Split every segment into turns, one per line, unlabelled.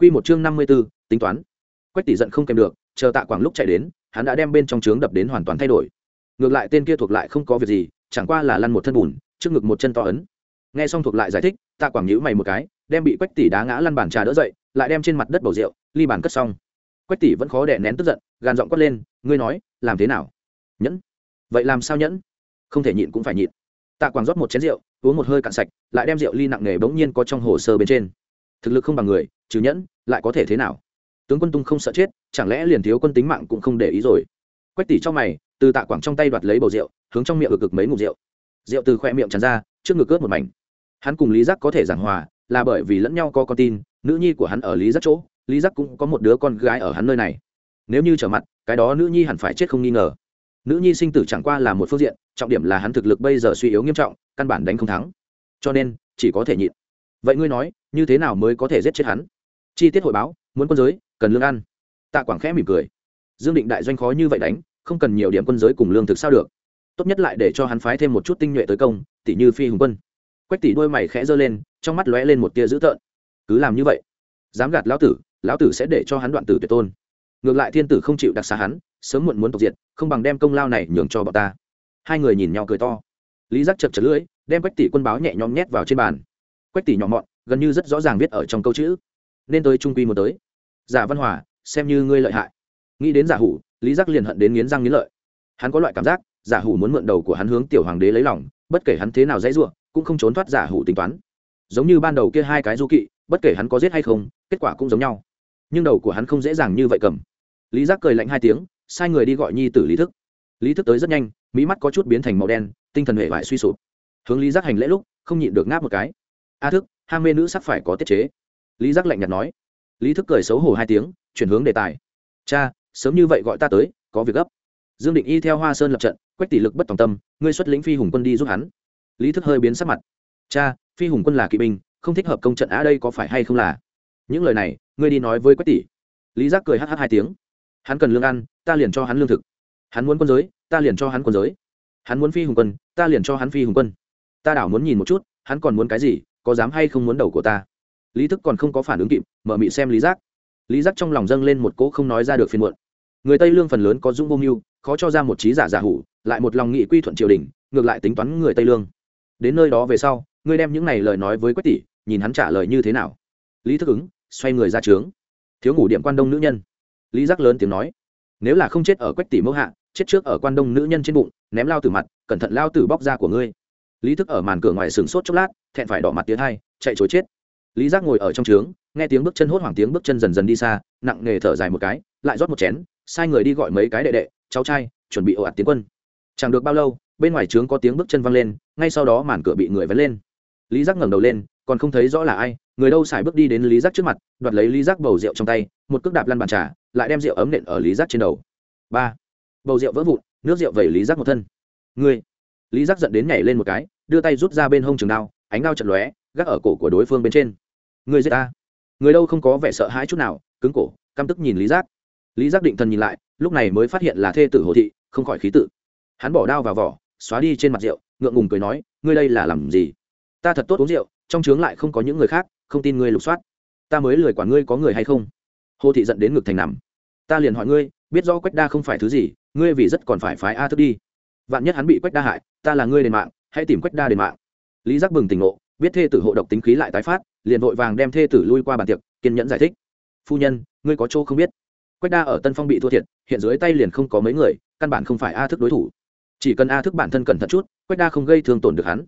Quy một chương năm mươi 54, tính toán. Quách tỷ giận không kèm được, chờ Tạ Quảng lúc chạy đến, hắn đã đem bên trong trướng đập đến hoàn toàn thay đổi. Ngược lại tên kia thuộc lại không có việc gì, chẳng qua là lăn một thân bùn, trước ngực một chân to ấn. Nghe xong thuộc lại giải thích, Tạ Quảng nhíu mày một cái, đem bị Quách tỷ đá ngã lăn bàn trà đỡ dậy, lại đem trên mặt đất bầu rượu, ly bàn cất xong. Quách tỷ vẫn khó đè nén tức giận, gàn giọng quát lên, ngươi nói, làm thế nào? Nhẫn. Vậy làm sao nhẫn? Không thể nhịn cũng phải nhịn. Tạ Quảng rót một chén rượu, uống một hơi cạn sạch, lại đem rượu ly nặng nề bỗng nhiên có trong hồ sơ bên trên thực lực không bằng người trừ nhẫn, lại có thể thế nào? Tướng quân tung không sợ chết, chẳng lẽ liền thiếu quân tính mạng cũng không để ý rồi? Quách tỷ trong mày, từ tạ quảng trong tay đoạt lấy bầu rượu, hướng trong miệng ực cực mấy ngụm rượu. Rượu từ khoe miệng tràn ra, trước ngực cướp một mảnh. Hắn cùng lý giác có thể giảng hòa, là bởi vì lẫn nhau có con tin, nữ nhi của hắn ở lý giác chỗ, lý giác cũng có một đứa con gái ở hắn nơi này. Nếu như trở mặt, cái đó nữ nhi hẳn phải chết không nghi ngờ. Nữ nhi sinh tử chẳng qua là một phương diện, trọng điểm là hắn thực lực bây giờ suy yếu nghiêm trọng, căn bản đánh không thắng. Cho nên, chỉ có thể nhịn. Vậy ngươi nói, như thế nào mới có thể giết chết hắn? Chi tiết hội báo, muốn quân giới, cần lương ăn. Tạ quảng khẽ mỉm cười. Dương định đại doanh khó như vậy đánh, không cần nhiều điểm quân giới cùng lương thực sao được. Tốt nhất lại để cho hắn phái thêm một chút tinh nhuệ tới công tỷ như phi hùng quân. Quách tỷ đôi mày khẽ giơ lên, trong mắt lóe lên một tia dữ tợn. Cứ làm như vậy, dám gạt lão tử lão tử sẽ để cho hắn đoạn tử tuyệt tôn. Ngược lại thiên tử không chịu đặc xá hắn, sớm muộn muốn tộc diệt, không bằng đem công lao này nhường cho bọn ta. Hai người nhìn nhau cười to. Lý giác chật chật lưỡi, đem quách tỷ quân báo nhẹ nhõm nhét vào trên bàn. Quách tỷ nhỏ mọn, gần như rất rõ ràng viết ở trong câu chữ nên tới trung quy một tới. Giả văn hòa, xem như ngươi lợi hại. Nghĩ đến giả hủ, lý giác liền hận đến nghiến răng nghiến lợi. Hắn có loại cảm giác, giả hủ muốn mượn đầu của hắn hướng tiểu hoàng đế lấy lòng, bất kể hắn thế nào dãy ruộng, cũng không trốn thoát giả hủ tính toán. Giống như ban đầu kia hai cái du kỵ, bất kể hắn có giết hay không, kết quả cũng giống nhau. Nhưng đầu của hắn không dễ dàng như vậy cầm. Lý giác cười lạnh hai tiếng, sai người đi gọi nhi tử lý thức. Lý thức tới rất nhanh, mỹ mắt có chút biến thành màu đen, tinh thần hệ vải suy sụp. Hướng lý giác hành lễ lúc, không nhịn được ngáp một cái. A thức, ham mê nữ sắc phải có tiết chế lý giác lạnh nhạt nói. Lý thức cười xấu hổ hai tiếng, chuyển hướng đề tài. Cha, sớm như vậy gọi ta tới, có việc gấp. Dương định y theo hoa sơn lập trận, quách tỷ lực bất tòng tâm, ngươi xuất lĩnh phi hùng quân đi giúp hắn. Lý thức hơi biến sắc mặt. Cha, phi hùng quân là kỵ binh, không thích hợp công trận á đây có phải hay không là? Những lời này, ngươi đi nói với quách tỷ. Lý giác cười hh hai tiếng. Hắn cần lương ăn, ta liền cho hắn lương thực. Hắn muốn quân giới, ta liền cho hắn quân giới. Hắn muốn phi hùng quân, ta liền cho hắn phi hùng quân. Ta đảo muốn nhìn một chút, hắn còn muốn cái gì, có dám hay không muốn đầu của ta? Lý thức còn không có phản ứng kịp, mở mị xem lý giác. Lý giác trong lòng dâng lên một cỗ không nói ra được phiên muộn. Người tây lương phần lớn có dũng vô mưu, khó cho ra một trí giả giả hủ, lại một lòng nghị quy thuận triều đình, ngược lại tính toán người tây lương. Đến nơi đó về sau, ngươi đem những này lời nói với quách tỷ, nhìn hắn trả lời như thế nào. Lý thức ứng, xoay người ra trướng. Thiếu ngủ điểm quan đông nữ nhân. Lý giác lớn tiếng nói, nếu là không chết ở quách tỷ mẫu hạ, chết trước ở quan đông nữ nhân trên bụng, ném lao tử mặt, cẩn thận lao tử bóc ra của ngươi. Lý thức ở màn cửa ngoài sừng sốt chốc lát, thẹn phải đỏ mặt tiến hai, chạy chối chết lý giác ngồi ở trong trướng, nghe tiếng bước chân hốt hoảng, tiếng bước chân dần dần đi xa, nặng nề thở dài một cái, lại rót một chén, sai người đi gọi mấy cái đệ đệ, cháu trai, chuẩn bị ồ ạt tiến quân. Chẳng được bao lâu, bên ngoài trướng có tiếng bước chân văng lên, ngay sau đó màn cửa bị người vén lên. Lý giác ngẩng đầu lên, còn không thấy rõ là ai, người đâu xài bước đi đến lý giác trước mặt, đoạt lấy lý giác bầu rượu trong tay, một cước đạp lăn bàn trà, lại đem rượu ấm nện ở lý giác trên đầu. Ba. Bầu rượu vỡ vụn, nước rượu vẩy lý giác một thân. Ngươi lý giác giận đến nhảy lên một cái, đưa tay rút ra bên hông trường đao, ánh đao chật lóe, gác ở cổ của đối phương bên trên người giết ta. Người đâu không có vẻ sợ hãi chút nào, cứng cổ, căm tức nhìn lý giác. Lý giác định thần nhìn lại, lúc này mới phát hiện là thê tử hồ thị, không khỏi khí tự. Hắn bỏ đao vào vỏ, xóa đi trên mặt rượu, ngượng ngùng cười nói, ngươi đây là làm gì? Ta thật tốt uống rượu, trong trướng lại không có những người khác, không tin ngươi lục soát. Ta mới lười quản ngươi có người hay không. Hồ thị giận đến ngực thành nằm. Ta liền hỏi ngươi, biết rõ quách đa không phải thứ gì, ngươi vì rất còn phải phái a thức đi. Vạn nhất hắn bị quách đa hại, ta là ngươi đền mạng, hãy tìm quách đa đền mạng. Lý giác bừng tỉnh ngộ, biết thê tử hộ độc tính khí lại tái phát liền vội vàng đem thê tử lui qua bàn tiệc, kiên nhẫn giải thích. Phu nhân, ngươi có chỗ không biết. Quách đa ở tân phong bị thua thiệt, hiện dưới tay liền không có mấy người, căn bản không phải a thức đối thủ. Chỉ cần a thức bản thân cẩn thận chút, quách đa không gây thương tổn được hắn.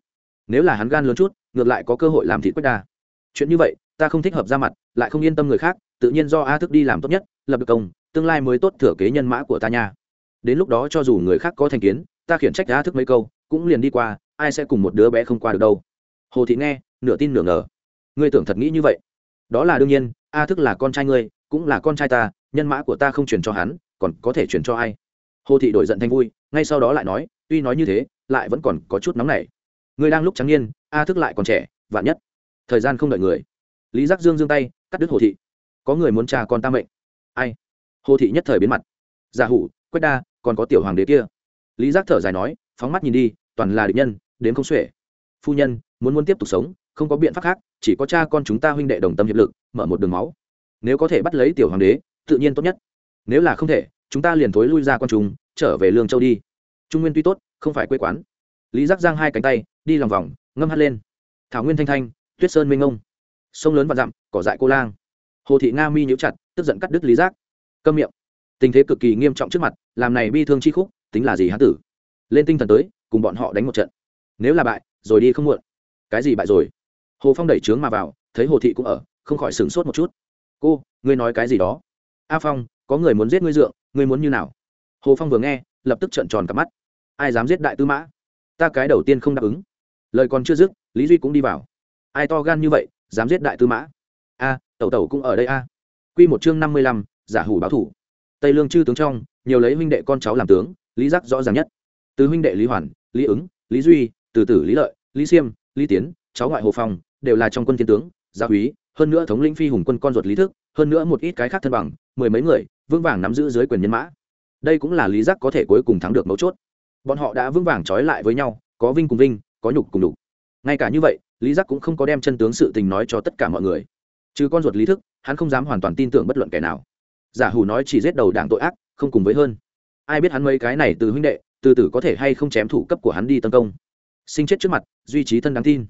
Nếu là hắn gan lớn chút, ngược lại có cơ hội làm thịt quách đa. Chuyện như vậy, ta không thích hợp ra mặt, lại không yên tâm người khác, tự nhiên do a thức đi làm tốt nhất, lập được công, tương lai mới tốt thừa kế nhân mã của ta nha. Đến lúc đó cho dù người khác có thành kiến, ta khiển trách a thức mấy câu, cũng liền đi qua, ai sẽ cùng một đứa bé không qua được đâu. Hồ thị nghe, nửa tin nửa ngờ ngươi tưởng thật nghĩ như vậy. Đó là đương nhiên, a thức là con trai ngươi, cũng là con trai ta, nhân mã của ta không chuyển cho hắn, còn có thể chuyển cho ai? Hồ thị đổi giận thành vui, ngay sau đó lại nói, tuy nói như thế, lại vẫn còn có chút nóng nảy. Ngươi đang lúc trắng niên, a thức lại còn trẻ, vạn nhất. Thời gian không đợi người. Lý giác dương dương tay, cắt đứt hồ thị. Có người muốn cha con ta mệnh. Ai? Hồ thị nhất thời biến mặt. Giả hủ, quách đa, còn có tiểu hoàng đế kia. Lý giác thở dài nói, phóng mắt nhìn đi, toàn là địch nhân đến không xuể. Phu nhân, muốn muốn tiếp tục sống, không có biện pháp khác chỉ có cha con chúng ta huynh đệ đồng tâm hiệp lực, mở một đường máu. Nếu có thể bắt lấy tiểu hoàng đế, tự nhiên tốt nhất. Nếu là không thể, chúng ta liền thối lui ra con chúng trở về lương châu đi. Trung nguyên tuy tốt, không phải quê quán. Lý giác giang hai cánh tay, đi lòng vòng, ngâm hắt lên. Thảo nguyên thanh thanh, tuyết sơn minh ông. Sông lớn và dặm, cỏ dại cô lang. Hồ thị nga mi nhũ chặt, tức giận cắt đứt lý giác. Câm miệng. Tình thế cực kỳ nghiêm trọng trước mặt, làm này bi thương chi khúc, tính là gì hán tử? Lên tinh thần tới, cùng bọn họ đánh một trận. Nếu là bại, rồi đi không muộn. Cái gì bại rồi? Hồ phong đẩy trướng mà vào, thấy hồ thị cũng ở, không khỏi sửng sốt một chút. Cô, ngươi nói cái gì đó? A phong, có người muốn giết ngươi dượng, ngươi muốn như nào? Hồ phong vừa nghe, lập tức trợn tròn cả mắt. Ai dám giết đại tư mã? Ta cái đầu tiên không đáp ứng. Lời còn chưa dứt, lý duy cũng đi vào. Ai to gan như vậy, dám giết đại tư mã? A, tẩu tẩu cũng ở đây a. À. q một chương năm mươi lăm, giả hủ báo thủ. Tây lương chư tướng trong, nhiều lấy huynh đệ con cháu làm tướng, lý giác rõ ràng nhất. Từ huynh đệ lý hoàn, lý ứng, lý duy, từ tử lý lợi, lý siêm lý tiến, cháu ngoại hồ phong đều là trong quân thiên tướng, gia úy, hơn nữa thống lĩnh phi hùng quân con ruột lý thức, hơn nữa một ít cái khác thân bằng, mười mấy người, vững vàng nắm giữ dưới quyền nhân mã. Đây cũng là lý giác có thể cuối cùng thắng được mấu chốt. Bọn họ đã vững vàng trói lại với nhau, có vinh cùng vinh, có nhục cùng đục ngay cả như vậy, lý giác cũng không có đem chân tướng sự tình nói cho tất cả mọi người. Trừ con ruột lý thức, hắn không dám hoàn toàn tin tưởng bất luận kẻ nào. Giả hủ nói chỉ giết đầu đảng tội ác, không cùng với hơn. Ai biết hắn mấy cái này từ huynh đệ, từ tử có thể hay không chém thủ cấp của hắn đi tấn công. Sinh chết trước mặt, duy trí thân đáng tin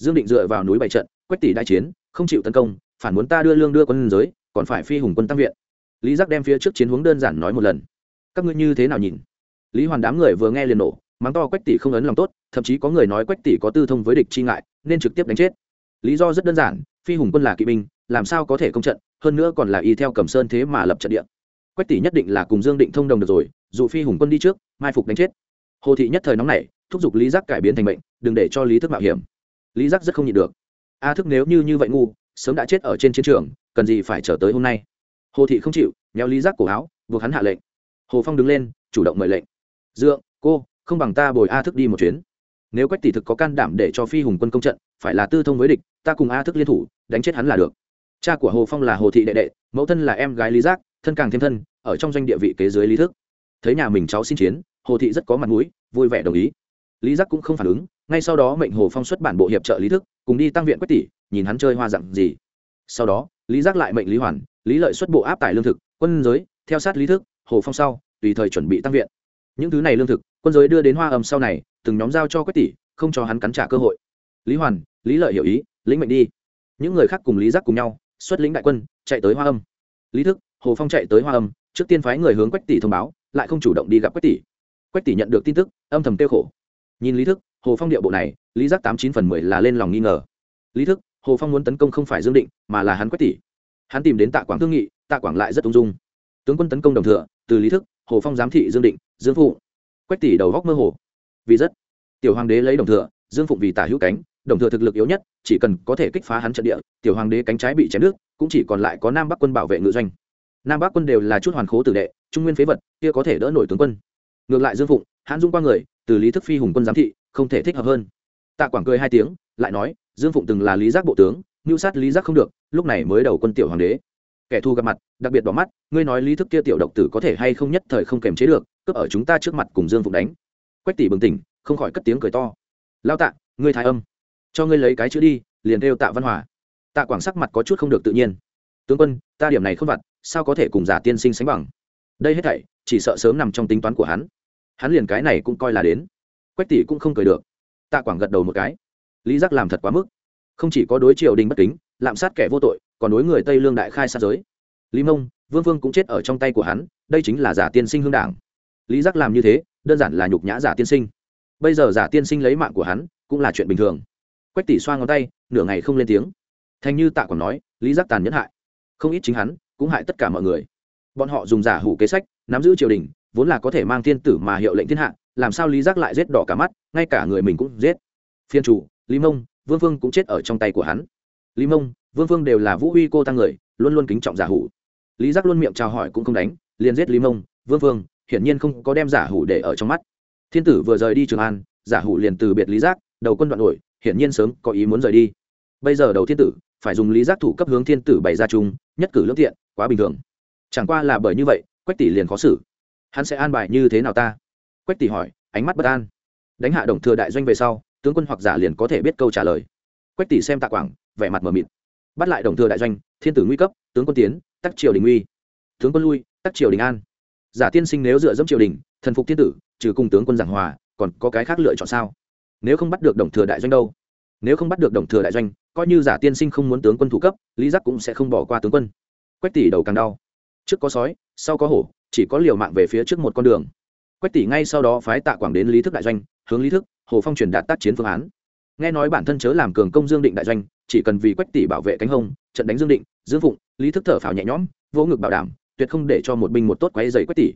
dương định dựa vào núi bảy trận quách tỷ đại chiến không chịu tấn công phản muốn ta đưa lương đưa quân giới còn phải phi hùng quân tăng viện. Lý giác đem phía trước chiến hướng đơn giản nói một lần. Các ngươi như thế nào nhìn? Lý hoàn đám người vừa nghe liền nổ mắng to quách tỷ không ấn lòng tốt thậm chí có người nói quách tỷ có tư thông với địch chi ngại nên trực tiếp đánh chết. Lý do rất đơn giản phi hùng quân là kỵ binh làm sao có thể công trận hơn nữa còn là y theo cầm sơn thế mà lập trận địa. Quách tỷ nhất định là cùng dương định thông đồng được rồi dù phi hùng quân đi trước mai phục đánh chết. Hồ thị nhất thời nóng này thúc giục lý giác cải biến thành bệnh, đừng để cho lý thức mạo hiểm lý giác rất không nhịn được. A thức nếu như như vậy ngu, sớm đã chết ở trên chiến trường, cần gì phải chờ tới hôm nay? Hồ thị không chịu, nhéo lý giác cổ áo, buộc hắn hạ lệnh. Hồ phong đứng lên, chủ động mời lệnh. Dượng, cô, không bằng ta bồi a thức đi một chuyến. Nếu quách tỷ thực có can đảm để cho phi hùng quân công trận, phải là tư thông với địch, ta cùng a thức liên thủ, đánh chết hắn là được. Cha của hồ phong là hồ thị đệ đệ, mẫu thân là em gái lý giác, thân càng thêm thân, ở trong doanh địa vị kế dưới lý thức. Thấy nhà mình cháu xin chiến, hồ thị rất có mặt mũi, vui vẻ đồng ý lý giác cũng không phản ứng, ngay sau đó mệnh hồ phong xuất bản bộ hiệp trợ lý thức, cùng đi tăng viện quách tỷ, nhìn hắn chơi hoa dặn gì. Sau đó, lý giác lại mệnh lý hoàn, lý lợi xuất bộ áp tải lương thực, quân giới, theo sát lý thức, hồ phong sau, tùy thời chuẩn bị tăng viện. Những thứ này lương thực, quân giới đưa đến hoa âm sau này, từng nhóm giao cho quách tỷ, không cho hắn cắn trả cơ hội. Lý hoàn, lý lợi hiểu ý, lĩnh mệnh đi. Những người khác cùng lý giác cùng nhau, xuất lĩnh đại quân, chạy tới hoa âm. Lý thức, hồ phong chạy tới hoa âm, trước tiên phái người hướng quách tỷ thông báo, lại không chủ động đi gặp quách tỷ. Quách tỷ nhận được tin tức, âm thầm tiêu khổ nhìn lý thức, hồ phong điệu bộ này, lý giác tám chín phần mười là lên lòng nghi ngờ. Lý thức, hồ phong muốn tấn công không phải dương định, mà là hắn quách tỷ. Hắn tìm đến tạ quảng thương nghị, tạ quảng lại rất ung dung. Tướng quân tấn công đồng thừa từ lý thức, hồ phong giám thị dương định, dương phụ quách tỷ đầu góc mơ hồ. Vì rất, tiểu hoàng đế lấy đồng thừa dương phụng vì tả hữu cánh, đồng thừa thực lực yếu nhất, chỉ cần có thể kích phá hắn trận địa, tiểu hoàng đế cánh trái bị chém nước, cũng chỉ còn lại có nam bắc quân bảo vệ ngự doanh. Nam bắc quân đều là chút hoàn khố tử đệ, trung nguyên phế vật, kia có thể đỡ nổi tướng quân. Ngược lại dương phụng, hãn dung qua người từ lý thức phi hùng quân giám thị, không thể thích hợp hơn. Tạ quảng cười hai tiếng, lại nói, dương phụng từng là lý giác bộ tướng mưu sát lý giác không được, lúc này mới đầu quân tiểu hoàng đế. Kẻ thù gặp mặt, đặc biệt bỏ mắt, ngươi nói lý thức kia tiểu độc tử có thể hay không nhất thời không kềm chế được, cướp ở chúng ta trước mặt cùng dương phụng đánh. Quách tỷ bừng tỉnh, không khỏi cất tiếng cười to. Lao tạ, ngươi thái âm. Cho ngươi lấy cái chữ đi, liền kêu tạ văn hòa. Tạ quảng sắc mặt có chút không được tự nhiên. Tướng quân, ta điểm này không vặt, sao có thể cùng giả tiên sinh sánh bằng? Đây hết thảy, chỉ sợ sớm nằm trong tính toán của hắn hắn liền cái này cũng coi là đến. Quách tỷ cũng không cười được. Tạ quảng gật đầu một cái. Lý giác làm thật quá mức. Không chỉ có đối triều đình bất kính, lạm sát kẻ vô tội, còn đối người tây lương đại khai sát giới. Lý mông, vương vương cũng chết ở trong tay của hắn, đây chính là giả tiên sinh hương đảng. Lý giác làm như thế, đơn giản là nhục nhã giả tiên sinh. Bây giờ giả tiên sinh lấy mạng của hắn, cũng là chuyện bình thường. Quách tỷ xoa ngón tay, nửa ngày không lên tiếng. Thành như tạ còn nói, lý giác tàn nhẫn hại. Không ít chính hắn, cũng hại tất cả mọi người. Bọn họ dùng giả hủ kế sách, nắm giữ triều đình vốn là có thể mang thiên tử mà hiệu lệnh thiên hạ, làm sao lý giác lại giết đỏ cả mắt, ngay cả người mình cũng giết. Phiên chủ, lý mông, vương vương cũng chết ở trong tay của hắn. Lý mông, vương vương đều là vũ huy cô tăng người, luôn luôn kính trọng giả hủ. Lý giác luôn miệng chào hỏi cũng không đánh, liền giết lý mông, vương vương, hiển nhiên không có đem giả hủ để ở trong mắt. Thiên tử vừa rời đi trường an, giả hủ liền từ biệt lý giác, đầu quân đoạn đổi, hiển nhiên sớm có ý muốn rời đi. Bây giờ đầu thiên tử, phải dùng lý giác thủ cấp hướng thiên tử bày ra chung, nhất cử lương thiện quá bình thường. Chẳng qua là bởi như vậy, quách tỷ liền khó xử hắn sẽ an bài như thế nào ta? Quách tỷ hỏi, ánh mắt bất an. Đánh hạ đồng thừa đại doanh về sau, tướng quân hoặc giả liền có thể biết câu trả lời. Quách tỷ xem tạ quảng, vẻ mặt mờ mịt. Bắt lại đồng thừa đại doanh, thiên tử nguy cấp, tướng quân tiến, tắc triều đình uy. Tướng quân lui, tắc triều đình an. Giả tiên sinh nếu dựa dẫm triều đình, thần phục thiên tử, trừ cùng tướng quân giảng hòa, còn có cái khác lựa chọn sao? Nếu không bắt được đồng thừa đại doanh đâu? Nếu không bắt được đồng thừa đại doanh, coi như giả tiên sinh không muốn tướng quân thủ cấp, lý giác cũng sẽ không bỏ qua tướng quân. Quách tỷ đầu càng đau. Trước có sói, sau có hổ chỉ có liều mạng về phía trước một con đường. Quách tỷ ngay sau đó phái tạ quảng đến lý thức đại doanh, hướng lý thức, hồ phong truyền đạt tác chiến phương án. Nghe nói bản thân chớ làm cường công dương định đại doanh, chỉ cần vì quách tỷ bảo vệ cánh hông, trận đánh dương định, dương phụng, lý thức thở phào nhẹ nhõm, vỗ ngực bảo đảm, tuyệt không để cho một binh một tốt quấy dày quách tỷ.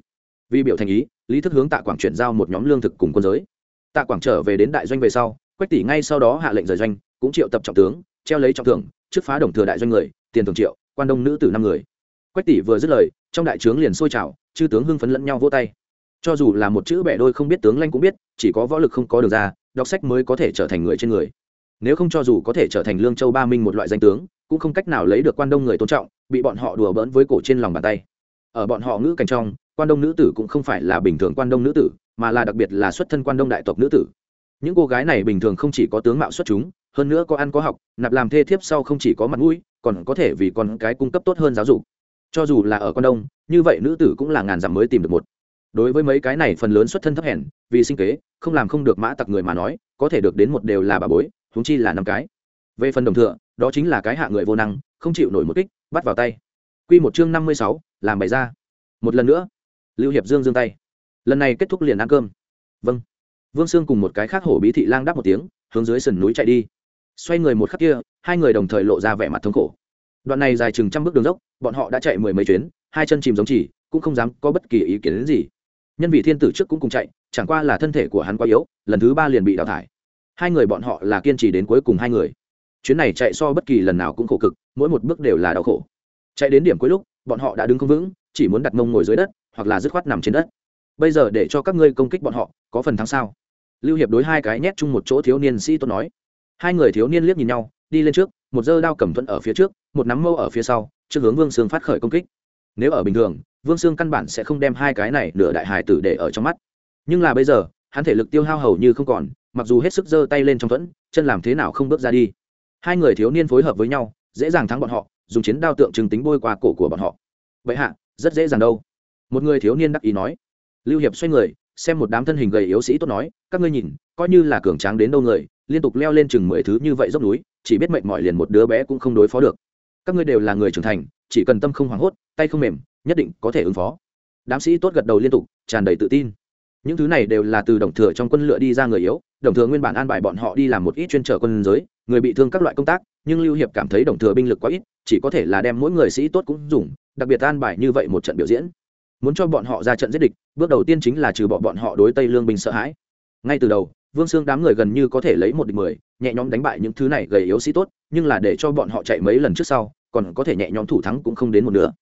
Vì biểu thành ý, lý thức hướng tạ quảng chuyển giao một nhóm lương thực cùng quân giới. Tạ quảng trở về đến đại doanh về sau, quách tỷ ngay sau đó hạ lệnh rời doanh, cũng triệu tập trọng tướng, treo lấy trọng thưởng, trước phá đồng thừa đại doanh người, tiền thường triệu, quan đông nữ tử năm người quách tỷ vừa dứt lời, trong đại trướng liền sôi trào, chư tướng hưng phấn lẫn nhau vỗ tay. Cho dù là một chữ bẻ đôi không biết tướng lanh cũng biết, chỉ có võ lực không có được ra, đọc sách mới có thể trở thành người trên người. Nếu không cho dù có thể trở thành lương châu ba minh một loại danh tướng, cũng không cách nào lấy được quan đông người tôn trọng, bị bọn họ đùa bỡn với cổ trên lòng bàn tay. Ở bọn họ ngữ cảnh trong, quan đông nữ tử cũng không phải là bình thường quan đông nữ tử, mà là đặc biệt là xuất thân quan đông đại tộc nữ tử. Những cô gái này bình thường không chỉ có tướng mạo xuất chúng, hơn nữa có ăn có học, nạp làm thê thiếp sau không chỉ có mặt mũi, còn có thể vì con cái cung cấp tốt hơn giáo dục cho dù là ở quan đông, như vậy nữ tử cũng là ngàn dặm mới tìm được một. Đối với mấy cái này phần lớn xuất thân thấp hèn, vì sinh kế, không làm không được mã tặc người mà nói, có thể được đến một đều là bà bối húng chi là năm cái. Về phần đồng thừa đó chính là cái hạ người vô năng, không chịu nổi một kích, bắt vào tay. Q một chương năm mươi sáu, làm bày ra. Một lần nữa, lưu hiệp dương dương tay. Lần này kết thúc liền ăn cơm. Vâng. Vương sương cùng một cái khác hổ bí thị lang đáp một tiếng, hướng dưới sườn núi chạy đi. Xoay người một khắc kia, hai người đồng thời lộ ra vẻ mặt thống khổ đoạn này dài chừng trăm bước đường dốc, bọn họ đã chạy mười mấy chuyến, hai chân chìm giống chỉ, cũng không dám có bất kỳ ý kiến đến gì. Nhân vị thiên tử trước cũng cùng chạy, chẳng qua là thân thể của hắn quá yếu, lần thứ ba liền bị đào thải. Hai người bọn họ là kiên trì đến cuối cùng hai người. Chuyến này chạy so bất kỳ lần nào cũng khổ cực, mỗi một bước đều là đau khổ. Chạy đến điểm cuối lúc, bọn họ đã đứng không vững, chỉ muốn đặt mông ngồi dưới đất, hoặc là dứt khoát nằm trên đất. Bây giờ để cho các ngươi công kích bọn họ, có phần thắng sao? Lưu hiệp đối hai cái nhét chung một chỗ thiếu niên sĩ tốt nói. Hai người thiếu niên liếc nhìn nhau, đi lên trước, một dơ đao cầm thuận ở phía trước một nắm mâu ở phía sau, trước hướng vương sương phát khởi công kích. Nếu ở bình thường, vương sương căn bản sẽ không đem hai cái này nửa đại Hải tử để ở trong mắt. Nhưng là bây giờ, hắn thể lực tiêu hao hầu như không còn, mặc dù hết sức giơ tay lên trong thuẫn, chân làm thế nào không bước ra đi. Hai người thiếu niên phối hợp với nhau, dễ dàng thắng bọn họ, dùng chiến đao tượng trưng tính bôi qua cổ của bọn họ. Vậy hạ, rất dễ dàng đâu. Một người thiếu niên đắc ý nói. Lưu hiệp xoay người, xem một đám thân hình gầy yếu sĩ tốt nói, các ngươi nhìn, coi như là cường tráng đến đâu người, liên tục leo lên chừng mười thứ như vậy dốc núi, chỉ biết mệnh mọi liền một đứa bé cũng không đối phó được các ngươi đều là người trưởng thành, chỉ cần tâm không hoảng hốt, tay không mềm, nhất định có thể ứng phó. Đám sĩ tốt gật đầu liên tục, tràn đầy tự tin. Những thứ này đều là từ đồng thừa trong quân lựa đi ra người yếu, đồng thừa nguyên bản an bài bọn họ đi làm một ít chuyên trở quân giới, người bị thương các loại công tác, nhưng lưu hiệp cảm thấy đồng thừa binh lực quá ít, chỉ có thể là đem mỗi người sĩ tốt cũng dùng, đặc biệt an bài như vậy một trận biểu diễn. Muốn cho bọn họ ra trận giết địch, bước đầu tiên chính là trừ bỏ bọn họ đối tây lương binh sợ hãi. Ngay từ đầu, vương xương đám người gần như có thể lấy một địch mười nhẹ nhõm đánh bại những thứ này gầy yếu sĩ tốt, nhưng là để cho bọn họ chạy mấy lần trước sau, còn có thể nhẹ nhõm thủ thắng cũng không đến một nửa.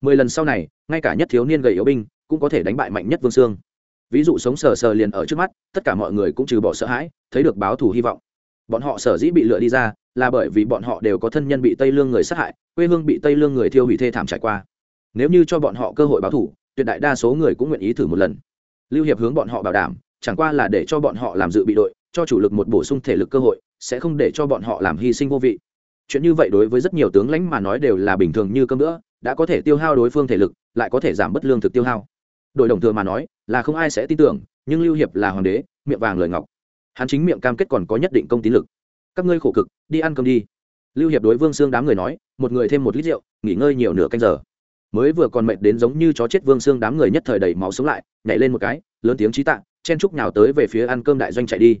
Mười lần sau này, ngay cả nhất thiếu niên gầy yếu binh cũng có thể đánh bại mạnh nhất vương sương. Ví dụ sống sờ sờ liền ở trước mắt, tất cả mọi người cũng trừ bỏ sợ hãi, thấy được báo thù hy vọng. Bọn họ sở dĩ bị lựa đi ra, là bởi vì bọn họ đều có thân nhân bị tây lương người sát hại, quê hương bị tây lương người thiêu hủy thê thảm trải qua. Nếu như cho bọn họ cơ hội báo thù, tuyệt đại đa số người cũng nguyện ý thử một lần. Lưu hiệp hướng bọn họ bảo đảm, chẳng qua là để cho bọn họ làm dự bị đội cho chủ lực một bổ sung thể lực cơ hội, sẽ không để cho bọn họ làm hy sinh vô vị. Chuyện như vậy đối với rất nhiều tướng lãnh mà nói đều là bình thường như cơm nữa đã có thể tiêu hao đối phương thể lực, lại có thể giảm bất lương thực tiêu hao. Đội đồng thừa mà nói, là không ai sẽ tin tưởng, nhưng lưu hiệp là hoàng đế, miệng vàng lời ngọc. Hắn chính miệng cam kết còn có nhất định công tín lực. Các ngươi khổ cực, đi ăn cơm đi. Lưu hiệp đối vương xương đám người nói, một người thêm một lít rượu, nghỉ ngơi nhiều nửa canh giờ. Mới vừa còn mệt đến giống như chó chết vương xương đám người nhất thời đầy máu sống lại, nhảy lên một cái, lớn tiếng trí tạ, chen trúc nhào tới về phía ăn cơm đại doanh chạy đi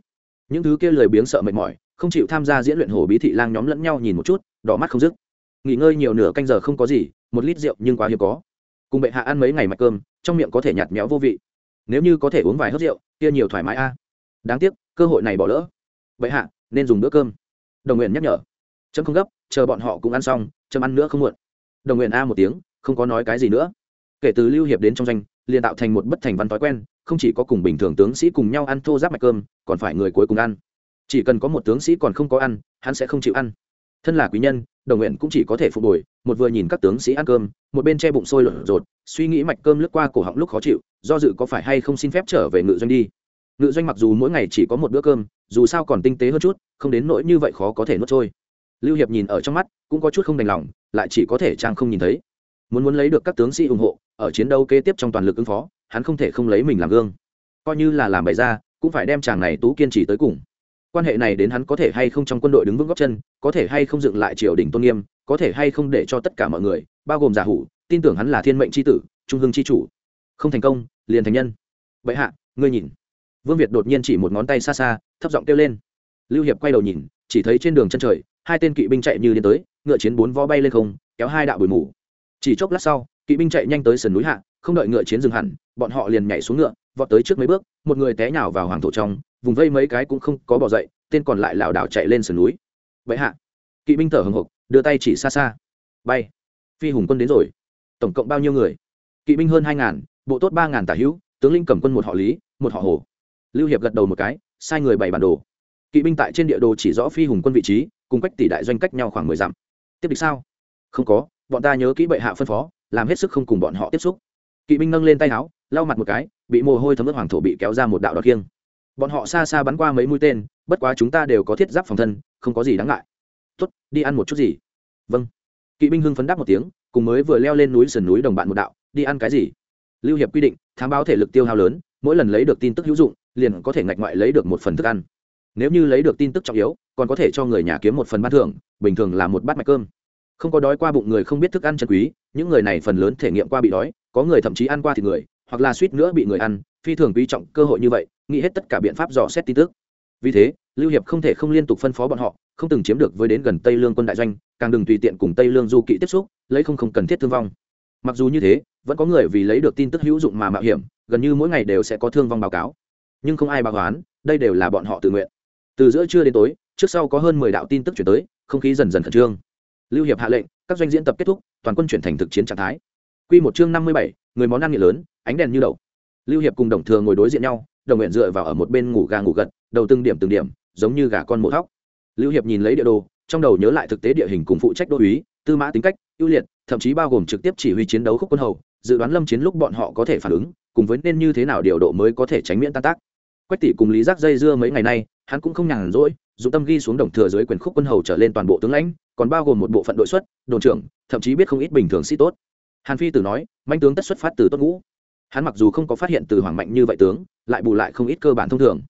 những thứ kia lười biếng sợ mệt mỏi, không chịu tham gia diễn luyện hổ bí thị lang nhóm lẫn nhau nhìn một chút, đỏ mắt không dứt. Nghỉ ngơi nhiều nửa canh giờ không có gì, một lít rượu nhưng quá hiếm có. Cùng bệ hạ ăn mấy ngày mạch cơm, trong miệng có thể nhạt méo vô vị. Nếu như có thể uống vài hớt rượu, kia nhiều thoải mái a. Đáng tiếc, cơ hội này bỏ lỡ. Bệ hạ, nên dùng bữa cơm. Đồng nguyện nhắc nhở. Chấm không gấp, chờ bọn họ cũng ăn xong, chấm ăn nữa không muộn. Đồng nguyện a một tiếng, không có nói cái gì nữa. Kể từ lưu hiệp đến trong danh liền tạo thành một bất thành văn thói quen không chỉ có cùng bình thường tướng sĩ cùng nhau ăn thô giáp mạch cơm, còn phải người cuối cùng ăn. Chỉ cần có một tướng sĩ còn không có ăn, hắn sẽ không chịu ăn. Thân là quý nhân, đồng nguyện cũng chỉ có thể phục hồi, một vừa nhìn các tướng sĩ ăn cơm, một bên che bụng sôi lột rột, suy nghĩ mạch cơm lướt qua cổ họng lúc khó chịu, do dự có phải hay không xin phép trở về ngự doanh đi. Ngự doanh mặc dù mỗi ngày chỉ có một bữa cơm, dù sao còn tinh tế hơn chút, không đến nỗi như vậy khó có thể nuốt trôi. Lưu hiệp nhìn ở trong mắt, cũng có chút không đành lòng, lại chỉ có thể trang không nhìn thấy. Muốn muốn lấy được các tướng sĩ ủng hộ, ở chiến đấu kế tiếp trong toàn lực ứng phó hắn không thể không lấy mình làm gương. Coi như là làm bày ra, cũng phải đem chàng này tú kiên trì tới cùng. Quan hệ này đến hắn có thể hay không trong quân đội đứng vững góc chân, có thể hay không dựng lại triều đình tôn nghiêm, có thể hay không để cho tất cả mọi người, bao gồm giả hủ, tin tưởng hắn là thiên mệnh c h i tử, trung hưng c h i chủ. Không thành công, liền thành nhân. Vậy hạ, ngươi nhìn. Vương việt đột nhiên chỉ một ngón tay xa xa, thấp giọng kêu lên. Lưu hiệp quay đầu nhìn, chỉ thấy trên đường chân trời, hai tên kỵ binh chạy như đến tới, ngựa chiến bốn vó bay lên không, kéo hai đạo bụi mù. Chỉ chốc lát sau, kỵ binh chạy nhanh tới sườn núi hạ không đợi ngựa chiến dừng hẳn, bọn họ liền nhảy xuống ngựa, vọt tới trước mấy bước, một người té nhào vào hoàng thổ trong, vùng vây mấy cái cũng không có bỏ dậy, tên còn lại lảo đảo chạy lên sườn núi. Vậy hạ, kỵ binh thở hồng hộc đưa tay chỉ xa xa. Bay. Phi hùng quân đến rồi. Tổng cộng bao nhiêu người? Kỵ binh hơn hai ngàn, bộ tốt ba ngàn tả hữu, tướng linh cầm quân một họ lý, một họ hồ. Lưu hiệp gật đầu một cái, sai người bày bản đồ. Kỵ binh tại trên địa đồ chỉ rõ phi hùng quân vị trí, cùng cách tỷ đại doanh cách nhau khoảng mười dặm. Tiếp địch sao? Không có, bọn ta nhớ kỹ bệ hạ phân phó, làm hết sức không cùng bọn họ tiếp xúc kỵ binh nâng lên tay áo, lau mặt một cái, bị mồ hôi thấm ướt hoàng thổ bị kéo ra một đạo đọt kiêng bọn họ xa xa bắn qua mấy mũi tên, bất quá chúng ta đều có thiết giáp phòng thân, không có gì đáng ngại. Tuất đi ăn một chút gì? Vâng. Kỵ binh hưng phấn đáp một tiếng, cùng mới vừa leo lên núi sườn núi đồng bạn một đạo, đi ăn cái gì? Lưu hiệp quy định, thám báo thể lực tiêu hao lớn, mỗi lần lấy được tin tức hữu dụng, liền có thể ngạch ngoại lấy được một phần thức ăn. Nếu như lấy được tin tức trọng yếu, còn có thể cho người nhà kiếm một phần ban thưởng, bình thường là một bát mạch cơm không có đói qua bụng người không biết thức ăn chân quý, những người này phần lớn thể nghiệm qua bị đói, có người thậm chí ăn qua thịt người, hoặc là suýt nữa bị người ăn, phi thường quý trọng cơ hội như vậy, nghĩ hết tất cả biện pháp dò xét tin tức. Vì thế, lưu hiệp không thể không liên tục phân phó bọn họ, không từng chiếm được với đến gần tây lương quân đại doanh, càng đừng tùy tiện cùng tây lương du kỵ tiếp xúc, lấy không không cần thiết thương vong. Mặc dù như thế, vẫn có người vì lấy được tin tức hữu dụng mà mạo hiểm, gần như mỗi ngày đều sẽ có thương vong báo cáo. Nhưng không ai báo oán, đây đều là bọn họ tự nguyện. Từ giữa trưa đến tối, trước sau có hơn mười đạo tin tức chuyển tới, không khí dần dần khẩn trương lưu hiệp hạ lệnh, các doanh diễn tập kết thúc, toàn quân chuyển thành thực chiến trạng thái. Quy một chương năm mươi bảy, người món ăn nghiện lớn, ánh đèn như đầu. lưu hiệp cùng đồng thừa ngồi đối diện nhau, đồng nguyện dựa vào ở một bên ngủ gà ngủ gật, đầu từng điểm từng điểm, giống như gà con mổ thóc lưu hiệp nhìn lấy địa đồ, trong đầu nhớ lại thực tế địa hình cùng phụ trách đô úy tư mã tính cách, ưu liệt, thậm chí bao gồm trực tiếp chỉ huy chiến đấu khúc quân hầu, dự đoán lâm chiến lúc bọn họ có thể phản ứng, cùng với nên như thế nào điều độ mới có thể tránh miễn tan tác. Quách tỷ cùng lý giác dây dưa mấy ngày nay, hắn cũng không nhàn rỗi dùng tâm ghi xuống đồng thừa dưới quyền khúc quân hầu trở lên toàn bộ tướng lãnh, còn bao gồm một bộ phận đội xuất, đồn trưởng, thậm chí biết không ít bình thường sĩ tốt. Hàn phi tử nói, manh tướng tất xuất phát từ tốt ngũ. Hắn mặc dù không có phát hiện từ hoàng mạnh như vậy tướng, lại bù lại không ít cơ bản thông thường.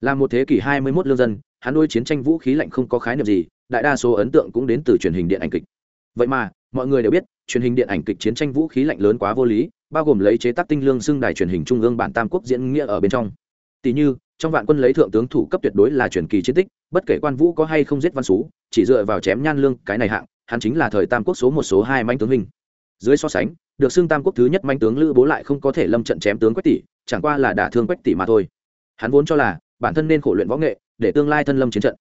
Là một thế kỷ hai mươi 21 lương dân, hắn nuôi chiến tranh vũ khí lạnh không có khái niệm gì, đại đa số ấn tượng cũng đến từ truyền hình điện ảnh kịch. Vậy mà, mọi người đều biết, truyền hình điện ảnh kịch chiến tranh vũ khí lạnh lớn quá vô lý, bao gồm lấy chế tác tinh lương xưng đài truyền hình trung ương bản tam quốc diễn nghĩa ở bên trong. Tỷ như trong vạn quân lấy thượng tướng thủ cấp tuyệt đối là truyền kỳ chiến tích, bất kể quan vũ có hay không giết văn xú, chỉ dựa vào chém nhan lương, cái này hạng, hắn chính là thời tam quốc số một, số hai manh tướng hình dưới so sánh, được xưng tam quốc thứ nhất manh tướng lữ bố lại không có thể lâm trận chém tướng quách tỷ, chẳng qua là đả thương quách tỷ mà thôi. Hắn vốn cho là, bản thân nên khổ luyện võ nghệ, để tương lai thân lâm chiến trận.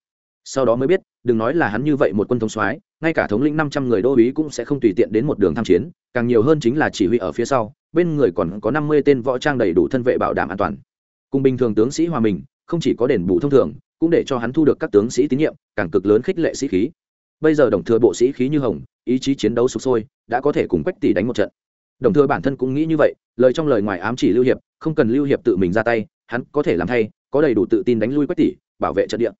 Sau đó mới biết, đừng nói là hắn như vậy một quân thống soái, ngay cả thống lĩnh năm trăm người đô úy cũng sẽ không tùy tiện đến một đường tham chiến, càng nhiều hơn chính là chỉ huy ở phía sau, bên người còn có năm mươi tên võ trang đầy đủ thân vệ bảo đảm an toàn cùng bình thường tướng sĩ hòa mình, không chỉ có đền bù thông thường, cũng để cho hắn thu được các tướng sĩ tín nhiệm, càng cực lớn khích lệ sĩ khí. Bây giờ đồng thừa bộ sĩ khí như hồng, ý chí chiến đấu sục sôi, đã có thể cùng quách tỷ đánh một trận. Đồng thừa bản thân cũng nghĩ như vậy, lời trong lời ngoài ám chỉ lưu hiệp, không cần lưu hiệp tự mình ra tay, hắn có thể làm thay, có đầy đủ tự tin đánh lui quách tỷ, bảo vệ trận địa.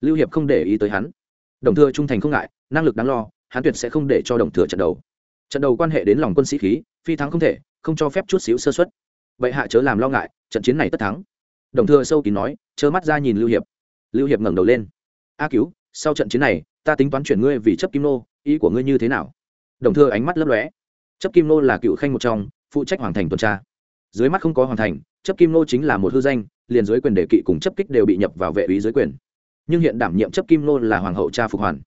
Lưu hiệp không để ý tới hắn. Đồng thừa trung thành không ngại, năng lực đáng lo, hắn tuyệt sẽ không để cho đồng thừa trận đầu. Trận đầu quan hệ đến lòng quân sĩ khí, phi thắng không thể, không cho phép chút xíu sơ xuất vậy hạ chớ làm lo ngại, trận chiến này tất thắng đồng thừa sâu kín nói chớ mắt ra nhìn lưu hiệp. Lưu hiệp ngẩng đầu lên. A cứu, sau trận chiến này, ta tính toán chuyển ngươi vì chấp kim nô, ý của ngươi như thế nào? Đồng thừa ánh mắt lấp lóe. Chấp kim nô là cựu khanh một trong, phụ trách hoàng thành tuần tra. Dưới mắt không có hoàng thành, chấp kim nô chính là một hư danh, liền dưới quyền đề kỵ cùng chấp kích đều bị nhập vào vệ ý dưới quyền. Nhưng hiện đảm nhiệm chấp kim nô là hoàng hậu cha phục hoàn.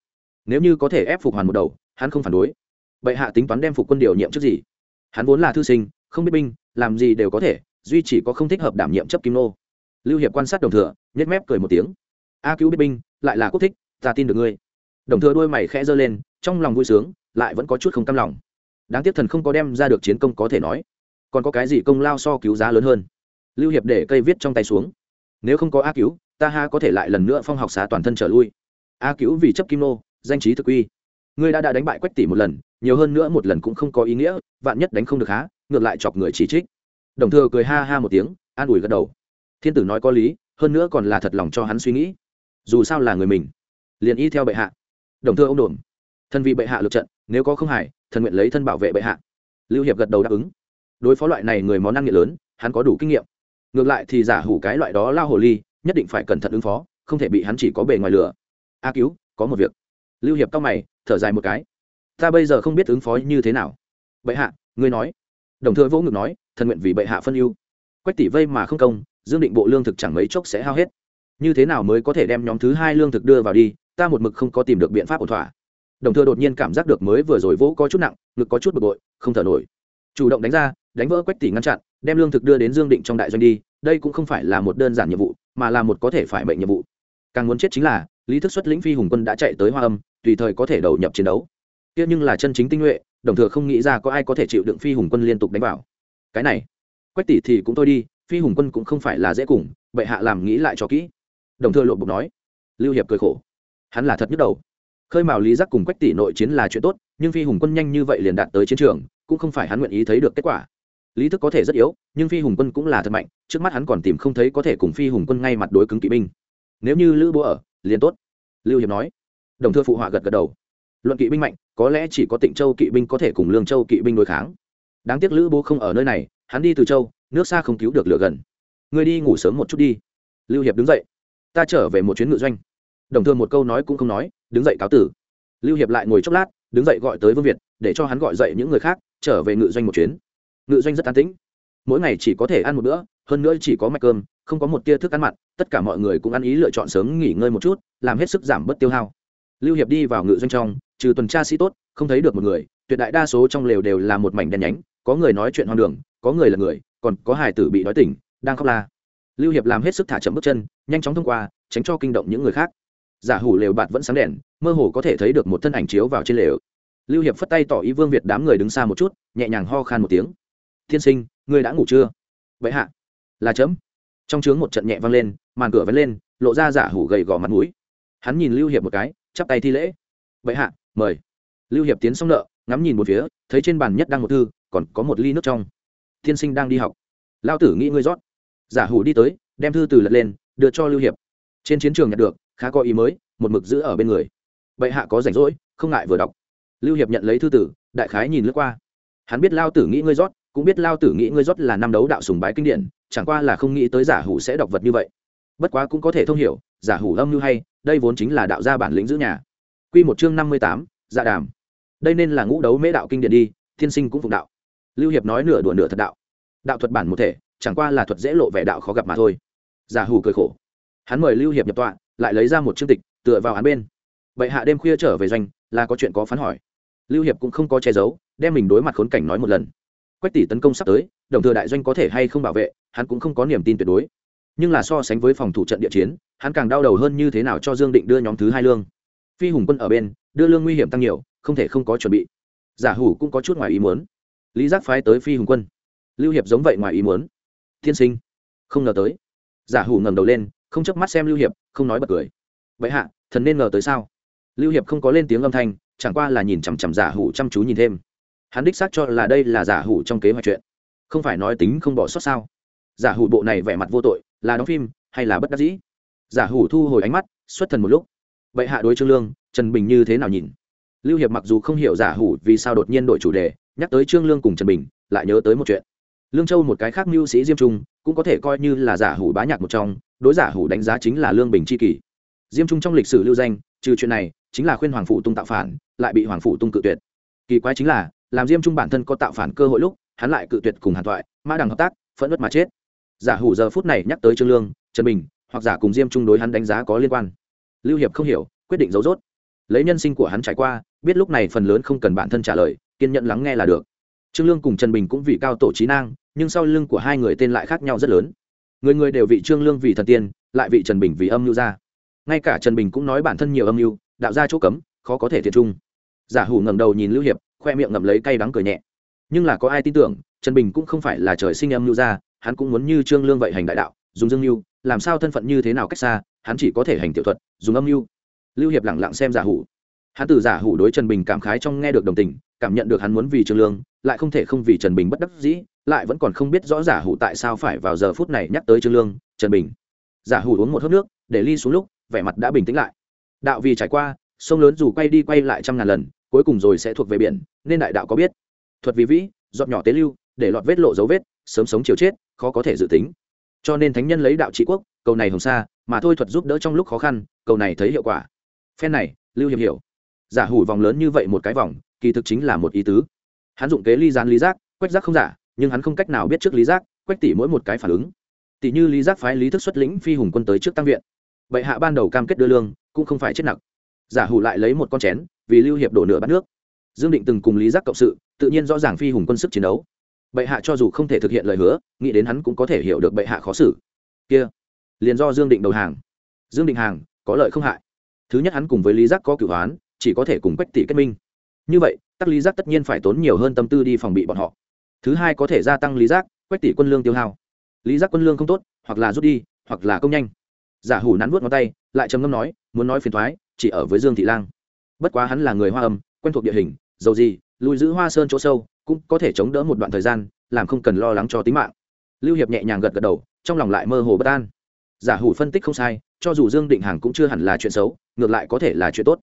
Nếu như có thể ép phục hoàn một đầu, hắn không phản đối. Bệ hạ tính toán đem phục quân điều nhiệm trước gì? Hắn vốn là thư sinh, không biết binh, làm gì đều có thể, duy chỉ có không thích hợp đảm nhiệm chấp kim nô lưu hiệp quan sát đồng thừa, nhếch mép cười một tiếng. A cứu biết binh, lại là quốc thích, ta tin được ngươi. Đồng thừa đôi mày khẽ giơ lên, trong lòng vui sướng, lại vẫn có chút không cam lòng. Đáng tiếc thần không có đem ra được chiến công có thể nói. Còn có cái gì công lao so cứu giá lớn hơn? Lưu hiệp để cây viết trong tay xuống. Nếu không có a cứu, ta ha có thể lại lần nữa phong học xá toàn thân trở lui. A cứu vì chấp kim nô, danh trí thực uy. Ngươi đã đã đánh bại quách tỷ một lần, nhiều hơn nữa một lần cũng không có ý nghĩa, vạn nhất đánh không được há, ngược lại chọc người chỉ trích. Đồng thừa cười ha ha một tiếng, an ủi gật đầu thiên tử nói có lý, hơn nữa còn là thật lòng cho hắn suy nghĩ. Dù sao là người mình. Liền y theo bệ hạ. Đồng thưa ông đồn. Thân vị bệ hạ lượt trận, nếu có không hải thần nguyện lấy thân bảo vệ bệ hạ. Lưu hiệp gật đầu đáp ứng. Đối phó loại này người món ăn nghệ lớn, hắn có đủ kinh nghiệm. Ngược lại thì giả hủ cái loại đó lao hồ ly, nhất định phải cẩn thận ứng phó, không thể bị hắn chỉ có bề ngoài lửa a cứu, có một việc. Lưu hiệp cao mày, thở dài một cái. Ta bây giờ không biết ứng phó như thế nào. Bệ hạ, ngươi nói. Đồng thừa vỗ ngực nói, thần nguyện vì bệ hạ phân ưu. Quách tỷ vây mà không công dương định bộ lương thực chẳng mấy chốc sẽ hao hết. Như thế nào mới có thể đem nhóm thứ hai lương thực đưa vào đi, ta một mực không có tìm được biện pháp ổn thỏa. Đồng thừa đột nhiên cảm giác được mới vừa rồi vỗ có chút nặng, ngực có chút bực bội, không thở nổi. Chủ động đánh ra, đánh vỡ quách tỷ ngăn chặn, đem lương thực đưa đến dương định trong đại doanh đi, đây cũng không phải là một đơn giản nhiệm vụ, mà là một có thể phải mệnh nhiệm vụ. Càng muốn chết chính là, lý thức xuất lĩnh phi hùng quân đã chạy tới hoa âm, tùy thời có thể đầu nhập chiến đấu. Kia nhưng là chân chính tinh nhuệ, đồng thừa không nghĩ ra có ai có thể chịu đựng phi hùng quân liên tục đánh vào. Cái này, quách tỷ thì cũng thôi đi phi hùng quân cũng không phải là dễ cùng, bệ hạ làm nghĩ lại cho kỹ. Đồng thừa lộ bục nói. Lưu hiệp cười khổ. Hắn là thật nhức đầu. Khơi mào lý giác cùng quách tỷ nội chiến là chuyện tốt, nhưng phi hùng quân nhanh như vậy liền đạt tới chiến trường, cũng không phải hắn nguyện ý thấy được kết quả. Lý thức có thể rất yếu, nhưng phi hùng quân cũng là thật mạnh, trước mắt hắn còn tìm không thấy có thể cùng phi hùng quân ngay mặt đối cứng kỵ binh. Nếu như lữ bố ở, liền tốt. Lưu hiệp nói. Đồng thưa phụ họa gật gật đầu. Luận kỵ binh mạnh, có lẽ chỉ có tịnh châu kỵ binh có thể cùng lương châu kỵ binh đối kháng. Đáng tiếc lữ bố không ở nơi này, hắn đi từ châu nước xa không cứu được lửa gần. Ngươi đi ngủ sớm một chút đi. Lưu hiệp đứng dậy. Ta trở về một chuyến ngự doanh. Đồng thường một câu nói cũng không nói, đứng dậy cáo tử. Lưu hiệp lại ngồi chốc lát, đứng dậy gọi tới vương việt, để cho hắn gọi dậy những người khác, trở về ngự doanh một chuyến. Ngự doanh rất an tĩnh. Mỗi ngày chỉ có thể ăn một bữa, hơn nữa chỉ có mạch cơm, không có một tia thức ăn mặn, tất cả mọi người cũng ăn ý lựa chọn sớm nghỉ ngơi một chút, làm hết sức giảm bớt tiêu hao. Lưu hiệp đi vào ngự doanh trong, trừ tuần tra sĩ tốt, không thấy được một người, tuyệt đại đa số trong lều đều là một mảnh đen nhánh có người nói chuyện hoang đường, có người là người, còn có hải tử bị đói tỉnh, đang khóc la. Lưu hiệp làm hết sức thả chậm bước chân, nhanh chóng thông qua, tránh cho kinh động những người khác. Giả hủ lều bạt vẫn sáng đèn, mơ hồ có thể thấy được một thân ảnh chiếu vào trên lều. Lưu hiệp phất tay tỏ ý vương việt đám người đứng xa một chút, nhẹ nhàng ho khan một tiếng. Thiên sinh, ngươi đã ngủ chưa? Vậy hạ. Là chấm. Trong trướng một trận nhẹ vang lên, màn cửa vẫn lên, lộ ra giả hủ gầy gò mặt mũi. Hắn nhìn lưu hiệp một cái, chắp tay thi lễ. Vậy hạ, mời. Lưu hiệp tiến xong nợ, ngắm nhìn một phía, thấy trên bàn nhất đang một thư còn có một ly nước trong. Thiên sinh đang đi học. Lao tử nghĩ ngươi rót. Giả hủ đi tới, đem thư từ lật lên, đưa cho lưu hiệp. Trên chiến trường nhận được, khá có ý mới, một mực giữ ở bên người. Bệ hạ có rảnh rỗi, không ngại vừa đọc. Lưu hiệp nhận lấy thư tử đại khái nhìn lướt qua. Hắn biết lao tử nghĩ ngươi rót, cũng biết lao tử nghĩ ngươi rót là năm đấu đạo sùng bái kinh điển, chẳng qua là không nghĩ tới giả hủ sẽ đọc vật như vậy. Bất quá cũng có thể thông hiểu, giả hủ âm như hay, đây vốn chính là đạo gia bản lĩnh giữ nhà. Quy một chương năm mươi tám dạ đàm. Đây nên là ngũ đấu mễ đạo kinh điển đi thiên sinh cũng phục đạo lưu hiệp nói nửa đùa nửa thật đạo. Đạo thuật bản một thể, chẳng qua là thuật dễ lộ vẻ đạo khó gặp mà thôi. Giả hủ cười khổ. Hắn mời lưu hiệp nhập tọa, lại lấy ra một chương tịch, tựa vào án bên. Bệ hạ đêm khuya trở về doanh, là có chuyện có phán hỏi. Lưu hiệp cũng không có che giấu, đem mình đối mặt khốn cảnh nói một lần. Quách tỷ tấn công sắp tới, đồng thừa đại doanh có thể hay không bảo vệ, hắn cũng không có niềm tin tuyệt đối. Nhưng là so sánh với phòng thủ trận địa chiến, hắn càng đau đầu hơn như thế nào cho dương định đưa nhóm thứ hai lương. Phi hùng quân ở bên, đưa lương nguy hiểm tăng nhiều, không thể không có chuẩn bị. Giả hủ cũng có chút ngoài ý muốn lý giác phái tới phi hùng quân. Lưu hiệp giống vậy ngoài ý muốn. Thiên sinh, không ngờ tới. Giả hủ ngẩng đầu lên, không chớp mắt xem lưu hiệp, không nói bật cười. Vậy hạ, thần nên ngờ tới sao? Lưu hiệp không có lên tiếng âm thanh, chẳng qua là nhìn chằm chằm giả hủ chăm chú nhìn thêm. Hắn đích xác cho là đây là giả hủ trong kế hoạch chuyện. Không phải nói tính không bỏ sót sao? Giả hủ bộ này vẻ mặt vô tội, là đóng phim hay là bất đắc dĩ? Giả hủ thu hồi ánh mắt, xuất thần một lúc. Vậy hạ đối trương lương, trần bình như thế nào nhìn? Lưu hiệp mặc dù không hiểu giả hủ vì sao đột nhiên đổi chủ đề nhắc tới trương lương cùng trần bình, lại nhớ tới một chuyện. Lương châu một cái khác mưu sĩ diêm trung, cũng có thể coi như là giả hủ bá nhạc một trong, đối giả hủ đánh giá chính là lương bình c h i kỷ. Diêm trung trong lịch sử lưu danh, trừ chuyện này, chính là khuyên hoàng phụ tung tạo phản, lại bị hoàng phụ tung cự tuyệt. Kỳ quái chính là, làm diêm trung bản thân có tạo phản cơ hội lúc, hắn lại cự tuyệt cùng hàn thoại, mã đằng hợp tác, phẫn nứt mà chết. Giả hủ giờ phút này nhắc tới trương lương, trần bình, hoặc giả cùng diêm trung đối hắn đánh giá có liên quan. Lưu hiệp không hiểu, quyết định giấu dốt lấy nhân sinh của hắn trải qua, biết lúc này phần lớn không cần bản thân trả lời kiên nhẫn lắng nghe là được. Trương lương cùng trần bình cũng vì cao tổ trí năng, nhưng sau lưng của hai người tên lại khác nhau rất lớn. Người người đều vị trương lương vì thần tiên, lại vị trần bình vì âm mưu gia ngay cả trần bình cũng nói bản thân nhiều âm mưu, đạo ra chỗ cấm, khó có thể thiệt trung. Giả hủ ngẩng đầu nhìn lưu hiệp, khoe miệng ngậm lấy cay đắng cười nhẹ. Nhưng là có ai tin tưởng, trần bình cũng không phải là trời sinh âm mưu gia hắn cũng muốn như trương lương vậy hành đại đạo, dùng dương mưu, làm sao thân phận như thế nào cách xa, hắn chỉ có thể hành tiểu thuật, dùng âm mưu. Lưu hiệp lẳng lặng xem giả hủ. Hắn từ giả hủ đối trần bình cảm khái trong nghe được đồng tình cảm nhận được hắn muốn vì trương lương, lại không thể không vì trần bình bất đắc dĩ, lại vẫn còn không biết rõ giả hủ tại sao phải vào giờ phút này nhắc tới trương lương, trần bình. Giả hủ uống một hớp nước, để ly xuống lúc, vẻ mặt đã bình tĩnh lại. Đạo vì trải qua, sông lớn dù quay đi quay lại trăm ngàn lần, cuối cùng rồi sẽ thuộc về biển, nên đại đạo có biết. Thuật vì vĩ, giọt nhỏ tế lưu, để lọt vết lộ dấu vết, sớm sống chiều chết, khó có thể dự tính. Cho nên thánh nhân lấy đạo trị quốc, cầu này hồng xa mà thôi thuật giúp đỡ trong lúc khó khăn, cầu này thấy hiệu quả. Phen này, lưu hiệp hiểu. Giả hủ vòng lớn như vậy một cái vòng kỳ thực chính là một ý tứ. Hắn dụng kế ly gián lý giác, quách giác không giả, nhưng hắn không cách nào biết trước lý giác, quách tỷ mỗi một cái phản ứng. Tỷ như lý giác phái lý thức xuất lĩnh phi hùng quân tới trước tăng viện. Vậy hạ ban đầu cam kết đưa lương, cũng không phải chết nặng. Giả hủ lại lấy một con chén, vì lưu hiệp đổ nửa bát nước. Dương định từng cùng lý giác cộng sự, tự nhiên rõ ràng phi hùng quân sức chiến đấu. Bệ hạ cho dù không thể thực hiện lời hứa, nghĩ đến hắn cũng có thể hiểu được bệ hạ khó xử. Kia, liền do dương định đầu hàng. Dương định hàng, có lợi không hại. Thứ nhất hắn cùng với lý giác có cửu hoán chỉ có thể cùng quách tỷ kết minh như vậy, tắc lý giác tất nhiên phải tốn nhiều hơn tâm tư đi phòng bị bọn họ. Thứ hai có thể gia tăng lý giác quách tỷ quân lương tiêu hao. Lý giác quân lương không tốt, hoặc là rút đi, hoặc là công nhanh. Giả hủ nắn vuốt ngón tay, lại trầm ngâm nói, muốn nói phiền thoái chỉ ở với dương thị lang. Bất quá hắn là người hoa âm, quen thuộc địa hình dầu gì lùi giữ hoa sơn chỗ sâu, cũng có thể chống đỡ một đoạn thời gian, làm không cần lo lắng cho tính mạng. Lưu hiệp nhẹ nhàng gật gật đầu, trong lòng lại mơ hồ bất an. Giả hủ phân tích không sai, cho dù dương định hàng cũng chưa hẳn là chuyện xấu, ngược lại có thể là chuyện tốt.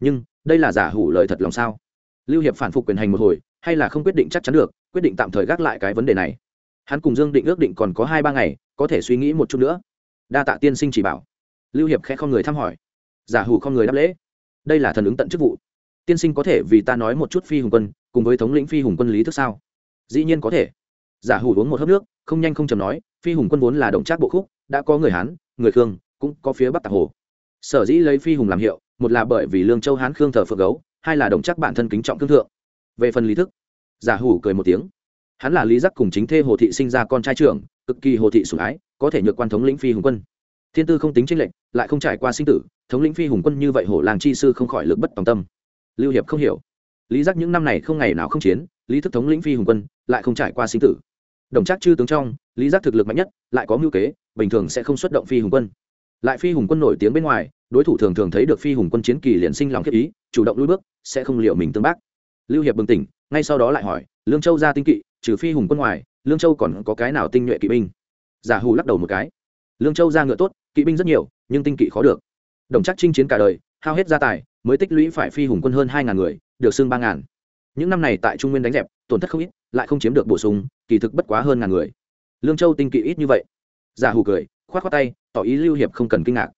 Nhưng, đây là giả hủ lời thật lòng sao? Lưu hiệp phản phục quyền hành một hồi, hay là không quyết định chắc chắn được, quyết định tạm thời gác lại cái vấn đề này. Hắn cùng dương định ước định còn có hai ba ngày, có thể suy nghĩ một chút nữa. Đa tạ tiên sinh chỉ bảo. Lưu hiệp khẽ không người thăm hỏi. Giả hủ không người đáp lễ. Đây là thần ứng tận chức vụ. Tiên sinh có thể vì ta nói một chút phi hùng quân, cùng với thống lĩnh phi hùng quân lý thức sao? Dĩ nhiên có thể. Giả hủ uống một hớp nước, không nhanh không chầm nói, phi hùng quân vốn là động trác bộ khúc, đã có người hán, người khương, cũng có phía bắc tạc hồ. Sở dĩ lấy phi hùng làm hiệu, một là bởi vì lương châu hán khương thờ phượng gấu hai là đồng chắc bản thân kính trọng thương thượng. Về phần lý thức, giả hủ cười một tiếng. Hắn là lý giác cùng chính thê hồ thị sinh ra con trai trưởng, cực kỳ hồ thị sủng ái, có thể nhược quan thống lĩnh phi hùng quân. Thiên tư không tính tranh lệch, lại không trải qua sinh tử, thống lĩnh phi hùng quân như vậy hổ làng chi sư không khỏi lực bất tòng tâm. Lưu hiệp không hiểu. Lý giác những năm này không ngày nào không chiến, lý thức thống lĩnh phi hùng quân, lại không trải qua sinh tử. Đồng trác chư tướng trong, lý giác thực lực mạnh nhất, lại có mưu kế, bình thường sẽ không xuất động phi hùng quân. Lại phi hùng quân nổi tiếng bên ngoài đối thủ thường thường thấy được phi hùng quân chiến kỳ liền sinh lòng khiếp ý, chủ động lui bước, sẽ không liệu mình tương bác. Lưu hiệp bừng tỉnh, ngay sau đó lại hỏi, lương châu ra tinh kỵ, trừ phi hùng quân ngoài, lương châu còn có cái nào tinh nhuệ kỵ binh? Giả hù lắc đầu một cái, lương châu ra ngựa tốt, kỵ binh rất nhiều, nhưng tinh kỵ khó được. Đồng chắc chinh chiến cả đời, hao hết gia tài, mới tích lũy phải phi hùng quân hơn hai ngàn người, được xưng ba ngàn. Những năm này tại trung nguyên đánh dẹp, tổn thất không ít, lại không chiếm được bổ sung, kỳ thực bất quá hơn ngàn người. Lương châu tinh kỵ ít như vậy. Giả hù cười k h o á t k h o á tay, tỏ ý lưu hiệp không cần kinh ngạc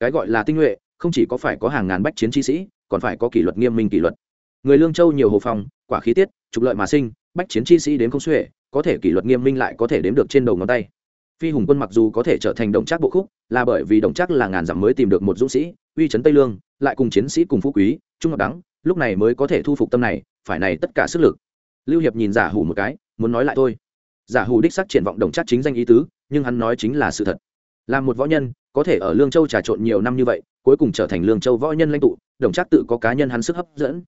cái gọi là tinh nhuệ, không chỉ có phải có hàng ngàn bách chiến chi sĩ, còn phải có kỷ luật nghiêm minh kỷ luật. Người lương châu nhiều hồ phòng quả khí tiết, trục lợi mà sinh, bách chiến chi sĩ đến không xuể, có thể kỷ luật nghiêm minh lại có thể đếm được trên đầu ngón tay. Phi hùng quân mặc dù có thể trở thành đồng trác bộ khúc, là bởi vì đồng trác là ngàn dặm mới tìm được một dũng sĩ, uy trấn tây lương, lại cùng chiến sĩ cùng phú quý, trung ngọc đắng, lúc này mới có thể thu phục tâm này, phải này tất cả sức lực. Lưu hiệp nhìn giả hủ một cái, muốn nói lại thôi. Giả hủ đích sắc triển vọng đồng chắc chính danh ý tứ, nhưng hắn nói chính là sự thật làm một võ nhân, có thể ở lương châu trà trộn nhiều năm như vậy, cuối cùng trở thành lương châu võ nhân lãnh tụ, đồng chắc tự có cá nhân hắn sức hấp dẫn.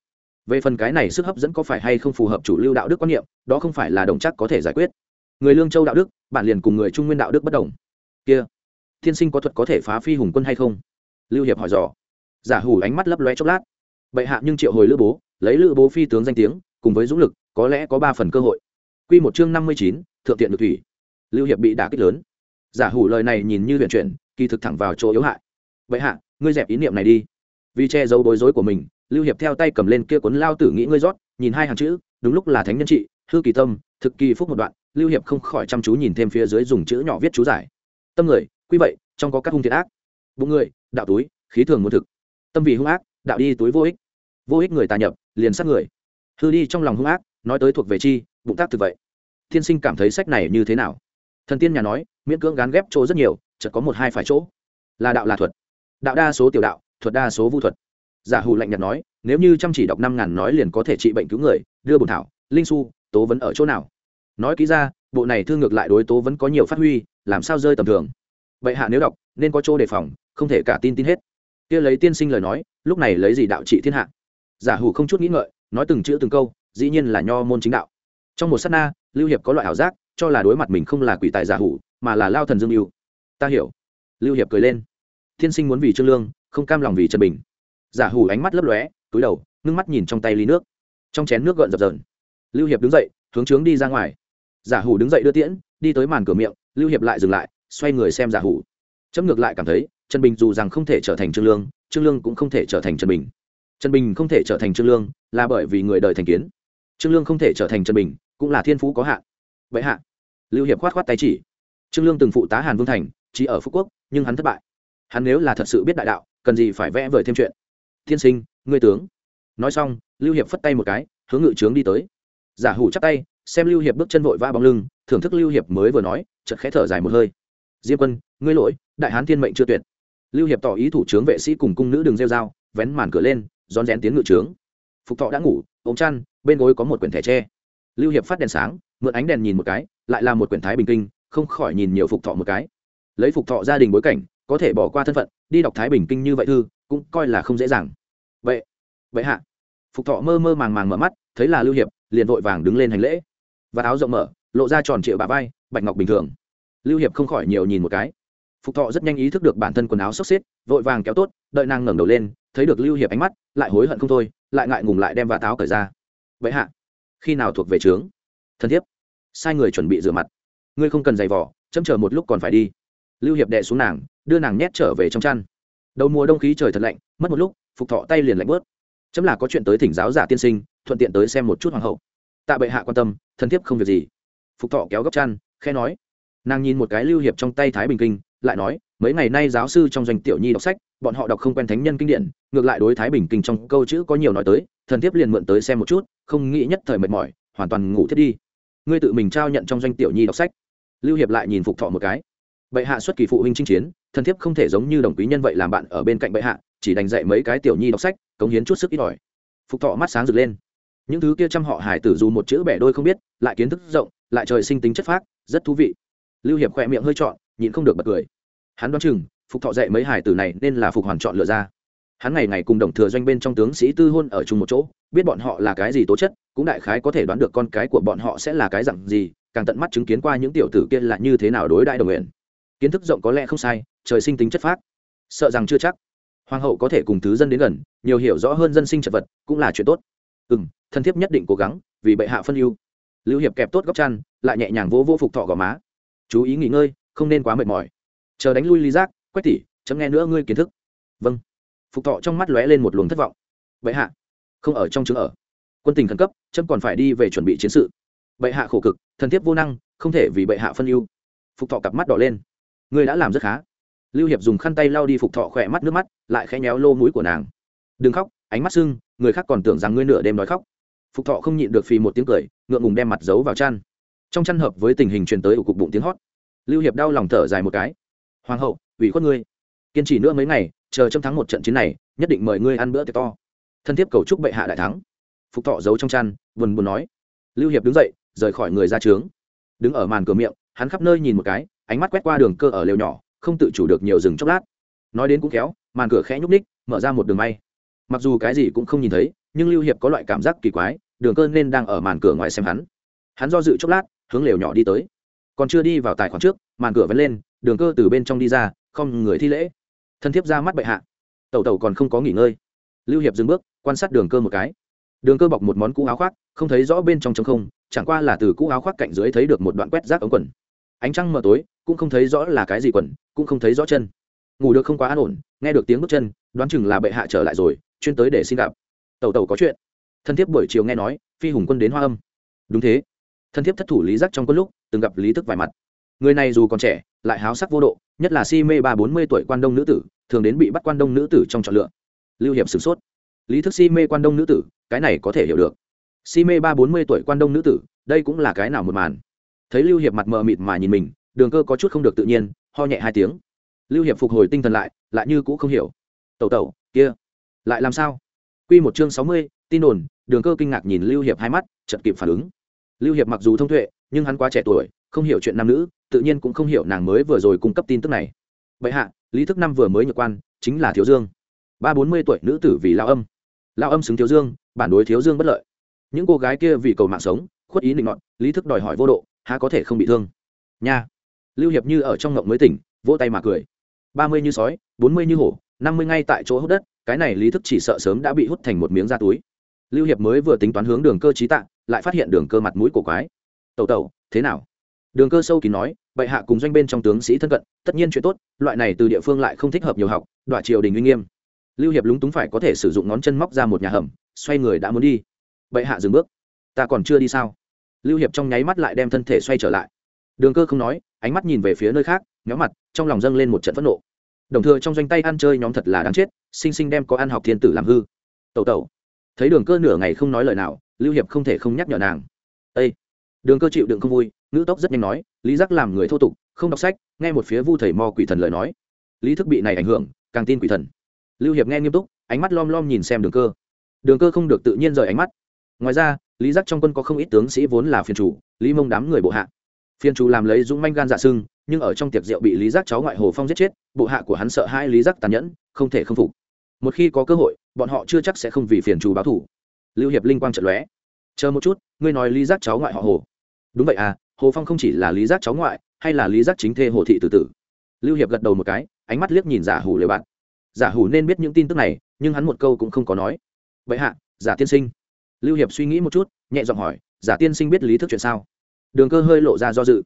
Về phần cái này sức hấp dẫn có phải hay không phù hợp chủ lưu đạo đức quan niệm, đó không phải là đồng chắc có thể giải quyết. Người lương châu đạo đức bản liền cùng người trung nguyên đạo đức bất đồng. Kia, thiên sinh có thuật có thể phá phi hùng quân hay không? Lưu hiệp hỏi dò. Giả hủ ánh mắt lấp loe chốc lát. Bệ hạ nhưng triệu hồi lữ bố, lấy lữ bố phi tướng danh tiếng, cùng với dũng lực, có lẽ có ba phần cơ hội. Q một chương năm mươi chín, thượng tiện được thủy. Lưu hiệp bị đả kích lớn giả hủ lời này nhìn như huyện chuyển, kỳ thực thẳng vào chỗ yếu hại. Vậy hạ, ngươi dẹp ý niệm này đi. Vì che giấu bối rối của mình, lưu hiệp theo tay cầm lên kia cuốn lao tử nghĩ ngươi rót, nhìn hai hàng chữ, đúng lúc là thánh nhân trị, hư kỳ tâm, thực kỳ phúc một đoạn, lưu hiệp không khỏi chăm chú nhìn thêm phía dưới dùng chữ nhỏ viết chú giải. Tâm người quy vậy, trong có các hung thiệt ác. Bụng người, đạo túi, khí thường muốn thực. Tâm vì hung ác, đạo đi túi vô ích. Vô ích người tà nhập, liền sát người. Hư đi trong lòng hung ác, nói tới thuộc về chi, bụng tác thực vậy. Thiên sinh cảm thấy sách này như thế nào? Thần tiên nhà nói, miễn cưỡng gán ghép chỗ rất nhiều, chợt có một hai phải chỗ. Là đạo là thuật. Đạo đa số tiểu đạo, thuật đa số vu thuật. Giả hù lạnh nhạt nói, nếu như chăm chỉ đọc năm ngàn nói liền có thể trị bệnh cứu người, đưa bùn thảo, linh su, tố vấn ở chỗ nào? Nói kỹ ra, bộ này thương ngược lại đối tố vẫn có nhiều phát huy, làm sao rơi tầm thường? Vậy hạ nếu đọc, nên có chỗ đề phòng, không thể cả tin tin hết. Kia lấy tiên sinh lời nói, lúc này lấy gì đạo trị thiên hạ? Giả hủ không chút nghĩ ngợi, nói từng chữ từng câu, dĩ nhiên là nho môn chính đạo. Trong một s á t na, lưu hiệp có loại ảo giác cho là đối mặt mình không là quỷ tài giả hủ, mà là lao thần dương yêu ta hiểu. Lưu hiệp cười lên. Thiên sinh muốn vì trương lương, không cam lòng vì trần bình. Giả hủ ánh mắt lấp lóe, túi đầu, ngưng mắt nhìn trong tay ly nước. Trong chén nước gợn dập dờn. Lưu hiệp đứng dậy, hướng trướng đi ra ngoài. Giả hủ đứng dậy đưa tiễn, đi tới màn cửa miệng, lưu hiệp lại dừng lại, xoay người xem giả hủ. Chấm ngược lại cảm thấy, trần bình dù rằng không thể trở thành trương lương trương lương cũng không thể trở thành trần bình. Trần bình không thể trở thành trương lương là bởi vì người đời thành kiến. Trương lương không thể trở thành trần bình, cũng là thiên phú có hạn. Vậy hạ lưu hiệp khoát khoát tay chỉ. Trương lương từng phụ tá hàn vương thành, chỉ ở phú quốc, nhưng hắn thất bại. Hắn nếu là thật sự biết đại đạo, cần gì phải vẽ vời thêm chuyện. Thiên sinh, ngươi tướng. Nói xong, lưu hiệp phất tay một cái, hướng ngự trướng đi tới. Giả hủ chắp tay, xem lưu hiệp bước chân vội va bóng lưng, thưởng thức lưu hiệp mới vừa nói, chợt khẽ thở dài một hơi. Diêm quân, ngươi lỗi, đại hán thiên mệnh chưa tuyệt. Lưu hiệp tỏ ý thủ trướng vệ sĩ cùng cung nữ đường rêu dao vén màn cửa lên, rón rén tiến ngự trướng. Phục thọ đã ngủ ống chăn, bên gối có một quyển thẻ tre. Lưu hiệp phát đèn sáng mượn ánh đèn nhìn một cái, lại là một quyển thái bình kinh, không khỏi nhìn nhiều phục thọ một cái. Lấy phục thọ gia đình bối cảnh, có thể bỏ qua thân phận, đi đọc thái bình kinh như vậy thư, cũng coi là không dễ dàng. Vậy vậy hạ. Phục thọ mơ mơ màng màng mở mắt, thấy là lưu hiệp, liền vội vàng đứng lên hành lễ. Và áo rộng mở, lộ ra tròn trịa bà vai, bạch ngọc bình thường. Lưu hiệp không khỏi nhiều nhìn một cái. Phục thọ rất nhanh ý thức được bản thân quần áo sốc xếp, vội vàng kéo tốt, đợi nàng ngẩng đầu lên, thấy được lưu hiệp ánh mắt, lại hối hận không thôi, lại ngại ngùng lại đem vạt áo cởi ra. Vậy hạ, khi nào thuộc về trướng? Thân thiết sai người chuẩn bị rửa mặt. Ngươi không cần giày vỏ chấm chờ một lúc còn phải đi. Lưu hiệp đệ xuống nàng, đưa nàng nhét trở về trong chăn. Đầu mùa đông khí trời thật lạnh, mất một lúc, phục thọ tay liền lạnh bớt. Chấm là có chuyện tới thỉnh giáo giả tiên sinh, thuận tiện tới xem một chút hoàng hậu. Tạ bệ hạ quan tâm, thân thiết không việc gì. Phục thọ kéo góc chăn khe nói. Nàng nhìn một cái lưu hiệp trong tay thái bình kinh, lại nói, mấy ngày nay giáo sư trong doanh tiểu nhi đọc sách, bọn họ đọc không quen thánh nhân kinh điển, ngược lại đối thái bình kinh trong câu chữ có nhiều nói tới thần thiếp liền mượn tới xem một chút, không nghĩ nhất thời mệt mỏi, hoàn toàn ngủ thiết đi ngươi tự mình trao nhận trong doanh tiểu nhi đọc sách. Lưu hiệp lại nhìn phục thọ một cái. Bệ hạ xuất kỳ phụ huynh chinh chiến, thân thiếp không thể giống như đồng quý nhân vậy làm bạn ở bên cạnh bệ hạ, chỉ đành dạy mấy cái tiểu nhi đọc sách, cống hiến chút sức ít ỏi. Phục thọ mắt sáng rực lên. Những thứ kia trăm họ hải tử dù một chữ bẻ đôi không biết, lại kiến thức rộng, lại trời sinh tính chất phác, rất thú vị. Lưu hiệp khỏe miệng hơi trọn, nhịn không được bật cười. Hắn đoán chừng, phục thọ dạy mấy hải tử này nên là phục hoàn chọn lựa ra hắn ngày ngày cùng đồng thừa doanh bên trong tướng sĩ tư hôn ở chung một chỗ, biết bọn họ là cái gì tố chất, cũng đại khái có thể đoán được con cái của bọn họ sẽ là cái dặn gì, càng tận mắt chứng kiến qua những tiểu tử kia là như thế nào đối đại đồng nguyện. Kiến thức rộng có lẽ không sai, trời sinh tính chất phát sợ rằng chưa chắc. Hoàng hậu có thể cùng thứ dân đến gần, nhiều hiểu rõ hơn dân sinh chật vật, cũng là chuyện tốt. Ừ m thân thiết nhất định cố gắng, vì bệ hạ phân ưu. Lưu hiệp kẹp tốt góc chăn, lại nhẹ nhàng vỗ vỗ phục thọ gò má. Chú ý nghỉ ngơi, không nên quá mệt mỏi. Chờ đánh lui ly giác, quách tỉ chấm nghe nữa ngươi kiến thức. Vâng phục thọ trong mắt lóe lên một luồng thất vọng. Bệ hạ, không ở trong chứng ở. Quân tình khẩn cấp, chấm còn phải đi về chuẩn bị chiến sự. Bệ hạ khổ cực, thần thiếp vô năng, không thể vì bệ hạ phân ưu. Phục thọ cặp mắt đỏ lên. Ngươi đã làm rất khá. Lưu hiệp dùng khăn tay lau đi phục thọ khỏe mắt nước mắt, lại khẽ nhéo lô mũi của nàng. Đừng khóc, ánh mắt sưng, người khác còn tưởng rằng ngươi nửa đêm nói khóc. Phục thọ không nhịn được phì một tiếng cười, ngượng ngùng đem mặt giấu vào chăn. Trong chăn hợp với tình hình truyền tới ủ cục bụng tiếng hót. Lưu hiệp đau lòng thở dài một cái. Hoàng hậu, ủy khuất ngươi. Kiên trì nữa mấy ngày chờ trong thắng một trận chiến này, nhất định mời ngươi ăn bữa tiệc to. Thân thiết cầu chúc bệ hạ đại thắng. Phục thọ giấu trong chăn, buồn buồn nói. Lưu hiệp đứng dậy, rời khỏi người ra trướng. Đứng ở màn cửa miệng, hắn khắp nơi nhìn một cái, ánh mắt quét qua đường cơ ở lều nhỏ, không tự chủ được nhiều rừng chốc lát. Nói đến cũng kéo màn cửa khẽ nhúc ních mở ra một đường may. Mặc dù cái gì cũng không nhìn thấy, nhưng lưu hiệp có loại cảm giác kỳ quái, đường cơ nên đang ở màn cửa ngoài xem hắn. Hắn do dự chốc lát, hướng lều nhỏ đi tới. Còn chưa đi vào tài khoản trước, màn cửa vẫn lên, đường cơ từ bên trong đi ra, không người thi lễ thân thiếp ra mắt bệ hạ. Tẩu tẩu còn không có nghỉ ngơi. Lưu hiệp dừng bước, quan sát đường cơ một cái. Đường cơ bọc một món cũ áo khoác, không thấy rõ bên trong trống không, chẳng qua là từ cũ áo khoác cạnh dưới thấy được một đoạn quét rác ống quần. Ánh trăng mờ tối, cũng không thấy rõ là cái gì quần, cũng không thấy rõ chân. Ngủ được không quá an ổn, nghe được tiếng bước chân, đoán chừng là bệ hạ trở lại rồi, chuyên tới để xin gặp. Tẩu tẩu có chuyện. Thân thiết buổi chiều nghe nói, phi hùng quân đến hoa âm. Đúng thế. Thân thiết thất thủ lý giác trong quân lúc, từng gặp lý thức vài mặt. Người này dù còn trẻ, lại háo sắc vô độ nhất là si mê ba bốn mươi tuổi quan đông nữ tử, thường đến bị bắt quan đông nữ tử trong chọn lựa. Lưu hiệp sửng sốt. Lý thức si mê quan đông nữ tử, cái này có thể hiểu được. Si mê ba bốn mươi tuổi quan đông nữ tử, đây cũng là cái nào một màn? Thấy lưu hiệp mặt mờ mịt mà nhìn mình, đường cơ có chút không được tự nhiên, ho nhẹ hai tiếng. Lưu hiệp phục hồi tinh thần lại lại như cũ không hiểu. Tẩu tẩu, kia, lại làm sao? Q một chương sáu mươi, tin đồn, đường cơ kinh ngạc nhìn lưu hiệp hai mắt chật kịp phản ứng. Lưu hiệp mặc dù thông tuệ, nhưng hắn quá trẻ tuổi, không hiểu chuyện nam nữ tự nhiên cũng không hiểu nàng mới vừa rồi cung cấp tin tức này. Vậy hạ, lý thức năm vừa mới nhập quan, chính là thiếu dương. Ba bốn mươi tuổi nữ tử vì lao âm. Lao âm xứng thiếu dương, bản đối thiếu dương bất lợi. Những cô gái kia vì cầu mạng sống, khuất ý định ngọn lý thức đòi hỏi vô độ, há có thể không bị thương? Nha. Lưu hiệp như ở trong ngộng mới tỉnh, vỗ tay mà cười. Ba mươi như sói, bốn mươi như hổ, năm mươi ngay tại chỗ hút đất, cái này lý thức chỉ sợ sớm đã bị hút thành một miếng da túi. Lưu hiệp mới vừa tính toán hướng đường cơ trí tạng lại phát hiện đường cơ mặt mũi của quái. Tẩu tẩu, thế nào? Đường cơ sâu kín nói, bệ hạ cùng doanh bên trong tướng sĩ thân cận, tất nhiên chuyện tốt, loại này từ địa phương lại không thích hợp nhiều học đoạn triều đình uy nghiêm. Lưu hiệp lúng túng phải có thể sử dụng ngón chân móc ra một nhà hầm, xoay người đã muốn đi. Bệ hạ dừng bước. Ta còn chưa đi sao? Lưu hiệp trong nháy mắt lại đem thân thể xoay trở lại. Đường cơ không nói, ánh mắt nhìn về phía nơi khác nhóm mặt, trong lòng dâng lên một trận phẫn nộ. Đồng thừa trong doanh tay ăn chơi nhóm thật là đáng chết sinh sinh đem có ăn học thiên tử làm hư. Tẩu tẩu. Thấy đường cơ nửa ngày không nói lời nào, lưu hiệp không thể không nhắc nhở nàng. Ây đường cơ chịu đựng không vui ngữ tốc rất nhanh nói, lý giác làm người thô tục, không đọc sách, nghe một phía vu thầy mo quỷ thần lời nói. Lý thức bị này ảnh hưởng, càng tin quỷ thần. Lưu hiệp nghe nghiêm túc, ánh mắt lom lom nhìn xem đường cơ. Đường cơ không được tự nhiên rời ánh mắt. Ngoài ra, lý giác trong quân có không ít tướng sĩ vốn là phiền chủ, lý mông đám người bộ hạ. Phiền chủ làm lấy dũng manh gan dạ sưng, nhưng ở trong tiệc rượu bị lý giác cháu ngoại hồ phong giết chết, bộ hạ của hắn sợ hai lý giác tàn nhẫn, không thể không phục. Một khi có cơ hội, bọn họ chưa chắc sẽ không vì phiền chủ báo thủ lưu hiệp linh quang trận lóe. Chờ một chút, ngươi nói lý giác cháu ngoại họ hồ. Đúng vậy à hồ phong không chỉ là lý giác cháu ngoại, hay là lý giác chính thê hồ thị tử tử. Lưu hiệp gật đầu một cái, ánh mắt liếc nhìn giả hủ lều bạn. Giả hủ nên biết những tin tức này, nhưng hắn một câu cũng không có nói. Vậy hạ, giả tiên sinh. Lưu hiệp suy nghĩ một chút, nhẹ giọng hỏi, giả tiên sinh biết lý thức chuyện sao? Đường cơ hơi lộ ra do dự.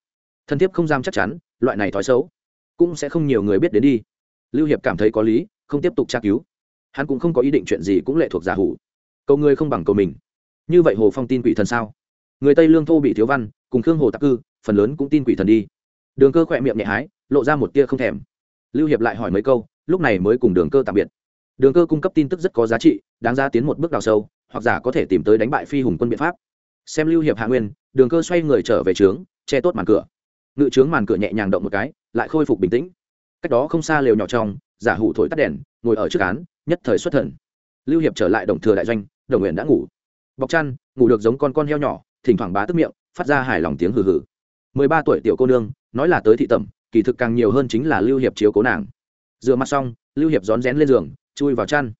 Thân thiết không giam chắc chắn, loại này thói xấu cũng sẽ không nhiều người biết đến đi. Lưu hiệp cảm thấy có lý, không tiếp tục tra cứu. Hắn cũng không có ý định chuyện gì cũng lệ thuộc giả hủ. Cầu người không bằng cầu mình. Như vậy hồ phong tin quỷ thần sao? Người tây lương thô bị thiếu văn cùng khương hồ tắc cư, phần lớn cũng tin quỷ thần đi. Đường cơ khỏe miệng nhẹ hái, lộ ra một tia không thèm. Lưu hiệp lại hỏi mấy câu, lúc này mới cùng đường cơ tạm biệt. Đường cơ cung cấp tin tức rất có giá trị, đáng ra tiến một bước đào sâu, hoặc giả có thể tìm tới đánh bại phi hùng quân biện pháp. Xem lưu hiệp hạ nguyên, đường cơ xoay người trở về trướng, che tốt màn cửa. Ngự trướng màn cửa nhẹ nhàng động một cái, lại khôi phục bình tĩnh. Cách đó không xa lều nhỏ trong, giả hủ thổi tắt đèn, ngồi ở trước án, nhất thời xuất thần. Lưu hiệp trở lại đồng thừa đại doanh, đồng nguyện đã ngủ. Bọc chăn, ngủ được giống con con heo nhỏ, thỉnh thoảng bá tức miệng phát ra hài lòng tiếng hừ hừ. Mười ba tuổi tiểu cô nương, nói là tới thị tẩm, kỳ thực càng nhiều hơn chính là lưu hiệp chiếu cố nàng. Rửa mặt xong, lưu hiệp rón rén lên giường, chui vào chăn.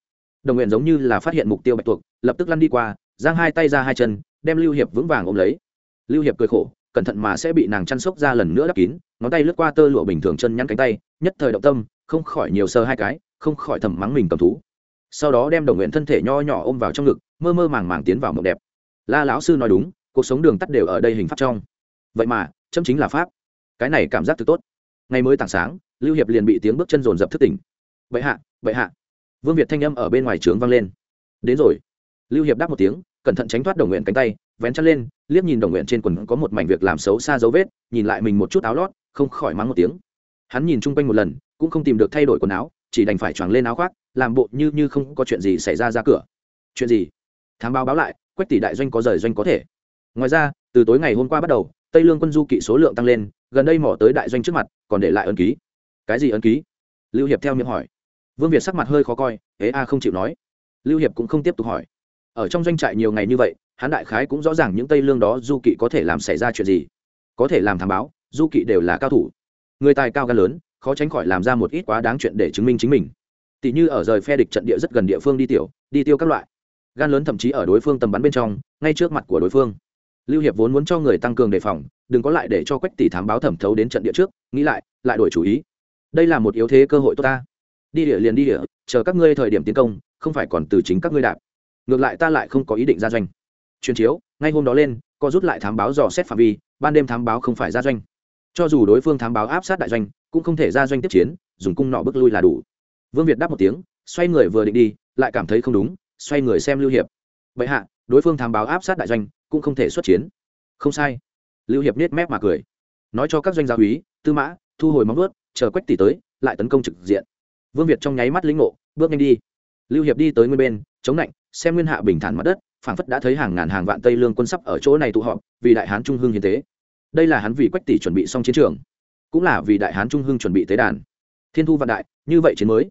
Đồng nguyện giống như là phát hiện mục tiêu bạch tuộc, lập tức lăn đi qua, giang hai tay ra hai chân, đem lưu hiệp vững vàng ôm lấy. Lưu hiệp cười khổ, cẩn thận mà sẽ bị nàng chăn sốc ra lần nữa đắp kín, ngón tay lướt qua tơ lụa bình thường chân nhăn cánh tay, nhất thời động tâm, không khỏi nhiều sơ hai cái, không khỏi thầm mắng mình cầm thú. Sau đó đem đồng nguyện thân thể nho nhỏ ôm vào trong ngực, mơ mơ màng màng tiến vào mộng đẹp. La lão sư nói đúng cuộc sống đường tắt đều ở đây hình pháp trong. Vậy mà châm chính là pháp. Cái này cảm giác thực tốt. Ngày mới tảng sáng, lưu hiệp liền bị tiếng bước chân rồn rập thức tỉnh. Bệ hạ bệ hạ. Vương việt thanh âm ở bên ngoài trướng vang lên. Đến rồi. Lưu hiệp đáp một tiếng, cẩn thận tránh thoát đồng nguyện cánh tay, vén chân lên, liếc nhìn đồng nguyện trên quần có một mảnh việc làm xấu xa dấu vết, nhìn lại mình một chút áo lót, không khỏi mắng một tiếng. Hắn nhìn chung quanh một lần, cũng không tìm được thay đổi quần áo, chỉ đành phải choàng lên áo khoác, làm bộ như như không có chuyện gì xảy ra ra cửa. Chuyện gì? Thám báo báo lại, quách tỷ đại doanh có rời doanh có thể ngoài ra, từ tối ngày hôm qua bắt đầu, tây lương quân du kỵ số lượng tăng lên, gần đây mỏ tới đại doanh trước mặt, còn để lại ấn ký. Cái gì ấn ký? Lưu hiệp theo miệng hỏi. Vương việt sắc mặt hơi khó coi, ế a, không chịu nói. Lưu hiệp cũng không tiếp tục hỏi. Ở trong doanh trại nhiều ngày như vậy, hắn đại khái cũng rõ ràng những tây lương đó du kỵ có thể làm xảy ra chuyện gì. Có thể làm thám báo, du kỵ đều là cao thủ. Người tài cao gan lớn, khó tránh khỏi làm ra một ít quá đáng chuyện để chứng minh chính mình. Tỷ như ở rời phe địch trận địa rất gần địa phương đi tiểu, đi tiêu các loại. Gan lớn thậm chí ở đối phương tầm bắn bên trong, ngay trước mặt của đối phương lưu hiệp vốn muốn cho người tăng cường đề phòng, đừng có lại để cho quách tỷ thám báo thẩm thấu đến trận địa trước, nghĩ lại lại đổi chủ ý. Đây là một yếu thế cơ hội tốt ta. Đi địa liền đi địa, chờ các ngươi thời điểm tiến công, không phải còn từ chính các ngươi đạp. Ngược lại ta lại không có ý định ra doanh. Truyền chiếu, ngay hôm đó lên, co rút lại thám báo dò xét phạm vi, ban đêm thám báo không phải ra doanh. Cho dù đối phương thám báo áp sát đại doanh, cũng không thể ra doanh tiếp chiến, dùng cung nọ bước lui là đủ. Vương việt đáp một tiếng, xoay người vừa định đi, lại cảm thấy không đúng, xoay người xem lưu hiệp. Vậy hạ, đối phương thám báo áp sát đại doanh cũng không thể xuất chiến. Không sai. Lưu hiệp nết mép mà cười. Nói cho các doanh gia úy, tư mã, thu hồi móng vuốt, chờ quách tỷ tới, lại tấn công trực diện. Vương việt trong nháy mắt lĩnh ngộ, bước nhanh đi. Lưu hiệp đi tới nguyên bên, chống lạnh xem nguyên hạ bình thản mặt đất, phảng phất đã thấy hàng ngàn hàng vạn tây lương quân sắp ở chỗ này tụ họp, vì đại hán trung hưng hiến tế. Đây là hắn vì quách tỷ chuẩn bị xong chiến trường, cũng là vì đại hán trung hưng chuẩn bị tế đàn. Thiên thu vạn đại, như vậy chiến mới.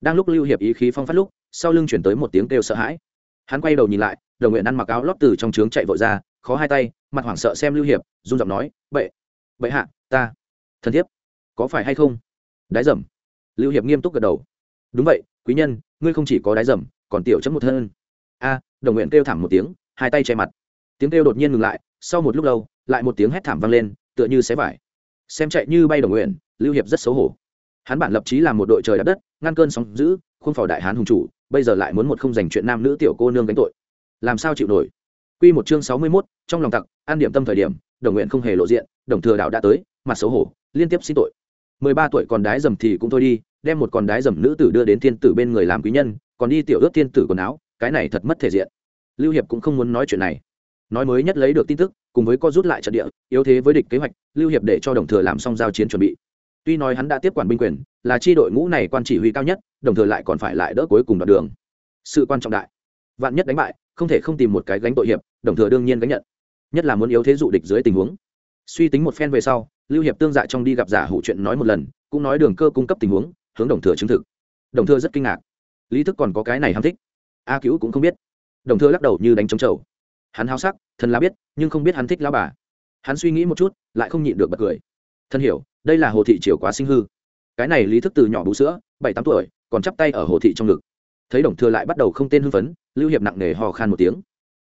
Đang lúc lưu hiệp ý khí phong phát lúc, sau lưng chuyển tới một tiếng kêu sợ hãi. Hắn quay đầu nhìn lại đồng nguyện ăn mặc áo lót từ trong trướng chạy vội ra, khó hai tay, mặt hoảng sợ xem lưu hiệp, run giọng nói, bệ bệ hạ, ta thân thiết có phải hay không? Đái dầm. Lưu hiệp nghiêm túc gật đầu. Đúng vậy, quý nhân, ngươi không chỉ có đái dầm, còn tiểu chấm một thân. A, đồng nguyện kêu thảm một tiếng, hai tay che mặt. Tiếng kêu đột nhiên ngừng lại, sau một lúc lâu, lại một tiếng hét thảm vang lên, tựa như xé vải. Xem chạy như bay đồng nguyện, lưu hiệp rất xấu hổ. Hắn bản lập chí làm một đội trời đạp đất, ngăn cơn sóng giữ khuôn phò đại hán hùng chủ, bây giờ lại muốn một không dành chuyện nam nữ tiểu cô nương gánh tội làm sao chịu nổi. Quy một chương sáu mươi 61, trong lòng tặc an điểm tâm thời điểm đồng nguyện không hề lộ diện đồng thừa đạo đã tới mặt xấu hổ liên tiếp xin tội. mười ba tuổi còn đái dầm thì cũng thôi đi đem một con đái dầm nữ tử đưa đến thiên tử bên người làm quý nhân còn đi tiểu ướt thiên tử quần áo cái này thật mất thể diện. Lưu hiệp cũng không muốn nói chuyện này. Nói mới nhất lấy được tin tức cùng với co rút lại trận địa yếu thế với địch kế hoạch lưu hiệp để cho đồng thừa làm xong giao chiến chuẩn bị. Tuy nói hắn đã tiếp quản binh quyền là chi đội ngũ này quan chỉ huy cao nhất đồng thời lại còn phải lại đỡ cuối cùng đoạn đường. Sự quan trọng đại vạn nhất đánh bại, không thể không tìm một cái gánh tội hiệp, đồng thừa đương nhiên gánh nhận. Nhất là muốn yếu thế dụ địch dưới tình huống. Suy tính một phen về sau, lưu hiệp tương dạ trong đi gặp giả hủ chuyện nói một lần, cũng nói đường cơ cung cấp tình huống, hướng đồng thừa chứng thực. Đồng thừa rất kinh ngạc. Lý thức còn có cái này ham thích. A cứu cũng không biết. Đồng thừa lắc đầu như đánh trống trầu. Hắn háo sắc, thần là biết, nhưng không biết hắn thích lao bà. Hắn suy nghĩ một chút, lại không nhịn được bật cười. Thân hiểu, đây là hồ thị triều quá sinh hư. Cái này lý thức từ nhỏ bú sữa, bảy tám tuổi, còn chắp tay ở hồ thị trong ngực thấy đồng thừa lại bắt đầu không tên hưng phấn, lưu hiệp nặng nề hò khan một tiếng.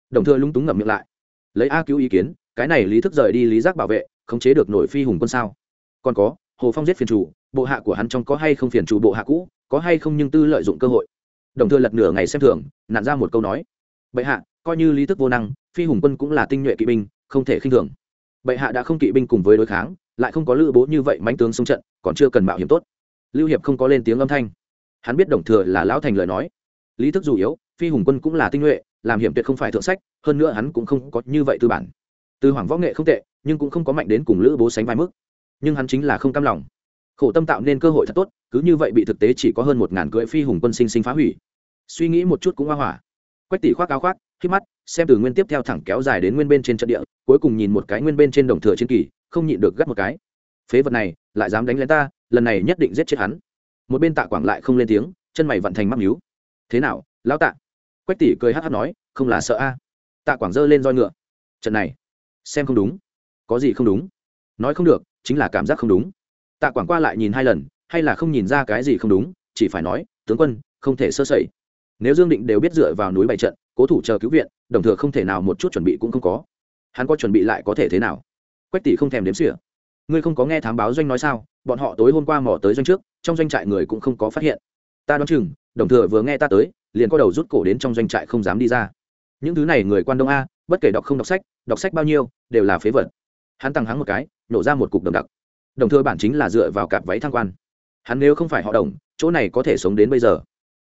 Đồng thừa lúng túng ngậm miệng lại. Lấy a cứu ý kiến, cái này lý thức rời đi lý giác bảo vệ, khống chế được nổi phi hùng quân sao? Còn có, hồ phong giết phiền chủ, bộ hạ của hắn trong có hay không phiền chủ bộ hạ cũ, có hay không nhưng tư lợi dụng cơ hội. Đồng thừa lật nửa ngày xem thường, nặn ra một câu nói. Bệ hạ, coi như lý thức vô năng, phi hùng quân cũng là tinh nhuệ kỵ binh, không thể khinh thường. Bệ hạ đã không kỵ binh cùng với đối kháng, lại không có lữ bố như vậy mánh tướng xung trận, còn chưa cần mạo hiểm tốt. Lưu hiệp không có lên tiếng âm thanh. Hắn biết đồng thừa là lão thành lời nói lý thức dù yếu, phi hùng quân cũng là tinh nhuệ, làm hiểm tuyệt không phải thượng sách, hơn nữa hắn cũng không có như vậy tư bản. Từ hoàng võ nghệ không tệ, nhưng cũng không có mạnh đến cùng lữ bố sánh vai mức. Nhưng hắn chính là không cam lòng. Khổ tâm tạo nên cơ hội thật tốt, cứ như vậy bị thực tế chỉ có hơn một ngàn cưỡi phi hùng quân sinh sinh phá hủy. Suy nghĩ một chút cũng hoa hỏa. Quách tỷ khoác áo khoác khi mắt, xem từ nguyên tiếp theo thẳng kéo dài đến nguyên bên trên trận địa, cuối cùng nhìn một cái nguyên bên trên đồng thừa chiến kỳ, không nhịn được gắt một cái. Phế vật này, lại dám đánh lên ta, lần này nhất định giết chết hắn. Một bên tạ quảng lại không lên tiếng, chân mày vận thành mắc nhíu thế nào, lão tạ? Quách tỷ cười hát hát nói, không là sợ a. Tạ quảng dơ lên roi ngựa. Trận này, xem không đúng. Có gì không đúng? Nói không được, chính là cảm giác không đúng. Tạ quảng qua lại nhìn hai lần, hay là không nhìn ra cái gì không đúng, chỉ phải nói, tướng quân, không thể sơ sẩy. Nếu dương định đều biết dựa vào núi bày trận, cố thủ chờ cứu viện, đồng thừa không thể nào một chút chuẩn bị cũng không có. Hắn có chuẩn bị lại có thể thế nào? Quách tỷ không thèm đếm xỉa. Ngươi không có nghe thám báo doanh nói sao? Bọn họ tối hôm qua mò tới doanh trước, trong doanh trại người cũng không có phát hiện. Ta đoán chừng đồng thừa vừa nghe ta tới, liền có đầu rút cổ đến trong doanh trại không dám đi ra. Những thứ này người quan đông a, bất kể đọc không đọc sách đọc sách bao nhiêu, đều là phế vật. Hắn tăng hắng một cái, nổ ra một cục đồng đặc. Đồng thừa bản chính là dựa vào cặp váy thăng quan. Hắn nếu không phải họ đồng, chỗ này có thể sống đến bây giờ.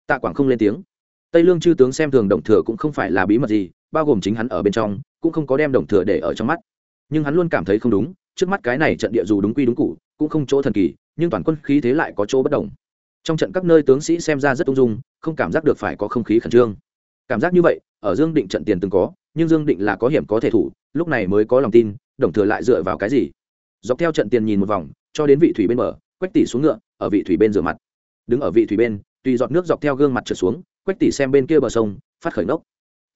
Tạ quảng không lên tiếng. Tây lương chư tướng xem thường đồng thừa cũng không phải là bí mật gì, bao gồm chính hắn ở bên trong, cũng không có đem đồng thừa để ở trong mắt. Nhưng hắn luôn cảm thấy không đúng, trước mắt cái này trận địa dù đúng quy đúng cụ cũng không chỗ thần kỳ, nhưng toàn quân khí thế lại có chỗ bất đồng trong trận các nơi tướng sĩ xem ra rất ung dung, không cảm giác được phải có không khí khẩn trương. Cảm giác như vậy, ở dương định trận tiền từng có, nhưng dương định là có hiểm có thể thủ, lúc này mới có lòng tin, đồng thừa lại dựa vào cái gì? Dọc theo trận tiền nhìn một vòng, cho đến vị thủy bên bờ, quách tỷ xuống ngựa, ở vị thủy bên rửa mặt. Đứng ở vị thủy bên, tùy giọt nước dọc theo gương mặt trở xuống, quách tỷ xem bên kia bờ sông, phát khởi nốc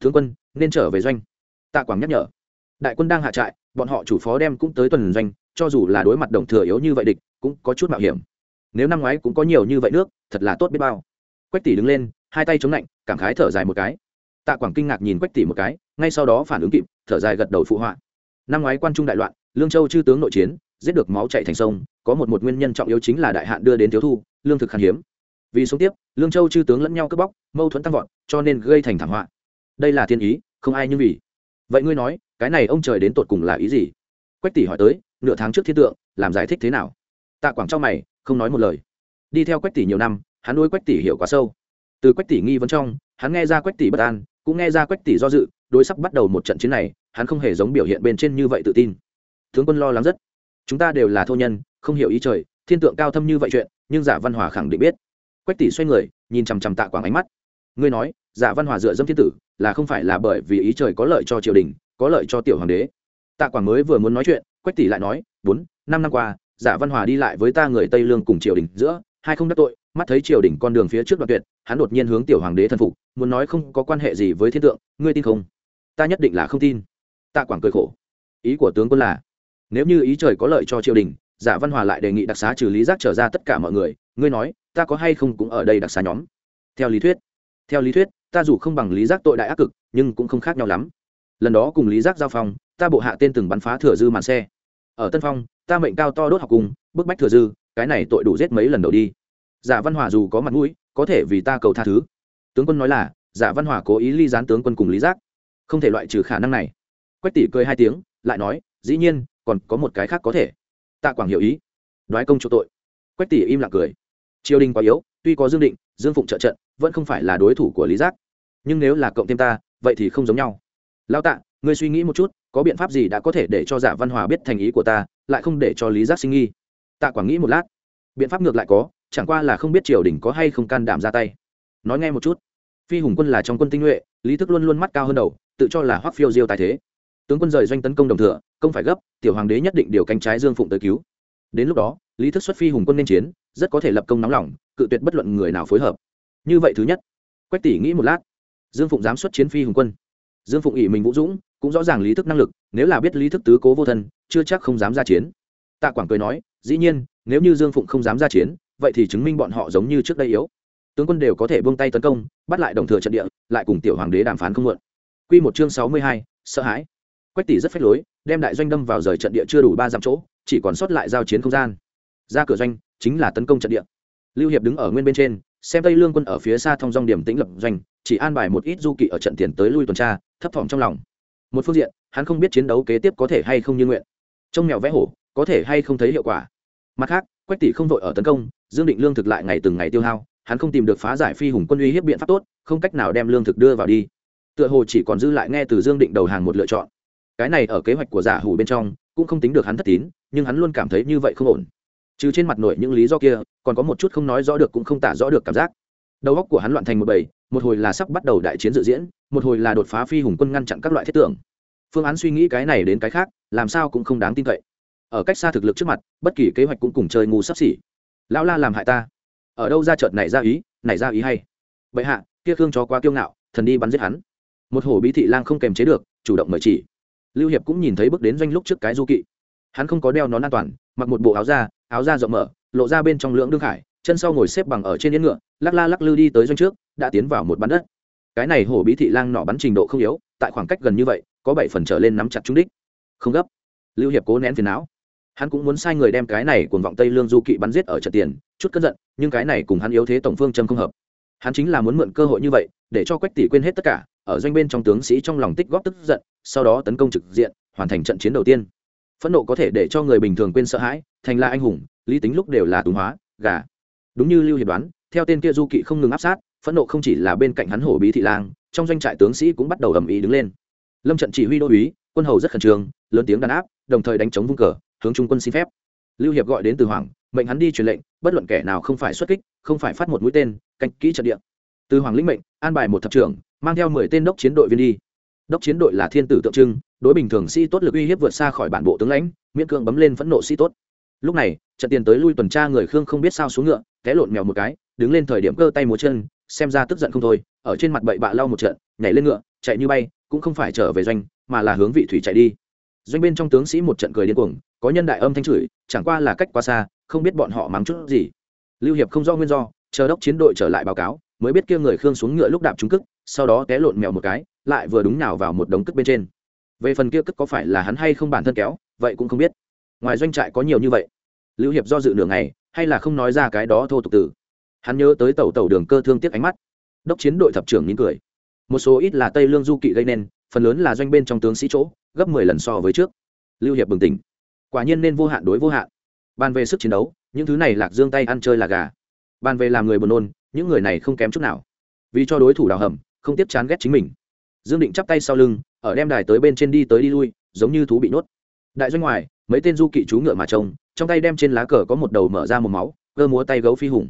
tướng quân, nên trở về doanh. Tạ quảng nhắc nhở. Đại quân đang hạ trại, bọn họ chủ phó đem cũng tới tuần doanh, cho dù là đối mặt đồng thừa yếu như vậy địch, cũng có chút mạo hiểm nếu năm ngoái cũng có nhiều như vậy nước, thật là tốt biết bao. Quách tỷ đứng lên, hai tay chống lạnh, cảm khái thở dài một cái. Tạ quảng kinh ngạc nhìn quách tỷ một cái, ngay sau đó phản ứng kịp, thở dài gật đầu phụ họa. Năm ngoái quan trung đại loạn, lương châu chư tướng nội chiến, giết được máu chạy thành sông, có một một nguyên nhân trọng yếu chính là đại hạn đưa đến thiếu thu, lương thực khan hiếm. Vì sống tiếp, lương châu chư tướng lẫn nhau cướp bóc, mâu thuẫn tăng vọt, cho nên gây thành thảm họa. Đây là thiên ý, không ai như vì. Vậy ngươi nói, cái này ông trời đến tột cùng là ý gì? Quách tỷ hỏi tới, nửa tháng trước thiên tượng, làm giải thích thế nào? Tạ quảng trong mày không nói một lời. Đi theo quách tỷ nhiều năm, hắn nuôi quách tỷ hiểu quá sâu. Từ quách tỷ nghi vấn trong, hắn nghe ra quách tỷ bất an, cũng nghe ra quách tỷ do dự, đối sắp bắt đầu một trận chiến này, hắn không hề giống biểu hiện bên trên như vậy tự tin. Tướng quân lo lắng rất. Chúng ta đều là thô nhân, không hiểu ý trời, thiên tượng cao thâm như vậy chuyện, nhưng giả văn hòa khẳng định biết. Quách tỷ xoay người, nhìn chằm chằm tạ quảng ánh mắt. Ngươi nói, giả văn hòa dựa dâm thiên tử, là không phải là bởi vì ý trời có lợi cho triều đình, có lợi cho tiểu hoàng đế. Tạ quảng mới vừa muốn nói chuyện, quách tỷ lại nói, bốn, năm năm qua giả văn hòa đi lại với ta người tây lương cùng triều đình giữa, hai không đắc tội, mắt thấy triều đình con đường phía trước đoạn tuyệt, hắn đột nhiên hướng tiểu hoàng đế thần phục, muốn nói không có quan hệ gì với thiên tượng, ngươi tin không? Ta nhất định là không tin. Tạ quảng cười khổ. Ý của tướng quân là, nếu như ý trời có lợi cho triều đình, giả văn hòa lại đề nghị đặc xá trừ lý giác trở ra tất cả mọi người, ngươi nói, ta có hay không cũng ở đây đặc xá nhóm? Theo lý thuyết, theo lý thuyết, ta dù không bằng lý giác tội đại ác cực, nhưng cũng không khác nhau lắm. Lần đó cùng lý giác giao phong, ta bộ hạ tên từng bắn phá thừa dư màn xe. Ở tân phong ta mệnh cao to đốt học cùng, bức bách thừa dư, cái này tội đủ giết mấy lần đầu đi. Giả văn hòa dù có mặt mũi, có thể vì ta cầu tha thứ. Tướng quân nói là, giả văn hòa cố ý ly gián tướng quân cùng lý giác. Không thể loại trừ khả năng này. Quách tỷ cười hai tiếng, lại nói, dĩ nhiên, còn có một cái khác có thể. Tạ quảng hiểu ý. Đoái công chỗ tội. Quách tỷ im lặng cười. Triều đình quá yếu, tuy có dương định, dương phụng trợ trận, vẫn không phải là đối thủ của lý giác. Nhưng nếu là cộng thêm ta, vậy thì không giống nhau. Lao tạ, ngươi suy nghĩ một chút, có biện pháp gì đã có thể để cho giả văn hòa biết thành ý của ta lại không để cho lý giác sinh nghi. Tạ quảng nghĩ một lát. Biện pháp ngược lại có, chẳng qua là không biết triều đình có hay không can đảm ra tay. Nói nghe một chút. Phi hùng quân là trong quân tinh nhuệ, lý thức luôn luôn mắt cao hơn đầu, tự cho là hoắc phiêu diêu tài thế. Tướng quân rời doanh tấn công đồng thừa, công phải gấp, tiểu hoàng đế nhất định điều cánh trái dương phụng tới cứu. Đến lúc đó, lý thức xuất phi hùng quân nên chiến, rất có thể lập công nóng lòng, cự tuyệt bất luận người nào phối hợp. Như vậy thứ nhất. Quách tỷ nghĩ một lát. Dương phụng dám xuất chiến phi hùng quân. Dương phụng ỉ mình vũ dũng cũng rõ ràng lý thức năng lực nếu là biết lý thức tứ cố vô thân chưa chắc không dám ra chiến. Tạ quảng cười nói dĩ nhiên nếu như dương phụng không dám ra chiến vậy thì chứng minh bọn họ giống như trước đây yếu. Tướng quân đều có thể buông tay tấn công bắt lại đồng thừa trận địa lại cùng tiểu hoàng đế đàm phán không muộn. Quy một chương sáu mươi hai, sợ hãi. Quách tỷ rất phách lối đem đại doanh đâm vào rời trận địa chưa đủ ba dặm chỗ chỉ còn sót lại giao chiến không gian. Ra cửa doanh chính là tấn công trận địa. Lưu hiệp đứng ở nguyên bên trên xem tây lương quân ở phía xa thông dong điểm tĩnh lập doanh chỉ an bài một ít du kỵ ở trận tiền tới lui tuần tra thấp thỏm trong lòng một phương diện, hắn không biết chiến đấu kế tiếp có thể hay không như nguyện. Trong mèo vẽ hổ, có thể hay không thấy hiệu quả. Mặt khác, quách tỷ không vội ở tấn công, dương định lương thực lại ngày từng ngày tiêu hao, hắn không tìm được phá giải phi hùng quân uy hiếp biện pháp tốt, không cách nào đem lương thực đưa vào đi. Tựa hồ chỉ còn dư lại nghe từ dương định đầu hàng một lựa chọn. Cái này ở kế hoạch của giả hủ bên trong, cũng không tính được hắn thất tín, nhưng hắn luôn cảm thấy như vậy không ổn. Trừ trên mặt nổi những lý do kia, còn có một chút không nói rõ được cũng không tả rõ được cảm giác. Đầu óc của hắn loạn thành một bầy, một hồi là sắp bắt đầu đại chiến dự diễn một hồi là đột phá phi hùng quân ngăn chặn các loại thiết tưởng. Phương án suy nghĩ cái này đến cái khác, làm sao cũng không đáng tin cậy. Ở cách xa thực lực trước mặt, bất kỳ kế hoạch cũng cùng chơi ngu sắp xỉ. Lão la làm hại ta. Ở đâu ra chợt này ra ý này ra ý hay. Bệ hạ, kia khương chó quá kiêu ngạo, thần đi bắn giết hắn. Một hổ bí thị lang không kềm chế được, chủ động mời chỉ. Lưu hiệp cũng nhìn thấy bước đến doanh lúc trước cái du kỵ. Hắn không có đeo nón an toàn, mặc một bộ áo da áo da rộng mở, lộ ra bên trong lưỡng đương hải chân sau ngồi xếp bằng ở trên yên ngựa, lắc la lắc lư đi tới doanh trước, đã tiến vào một bán đất cái này hổ bí thị lang nọ bắn trình độ không yếu, tại khoảng cách gần như vậy, có bảy phần trở lên nắm chặt trúng đích. Không gấp. Lưu hiệp cố nén phiền não. Hắn cũng muốn sai người đem cái này cuồng vọng tây lương du kỵ bắn giết ở trận tiền, chút cơn giận, nhưng cái này cùng hắn yếu thế tổng phương châm không hợp. Hắn chính là muốn mượn cơ hội như vậy, để cho quách tỷ quên hết tất cả, ở doanh bên trong tướng sĩ trong lòng tích góp tức giận, sau đó tấn công trực diện, hoàn thành trận chiến đầu tiên. Phẫn nộ có thể để cho người bình thường quên sợ hãi, thành là anh hùng, lý tính lúc đều là túng hóa, gà. Đúng như lưu hiệp đoán, theo tên kia du kỵ không ngừng áp sát phẫn nộ không chỉ là bên cạnh hắn hổ bí thị lang, trong doanh trại tướng sĩ cũng bắt đầu ầm ĩ đứng lên. Lâm trận chỉ huy đô uý quân hầu rất khẩn trương, lớn tiếng đàn áp, đồng thời đánh chống vung cờ, hướng trung quân xin phép. Lưu hiệp gọi đến từ hoàng, mệnh hắn đi truyền lệnh, bất luận kẻ nào không phải xuất kích, không phải phát một mũi tên, canh kỹ trận địa. Từ hoàng lĩnh mệnh, an bài một thập trưởng, mang theo mười tên đốc chiến đội viên đi. Đốc chiến đội là thiên tử tượng trưng, đối bình thường sĩ tốt lực uy hiếp vượt xa khỏi bản bộ tướng lãnh, miễn cưỡng bấm lên phẫn nộ sĩ tốt. Lúc này, trận tiền tới lui tuần tra người khương không biết sao xuống ngựa, té lộn mèo một cái đứng lên thời điểm cơ tay múa chân, xem ra tức giận không thôi, ở trên mặt bậy bạ lau một trận, nhảy lên ngựa, chạy như bay, cũng không phải trở về doanh, mà là hướng vị thủy chạy đi. Doanh bên trong tướng sĩ một trận cười điên cuồng, có nhân đại âm thanh chửi, chẳng qua là cách quá xa, không biết bọn họ mắng chút gì. Lưu hiệp không do nguyên do, chờ đốc chiến đội trở lại báo cáo, mới biết kia người khương xuống ngựa lúc đạp trúng cức sau đó té lộn mèo một cái, lại vừa đúng nào vào một đống cức bên trên. Về phần kia cức có phải là hắn hay không bản thân kéo, vậy cũng không biết. Ngoài doanh trại có nhiều như vậy. Lưu hiệp do dự nửa ngày, hay là không nói ra cái đó thô tục tử hắn nhớ tới tàu tàu đường cơ thương tiếc ánh mắt. Đốc chiến đội thập trưởng nín cười. Một số ít là tây lương du kỵ gây nên, phần lớn là doanh bên trong tướng sĩ chỗ, gấp mười lần so với trước. Lưu hiệp bừng tỉnh. Quả nhiên nên vô hạn đối vô hạn. Bàn về sức chiến đấu, những thứ này lạc dương tay ăn chơi là gà. Bàn về làm người buồn nôn, những người này không kém chút nào. Vì cho đối thủ đào hầm, không tiếp chán ghét chính mình. Dương định chắp tay sau lưng, ở đem đài tới bên trên đi tới đi lui, giống như thú bị nuốt đại doanh ngoài, mấy tên du kỵ chú ngựa mà trông, trong tay đem trên lá cờ có một đầu mở ra một máu, cơ múa tay gấu phi hùng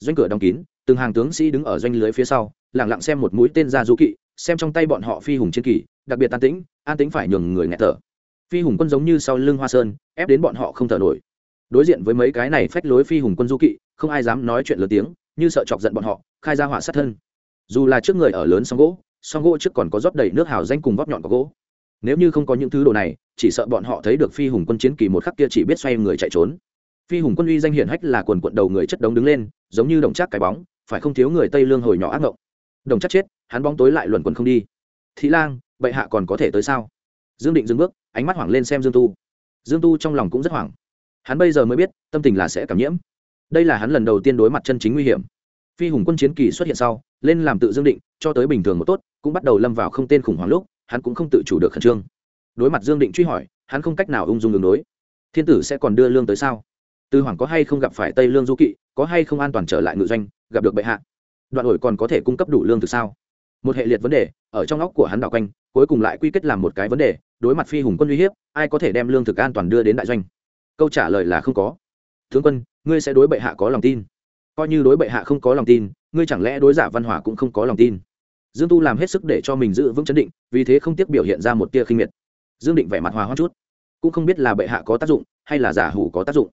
doanh cửa đóng kín, từng hàng tướng sĩ đứng ở doanh lưới phía sau lẳng lặng xem một mũi tên ra du kỵ, xem trong tay bọn họ phi hùng chiến kỳ, đặc biệt an tĩnh an tĩnh phải nhường người nghẹt thở. Phi hùng quân giống như sau lưng hoa sơn, ép đến bọn họ không thở nổi. Đối diện với mấy cái này phách lối phi hùng quân du kỵ, không ai dám nói chuyện lớn tiếng, như sợ chọc giận bọn họ, khai ra hỏa sát thân. Dù là trước người ở lớn song gỗ song gỗ trước còn có rót đầy nước hào danh cùng vót nhọn có gỗ. Nếu như không có những thứ đồ này, chỉ sợ bọn họ thấy được phi hùng quân chiến kỳ một khắc kia chỉ biết xoay người chạy trốn phi hùng quân uy danh hiển hách là quần quận đầu người chất đống đứng lên, giống như đồng chắc cái bóng, phải không thiếu người tây lương hồi nhỏ ác ngộng. Đồng chắc chết, hắn bóng tối lại luẩn quần không đi. Thị lang, bệ hạ còn có thể tới sao? Dương định dừng bước, ánh mắt hoảng lên xem dương tu. Dương tu trong lòng cũng rất hoảng. Hắn bây giờ mới biết, tâm tình là sẽ cảm nhiễm. Đây là hắn lần đầu tiên đối mặt chân chính nguy hiểm. Phi hùng quân chiến kỳ xuất hiện sau, lên làm tự dương định, cho tới bình thường một tốt, cũng bắt đầu lâm vào không tên khủng hoảng lúc, hắn cũng không tự chủ được khẩn trương. Đối mặt dương định truy hỏi, hắn không cách nào ung dung đường đối. Thiên tử sẽ còn đưa lương tới sao? Tư hoàng có hay không gặp phải tây lương du kỵ, có hay không an toàn trở lại ngự doanh, gặp được bệ hạ? Đoạn ổi còn có thể cung cấp đủ lương thực sao? Một hệ liệt vấn đề, ở trong óc của hắn đảo quanh, cuối cùng lại quy kết làm một cái vấn đề, đối mặt phi hùng quân uy hiếp, ai có thể đem lương thực an toàn đưa đến đại doanh? Câu trả lời là không có. Tướng quân, ngươi sẽ đối bệ hạ có lòng tin. Coi như đối bệ hạ không có lòng tin, ngươi chẳng lẽ đối giả văn hỏa cũng không có lòng tin? Dương tu làm hết sức để cho mình giữ vững chấn định, vì thế không tiếc biểu hiện ra một tia khinh miệt. Dương định vẻ mặt hòa hoa chút. Cũng không biết là bệ hạ có tác dụng, hay là giả hủ có tác dụng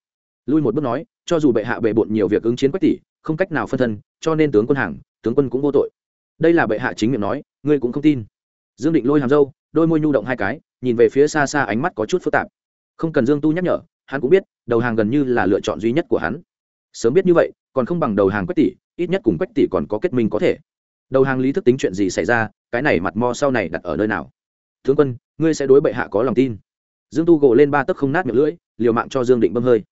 lui một bước nói, cho dù bệ hạ bệ bộn nhiều việc ứng chiến quách tỷ, không cách nào phân thân, cho nên tướng quân hàng, tướng quân cũng vô tội. Đây là bệ hạ chính miệng nói, ngươi cũng không tin. Dương định lôi hàm dâu đôi môi nhu động hai cái, nhìn về phía xa xa ánh mắt có chút phức tạp. Không cần dương tu nhắc nhở, hắn cũng biết, đầu hàng gần như là lựa chọn duy nhất của hắn. Sớm biết như vậy, còn không bằng đầu hàng quách tỷ, ít nhất cùng quách tỷ còn có kết minh có thể. Đầu hàng lý thức tính chuyện gì xảy ra, cái này mặt mo sau này đặt ở nơi nào? Tướng quân, ngươi sẽ đối bệ hạ có lòng tin. Dương tu gộ lên ba tấc không nát miệng lưỡi, liều mạng cho dương định bơm hơi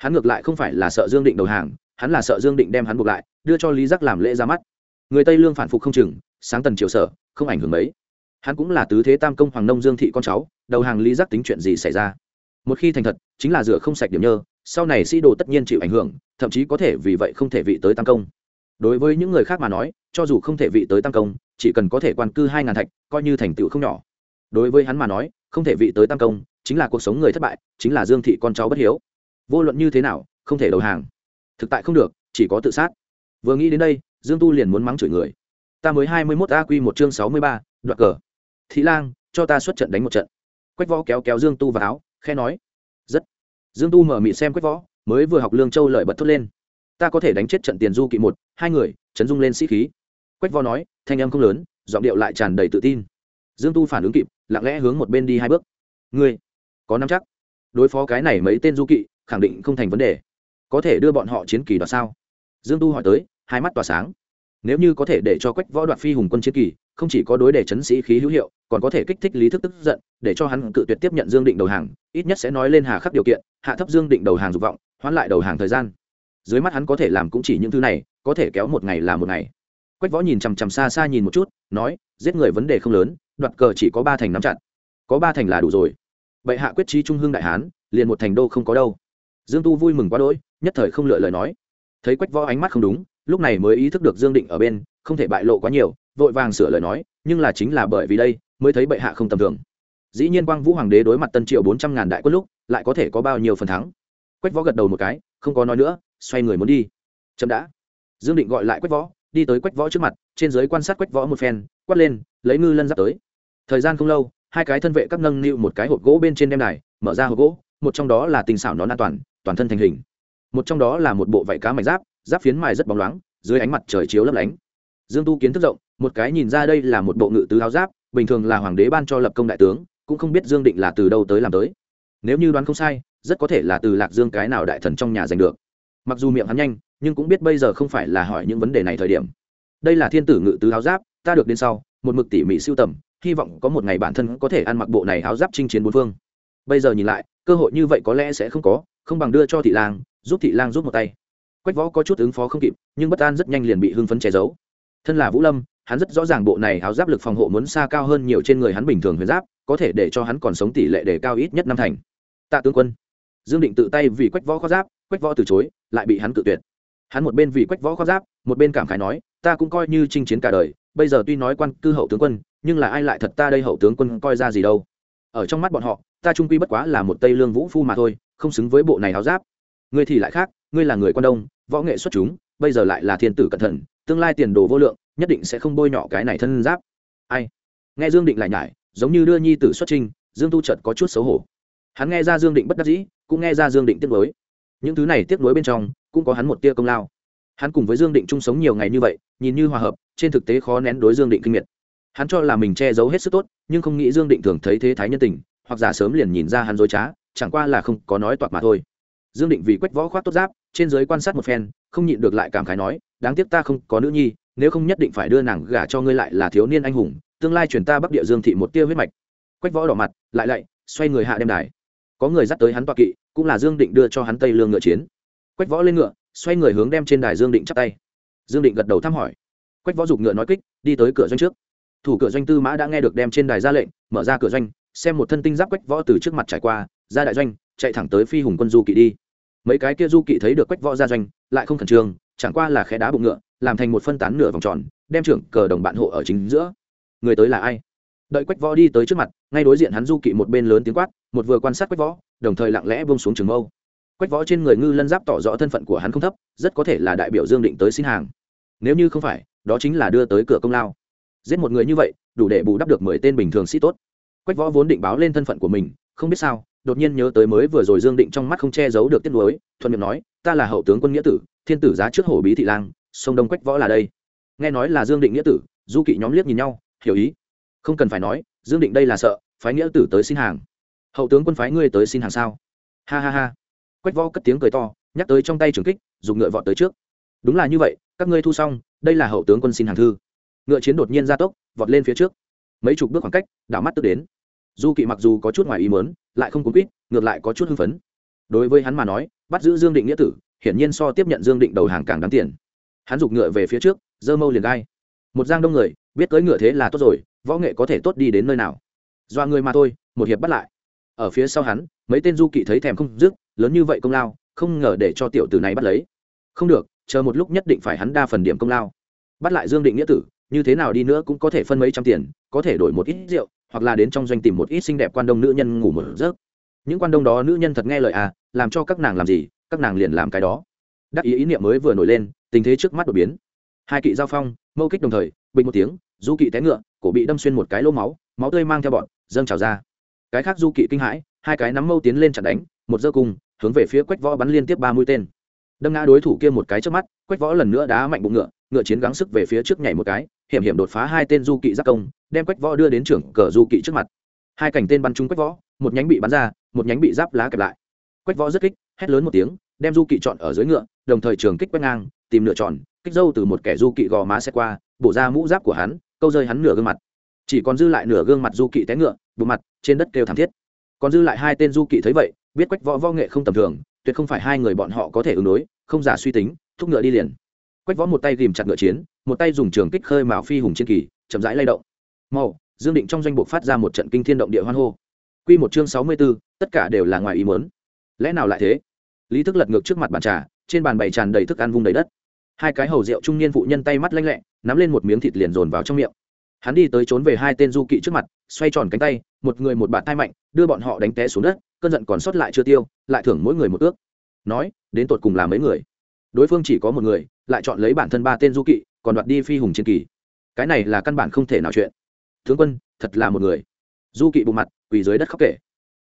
hắn ngược lại không phải là sợ dương định đầu hàng, hắn là sợ dương định đem hắn buộc lại, đưa cho lý giác làm lễ ra mắt. Người tây lương phản phục không chừng, sáng tần triều sở, không ảnh hưởng mấy. Hắn cũng là tứ thế tam công hoàng nông dương thị con cháu, đầu hàng lý giác tính chuyện gì xảy ra? Một khi thành thật, chính là rửa không sạch điểm nhơ, sau này sĩ đồ tất nhiên chịu ảnh hưởng, thậm chí có thể vì vậy không thể vị tới tam công. Đối với những người khác mà nói, cho dù không thể vị tới tam công, chỉ cần có thể quan cư hai ngàn thạch, coi như thành tựu không nhỏ. Đối với hắn mà nói, không thể vị tới tam công, chính là cuộc sống người thất bại, chính là dương thị con cháu bất hiếu vô luận như thế nào, không thể đầu hàng. Thực tại không được, chỉ có tự sát. Vừa nghĩ đến đây, dương tu liền muốn mắng chửi người. Ta mới hai mươi mốt a q một chương sáu mươi ba, đoạn cờ. Thị lang, cho ta xuất trận đánh một trận. Quách võ kéo kéo dương tu vào áo khe nói. Rất. Dương tu mở mị xem quách võ, mới vừa học lương châu lợi bật thốt lên. Ta có thể đánh chết trận tiền du kỵ một, hai người, chấn dung lên sĩ khí. Quách võ nói, thanh âm không lớn, giọng điệu lại tràn đầy tự tin. Dương tu phản ứng kịp, lặng lẽ hướng một bên đi hai bước. Ngươi, có năm chắc? Đối phó cái này mấy tên du kỵ khẳng định không thành vấn đề. Có thể đưa bọn họ chiến kỳ đoạt sao? Dương tu hỏi tới, hai mắt tỏa sáng. Nếu như có thể để cho quách võ đoạt phi hùng quân chiến kỳ, không chỉ có đối để chấn sĩ khí hữu hiệu, còn có thể kích thích lý thức tức giận, để cho hắn cự tuyệt tiếp nhận dương định đầu hàng, ít nhất sẽ nói lên hà khắc điều kiện, hạ thấp dương định đầu hàng dục vọng, hoãn lại đầu hàng thời gian. Dưới mắt hắn có thể làm cũng chỉ những thứ này, có thể kéo một ngày là một ngày. Quách võ nhìn chằm chằm xa xa nhìn một chút, nói, giết người vấn đề không lớn, đoạt cờ chỉ có ba thành nắm chặt. Có ba thành là đủ rồi. Vậy hạ quyết trí trung hương đại hán, liền một thành đô không có đâu dương tu vui mừng quá đỗi, nhất thời không lựa lời nói. Thấy quách võ ánh mắt không đúng, lúc này mới ý thức được dương định ở bên, không thể bại lộ quá nhiều, vội vàng sửa lời nói, nhưng là chính là bởi vì đây, mới thấy bệ hạ không tầm thường. Dĩ nhiên quang vũ hoàng đế đối mặt tân triệu bốn trăm ngàn đại quân lúc, lại có thể có bao nhiêu phần thắng? Quách võ gật đầu một cái, không có nói nữa, xoay người muốn đi. Chậm đã. Dương định gọi lại quách võ, đi tới quách võ trước mặt, trên giới quan sát quách võ một phen, quát lên, lấy ngư lân giáp tới. Thời gian không lâu, hai cái thân vệ các nâng niu một cái hộp gỗ bên trên đem này mở ra hộp gỗ, một trong đó là tình xảo nón an toàn toàn thân thành hình. Một trong đó là một bộ vải cá mảnh giáp giáp phiến mài rất bóng loáng, dưới ánh mặt trời chiếu lấp lánh. Dương tu kiến thức rộng, một cái nhìn ra đây là một bộ ngự tứ áo giáp, bình thường là hoàng đế ban cho lập công đại tướng, cũng không biết dương định là từ đâu tới làm tới. Nếu như đoán không sai, rất có thể là từ lạc dương cái nào đại thần trong nhà giành được. Mặc dù miệng hắn nhanh, nhưng cũng biết bây giờ không phải là hỏi những vấn đề này thời điểm. Đây là thiên tử ngự tứ áo giáp, ta được đến sau, một mực tỉ mỉ siêu tầm, hy vọng có một ngày bản thân có thể ăn mặc bộ này áo giáp chinh chiến bốn phương. Bây giờ nhìn lại, cơ hội như vậy có lẽ sẽ không có không bằng đưa cho thị lang, giúp thị lang giúp một tay. Quách võ có chút ứng phó không kịp, nhưng bất an rất nhanh liền bị hưng phấn che giấu. Thân là vũ lâm, hắn rất rõ ràng bộ này áo giáp lực phòng hộ muốn xa cao hơn nhiều trên người hắn bình thường huyền giáp, có thể để cho hắn còn sống tỷ lệ đề cao ít nhất năm thành. Tạ tướng quân. Dương định tự tay vì quách võ khoác giáp, quách võ từ chối, lại bị hắn cự tuyệt. Hắn một bên vì quách võ khoác giáp, một bên cảm khái nói, ta cũng coi như chinh chiến cả đời, bây giờ tuy nói quan cư hậu tướng quân, nhưng là ai lại thật ta đây hậu tướng quân coi ra gì đâu. Ở trong mắt bọn họ, ta trung quy bất quá là một tây lương vũ phu mà thôi không xứng với bộ này áo giáp. Ngươi thì lại khác, ngươi là người quan đông, võ nghệ xuất chúng, bây giờ lại là thiên tử cẩn thận, tương lai tiền đồ vô lượng, nhất định sẽ không bôi nhọ cái này thân giáp. Ai? Nghe dương định lại nhải, giống như đưa nhi tử xuất trinh, dương tu chợt có chút xấu hổ. Hắn nghe ra dương định bất đắc dĩ, cũng nghe ra dương định tiếc nuối. Những thứ này tiếc nuối bên trong, cũng có hắn một tia công lao. Hắn cùng với dương định chung sống nhiều ngày như vậy, nhìn như hòa hợp, trên thực tế khó nén đối dương định kinh miệt. Hắn cho là mình che giấu hết sức tốt, nhưng không nghĩ dương định thường thấy thế thái nhân tình, hoặc giả sớm liền nhìn ra hắn dối trá chẳng qua là không có nói toạc mà thôi. Dương định vì quách võ khoát tốt giáp, trên giới quan sát một phen, không nhịn được lại cảm khái nói, đáng tiếc ta không có nữ nhi, nếu không nhất định phải đưa nàng gả cho ngươi lại là thiếu niên anh hùng, tương lai truyền ta bắc địa dương thị một tia huyết mạch. Quách võ đỏ mặt, lại lạy, xoay người hạ đem đài. Có người dắt tới hắn toạc kỵ, cũng là dương định đưa cho hắn tây lương ngựa chiến. Quách võ lên ngựa, xoay người hướng đem trên đài dương định chắp tay. Dương định gật đầu thăm hỏi. Quách võ giục ngựa nói kích, đi tới cửa doanh trước. Thủ cửa doanh tư mã đã nghe được đem trên đài ra lệnh, mở ra cửa doanh, xem một thân tinh giáp quách võ từ trước mặt trải qua ra đại doanh, chạy thẳng tới phi hùng quân du kỵ đi. Mấy cái kia du kỵ thấy được quách võ ra doanh, lại không khẩn trương, chẳng qua là khe đá bụng ngựa, làm thành một phân tán nửa vòng tròn, đem trưởng cờ đồng bạn hộ ở chính giữa. Người tới là ai? Đợi quách võ đi tới trước mặt, ngay đối diện hắn du kỵ một bên lớn tiếng quát, một vừa quan sát quách võ, đồng thời lặng lẽ bông xuống trường mâu. Quách võ trên người ngư lân giáp tỏ rõ thân phận của hắn không thấp, rất có thể là đại biểu dương định tới xin hàng. Nếu như không phải, đó chính là đưa tới cửa công lao. Giết một người như vậy, đủ để bù đắp được mười tên bình thường sĩ tốt. Quách võ vốn định báo lên thân phận của mình, không biết sao đột nhiên nhớ tới mới vừa rồi dương định trong mắt không che giấu được tiết lối thuận miệng nói, ta là hậu tướng quân nghĩa tử, thiên tử giá trước hổ bí thị lang, sông đông quách võ là đây. Nghe nói là dương định nghĩa tử, du kỵ nhóm liếc nhìn nhau, hiểu ý. Không cần phải nói, dương định đây là sợ, phái nghĩa tử tới xin hàng. Hậu tướng quân phái ngươi tới xin hàng sao? Ha ha ha. Quách võ cất tiếng cười to, nhắc tới trong tay trường kích, dùng ngựa vọt tới trước. Đúng là như vậy, các ngươi thu xong, đây là hậu tướng quân xin hàng thư. Ngựa chiến đột nhiên ra tốc, vọt lên phía trước. Mấy chục bước khoảng cách, đảo mắt tức đến du kỵ mặc dù có chút ngoài ý mớn lại không cuốn quýt, ngược lại có chút hưng phấn. Đối với hắn mà nói, bắt giữ dương định nghĩa tử, hiển nhiên so tiếp nhận dương định đầu hàng càng đáng tiền. Hắn giục ngựa về phía trước, dơ mâu liền gai. Một giang đông người, biết cưỡi ngựa thế là tốt rồi, võ nghệ có thể tốt đi đến nơi nào. Do người mà thôi, một hiệp bắt lại. Ở phía sau hắn, mấy tên du kỵ thấy thèm không dứt, lớn như vậy công lao, không ngờ để cho tiểu tử này bắt lấy. Không được, chờ một lúc nhất định phải hắn đa phần điểm công lao. Bắt lại dương định nghĩa tử, như thế nào đi nữa cũng có thể phân mấy trăm tiền, có thể đổi một ít rượu hoặc là đến trong doanh tìm một ít xinh đẹp quan đông nữ nhân ngủ một giấc. Những quan đông đó nữ nhân thật nghe lời à làm cho các nàng làm gì, các nàng liền làm cái đó. Đắc ý ý niệm mới vừa nổi lên, tình thế trước mắt đột biến. Hai kỵ giao phong, mâu kích đồng thời bình một tiếng, du kỵ té ngựa, cổ bị đâm xuyên một cái lỗ máu máu tươi mang theo bọn, dâng trào ra. Cái khác du kỵ kinh hãi, hai cái nắm mâu tiến lên chặn đánh, một giơ cung hướng về phía quách võ bắn liên tiếp ba mũi tên. Đâm ngã đối thủ kia một cái trước mắt, quách võ lần nữa đá mạnh bụng ngựa ngựa chiến gắng sức về phía trước nhảy một cái, hiểm hiểm đột phá hai tên du kỵ giác công đem quách võ đưa đến trưởng cờ du kỵ trước mặt. Hai cảnh tên bắn trúng quách võ, một nhánh bị bắn ra, một nhánh bị giáp lá kẹp lại. Quách võ rất kích, hét lớn một tiếng, đem du kỵ chọn ở dưới ngựa, đồng thời trường kích quét ngang, tìm lựa chọn, kích dâu từ một kẻ du kỵ gò má xe qua, bổ ra mũ giáp của hắn, câu rơi hắn nửa gương mặt. Chỉ còn dư lại nửa gương mặt du kỵ té ngựa bụng mặt, trên đất kêu thảm thiết. Còn dư lại hai tên du kỵ thấy vậy, biết quách võ võ nghệ không tầm thường, tuyệt không phải hai người bọn họ có thể ứng đối, không giả suy tính, thúc ngựa đi liền. Quách võ một tay ghìm chặt ngựa chiến, một tay dùng trường kích khơi mào phi hùng chiến kỳ, chậm rãi lay động mau dương định trong doanh bộ phát ra một trận kinh thiên động địa hoan hô. Quy một chương sáu mươi 64, tất cả đều là ngoài ý muốn. Lẽ nào lại thế? Lý thức lật ngược trước mặt bàn trà trên bàn bày tràn đầy thức ăn vung đầy đất. Hai cái hầu rượu trung niên phụ nhân tay mắt lanh lẹ nắm lên một miếng thịt liền dồn vào trong miệng. Hắn đi tới trốn về hai tên du kỵ trước mặt xoay tròn cánh tay một người một bàn thai mạnh đưa bọn họ đánh té xuống đất cơn giận còn sót lại chưa tiêu lại thưởng mỗi người một ước. Nói đến tột cùng là mấy người? Đối phương chỉ có một người lại chọn lấy bản thân ba tên du kỵ còn đoạt đi phi hùng chiến kỳ. Cái này là căn bản không thể nào chuyện tướng quân, thật là một người. Du kỵ bộ mặt, quỳ dưới đất khóc kể.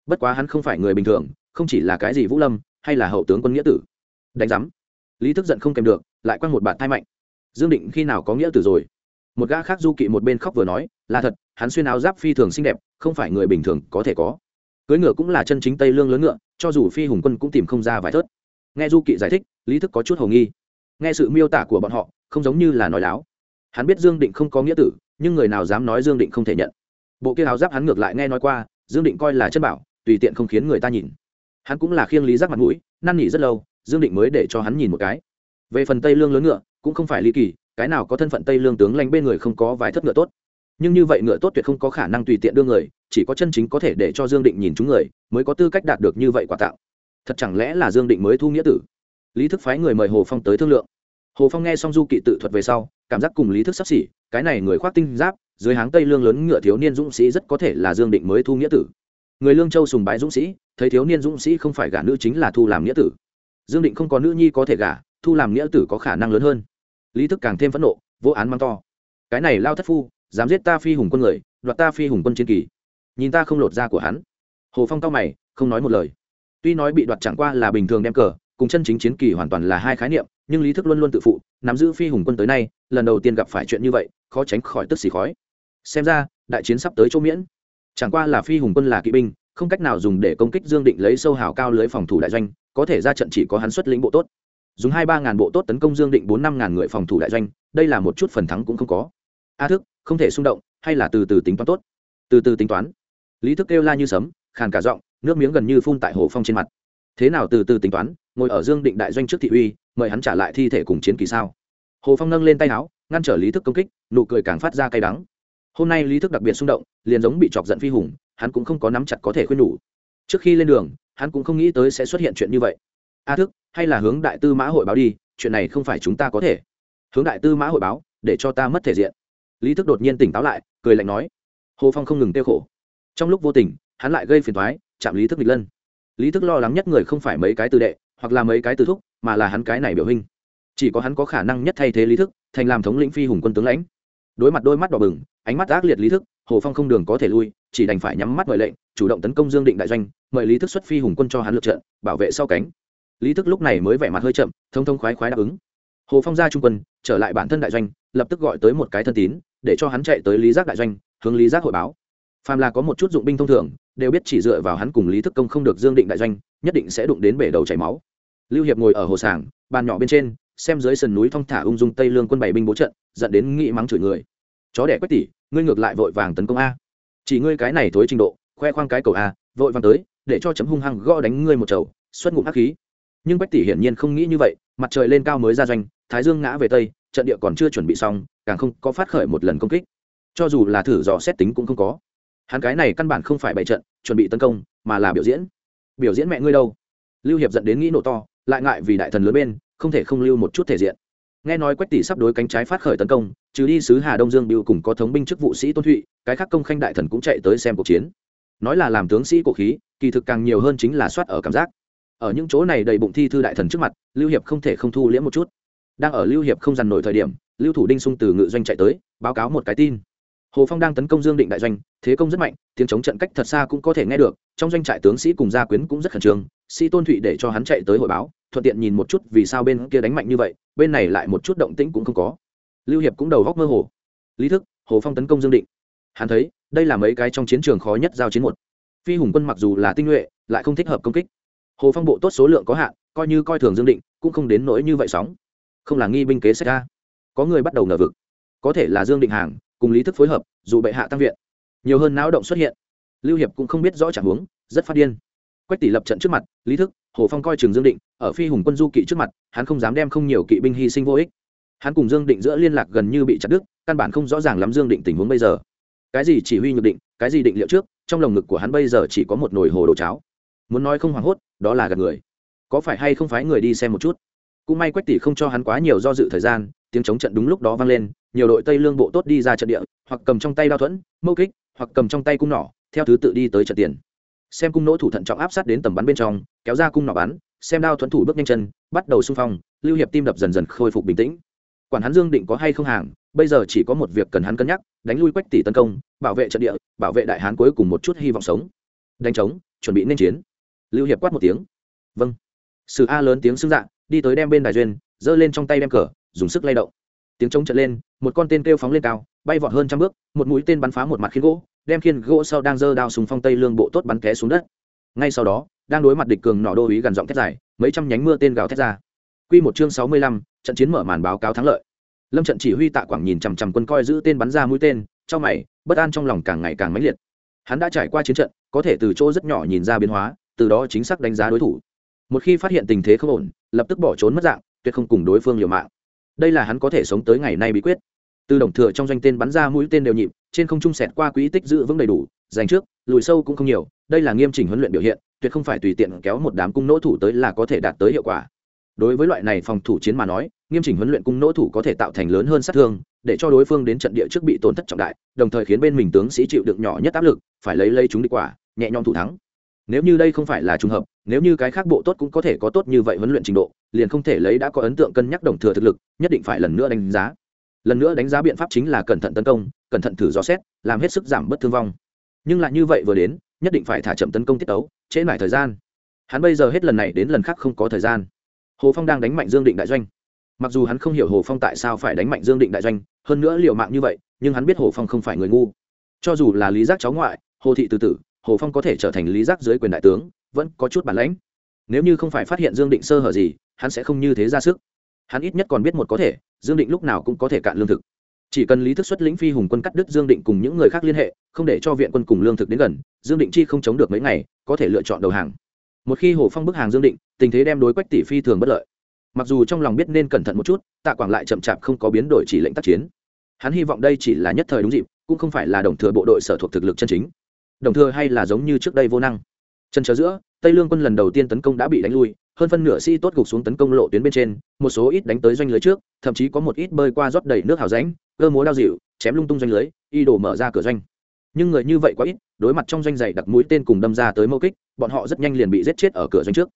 Bất quá hắn không phải người bình thường, không chỉ là cái gì vũ lâm, hay là hậu tướng quân nghĩa tử. Đánh giám. Lý thức giận không kèm được, lại quăng một bạt thai mạnh. Dương định khi nào có nghĩa tử rồi? Một gã khác du kỵ một bên khóc vừa nói, là thật, hắn xuyên áo giáp phi thường xinh đẹp, không phải người bình thường có thể có. Cưới ngựa cũng là chân chính tây lương lớn ngựa, cho dù phi hùng quân cũng tìm không ra vài thớt. Nghe du kỵ giải thích, lý thức có chút hầu nghi. Nghe sự miêu tả của bọn họ, không giống như là nói láo. Hắn biết dương định không có nghĩa tử nhưng người nào dám nói dương định không thể nhận. Bộ kia áo giáp hắn ngược lại nghe nói qua, dương định coi là chân bảo, tùy tiện không khiến người ta nhìn. Hắn cũng là khiêng lý giác mặt mũi, năn nỉ rất lâu, dương định mới để cho hắn nhìn một cái. Về phần tây lương lớn ngựa, cũng không phải ly kỳ, cái nào có thân phận tây lương tướng lanh bên người không có vài thất ngựa tốt. Nhưng như vậy ngựa tốt tuyệt không có khả năng tùy tiện đưa người, chỉ có chân chính có thể để cho dương định nhìn chúng người, mới có tư cách đạt được như vậy quả tạo. Thật chẳng lẽ là dương định mới thu nghĩa tử? Lý thức phái người mời hồ phong tới thương lượng. Hồ phong nghe xong du kỵ tự thuật về sau, cảm giác cùng lý thức sắp xỉ cái này người khoác tinh giáp, dưới háng tây lương lớn ngựa thiếu niên dũng sĩ rất có thể là dương định mới thu nghĩa tử. Người lương châu sùng bái dũng sĩ, thấy thiếu niên dũng sĩ không phải gả nữ chính là thu làm nghĩa tử. Dương định không có nữ nhi có thể gả, thu làm nghĩa tử có khả năng lớn hơn. Lý thức càng thêm phẫn nộ, vô án mang to. Cái này lao thất phu, dám giết ta phi hùng quân người, đoạt ta phi hùng quân chiến kỳ. Nhìn ta không lột da của hắn. Hồ phong cao mày, không nói một lời. Tuy nói bị đoạt chẳng qua là bình thường đem cờ, cùng chân chính chiến kỳ hoàn toàn là hai khái niệm nhưng lý thức luôn luôn tự phụ, nắm giữ phi hùng quân tới nay, lần đầu tiên gặp phải chuyện như vậy, khó tránh khỏi tức xì khói. Xem ra, đại chiến sắp tới chỗ miễn. Chẳng qua là phi hùng quân là kỵ binh, không cách nào dùng để công kích dương định lấy sâu hào cao lưới phòng thủ đại doanh, có thể ra trận chỉ có hắn xuất lĩnh bộ tốt. Dùng hai ba ngàn bộ tốt tấn công dương định bốn năm ngàn người phòng thủ đại doanh, đây là một chút phần thắng cũng không có. A thức, không thể xung động, hay là từ từ tính toán tốt? Từ từ tính toán. Lý thức kêu la như sấm, khàn cả giọng, nước miếng gần như phun tại hồ phong trên mặt. Thế nào từ từ tính toán, ngồi ở dương định đại doanh trước thị uy mời hắn trả lại thi thể cùng chiến kỳ sao? Hồ phong nâng lên tay áo, ngăn trở lý thức công kích, nụ cười càng phát ra cay đắng. Hôm nay lý thức đặc biệt xung động, liền giống bị chọc giận phi hùng, hắn cũng không có nắm chặt có thể khuyên nhủ. Trước khi lên đường, hắn cũng không nghĩ tới sẽ xuất hiện chuyện như vậy. A thức, hay là hướng đại tư mã hội báo đi, chuyện này không phải chúng ta có thể. Hướng đại tư mã hội báo, để cho ta mất thể diện. Lý thức đột nhiên tỉnh táo lại, cười lạnh nói. Hồ phong không ngừng tiêu khổ. Trong lúc vô tình, hắn lại gây phiền thoái chạm lý thức nghịch lân. Lý thức lo lắng nhất người không phải mấy cái từ đệ, hoặc là mấy cái từ thúc mà là hắn cái này biểu hình chỉ có hắn có khả năng nhất thay thế lý thức, thành làm thống lĩnh phi hùng quân tướng lãnh. Đối mặt đôi mắt đỏ bừng, ánh mắt ác liệt lý thức, hồ phong không đường có thể lui, chỉ đành phải nhắm mắt mời lệnh, chủ động tấn công dương định đại doanh, mời lý thức xuất phi hùng quân cho hắn lượt trận, bảo vệ sau cánh. Lý thức lúc này mới vẻ mặt hơi chậm, thông thông khoái khoái đáp ứng. Hồ phong ra trung quân, trở lại bản thân đại doanh, lập tức gọi tới một cái thân tín, để cho hắn chạy tới lý giác đại doanh, hướng lý giác hội báo. Phàm là có một chút dụng binh thông thường, đều biết chỉ dựa vào hắn cùng lý thức công không được dương định đại doanh, nhất định sẽ đụng đến bể đầu chảy máu lưu hiệp ngồi ở hồ sảng bàn nhỏ bên trên, xem dưới sườn núi thong thả ung dung tây lương quân bảy binh bố trận dẫn đến nghị mắng chửi người. Chó đẻ quách tỷ, ngươi ngược lại vội vàng tấn công a. Chỉ ngươi cái này thối trình độ, khoe khoang cái cầu a, vội vàng tới, để cho chấm hung hăng gõ đánh ngươi một chầu, xuất ngụm hắc khí. Nhưng quách tỷ hiển nhiên không nghĩ như vậy, mặt trời lên cao mới ra doanh, thái dương ngã về tây, trận địa còn chưa chuẩn bị xong, càng không có phát khởi một lần công kích. Cho dù là thử dò xét tính cũng không có. Hắn cái này căn bản không phải bày trận, chuẩn bị tấn công, mà là biểu diễn. Biểu diễn mẹ ngươi đâu? Lưu hiệp dẫn đến nghĩ nổ to lại ngại vì đại thần lớn bên, không thể không lưu một chút thể diện. Nghe nói quách tỷ sắp đối cánh trái phát khởi tấn công, trừ đi sứ hà đông dương biêu cùng có thống binh chức vụ sĩ tôn thụy, cái khác công khanh đại thần cũng chạy tới xem cuộc chiến. Nói là làm tướng sĩ cổ khí, kỳ thực càng nhiều hơn chính là soát ở cảm giác. Ở những chỗ này đầy bụng thi thư đại thần trước mặt, lưu hiệp không thể không thu liễm một chút. Đang ở lưu hiệp không dằn nổi thời điểm, lưu thủ đinh sung từ ngự doanh chạy tới, báo cáo một cái tin. Hồ phong đang tấn công dương định đại doanh, thế công rất mạnh, tiếng chống trận cách thật xa cũng có thể nghe được, trong doanh trại tướng sĩ cùng gia quyến cũng rất khẩn trương, sĩ tôn thụy để cho hắn chạy tới hội báo thuận tiện nhìn một chút vì sao bên kia đánh mạnh như vậy, bên này lại một chút động tĩnh cũng không có. Lưu hiệp cũng đầu góc mơ hồ. Lý thức, hồ phong tấn công dương định. Hắn thấy, đây là mấy cái trong chiến trường khó nhất giao chiến một. Phi hùng quân mặc dù là tinh nhuệ, lại không thích hợp công kích. Hồ phong bộ tốt số lượng có hạn, coi như coi thường dương định, cũng không đến nỗi như vậy sóng. Không là nghi binh kế sách ra có người bắt đầu ngờ vực. Có thể là dương định hàng, cùng lý thức phối hợp, dù bệ hạ tăng viện. Nhiều hơn náo động xuất hiện. Lưu hiệp cũng không biết rõ trạng huống, rất phát điên. Quách tỷ lập trận trước mặt, lý thức hồ phong coi trường dương định ở phi hùng quân du kỵ trước mặt, hắn không dám đem không nhiều kỵ binh hy sinh vô ích. Hắn cùng dương định giữa liên lạc gần như bị chặt đứt, căn bản không rõ ràng lắm dương định tình huống bây giờ. Cái gì chỉ huy nhược định, cái gì định liệu trước, trong lồng ngực của hắn bây giờ chỉ có một nồi hồ đồ cháo. Muốn nói không hoảng hốt, đó là gạt người. Có phải hay không phải người đi xem một chút? Cũng may quách tỷ không cho hắn quá nhiều do dự thời gian, tiếng chống trận đúng lúc đó vang lên, nhiều đội tây lương bộ tốt đi ra trận địa, hoặc cầm trong tay đao thuẫn, mâu kích, hoặc cầm trong tay cung nỏ, theo thứ tự đi tới trận tiền xem cung nỗ thủ thận trọng áp sát đến tầm bắn bên trong, kéo ra cung nỏ bắn, xem đao thuẫn thủ bước nhanh chân, bắt đầu xung phong, lưu hiệp tim đập dần dần khôi phục bình tĩnh. Quản hắn dương định có hay không hàng, bây giờ chỉ có một việc cần hắn cân nhắc, đánh lui quách tỷ tấn công, bảo vệ trận địa, bảo vệ đại hán cuối cùng một chút hy vọng sống. Đánh trống, chuẩn bị nên chiến. Lưu hiệp quát một tiếng. Vâng. Sử a lớn tiếng xưng dạ đi tới đem bên đài duyên, giơ lên trong tay đem cờ, dùng sức lay động. Tiếng trống trận lên, một con tên kêu phóng lên cao, bay vọt hơn trăm bước, một mũi tên bắn phá một mặt khiến gỗ đem khiên gỗ sau đang giơ đao súng phong tây lương bộ tốt bắn té xuống đất. Ngay sau đó đang đối mặt địch cường nọ đô ý gần giọng thét dài mấy trăm nhánh mưa tên gào thét ra. Quy một chương sáu mươi lăm, trận chiến mở màn báo cáo thắng lợi. Lâm trận chỉ huy tạ quảng nhìn chằm chằm quân coi giữ tên bắn ra mũi tên trong mày bất an trong lòng càng ngày càng mãnh liệt. Hắn đã trải qua chiến trận có thể từ chỗ rất nhỏ nhìn ra biến hóa từ đó chính xác đánh giá đối thủ. Một khi phát hiện tình thế không ổn lập tức bỏ trốn mất dạng tuyệt không cùng đối phương liều mạng. Đây là hắn có thể sống tới ngày nay bí quyết. Từ đồng thừa trong doanh tên bắn ra mũi tên đều nhịp trên không trung sẹt qua quỹ tích giữ vững đầy đủ, dành trước, lùi sâu cũng không nhiều, đây là nghiêm chỉnh huấn luyện biểu hiện, tuyệt không phải tùy tiện kéo một đám cung nỗ thủ tới là có thể đạt tới hiệu quả. Đối với loại này phòng thủ chiến mà nói, nghiêm chỉnh huấn luyện cung nỗ thủ có thể tạo thành lớn hơn sát thương, để cho đối phương đến trận địa trước bị tổn thất trọng đại, đồng thời khiến bên mình tướng sĩ chịu được nhỏ nhất áp lực, phải lấy lấy chúng đi quả, nhẹ nhõm thủ thắng. Nếu như đây không phải là trùng hợp, nếu như cái khác bộ tốt cũng có thể có tốt như vậy huấn luyện trình độ, liền không thể lấy đã có ấn tượng cân nhắc đồng thừa thực lực, nhất định phải lần nữa đánh giá lần nữa đánh giá biện pháp chính là cẩn thận tấn công, cẩn thận thử dò xét, làm hết sức giảm bớt thương vong. Nhưng lại như vậy vừa đến, nhất định phải thả chậm tấn công tiết tấu, trễ lại thời gian. Hắn bây giờ hết lần này đến lần khác không có thời gian. Hồ phong đang đánh mạnh dương định đại doanh. Mặc dù hắn không hiểu hồ phong tại sao phải đánh mạnh dương định đại doanh, hơn nữa liệu mạng như vậy, nhưng hắn biết hồ phong không phải người ngu. Cho dù là lý giác cháu ngoại, hồ thị từ tử, hồ phong có thể trở thành lý giác dưới quyền đại tướng, vẫn có chút bản lãnh. Nếu như không phải phát hiện dương định sơ hở gì, hắn sẽ không như thế ra sức hắn ít nhất còn biết một có thể, dương định lúc nào cũng có thể cạn lương thực. Chỉ cần lý thức xuất lĩnh phi hùng quân cắt đứt dương định cùng những người khác liên hệ, không để cho viện quân cùng lương thực đến gần, dương định chi không chống được mấy ngày, có thể lựa chọn đầu hàng. Một khi hồ phong bức hàng dương định, tình thế đem đối quách tỷ phi thường bất lợi. Mặc dù trong lòng biết nên cẩn thận một chút, tạ quảng lại chậm chạp không có biến đổi chỉ lệnh tác chiến. Hắn hy vọng đây chỉ là nhất thời đúng dịp, cũng không phải là đồng thừa bộ đội sở thuộc thực lực chân chính. Đồng thừa hay là giống như trước đây vô năng. Chân chờ giữa, tây lương quân lần đầu tiên tấn công đã bị đánh lui hơn phân nửa sĩ tốt gục xuống tấn công lộ tuyến bên trên, một số ít đánh tới doanh lưới trước, thậm chí có một ít bơi qua rót đầy nước hào ránh cơ múa đao dịu, chém lung tung doanh lưới, y đổ mở ra cửa doanh. Nhưng người như vậy quá ít, đối mặt trong doanh dày đặt mũi tên cùng đâm ra tới mâu kích, bọn họ rất nhanh liền bị giết chết ở cửa doanh trước.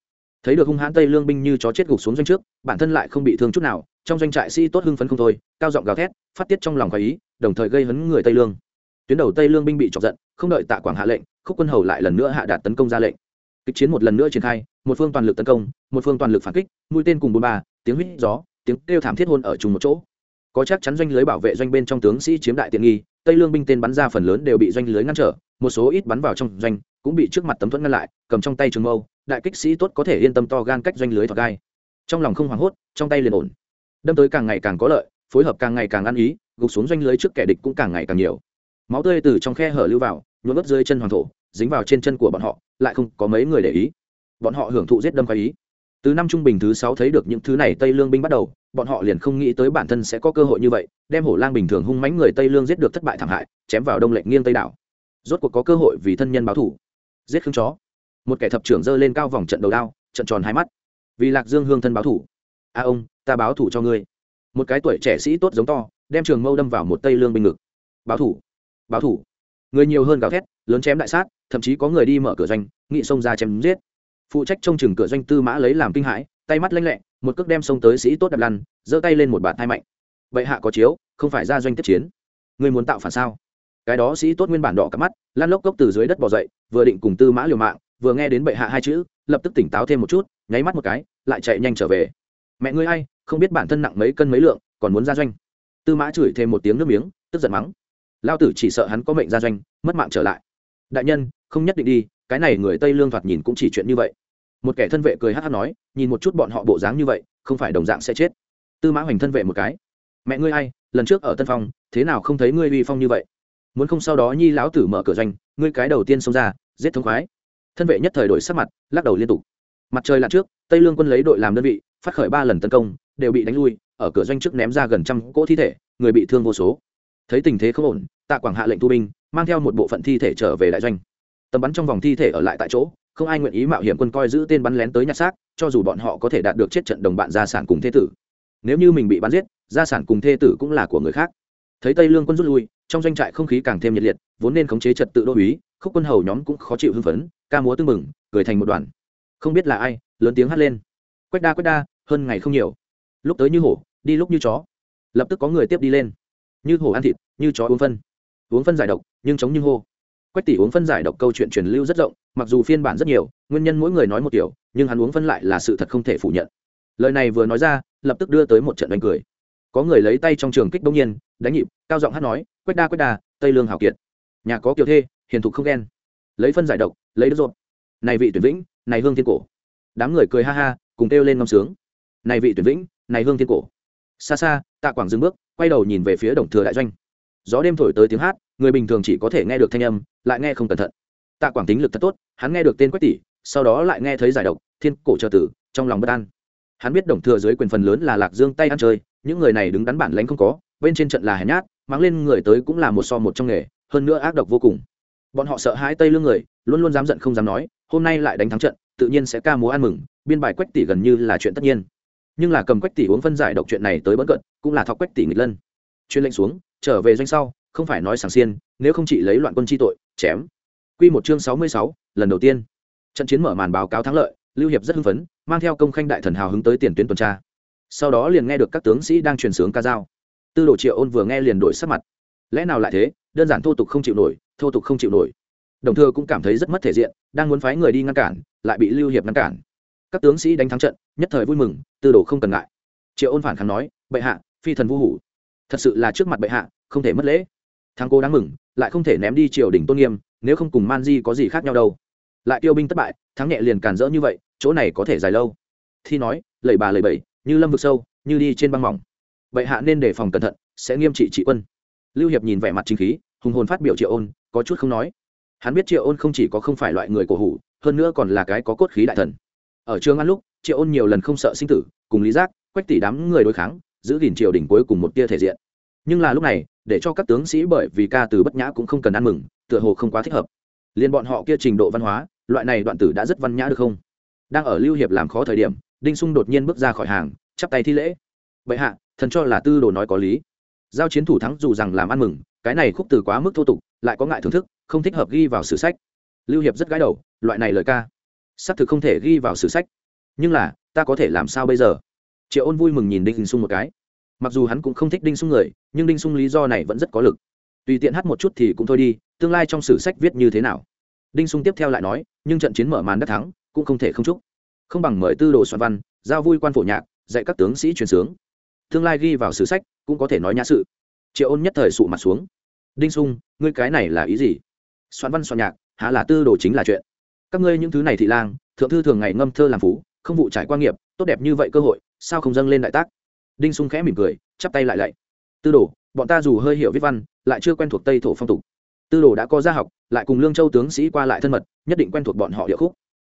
Thấy được hung hãn tây lương binh như chó chết gục xuống doanh trước, bản thân lại không bị thương chút nào, trong doanh trại sĩ tốt hưng phấn không thôi, cao giọng gào thét, phát tiết trong lòng khoái ý, đồng thời gây hấn người tây lương. Tuyến đầu tây lương binh bị chọc giận, không đợi tạ quảng hạ lệnh, khúc quân hầu lại lần nữa hạ đạt tấn công ra lệnh kịch chiến một lần nữa triển khai, một phương toàn lực tấn công, một phương toàn lực phản kích, mũi tên cùng bốn ba, tiếng huýt gió, tiếng kêu thảm thiết hôn ở chung một chỗ. Có chắc chắn doanh lưới bảo vệ doanh bên trong tướng sĩ chiếm đại tiện nghi, tây lương binh tên bắn ra phần lớn đều bị doanh lưới ngăn trở, một số ít bắn vào trong doanh, cũng bị trước mặt tấm thuẫn ngăn lại, cầm trong tay trường mâu, đại kích sĩ tốt có thể yên tâm to gan cách doanh lưới thọc gai. Trong lòng không hoảng hốt, trong tay liền ổn. Đâm tới càng ngày càng có lợi, phối hợp càng ngày càng ăn ý, gục xuống doanh lưới trước kẻ địch cũng càng ngày càng nhiều. Máu tươi từ trong khe hở lưu vào, nhuộm ướt dưới chân hoàng thổ dính vào trên chân của bọn họ, lại không có mấy người để ý. Bọn họ hưởng thụ giết đâm khoái ý. Từ năm trung bình thứ sáu thấy được những thứ này tây lương binh bắt đầu, bọn họ liền không nghĩ tới bản thân sẽ có cơ hội như vậy, đem hổ lang bình thường hung mãnh người tây lương giết được thất bại thảm hại, chém vào đông lệnh nghiêng tây đảo. Rốt cuộc có cơ hội vì thân nhân báo thủ giết khương chó. Một kẻ thập trưởng giơ lên cao vòng trận đầu đao, trận tròn hai mắt. Vì lạc dương hương thân báo thủ a ông, ta báo thủ cho ngươi. Một cái tuổi trẻ sĩ tốt giống to, đem trường mâu đâm vào một tây lương binh ngực. Báo thủ báo thủ người nhiều hơn gào thét, lớn chém đại sát thậm chí có người đi mở cửa doanh, nghị xông ra chém giết. Phụ trách trông chừng cửa doanh tư mã lấy làm kinh hãi, tay mắt lanh lẹ, một cước đem xông tới sĩ tốt đập lăn, giơ tay lên một bạt thai mạnh. Vậy hạ có chiếu, không phải ra doanh tiếp chiến. Người muốn tạo phản sao? Cái đó sĩ tốt nguyên bản đỏ cả mắt, lăn lốc cốc từ dưới đất bỏ dậy, vừa định cùng tư mã liều mạng, vừa nghe đến bệ hạ hai chữ, lập tức tỉnh táo thêm một chút, nháy mắt một cái, lại chạy nhanh trở về. Mẹ ngươi hay không biết bản thân nặng mấy cân mấy lượng, còn muốn ra doanh. Tư mã chửi thêm một tiếng nước miếng, tức giận mắng. Lao tử chỉ sợ hắn có mệnh ra doanh, mất mạng trở lại. Đại nhân không nhất định đi, cái này người tây lương thoạt nhìn cũng chỉ chuyện như vậy. Một kẻ thân vệ cười hát hát nói, nhìn một chút bọn họ bộ dáng như vậy, không phải đồng dạng sẽ chết. Tư mã hoành thân vệ một cái. Mẹ ngươi ai, lần trước ở tân phong, thế nào không thấy ngươi uy phong như vậy? Muốn không sau đó nhi lão tử mở cửa doanh, ngươi cái đầu tiên xông ra, giết thống khoái. Thân vệ nhất thời đổi sắc mặt, lắc đầu liên tục. Mặt trời lặn trước, tây lương quân lấy đội làm đơn vị, phát khởi ba lần tấn công, đều bị đánh lui, ở cửa doanh trước ném ra gần trăm cỗ thi thể, người bị thương vô số. Thấy tình thế không ổn, tạ quảng hạ lệnh tu binh, mang theo một bộ phận thi thể trở về đại doanh tầm bắn trong vòng thi thể ở lại tại chỗ, không ai nguyện ý mạo hiểm quân coi giữ tên bắn lén tới nhặt xác, cho dù bọn họ có thể đạt được chết trận đồng bạn gia sản cùng thế tử. Nếu như mình bị bắn giết, gia sản cùng thê tử cũng là của người khác. Thấy tây lương quân rút lui, trong doanh trại không khí càng thêm nhiệt liệt, vốn nên khống chế trật tự đô uý, khúc quân hầu nhóm cũng khó chịu hưng phấn, ca múa tưng mừng cười thành một đoàn. Không biết là ai, lớn tiếng hát lên. Quách đa quách đa, hơn ngày không nhiều. Lúc tới như hổ, đi lúc như chó. Lập tức có người tiếp đi lên. Như hổ ăn thịt, như chó uống phân. Uống phân giải độc, nhưng chống như hô quách tỷ uống phân giải độc câu chuyện truyền lưu rất rộng, mặc dù phiên bản rất nhiều, nguyên nhân mỗi người nói một kiểu, nhưng hắn uống phân lại là sự thật không thể phủ nhận. Lời này vừa nói ra, lập tức đưa tới một trận đánh cười. Có người lấy tay trong trường kích đông nhiên, đánh nhịp, cao giọng hát nói, quách đa quách đa, tây lương hào kiệt. Nhà có kiều thê, hiền thục không ghen. Lấy phân giải độc, lấy đất rộn này vị tuyển vĩnh, này hương thiên cổ. Đám người cười ha ha, cùng kêu lên ngâm sướng. Này vị tuyển vĩnh, này hương thiên cổ. Xa xa, tạ quảng dừng bước, quay đầu nhìn về phía đồng thừa đại doanh. Gió đêm thổi tới tiếng hát người bình thường chỉ có thể nghe được thanh âm, lại nghe không cẩn thận. Tạ quảng tính lực thật tốt, hắn nghe được tên quách tỷ, sau đó lại nghe thấy giải độc, thiên cổ trợ tử, trong lòng bất an. Hắn biết đồng thừa dưới quyền phần lớn là lạc dương tay ăn chơi, những người này đứng đắn bản lánh không có, bên trên trận là hèn nhát mang lên người tới cũng là một so một trong nghề, hơn nữa ác độc vô cùng. Bọn họ sợ hãi tây lương người, luôn luôn dám giận không dám nói, hôm nay lại đánh thắng trận, tự nhiên sẽ ca múa ăn mừng, biên bài quách tỷ gần như là chuyện tất nhiên. Nhưng là cầm quách tỷ uống phân giải độc chuyện này tới bất cận, cũng là thọc quách tỷ nghịch lân. Chuyên lệnh xuống, trở về doanh sau không phải nói sảng xiên nếu không chỉ lấy loạn quân chi tội chém. Quy một chương sáu mươi sáu, lần đầu tiên. Trận chiến mở màn báo cáo thắng lợi lưu hiệp rất hưng phấn mang theo công khanh đại thần hào hứng tới tiền tuyến tuần tra. Sau đó liền nghe được các tướng sĩ đang truyền sướng ca dao. Tư đồ triệu ôn vừa nghe liền đổi sắc mặt. Lẽ nào lại thế? Đơn giản thô tục không chịu nổi thô tục không chịu nổi. Đồng thừa cũng cảm thấy rất mất thể diện đang muốn phái người đi ngăn cản lại bị lưu hiệp ngăn cản. Các tướng sĩ đánh thắng trận nhất thời vui mừng tư đồ không cần ngại. Triệu ôn phản kháng nói bệ hạ phi thần vô hủ. Thật sự là trước mặt bệ hạ không thể mất lễ thắng cố đáng mừng, lại không thể ném đi triều đình tôn nghiêm, nếu không cùng man di có gì khác nhau đâu. Lại tiêu binh thất bại, thắng nhẹ liền càn rỡ như vậy, chỗ này có thể dài lâu. Thi nói lầy bà lầy bẩy, như lâm vực sâu, như đi trên băng mỏng. Bệ hạ nên đề phòng cẩn thận, sẽ nghiêm trị trị quân. Lưu hiệp nhìn vẻ mặt chính khí, hùng hồn phát biểu triệu ôn, có chút không nói. Hắn biết triệu ôn không chỉ có không phải loại người cổ hủ, hơn nữa còn là cái có cốt khí đại thần. Ở trường ăn lúc, triệu ôn nhiều lần không sợ sinh tử, cùng lý giác, quách tỷ đám người đối kháng, giữ gìn triều đỉnh cuối cùng một tia thể diện nhưng là lúc này, để cho các tướng sĩ bởi vì ca từ bất nhã cũng không cần ăn mừng, tựa hồ không quá thích hợp. Liên bọn họ kia trình độ văn hóa, loại này đoạn tử đã rất văn nhã được không? Đang ở lưu hiệp làm khó thời điểm, đinh sung đột nhiên bước ra khỏi hàng, chắp tay thi lễ. Vậy hạ, thần cho là tư đồ nói có lý. Giao chiến thủ thắng dù rằng làm ăn mừng, cái này khúc từ quá mức thô tục, lại có ngại thưởng thức, không thích hợp ghi vào sử sách. Lưu hiệp rất gái đầu, loại này lời ca, xác thực không thể ghi vào sử sách. Nhưng là, ta có thể làm sao bây giờ? Triệu ôn vui mừng nhìn đinh sung một cái mặc dù hắn cũng không thích đinh sung người, nhưng đinh sung lý do này vẫn rất có lực. Tùy tiện hát một chút thì cũng thôi đi, tương lai trong sử sách viết như thế nào? Đinh sung tiếp theo lại nói, nhưng trận chiến mở màn đắc thắng, cũng không thể không chúc. Không bằng mời tư đồ soạn văn, giao vui quan phổ nhạc, dạy các tướng sĩ truyền sướng. Tương lai ghi vào sử sách, cũng có thể nói nhã sự. Triệu ôn nhất thời sụ mặt xuống. Đinh sung, ngươi cái này là ý gì? Soạn văn, soạn nhạc, há là tư đồ chính là chuyện. Các ngươi những thứ này thị lang, thượng thư thường ngày ngâm thơ làm phú, không vụ trải quan nghiệp, tốt đẹp như vậy cơ hội, sao không dâng lên đại tác? Đinh sung khẽ mỉm cười, chắp tay lại lạy. Tư đồ, bọn ta dù hơi hiểu viết văn, lại chưa quen thuộc tây thổ phong tục. Tư đồ đã có gia học, lại cùng lương châu tướng sĩ qua lại thân mật, nhất định quen thuộc bọn họ địa khúc.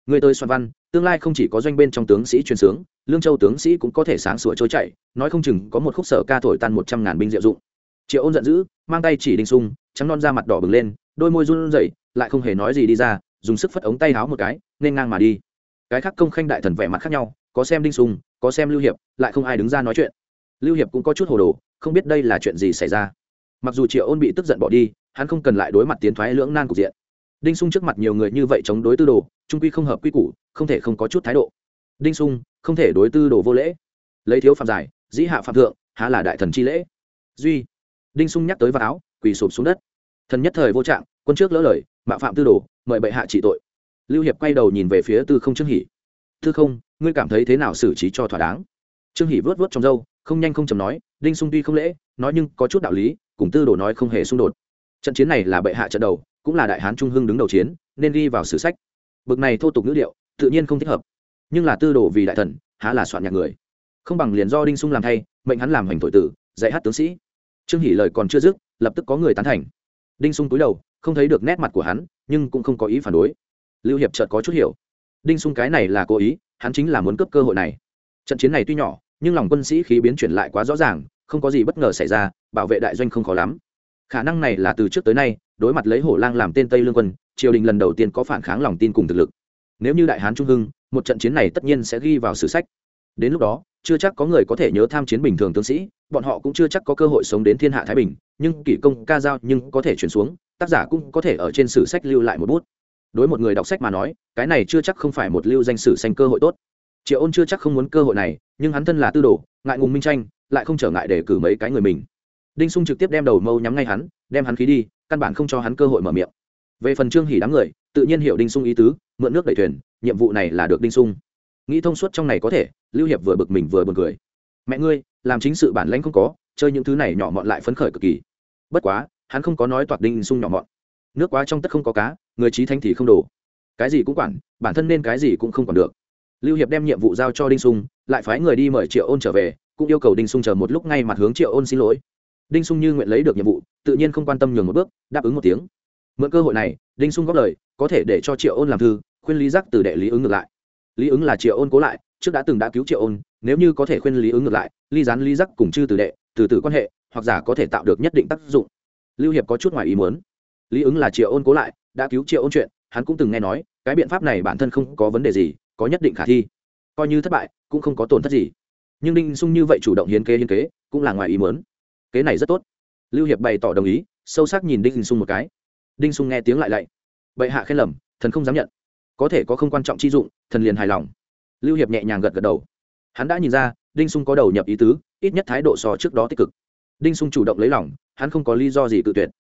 Người tới soạn văn, tương lai không chỉ có doanh bên trong tướng sĩ truyền sướng, lương châu tướng sĩ cũng có thể sáng sủa trôi chạy nói không chừng có một khúc sở ca thổi tan một trăm ngàn binh diệu dụng. Triệu ôn giận dữ, mang tay chỉ đinh sung, trắng non da mặt đỏ bừng lên, đôi môi run rẩy, lại không hề nói gì đi ra, dùng sức phất ống tay háo một cái, nên ngang mà đi. Cái khác công khanh đại thần vẻ mặt khác nhau, có xem đinh sung có xem lưu hiệp, lại không ai đứng ra nói chuyện. Lưu hiệp cũng có chút hồ đồ, không biết đây là chuyện gì xảy ra. Mặc dù triệu ôn bị tức giận bỏ đi, hắn không cần lại đối mặt tiến thoái lưỡng nan cục diện. Đinh sung trước mặt nhiều người như vậy chống đối tư đồ, trung quy không hợp quy củ, không thể không có chút thái độ. Đinh sung, không thể đối tư đồ vô lễ. Lấy thiếu phạm giải, dĩ hạ phạm thượng, há là đại thần chi lễ. Duy, đinh sung nhắc tới vào áo, quỳ sụp xuống đất. Thần nhất thời vô trạng, quân trước lỡ lời, mạo phạm tư đồ, mời bệ hạ trị tội. Lưu hiệp quay đầu nhìn về phía tư không trương hỉ. Tư không ngươi cảm thấy thế nào xử trí cho thỏa đáng? Trương hỷ vớt vớt trong râu, không nhanh không chầm nói, đinh sung tuy không lễ, nói nhưng có chút đạo lý, cùng tư đồ nói không hề xung đột. Trận chiến này là bệ hạ trận đầu, cũng là đại hán trung hưng đứng đầu chiến, nên ghi vào sử sách. Bực này thô tục ngữ điệu, tự nhiên không thích hợp. Nhưng là tư đồ vì đại thần, há là soạn nhạc người. Không bằng liền do đinh sung làm thay, mệnh hắn làm hành thổi tử, dạy hát tướng sĩ. Trương hỷ lời còn chưa dứt, lập tức có người tán thành. Đinh sung cúi đầu, không thấy được nét mặt của hắn, nhưng cũng không có ý phản đối. Lưu hiệp chợt có chút hiểu. Đinh sung cái này là cố ý hắn chính là muốn cướp cơ hội này. Trận chiến này tuy nhỏ, nhưng lòng quân sĩ khí biến chuyển lại quá rõ ràng, không có gì bất ngờ xảy ra, bảo vệ đại doanh không khó lắm. Khả năng này là từ trước tới nay, đối mặt lấy hổ lang làm tên tây lương quân, triều đình lần đầu tiên có phản kháng lòng tin cùng thực lực. Nếu như đại hán trung hưng, một trận chiến này tất nhiên sẽ ghi vào sử sách. Đến lúc đó, chưa chắc có người có thể nhớ tham chiến bình thường tướng sĩ, bọn họ cũng chưa chắc có cơ hội sống đến thiên hạ thái bình, nhưng kỷ công ca giao nhưng có thể chuyển xuống, tác giả cũng có thể ở trên sử sách lưu lại một bút đối một người đọc sách mà nói, cái này chưa chắc không phải một lưu danh sử xanh cơ hội tốt. Triệu ôn chưa chắc không muốn cơ hội này, nhưng hắn thân là tư đồ, ngại ngùng minh tranh, lại không trở ngại để cử mấy cái người mình. Đinh sung trực tiếp đem đầu mâu nhắm ngay hắn, đem hắn khí đi, căn bản không cho hắn cơ hội mở miệng. Về phần trương hỉ đám người, tự nhiên hiểu đinh sung ý tứ, mượn nước đẩy thuyền, nhiệm vụ này là được đinh sung. Nghĩ thông suốt trong này có thể, lưu hiệp vừa bực mình vừa b u ồ n cười. Mẹ ngươi, làm chính sự bản lãnh không có, chơi những thứ này nhỏ mọn lại phấn khởi cực kỳ. Bất quá, hắn không có nói toạc đinh sung nhỏ mọn. Nước quá trong tất không có cá người trí thanh thì không đổ cái gì cũng quản, bản thân nên cái gì cũng không còn được. Lưu hiệp đem nhiệm vụ giao cho đinh sung, lại phái người đi mời triệu ôn trở về, cũng yêu cầu đinh sung chờ một lúc ngay mặt hướng triệu ôn xin lỗi. Đinh sung như nguyện lấy được nhiệm vụ, tự nhiên không quan tâm nhường một bước, đáp ứng một tiếng. Mượn cơ hội này, đinh sung góp lời, có thể để cho triệu ôn làm thư, khuyên lý giác từ đệ lý ứng ngược lại. Lý ứng là triệu ôn cố lại, trước đã từng đã cứu triệu ôn, nếu như có thể khuyên lý ứng ngược lại ly gián, lý giác cùng chư từ đệ, từ từ quan hệ, hoặc giả có thể tạo được nhất định tác dụng. Lưu hiệp có chút ngoài ý muốn. Lý ứng là triệu ôn cố lại đã cứu triệu ôn chuyện, hắn cũng từng nghe nói, cái biện pháp này bản thân không có vấn đề gì, có nhất định khả thi. Coi như thất bại, cũng không có tổn thất gì. Nhưng đinh sung như vậy chủ động hiến kế hiến kế, cũng là ngoài ý muốn. Kế này rất tốt. Lưu hiệp bày tỏ đồng ý, sâu sắc nhìn đinh sung một cái. Đinh sung nghe tiếng lại lạy. Bệ hạ khen lầm, thần không dám nhận. Có thể có không quan trọng chi dụng, thần liền hài lòng. Lưu hiệp nhẹ nhàng gật gật đầu. Hắn đã nhìn ra, đinh sung có đầu nhập ý tứ, ít nhất thái độ so trước đó tích cực. Đinh sung chủ động lấy lòng, hắn không có lý do gì tự tuyệt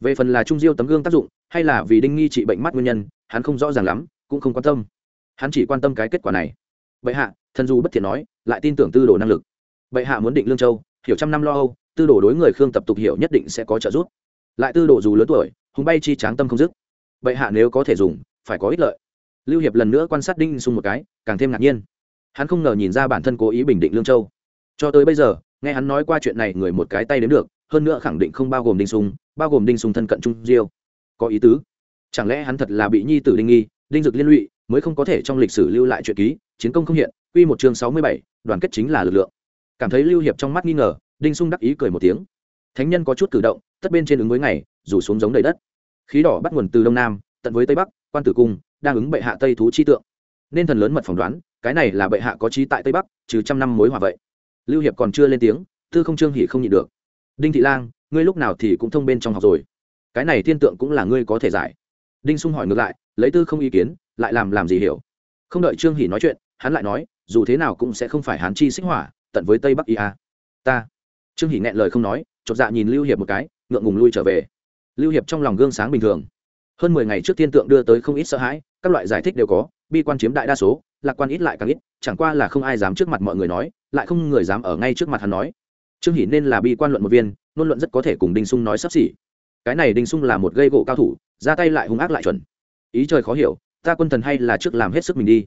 về phần là trung diêu tấm gương tác dụng, hay là vì đinh nghi trị bệnh mắt nguyên nhân, hắn không rõ ràng lắm, cũng không quan tâm. Hắn chỉ quan tâm cái kết quả này. Bệ hạ, thần dù bất thiện nói, lại tin tưởng tư đồ năng lực. Bệ hạ muốn định lương châu, hiểu trăm năm lo âu, tư đồ đối người khương tập tục hiểu nhất định sẽ có trợ giúp. Lại tư đồ dù lớn tuổi, hùng bay chi tráng tâm không dứt. Bệ hạ nếu có thể dùng, phải có ích lợi. Lưu hiệp lần nữa quan sát đinh sung một cái, càng thêm ngạc nhiên. Hắn không ngờ nhìn ra bản thân cố ý bình định lương châu. Cho tới bây giờ, nghe hắn nói qua chuyện này, người một cái tay đến được hơn nữa khẳng định không bao gồm đinh sung, bao gồm đinh sung thân cận trung diêu. Có ý tứ. Chẳng lẽ hắn thật là bị nhi tử đinh nghi, đinh dực liên lụy, mới không có thể trong lịch sử lưu lại chuyện ký, chiến công không hiện, quy một chương sáu mươi bảy, đoàn kết chính là lực lượng. Cảm thấy lưu hiệp trong mắt nghi ngờ, đinh sung đắc ý cười một tiếng. Thánh nhân có chút cử động, tất bên trên ứng với ngày, rủ xuống giống đầy đất. Khí đỏ bắt nguồn từ đông nam, tận với tây bắc, quan tử cung, đang ứng bệ hạ tây thú chi tượng. Nên thần lớn mật phỏng đoán, cái này là bệ hạ có trí tại tây bắc, trừ trăm năm mối hòa vậy. Lưu hiệp còn chưa lên tiếng, tư không trương hỉ không nhịn được đinh thị lang, ngươi lúc nào thì cũng thông bên trong học rồi. Cái này thiên tượng cũng là ngươi có thể giải. Đinh sung hỏi ngược lại, lấy tư không ý kiến, lại làm làm gì hiểu? Không đợi trương hỷ nói chuyện, hắn lại nói, dù thế nào cũng sẽ không phải hán chi xích hỏa, tận với tây bắc ia ta. Trương hỷ nghẹn lời không nói, chột dạ nhìn lưu hiệp một cái, ngượng ngùng lui trở về. Lưu hiệp trong lòng gương sáng bình thường. Hơn mười ngày trước thiên tượng đưa tới không ít sợ hãi, các loại giải thích đều có, bi quan chiếm đại đa số, lạc quan ít lại càng ít, chẳng qua là không ai dám trước mặt mọi người nói, lại không người dám ở ngay trước mặt hắn nói trương hỷ nên là bi quan luận một viên luôn luận rất có thể cùng đinh sung nói sắp xỉ. Cái này đinh sung là một gây gỗ cao thủ, ra tay lại hung ác lại chuẩn. Ý trời khó hiểu, ta quân thần hay là trước làm hết sức mình đi.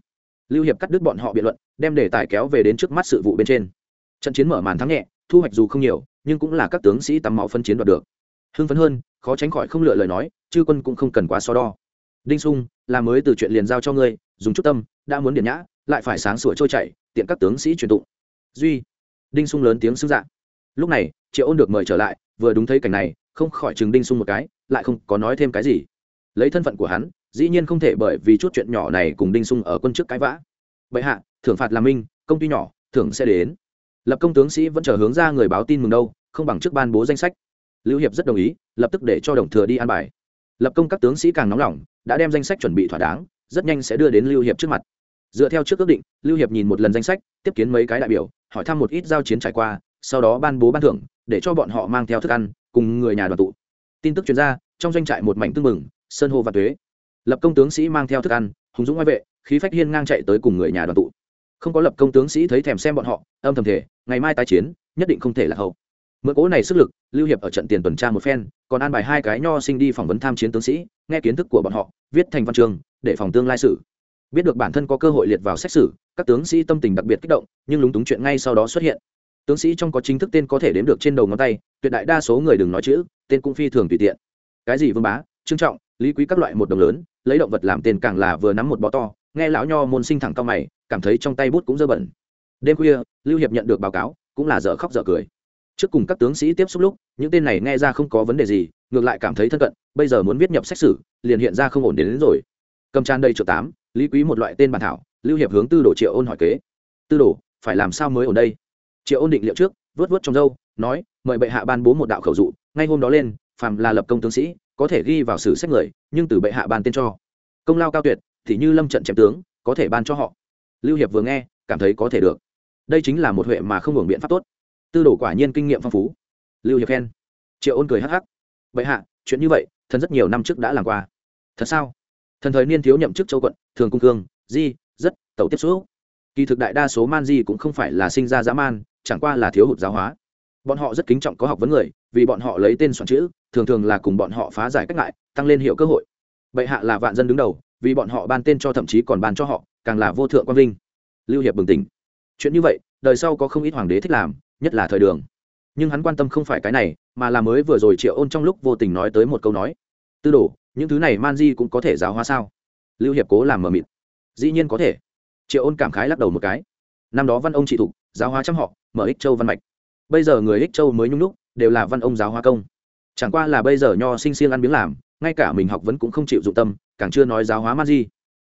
Lưu hiệp cắt đứt bọn họ biện luận, đem đề tài kéo về đến trước mắt sự vụ bên trên. Trận chiến mở màn thắng nhẹ, thu hoạch dù không nhiều, nhưng cũng là các tướng sĩ tắm máu phân chiến đoạt được. Hưng phấn hơn, khó tránh khỏi không lựa lời nói, chư quân cũng không cần quá so đo. Đinh sung, là mới từ chuyện liền giao cho ngươi, dùng chút tâm, đã muốn điện nhã, lại phải sáng sủa trôi chảy, tiện các tướng sĩ truyền tụng. Duy. Đinh sung lớn tiếng xưng dạng lúc này, triệu ôn được mời trở lại, vừa đúng thấy cảnh này, không khỏi chừng đinh sung một cái, lại không có nói thêm cái gì. Lấy thân phận của hắn, dĩ nhiên không thể bởi vì chút chuyện nhỏ này cùng đinh sung ở quân trước cãi vã. Bệ hạ, thưởng phạt là minh, công ty nhỏ, thưởng sẽ đến. Lập công tướng sĩ vẫn chờ hướng ra người báo tin mừng đâu, không bằng trước ban bố danh sách. Lưu hiệp rất đồng ý, lập tức để cho đồng thừa đi an bài. Lập công các tướng sĩ càng nóng lòng, đã đem danh sách chuẩn bị thỏa đáng, rất nhanh sẽ đưa đến lưu hiệp trước mặt. Dựa theo trước ước định, lưu hiệp nhìn một lần danh sách, tiếp kiến mấy cái đại biểu, hỏi thăm một ít giao chiến trải qua sau đó ban bố ban thưởng, để cho bọn họ mang theo thức ăn, cùng người nhà đoàn tụ. Tin tức chuyên ra, trong doanh trại một mảnh tương mừng sơn hô và thuế lập công tướng sĩ mang theo thức ăn, hùng dũng ngoại vệ, khí phách hiên ngang chạy tới cùng người nhà đoàn tụ. Không có lập công tướng sĩ thấy thèm xem bọn họ, âm thầm thể ngày mai tái chiến, nhất định không thể là hậu. Mượn cố này sức lực, lưu hiệp ở trận tiền tuần tra một phen, còn an bài hai cái nho sinh đi phỏng vấn tham chiến tướng sĩ, nghe kiến thức của bọn họ, viết thành văn trường để phòng tương lai sử biết được bản thân có cơ hội liệt vào xét xử, các tướng sĩ tâm tình đặc biệt kích động, nhưng lúng túng chuyện ngay sau đó xuất hiện tướng sĩ trong có chính thức tên có thể đếm được trên đầu ngón tay tuyệt đại đa số người đừng nói chữ tên cũng phi thường tùy tiện. Cái gì vương bá trương trọng lý quý các loại một đồng lớn lấy động vật làm tên càng là vừa nắm một bó to nghe lão nho môn sinh thẳng cao mày cảm thấy trong tay bút cũng dơ bẩn. Đêm khuya lưu hiệp nhận được báo cáo cũng là dở khóc dở cười. Trước cùng các tướng sĩ tiếp xúc lúc những tên này nghe ra không có vấn đề gì ngược lại cảm thấy thân cận bây giờ muốn viết nhập xét xử liền hiện ra không ổn đến, đến rồi. Cầm tràn đầy triệu tám lý quý một loại tên bản thảo lưu hiệp hướng tư đồ triệu ôn hỏi kế. Tư đồ phải làm sao mới ở đây? Triệu ôn định liệu trước, vớt vớt trong dâu nói, mời bệ hạ ban bố một đạo khẩu dụ, ngay hôm đó lên, phàm là lập công tướng sĩ, có thể ghi vào sử sách người, nhưng từ bệ hạ ban tên cho. Công lao cao tuyệt, thì như lâm trận chém tướng, có thể ban cho họ. Lưu hiệp vừa nghe, cảm thấy có thể được. Đây chính là một huệ mà không hưởng biện pháp tốt. Tư đồ quả nhiên kinh nghiệm phong phú. Lưu hiệp khen. Triệu ôn cười hắc hắc. Bệ hạ, chuyện như vậy, thần rất nhiều năm trước đã làm qua. Thật sao? Thần thời niên thiếu nhậm chức châu quận, thường cung cương, di, rất, tẩu tiếp xúc. Kỳ thực đại đa số man di cũng không phải là sinh ra dã man chẳng qua là thiếu hụt giáo hóa. Bọn họ rất kính trọng có học vấn người, vì bọn họ lấy tên soạn chữ, thường thường là cùng bọn họ phá giải cách ngại, tăng lên hiệu cơ hội. Bệ hạ là vạn dân đứng đầu, vì bọn họ ban tên cho thậm chí còn ban cho họ, càng là vô thượng quang vinh. Lưu hiệp bừng tỉnh. Chuyện như vậy, đời sau có không ít hoàng đế thích làm, nhất là thời đường. Nhưng hắn quan tâm không phải cái này, mà là mới vừa rồi triệu ôn trong lúc vô tình nói tới một câu nói. Tư đồ, những thứ này man di cũng có thể giáo hóa sao? Lưu hiệp cố làm mờ mịt. Dĩ nhiên có thể. Triệu ôn cảm khái lắc đầu một cái năm đó văn ông trị thục, giáo hóa trăm họ, mở ích châu văn mạch. Bây giờ người ích châu mới nhung lúc đều là văn ông giáo hóa công. Chẳng qua là bây giờ nho sinh siêng ăn miếng làm, ngay cả mình học vẫn cũng không chịu dụng tâm, càng chưa nói giáo hóa man di.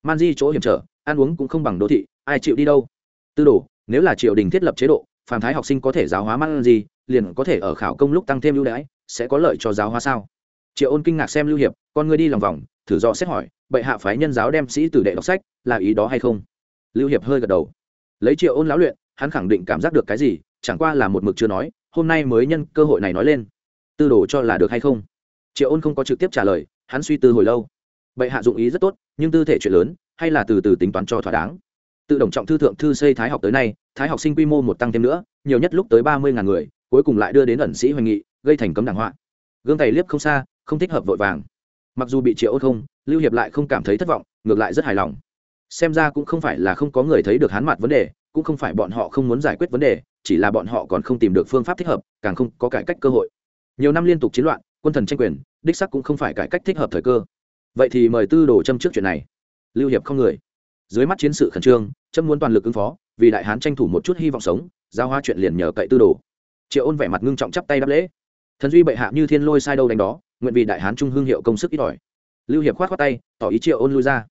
Man di chỗ hiểm trở, ăn uống cũng không bằng đô thị, ai chịu đi đâu? Tư đồ, nếu là triều đình thiết lập chế độ phản thái học sinh có thể giáo hóa man di, liền có thể ở khảo công lúc tăng thêm ưu đãi, sẽ có lợi cho giáo hóa sao? Triệu ôn kinh ngạc xem lưu hiệp, con ngươi đi lòng vòng, thử do xét hỏi, bệ hạ phái nhân giáo đem sĩ tử đệ đọc sách, là ý đó hay không? Lưu hiệp hơi gật đầu lấy triệu ôn lão luyện, hắn khẳng định cảm giác được cái gì, chẳng qua là một mực chưa nói, hôm nay mới nhân cơ hội này nói lên. Tư đồ cho là được hay không? Triệu ôn không có trực tiếp trả lời, hắn suy tư hồi lâu. Bệ hạ dụng ý rất tốt, nhưng tư thể chuyện lớn, hay là từ từ tính toán cho thỏa đáng. Tự động trọng thư thượng thư xây thái học tới nay, thái học sinh quy mô một tăng thêm nữa, nhiều nhất lúc tới ba mươi ngàn người, cuối cùng lại đưa đến ẩn sĩ hoành nghị, gây thành cấm đảng họa. Gương tài liếp không xa, không thích hợp vội vàng. Mặc dù bị triệu ôn không, lưu hiệp lại không cảm thấy thất vọng, ngược lại rất hài lòng xem ra cũng không phải là không có người thấy được hắn mặt vấn đề, cũng không phải bọn họ không muốn giải quyết vấn đề, chỉ là bọn họ còn không tìm được phương pháp thích hợp, càng không có cải cách cơ hội. Nhiều năm liên tục chiến loạn, quân thần tranh quyền, đích sắc cũng không phải cải cách thích hợp thời cơ. Vậy thì mời tư đồ châm trước chuyện này. Lưu hiệp không người. Dưới mắt chiến sự khẩn trương châm muốn toàn lực ứng phó, vì đại hán tranh thủ một chút hy vọng sống, giao hoa chuyện liền nhờ cậy tư đồ. Triệu ôn vẻ mặt ngưng trọng chắp tay đáp lễ. Thần duy bệ hạ như thiên lôi sai đâu đánh đó, nguyện vì đại hán trung hương hiệu công sức ít ỏi. Lưu hiệp khoát khoát tay, tỏ ý triệu ôn lui ra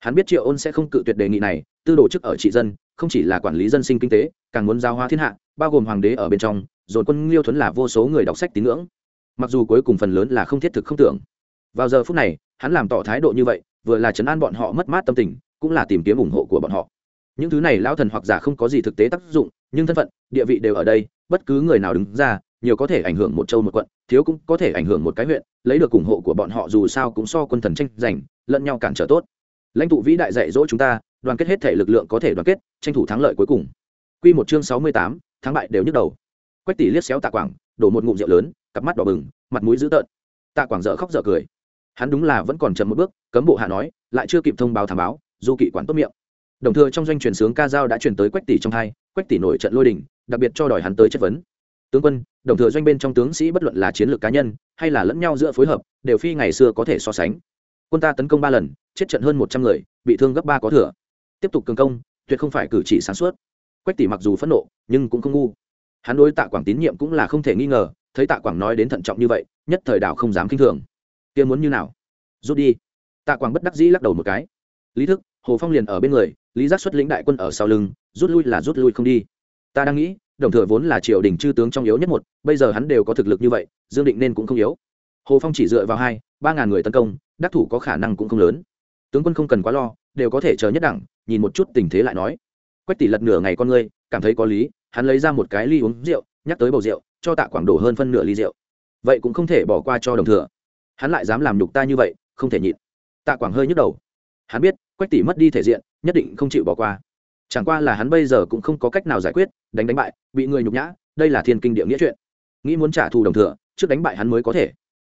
hắn biết triệu ôn sẽ không cự tuyệt đề nghị này, tư đồ chức ở trị dân, không chỉ là quản lý dân sinh kinh tế, càng muốn giao hóa thiên hạ, bao gồm hoàng đế ở bên trong, dồn quân liêu thuấn là vô số người đọc sách tín ngưỡng. Mặc dù cuối cùng phần lớn là không thiết thực không tưởng. Vào giờ phút này, hắn làm tỏ thái độ như vậy, vừa là chấn an bọn họ mất mát tâm tình, cũng là tìm kiếm ủng hộ của bọn họ. Những thứ này lão thần hoặc giả không có gì thực tế tác dụng, nhưng thân phận, địa vị đều ở đây, bất cứ người nào đứng ra, nhiều có thể ảnh hưởng một châu một quận, thiếu cũng có thể ảnh hưởng một cái huyện, lấy được ủng hộ của bọn họ dù sao cũng so quân thần tranh giành, lẫn nhau cản trở tốt lãnh tụ vĩ đại dạy dỗ chúng ta đoàn kết hết thể lực lượng có thể đoàn kết tranh thủ thắng lợi cuối cùng. Quy một chương sáu mươi tám, thắng bại đều nhức đầu. Quách tỷ liếc xéo tạ quảng đổ một ngụm rượu lớn cặp mắt đỏ bừng mặt mũi dữ tợn. Tạ quảng dở khóc dở cười. Hắn đúng là vẫn còn chậm một bước cấm bộ hạ nói lại chưa kịp thông báo thảm báo du kỵ quản tốt miệng. Đồng thời trong doanh truyền sướng ca dao đã truyền tới quách tỷ trong hai quách tỷ nổi trận lôi đình đặc biệt cho đòi hắn tới chất vấn. Tướng quân đồng thừa doanh bên trong tướng sĩ bất luận là chiến lược cá nhân hay là lẫn nhau giữa phối hợp đều phi ngày xưa có thể so sánh. Quân ta tấn công ba lần chết trận hơn một trăm người, bị thương gấp ba có thừa. Tiếp tục cường công, tuyệt không phải cử chỉ sáng suốt. Quách tỷ mặc dù phẫn nộ, nhưng cũng không ngu. Hắn đối tạ quảng tín nhiệm cũng là không thể nghi ngờ, thấy tạ quảng nói đến thận trọng như vậy, nhất thời đảo không dám k i n h thường. Kia muốn như nào? Rút đi. Tạ quảng bất đắc dĩ lắc đầu một cái. Lý thức, hồ phong liền ở bên người, lý giác xuất lĩnh đại quân ở sau lưng, rút lui là rút lui không đi. Ta đang nghĩ, đồng thừa vốn là triều đình chư tướng trong yếu nhất một, bây giờ hắn đều có thực lực như vậy, dương định nên cũng không yếu. Hồ phong chỉ dựa vào hai, ba ngàn người tấn công, đắc thủ có khả năng cũng không lớn tướng quân không cần quá lo, đều có thể chờ nhất đẳng, nhìn một chút tình thế lại nói. Quách tỷ lật nửa ngày con ngươi, cảm thấy có lý, hắn lấy ra một cái ly uống rượu, nhắc tới bầu rượu, cho tạ quảng đổ hơn phân nửa ly rượu. Vậy cũng không thể bỏ qua cho đồng thừa. Hắn lại dám làm nhục ta như vậy, không thể nhịn. Tạ quảng hơi nhức đầu. Hắn biết, quách tỷ mất đi thể diện, nhất định không chịu bỏ qua. Chẳng qua là hắn bây giờ cũng không có cách nào giải quyết, đánh đánh bại, bị người nhục nhã, đây là thiên kinh địa nghĩa chuyện. Nghĩ muốn trả thù đồng thừa, trước đánh bại hắn mới có thể.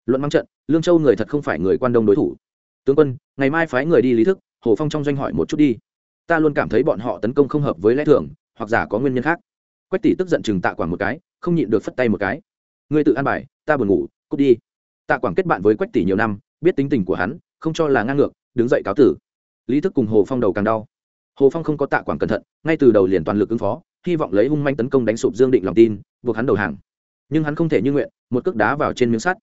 Luận mang trận, lương châu người thật không phải người quan đông đối thủ tướng quân, ngày mai phái người đi lý thức, hồ phong trong doanh hỏi một chút đi. Ta luôn cảm thấy bọn họ tấn công không hợp với lẽ thường, hoặc giả có nguyên nhân khác. Quách tỷ tức giận chừng tạ quảng một cái, không nhịn được phất tay một cái. Ngươi tự ăn bài, ta buồn ngủ, cút đi. Tạ quảng kết bạn với quách tỷ nhiều năm, biết tính tình của hắn, không cho là ngang ngược, đứng dậy cáo tử. Lý thức cùng hồ phong đầu càng đau. Hồ phong không có tạ quảng cẩn thận, ngay từ đầu liền toàn lực ứng phó, hy vọng lấy hung manh tấn công đánh sụp dương định lòng tin, buộc hắn đầu hàng. Nhưng hắn không thể như nguyện, một cước đá vào trên miếng sắt.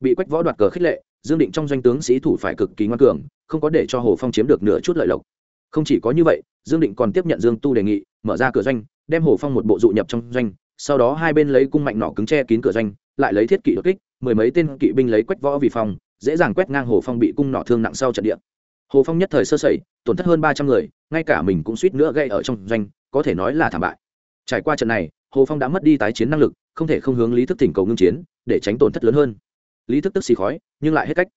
Bị quách võ đoạt cờ khích lệ dương định trong doanh tướng sĩ thủ phải cực kỳ ngoan cường không có để cho hồ phong chiếm được nửa chút lợi lộc. Không chỉ có như vậy dương định còn tiếp nhận dương tu đề nghị mở ra cửa doanh đem hồ phong một bộ dụ nhập trong doanh sau đó hai bên lấy cung mạnh nỏ cứng che kín cửa doanh lại lấy thiết kỵ đột kích mười mấy tên kỵ binh lấy quách võ vì phòng, dễ dàng quét ngang hồ phong bị cung nỏ thương nặng sau trận địa. Hồ phong nhất thời sơ sẩy tổn thất hơn ba trăm người ngay cả mình cũng suýt nữa gây ở trong doanh có thể nói là thảm bại. Trải qua trận này hồ phong đã mất đi tái chiến năng lực không thể không hướng lý thức thỉnh cầu ngưng chiến để tránh tổn thất lớn hơn lý thức tức xì khói, nhưng lại hết cách.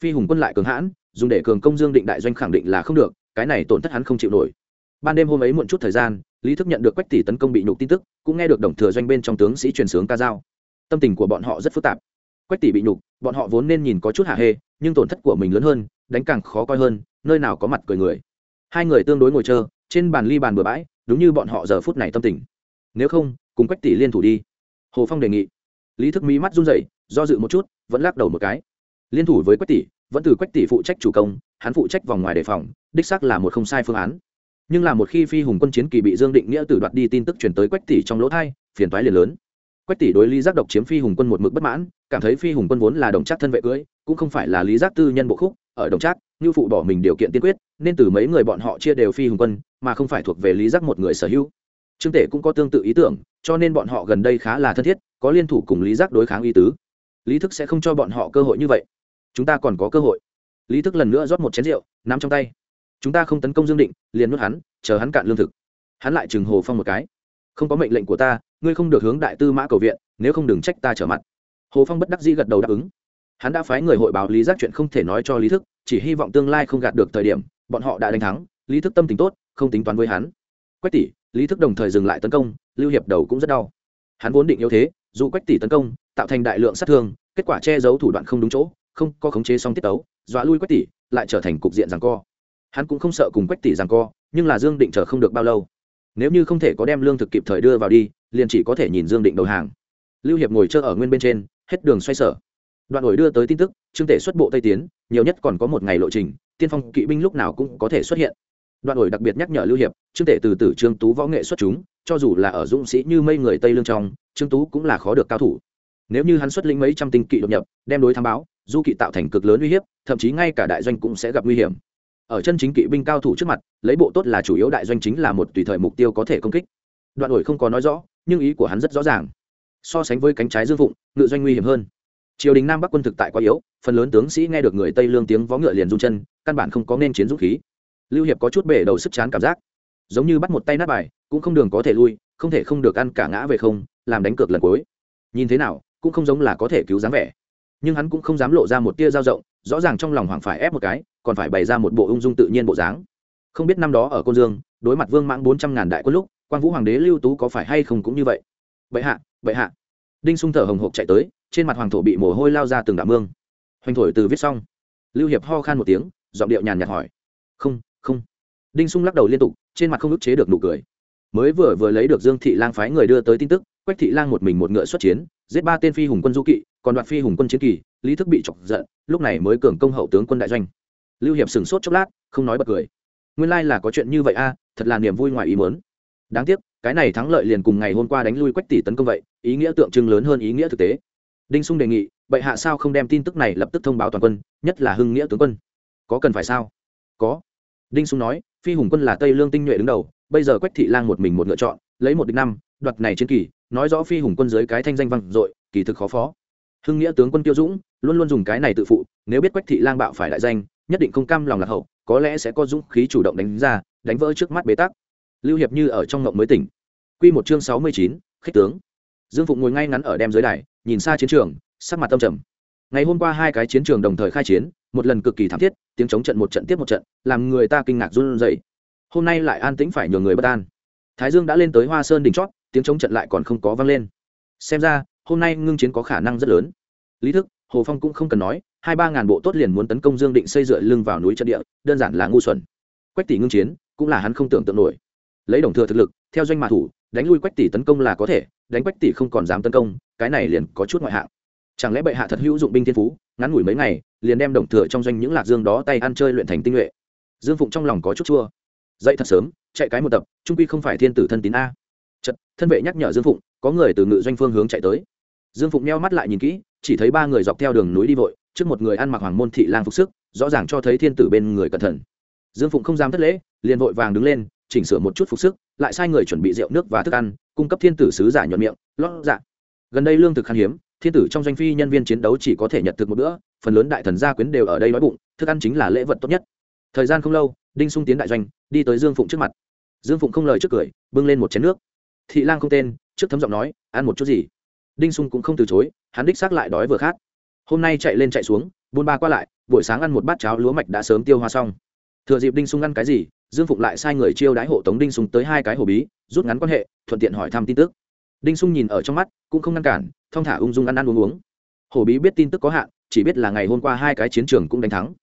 Phi hùng quân lại cường hãn, dùng để cường công dương định đại doanh khẳng định là không được, cái này tổn thất hắn không chịu nổi. Ban đêm hôm ấy muộn chút thời gian, lý thức nhận được quách tỷ tấn công bị nhục tin tức, cũng nghe được đồng thừa doanh bên trong tướng sĩ truyền sướng ca dao. Tâm tình của bọn họ rất phức tạp. Quách tỷ bị nhục, bọn họ vốn nên nhìn có chút hạ hê, nhưng tổn thất của mình lớn hơn, đánh càng khó coi hơn, nơi nào có mặt cười người. Hai người tương đối ngồi chờ, trên bàn ly bàn bừa bãi, đúng như bọn họ giờ phút này tâm tình. Nếu không, cùng quách tỷ liên thủ đi. Hồ phong đề nghị. Lý thức mí mắt run rẩy, do dự một chút vẫn lắc đầu một cái. Liên thủ với quách tỷ, vẫn từ quách tỷ phụ trách chủ công, hắn phụ trách vòng ngoài đề phòng, đích xác là một không sai phương án. Nhưng là một khi phi hùng quân chiến kỳ bị dương định nghĩa tử đoạt đi tin tức chuyển tới quách tỷ trong lỗ thai, phiền toái liền lớn. Quách tỷ đối lý giác độc chiếm phi hùng quân một mực bất mãn, cảm thấy phi hùng quân vốn là đồng trác thân vệ cưới, cũng không phải là lý giác tư nhân bộ khúc, ở đồng trác như phụ bỏ mình điều kiện tiên quyết, nên từ mấy người bọn họ chia đều phi hùng quân, mà không phải thuộc về lý giác một người sở hữu. Trương tể cũng có tương tự ý tưởng, cho nên bọn họ gần đây khá là thân thiết, có liên thủ cùng lý giác đối kháng y tứ lý thức sẽ không cho bọn họ cơ hội như vậy. Chúng ta còn có cơ hội. Lý thức lần nữa rót một chén rượu, nắm trong tay. Chúng ta không tấn công dương định, liền nuốt hắn, chờ hắn cạn lương thực. Hắn lại chừng hồ phong một cái. Không có mệnh lệnh của ta, ngươi không được hướng đại tư mã cầu viện, nếu không đừng trách ta trở mặt. Hồ phong bất đắc dĩ gật đầu đáp ứng. Hắn đã phái người hội báo lý giác chuyện không thể nói cho lý thức, chỉ hy vọng tương lai không gạt được thời điểm, bọn họ đã đánh thắng, lý thức tâm tính tốt, không tính toán với hắn. Quách tỷ, lý thức đồng thời dừng lại tấn công, lưu hiệp đầu cũng rất đau. Hắn vốn định yếu thế, dù quách tỷ tấn công tạo thành đại lượng sát thương, kết quả che giấu thủ đoạn không đúng chỗ, không có khống chế xong tiết tấu, dọa lui quách tỷ, lại trở thành cục diện rằng co. Hắn cũng không sợ cùng quách tỷ rằng co, nhưng là dương định chờ không được bao lâu. Nếu như không thể có đem lương thực kịp thời đưa vào đi, liền chỉ có thể nhìn dương định đầu hàng. Lưu hiệp ngồi chơ ở nguyên bên trên, hết đường xoay sở. Đoạn đổi đưa tới tin tức, trương tể xuất bộ tây tiến, nhiều nhất còn có một ngày lộ trình, tiên phong kỵ binh lúc nào cũng có thể xuất hiện. Đoạn đổi đặc biệt nhắc nhở lưu hiệp, trương tể từ từ trương tú võ nghệ xuất chúng, cho dù là ở dũng sĩ như mây người tây lương trong, trương tú cũng là khó được cao thủ nếu như hắn xuất lĩnh mấy trăm tinh kỵ đột nhập đem đối thám báo du kỵ tạo thành cực lớn uy hiếp thậm chí ngay cả đại doanh cũng sẽ gặp nguy hiểm. Ở chân chính kỵ binh cao thủ trước mặt lấy bộ tốt là chủ yếu đại doanh chính là một tùy thời mục tiêu có thể công kích. Đoạn đổi không có nói rõ nhưng ý của hắn rất rõ ràng. So sánh với cánh trái dương vụng, ngự doanh nguy hiểm hơn. Triều đình nam bắc quân thực tại quá yếu phần lớn tướng sĩ nghe được người tây lương tiếng vó ngựa liền run chân căn bản không có nên chiến dũng khí. Lưu hiệp có chút bể đầu sức chán cảm giác. Giống như bắt một tay nát bài cũng không đường có thể lui không thể không được ăn cả ngã về không làm đánh cược lần cuối. Nhìn thế nào cũng không giống là có thể cứu dáng vẻ. Nhưng hắn cũng không dám lộ ra một tia dao rộng, rõ ràng trong lòng hoàng phải ép một cái, còn phải bày ra một bộ ung dung tự nhiên bộ dáng. Không biết năm đó ở côn dương, đối mặt vương mãng bốn trăm ngàn đại quân lúc, quang vũ hoàng đế lưu tú có phải hay không cũng như vậy? Bệ hạ bệ hạ. Đinh sung thở hồng hộc chạy tới, trên mặt hoàng thổ bị mồ hôi lao ra từng đạo mương. Hoành thổi từ viết xong. Lưu hiệp ho khan một tiếng, giọng điệu nhàn nhạt hỏi. Không không. Đinh sung lắc đầu liên tục, trên mặt không ức chế được nụ cười. Mới vừa vừa lấy được dương thị lang phái người đưa tới tin tức quách thị lang một mình một ngựa xuất chiến, giết ba tên phi hùng quân du kỵ, còn đoạt phi hùng quân chiến kỳ, lý thức bị chọc giận, lúc này mới cường công hậu tướng quân đại doanh. Lưu hiệp sửng sốt chốc lát, không nói bật cười. Nguyên lai là có chuyện như vậy a à, thật là niềm vui ngoài ý mớn đáng tiếc, cái này thắng lợi liền cùng ngày hôm qua đánh lui quách tỷ tấn công vậy, ý nghĩa tượng trưng lớn hơn ý nghĩa thực tế. Đinh sung đề nghị, bệ hạ sao không đem tin tức này lập tức thông báo toàn quân, nhất là hưng nghĩa tướng quân. Có cần phải sao? Có. Đinh sung nói, phi hùng quân là tây lương tinh nhuệ đứng đầu, bây giờ quách thị lang một mình một lựa chọn, lấy một địch năm đoạt này chiến kỳ, nói rõ phi hùng quân dưới cái thanh danh vang dội, kỳ thực khó phó. Hưng nghĩa tướng quân tiêu dũng luôn luôn dùng cái này tự phụ, nếu biết quách thị lang bạo phải đại danh, nhất định không cam lòng lạc hậu, có lẽ sẽ có dũng khí chủ động đánh ra, đánh vỡ trước mắt bế tắc. Lưu hiệp như ở trong ngộng mới tỉnh. Quy một chương sáu mươi chín, khích tướng. Dương phụng ngồi ngay ngắn ở đem dưới đài, nhìn xa chiến trường, sắc mặt tâm trầm. Ngày hôm qua hai cái chiến trường đồng thời khai chiến, một lần cực kỳ thảm thiết, tiếng chống trận một trận tiếp một trận, làm người ta kinh ngạc run rẩy. Hôm nay lại an tĩnh phải nhường người bất an. Thái dương đã lên tới hoa sơn đỉnh chót tiếng chống trận lại còn không có vang lên. Xem ra, hôm nay ngưng chiến có khả năng rất lớn. Lý thức, hồ phong cũng không cần nói, hai ba ngàn bộ tốt liền muốn tấn công dương định xây dựa lưng vào núi trận địa, đơn giản là ngu xuẩn. Quách tỷ ngưng chiến, cũng là hắn không tưởng tượng nổi. Lấy đồng thừa thực lực, theo doanh mà thủ, đánh lui quách tỷ tấn công là có thể, đánh quách tỷ không còn dám tấn công, cái này liền có chút ngoại hạng. Chẳng lẽ bệ hạ thật hữu dụng binh thiên phú, ngắn ngủi mấy ngày, liền đem đồng thừa trong doanh những lạc dương đó tay ăn chơi luyện thành tinh nhuệ? Dương phụng trong lòng có chút chua. Dậy thật sớm, chạy cái một tập, trung quy không phải thiên tử thân tín a chật, thân vệ nhắc nhở dương phụng, có người từ ngự doanh phương hướng chạy tới. Dương phụng neo mắt lại nhìn kỹ, chỉ thấy ba người dọc theo đường núi đi vội, trước một người ăn mặc hoàng môn thị lang phục sức, rõ ràng cho thấy thiên tử bên người cẩn thận. Dương phụng không dám thất lễ, liền vội vàng đứng lên, chỉnh sửa một chút phục sức, lại sai người chuẩn bị rượu nước và thức ăn, cung cấp thiên tử sứ giả nhuận miệng, lót dạ. Gần đây lương thực khan hiếm, thiên tử trong doanh phi nhân viên chiến đấu chỉ có thể nhận thực một bữa, phần lớn đại thần gia quyến đều ở đây nói bụng, thức ăn chính là lễ vật tốt nhất. Thời gian không lâu, đinh sung tiến đại doanh, đi tới dương phụng trước mặt. Dương phụng không lời trước cười, bưng lên một chén nước thị lang không tên, trước thấm giọng nói, ăn một chút gì? Đinh sung cũng không từ chối, hắn đích xác lại đói vừa khát. Hôm nay chạy lên chạy xuống, buôn ba qua lại, buổi sáng ăn một bát cháo lúa mạch đã sớm tiêu hoa xong. Thừa dịp đinh sung ăn cái gì, dương Phục lại sai người chiêu đái hộ tống đinh sung tới hai cái hồ bí, rút ngắn quan hệ, thuận tiện hỏi thăm tin tức. Đinh sung nhìn ở trong mắt, cũng không ngăn cản, thong thả ung dung ăn ăn uống uống. Hồ bí biết tin tức có hạn, chỉ biết là ngày hôm qua hai cái chiến trường cũng đánh thắng.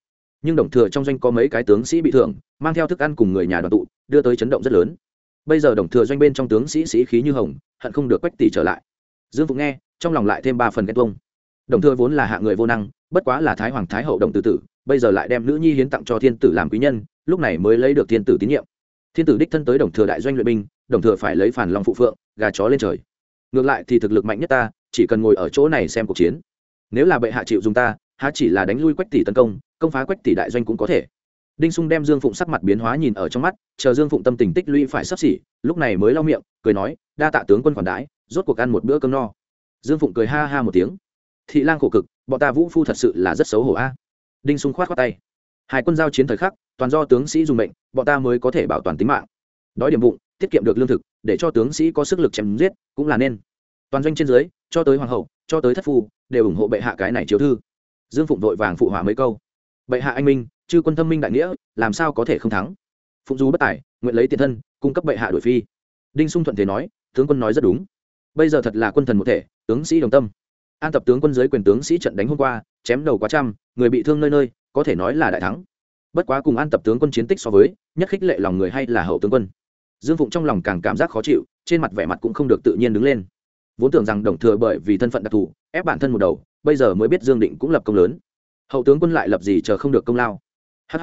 Nhưng đồng thừa trong doanh có mấy cái tướng sĩ bị thương mang theo thức ăn cùng người nhà đoàn tụ, đưa tới chấn động rất lớn bây giờ đồng thừa doanh bên trong tướng sĩ sĩ khí như hồng, hận không được quách tỷ trở lại. Dương phụng nghe, trong lòng lại thêm ba phần ghen tuông. Đồng thừa vốn là hạ người vô năng, bất quá là thái hoàng thái hậu đồng tử tử, bây giờ lại đem nữ nhi hiến tặng cho thiên tử làm quý nhân, lúc này mới lấy được thiên tử tín nhiệm. Thiên tử đích thân tới đồng thừa đại doanh luyện binh, đồng thừa phải lấy phản lòng phụ phượng, gà chó lên trời. Ngược lại thì thực lực mạnh nhất ta, chỉ cần ngồi ở chỗ này xem cuộc chiến. Nếu là bệ hạ chịu dùng ta, há chỉ là đánh lui quách tỷ tấn công công phá quách tỷ đại doanh cũng có thể đinh sung đem dương phụng sắc mặt biến hóa nhìn ở trong mắt, chờ dương phụng tâm tình tích lũy phải sắp xỉ, lúc này mới lau miệng, cười nói, đa tạ tướng quân khoản đãi, rốt cuộc ăn một bữa cơm no. Dương phụng cười ha ha một tiếng. Thị lang khổ cực, bọn ta vũ phu thật sự là rất xấu hổ a. Đinh sung khoát khoát tay. Hai quân giao chiến thời khắc, toàn do tướng sĩ dùng mệnh, bọn ta mới có thể bảo toàn tính mạng. Đói điểm bụng, tiết kiệm được lương thực, để cho tướng sĩ có sức lực chém giết, cũng là nên. Toàn doanh trên dưới, cho tới hoàng hậu, cho tới thất phu, đều ủng hộ bệ hạ cái này chiếu thư. Dương phụng vội vàng phụ hỏa mấy câu. Bệ hạ anh minh chư quân thâm minh đại nghĩa, làm sao có thể không thắng? Phụng du bất tài, nguyện lấy tiền thân, cung cấp bệ hạ đội phi. Đinh sung thuận thế nói, tướng quân nói rất đúng. Bây giờ thật là quân thần một thể, tướng sĩ đồng tâm. An tập tướng quân giới quyền tướng sĩ trận đánh hôm qua, chém đầu quá trăm, người bị thương nơi nơi, có thể nói là đại thắng. Bất quá cùng an tập tướng quân chiến tích so với, nhất khích lệ lòng người hay là hậu tướng quân. Dương phụng trong lòng càng cảm giác khó chịu, trên mặt vẻ mặt cũng không được tự nhiên đứng lên. Vốn tưởng rằng đồng thừa bởi vì thân phận đặc thù, ép bản thân một đầu, bây giờ mới biết dương định cũng lập công lớn. Hậu tướng quân lại lập gì chờ không được công lao hh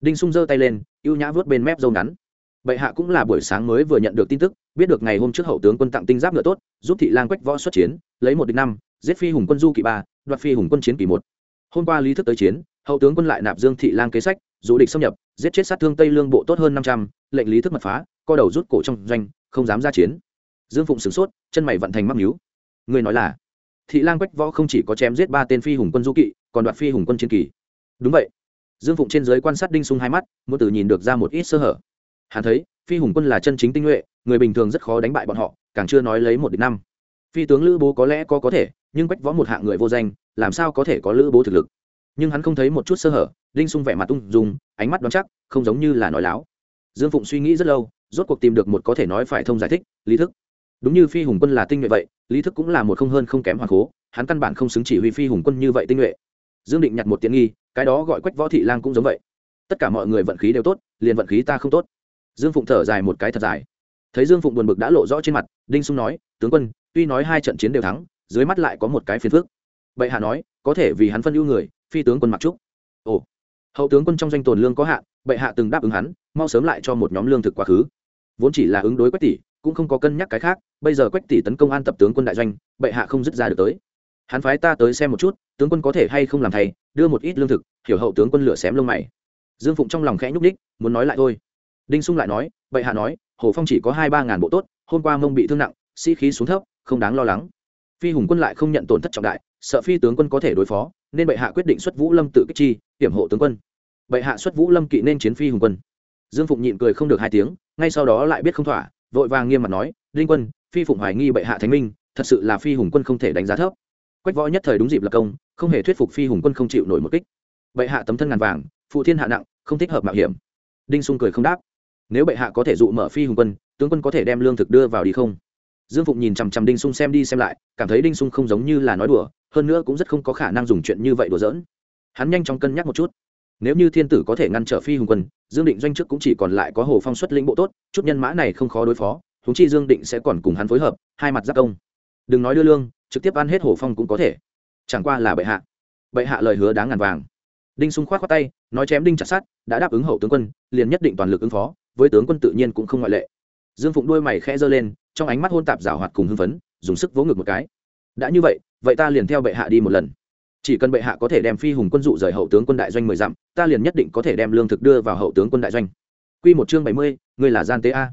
đinh sung giơ tay lên, ưu nhã vớt bên mép dâu ngắn. Bệ hạ cũng là buổi sáng mới vừa nhận được tin tức, biết được ngày hôm trước hậu tướng quân tặng tinh giáp ngựa tốt, giúp thị lang quách võ xuất chiến, lấy một địch năm, giết phi hùng quân du kỵ ba, đoạt phi hùng quân chiến kỳ một. Hôm qua lý thức tới chiến, hậu tướng quân lại nạp dương thị lang kế sách dù địch xâm nhập, giết chết sát thương tây lương bộ tốt hơn năm trăm, lệnh lý thức mật phá, co đầu rút cổ trong doanh, không dám ra chiến. Dương phụng sửng sốt, chân mày vận thành mắc nhú người nói là, thị lang quách võ không chỉ có chém giết ba tên phi hùng quân du kỵ, còn đoạt phi hùng quân chiến kỳ đúng vậy dương phụng trên giới quan sát đinh sung hai mắt, muốn từ nhìn được ra một ít sơ hở. Hắn thấy, phi hùng quân là chân chính tinh nhuệ, người bình thường rất khó đánh bại bọn họ, càng chưa nói lấy một địch năm. Phi tướng lữ bố có lẽ có có thể, nhưng quách võ một hạng người vô danh, làm sao có thể có lữ bố thực lực? Nhưng hắn không thấy một chút sơ hở, đinh sung vẻ mặt tung dùng ánh mắt đoán chắc, không giống như là nói láo. Dương phụng suy nghĩ rất lâu, rốt cuộc tìm được một có thể nói phải thông giải thích, lý thức. Đúng như phi hùng quân là tinh nhuệ vậy, lý thức cũng là một không hơn không kém hoàng cố, hắn căn bản không xứng chỉ huy phi hùng quân như vậy tinh nhuệ dương định nhặt một tiện nghi, cái đó gọi quách võ thị lang cũng giống vậy. Tất cả mọi người vận khí đều tốt, liền vận khí ta không tốt. Dương phụng thở dài một cái thật dài. Thấy dương phụng buồn bực đã lộ rõ trên mặt, đinh sung nói, tướng quân, tuy nói hai trận chiến đều thắng, dưới mắt lại có một cái phiền phước bệ hạ nói, có thể vì hắn phân ưu người, phi tướng quân mặc trúc ồ. Hậu tướng quân trong doanh tồn lương có hạn, bệ hạ từng đáp ứng hắn, mau sớm lại cho một nhóm lương thực quá khứ. Vốn chỉ là ứng đối quách tỷ, cũng không có cân nhắc cái khác, bây giờ quách tỷ tấn công an tập tướng quân đại doanh, bệ hạ không dứt ra được tới hắn phái ta tới xem một chút, tướng quân có thể hay không làm thầy, đưa một ít lương thực, hiểu hậu tướng quân lửa xém lông mày. Dương phụng trong lòng khẽ nhúc ních muốn nói lại thôi. Đinh sung lại nói, bệ hạ nói, hồ phong chỉ có hai ba ngàn bộ tốt, hôm qua mông bị thương nặng, sĩ、si、khí xuống thấp, không đáng lo lắng. Phi hùng quân lại không nhận tổn thất trọng đại, sợ phi tướng quân có thể đối phó, nên bệ hạ quyết định xuất vũ lâm tự kích chi hiểm hộ tướng quân. Bệ hạ xuất vũ lâm kỵ nên chiến phi hùng quân. Dương phụng nhịn cười không được hai tiếng, ngay sau đó lại biết không thỏa, vội vàng nghiêm mặt nói linh quân, phi phụng hoài nghi bệ hạ thánh minh, thật sự là phi hùng quân không thể đánh giá thấp quách võ nhất thời đúng dịp lập công, không hề thuyết phục phi hùng quân không chịu nổi một kích. Bệ hạ tấm thân ngàn vàng, phụ thiên hạ nặng, không thích hợp mạo hiểm. Đinh sung cười không đáp. Nếu bệ hạ có thể dụ mở phi hùng quân, tướng quân có thể đem lương thực đưa vào đi không? Dương phụng nhìn chằm chằm đinh sung xem đi xem lại, cảm thấy đinh sung không giống như là nói đùa, hơn nữa cũng rất không có khả năng dùng chuyện như vậy đùa giỡn. Hắn nhanh chóng cân nhắc một chút. Nếu như thiên tử có thể ngăn trở phi hùng quân, dương định doanh chức cũng chỉ còn lại có hồ phong xuất lĩnh bộ tốt, chút nhân mã này không khó đối phó húng chi dương định sẽ còn cùng hắn phối hợp, hai mặt giác công. Đừng nói đưa lương trực tiếp ăn hết hổ phong cũng có thể. Chẳng qua là bệ hạ. Bệ hạ lời hứa đáng ngàn vàng. Đinh sung khoát khoát tay, nói chém đinh chặt sát đã đáp ứng hậu tướng quân, liền nhất định toàn lực ứng phó, với tướng quân tự nhiên cũng không ngoại lệ. Dương phụng đuôi mày khẽ giơ lên, trong ánh mắt hôn tạp rào hoạt cùng hưng phấn, dùng sức vỗ ngực một cái. Đã như vậy vậy ta liền theo bệ hạ đi một lần. Chỉ cần bệ hạ có thể đem phi hùng quân dụ rời hậu tướng quân đại doanh mười dặm, ta liền nhất định có thể đem lương thực đưa vào hậu tướng quân đại doanh. Q một chương bảy mươi, ngươi là gian tế a.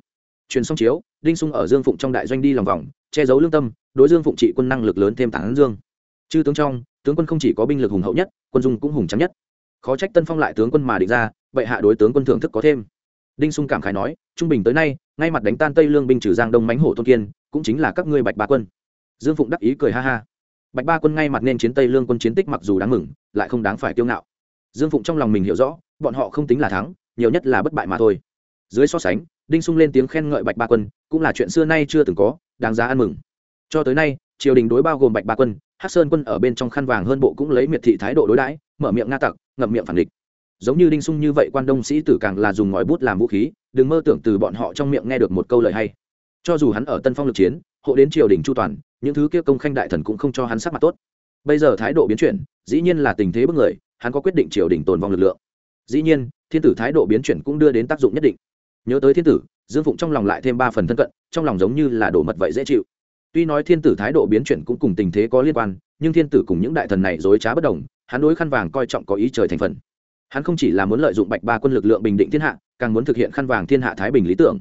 Truyền xong chiếu, đinh sung ở dương phụng trong đại doanh đi lòng vòng che giấu lương tâm, đối dương phụng trị quân năng lực lớn thêm tảng dương. Chư tướng trong, tướng quân không chỉ có binh lực hùng hậu nhất, quân dung cũng hùng trắng nhất. Khó trách tân phong lại tướng quân mà định ra, vậy hạ đối tướng quân thưởng thức có thêm. Đinh sung cảm khái nói, trung bình tới nay, ngay mặt đánh tan tây lương binh trừ giang đông mánh hổ tôn kiên, cũng chính là các ngươi bạch ba quân. Dương phụng đắc ý cười ha ha. Bạch ba quân ngay mặt nên chiến tây lương quân chiến tích mặc dù đáng mừng, lại không đáng phải kiêu ngạo. Dương phụng trong lòng mình hiểu rõ, bọn họ không tính là thắng, nhiều nhất là bất bại mà thôi. Dưới so sánh, đinh sung lên tiếng khen ngợi bạch ba quân, cũng là chuyện xưa nay chưa từng có đáng giá ăn mừng. Cho tới nay, triều đình đối bao gồm bạch ba quân hát sơn quân ở bên trong khăn vàng hơn bộ cũng lấy miệt thị thái độ đối đãi, mở miệng nga tặc, ngậm miệng phản địch. Giống như đinh sung như vậy quan đông sĩ tử càng là dùng ngòi bút làm vũ khí, đừng mơ tưởng từ bọn họ trong miệng nghe được một câu lời hay. Cho dù hắn ở tân phong lực chiến, hộ đến triều đình chu toàn, những thứ kia công khanh đại thần cũng không cho hắn sắc mặt tốt. Bây giờ thái độ biến chuyển, dĩ nhiên là tình thế bất người, hắn có quyết định triều đình tồn vong lực lượng. Dĩ nhiên, thiên tử thái độ biến chuyển cũng đưa đến tác dụng nhất định. Nhớ tới thiên tử dương phụng trong lòng lại thêm ba phần thân cận, trong lòng giống như là đổ mật vậy dễ chịu. Tuy nói thiên tử thái độ biến chuyển cũng cùng tình thế có liên quan, nhưng thiên tử cùng những đại thần này dối trá bất đồng, hắn đối khăn vàng coi trọng có ý trời thành phần. Hắn không chỉ là muốn lợi dụng bạch ba quân lực lượng bình định thiên hạ, càng muốn thực hiện khăn vàng thiên hạ thái bình lý tưởng.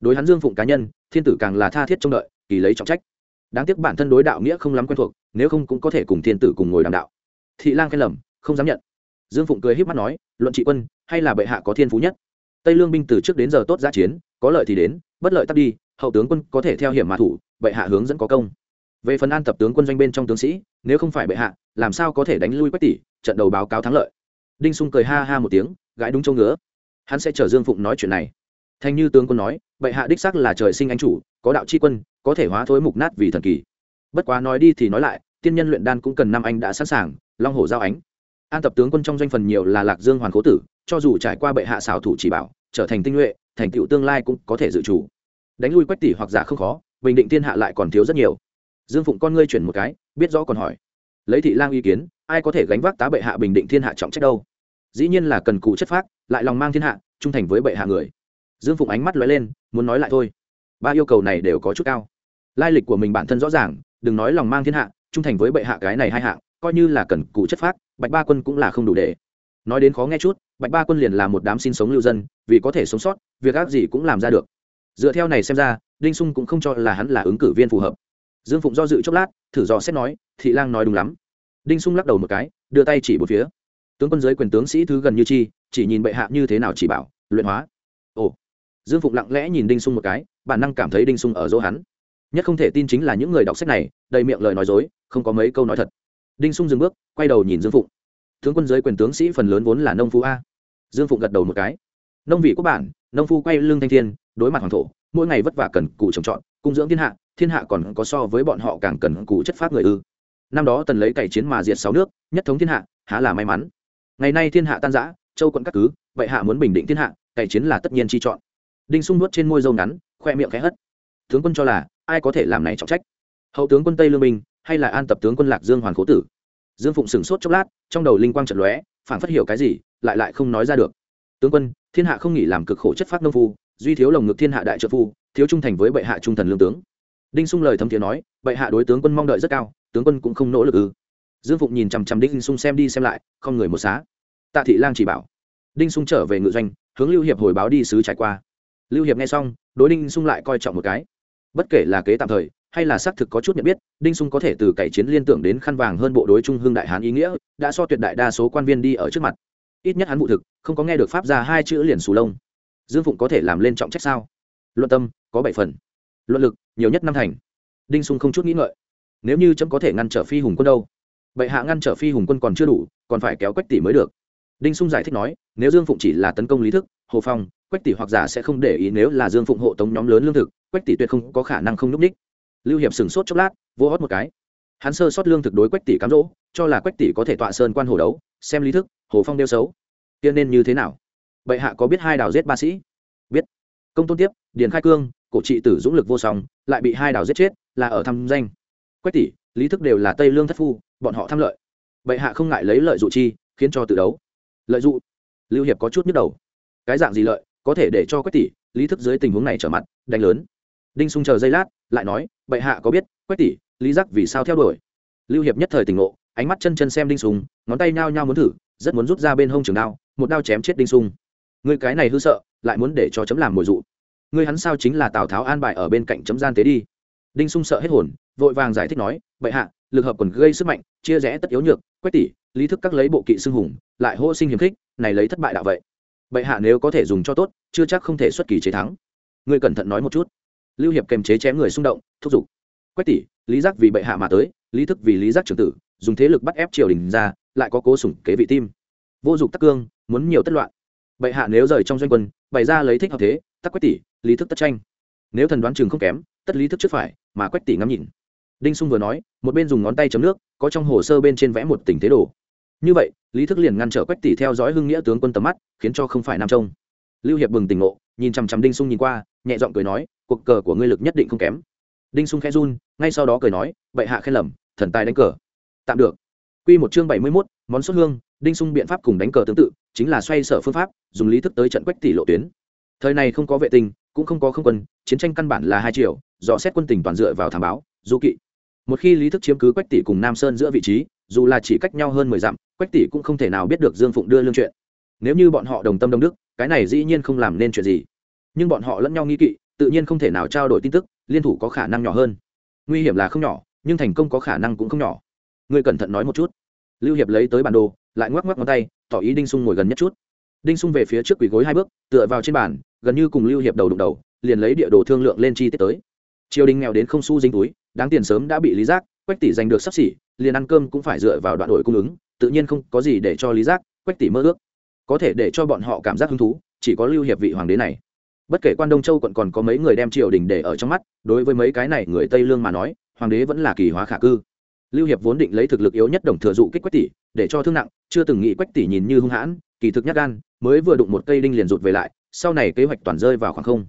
Đối hắn dương phụng cá nhân, thiên tử càng là tha thiết trông đợi, kỳ lấy trọng trách. Đáng tiếc bản thân đối đạo nghĩa không lắm quen thuộc, nếu không cũng có thể cùng thiên tử cùng ngồi đàm đạo. Thị lang khen lầm, không dám nhận. Dương phụng cười h í p mắt nói, luận trị quân, hay là bệ hạ có thiên phú nhất? Tây lương binh từ trước đến giờ tốt giã chiến có lợi thì đến, bất lợi tắt đi, hậu tướng quân có thể theo hiểm mà thủ, bệ hạ hướng dẫn có công. Về phần an tập tướng quân doanh bên trong tướng sĩ, nếu không phải bệ hạ, làm sao có thể đánh lui quách tỷ, trận đầu báo cáo thắng lợi. Đinh sung cười ha ha một tiếng, gãi đúng châu ngứa. Hắn sẽ chờ dương phụng nói chuyện này. Thanh như tướng quân nói, bệ hạ đích xác là trời sinh anh chủ, có đạo tri quân, có thể hóa thối mục nát vì thần kỳ. Bất quá nói đi thì nói lại, tiên nhân luyện đan cũng cần năm anh đã sẵn sàng, long hổ giao ánh. An tập tướng quân trong doanh phần nhiều là lạc dương hoàn cố tử, cho dù trải qua bệ hạ xảo thủ chỉ bảo, trở thành tinh nhuệ thành tựu tương lai cũng có thể dự chủ đánh lui quách tỷ hoặc giả không khó, bình định thiên hạ lại còn thiếu rất nhiều. Dương phụng con ngươi chuyển một cái, biết rõ còn hỏi. Lấy thị lang ý kiến, ai có thể gánh vác tá bệ hạ bình định thiên hạ trọng trách đâu? Dĩ nhiên là cần cụ chất phác, lại lòng mang thiên hạ, trung thành với bệ hạ người. Dương phụng ánh mắt lóe lên, muốn nói lại thôi. Ba yêu cầu này đều có chút cao. Lai lịch của mình bản thân rõ ràng, đừng nói lòng mang thiên hạ, trung thành với bệ hạ cái này hai hạng, coi như là cần cụ chất phác, bạch ba quân cũng là không đủ để. Nói đến khó nghe chút bạch ba quân liền là một đám sinh sống lưu dân, vì có thể sống sót, việc ác gì cũng làm ra được. Dựa theo này xem ra, đinh sung cũng không cho là hắn là ứng cử viên phù hợp. Dương phụng do dự chốc lát, thử dò xét nói, thị lang nói đúng lắm. Đinh sung lắc đầu một cái, đưa tay chỉ một phía. Tướng quân giới quyền tướng sĩ thứ gần như chi, chỉ nhìn bệ hạ như thế nào chỉ bảo, luyện hóa. Ồ. Dương phụng lặng lẽ nhìn đinh sung một cái, bản năng cảm thấy đinh sung ở dỗ hắn. Nhất không thể tin chính là những người đọc sách này, đầy miệng lời nói dối, không có mấy câu nói thật. Đinh sung dừng bước, quay đầu nhìn dương phụng tướng quân giới quyền tướng sĩ phần lớn vốn là nông phu a. Dương phụng gật đầu một cái. Nông vị quốc bản, nông phu quay lưng thanh thiên, đối mặt hoàng thổ, mỗi ngày vất vả cần cụ trồng trọt, cung dưỡng thiên hạ thiên hạ còn có so với bọn họ càng cần cụ chất phát người ư. Năm đó tần lấy cày chiến mà diệt sáu nước, nhất thống thiên hạ, há là may mắn. Ngày nay thiên hạ tan giã châu quận các cứ, vậy hạ muốn bình định thiên hạ, cày chiến là tất nhiên chi chọn. Đinh sung nuốt trên môi dâu ngắn, khoe miệng khẽ hất. Tướng quân cho là, ai có thể làm này trọng trách? Hậu tướng quân tây lương minh, hay là an tập tướng quân lạc dương hoàn cố tử? Dương phụng sửng sốt chốc lát, trong đầu linh quang trận lóe phản phát hiểu cái gì, lại lại không nói ra được. Tướng quân, thiên hạ không nghỉ làm cực khổ chất phát nông phu, duy thiếu lồng ngực thiên hạ đại trợ phu, thiếu trung thành với bệ hạ trung thần lương tướng. Đinh sung lời thấm thiế nói, bệ hạ đối tướng quân mong đợi rất cao, tướng quân cũng không nỗ lực ư. Dương phụng nhìn chằm chằm đinh sung xem đi xem lại, không người một xá. Tạ thị lang chỉ bảo. Đinh sung trở về ngự doanh, hướng lưu hiệp hồi báo đi sứ trải qua. Lưu hiệp nghe xong, đối đinh sung lại coi trọng một cái bất kể là kế tạm thời hay là xác thực có chút nhận biết, đinh sung có thể từ cải chiến liên tưởng đến khăn vàng hơn bộ đối trung hương đại hán ý nghĩa, đã so tuyệt đại đa số quan viên đi ở trước mặt. Ít nhất hắn vụ thực, không có nghe được pháp ra hai chữ liền xù lông. Dương phụng có thể làm lên trọng trách sao? Luận tâm, có bảy phần. Luận lực, nhiều nhất năm thành. Đinh sung không chút nghĩ ngợi. Nếu như chấm có thể ngăn trở phi hùng quân đâu? Bệ hạ ngăn trở phi hùng quân còn chưa đủ, còn phải kéo quách tỷ mới được. Đinh sung giải thích nói, nếu dương phụng chỉ là tấn công lý thức, hồ phong quách tỷ hoặc giả sẽ không để ý nếu là dương phụng hộ tống nhóm lớn lương thực, quách tỷ tuyệt không có khả năng không núp ních lưu hiệp sửng sốt chốc lát vô hót một cái. Hắn sơ sót lương thực đối quách tỷ cám dỗ, cho là quách tỷ có thể tọa sơn quan hồ đấu, xem lý thức, hồ phong đeo xấu. Kia nên như thế nào? Bệ hạ có biết hai đào giết ba sĩ? Biết. Công tôn tiếp, điền khai cương, cổ trị tử dũng lực vô song, lại bị hai đào giết chết, là ở thăm danh. Quách tỷ, lý thức đều là tây lương thất phu, bọn họ tham lợi. Bệ hạ không ngại lấy lợi dụ chi, khiến cho tự đấu. Lợi dụ. Lưu hiệp có chút nhức đầu. Cái dạng gì lợi? Có thể để cho quách tỷ lý thức dưới tình huống này trở mặt, đánh lớn. Đinh sung chờ giây lát, lại nói, bệ hạ có biết, quách tỷ, lý giác vì sao theo đuổi? Lưu hiệp nhất thời tỉnh ngộ, ánh mắt chân chân xem đinh sung, ngón tay nhao nhao muốn thử, rất muốn rút ra bên hông trường đao, một đao chém chết đinh sung. Người cái này hư sợ, lại muốn để cho chấm làm mồi dụ. Người hắn sao chính là tào tháo an bài ở bên cạnh chấm gian tế đi. Đinh sung sợ hết hồn, vội vàng giải thích nói, bệ hạ, lực hợp còn gây sức mạnh, chia rẽ tất yếu nhược, quách tỷ, lý thức các lấy bộ kỵ xưng hùng, lại hô sinh hiếm khích, này lấy thất bại đạo vậy bệ hạ nếu có thể dùng cho tốt, chưa chắc không thể xuất kỳ chế thắng. Ngươi cẩn thận nói một chút. Lưu hiệp kềm chế chém người xung động, thúc giục. Quách tỷ, lý giác vì bệ hạ mà tới, lý thức vì lý giác trưởng tử, dùng thế lực bắt ép triều đình ra, lại có cố sủng kế vị tim. Vô dụng tắc cương, muốn nhiều tất loạn. Bệ hạ nếu rời trong doanh quân, bày ra lấy thích hợp thế, tắc quách tỷ, lý thức tất tranh. Nếu thần đoán chừng không kém, tất lý thức trước phải, mà quách tỷ ngắm nhìn. Đinh sung vừa nói, một bên dùng ngón tay chấm nước, có trong hồ sơ bên trên vẽ một tình thế đồ như vậy, lý thức liền ngăn trở quách tỷ theo dõi hưng nghĩa tướng quân tầm mắt, khiến cho không phải nam trông. Lưu hiệp bừng tỉnh ngộ, nhìn chằm chằm đinh sung nhìn qua, nhẹ giọng cười nói, cuộc cờ của ngươi lực nhất định không kém. Đinh sung khẽ run, ngay sau đó cười nói, bệ hạ khen lầm, thần tài đánh cờ. Tạm được. Quy một chương bảy mươi mốt, món xuất hương, đinh sung biện pháp cùng đánh cờ tương tự, chính là xoay sở phương pháp, dùng lý thức tới trận quách tỷ lộ tuyến. Thời này không có vệ tinh, cũng không có không quân, chiến tranh căn bản là hai triệu dò xét quân tình toàn dựa vào thám báo, du kỵ một khi lý thức chiếm cứ quách tỷ cùng nam sơn giữa vị trí, dù là chỉ cách nhau hơn mười dặm, quách tỷ cũng không thể nào biết được dương phụng đưa lương chuyện. Nếu như bọn họ đồng tâm đồng đức, cái này dĩ nhiên không làm nên chuyện gì. Nhưng bọn họ lẫn nhau nghi kỵ, tự nhiên không thể nào trao đổi tin tức, liên thủ có khả năng nhỏ hơn. Nguy hiểm là không nhỏ, nhưng thành công có khả năng cũng không nhỏ. Ngươi cẩn thận nói một chút. Lưu hiệp lấy tới bản đồ, lại ngoắc ngoắc ngón tay, tỏ ý đinh sung ngồi gần nhất chút. Đinh sung về phía trước quỳ gối hai bước, tựa vào trên bàn, gần như cùng lưu hiệp đầu đụng đầu, liền lấy địa đồ thương lượng lên chi tiết tới. Triều đình nghèo đến không xu dính túi đáng tiền sớm đã bị lý giác, quách tỷ giành được sắp xỉ, liền ăn cơm cũng phải dựa vào đoạn đổi cung ứng, tự nhiên không có gì để cho lý giác, quách tỷ mơ ước. Có thể để cho bọn họ cảm giác hứng thú, chỉ có lưu hiệp vị hoàng đế này. Bất kể quan đông châu quận còn có mấy người đem triều đình để ở trong mắt, đối với mấy cái này người tây lương mà nói, hoàng đế vẫn là kỳ hóa khả cư. Lưu hiệp vốn định lấy thực lực yếu nhất đồng thừa dụ kích quách tỷ, để cho thương nặng, chưa từng nghĩ quách tỷ nhìn như hung hãn, kỳ thực nhát gan, mới vừa đụng một cây đinh liền rụt về lại, sau này kế hoạch toàn rơi vào khoảng không.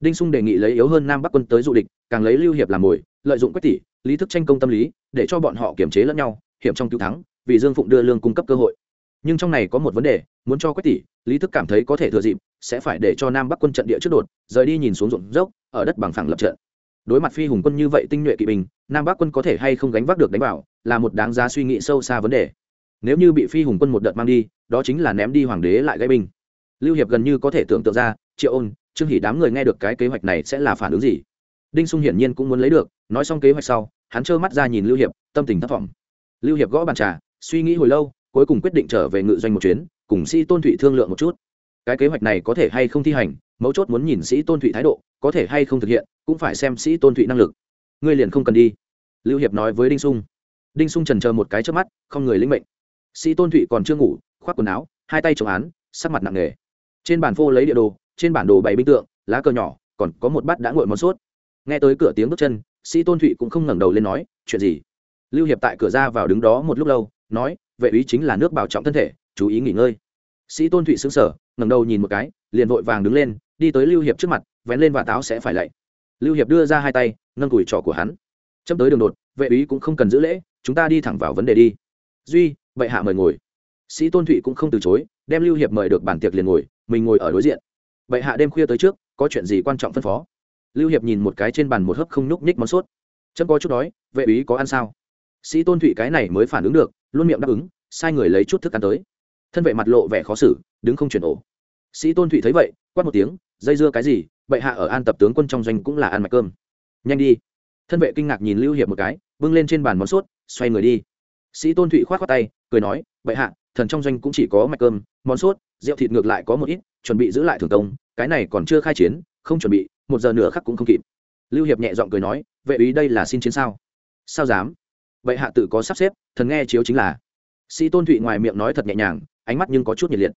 Đinh sung đề nghị lấy yếu hơn nam bắc quân tới dụ địch, càng lấy lưu hiệp làm mồi lợi dụng quách tỷ, lý thức tranh công tâm lý, để cho bọn họ kiềm chế lẫn nhau, hiểm trong cứu thắng, vì dương phụng đưa lương cung cấp cơ hội. Nhưng trong này có một vấn đề, muốn cho quách tỷ, lý thức cảm thấy có thể thừa dịp, sẽ phải để cho nam bắc quân trận địa trước đột, rời đi nhìn xuống ruộng dốc, ở đất bằng phẳng lập trận. Đối mặt phi hùng quân như vậy tinh nhuệ kỵ binh, nam bắc quân có thể hay không gánh vác được đánh vào, là một đáng giá suy nghĩ sâu xa vấn đề. Nếu như bị phi hùng quân một đợt mang đi, đó chính là ném đi hoàng đế lại gây binh. Lưu hiệp gần như có thể tưởng tượng ra, triệu ôn, trương hỷ đám người nghe được cái kế hoạch này sẽ là phản ứng gì? Đinh sung hiển nhiên cũng muốn lấy được nói xong kế hoạch sau, hắn trơ mắt ra nhìn lưu hiệp, tâm tình thất vọng lưu hiệp gõ bàn trà, suy nghĩ hồi lâu, cuối cùng quyết định trở về ngự doanh một chuyến, cùng sĩ tôn thụy thương lượng một chút. Cái kế hoạch này có thể hay không thi hành, mấu chốt muốn nhìn sĩ tôn thụy thái độ, có thể hay không thực hiện, cũng phải xem sĩ tôn thụy năng lực. Ngươi liền không cần đi. Lưu hiệp nói với đinh sung. Đinh sung trần chờ một cái trước mắt, không người lĩnh mệnh. Sĩ tôn thụy còn chưa ngủ, khoác quần áo, hai tay chống án, sắc mặt nặng nề. Trên bàn phô lấy địa đồ, trên bản đồ bày binh tượng, lá cờ nhỏ, còn có một bát đã nguội món sốt. Nghe tới cửa tiếng bước chân sĩ tôn thụy cũng không ngẩng đầu lên nói, chuyện gì? Lưu hiệp tại cửa ra vào đứng đó một lúc lâu, nói, vệ ý chính là nước bảo trọng thân thể, chú ý nghỉ ngơi. Sĩ tôn thụy xứng sở ngẩng đầu nhìn một cái, liền vội vàng đứng lên, đi tới lưu hiệp trước mặt, vén lên và táo sẽ phải lạy. Lưu hiệp đưa ra hai tay, nâng cùi trỏ của hắn. Chấm tới đường đột, vệ ý cũng không cần giữ lễ, chúng ta đi thẳng vào vấn đề đi. Duy vậy hạ mời ngồi. Sĩ tôn thụy cũng không từ chối, đem lưu hiệp mời được bàn tiệc liền ngồi, mình ngồi ở đối diện. Vậy hạ đêm khuya tới trước, có chuyện gì quan trọng phân phó? Lưu hiệp nhìn một cái trên bàn một hớp không nhúc nhích món sốt. Chấm có chút đói, vệ úy có ăn sao? Sĩ tôn thụy cái này mới phản ứng được, luôn miệng đáp ứng, sai người lấy chút thức ăn tới. Thân vệ mặt lộ vẻ khó xử, đứng không chuyển ổ. Sĩ tôn thụy thấy vậy, quát một tiếng, dây dưa cái gì, bệ hạ ở an tập tướng quân trong doanh cũng là ăn mạch cơm. Nhanh đi. Thân vệ kinh ngạc nhìn lưu hiệp một cái, bưng lên trên bàn món sốt, xoay người đi. Sĩ tôn thụy khoát khoát tay, cười nói, bệ hạ, thần trong doanh cũng chỉ có mạch cơm, món sốt, rượu thịt ngược lại có một ít, chuẩn bị giữ lại thường công cái này còn chưa khai chiến, không chuẩn bị một giờ nửa khắc cũng không kịp. Lưu hiệp nhẹ giọng cười nói, vệ ý đây là xin chiến sao? Sao dám? Vậy hạ tự có sắp xếp, thần nghe chiếu chính là. Sĩ tôn thụy ngoài miệng nói thật nhẹ nhàng, ánh mắt nhưng có chút nhiệt liệt.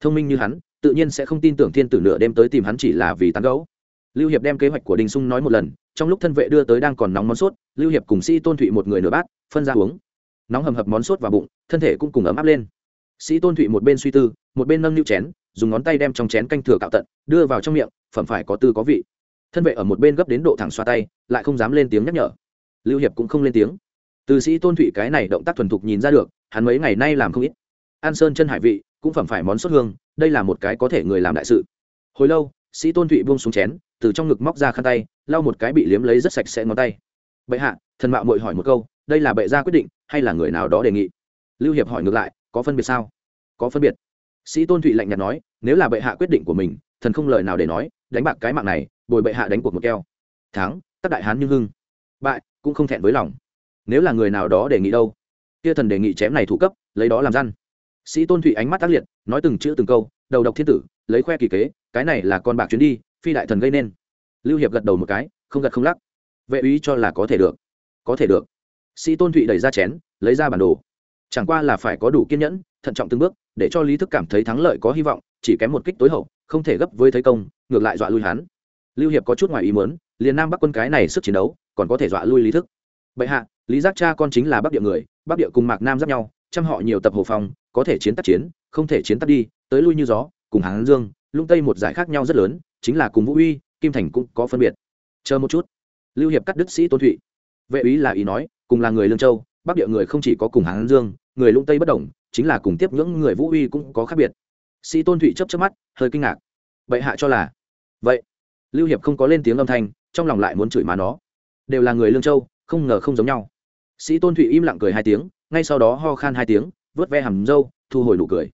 Thông minh như hắn, tự nhiên sẽ không tin tưởng thiên tử nửa đêm tới tìm hắn chỉ là vì tán gấu lưu hiệp đem kế hoạch của đình sung nói một lần, trong lúc thân vệ đưa tới đang còn nóng món sốt, lưu hiệp cùng sĩ tôn thụy một người nửa bát, phân ra uống. Nóng hầm hập món sốt vào bụng, thân thể cũng cùng ấm áp lên. Sĩ tôn thụy một bên suy tư, một bên nâng niu chén, dùng ngón tay đem trong chén canh thừa cạo tận, đưa vào trong miệng, phẩm phải có tư có vị thân vệ ở một bên gấp đến độ thẳng xoa tay, lại không dám lên tiếng nhắc nhở. Lưu hiệp cũng không lên tiếng. Từ sĩ tôn thụy cái này động tác thuần thục nhìn ra được, hắn mấy ngày nay làm không ít. An sơn chân hải vị, cũng phẩm phải món xuất hương, đây là một cái có thể người làm đại sự. Hồi lâu, sĩ tôn thụy buông xuống chén, từ trong ngực móc ra khăn tay, lau một cái bị liếm lấy rất sạch sẽ ngón tay. Bệ hạ, thần mạo mội hỏi một câu, đây là bệ gia quyết định, hay là người nào đó đề nghị? Lưu hiệp hỏi ngược lại, có phân biệt sao? Có phân biệt. Sĩ tôn thụy lạnh nhạt nói, nếu là bệ hạ quyết định của mình, thần không lời nào để nói, đánh bạc cái mạng này bồi bệ hạ đánh cuộc một keo. Thắng tất đại hán như hưng. Bại, cũng không thẹn với lòng. Nếu là người nào đó đề nghị đâu, kia thần đề nghị chém này thủ cấp, lấy đó làm răn. Sĩ tôn thụy ánh mắt tác liệt, nói từng chữ từng câu, đầu độc thiên tử, lấy khoe kỳ kế, cái này là con bạc chuyến đi, phi đại thần gây nên. Lưu hiệp gật đầu một cái, không gật không lắc. Vệ úy cho là có thể được. Có thể được. Sĩ tôn thụy đẩy ra chén, lấy ra bản đồ. Chẳng qua là phải có đủ kiên nhẫn, thận trọng từng bước, để cho lý thức cảm thấy thắng lợi có hy vọng, chỉ kém một kích tối hậu, không thể gấp với thấy công, ngược lại dọa lui hắn lưu hiệp có chút ngoài ý muốn, liền nam bắc quân cái này sức chiến đấu, còn có thể dọa lui lý thức. Bệ hạ, lý giác cha con chính là bắc địa người, bắc địa cùng mạc nam giáp nhau chăm họ nhiều tập hồ phong, có thể chiến tác chiến, không thể chiến tác đi, tới lui như gió, cùng hán dương, lung tây một giải khác nhau rất lớn, chính là cùng vũ uy, kim thành cũng có phân biệt. Chờ một chút. Lưu hiệp cắt đức sĩ tôn thụy. Vệ úy là ý nói, cùng là người lương châu, bắc địa người không chỉ có cùng hán dương, người lung tây bất đồng, chính là cùng tiếp những người vũ uy cũng có khác biệt. Sĩ tôn thụy chấp chấp mắt, hơi kinh ngạc. Vậy hạ cho là, vậy lưu hiệp không có lên tiếng âm thanh, trong lòng lại muốn chửi má nó. Đều là người lương châu, không ngờ không giống nhau. Sĩ tôn thụy im lặng cười hai tiếng, ngay sau đó ho khan hai tiếng, vớt ve hầm râu, thu hồi nụ cười.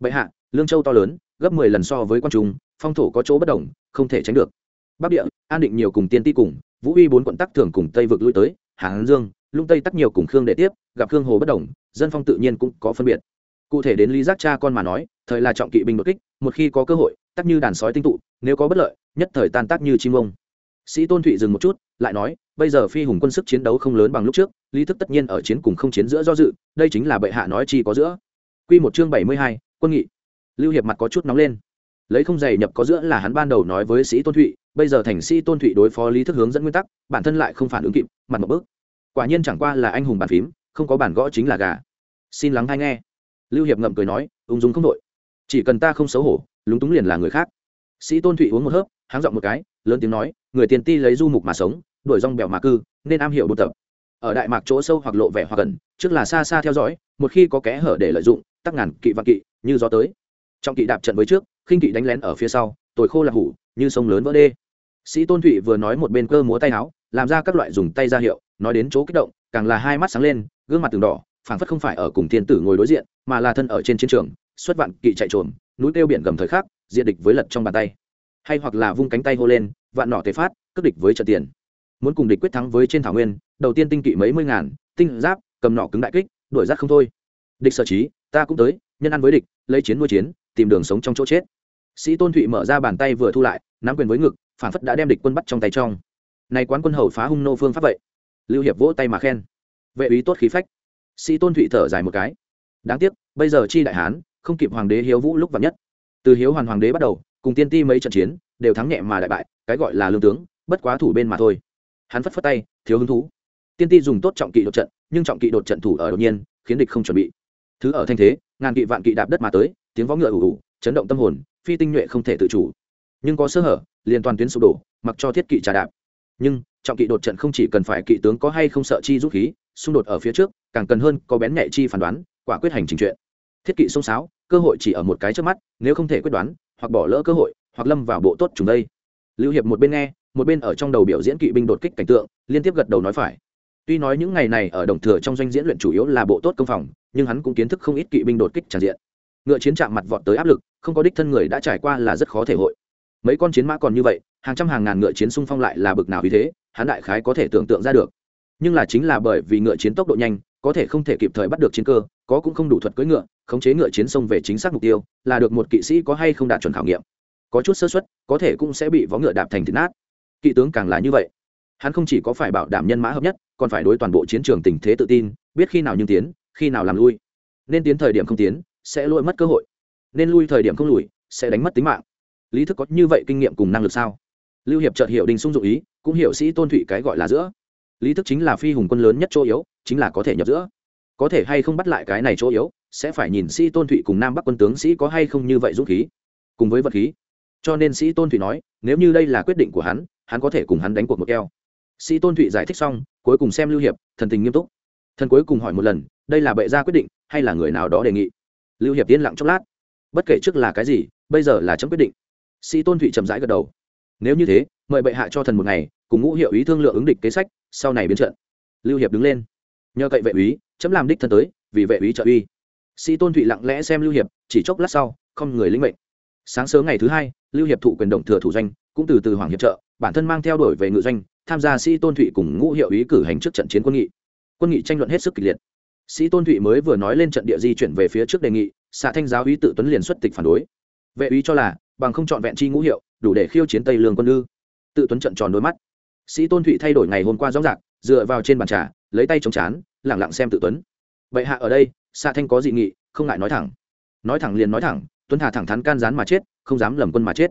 Bệ hạ, lương châu to lớn, gấp mười lần so với quan trung, phong thổ có chỗ bất đồng, không thể tránh được. Bắc địa, an định nhiều cùng tiên ti cùng, vũ uy bốn quận tắc thường cùng tây vực lui tới hán dương lung tây tắc nhiều cùng khương để tiếp, gặp khương hồ bất đồng, dân phong tự nhiên cũng có phân biệt. Cụ thể đến lý giác cha con mà nói, thời là trọng kỵ binh đột kích, một khi có cơ hội, tắc như đàn sói tinh tụ, nếu có bất lợi nhất thời tan tác như chim ông. Sĩ tôn thụy dừng một chút, lại nói, bây giờ phi hùng quân sức chiến đấu không lớn bằng lúc trước, lý thức tất nhiên ở chiến cùng không chiến giữa do dự, đây chính là bệ hạ nói chi có giữa. Q một chương bảy mươi hai, quân nghị. Lưu hiệp mặt có chút nóng lên. Lấy không giày nhập có giữa là hắn ban đầu nói với sĩ tôn thụy, bây giờ thành sĩ tôn thụy đối phó lý thức hướng dẫn nguyên tắc, bản thân lại không phản ứng kịp, mặt một bước. Quả nhiên chẳng qua là anh hùng bàn phím, không có bản gõ chính là gà. Xin lắng hay nghe. Lưu hiệp ngậm cười nói, ung dung không đội. Chỉ cần ta không xấu hổ, lúng túng liền là người khác. Sĩ tôn thụy uống một hớp háng giọng một cái, lớn tiếng nói, người tiền ti lấy du mục mà sống, đuổi rong bèo mà cư, nên am hiểu buôn tập. Ở đại mạc chỗ sâu hoặc lộ vẻ hoặc gần, trước là xa xa theo dõi, một khi có kẽ hở để lợi dụng, tắc ngàn kỵ vạn kỵ, như gió tới. Trong kỵ đạp trận với trước, khinh kỵ đánh lén ở phía sau, tồi khô là hủ, như sông lớn vỡ đê. Sĩ tôn thụy vừa nói một bên cơ múa tay áo, làm ra các loại dùng tay ra hiệu, nói đến chỗ kích động, càng là hai mắt sáng lên, gương mặt từng đỏ, phảng phất không phải ở cùng thiên tử ngồi đối diện, mà là thân ở trên chiến trường, xuất vạn kỵ chạy trộm núi tiêu biển gầm thời khắc diện địch với lật trong bàn tay hay hoặc là vung cánh tay hô lên, vạn nọ tế phát cướp địch với trận tiền. Muốn cùng địch quyết thắng với trên thảo nguyên, đầu tiên tinh kỵ mấy mươi ngàn, tinh giáp, cầm nọ cứng đại kích, đuổi rác không thôi. Địch sở trí, ta cũng tới, nhân ăn với địch, lấy chiến nuôi chiến, tìm đường sống trong chỗ chết. Sĩ tôn thụy mở ra bàn tay vừa thu lại, nắm quyền với ngực, phản phất đã đem địch quân bắt trong tay trong. Này quán quân hầu phá hung nô phương pháp vậy. Lưu hiệp vỗ tay mà khen. Vệ úy tốt khí phách. Sĩ tôn thụy thở dài một cái. Đáng tiếc, bây giờ chi đại hán, không kịp hoàng đế hiếu vũ lúc vạn nhất. Từ hiếu hoàn hoàng đế bắt đầu cùng tiên ti mấy trận chiến, đều thắng nhẹ mà đại bại, cái gọi là lương tướng, bất quá thủ bên mà thôi. Hắn phất phất tay, thiếu hứng thú. Tiên ti dùng tốt trọng kỵ đột trận, nhưng trọng kỵ đột trận thủ ở đột nhiên, khiến địch không chuẩn bị. Thứ ở thanh thế, ngàn kỵ vạn kỵ đạp đất mà tới, tiếng võ ngựa ủ ủ chấn động tâm hồn, phi tinh nhuệ không thể tự chủ. Nhưng có sơ hở, liền toàn tuyến sụp đổ, mặc cho thiết kỵ trà đạp. Nhưng, trọng kỵ đột trận không chỉ cần phải kỵ tướng có hay không sợ chi rút khí, xung đột ở phía trước, càng cần hơn có bén nhạy chi phán đoán, quả quyết hành trình chuyện. Thiết kỵ xông sáo, cơ hội chỉ ở một cái trước mắt, nếu không thể quyết đoán hoặc bỏ lỡ cơ hội, hoặc lâm vào bộ tốt chúng đây. Lưu hiệp một bên nghe, một bên ở trong đầu biểu diễn kỵ binh đột kích cảnh tượng, liên tiếp gật đầu nói phải. Tuy nói những ngày này ở đồng thừa trong doanh diễn luyện chủ yếu là bộ tốt công phòng, nhưng hắn cũng kiến thức không ít kỵ binh đột kích tràn diện. Ngựa chiến chạm mặt vọt tới áp lực, không có đích thân người đã trải qua là rất khó thể hội. Mấy con chiến mã còn như vậy, hàng trăm hàng ngàn ngựa chiến xung phong lại là bực nào vì thế, hắn đại khái có thể tưởng tượng ra được. Nhưng là chính là bởi vì ngựa chiến tốc độ nhanh, có thể không thể kịp thời bắt được chiến cơ có cũng không đủ thuật cưỡi ngựa, khống chế ngựa chiến sông về chính xác mục tiêu, là được một kỵ sĩ có hay không đạt chuẩn khảo nghiệm. Có chút sơ xuất có thể cũng sẽ bị vó ngựa đạp thành thịt nát. Kỵ tướng càng là như vậy. Hắn không chỉ có phải bảo đảm nhân mã hợp nhất, còn phải đối toàn bộ chiến trường tình thế tự tin, biết khi nào nhưng tiến, khi nào làm lui. Nên tiến thời điểm không tiến, sẽ lỗi mất cơ hội. Nên lui thời điểm không lùi, sẽ đánh mất tính mạng. Lý thức có như vậy kinh nghiệm cùng năng lực sao? Lưu hiệp chợt hiểu đình sung dụng ý, cũng hiểu sĩ tôn thụy cái gọi là giữa. Lý thức chính là phi hùng quân lớn nhất chỗ yếu, chính là có thể nhập giữa có thể hay không bắt lại cái này chỗ yếu, sẽ phải nhìn sĩ tôn thụy cùng nam bắc quân tướng sĩ có hay không như vậy dũng khí, cùng với vật khí. Cho nên sĩ tôn thụy nói, nếu như đây là quyết định của hắn hắn có thể cùng hắn đánh cuộc một keo. Sĩ tôn thụy giải thích xong, cuối cùng xem lưu hiệp, thần tình nghiêm túc. Thần cuối cùng hỏi một lần, đây là bệ gia quyết định, hay là người nào đó đề nghị? Lưu hiệp yên lặng chốc lát. Bất kể trước là cái gì, bây giờ là chấm quyết định. Sĩ tôn thụy chậm rãi gật đầu. Nếu như thế, mời bệ hạ cho thần một ngày, cùng ngũ hiệu ý thương lượng ứng địch kế sách, sau này biến trận. Lưu hiệp đứng lên nhờ cậy vệ úy, chấm làm đích thân tới, vì vệ úy trợ uy. Sĩ tôn thụy lặng lẽ xem lưu hiệp, chỉ chốc lát sau, không người lĩnh mệnh. Sáng sớm ngày thứ hai, lưu hiệp thụ quyền động thừa thủ doanh, cũng từ từ hoàng hiệp trợ, bản thân mang theo đuổi về ngự doanh, tham gia sĩ tôn thụy cùng ngũ hiệu ý cử hành trước trận chiến quân nghị. Quân nghị tranh luận hết sức kịch liệt. Sĩ tôn thụy mới vừa nói lên trận địa di chuyển về phía trước đề nghị, xạ thanh giáo ý tự tuấn liền xuất tịch phản đối. Vệ úy cho là, bằng không chọn vẹn chi ngũ hiệu, đủ để khiêu chiến tây lương quân ư. Tự tuấn trận tròn đôi mắt. Sĩ tôn thụy thay đổi ngày hôm qua rõ rạc dựa vào trên bàn trà lấy tay chống chán, lẳng lặng xem tự tuấn. Bệ hạ ở đây xạ thanh có dị nghị, không ngại nói thẳng. Nói thẳng liền nói thẳng, tuấn hà thẳng thắn can gián mà chết, không dám lầm quân mà chết.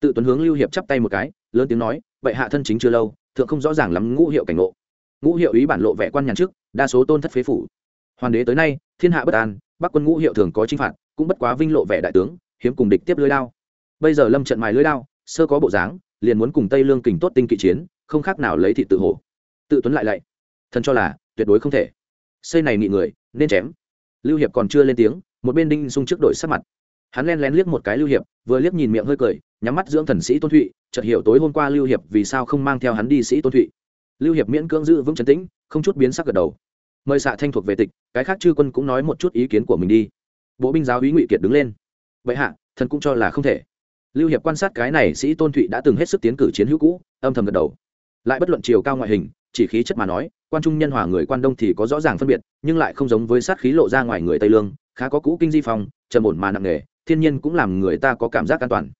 Tự tuấn hướng lưu hiệp chắp tay một cái, lớn tiếng nói, bệ hạ thân chính chưa lâu, thượng không rõ ràng lắm ngũ hiệu cảnh ngộ. Ngũ hiệu ý bản lộ vẻ quan nhàn trước, đa số tôn thất phế phủ. Hoàng đế tới nay, thiên hạ bất an, bắc quân ngũ hiệu thường có chinh phạt, cũng bất quá vinh lộ vẻ đại tướng, hiếm cùng địch tiếp lưới đao. Bây giờ lâm trận mài lưới đao, sơ có bộ dáng, liền muốn cùng tây lương kình tốt tinh kỵ chiến, không khác nào lấy thị tự hổ. Tự tuấn lại lạy thần cho là tuyệt đối không thể. Xây này nghị người, nên chém. Lưu hiệp còn chưa lên tiếng, một bên đinh sung trước đổi sắc mặt. Hắn len lén liếc một cái lưu hiệp, vừa liếc nhìn miệng hơi cười, nhắm mắt dưỡng thần sĩ tôn thụy, chợt hiểu tối hôm qua lưu hiệp vì sao không mang theo hắn đi sĩ tôn thụy. Lưu hiệp miễn cưỡng giữ vững trấn tĩnh, không chút biến sắc gật đầu. Mời xạ thanh thuộc về tịch, cái khác chư quân cũng nói một chút ý kiến của mình đi. Bộ binh giáo úy ngụy kiệt đứng lên. Vậy hạ, thần cũng cho là không thể. Lưu hiệp quan sát cái này sĩ tôn thụy đã từng hết sức tiến cử chiến hữu cũ, âm thầm gật đầu. Lại bất luận chiều cao ngoại hình chỉ khí chất mà nói, quan trung nhân hòa người quan đông thì có rõ ràng phân biệt, nhưng lại không giống với sát khí lộ ra ngoài người tây lương, khá có cũ kinh di phong, trầm ổn mà nặng nề, thiên nhiên cũng làm người ta có cảm giác an toàn.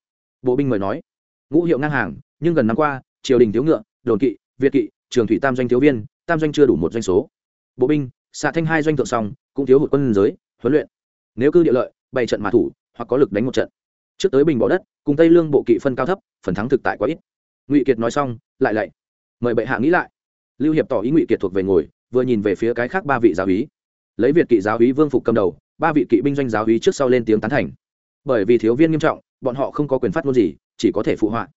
Bộ binh mời nói, ngũ hiệu ngang hàng, nhưng gần năm qua, triều đình thiếu ngựa, đồn kỵ, việt kỵ, trường thủy tam doanh thiếu viên, tam doanh chưa đủ một doanh số. Bộ binh, xạ thanh hai doanh thượng song, cũng thiếu hụt quân giới, huấn luyện. Nếu cư địa lợi, bày trận mà thủ, hoặc có lực đánh một trận. Trước tới bình bỏ đất, cùng tây lương bộ kỵ phân cao thấp, phần thắng thực tại quá ít. Ngụy kiệt nói xong, lại lại mời bệ hạ nghĩ lại lưu hiệp tỏ ý ngụy kiệt thuộc về ngồi, vừa nhìn về phía cái khác ba vị giáo úy lấy việt kỵ giáo úy vương phục cầm đầu, ba vị kỵ binh doanh giáo úy trước sau lên tiếng tán thành. Bởi vì thiếu viên nghiêm trọng, bọn họ không có quyền phát ngôn gì, chỉ có thể phụ họa.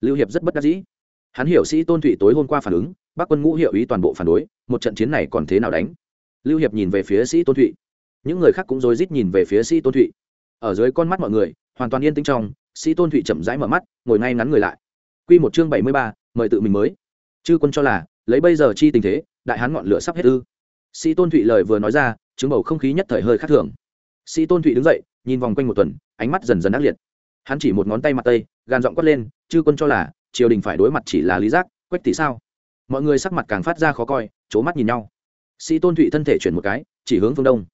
Lưu hiệp rất bất đắc dĩ. Hắn hiểu sĩ tôn thụy tối hôm qua phản ứng, bắc quân ngũ hiệu ý toàn bộ phản đối, một trận chiến này còn thế nào đánh? Lưu hiệp nhìn về phía sĩ tôn thụy. Những người khác cũng rối rít nhìn về phía sĩ tôn thụy. Ở dưới con mắt mọi người, hoàn toàn yên tĩnh trong, sĩ tôn thụy chậm rãi mở mắt, ngồi ngay ngắn người lại. Quy một chương bảy mươi ba, mời tự mình mới. Chư quân cho là lấy bây giờ chi tình thế, đại hán ngọn lửa sắp hết ư. Sĩ tôn thụy lời vừa nói ra, chứng bầu không khí nhất thời hơi khác thường. Sĩ tôn thụy đứng dậy, nhìn vòng quanh một tuần, ánh mắt dần dần ác liệt. Hắn chỉ một ngón tay mặt tây gàn giọng quát lên, chư quân cho là, triều đình phải đối mặt chỉ là lý giác, quách tỷ sao? Mọi người sắc mặt càng phát ra khó coi c mắt nhìn nhau. Sĩ tôn thụy thân thể chuyển một cái, chỉ hướng phương đông.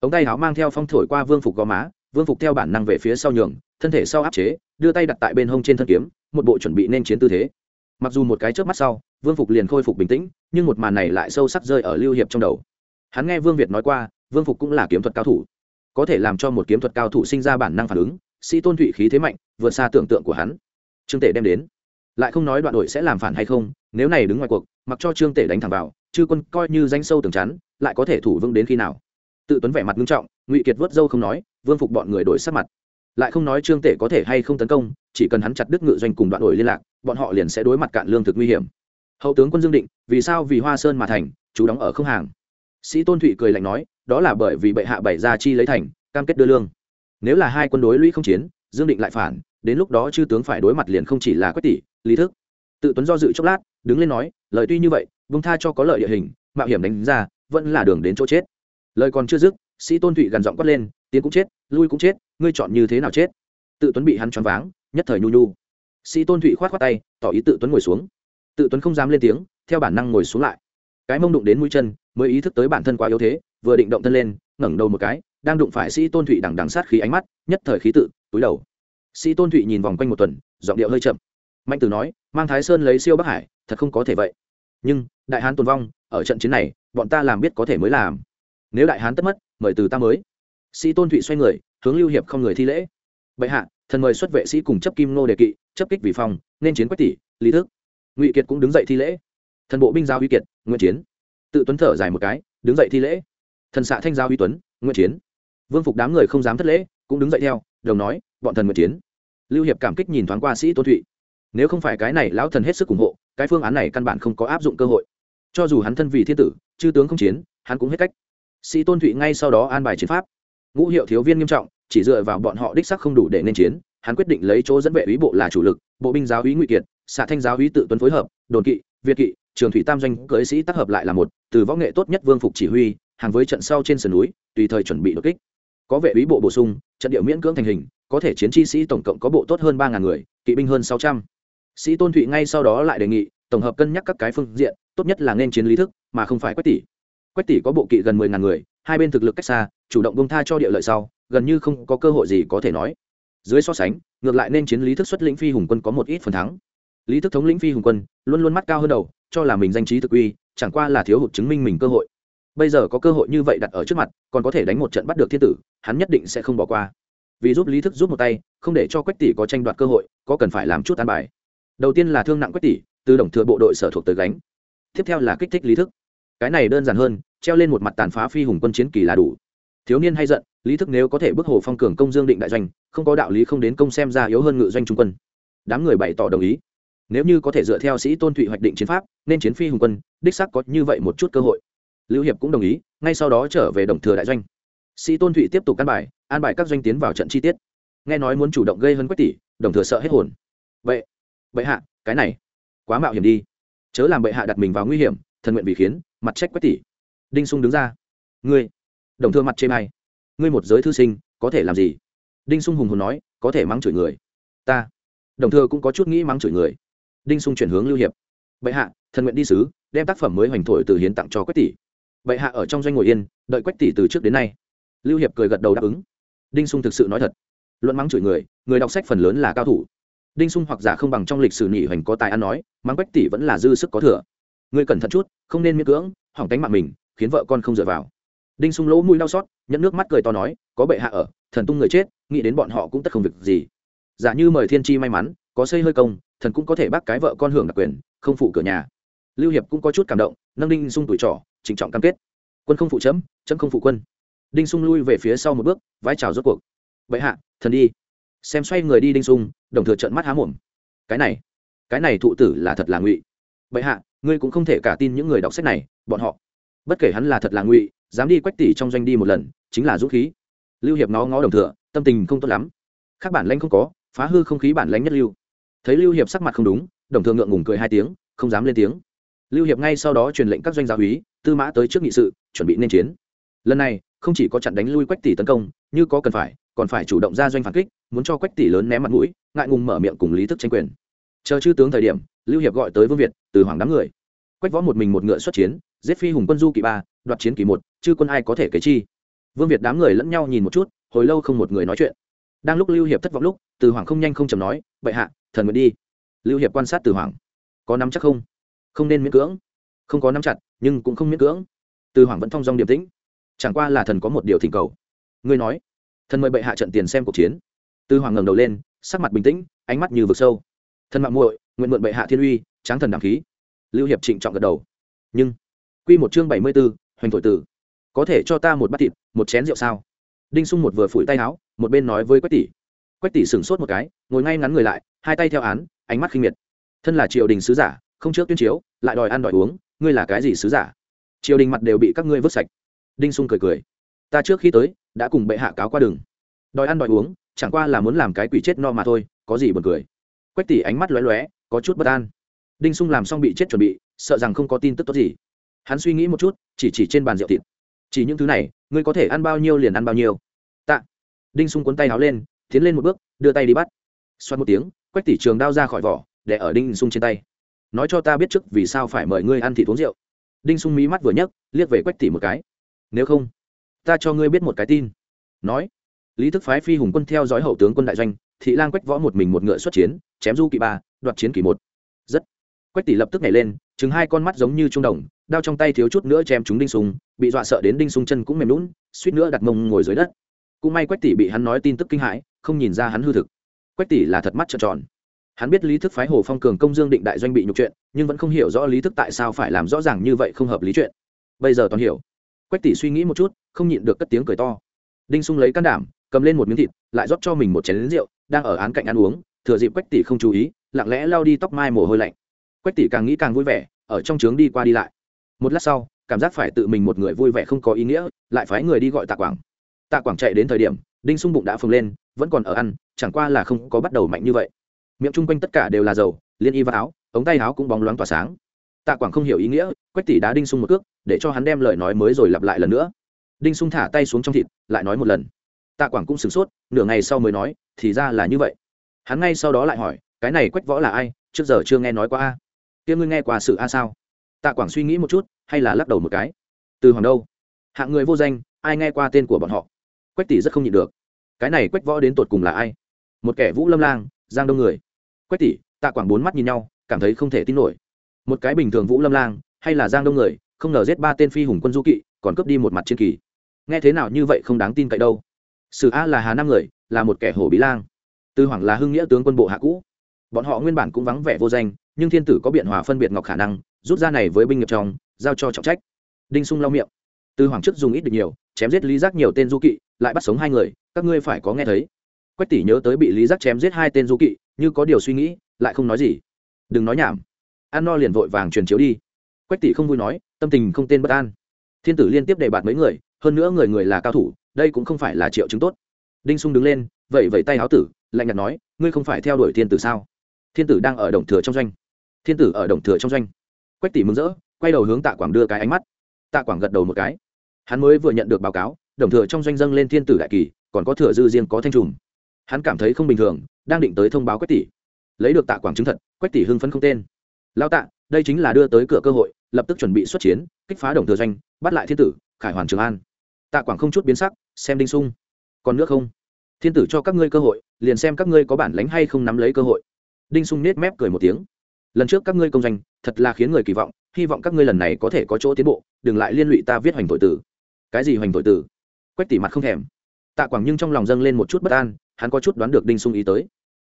Ống tay áo mang theo phong thổi qua vương phục gò má, vương phục theo bản năng về phía sau nhường, thân thể sau áp chế, đưa tay đặt tại bên hông trên thân kiếm, một bộ chuẩn bị nên chiến tư thế mặc dù một cái trước mắt sau, vương phục liền khôi phục bình tĩnh, nhưng một màn này lại sâu sắc rơi ở lưu hiệp trong đầu. Hắn nghe vương việt nói qua, vương phục cũng là kiếm thuật cao thủ. Có thể làm cho một kiếm thuật cao thủ sinh ra bản năng phản ứng, sĩ tôn thụy khí thế mạnh, vượt xa tưởng tượng của hắn. Trương tể đem đến. Lại không nói đoạn đội sẽ làm phản hay không, nếu này đứng ngoài cuộc, mặc cho trương tể đánh thẳng vào, chư quân coi như danh sâu tường chắn, lại có thể thủ vững đến khi nào? Tự tuấn vẻ mặt nghiêm trọng, ngụy kiệt vớt dâu không nói, vương phục bọn người đổi sắc mặt lại không nói trương tể có thể hay không tấn công, chỉ cần hắn chặt đứt ngự doanh cùng đoạn đổi liên lạc, bọn họ liền sẽ đối mặt cạn lương thực nguy hiểm. Hậu tướng quân dương định, vì sao vì hoa sơn mà thành, chú đóng ở không hàng. Sĩ tôn thụy cười lạnh nói, đó là bởi vì bệ hạ bảy ra chi lấy thành, cam kết đưa lương. Nếu là hai quân đối lũy không chiến, dương định lại phản, đến lúc đó chư tướng phải đối mặt liền không chỉ là quách tỷ, lý thức. Tự tuấn do dự chốc lát, đứng lên nói, lời tuy như vậy vương tha cho có lợi địa hình, mạo hiểm đánh ra, vẫn là đường đến chỗ chết. Lời còn chưa dứt, sĩ tôn thụy gần giọng quát lên, tiến cũng chết lui cũng chết, ngươi chọn như thế nào chết? Tự tuấn bị hắn choáng váng, nhất thời nhu nhu. Sĩ tôn thụy khoát khoát tay, tỏ ý tự tuấn ngồi xuống. Tự tuấn không dám lên tiếng, theo bản năng ngồi xuống lại. Cái mông đụng đến mũi chân, mới ý thức tới bản thân quá yếu thế, vừa định động thân lên, ngẩng đầu một cái, đang đụng phải sĩ tôn thụy đằng đằng sát khí ánh mắt, nhất thời khí tự, túi đầu. Sĩ tôn thụy nhìn vòng quanh một tuần, giọng điệu hơi chậm. Mạnh tử nói, mang thái sơn lấy siêu bắc hải, thật không có thể vậy. Nhưng, đại hán tồn vong, ở trận chiến này, bọn ta làm biết có thể mới làm. Nếu đại hán tất mất, mời từ ta mới sĩ tôn thụy xoay người, hướng lưu hiệp không người thi lễ. Bệ hạ, thần mời xuất vệ sĩ cùng chấp kim nô đề kỵ, chấp kích vì phòng nên chiến quách tỷ, lý thức. Ngụy kiệt cũng đứng dậy thi lễ. Thần bộ binh giao uy kiệt nguyễn chiến. Tự tuấn thở dài một cái, đứng dậy thi lễ. Thần xạ thanh giao uy tuấn nguyễn chiến. Vương phục đám người không dám thất lễ, cũng đứng dậy theo, đồng nói, bọn thần nguyện chiến. Lưu hiệp cảm kích nhìn thoáng qua sĩ tôn thụy. Nếu không phải cái này lão thần hết sức ủng hộ, cái phương án này căn bản không có áp dụng cơ hội. Cho dù hắn thân vì thiên tử, chư tướng không chiến, hắn cũng hết cách. Sĩ tôn thụy ngay sau đó an bài chiến pháp ngũ hiệu thiếu viên nghiêm trọng, chỉ dựa vào bọn họ đích sắc không đủ để nên chiến, hắn quyết định lấy chỗ dẫn vệ ý bộ là chủ lực, bộ binh giáo ý ngụy kiệt, xạ thanh giáo ý tự tuấn phối hợp, đồn kỵ, việt kỵ, trường thủy tam doanh cưỡi sĩ tác hợp lại là một, từ võ nghệ tốt nhất vương phục chỉ huy, hàng với trận sau trên sườn núi, tùy thời chuẩn bị đột kích. Có vệ ý bộ bổ sung, trận địa miễn cưỡng thành hình, có thể chiến chi sĩ tổng cộng có bộ tốt hơn ba ngàn người, kỵ binh hơn sáu trăm. Sĩ tôn thụy ngay sau đó lại đề nghị, tổng hợp cân nhắc các cái phương diện, tốt nhất là nên chiến lý thức, mà không phải quách tỷ. Quách tỷ có bộ kỵ gần mười ngàn người, hai bên thực lực cách xa chủ động bông tha cho địa lợi sau, gần như không có cơ hội gì có thể nói. Dưới so sánh, ngược lại nên chiến lý thức xuất lĩnh phi hùng quân có một ít phần thắng. Lý thức thống lĩnh phi hùng quân, luôn luôn mắt cao hơn đầu, cho là mình danh trí thực uy, chẳng qua là thiếu hụt chứng minh mình cơ hội. Bây giờ có cơ hội như vậy đặt ở trước mặt, còn có thể đánh một trận bắt được thiên tử, hắn nhất định sẽ không bỏ qua. Vì giúp lý thức giúp một tay, không để cho quách tỷ có tranh đoạt cơ hội, có cần phải làm chút an bài. Đầu tiên là thương nặng quách tỷ, từ đồng thừa bộ đội sở thuộc tới gánh. Tiếp theo là kích thích lý thức. Cái này đơn giản hơn, treo lên một mặt tàn phá phi hùng quân chiến kỳ là đủ thiếu niên hay giận, lý thức nếu có thể bức hồ phong cường công dương định đại doanh, không có đạo lý không đến công xem ra yếu hơn ngự doanh trung quân. Đám người bày tỏ đồng ý. Nếu như có thể dựa theo sĩ tôn thụy hoạch định chiến pháp, nên chiến phi hùng quân, đích sắc có như vậy một chút cơ hội. Lưu hiệp cũng đồng ý, ngay sau đó trở về đồng thừa đại doanh. Sĩ tôn thụy tiếp tục căn bài, an bài các doanh tiến vào trận chi tiết. Nghe nói muốn chủ động gây hơn quách tỷ, đồng thừa sợ hết hồn. Vậy, bệ hạ, cái này, quá mạo hiểm đi. Chớ làm bệ hạ đặt mình vào nguy hiểm, thần nguyện vì khiến, mặt trách quách tỷ. Đinh sung đứng ra. Ngươi đồng thừa mặt chê may ngươi một giới thư sinh, có thể làm gì? Đinh sung hùng hồn nói, có thể mắng chửi người. Ta. Đồng thừa cũng có chút nghĩ mắng chửi người. Đinh sung chuyển hướng lưu hiệp. Bệ hạ, thần nguyện đi sứ, đem tác phẩm mới hoành thổi từ hiến tặng cho quách tỷ. Bệ hạ ở trong doanh ngồi yên, đợi quách tỷ từ trước đến nay. Lưu hiệp cười gật đầu đáp ứng. Đinh sung thực sự nói thật. Luận mắng chửi người người đọc sách phần lớn là cao thủ. Đinh sung hoặc giả không bằng trong lịch sử nhị hoành có tài ăn nói, mắng quách tỷ vẫn là dư sức có thừa. Người cẩn thận chút, không nên miễn cưỡng, hỏng tánh mạng mình, khiến vợ con không dựa vào đinh sung lỗ mũi đau xót, nhẫn nước mắt cười to nói, có bệ hạ ở, thần tung người chết, nghĩ đến bọn họ cũng tất không việc gì. Giả như mời thiên tri may mắn, có xây hơi công, thần cũng có thể bác cái vợ con hưởng đặc quyền, không phụ cửa nhà. Lưu hiệp cũng có chút cảm động, nâng đinh sung tuổi trỏ trịnh trọng cam kết. Quân không phụ chấm chấm không phụ quân. Đinh sung lui về phía sau một bước vai trào rốt cuộc. Bệ hạ, thần đi. Xem xoay người đi đinh sung, đồng thừa trợn mắt há mồm. Cái này cái này thụ tử là thật là ngụy. Bệ hạ, ngươi cũng không thể cả tin những người đọc sách này, bọn họ. Bất kể hắn là thật là ngụy dám đi quách tỷ trong doanh đi một lần, chính là dũng khí. Lưu hiệp nó ngó đồng thừa, tâm tình không tốt lắm. Khác bản lãnh không có, phá hư không khí bản lãnh nhất lưu. Thấy lưu hiệp sắc mặt không đúng, đồng thừa ngượng ngùng cười hai tiếng, không dám lên tiếng. Lưu hiệp ngay sau đó truyền lệnh các doanh gia úy tư mã tới trước nghị sự, chuẩn bị nên chiến. Lần này, không chỉ có chặn đánh lui quách tỷ tấn công, như có cần phải, còn phải chủ động ra doanh phản kích, muốn cho quách tỷ lớn ném mặt mũi, ngại ngùng mở miệng cùng lý thức tranh quyền. Chờ chư tướng thời điểm, lưu hiệp gọi tới vương việt, từ hoàng đám người. Quách võ một mình một ngựa xuất chiến, giết phi hùng quân du kỵ ba đoạt chiến kỳ một chứ quân ai có thể kế chi? Vương việt đám người lẫn nhau nhìn một chút hồi lâu không một người nói chuyện. Đang lúc lưu hiệp thất vọng lúc từ hoàng không nhanh không chầm nói bệ hạ thần nguyện đi. Lưu hiệp quan sát từ hoàng có nắm chắc không? Không nên miễn cưỡng. Không có nắm chặt nhưng cũng không miễn cưỡng. Từ hoàng vẫn thong dong điềm tĩnh. Chẳng qua là thần có một điều thỉnh cầu. Ngươi nói. Thần mời bệ hạ trận tiền xem cuộc chiến. Từ hoàng ngẩng đầu lên sắc mặt bình tĩnh ánh mắt như vực sâu. Thần mạng muội nguyện mượn bệ hạ thiên uy tráng thần đảm khí. Lưu hiệp trịnh trọng gật đầu. Nhưng quy một chương bảy mươi 74, hoành thổi tử có thể cho ta một bát thịt, một chén rượu sao? Đinh sung một vừa phủi tay áo, một bên nói với quách tỷ. Quách tỷ sửng sốt một cái, ngồi ngay ngắn người lại, hai tay theo án, ánh mắt khinh miệt. Thân là triều đình sứ giả, không trước tuyên chiếu, lại đòi ăn đòi uống, ngươi là cái gì sứ giả? Triều đình mặt đều bị các ngươi vứt sạch. Đinh sung cười cười. Ta trước khi tới, đã cùng bệ hạ cáo qua đường. Đòi ăn đòi uống, chẳng qua là muốn làm cái quỷ chết no mà thôi, có gì buồn cười. Quách tỷ ánh mắt lóe lóe, có chút bất an. Đinh sung làm xong bị chết chuẩn bị, sợ rằng không có tin tức tốt gì hắn suy nghĩ một chút, chỉ chỉ trên bàn rượu thịt. Chỉ những thứ này, ngươi có thể ăn bao nhiêu liền ăn bao nhiêu. Tạ. Đinh sung cuốn tay áo lên, tiến lên một bước, đưa tay đi bắt. Xoát một tiếng, quách tỷ trường đao ra khỏi vỏ, để ở đinh sung trên tay. Nói cho ta biết trước vì sao phải mời ngươi ăn thịt uống rượu. Đinh sung mí mắt vừa nhấc, liếc về quách tỷ một cái. Nếu không, ta cho ngươi biết một cái tin. Nói. Lý thức phái phi hùng quân theo dõi hậu tướng quân đại doanh, thị lang quách võ một mình một ngựa xuất chiến, chém du kỳ ba, đoạt chiến kỳ một. Rất quách tỷ lập tức nhảy lên chứng hai con mắt giống như trung đồng, đao trong tay thiếu chút nữa chém chúng đinh Sùng. bị dọa sợ đến đinh sung chân cũng mềm lún suýt nữa đặt mông ngồi dưới đất. Cũng may quách tỷ bị hắn nói tin tức kinh hãi, không nhìn ra hắn hư thực. Quách tỷ là thật mắt trợn tròn. Hắn biết lý thức phái hồ phong cường công dương định đại doanh bị nhục chuyện, nhưng vẫn không hiểu rõ lý thức tại sao phải làm rõ ràng như vậy không hợp lý chuyện. Bây giờ toàn hiểu. Quách tỷ suy nghĩ một chút, không nhịn được cất tiếng cười to. Đinh sung lấy can đảm, cầm lên một miếng thịt, lại rót cho mình một chén lính rượu, đang ở án cạnh ăn uống, thừa dịp quách tỷ không chú ý, lặng lẽ lao đi tóc mai mồ hôi lạnh quách tỷ càng nghĩ càng vui vẻ, ở trong trướng đi qua đi lại. Một lát sau, cảm giác phải tự mình một người vui vẻ không có ý nghĩa, lại phái người đi gọi tạ quảng. Tạ quảng chạy đến thời điểm, đinh sung bụng đã phồng lên, vẫn còn ở ăn, chẳng qua là không có bắt đầu mạnh như vậy. Miệng chung quanh tất cả đều là dầu, liên y và áo, ống tay áo cũng bóng loáng tỏa sáng. Tạ quảng không hiểu ý nghĩa, quách tỷ đá đinh sung một cước, để cho hắn đem lời nói mới rồi lặp lại lần nữa. Đinh sung thả tay xuống trong thịt, lại nói một lần. Tạ quảng cũng sửng sốt, nửa ngày sau mới nói, thì ra là như vậy. Hắn ngay sau đó lại hỏi, cái này quách võ là ai? Trước giờ chưa nghe nói qua a kia ngươi nghe qua sự a sao? Tạ quảng suy nghĩ một chút, hay là lắc đầu một cái. Từ hoàng đâu? Hạng người vô danh, ai nghe qua tên của bọn họ? Quách tỷ rất không nhịn được. Cái này quách võ đến tột cùng là ai? Một kẻ vũ lâm lang, giang đông người. Quách tỷ, tạ quảng bốn mắt nhìn nhau, cảm thấy không thể tin nổi. Một cái bình thường vũ lâm lang, hay là giang đông người, không ngờ giết ba tên phi hùng quân du kỵ, còn cướp đi một mặt chiến kỳ. Nghe thế nào như vậy không đáng tin cậy đâu. Sử a là hà nam người, là một kẻ hổ bí lang. Tư hoàng là hưng nghĩa tướng quân bộ hạ cũ. Bọn họ nguyên bản cũng vắng vẻ vô danh nhưng thiên tử có biện hòa phân biệt ngọc khả năng, rút ra này với binh nghiệp trong, giao cho trọng trách. Đinh sung lau miệng. Tư hoàng chức dùng ít được nhiều, chém giết lý giác nhiều tên du kỵ, lại bắt sống hai người, các ngươi phải có nghe thấy. Quách tỷ nhớ tới bị lý giác chém giết hai tên du kỵ, như có điều suy nghĩ, lại không nói gì. Đừng nói nhảm. An no liền vội vàng truyền chiếu đi. Quách tỷ không vui nói, tâm tình không tên bất an. Thiên tử liên tiếp đề bạt mấy người, hơn nữa người người là cao thủ, đây cũng không phải là triệu chứng tốt. Đinh sung đứng lên vậy vậy tay áo tử, lạnh nhạt nói, ngươi không phải theo đuổi thiên tử sao? Thiên tử đang ở đồng thừa trong doanh thiên tử ở đồng thừa trong doanh. Quách tỷ mừng rỡ, quay đầu hướng tạ quảng đưa cái ánh mắt. Tạ quảng gật đầu một cái. Hắn mới vừa nhận được báo cáo, đồng thừa trong doanh dâng lên thiên tử đại kỳ, còn có thừa dư riêng có thanh trùng. hắn cảm thấy không bình thường, đang định tới thông báo quách tỷ. Lấy được tạ quảng chứng thật, quách tỷ hưng phấn không tên. Lao tạ, đây chính là đưa tới cửa cơ hội, lập tức chuẩn bị xuất chiến, kích phá đồng thừa doanh, bắt lại thiên tử, khải hoàn trường an. Tạ quảng không chút biến sắc, xem đinh sung, còn nước không? Thiên tử cho các ngươi cơ hội, liền xem các ngươi có bản lánh hay không nắm lấy cơ hội. Đinh sung nết mép cười một tiếng lần trước các ngươi công danh, thật là khiến người kỳ vọng, hy vọng các ngươi lần này có thể có chỗ tiến bộ, đừng lại liên lụy ta viết hoành tội tử. Cái gì hoành tội tử? Quách tỉ mặt không thèm. Tạ quảng nhưng trong lòng dâng lên một chút bất an, hắn có chút đoán được đinh sung ý tới.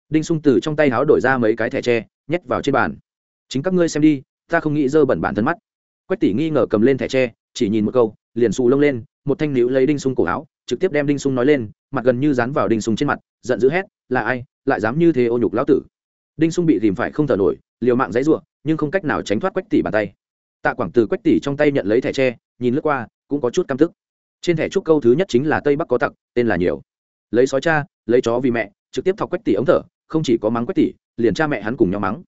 Đinh sung từ trong tay háo đổi ra mấy cái thẻ tre, nhét vào trên bàn. Chính các ngươi xem đi, ta không nghĩ dơ bẩn bản thân mắt. Quách tỷ nghi ngờ cầm lên thẻ tre, chỉ nhìn một câu, liền xù lông lên, một thanh níu lấy đinh sung cổ áo, trực tiếp đem đinh sung nói lên, mặt gần như dán vào đinh sung trên mặt, giận dữ hét, là ai? Lại dám như thế ô nhục lão tử? Đinh sung bị tìm phải không thở nổi, liều mạng dãy ruộng nhưng không cách nào tránh thoát quách tỷ bàn tay. Tạ quảng từ quách tỷ trong tay nhận lấy thẻ tre, nhìn lướt qua, cũng có chút căm tức. Trên thẻ trúc câu thứ nhất chính là tây bắc có tặc, tên là nhiều. Lấy sói cha, lấy chó vì mẹ, trực tiếp thọc quách tỷ ống thở, không chỉ có mắng quách tỷ, liền cha mẹ hắn cùng nhau mắng.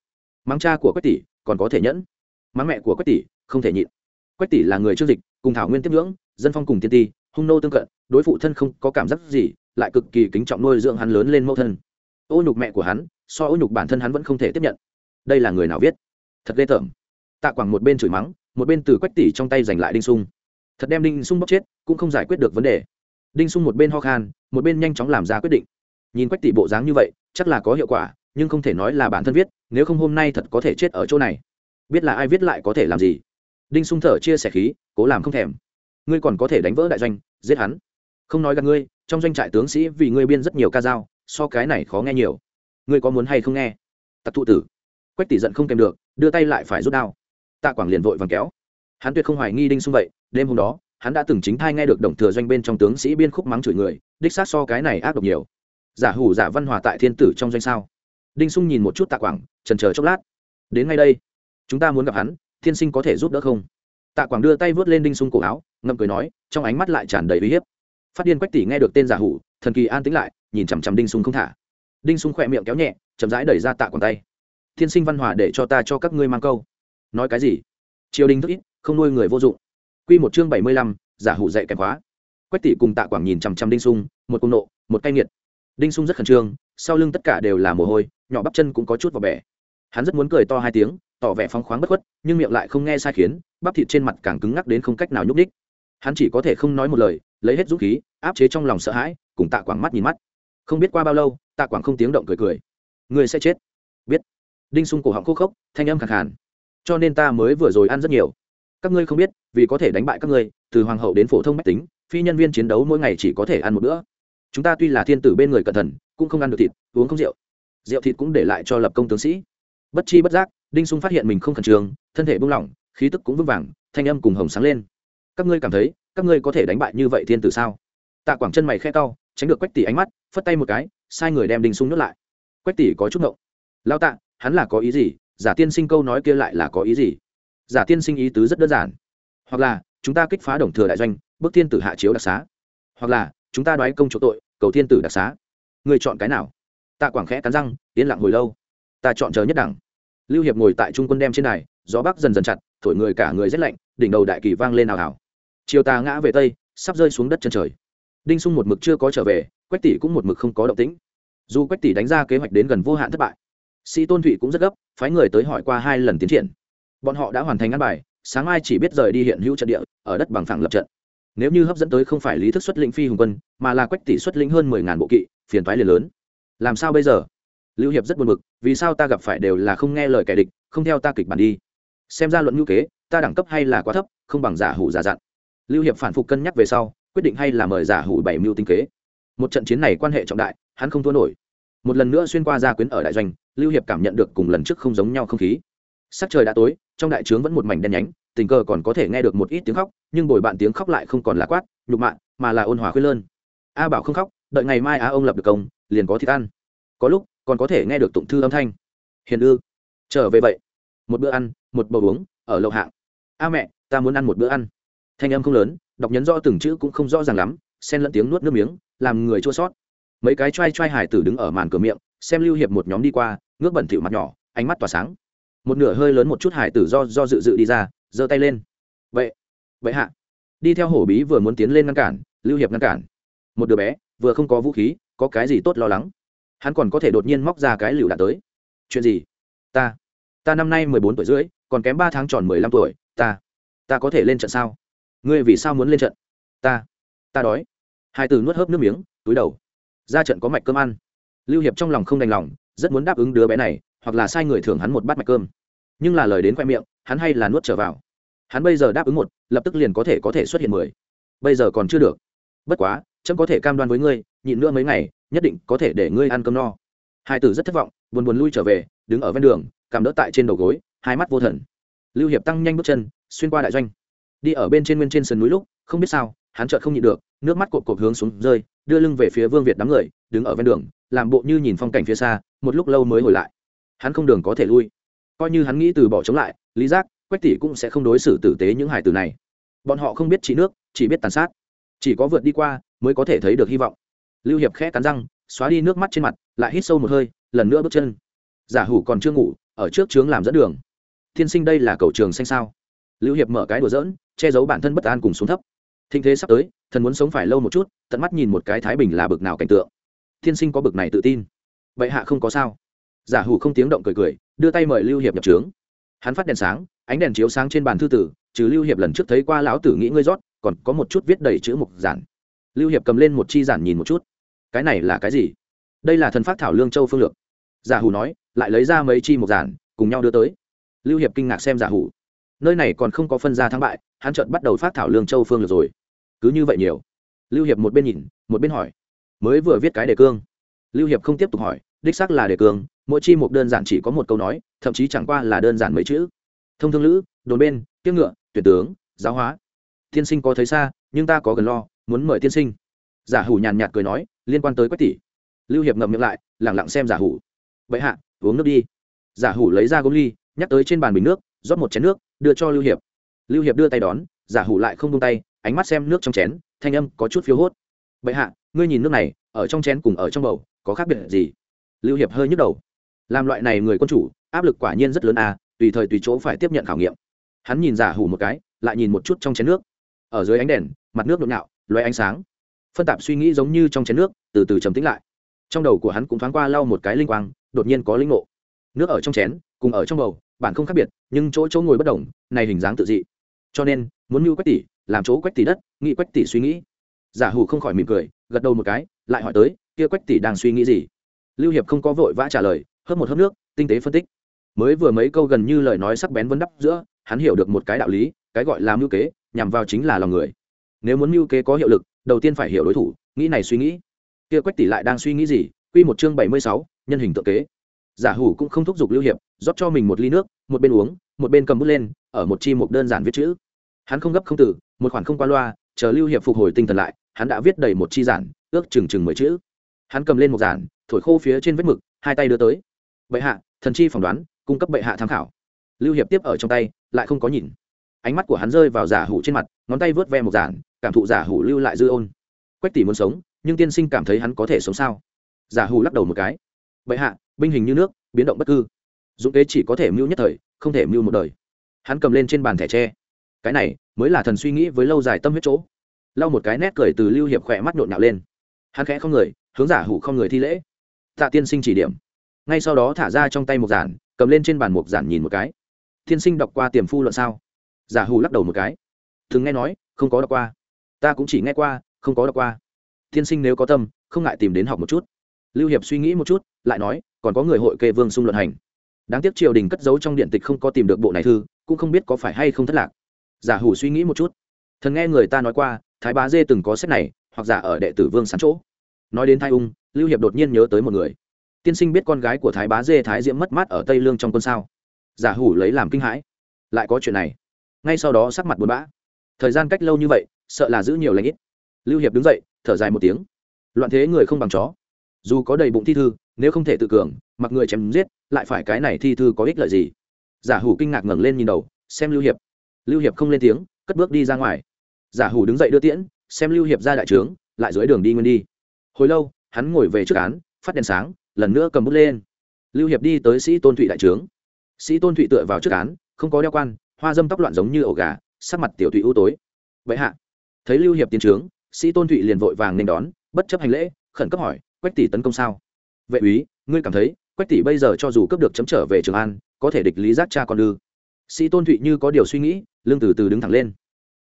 Mắng cha của quách tỷ, còn có thể nhẫn. Mắng mẹ của quách tỷ, không thể nhịn. Quách tỷ là người chương dịch, cùng thảo nguyên tiếp ngưỡng dân phong cùng tiên ti, hung nô tương cận, đối phụ thân không có cảm giác gì, lại cực kỳ kính trọng nuôi dưỡng hắn lớn lên mẫu thân. Ô nhục mẹ của hắn so ô nhục bản thân hắn vẫn không thể tiếp nhận. Đây là người nào viết? Thật ghê tởm. Tạ quảng một bên chửi mắng, một bên từ quách tỷ trong tay giành lại đinh sung. Thật đem đinh sung bóc chết, cũng không giải quyết được vấn đề. Đinh sung một bên ho khan, một bên nhanh chóng làm ra quyết định. Nhìn quách tỷ bộ dáng như vậy, chắc là có hiệu quả, nhưng không thể nói là bản thân viết, nếu không hôm nay thật có thể chết ở chỗ này. Biết là ai viết lại có thể làm gì? Đinh sung thở chia sẻ khí, cố làm không thèm. Ngươi còn có thể đánh vỡ đại doanh, giết hắn. Không nói gặp ngươi, trong doanh trại tướng sĩ vì ngươi biên rất nhiều ca dao, so cái này khó nghe nhiều ngươi có muốn hay không nghe? Tặc thụ tử. Quách tỷ giận không kèm được, đưa tay lại phải rút đao. Tạ quảng liền vội vàng kéo. Hắn tuyệt không hoài nghi đinh sung vậy. Đêm hôm đó, hắn đã từng chính thai nghe được đồng thừa doanh bên trong tướng sĩ biên khúc mắng chửi người, đích sát so cái này ác độc nhiều. Giả hủ giả văn hòa tại thiên tử trong doanh sao? Đinh sung nhìn một chút tạ quảng trần chờ chốc lát. Đến ngay đây, chúng ta muốn gặp hắn, thiên sinh có thể giúp đỡ không? Tạ quảng đưa tay vớt lên đinh sung cổ áo, ngậm cười nói, trong ánh mắt lại tràn đầy uy hiếp. Phát điên quách tỷ nghe được tên giả hủ, thần kỳ an tĩnh lại, nhìn chằm chằm đinh sung không thả đinh sung khỏe miệng kéo nhẹ, chậm rãi đẩy ra tạ quảng tay. Thiên sinh văn hòa để cho ta cho các ngươi mang câu. Nói cái gì? Triều đình thức ít không nuôi người vô dụng. Q một chương bảy mươi lăm, giả hủ dạy kèm khóa. Quách tỷ cùng tạ quảng nhìn chằm chằm đinh sung, một cung nộ, một cay nghiệt. Đinh sung rất khẩn trương, sau lưng tất cả đều là mồ hôi, nhỏ bắp chân cũng có chút vào bẻ. Hắn rất muốn cười to hai tiếng, tỏ vẻ phóng khoáng bất khuất, nhưng miệng lại không nghe sai khiến, bắp thịt trên mặt càng cứng ngắc đến không cách nào nhúc đích hắn chỉ có thể không nói một lời, lấy hết dũng khí, áp chế trong lòng sợ hãi, cùng tạ quảng mắt nhìn mắt. Không biết qua bao lâu tạ quảng không tiếng động cười cười. Người sẽ chết. Biết. Đinh sung cổ họng khô khốc, thanh âm khẳng khàn. Cho nên ta mới vừa rồi ăn rất nhiều. Các ngươi không biết, vì có thể đánh bại các ngươi, từ hoàng hậu đến phổ thông mách tính, phi nhân viên chiến đấu mỗi ngày chỉ có thể ăn một bữa. Chúng ta tuy là thiên tử bên người cẩn thận, cũng không ăn được thịt, uống không rượu. Rượu thịt cũng để lại cho lập công tướng sĩ. Bất chi bất giác, đinh sung phát hiện mình không khẩn trương, thân thể buông lỏng, khí tức cũng vững vàng, thanh âm cùng hồng sáng lên. Các ngươi cảm thấy, các ngươi có thể đánh bại như vậy thiên tử sao? Tạ quảng chân mày khe cau, tránh được quách tỷ ánh mắt, phất tay một cái sai người đem đinh sung nhốt lại. Quách tỷ có chút ngộng. Lao tạ, hắn là có ý gì? Giả tiên sinh câu nói kia lại là có ý gì? Giả tiên sinh ý tứ rất đơn giản. Hoặc là, chúng ta kích phá đồng thừa đại doanh bước thiên tử hạ chiếu đặc xá. Hoặc là, chúng ta đoái công chỗ tội, cầu thiên tử đặc xá. Người chọn cái nào? Tạ quảng khẽ cắn răng, yên lặng hồi lâu. Ta chọn chờ nhất đẳng. Lưu hiệp ngồi tại trung quân đem trên này gió bắc dần dần chặt, thổi người cả người rét lạnh, đỉnh đầu đại kỳ vang lên ảo ảo chiều tà ngã về tây, sắp rơi xuống đất chân trời. Đinh sung một mực chưa có trở về quách tỷ cũng một mực không có động tĩnh. Dù quách tỷ đánh ra kế hoạch đến gần vô hạn thất bại, sĩ tôn thụy cũng rất gấp, phái người tới hỏi qua hai lần tiến triển. Bọn họ đã hoàn thành ăn bài, sáng mai chỉ biết rời đi hiện hữu trận địa, ở đất bằng phẳng lập trận. Nếu như hấp dẫn tới không phải lý thức xuất lĩnh phi hùng quân, mà là quách tỷ xuất lĩnh hơn mười ngàn bộ kỵ, phiền thoái liền lớn. Làm sao bây giờ? Lưu hiệp rất buồn bực, vì sao ta gặp phải đều là không nghe lời kẻ địch, không theo ta kịch bản đi. Xem ra luận ngữ kế, ta đẳng cấp hay là quá thấp, không bằng giả hủ giả dặn. Lưu hiệp phản phục cân nhắc về sau, quyết định hay là mời giả hủ bảy mưu tinh kế một trận chiến này quan hệ trọng đại, hắn không thua nổi. Một lần nữa xuyên qua gia quyến ở đại doanh, lưu hiệp cảm nhận được cùng lần trước không giống nhau không khí. Sắc trời đã tối, trong đại trướng vẫn một mảnh đen nhánh, tình cờ còn có thể nghe được một ít tiếng khóc, nhưng bồi bạn tiếng khóc lại không còn là quát, nhục mạ, mà là ôn hòa khuyên lơn. A bảo không khóc, đợi ngày mai a ông lập được công, liền có thịt ăn. Có lúc, còn có thể nghe được tụng thư âm thanh. Hiền ư, trở về vậy. Một bữa ăn, một bầu uống, ở lậu hạng. A mẹ, ta muốn ăn một bữa ăn. Thanh âm không lớn, đọc nhấn rõ từng chữ cũng không rõ ràng lắm xen lẫn tiếng nuốt nước miếng, làm người chua sót. Mấy cái t r a i t r a i hải tử đứng ở màn cửa miệng, xem lưu hiệp một nhóm đi qua, ngước bẩn thỉu mặt nhỏ, ánh mắt tỏa sáng. Một nửa hơi lớn một chút hải tử do do dự dự đi ra, giơ tay lên. Vậy vậy hạ. Đi theo hổ bí vừa muốn tiến lên ngăn cản, lưu hiệp ngăn cản. Một đứa bé, vừa không có vũ khí, có cái gì tốt lo lắng? Hắn còn có thể đột nhiên móc ra cái lựu đạn tới. Chuyện gì? Ta ta năm nay mười bốn tuổi rưỡi, còn kém ba tháng tròn mười lăm tuổi, ta ta có thể lên trận sao? Ngươi vì sao muốn lên trận? Ta ta đói hai từ nuốt hớp nước miếng, túi đầu. Ra trận có mạch cơm ăn. Lưu hiệp trong lòng không đành lòng, rất muốn đáp ứng đứa bé này, hoặc là sai người thưởng hắn một bát mạch cơm. Nhưng là lời đến khoe miệng, hắn hay là nuốt trở vào. Hắn bây giờ đáp ứng một, lập tức liền có thể có thể xuất hiện mười. Bây giờ còn chưa được. Bất quá trẫm có thể cam đoan với ngươi, nhịn nữa mấy ngày, nhất định có thể để ngươi ăn cơm no. Hai tử rất thất vọng, buồn buồn lui trở về, đứng ở ven đường, cảm đỡ tại trên đầu gối, hai mắt vô thần. Lưu hiệp tăng nhanh bước chân, xuyên qua đại doanh. Đi ở bên trên nguyên trên sườn núi lúc, không biết sao hắn chợt không nhịn được, nước mắt cộp cộp hướng xuống rơi, đưa lưng về phía vương việt đám người, đứng ở ven đường, làm bộ như nhìn phong cảnh phía xa, một lúc lâu mới hồi lại. Hắn không đường có thể lui. Coi như hắn nghĩ từ bỏ chống lại, lý giác, quách tỷ cũng sẽ không đối xử tử tế những hải tử này. Bọn họ không biết trị nước, chỉ biết tàn sát. Chỉ có vượt đi qua, mới có thể thấy được hy vọng. Lưu hiệp khẽ cắn răng, xóa đi nước mắt trên mặt, lại hít sâu một hơi, lần nữa bước chân. Giả hủ còn chưa ngủ, ở trước trướng làm dẫn đường. Thiên sinh đây là cầu trường xanh sao? Lưu hiệp mở cái đùa dỡn che giấu bản thân bất an cùng xuống thấp thịnh thế sắp tới, thần muốn sống phải lâu một chút, tận mắt nhìn một cái thái bình là bực nào cảnh tượng. Thiên sinh có bực này tự tin. Vậy hạ không có sao. Giả hủ không tiếng động cười cười, đưa tay mời lưu hiệp nhập trướng. Hắn phát đèn sáng, ánh đèn chiếu sáng trên bàn thư tử, trừ lưu hiệp lần trước thấy qua lão tử nghĩ ngươi rót, còn có một chút viết đầy chữ mục giản. Lưu hiệp cầm lên một chi giản nhìn một chút. Cái này là cái gì? Đây là thần phát thảo lương châu phương lược. Giả hủ nói, lại lấy ra mấy chi mục giản, cùng nhau đưa tới. Lưu hiệp kinh ngạc xem giả hủ. Nơi này còn không có phân ra thắng bại hắn chợt bắt đầu phát thảo lương châu phương lược rồi. Cứ như vậy nhiều. Lưu hiệp một bên nhìn, một bên hỏi. Mới vừa viết cái đề cương. Lưu hiệp không tiếp tục hỏi, đích xác là đề cương, mỗi chi mục đơn giản chỉ có một câu nói, thậm chí chẳng qua là đơn giản mấy chữ. Thông thương lữ, đồn bên tiếc ngựa, tuyển tướng, giáo hóa. Tiên sinh có thấy xa, nhưng ta có gần lo, muốn mời tiên sinh. Giả hủ nhàn nhạt cười nói, liên quan tới quách tỷ. Lưu hiệp ngậm miệng lại, lẳng lặng xem giả hủ. Vậy hạ, uống nước đi. Giả hủ lấy ra gốm ly, nhắc tới trên bàn bình nước, rót một chén nước, đưa cho lưu hiệp lưu hiệp đưa tay đón, giả hủ lại không tung tay, ánh mắt xem nước trong chén, thanh âm có chút phiếu hốt. Bệ hạ, ngươi nhìn nước này, ở trong chén cùng ở trong bầu, có khác biệt gì? Lưu hiệp hơi nhức đầu. Làm loại này người quân chủ, áp lực quả nhiên rất lớn à tùy thời tùy chỗ phải tiếp nhận khảo nghiệm. Hắn nhìn giả hủ một cái, lại nhìn một chút trong chén nước. Ở dưới ánh đèn, mặt nước nhộn nhạo, loé ánh sáng. Phân tạp suy nghĩ giống như trong chén nước, từ từ trầm tĩnh lại. Trong đầu của hắn cũng thoáng qua lau một cái linh quang, đột nhiên có linh ngộ. Nước ở trong chén, cùng ở trong bầu, bản không khác biệt, nhưng chỗ chỗ ngồi bất đồng, này hình dáng tự dị cho nên muốn mưu quách tỷ làm chỗ quách tỷ đất nghĩ quách tỷ suy nghĩ. Giả hủ không khỏi mỉm cười gật đầu một cái lại hỏi tới kia quách tỷ đang suy nghĩ gì? Lưu hiệp không có vội vã trả lời hớp một hớp nước tinh tế phân tích. Mới vừa mấy câu gần như lời nói sắc bén vấn đắp giữa hắn hiểu được một cái đạo lý cái gọi là mưu kế nhằm vào chính là lòng người. Nếu muốn mưu kế có hiệu lực đầu tiên phải hiểu đối thủ nghĩ này suy nghĩ. Kia quách tỷ lại đang suy nghĩ gì? Quy một chương bảy mươi sáu, nhân hình tượng kế. Giả hủ cũng không thúc giục lưu hiệp rót cho mình một ly nước một bên uống một bên cầm bút lên ở một chi mục đơn giản viết chữ hắn không gấp không tử một khoản không qua loa, chờ lưu hiệp phục hồi tinh thần lại, hắn đã viết đầy một chi giản, ước chừng chừng mười chữ. Hắn cầm lên một giản, thổi khô phía trên vết mực, hai tay đưa tới. Bệ hạ, thần chi phỏng đoán, cung cấp bệ hạ tham khảo. Lưu hiệp tiếp ở trong tay, lại không có nhìn. Ánh mắt của hắn rơi vào giả hủ trên mặt, ngón tay vớt ve một giản, cảm thụ giả hủ lưu lại dư ôn. Quách tỷ muốn sống, nhưng tiên sinh cảm thấy hắn có thể sống sao? Giả hủ lắc đầu một cái. Bệ hạ, binh hình như nước, biến động bất cư. Dũng kế chỉ có thể mưu nhất thời, không thể mưu một đời. Hắn cầm lên trên bàn thẻ tre cái này mới là thần suy nghĩ với lâu dài tâm huyết chỗ. Lau một cái nét cười từ lưu hiệp khỏe mắt nhộn nhạo lên. Hắn khẽ không người, hướng giả hủ không người thi lễ. Tạ tiên sinh chỉ điểm. Ngay sau đó thả ra trong tay một giản, cầm lên trên bàn một giản nhìn một cái. Tiên sinh đọc qua tiềm phu luận sao? Giả hủ lắc đầu một cái. Thường nghe nói, không có đọc qua. Ta cũng chỉ nghe qua, không có đọc qua. Tiên sinh nếu có tâm, không ngại tìm đến học một chút. Lưu hiệp suy nghĩ một chút, lại nói, còn có người hội kê vương xung luận hành. Đáng tiếc triều đình cất giấu trong điện tịch không có tìm được bộ này thư, cũng không biết có phải hay không thất lạc giả hủ suy nghĩ một chút. Thần nghe người ta nói qua, thái bá dê từng có sách này, hoặc giả ở đệ tử vương sán chỗ. Nói đến thái ung, lưu hiệp đột nhiên nhớ tới một người. Tiên sinh biết con gái của thái bá dê thái diễm mất mát ở tây lương trong quân sao? Giả hủ lấy làm kinh hãi. Lại có chuyện này. Ngay sau đó sắc mặt buồn bã. Thời gian cách lâu như vậy, sợ là giữ nhiều lãnh ít. Lưu hiệp đứng dậy, thở dài một tiếng. Loạn thế người không bằng chó. Dù có đầy bụng thi thư, nếu không thể tự cường, mặc người chém giết, lại phải cái này thi thư có ích lợi gì? Giả hủ kinh ngạc ngẩng lên nhìn đầu, xem lưu hiệp lưu hiệp không lên tiếng, cất bước đi ra ngoài. Giả hủ đứng dậy đưa tiễn, xem lưu hiệp ra đại trướng, lại dưới đường đi nguyên đi. Hồi lâu, hắn ngồi về trước án, phát đèn sáng, lần nữa cầm bút lên. Lưu hiệp đi tới sĩ tôn thụy đại trướng. Sĩ tôn thụy tựa vào trước án, không có đeo quan, hoa dâm tóc loạn giống như ổ gà, sắc mặt tiểu thụy ưu tối. Vậy hạ. Thấy lưu hiệp tiến trướng, sĩ tôn thụy liền vội vàng nên đón, bất chấp hành lễ, khẩn cấp hỏi, quách tỷ tấn công sao? Vệ úy, ngươi cảm thấy, quách tỷ bây giờ cho dù cấp được chấm trở về trường an, có thể địch lý giác cha con ư? Sĩ tôn thụy như có điều suy nghĩ lương từ từ đứng thẳng lên.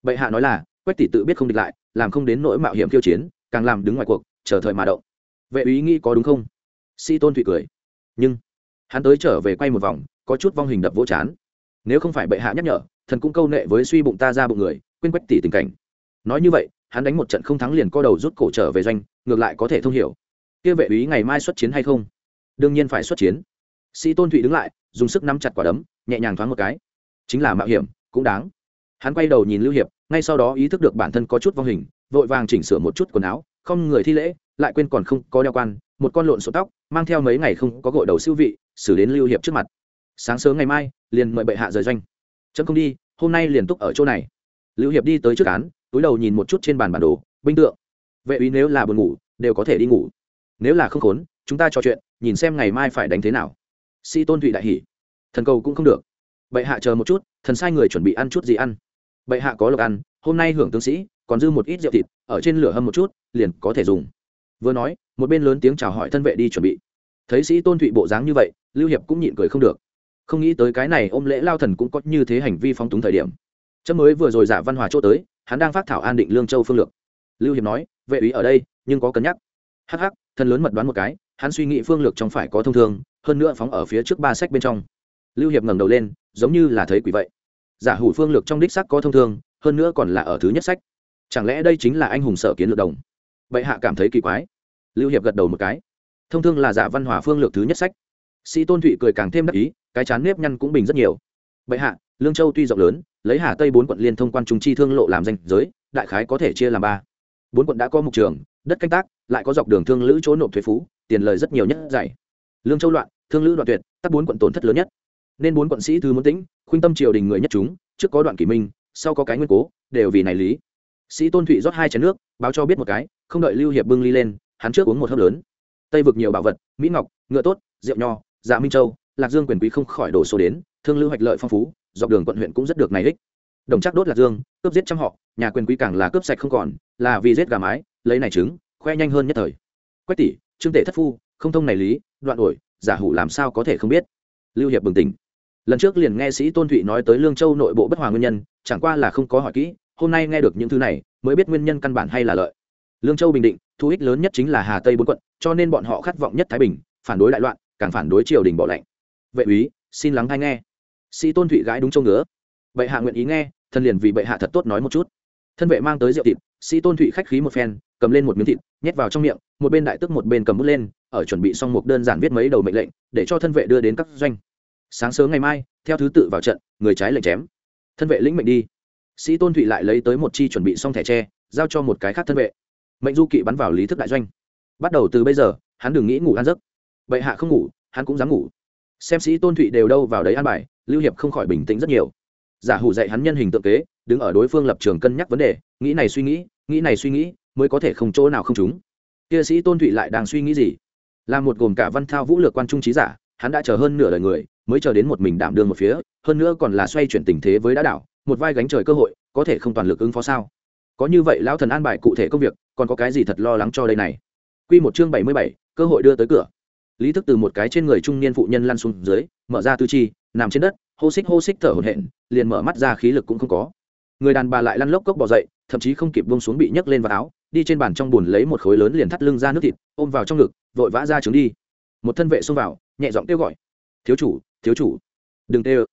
Bệ hạ nói là, quách tỷ tự biết không địch lại, làm không đến nỗi mạo hiểm khiêu chiến, càng làm đứng ngoài cuộc, chờ thời mà động. Vệ úy nghĩ có đúng không? Sĩ tôn thụy cười. Nhưng, hắn tới trở về quay một vòng, có chút vong hình đập vỗ chán. Nếu không phải bệ hạ nhắc nhở, thần cũng câu nệ với suy bụng ta ra bụng người, quên quách tỷ tình cảnh. Nói như vậy, hắn đánh một trận không thắng liền co đầu rút cổ trở về doanh, ngược lại có thể thông hiểu. Kia vệ úy ngày mai xuất chiến hay không? Đương nhiên phải xuất chiến. Sĩ tôn thụy đứng lại, dùng sức nắm chặt quả đấm, nhẹ nhàng thoáng một cái. Chính là mạo hiểm cũng đáng. Hắn quay đầu nhìn lưu hiệp, ngay sau đó ý thức được bản thân có chút vong hình, vội vàng chỉnh sửa một chút quần áo, không người thi lễ, lại quên còn không có đeo quan, một con lộn sổ tóc, mang theo mấy ngày không có gội đầu siêu vị, xử đến lưu hiệp trước mặt. Sáng sớm ngày mai, liền mời bệ hạ rời doanh. Chấm không đi, hôm nay liền túc ở chỗ này. Lưu hiệp đi tới trước án, túi đầu nhìn một chút trên bàn bản đồ, binh tượng. Vệ úy nếu là buồn ngủ, đều có thể đi ngủ. Nếu là không khốn, chúng ta trò chuyện, nhìn xem ngày mai phải đánh thế nào. Sĩ tôn thụy đại hỉ. Thần cầu cũng không được bệ hạ chờ một chút, thần sai người chuẩn bị ăn chút gì ăn. Bệ hạ có lộc ăn, hôm nay hưởng tướng sĩ, còn dư một ít rượu thịt, ở trên lửa hâm một chút, liền có thể dùng. Vừa nói, một bên lớn tiếng chào hỏi thân vệ đi chuẩn bị. Thấy sĩ tôn thụy bộ dáng như vậy, lưu hiệp cũng nhịn cười không được. Không nghĩ tới cái này ôm lễ lao thần cũng có như thế hành vi phóng túng thời điểm. Chấm mới vừa rồi giả văn hòa chỗ tới, hắn đang phát thảo an định lương châu phương lược. Lưu hiệp nói, vệ úy ở đây, nhưng có cân nhắc. Hắc hắc, thần lớn mật đoán một cái, hắn suy nghĩ phương lược trong phải có thông thường, hơn nữa phóng ở phía trước ba sách bên trong. Lưu hiệp ngẩng đầu lên giống như là thấy quỷ vậy. Giả hủ phương lược trong đích sắc có thông thường hơn nữa còn là ở thứ nhất sách. Chẳng lẽ đây chính là anh hùng sở kiến lược đồng? Bệ hạ cảm thấy kỳ quái. Lưu hiệp gật đầu một cái. Thông thường là giả văn hòa phương lược thứ nhất sách. Sĩ tôn thụy cười càng thêm đắc ý, cái chán nếp nhăn cũng bình rất nhiều. Bệ hạ, lương châu tuy rộng lớn, lấy hà tây bốn quận liên thông quan trung chi thương lộ làm danh giới, đại khái có thể chia làm ba. Bốn quận đã có mục trường, đất canh tác, lại có dọc đường thương lữ chỗ nộp thuế phú, tiền lời rất nhiều nhất dạy. Lương châu loạn, thương lữ đoạn tuyệt, tắc bốn quận tổn thất lớn nhất nên bốn quận sĩ thư muốn tĩnh, khuynh tâm triều đình người nhất chúng, trước có đoạn kỷ minh, sau có cái nguyên cố, đều vì này lý. Sĩ tôn thụy rót hai chén nước, báo cho biết một cái, không đợi lưu hiệp bưng ly lên, hắn trước uống một hớp lớn. Tây vực nhiều bảo vật, mỹ ngọc, ngựa tốt, rượu nho dạ minh châu, lạc dương quyền quý không khỏi đổ số đến, thương lưu hoạch lợi phong phú, dọc đường quận huyện cũng rất được này ích. Đồng chắc đốt lạc dương, cướp giết trăm họ, nhà quyền quý càng là cướp sạch không còn, là vì giết gà mái, lấy này trứng, khoe nhanh hơn nhất thời. Quách tỷ, trương tể thất phu, không thông này lý, đoạn đổi giả hủ làm sao có thể không biết. Lưu hiệp bừng tỉnh lần trước liền nghe sĩ tôn thụy nói tới lương châu nội bộ bất hòa nguyên nhân, chẳng qua là không có hỏi kỹ, hôm nay nghe được những thứ này, mới biết nguyên nhân căn bản hay là lợi. Lương châu bình định, thu ích lớn nhất chính là hà tây bốn quận, cho nên bọn họ khát vọng nhất thái bình, phản đối đại loạn, càng phản đối triều đình bỏ lệnh. Vệ úy, xin lắng hay nghe. Sĩ tôn thụy gái đúng châu ngứa. Bệ hạ nguyện ý nghe, thân liền vì bệ hạ thật tốt nói một chút. Thân vệ mang tới rượu thịt, sĩ tôn thụy khách khí một phen, cầm lên một miếng thịt, nhét vào trong miệng, một bên đại tức một bên cầm bút lên, ở chuẩn bị xong một đơn giản viết mấy đầu mệnh lệnh, để cho thân vệ đưa đến các doanh sáng sớm ngày mai, theo thứ tự vào trận, người trái lệnh chém. Thân vệ lĩnh mệnh đi. Sĩ tôn thụy lại lấy tới một chi chuẩn bị xong thẻ tre, giao cho một cái khác thân vệ. Mệnh du kỵ bắn vào lý thức đại doanh. Bắt đầu từ bây giờ, hắn đừng nghĩ ngủ ăn giấc. Bệ hạ không ngủ, hắn cũng dám ngủ. Xem sĩ tôn thụy đều đâu vào đấy ăn bài, lưu hiệp không khỏi bình tĩnh rất nhiều. Giả hủ dạy hắn nhân hình tượng kế, đứng ở đối phương lập trường cân nhắc vấn đề, nghĩ này suy nghĩ nghĩ này suy nghĩ, mới có thể không chỗ nào không chúng kia sĩ tôn thụy lại đang suy nghĩ gì? Là một gồm cả văn thao vũ lược quan trung trí giả, hắn đã chờ hơn nửa đời người mới chờ đến một mình đảm đương một phía hơn nữa còn là xoay chuyển tình thế với đã đảo một vai gánh trời cơ hội có thể không toàn lực ứng phó sao? Có như vậy lão thần an bài cụ thể công việc còn có cái gì thật lo lắng cho đây này? Quy một chương bảy mươi bảy, cơ hội đưa tới cửa. Lý thức từ một cái trên người trung niên phụ nhân lăn xuống dưới mở ra tư chi nằm trên đất hô xích hô xích thở hổn hển liền mở mắt ra khí lực cũng không có. Người đàn bà lại lăn lốc cốc bỏ dậy thậm chí không kịp bông xuống bị nhấc lên vào áo đi trên bàn trong bùn lấy một khối lớn liền thắt lưng ra nước thịt ôm vào trong ngực vội vã ra trứng đi. Một thân vệ xông vào nhẹ giọng kêu gọi thiếu chủ thiếu chủ. Đừng tê ơ.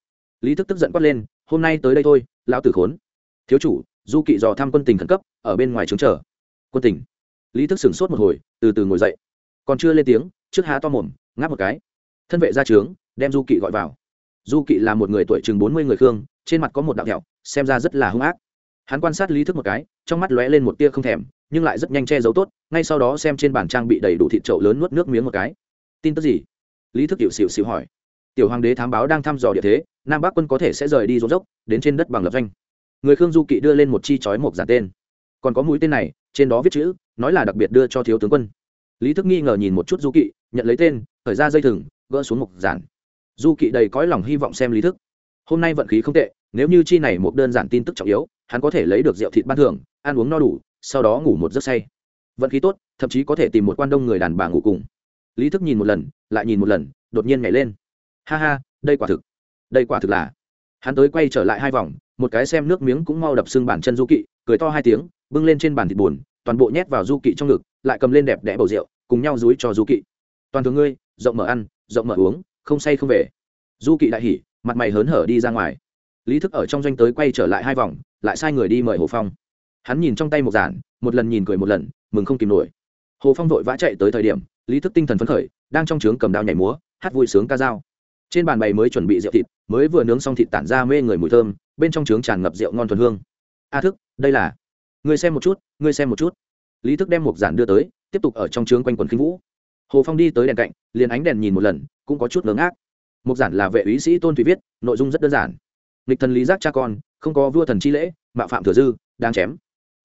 Lý thức tức giận quát lên, hôm nay tới đây thôi, lão tử khốn. Thiếu chủ, du kỵ dò thăm quân tình khẩn cấp, ở bên ngoài trướng chờ. Quân tình. Lý thức sửng sốt một hồi, từ từ ngồi dậy. Còn chưa lên tiếng, trước há to mồm, ngáp một cái. Thân vệ ra trướng, đem du kỵ gọi vào. Du kỵ là một người tuổi chừng bốn mươi người khương, trên mặt có một đạo thẹo, xem ra rất là hung ác. Hắn quan sát lý thức một cái, trong mắt lóe lên một tia không thèm, nhưng lại rất nhanh che giấu tốt, ngay sau đó xem trên bàn trang bị đầy đủ thịt trậu lớn nuốt nước miếng một cái. Tin tức gì? Lý thức hiệu xịu xịu hỏi tiểu hoàng đế thám báo đang thăm dò địa thế, nam bắc quân có thể sẽ rời đi rốn dốc, đến trên đất bằng lập doanh. Người khương du kỵ đưa lên một chi chói một giả tên. Còn có mũi tên này, trên đó viết chữ, nói là đặc biệt đưa cho thiếu tướng quân. Lý thức nghi ngờ nhìn một chút du kỵ, nhận lấy tên khởi ra dây thừng, gỡ xuống mộc giản. Du kỵ đầy cõi lòng hy vọng xem lý thức. Hôm nay vận khí không tệ, nếu như chi này một đơn giản tin tức trọng yếu, hắn có thể lấy được rượu thịt ban thưởng, ăn uống no đủ, sau đó ngủ một giấc say. Vận khí tốt, thậm chí có thể tìm một quan đông người đàn bà ngủ cùng. Lý thức nhìn một lần, lại nhìn một lần, đột nhiên nhảy lên ha ha, đây quả thực. Đây quả thực là. Hắn tới quay trở lại hai vòng, một cái xem nước miếng cũng mau đập xương bàn chân du kỵ, cười to hai tiếng, bưng lên trên bàn thịt buồn, toàn bộ nhét vào du kỵ trong ngực, lại cầm lên đẹp đẽ bầu rượu, cùng nhau dúi cho du kỵ. Toàn thường ngươi, rộng mở ăn, rộng mở uống, không say không về. Du kỵ đại hỉ, mặt mày hớn hở đi ra ngoài. Lý thức ở trong doanh tới quay trở lại hai vòng, lại sai người đi mời hồ phong. Hắn nhìn trong tay một giản, một lần nhìn cười một lần, mừng không kìm nổi. Hồ phong vội vã chạy tới thời điểm, lý thức tinh thần phấn khởi, đang trong trướng cầm đao nhảy múa, hát vui sướng ca dao trên bàn bày mới chuẩn bị rượu thịt, mới vừa nướng xong thịt tản ra mê người mùi thơm, bên trong trướng tràn ngập rượu ngon thuần hương. A thức, đây là người xem một chút người xem một chút. Lý thức đem một giản đưa tới, tiếp tục ở trong trướng quanh quần khinh vũ. Hồ phong đi tới đèn cạnh, liền ánh đèn nhìn một lần, cũng có chút ngớ ngác. Một giản là vệ úy sĩ tôn thủy viết, nội dung rất đơn giản. Lịch thần lý giác cha con, không có vua thần chi lễ, mạo phạm thừa dư đang chém.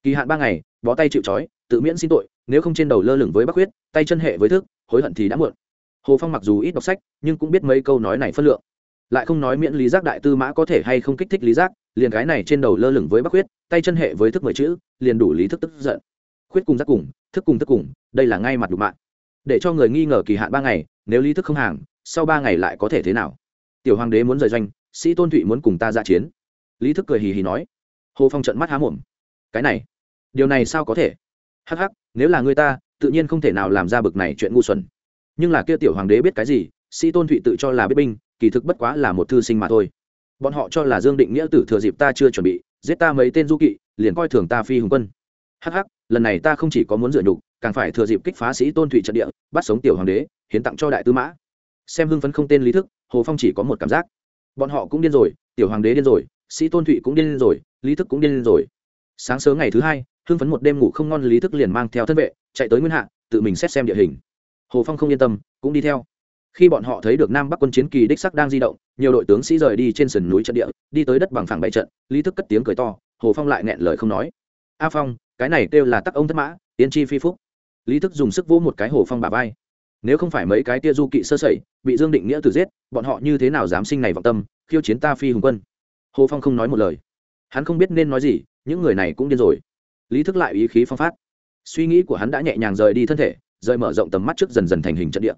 Kỳ hạn ba ngày, bó tay chịu trói, tự miễn xin tội, nếu không trên đầu lơ lửng với bắc huyết, tay chân hệ với thức, hối hận thì đã muộn hồ phong mặc dù ít đọc sách, nhưng cũng biết mấy câu nói này phân lượng. Lại không nói miễn lý giác đại tư mã có thể hay không kích thích lý giác, liền cái này trên đầu lơ lửng với bắc huyết tay chân hệ với thức mười chữ, liền đủ lý thức tức giận. Khuyết cùng giác cùng, thức cùng thức cùng, đây là ngay mặt đục mạng để cho người nghi ngờ kỳ hạn ba ngày, nếu lý thức không hàng, sau ba ngày lại có thể thế nào? Tiểu hoàng đế muốn rời doanh, sĩ tôn thụy muốn cùng ta ra chiến. Lý thức cười hì hì nói. Hồ phong trận mắt há mồm. Cái này, điều này sao có thể? Hắc hắc, nếu là người ta, tự nhiên không thể nào làm ra bực này chuyện ngu xuẩn nhưng là kia tiểu hoàng đế biết cái gì, sĩ tôn thụy tự cho là biết binh, kỳ thực bất quá là một thư sinh mà thôi. Bọn họ cho là dương định nghĩa tử thừa dịp ta chưa chuẩn bị, giết ta mấy tên du kỵ, liền coi thường ta phi hùng quân. Hắc hắc, lần này ta không chỉ có muốn dựa nhục, càng phải thừa dịp kích phá sĩ tôn thụy trận địa, bắt sống tiểu hoàng đế, hiến tặng cho đại tư mã. Xem hưng phấn không tên lý thức, hồ phong chỉ có một cảm giác. Bọn họ cũng điên rồi, tiểu hoàng đế điên rồi, sĩ tôn thụy cũng điên rồi, lý thức cũng điên rồi. Sáng sớm ngày thứ hai, hưng phấn một đêm ngủ không ngon, lý thức liền mang theo thân vệ, chạy tới nguyên hạ, tự mình xét xem địa hình hồ phong không yên tâm, cũng đi theo. Khi bọn họ thấy được nam bắc quân chiến kỳ đích sắc đang di động, nhiều đội tướng sĩ rời đi trên sườn núi trận địa, đi tới đất bằng phẳng bảy trận, lý thức cất tiếng cười to, hồ phong lại nghẹn lời không nói. A phong, cái này kêu là tắc ông thất mã, tiên tri phi phúc. Lý thức dùng sức vỗ một cái hồ phong bà vai. Nếu không phải mấy cái tia du kỵ sơ sẩy, bị dương định nghĩa tử giết, bọn họ như thế nào dám sinh này vọng tâm, khiêu chiến ta phi hùng quân? Hồ phong không nói một lời. Hắn không biết nên nói gì, những người này cũng điên rồi. Lý thức lại ý khí phong phát. Suy nghĩ của hắn đã nhẹ nhàng rời đi thân thể rời mở rộng tầm mắt trước dần dần thành hình trận địa.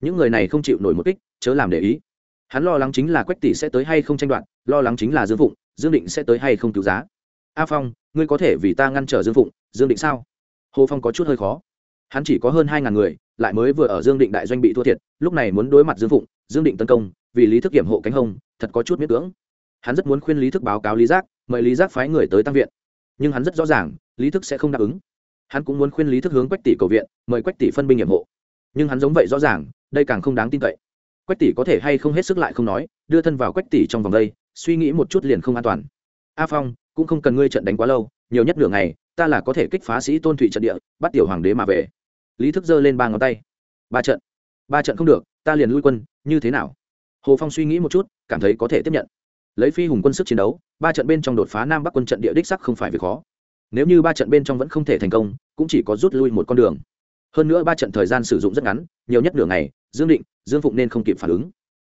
Những người này không chịu nổi một kích, chớ làm để ý. Hắn lo lắng chính là quách tỷ sẽ tới hay không tranh đoạt, lo lắng chính là dương phụng, dương định sẽ tới hay không cứu giá. A phong, ngươi có thể vì ta ngăn trở dương phụng, dương định sao? Hồ phong có chút hơi khó. Hắn chỉ có hơn hai ngàn người, lại mới vừa ở dương định đại doanh bị thua thiệt, lúc này muốn đối mặt dương phụng, dương định tấn công, vì lý thức kiểm hộ cánh hông thật có chút miết cưỡng. Hắn rất muốn khuyên lý thức báo cáo lý giác, mời lý giác phái người tới tăng viện. Nhưng hắn rất rõ ràng, lý thức sẽ không đáp ứng hắn cũng muốn khuyên lý thức hướng quách tỷ cầu viện, mời quách tỷ phân binh nhiệm hộ. Nhưng hắn giống vậy rõ ràng, đây càng không đáng tin cậy. Quách tỷ có thể hay không hết sức lại không nói, đưa thân vào quách tỷ trong vòng đây, suy nghĩ một chút liền không an toàn. A phong, cũng không cần ngươi trận đánh quá lâu, nhiều nhất nửa ngày, ta là có thể kích phá sĩ tôn thụy trận địa, bắt tiểu hoàng đế mà về. Lý thức giơ lên ba ngón tay. Ba trận. Ba trận không được, ta liền lui quân, như thế nào? Hồ phong suy nghĩ một chút, cảm thấy có thể tiếp nhận. Lấy phi hùng quân sức chiến đấu, ba trận bên trong đột phá nam bắc quân trận địa đích sắc không phải việc khó nếu như ba trận bên trong vẫn không thể thành công, cũng chỉ có rút lui một con đường. Hơn nữa ba trận thời gian sử dụng rất ngắn, nhiều nhất nửa ngày, dương định, dương phụng nên không kịp phản ứng.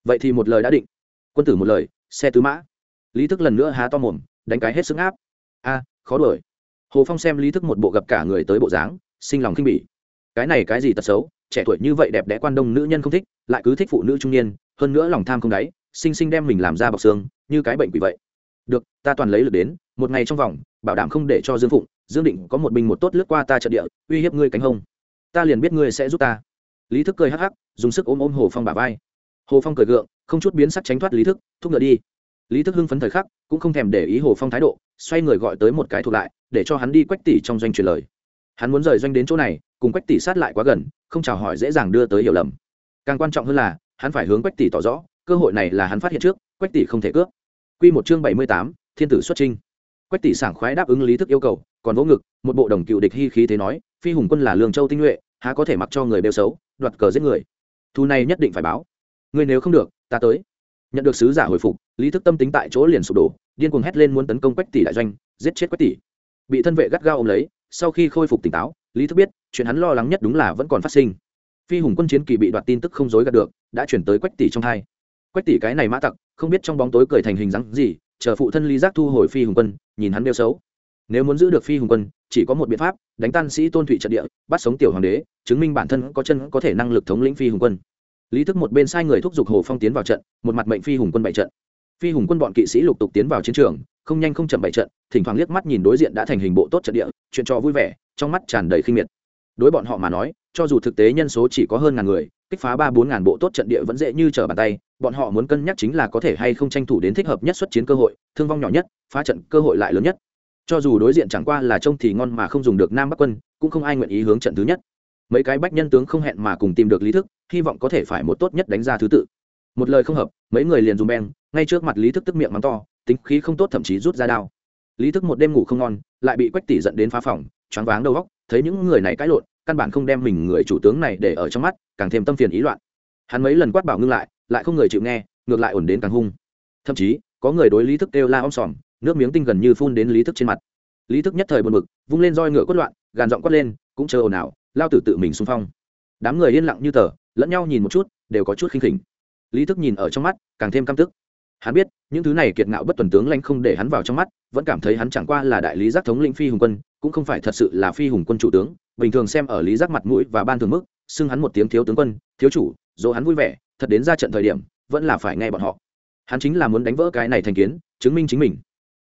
Vậy thì một lời đã định. Quân tử một lời, xe tứ mã. Lý thức lần nữa há to mồm, đánh cái hết sức áp. A, khó đuổi. Hồ phong xem lý thức một bộ gặp cả người tới bộ dáng, sinh lòng khinh bỉ. Cái này cái gì tật xấu, trẻ tuổi như vậy đẹp đẽ quan đông nữ nhân không thích, lại cứ thích phụ nữ trung niên, hơn nữa lòng tham không đáy, sinh sinh đem mình làm ra bọc xương, như cái bệnh quỷ vậy. Được, ta toàn lấy lực đến một ngày trong vòng, bảo đảm không để cho dương phụng, dương định có một binh một tốt lướt qua ta trận địa, uy hiếp ngươi cánh hông. Ta liền biết ngươi sẽ giúp ta. Lý thức cười hắc hắc, dùng sức ôm ôm hồ phong bà vai. Hồ phong cười gượng, không chút biến sắc tránh thoát lý thức, thúc ngựa đi. Lý thức hưng phấn thời khắc, cũng không thèm để ý hồ phong thái độ, xoay người gọi tới một cái thuộc lại, để cho hắn đi quách tỷ trong doanh truyền lời. Hắn muốn rời doanh đến chỗ này, cùng quách tỷ sát lại quá gần, không chào hỏi dễ dàng đưa tới hiểu lầm. Càng quan trọng hơn là, hắn phải hướng quách tỷ tỏ rõ, cơ hội này là hắn phát hiện trước, quách tỷ không thể cướp. Quy một chương bảy mươi tám, thiên tử xuất trinh quách tỷ sảng khoái đáp ứng lý thức yêu cầu, còn vỗ ngực, một bộ đồng cựu địch hy khí thế nói, phi hùng quân là lương châu tinh nhuệ, há có thể mặc cho người bêu xấu, đoạt cờ giết người. Thu này nhất định phải báo. Người nếu không được, ta tới. Nhận được sứ giả hồi phục, lý thức tâm tính tại chỗ liền sụp đổ, điên cuồng hét lên muốn tấn công quách tỷ đại doanh, giết chết quách tỷ. Bị thân vệ gắt gao ôm lấy, sau khi khôi phục tỉnh táo, lý thức biết, chuyện hắn lo lắng nhất đúng là vẫn còn phát sinh. Phi hùng quân chiến kỳ bị đoạt tin tức không dối gạt được, đã chuyển tới quách tỷ trong hai. Quách tỷ cái này mã tặc, không biết trong bóng tối cười thành hình dáng gì, chờ phụ thân lý giác thu hồi phi hùng quân nhìn hắn đeo xấu. Nếu muốn giữ được phi hùng quân, chỉ có một biện pháp, đánh tan sĩ tôn thụy trận địa, bắt sống tiểu hoàng đế, chứng minh bản thân có chân, có thể năng lực thống lĩnh phi hùng quân. Lý thức một bên sai người thúc giục hồ phong tiến vào trận, một mặt mệnh phi hùng quân bảy trận. Phi hùng quân bọn kỵ sĩ lục tục tiến vào chiến trường, không nhanh không chậm bảy trận, thỉnh thoảng liếc mắt nhìn đối diện đã thành hình bộ tốt trận địa, chuyện trò vui vẻ, trong mắt tràn đầy khinh miệt. Đối bọn họ mà nói, cho dù thực tế nhân số chỉ có hơn ngàn người, kích phá ba bốn ngàn bộ tốt trận địa vẫn dễ như trở bàn tay bọn họ muốn cân nhắc chính là có thể hay không tranh thủ đến thích hợp nhất xuất chiến cơ hội, thương vong nhỏ nhất, phá trận cơ hội lại lớn nhất. Cho dù đối diện chẳng qua là trông thì ngon mà không dùng được nam bắc quân, cũng không ai nguyện ý hướng trận thứ nhất. Mấy cái bách nhân tướng không hẹn mà cùng tìm được lý thức, hy vọng có thể phải một tốt nhất đánh ra thứ tự. Một lời không hợp, mấy người liền dùng beng, ngay trước mặt lý thức tức miệng mắng to, tính khí không tốt thậm chí rút ra đao. Lý thức một đêm ngủ không ngon, lại bị quách tỷ dẫn đến phá phòng, choáng váng đầu góc thấy những người này cãi lộn, căn bản không đem mình người chủ tướng này để ở trong mắt, càng thêm tâm phiền ý loạn. Hắn mấy lần quát bảo ngưng lại lại không người chịu nghe, ngược lại ổn đến càng hung. Thậm chí, có người đối lý thức kêu la om sòm, nước miếng tinh gần như phun đến lý thức trên mặt. Lý thức nhất thời buồn bực, vung lên roi ngựa quất loạn, gàn giọng quất lên, cũng chờ ồn ào, lao tử tự mình xung phong. Đám người yên lặng như tờ, lẫn nhau nhìn một chút, đều có chút khinh khỉnh. Lý thức nhìn ở trong mắt, càng thêm căm tức. Hắn biết, những thứ này kiệt ngạo bất tuần tướng lanh không để hắn vào trong mắt, vẫn cảm thấy hắn chẳng qua là đại lý giác thống lĩnh phi hùng quân, cũng không phải thật sự là phi hùng quân chủ tướng, bình thường xem ở lý giác mặt mũi và ban thường mức, xưng hắn một tiếng thiếu tướng quân, thiếu chủ, dỗ hắn vui vẻ thật đến ra trận thời điểm, vẫn là phải nghe bọn họ. Hắn chính là muốn đánh vỡ cái này thành kiến, chứng minh chính mình.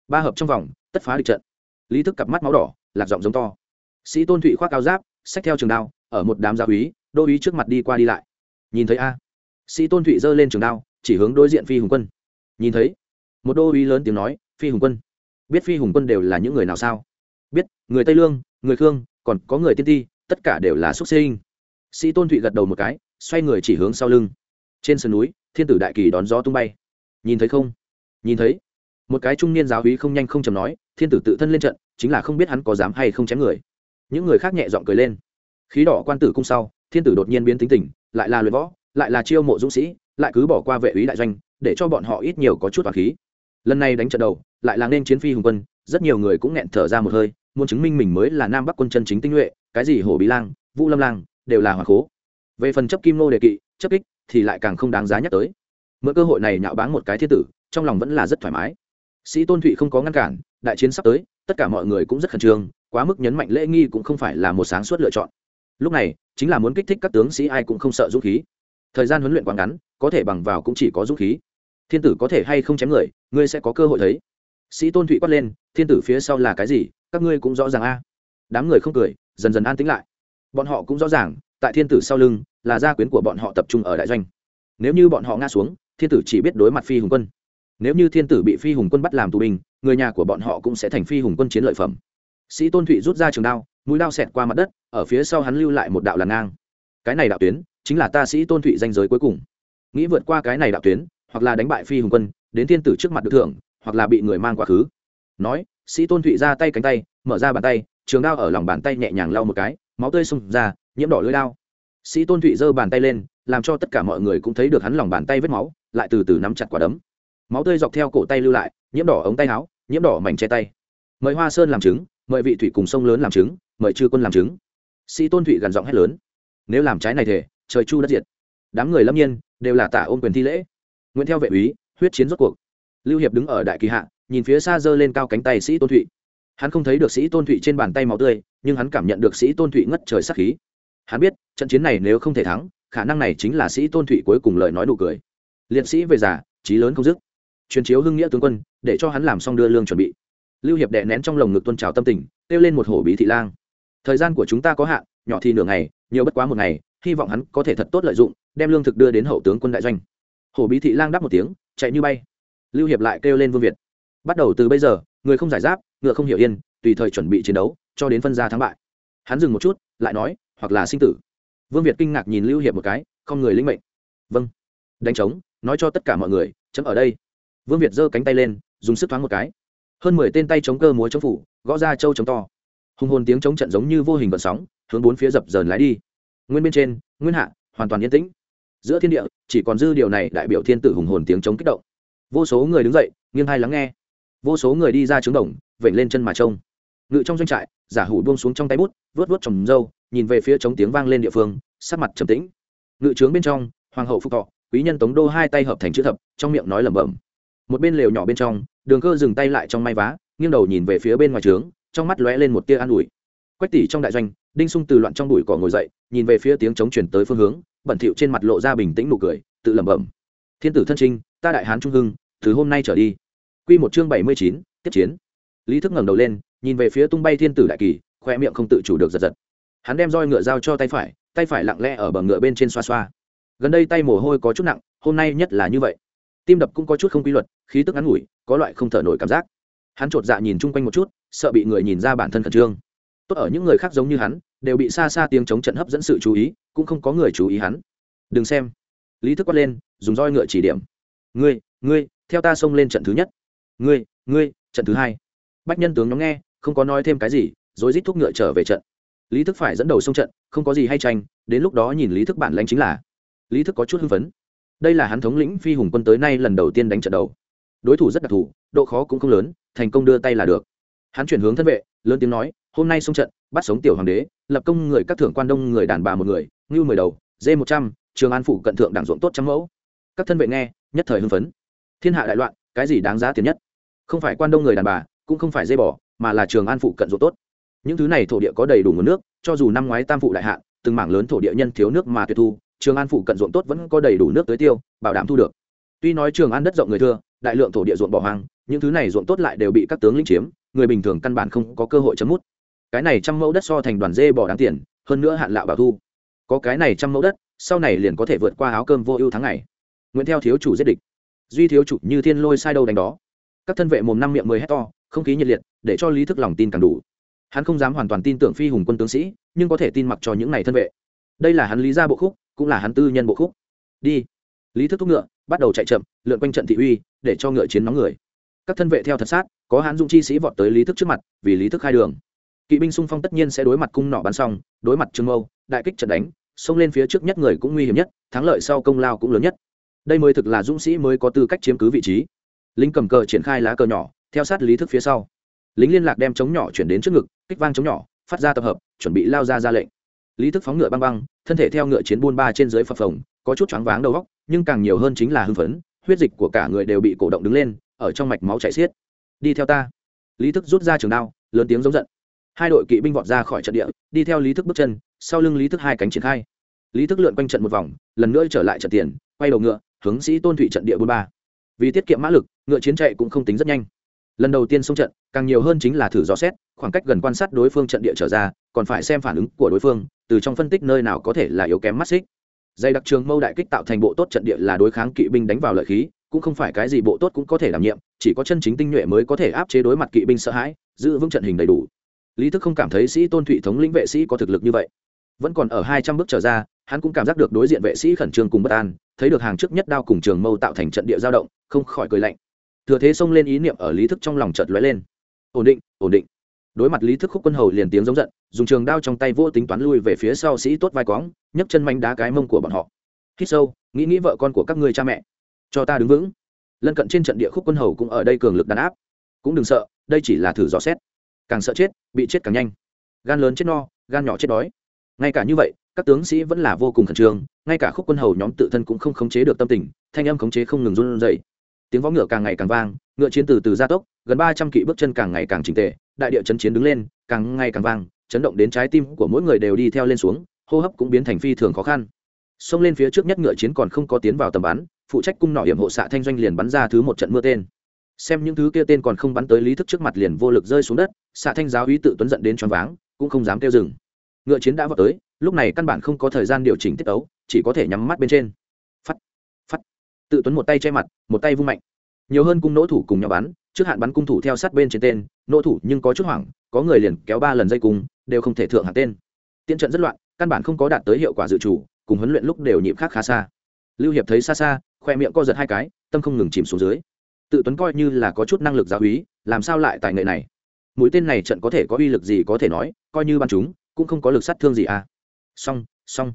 Ba hợp trong vòng, tất phá địch trận. Lý thức cặp mắt máu đỏ, lạc giọng giống to. Sĩ tôn thụy khoác áo giáp, xách theo trường đao, ở một đám gia úy đô úy trước mặt đi qua đi lại. Nhìn thấy a. Sĩ tôn thụy giơ lên trường đao, chỉ hướng đối diện phi hùng quân. Nhìn thấy, một đô úy lớn tiếng nói, phi hùng quân, biết phi hùng quân đều là những người nào sao? Biết, người tây lương, người khương, còn có người tiên ti, tất cả đều là xuất sinh. Sĩ tôn thụy gật đầu một cái, xoay người chỉ hướng sau lưng trên sườn núi, thiên tử đại kỳ đón gió tung bay. Nhìn thấy không? Nhìn thấy. Một cái trung niên giáo hí không nhanh không chầm nói, thiên tử tự thân lên trận, chính là không biết hắn có dám hay không chém người. Những người khác nhẹ giọng cười lên. Khí đỏ quan tử cung sau, thiên tử đột nhiên biến tính tình, lại là luyện võ, lại là chiêu mộ dũng sĩ, lại cứ bỏ qua vệ úy đại doanh, để cho bọn họ ít nhiều có chút hoặc khí. Lần này đánh trận đầu, lại là nên chiến phi hùng quân, rất nhiều người cũng nghẹn thở ra một hơi, muốn chứng minh mình mới là nam bắc quân chân chính tinh nhuệ, cái gì hổ bí lang, vũ lâm lang, đều là hoàng khố về phần chấp kim nô đề kỵ, chấp kích thì lại càng không đáng giá nhắc tới. Mượn cơ hội này nhạo báng một cái thiên tử, trong lòng vẫn là rất thoải mái. Sĩ tôn thụy không có ngăn cản, đại chiến sắp tới, tất cả mọi người cũng rất khẩn trương, quá mức nhấn mạnh lễ nghi cũng không phải là một sáng suốt lựa chọn. Lúc này, chính là muốn kích thích các tướng sĩ ai cũng không sợ dũng khí. Thời gian huấn luyện quá ngắn, có thể bằng vào cũng chỉ có dũng khí. Thiên tử có thể hay không chém người, ngươi sẽ có cơ hội thấy. Sĩ tôn thụy quát lên, thiên tử phía sau là cái gì? Các ngươi cũng rõ ràng a. Đám người không cười, dần dần an tĩnh lại. Bọn họ cũng rõ ràng, tại thiên tử sau lưng là gia quyến của bọn họ tập trung ở đại doanh. Nếu như bọn họ ngã xuống, thiên tử chỉ biết đối mặt phi hùng quân. Nếu như thiên tử bị phi hùng quân bắt làm tù binh, người nhà của bọn họ cũng sẽ thành phi hùng quân chiến lợi phẩm. Sĩ tôn thụy rút ra trường đao, mũi đao xẹt qua mặt đất, ở phía sau hắn lưu lại một đạo làn ngang. Cái này đạo tuyến chính là ta sĩ tôn thụy danh giới cuối cùng. Nghĩ vượt qua cái này đạo tuyến, hoặc là đánh bại phi hùng quân, đến thiên tử trước mặt được thưởng, hoặc là bị người mang quá khứ. Nói, sĩ tôn thụy ra tay cánh tay, mở ra bàn tay, trường đao ở lòng bàn tay nhẹ nhàng lau một cái, máu tươi xung ra, nhiễm đỏ lưỡi đao sĩ tôn thụy giơ bàn tay lên, làm cho tất cả mọi người cũng thấy được hắn lòng bàn tay vết máu, lại từ từ nắm chặt quả đấm. Máu tươi dọc theo cổ tay lưu lại, nhiễm đỏ ống tay áo, nhiễm đỏ mảnh che tay. Mời hoa sơn làm chứng, mời vị thủy cùng sông lớn làm chứng, mời chư quân làm chứng. Sĩ tôn thụy gần giọng hét lớn. Nếu làm trái này thể trời chu đất diệt. Đám người lâm nhiên, đều là tả ôm quyền thi lễ. Nguyễn theo vệ úy, huyết chiến rốt cuộc. Lưu hiệp đứng ở đại kỳ hạ, nhìn phía xa giơ lên cao cánh tay sĩ tôn thụy. Hắn không thấy được sĩ tôn thụy trên bàn tay máu tươi, nhưng hắn cảm nhận được sĩ tôn thụy ngất trời sắc khí hắn biết, trận chiến này nếu không thể thắng, khả năng này chính là sĩ tôn thụy cuối cùng lời nói nụ cười. Liệt sĩ về già, trí lớn không dứt. Truyền chiếu hưng nghĩa tướng quân, để cho hắn làm xong đưa lương chuẩn bị. Lưu hiệp đệ nén trong lồng ngực tuân trào tâm tình, kêu lên một hổ bí thị lang. Thời gian của chúng ta có hạn, nhỏ thì nửa ngày, nhiều bất quá một ngày, hy vọng hắn có thể thật tốt lợi dụng, đem lương thực đưa đến hậu tướng quân đại doanh. Hổ bí thị lang đáp một tiếng, chạy như bay. Lưu hiệp lại kêu lên vương việt. Bắt đầu từ bây giờ, người không giải giáp, ngựa không hiểu yên, tùy thời chuẩn bị chiến đấu, cho đến phân ra thắng bại. Hắn dừng một chút, lại nói hoặc là sinh tử. Vương việt kinh ngạc nhìn lưu hiệp một cái, không người linh mệnh. Vâng. Đánh trống, nói cho tất cả mọi người, chấm ở đây. Vương việt giơ cánh tay lên, dùng sức thoáng một cái. Hơn mười tên tay chống cơ múa chống phủ, gõ ra châu chống to. Hùng hồn tiếng chống trận giống như vô hình vận sóng, hướng bốn phía dập dờn lái đi. Nguyên bên trên, nguyên hạ, hoàn toàn yên tĩnh. Giữa thiên địa, chỉ còn dư điều này đại biểu thiên tử hùng hồn tiếng chống kích động. Vô số người đứng dậy, nghiêng hai lắng nghe. Vô số người đi ra trứng đồng, vểnh lên chân mà trông. Ngự trong doanh trại, giả hủ buông xuống trong tay bút vớt vớt trồng dâu nhìn về phía chống tiếng vang lên địa phương, sắc mặt trầm tĩnh. Ngự trướng bên trong, hoàng hậu phúc thọ, quý nhân tống đô hai tay hợp thành chữ thập, trong miệng nói lẩm bẩm. Một bên lều nhỏ bên trong, đường cơ dừng tay lại trong may vá, nghiêng đầu nhìn về phía bên ngoài trướng, trong mắt lóe lên một tia an ủi. Quách tỷ trong đại doanh, đinh sung từ loạn trong bụi cỏ ngồi dậy, nhìn về phía tiếng chống chuyển tới phương hướng, bẩn thịu trên mặt lộ ra bình tĩnh nụ cười, tự lẩm bẩm. Thiên tử thân trinh, ta đại hán trung hưng, từ hôm nay trở đi. Quy một chương bảy mươi chín, tiếp chiến. Lý thức ngẩng đầu lên, nhìn về phía tung bay thiên tử đại kỳ, khoe miệng không tự chủ được giật giật hắn đem roi ngựa giao cho tay phải tay phải lặng lẽ ở bờ ngựa bên trên xoa xoa. Gần đây tay mồ hôi có chút nặng, hôm nay nhất là như vậy. Tim đập cũng có chút không quy luật, khí tức ngắn ngủi, có loại không thở nổi cảm giác. Hắn chột dạ nhìn chung quanh một chút, sợ bị người nhìn ra bản thân khẩn trương. Tốt ở những người khác giống như hắn, đều bị xa xa tiếng chống trận hấp dẫn sự chú ý, cũng không có người chú ý hắn. Đừng xem. Lý thức quát lên, dùng roi ngựa chỉ điểm. Ngươi ngươi, theo ta xông lên trận thứ nhất. Ngươi ngươi, trận thứ hai. Bách nhân tướng nhóm nghe, không có nói thêm cái gì, rồi rít thúc ngựa trở về trận lý thức phải dẫn đầu xông trận, không có gì hay tranh, đến lúc đó nhìn lý thức bản lãnh chính là, lý thức có chút hưng phấn. Đây là hắn thống lĩnh phi hùng quân tới nay lần đầu tiên đánh trận đầu. Đối thủ rất đặc thù, độ khó cũng không lớn, thành công đưa tay là được. Hắn chuyển hướng thân vệ, lớn tiếng nói, hôm nay xông trận, bắt sống tiểu hoàng đế, lập công người các thưởng quan đông, người đàn bà một người, ngưu mười đầu, dê một trăm, trường an phủ cận thượng đảng ruộng tốt trăm mẫu. Các thân vệ nghe, nhất thời hưng phấn. Thiên hạ đại loạn, cái gì đáng giá tiền nhất? Không phải quan đông người đàn bà, cũng không phải dây bỏ mà là trường an phụ cận ruộng tốt những thứ này thổ địa có đầy đủ nguồn nước, cho dù năm ngoái tam phụ đại hạn, từng mảng lớn thổ địa nhân thiếu nước mà tuyệt thu, trường an phụ cận ruộng tốt vẫn có đầy đủ nước tới tiêu, bảo đảm thu được. Tuy nói trường an đất rộng người thưa, đại lượng thổ địa ruộng bỏ hoang, những thứ này ruộng tốt lại đều bị các tướng lĩnh chiếm, người bình thường căn bản không có cơ hội chấm mút. Cái này trăm mẫu đất so thành đoàn dê bỏ đáng tiền, hơn nữa hạn lạo bảo thu. Có cái này trăm mẫu đất, sau này liền có thể vượt qua áo cơm vô ưu tháng ngày. Nguyễn theo thiếu chủ giết địch. Duy thiếu chủ như thiên lôi sai đâu đánh đó. Các thân vệ mồm năm miệng mười hecto không khí nhiệt liệt, để cho lý thức lòng tin càng đủ hắn không dám hoàn toàn tin tưởng phi hùng quân tướng sĩ, nhưng có thể tin mặc cho những này thân vệ. Đây là hắn lý ra bộ khúc, cũng là hắn tư nhân bộ khúc. Đi. Lý thức thúc ngựa, bắt đầu chạy chậm, lượn quanh trận thị uy, để cho ngựa chiến nóng người. Các thân vệ theo thật sát, có hãn dụng chi sĩ vọt tới lý thức trước mặt, vì lý thức khai đường. Kỵ binh xung phong tất nhiên sẽ đối mặt cung nỏ bắn xong, đối mặt trương mâu, đại kích trận đánh, xông lên phía trước nhất người cũng nguy hiểm nhất, thắng lợi sau công lao cũng lớn nhất. Đây mới thực là dũng sĩ mới có tư cách chiếm cứ vị trí. Lính cầm cờ triển khai lá cờ nhỏ, theo sát lý thức phía sau lính liên lạc đem chống nhỏ chuyển đến trước ngực, kích vang chống nhỏ, phát ra tập hợp, chuẩn bị lao ra ra lệnh. Lý thức phóng ngựa băng băng, thân thể theo ngựa chiến buôn ba trên dưới phập phồng, có chút choáng váng đầu góc nhưng càng nhiều hơn chính là hưng phấn, huyết dịch của cả người đều bị cổ động đứng lên, ở trong mạch máu chảy xiết. Đi theo ta. Lý thức rút ra trường đao, lớn tiếng giống giận. Hai đội kỵ binh vọt ra khỏi trận địa, đi theo lý thức bước chân, sau lưng lý thức hai cánh triển khai. Lý thức lượn quanh trận một vòng, lần nữa trở lại trận tiền, quay đầu ngựa, hướng sĩ tôn thụy trận địa bốn ba. Vì tiết kiệm mã lực, ngựa chiến chạy cũng không tính rất nhanh lần đầu tiên xông trận, càng nhiều hơn chính là thử dò xét, khoảng cách gần quan sát đối phương trận địa trở ra, còn phải xem phản ứng của đối phương, từ trong phân tích nơi nào có thể là yếu kém mắt xích. Dây đặc trường mâu đại kích tạo thành bộ tốt trận địa là đối kháng kỵ binh đánh vào lợi khí, cũng không phải cái gì bộ tốt cũng có thể đảm nhiệm, chỉ có chân chính tinh nhuệ mới có thể áp chế đối mặt kỵ binh sợ hãi, giữ vững trận hình đầy đủ. Lý thức không cảm thấy sĩ tôn thụy thống lĩnh vệ sĩ có thực lực như vậy. Vẫn còn ở hai trăm bước trở ra, hắn cũng cảm giác được đối diện vệ sĩ khẩn trương cùng bất an, thấy được hàng trước nhất đao cùng trường mâu tạo thành trận địa giao động, không khỏi cười lạnh thừa thế xông lên ý niệm ở lý thức trong lòng chợt lóe lên. Ổn định ổn định. Đối mặt lý thức khúc quân hầu liền tiếng giống giận, dùng trường đao trong tay vô tính toán lui về phía sau sĩ tốt vai quõng nhấc chân manh đá cái mông của bọn họ. Hít sâu, nghĩ nghĩ vợ con của các ngươi cha mẹ. Cho ta đứng vững. Lân cận trên trận địa khúc quân hầu cũng ở đây cường lực đàn áp. Cũng đừng sợ, đây chỉ là thử dò xét. Càng sợ chết, bị chết càng nhanh. Gan lớn chết no, gan nhỏ chết đói. Ngay cả như vậy, các tướng sĩ vẫn là vô cùng khẩn trương, ngay cả khúc quân hầu nhóm tự thân cũng không khống chế được tâm tình, thanh âm khống chế không ngừng run rẩy tiếng võ ngựa càng ngày càng vang, ngựa chiến từ từ gia tốc, gần ba trăm kỵ bước chân càng ngày càng trình tệ đại địa chấn chiến đứng lên, càng ngày càng vang, chấn động đến trái tim của mỗi người đều đi theo lên xuống, hô hấp cũng biến thành phi thường khó khăn. Xông lên phía trước nhất ngựa chiến còn không có tiến vào tầm bắn, phụ trách cung nỏ hiểm hộ xạ thanh doanh liền bắn ra thứ một trận mưa tên. Xem những thứ kia tên còn không bắn tới lý thức trước mặt liền vô lực rơi xuống đất, xạ thanh giáo uy tự tuấn giận đến choáng váng, cũng không dám kêu dừng. Ngựa chiến đã vào tới, lúc này căn bản không có thời gian điều chỉnh tiết ấu, chỉ có thể nhắm mắt bên trên tự tuấn một tay che mặt, một tay vung mạnh. Nhiều hơn cung nỗ thủ cùng nhau bắn, trước hạn bắn cung thủ theo sát bên trên tên, nỗ thủ nhưng có chút hoảng, có người liền kéo ba lần dây cung, đều không thể thượng hạng tên. Tiễn trận rất loạn, căn bản không có đạt tới hiệu quả dự chủ cùng huấn luyện lúc đều nhịp khác khá xa. Lưu hiệp thấy xa xa, khoe miệng co giật hai cái, tâm không ngừng chìm xuống dưới. Tự tuấn coi như là có chút năng lực giáo úy làm sao lại tài nghệ này? Mũi tên này trận có thể có uy lực gì có thể nói, coi như bắn chúng, cũng không có lực sát thương gì à. Song song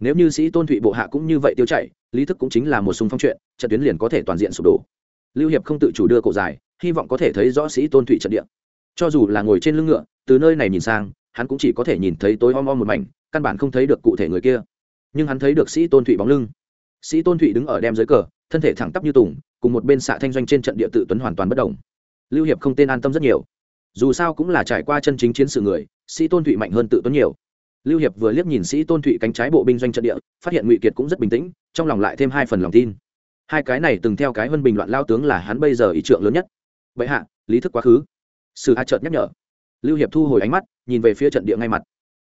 nếu như sĩ tôn thụy bộ hạ cũng như vậy tiêu chạy lý thức cũng chính là một xung phong chuyện, trận tuyến liền có thể toàn diện sụp đổ. Lưu hiệp không tự chủ đưa cổ dài, hy vọng có thể thấy rõ sĩ tôn thụy trận địa. Cho dù là ngồi trên lưng ngựa, từ nơi này nhìn sang, hắn cũng chỉ có thể nhìn thấy tối om om một mảnh, căn bản không thấy được cụ thể người kia. Nhưng hắn thấy được sĩ tôn thụy bóng lưng. Sĩ tôn thụy đứng ở đem dưới cờ, thân thể thẳng tắp như tùng, cùng một bên xạ thanh doanh trên trận địa tự tuấn hoàn toàn bất đồng lưu hiệp không tên an tâm rất nhiều. Dù sao cũng là trải qua chân chính chiến sự người, sĩ tôn thụy mạnh hơn tự tuấn nhiều lưu hiệp vừa liếc nhìn sĩ tôn thụy cánh trái bộ binh doanh trận địa, phát hiện ngụy kiệt cũng rất bình tĩnh, trong lòng lại thêm hai phần lòng tin. Hai cái này từng theo cái vân bình loạn lao tướng là hắn bây giờ ý trượng lớn nhất. Vậy hạ, lý thức quá khứ. Sử hạ trợt nhắc nhở. Lưu hiệp thu hồi ánh mắt, nhìn về phía trận địa ngay mặt.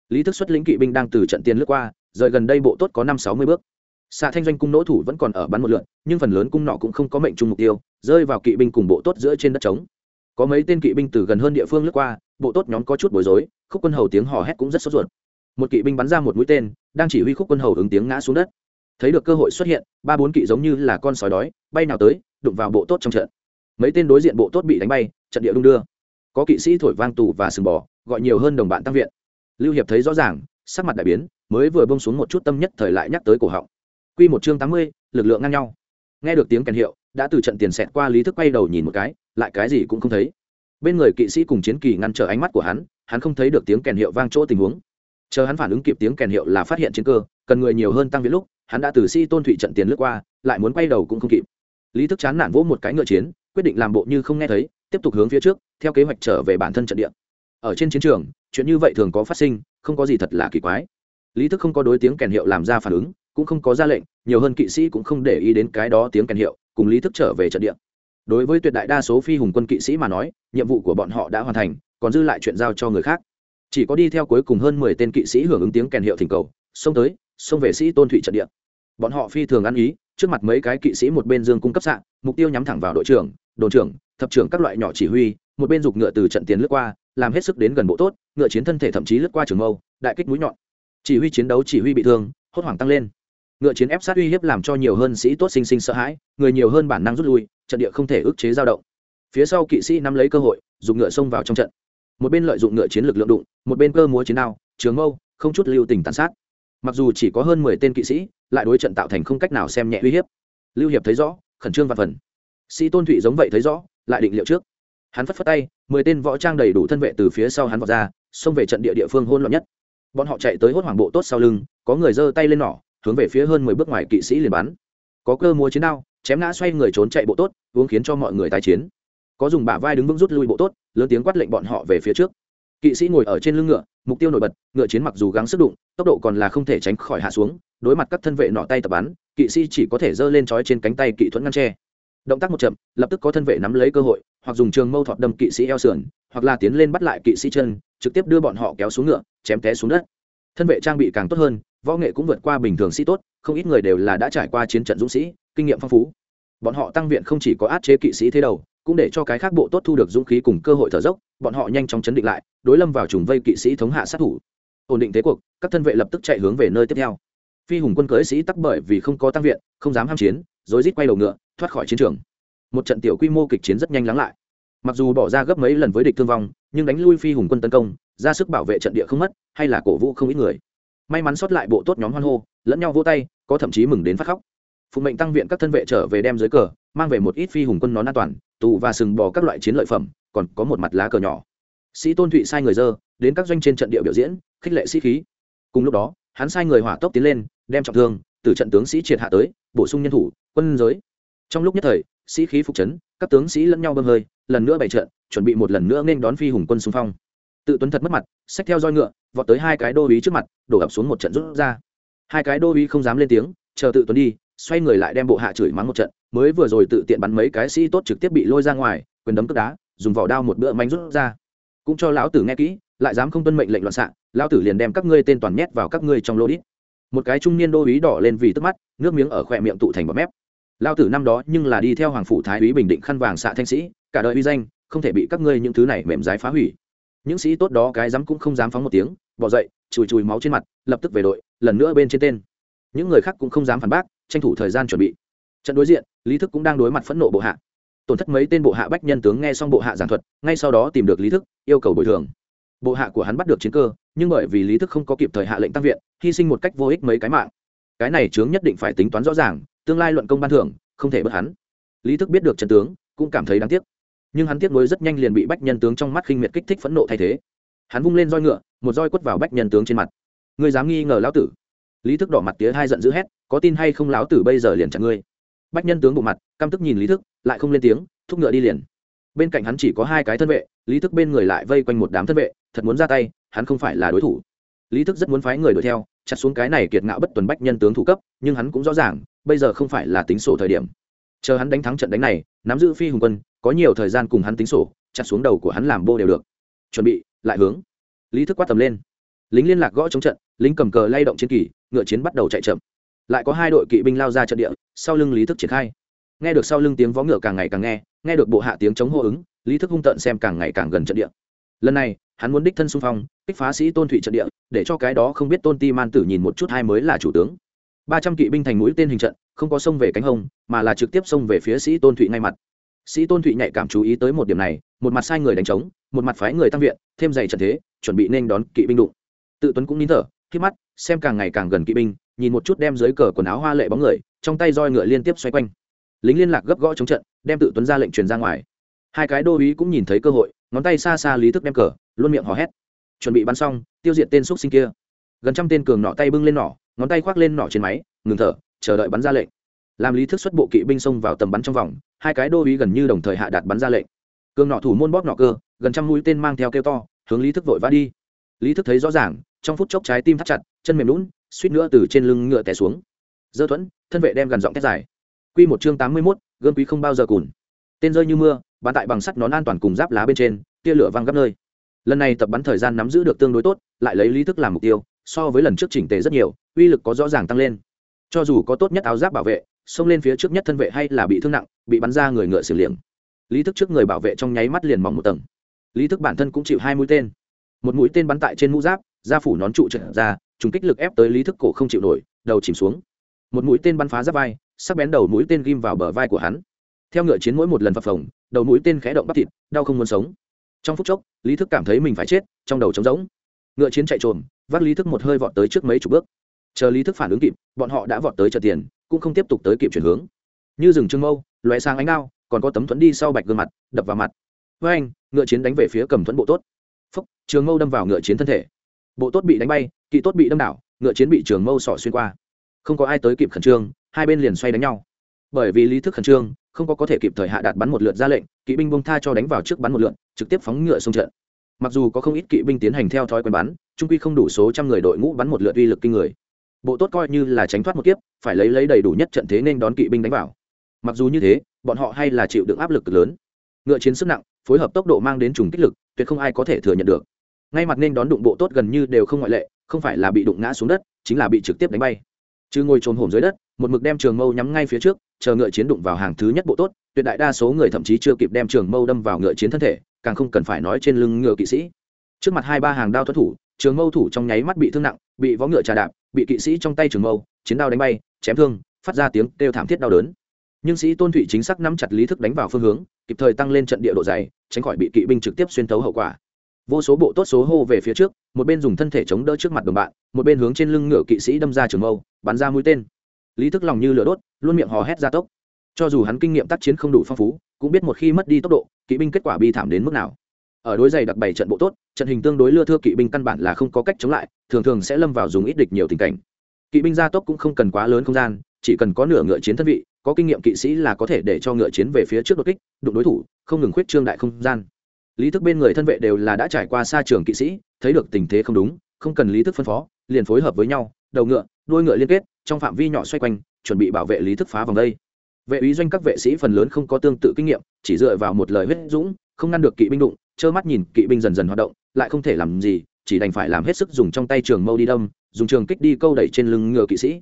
Lý thức xuất lĩnh kỵ binh đang từ trận tiền lướt qua, rời gần đây bộ tốt có năm sáu mươi bước. Xạ thanh doanh cung nỗ thủ vẫn còn ở bắn một lượn, nhưng phần lớn cung nọ cũng không có mệnh chung mục tiêu, rơi vào kỵ binh cùng bộ tốt giữa trên đất trống. Có mấy tên kỵ binh từ gần hơn địa phương lướt qua, bộ tốt nhóm có chút bối rối, khúc quân hầu tiếng hò hét cũng rất sốt ruột một kỵ binh bắn ra một mũi tên, đang chỉ huy khúc quân hầu ứng tiếng ngã xuống đất. Thấy được cơ hội xuất hiện, ba bốn kỵ giống như là con sói đói, bay nào tới, đụng vào bộ tốt trong trận. Mấy tên đối diện bộ tốt bị đánh bay, trận địa đung đưa. Có kỵ sĩ thổi vang tù và sừng bò, gọi nhiều hơn đồng bạn tăng viện. Lưu hiệp thấy rõ ràng, sắc mặt đại biến, mới vừa bông xuống một chút tâm nhất thời lại nhắc tới cổ họng. Quy một chương tám mươi, lực lượng ngang nhau. Nghe được tiếng kèn hiệu, đã từ trận tiền xẹt qua lý thức quay đầu nhìn một cái, lại cái gì cũng không thấy. Bên người kỵ sĩ cùng chiến kỳ ngăn trở ánh mắt của hắn hắn không thấy được tiếng kèn hiệu vang chỗ tình huống chờ hắn phản ứng kịp tiếng kèn hiệu là phát hiện chiến cơ, cần người nhiều hơn tăng viện lúc, hắn đã từ si tôn thụy trận tiền lướt qua, lại muốn quay đầu cũng không kịp. Lý thức chán nản vỗ một cái ngựa chiến, quyết định làm bộ như không nghe thấy, tiếp tục hướng phía trước, theo kế hoạch trở về bản thân trận địa. Ở trên chiến trường, chuyện như vậy thường có phát sinh, không có gì thật là kỳ quái. Lý thức không có đối tiếng kèn hiệu làm ra phản ứng, cũng không có ra lệnh, nhiều hơn kỵ sĩ cũng không để ý đến cái đó tiếng kèn hiệu, cùng lý thức trở về trận địa. Đối với tuyệt đại đa số phi hùng quân kỵ sĩ mà nói, nhiệm vụ của bọn họ đã hoàn thành, còn dư lại chuyện giao cho người khác chỉ có đi theo cuối cùng hơn mười tên kỵ sĩ hưởng ứng tiếng kèn hiệu thỉnh cầu, xông tới, xông về sĩ tôn thụy trận địa. Bọn họ phi thường ăn ý, trước mặt mấy cái kỵ sĩ một bên dương cung cấp sạn mục tiêu nhắm thẳng vào đội trưởng, đồn trưởng, thập trưởng các loại nhỏ chỉ huy, một bên giục ngựa từ trận tiền lướt qua, làm hết sức đến gần bộ tốt, ngựa chiến thân thể thậm chí lướt qua trường mâu, đại kích mũi nhọn. Chỉ huy chiến đấu chỉ huy bị thương, hốt hoảng tăng lên. Ngựa chiến ép sát uy hiếp làm cho nhiều hơn sĩ tốt sinh sinh sợ hãi, người nhiều hơn bản năng rút lui, trận địa không thể ức chế dao động. Phía sau kỵ sĩ nắm lấy cơ hội dùng ngựa xông vào trong trận một bên lợi dụng ngựa chiến lực lượng đụng, một bên cơ múa chiến đao, trường mâu, không chút lưu tình tàn sát. Mặc dù chỉ có hơn mười tên kỵ sĩ, lại đối trận tạo thành không cách nào xem nhẹ uy hiếp. Lưu hiệp thấy rõ, khẩn trương và phần. Sĩ tôn thụy giống vậy thấy rõ, lại định liệu trước. Hắn phất phất tay, mười tên võ trang đầy đủ thân vệ từ phía sau hắn vọt ra, xông về trận địa địa phương hôn loạn nhất. Bọn họ chạy tới hốt hoảng bộ tốt sau lưng, có người giơ tay lên nỏ, hướng về phía hơn mười bước ngoài kỵ sĩ liền bắn. Có cơ múa chiến đao, chém ngã xoay người trốn chạy bộ tốt, uống khiến cho mọi người tái chiến có dùng bả vai đứng vững rút lui bộ tốt, lớn tiếng quát lệnh bọn họ về phía trước. Kỵ sĩ ngồi ở trên lưng ngựa, mục tiêu nổi bật, ngựa chiến mặc dù gắng sức đụng, tốc độ còn là không thể tránh khỏi hạ xuống, đối mặt các thân vệ nọ tay tập bắn, kỵ sĩ chỉ có thể giơ lên trói trên cánh tay kỵ thuẫn ngăn tre. Động tác một chậm, lập tức có thân vệ nắm lấy cơ hội, hoặc dùng trường mâu thọt đâm kỵ sĩ eo sườn, hoặc là tiến lên bắt lại kỵ sĩ chân, trực tiếp đưa bọn họ kéo xuống ngựa, chém té xuống đất. Thân vệ trang bị càng tốt hơn, võ nghệ cũng vượt qua bình thường sĩ tốt, không ít người đều là đã trải qua chiến trận dũng sĩ, kinh nghiệm phong phú. Bọn họ tăng viện không chỉ có át chế kỵ sĩ thế đầu cũng để cho cái khác bộ tốt thu được dũng khí cùng cơ hội thở dốc, bọn họ nhanh chóng chấn định lại, đối lâm vào trùng vây kỵ sĩ thống hạ sát thủ. Ổn định thế cuộc, các thân vệ lập tức chạy hướng về nơi tiếp theo. Phi hùng quân cưới sĩ tắc bởi vì không có tăng viện, không dám ham chiến, rối rít quay đầu ngựa, thoát khỏi chiến trường. Một trận tiểu quy mô kịch chiến rất nhanh lắng lại. Mặc dù bỏ ra gấp mấy lần với địch thương vong, nhưng đánh lui phi hùng quân tấn công, ra sức bảo vệ trận địa không mất, hay là cổ vũ không ít người. May mắn sót lại bộ tốt nhóm hoan hô, lẫn nhau vỗ tay, có thậm chí mừng đến phát khóc. Phụ mệnh tăng viện các thân vệ trở về đem dưới cờ, mang về một ít phi hùng quân nón an toàn tù và sừng bò các loại chiến lợi phẩm, còn có một mặt lá cờ nhỏ. Sĩ tôn thụy sai người dơ, đến các doanh trên trận địa biểu diễn, khích lệ sĩ khí. Cùng lúc đó, hắn sai người hỏa tốc tiến lên, đem trọng thương từ trận tướng sĩ triệt hạ tới, bổ sung nhân thủ, quân giới. Trong lúc nhất thời, sĩ khí phục chấn, các tướng sĩ lẫn nhau bơm hơi, lần nữa bày trận, chuẩn bị một lần nữa nên đón phi hùng quân xung phong. Tự tuấn thật mất mặt, xách theo roi ngựa, vọt tới hai cái đô uý trước mặt, đổ ập xuống một trận rút ra. Hai cái đô uý không dám lên tiếng, chờ tự tuấn đi, xoay người lại đem bộ hạ chửi mắng một trận mới vừa rồi tự tiện bắn mấy cái sĩ tốt trực tiếp bị lôi ra ngoài, quyền đấm cướp đá, dùng vỏ đao một bữa manh rút ra. Cũng cho lão tử nghe kỹ, lại dám không tuân mệnh lệnh loạn xạ, lão tử liền đem các ngươi tên toàn nhét vào các ngươi trong lô đít. Một cái trung niên đô ý đỏ lên vì tức mắt, nước miếng ở khỏe miệng tụ thành bọt mép. Lão tử năm đó nhưng là đi theo hoàng phủ thái úy bình định khăn vàng xạ thanh sĩ, cả đời uy danh, không thể bị các ngươi những thứ này mềm dái phá hủy. Những sĩ tốt đó cái dám cũng không dám phóng một tiếng, bỏ dậy, chùi chùi máu trên mặt, lập tức về đội, lần nữa bên trên tên. Những người khác cũng không dám phản bác, tranh thủ thời gian chuẩn bị trận đối diện, lý thức cũng đang đối mặt phẫn nộ bộ hạ. Tổn thất mấy tên bộ hạ bách nhân tướng nghe xong bộ hạ giảng thuật, ngay sau đó tìm được lý thức, yêu cầu bồi thường. Bộ hạ của hắn bắt được chiến cơ, nhưng bởi vì lý thức không có kịp thời hạ lệnh tăng viện, hy sinh một cách vô ích mấy cái mạng. Cái này chướng nhất định phải tính toán rõ ràng, tương lai luận công ban thưởng, không thể bớt hắn. Lý thức biết được trận tướng, cũng cảm thấy đáng tiếc. Nhưng hắn tiếc nuối rất nhanh liền bị bách nhân tướng trong mắt khinh miệt kích thích phẫn nộ thay thế. Hắn vung lên roi ngựa, một roi quất vào bách nhân tướng trên mặt. Ngươi dám nghi ngờ lão tử? Lý thức đỏ mặt tía hai giận dữ hét, có tin hay không lão tử bây giờ liền chặn ngươi? Bách nhân tướng bộ mặt, căm tức nhìn lý thức, lại không lên tiếng, thúc ngựa đi liền. Bên cạnh hắn chỉ có hai cái thân vệ, lý thức bên người lại vây quanh một đám thân vệ, thật muốn ra tay, hắn không phải là đối thủ. Lý thức rất muốn phái người đuổi theo, chặt xuống cái này kiệt ngạo bất tuần bách nhân tướng thủ cấp, nhưng hắn cũng rõ ràng, bây giờ không phải là tính sổ thời điểm. Chờ hắn đánh thắng trận đánh này, nắm giữ phi hùng quân, có nhiều thời gian cùng hắn tính sổ, chặt xuống đầu của hắn làm bô đều được. Chuẩn bị, lại hướng. Lý thức quát tầm lên. Lính liên lạc gõ chống trận, lính cầm cờ lay động chiến kỳ, ngựa chiến bắt đầu chạy chậm lại có hai đội kỵ binh lao ra trận địa, sau lưng lý thức triển khai. Nghe được sau lưng tiếng vó ngựa càng ngày càng nghe nghe được bộ hạ tiếng chống hô ứng, lý thức hung tợn xem càng ngày càng gần trận địa. Lần này, hắn muốn đích thân xung phong, kích phá sĩ tôn thụy trận địa, để cho cái đó không biết tôn ti man tử nhìn một chút hai mới là chủ tướng. Ba trăm kỵ binh thành mũi tên hình trận, không có xông về cánh hông, mà là trực tiếp xông về phía sĩ tôn thụy ngay mặt. Sĩ tôn thụy nhạy cảm chú ý tới một điểm này, một mặt sai người đánh trống, một mặt phái người tăng viện, thêm dày trận thế, chuẩn bị nên đón kỵ binh đụng. Tự tuấn cũng nín thở, khi mắt, xem càng ngày càng gần kỵ binh nhìn một chút đem dưới cờ quần áo hoa lệ bóng người, trong tay roi ngựa liên tiếp xoay quanh. Lính liên lạc gấp gõ chống trận, đem tự tuấn ra lệnh truyền ra ngoài. Hai cái đô uý cũng nhìn thấy cơ hội, ngón tay xa xa lý thức đem cờ, luôn miệng hò hét. Chuẩn bị bắn xong, tiêu diệt tên xúc sinh kia. Gần trăm tên cường nọ tay bưng lên nỏ, ngón tay khoác lên nỏ trên máy, ngừng thở, chờ đợi bắn ra lệnh. Làm lý thức xuất bộ kỵ binh xông vào tầm bắn trong vòng, hai cái đô uý gần như đồng thời hạ đạt bắn ra lệnh. Cường nọ thủ môn bóp nọ cơ, gần trăm mũi tên mang theo kêu to, hướng lý thức vội vã đi. Lý thức thấy rõ ràng, trong phút chốc trái tim thắt chặt, chân mềm lún suýt nữa từ trên lưng ngựa té xuống. Dơ thuẫn, thân vệ đem gần giọng thét dài. Q một chương tám mươi mốt, gươm quý không bao giờ cùn. Tên rơi như mưa, bắn tại bằng sắt nón an toàn cùng giáp lá bên trên, tia lửa văng gấp nơi. Lần này tập bắn thời gian nắm giữ được tương đối tốt, lại lấy lý thức làm mục tiêu, so với lần trước chỉnh tề rất nhiều, uy lực có rõ ràng tăng lên. Cho dù có tốt nhất áo giáp bảo vệ, xông lên phía trước nhất thân vệ hay là bị thương nặng, bị bắn ra người ngựa xử liệng lý thức trước người bảo vệ trong nháy mắt liền mỏng một tầng. Lý thức bản thân cũng chịu hai mũi tên. Một mũi tên bắn tại trên mũ giáp, da phủ nón trụ trở ra trùng kích lực ép tới lý thức cổ không chịu nổi, đầu chìm xuống. Một mũi tên bắn phá giáp vai, sắc bén đầu mũi tên ghim vào bờ vai của hắn. Theo ngựa chiến mỗi một lần phập phồng, đầu mũi tên khẽ động bắp thịt, đau không muốn sống. Trong phút chốc, lý thức cảm thấy mình phải chết, trong đầu trống rỗng. Ngựa chiến chạy trồm, vác lý thức một hơi vọt tới trước mấy chục bước. Chờ lý thức phản ứng kịp, bọn họ đã vọt tới chợ tiền, cũng không tiếp tục tới kịp chuyển hướng. Như rừng trưng mâu loé sang ánh đao, còn có tấm thuẫn đi sau bạch gương mặt, đập vào mặt. Với anh ngựa chiến đánh về phía cầm thuẫn bộ tốt. Phúc, trường mâu đâm vào ngựa chiến thân thể. Bộ tốt bị đánh bay kỵ tốt bị đâm đảo, ngựa chiến bị trường mâu sỏ xuyên qua. Không có ai tới kịp khẩn trương, hai bên liền xoay đánh nhau. Bởi vì lý thức khẩn trương, không có có thể kịp thời hạ đạt bắn một lượt ra lệnh, kỵ binh bông tha cho đánh vào trước bắn một lượt, trực tiếp phóng ngựa xung trận. Mặc dù có không ít kỵ binh tiến hành theo thói quen bắn trung quy không đủ số trăm người đội ngũ bắn một lượt uy lực kinh người. Bộ tốt coi như là tránh thoát một kiếp, phải lấy lấy đầy đủ nhất trận thế nên đón kỵ binh đánh vào. Mặc dù như thế, bọn họ hay là chịu đựng áp lực lớn. Ngựa chiến sức nặng, phối hợp tốc độ mang đến trùng kích lực, tuyệt không ai có thể thừa nhận được. Ngay mặt nên đón đụng bộ tốt gần như đều không ngoại lệ không phải là bị đụng ngã xuống đất, chính là bị trực tiếp đánh bay. Chứ ngồi trồm hổm dưới đất, một mực đem trường mâu nhắm ngay phía trước, chờ ngựa chiến đụng vào hàng thứ nhất bộ tốt, tuyệt đại đa số người thậm chí chưa kịp đem trường mâu đâm vào ngựa chiến thân thể, càng không cần phải nói trên lưng ngựa kỵ sĩ. Trước mặt hai ba hàng đao thoát thủ, trường mâu thủ trong nháy mắt bị thương nặng, bị vó ngựa trà đạp, bị kỵ sĩ trong tay trường mâu, chiến đao đánh bay, chém thương, phát ra tiếng kêu thảm thiết đau đớn. Nhưng sĩ tôn thụy chính xác nắm chặt lý thức đánh vào phương hướng, kịp thời tăng lên trận địa độ dày, tránh khỏi bị kỵ binh trực tiếp xuyên tấu hậu quả vô số bộ tốt số hô về phía trước, một bên dùng thân thể chống đỡ trước mặt đồng bạn, một bên hướng trên lưng ngựa kỵ sĩ đâm ra trường mâu, bắn ra mũi tên. Lý thức lòng như lửa đốt, luôn miệng hò hét ra tốc. Cho dù hắn kinh nghiệm tác chiến không đủ phong phú, cũng biết một khi mất đi tốc độ, kỵ binh kết quả bi thảm đến mức nào. Ở đối giày đặc bảy trận bộ tốt, trận hình tương đối lưa thưa kỵ binh căn bản là không có cách chống lại, thường thường sẽ lâm vào dùng ít địch nhiều tình cảnh. Kỵ binh gia tốc cũng không cần quá lớn không gian, chỉ cần có nửa ngựa chiến thân vị, có kinh nghiệm kỵ sĩ là có thể để cho ngựa chiến về phía trước đột kích, đụng đối thủ, không ngừng khuyết trương đại không gian lý thức bên người thân vệ đều là đã trải qua xa trường kỵ sĩ, thấy được tình thế không đúng, không cần lý thức phân phó, liền phối hợp với nhau, đầu ngựa, đuôi ngựa liên kết, trong phạm vi nhỏ xoay quanh, chuẩn bị bảo vệ lý thức phá vòng đây. Vệ ý doanh các vệ sĩ phần lớn không có tương tự kinh nghiệm, chỉ dựa vào một lời huyết dũng, không ngăn được kỵ binh đụng, trơ mắt nhìn kỵ binh dần dần hoạt động, lại không thể làm gì, chỉ đành phải làm hết sức dùng trong tay trường mâu đi đâm, dùng trường kích đi câu đẩy trên lưng ngựa kỵ sĩ.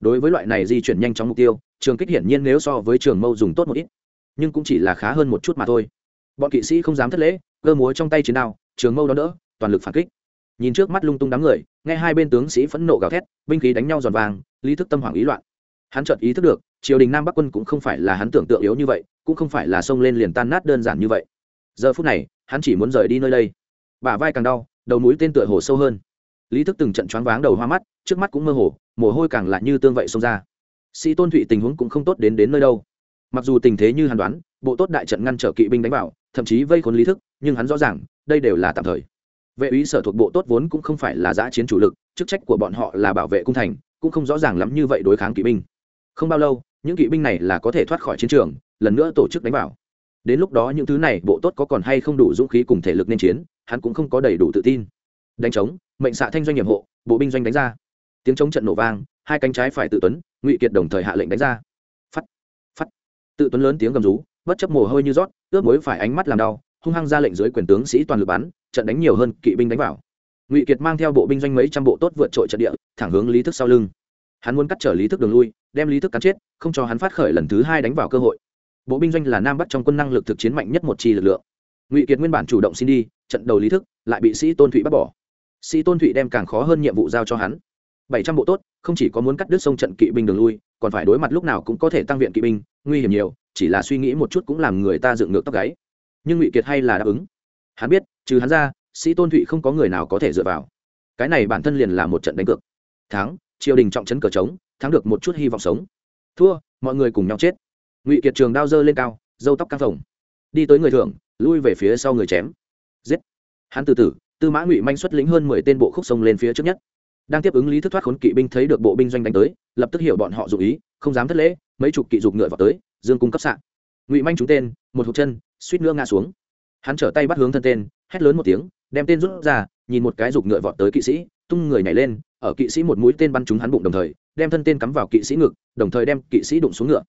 Đối với loại này di chuyển nhanh chóng mục tiêu, trường kích hiển nhiên nếu so với trường mâu dùng tốt một ít, nhưng cũng chỉ là khá hơn một chút mà thôi bọn kỵ sĩ không dám thất lễ, cơ múa trong tay chiến đao, trường mâu đó đỡ, toàn lực phản kích. Nhìn trước mắt lung tung đám người, nghe hai bên tướng sĩ phẫn nộ gào thét, binh khí đánh nhau giòn vàng, lý thức tâm hoảng ý loạn. Hắn chợt ý thức được, triều đình nam bắc quân cũng không phải là hắn tưởng tượng yếu như vậy, cũng không phải là xông lên liền tan nát đơn giản như vậy. Giờ phút này, hắn chỉ muốn rời đi nơi đây. Bả vai càng đau, đầu mũi tên tựa hồ sâu hơn. Lý thức từng trận choáng váng đầu hoa mắt, trước mắt cũng mơ hồ, mồ hôi càng lại như tương vậy xông ra. Sĩ tôn thụy tình huống cũng không tốt đến đến nơi đâu. Mặc dù tình thế như hàn đoán, bộ tốt đại trận ngăn trở kỵ binh đánh vào thậm chí vây khốn lý thức, nhưng hắn rõ ràng, đây đều là tạm thời. Vệ úy sở thuộc bộ tốt vốn cũng không phải là giã chiến chủ lực, chức trách của bọn họ là bảo vệ cung thành, cũng không rõ ràng lắm như vậy đối kháng kỵ binh. Không bao lâu, những kỵ binh này là có thể thoát khỏi chiến trường, lần nữa tổ chức đánh vào. Đến lúc đó những thứ này bộ tốt có còn hay không đủ dũng khí cùng thể lực nên chiến, hắn cũng không có đầy đủ tự tin. Đánh trống, mệnh xạ thanh doanh nhiệm hộ, bộ binh doanh đánh ra. Tiếng trống trận nổ vang, hai cánh trái phải tự tuấn, ngụy kiệt đồng thời hạ lệnh đánh ra. Phắt phắt. Tự tuấn lớn tiếng gầm rú bất chấp mồ hôi như rót, ướp mối phải ánh mắt làm đau, hung hăng ra lệnh dưới quyền tướng sĩ toàn lực bắn, trận đánh nhiều hơn kỵ binh đánh vào. Ngụy kiệt mang theo bộ binh doanh mấy trăm bộ tốt vượt trội trận địa, thẳng hướng lý thức sau lưng. Hắn muốn cắt trở lý thức đường lui, đem lý thức cắn chết, không cho hắn phát khởi lần thứ hai đánh vào cơ hội. Bộ binh doanh là nam bắc trong quân năng lực thực chiến mạnh nhất một chi lực lượng. Ngụy kiệt nguyên bản chủ động xin đi, trận đầu lý thức, lại bị sĩ tôn thụy bắt bỏ. Sĩ tôn thụy đem càng khó hơn nhiệm vụ giao cho hắn. Bảy trăm bộ tốt, không chỉ có muốn cắt đứt sông trận kỵ binh đường lui, còn phải đối mặt lúc nào cũng có thể tăng viện kỵ binh, nguy hiểm nhiều chỉ là suy nghĩ một chút cũng làm người ta dựng ngược tóc gáy. Nhưng ngụy kiệt hay là đáp ứng. Hắn biết, trừ hắn ra, sĩ tôn thụy không có người nào có thể dựa vào. Cái này bản thân liền là một trận đánh cược. Thắng, triều đình trọng trấn cờ trống, thắng được một chút hy vọng sống. Thua, mọi người cùng nhau chết. Ngụy kiệt trường đao dơ lên cao, dâu tóc căng phồng. Đi tới người thưởng lui về phía sau người chém. Giết. Hắn từ tử tư mã ngụy manh xuất lĩnh hơn mười tên bộ khúc sông lên phía trước nhất. Đang tiếp ứng lý thức thoát khốn kỵ binh thấy được bộ binh doanh đánh tới, lập tức hiểu bọn họ dụ ý, không dám thất lễ, mấy chục kỵ dục ngựa vào tới dương cung cấp sạn ngụy manh trúng tên một hộp chân suýt nữa ngã xuống hắn trở tay bắt hướng thân tên hét lớn một tiếng đem tên rút ra nhìn một cái dục ngựa vọt tới kỵ sĩ tung người nhảy lên ở kỵ sĩ một mũi tên bắn trúng hắn bụng đồng thời đem thân tên cắm vào kỵ sĩ ngực đồng thời đem kỵ sĩ đụng xuống ngựa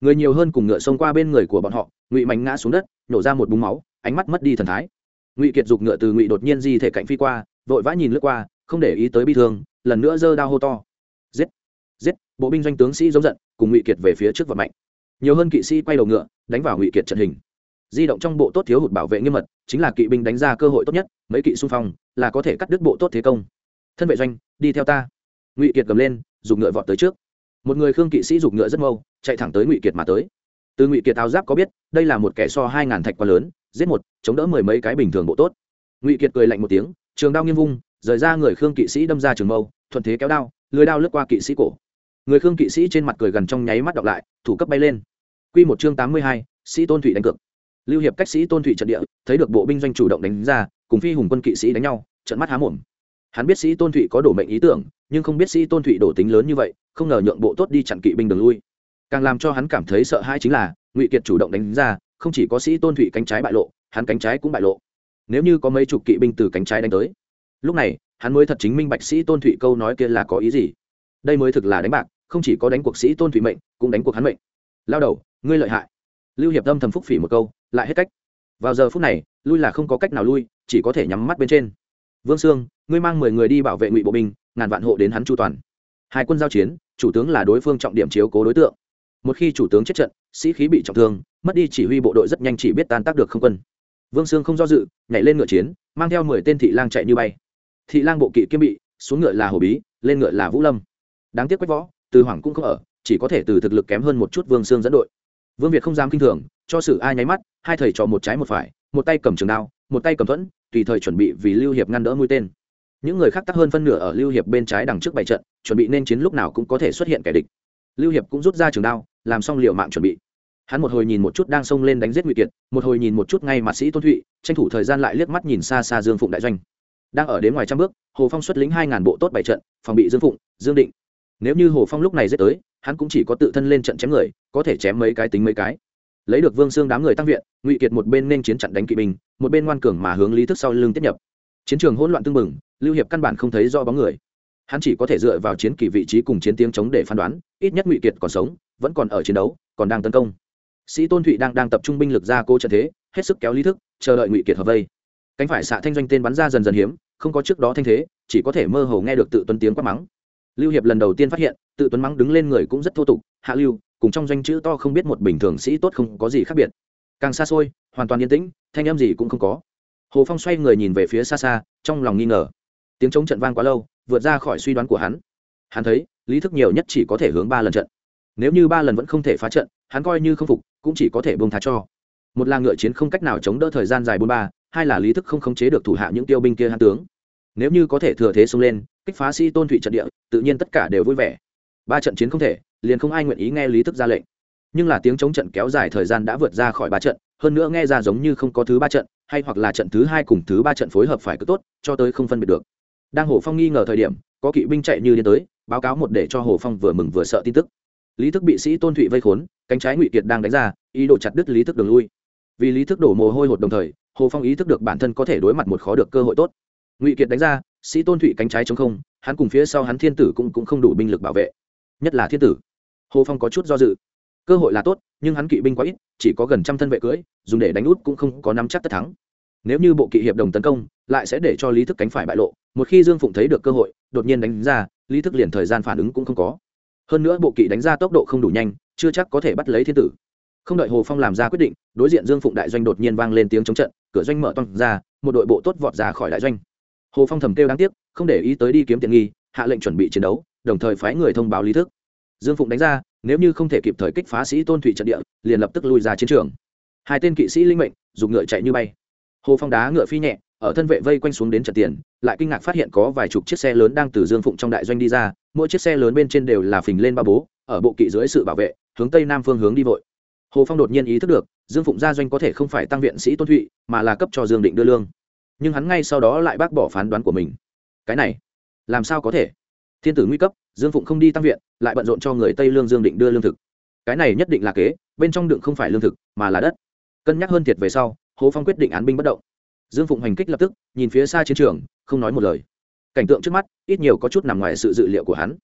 người nhiều hơn cùng ngựa xông qua bên người của bọn họ ngụy mạnh ngã xuống đất nổ ra một búng máu ánh mắt mất đi thần thái ngụy kiệt giục ngựa từ ngụy đột nhiên di thể cạnh phi qua vội vã nhìn lướt qua không để ý tới bi thương lần nữa giơ đao hô to giết giết bộ binh doanh tướng sĩ giống giận cùng ngụy kiệt về phía trước vận mạnh nhiều hơn kỵ sĩ quay đầu ngựa, đánh vào ngụy kiệt trận hình. Di động trong bộ tốt thiếu hụt bảo vệ nghiêm mật, chính là kỵ binh đánh ra cơ hội tốt nhất, mấy kỵ xung phong là có thể cắt đứt bộ tốt thế công. Thân vệ doanh, đi theo ta. Ngụy kiệt cầm lên dùng ngựa vọt tới trước. Một người khương kỵ sĩ dùng ngựa rất mâu chạy thẳng tới ngụy kiệt mà tới. Từ ngụy kiệt áo giáp có biết, đây là một kẻ so hai ngàn thạch quá lớn, giết một, chống đỡ mười mấy cái bình thường bộ tốt. Ngụy kiệt cười lạnh một tiếng, trường đao nghiêm vung, rời ra người khương kỵ sĩ đâm ra trường mâu, thuận thế kéo đao, lưới đao lướt qua kỵ sĩ cổ. Người khương kỵ sĩ trên mặt cười gần trong nháy mắt đọc lại, thủ cấp bay lên. Quy một chương tám mươi hai, sĩ tôn thụy đánh cược. Lưu hiệp cách sĩ tôn thụy trận địa, thấy được bộ binh doanh chủ động đánh ra, cùng phi hùng quân kỵ sĩ đánh nhau trận mắt há mồm. Hắn biết sĩ tôn thụy có đổ mệnh ý tưởng, nhưng không biết sĩ tôn thụy đổ tính lớn như vậy, không ngờ nhượng bộ tốt đi chặn kỵ binh đường lui. Càng làm cho hắn cảm thấy sợ hãi chính là, ngụy kiệt chủ động đánh ra, không chỉ có sĩ tôn thụy cánh trái bại lộ, hắn cánh trái cũng bại lộ. Nếu như có mấy chục kỵ binh từ cánh trái đánh tới, lúc này, hắn mới thật chính minh bạch sĩ tôn thụy câu nói kia là có ý gì. Đây mới thực là đánh bạc, không chỉ có đánh cuộc sĩ tôn thụy mệnh, cũng đánh cuộc hắn mệnh. Lao đầu ngươi lợi hại. Lưu hiệp tâm thầm phúc phỉ một câu, lại hết cách. Vào giờ phút này, lui là không có cách nào lui, chỉ có thể nhắm mắt bên trên. Vương sương, ngươi mang mười người đi bảo vệ ngụy bộ binh, ngàn vạn hộ đến hắn chu toàn. Hai quân giao chiến, chủ tướng là đối phương trọng điểm chiếu cố đối tượng. Một khi chủ tướng chết trận, sĩ khí bị trọng thương, mất đi chỉ huy bộ đội rất nhanh chỉ biết tan tác được không quân. Vương sương không do dự, nhảy lên ngựa chiến, mang theo mười tên thị lang chạy như bay. Thị lang bộ kỵ kiêm bị, xuống ngựa là hồ bí, lên ngựa là vũ lâm. Đáng tiếc quách võ, từ hoàng cũng không ở, chỉ có thể từ thực lực kém hơn một chút vương sương dẫn đội vương việt không dám kinh thường, cho sử ai nháy mắt, hai thầy trò một trái một phải, một tay cầm trường đao, một tay cầm thuẫn, tùy thời chuẩn bị vì lưu hiệp ngăn đỡ mũi tên. Những người khác tắc hơn phân nửa ở lưu hiệp bên trái đằng trước bảy trận, chuẩn bị nên chiến lúc nào cũng có thể xuất hiện kẻ địch. Lưu hiệp cũng rút ra trường đao, làm xong liệu mạng chuẩn bị. Hắn một hồi nhìn một chút đang xông lên đánh giết ngụy kiệt, một hồi nhìn một chút ngay mặt sĩ tôn thụy, tranh thủ thời gian lại liếc mắt nhìn xa xa dương phụng đại doanh. Đang ở đến ngoài trăm bước, hồ phong xuất lĩnh hai ngàn bộ tốt bảy trận, phòng bị dương phụng, dương định. Nếu như hồ phong lúc này giết tới hắn cũng chỉ có tự thân lên trận chém người, có thể chém mấy cái tính mấy cái. Lấy được vương xương đám người tăng viện, ngụy kiệt một bên nên chiến trận đánh kỵ binh, một bên ngoan cường mà hướng lý thức sau lưng tiếp nhập. Chiến trường hỗn loạn tương bừng, lưu hiệp căn bản không thấy do bóng người. Hắn chỉ có thể dựa vào chiến kỳ vị trí cùng chiến tiếng chống để phán đoán, ít nhất ngụy kiệt còn sống, vẫn còn ở chiến đấu, còn đang tấn công. Sĩ tôn thụy đang đang tập trung binh lực ra cô trận thế, hết sức kéo lý thức, chờ đợi ngụy kiệt hợp vây. Cánh phải xạ thanh doanh tên bắn ra dần dần hiếm, không có trước đó thanh thế, chỉ có thể mơ hồ nghe được tự tuân tiếng quát mắng. Lưu hiệp lần đầu tiên phát hiện tự tuấn mắng đứng lên người cũng rất thô tục, hạ lưu, cùng trong danh chữ to không biết một bình thường sĩ tốt không có gì khác biệt. Càng xa xôi, hoàn toàn yên tĩnh, thanh âm gì cũng không có. Hồ phong xoay người nhìn về phía xa xa, trong lòng nghi ngờ. Tiếng chống trận vang quá lâu, vượt ra khỏi suy đoán của hắn. Hắn thấy, lý thức nhiều nhất chỉ có thể hướng ba lần trận. Nếu như ba lần vẫn không thể phá trận, hắn coi như không phục, cũng chỉ có thể bông thá cho. Một là ngựa chiến không cách nào chống đỡ thời gian dài bốn ba, hai là lý thức không khống chế được thủ hạ những tiêu binh kia hắn tướng. Nếu như có thể thừa thế xông lên, kích phá sĩ tôn thụy trận địa, tự nhiên tất cả đều vui vẻ ba trận chiến không thể liền không ai nguyện ý nghe lý thức ra lệnh. Nhưng là tiếng chống trận kéo dài thời gian đã vượt ra khỏi ba trận hơn nữa nghe ra giống như không có thứ ba trận hay hoặc là trận thứ hai cùng thứ ba trận phối hợp phải cứ tốt cho tới không phân biệt được. Đang hồ phong nghi ngờ thời điểm có kỵ binh chạy như điên tới báo cáo một để cho hồ phong vừa mừng vừa sợ tin tức. Lý thức bị sĩ tôn thụy vây khốn cánh trái ngụy kiệt đang đánh ra ý đồ chặt đứt lý thức đường lui. Vì lý thức đổ mồ hôi hột đồng thời hồ phong ý thức được bản thân có thể đối mặt một khó được cơ hội tốt. Ngụy kiệt đánh ra sĩ tôn thụy cánh trái chống không hắn cùng phía sau hắn thiên tử cũng, cũng không đủ binh lực bảo vệ nhất là thiên tử. Hồ phong có chút do dự. Cơ hội là tốt, nhưng hắn kỵ binh quá ít, chỉ có gần trăm thân vệ cưỡi, dùng để đánh út cũng không có nắm chắc tất thắng. Nếu như bộ kỵ hiệp đồng tấn công, lại sẽ để cho lý thức cánh phải bại lộ, một khi dương phụng thấy được cơ hội, đột nhiên đánh ra, lý thức liền thời gian phản ứng cũng không có. Hơn nữa bộ kỵ đánh ra tốc độ không đủ nhanh, chưa chắc có thể bắt lấy thiên tử. Không đợi hồ phong làm ra quyết định, đối diện dương phụng đại doanh đột nhiên vang lên tiếng chống trận, cửa doanh mở toang ra, một đội bộ tốt vọt ra khỏi đại doanh. Hồ phong thầm kêu đáng tiếc, không để ý tới đi kiếm tiện nghi, hạ lệnh chuẩn bị chiến đấu đồng thời phái người thông báo lý thức. Dương phụng đánh ra, nếu như không thể kịp thời kích phá sĩ tôn thủy trận địa, liền lập tức lui ra chiến trường. Hai tên kỵ sĩ linh mệnh, dùng ngựa chạy như bay. Hồ phong đá ngựa phi nhẹ, ở thân vệ vây quanh xuống đến trận tiền, lại kinh ngạc phát hiện có vài chục chiếc xe lớn đang từ dương phụng trong đại doanh đi ra, mỗi chiếc xe lớn bên trên đều là phình lên ba bố, ở bộ kỵ dưới sự bảo vệ, hướng tây nam phương hướng đi vội. Hồ phong đột nhiên ý thức được, dương phụng gia doanh có thể không phải tăng viện sĩ tôn thụy, mà là cấp cho dương định đưa lương. Nhưng hắn ngay sau đó lại bác bỏ phán đoán của mình. Cái này, làm sao có thể? Thiên tử nguy cấp, dương phụng không đi tăng viện, lại bận rộn cho người tây lương dương định đưa lương thực. Cái này nhất định là kế, bên trong đựng không phải lương thực, mà là đất. Cân nhắc hơn thiệt về sau, hồ phong quyết định án binh bất động. Dương phụng hành kích lập tức, nhìn phía xa chiến trường, không nói một lời. Cảnh tượng trước mắt, ít nhiều có chút nằm ngoài sự dự liệu của hắn.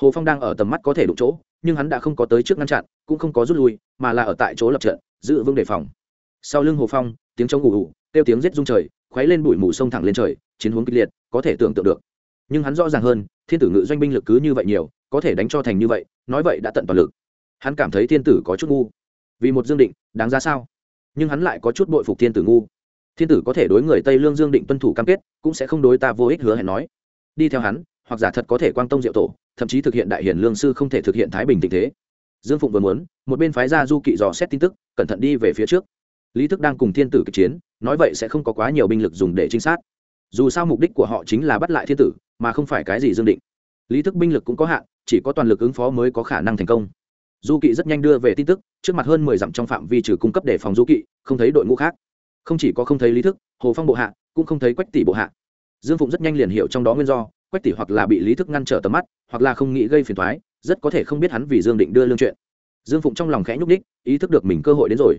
Hồ phong đang ở tầm mắt có thể đụng chỗ, nhưng hắn đã không có tới trước ngăn chặn, cũng không có rút lui, mà là ở tại chỗ lập trận, giữ vững đề phòng. Sau lưng hồ phong, tiếng trống ù ù, kêu tiếng rết rung trời, khuấy lên bụi mù sông thẳng lên trời, chiến hướng kịch liệt, có thể tưởng tượng được nhưng hắn rõ ràng hơn, thiên tử ngự doanh binh lực cứ như vậy nhiều, có thể đánh cho thành như vậy, nói vậy đã tận toàn lực. Hắn cảm thấy thiên tử có chút ngu. Vì một dương định, đáng ra sao? Nhưng hắn lại có chút bội phục thiên tử ngu. Thiên tử có thể đối người tây lương dương định tuân thủ cam kết, cũng sẽ không đối ta vô ích hứa hẹn nói. Đi theo hắn, hoặc giả thật có thể quang tông diệu tổ, thậm chí thực hiện đại hiển lương sư không thể thực hiện thái bình tình thế. Dương phụng vừa muốn, một bên phái ra du kỵ dò xét tin tức, cẩn thận đi về phía trước. Lý thức đang cùng thiên tử kịch chiến, nói vậy sẽ không có quá nhiều binh lực dùng để trinh sát. Dù sao mục đích của họ chính là bắt lại thiên tử mà không phải cái gì dương định. Lý thức binh lực cũng có hạn chỉ có toàn lực ứng phó mới có khả năng thành công. Du kỵ rất nhanh đưa về tin tức trước mặt hơn mười dặm trong phạm vi trừ cung cấp để phòng du kỵ không thấy đội ngũ khác. Không chỉ có không thấy lý thức hồ phong bộ hạ cũng không thấy quách tỷ bộ hạ. Dương phụng rất nhanh liền hiểu trong đó nguyên do quách tỷ hoặc là bị lý thức ngăn trở tầm mắt hoặc là không nghĩ gây phiền thoái rất có thể không biết hắn vì dương định đưa lương chuyện. Dương phụng trong lòng khẽ nhúc ních ý thức được mình cơ hội đến rồi.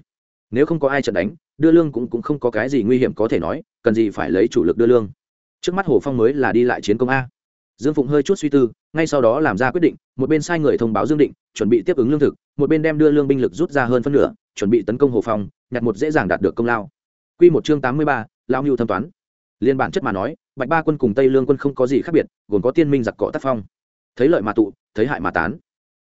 Nếu không có ai trận đánh đưa lương cũng, cũng không có cái gì nguy hiểm có thể nói cần gì phải lấy chủ lực đưa lương trước mắt hồ phong mới là đi lại chiến công a. Dương phụng hơi chút suy tư, ngay sau đó làm ra quyết định, một bên sai người thông báo dương định, chuẩn bị tiếp ứng lương thực, một bên đem đưa lương binh lực rút ra hơn phân nửa, chuẩn bị tấn công hồ phong, nhặt một dễ dàng đạt được công lao. Q một chương tám mươi ba lao mưu thâm toán. Liên bản chất mà nói, bạch ba quân cùng tây lương quân không có gì khác biệt, gồm có tiên minh giặc cọ tác phong. Thấy lợi mà tụ, thấy hại mà tán.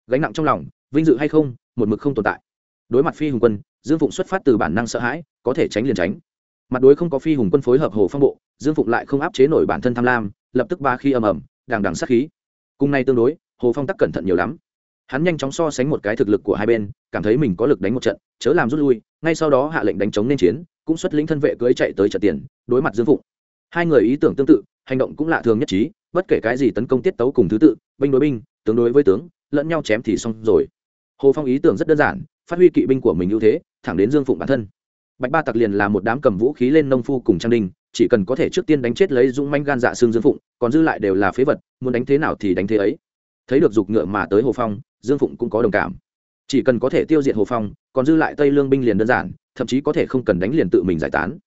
Gánh nặng trong lòng, vinh dự hay không, một mực không tồn tại. Đối mặt phi hùng quân, dương phụng xuất phát từ bản năng sợ hãi, có thể tránh liền tránh mặt đối không có phi hùng quân phối hợp hồ phong bộ, dương phụng lại không áp chế nổi bản thân tham lam, lập tức ba khi ầm ầm, đằng đằng sát khí. Cùng nay tương đối, hồ phong tắc cẩn thận nhiều lắm. Hắn nhanh chóng so sánh một cái thực lực của hai bên, cảm thấy mình có lực đánh một trận, chớ làm rút lui, ngay sau đó hạ lệnh đánh chống nên chiến, cũng xuất lĩnh thân vệ cưỡi chạy tới trận tiền, đối mặt dương phụng. Hai người ý tưởng tương tự, hành động cũng lạ thường nhất trí, bất kể cái gì tấn công tiết tấu cùng thứ tự, binh đối binh, tướng đối với tướng, lẫn nhau chém thì xong rồi. Hồ phong ý tưởng rất đơn giản, phát huy kỵ binh của mình ưu thế, thẳng đến dương phụng bản thân bạch ba tặc liền là một đám cầm vũ khí lên nông phu cùng trang đình chỉ cần có thể trước tiên đánh chết lấy dũng manh gan dạ xương dương phụng, còn dư lại đều là phế vật, muốn đánh thế nào thì đánh thế ấy. Thấy được dục ngựa mà tới hồ phong, dương phụng cũng có đồng cảm. Chỉ cần có thể tiêu diệt hồ phong, còn dư lại tây lương binh liền đơn giản, thậm chí có thể không cần đánh liền tự mình giải tán.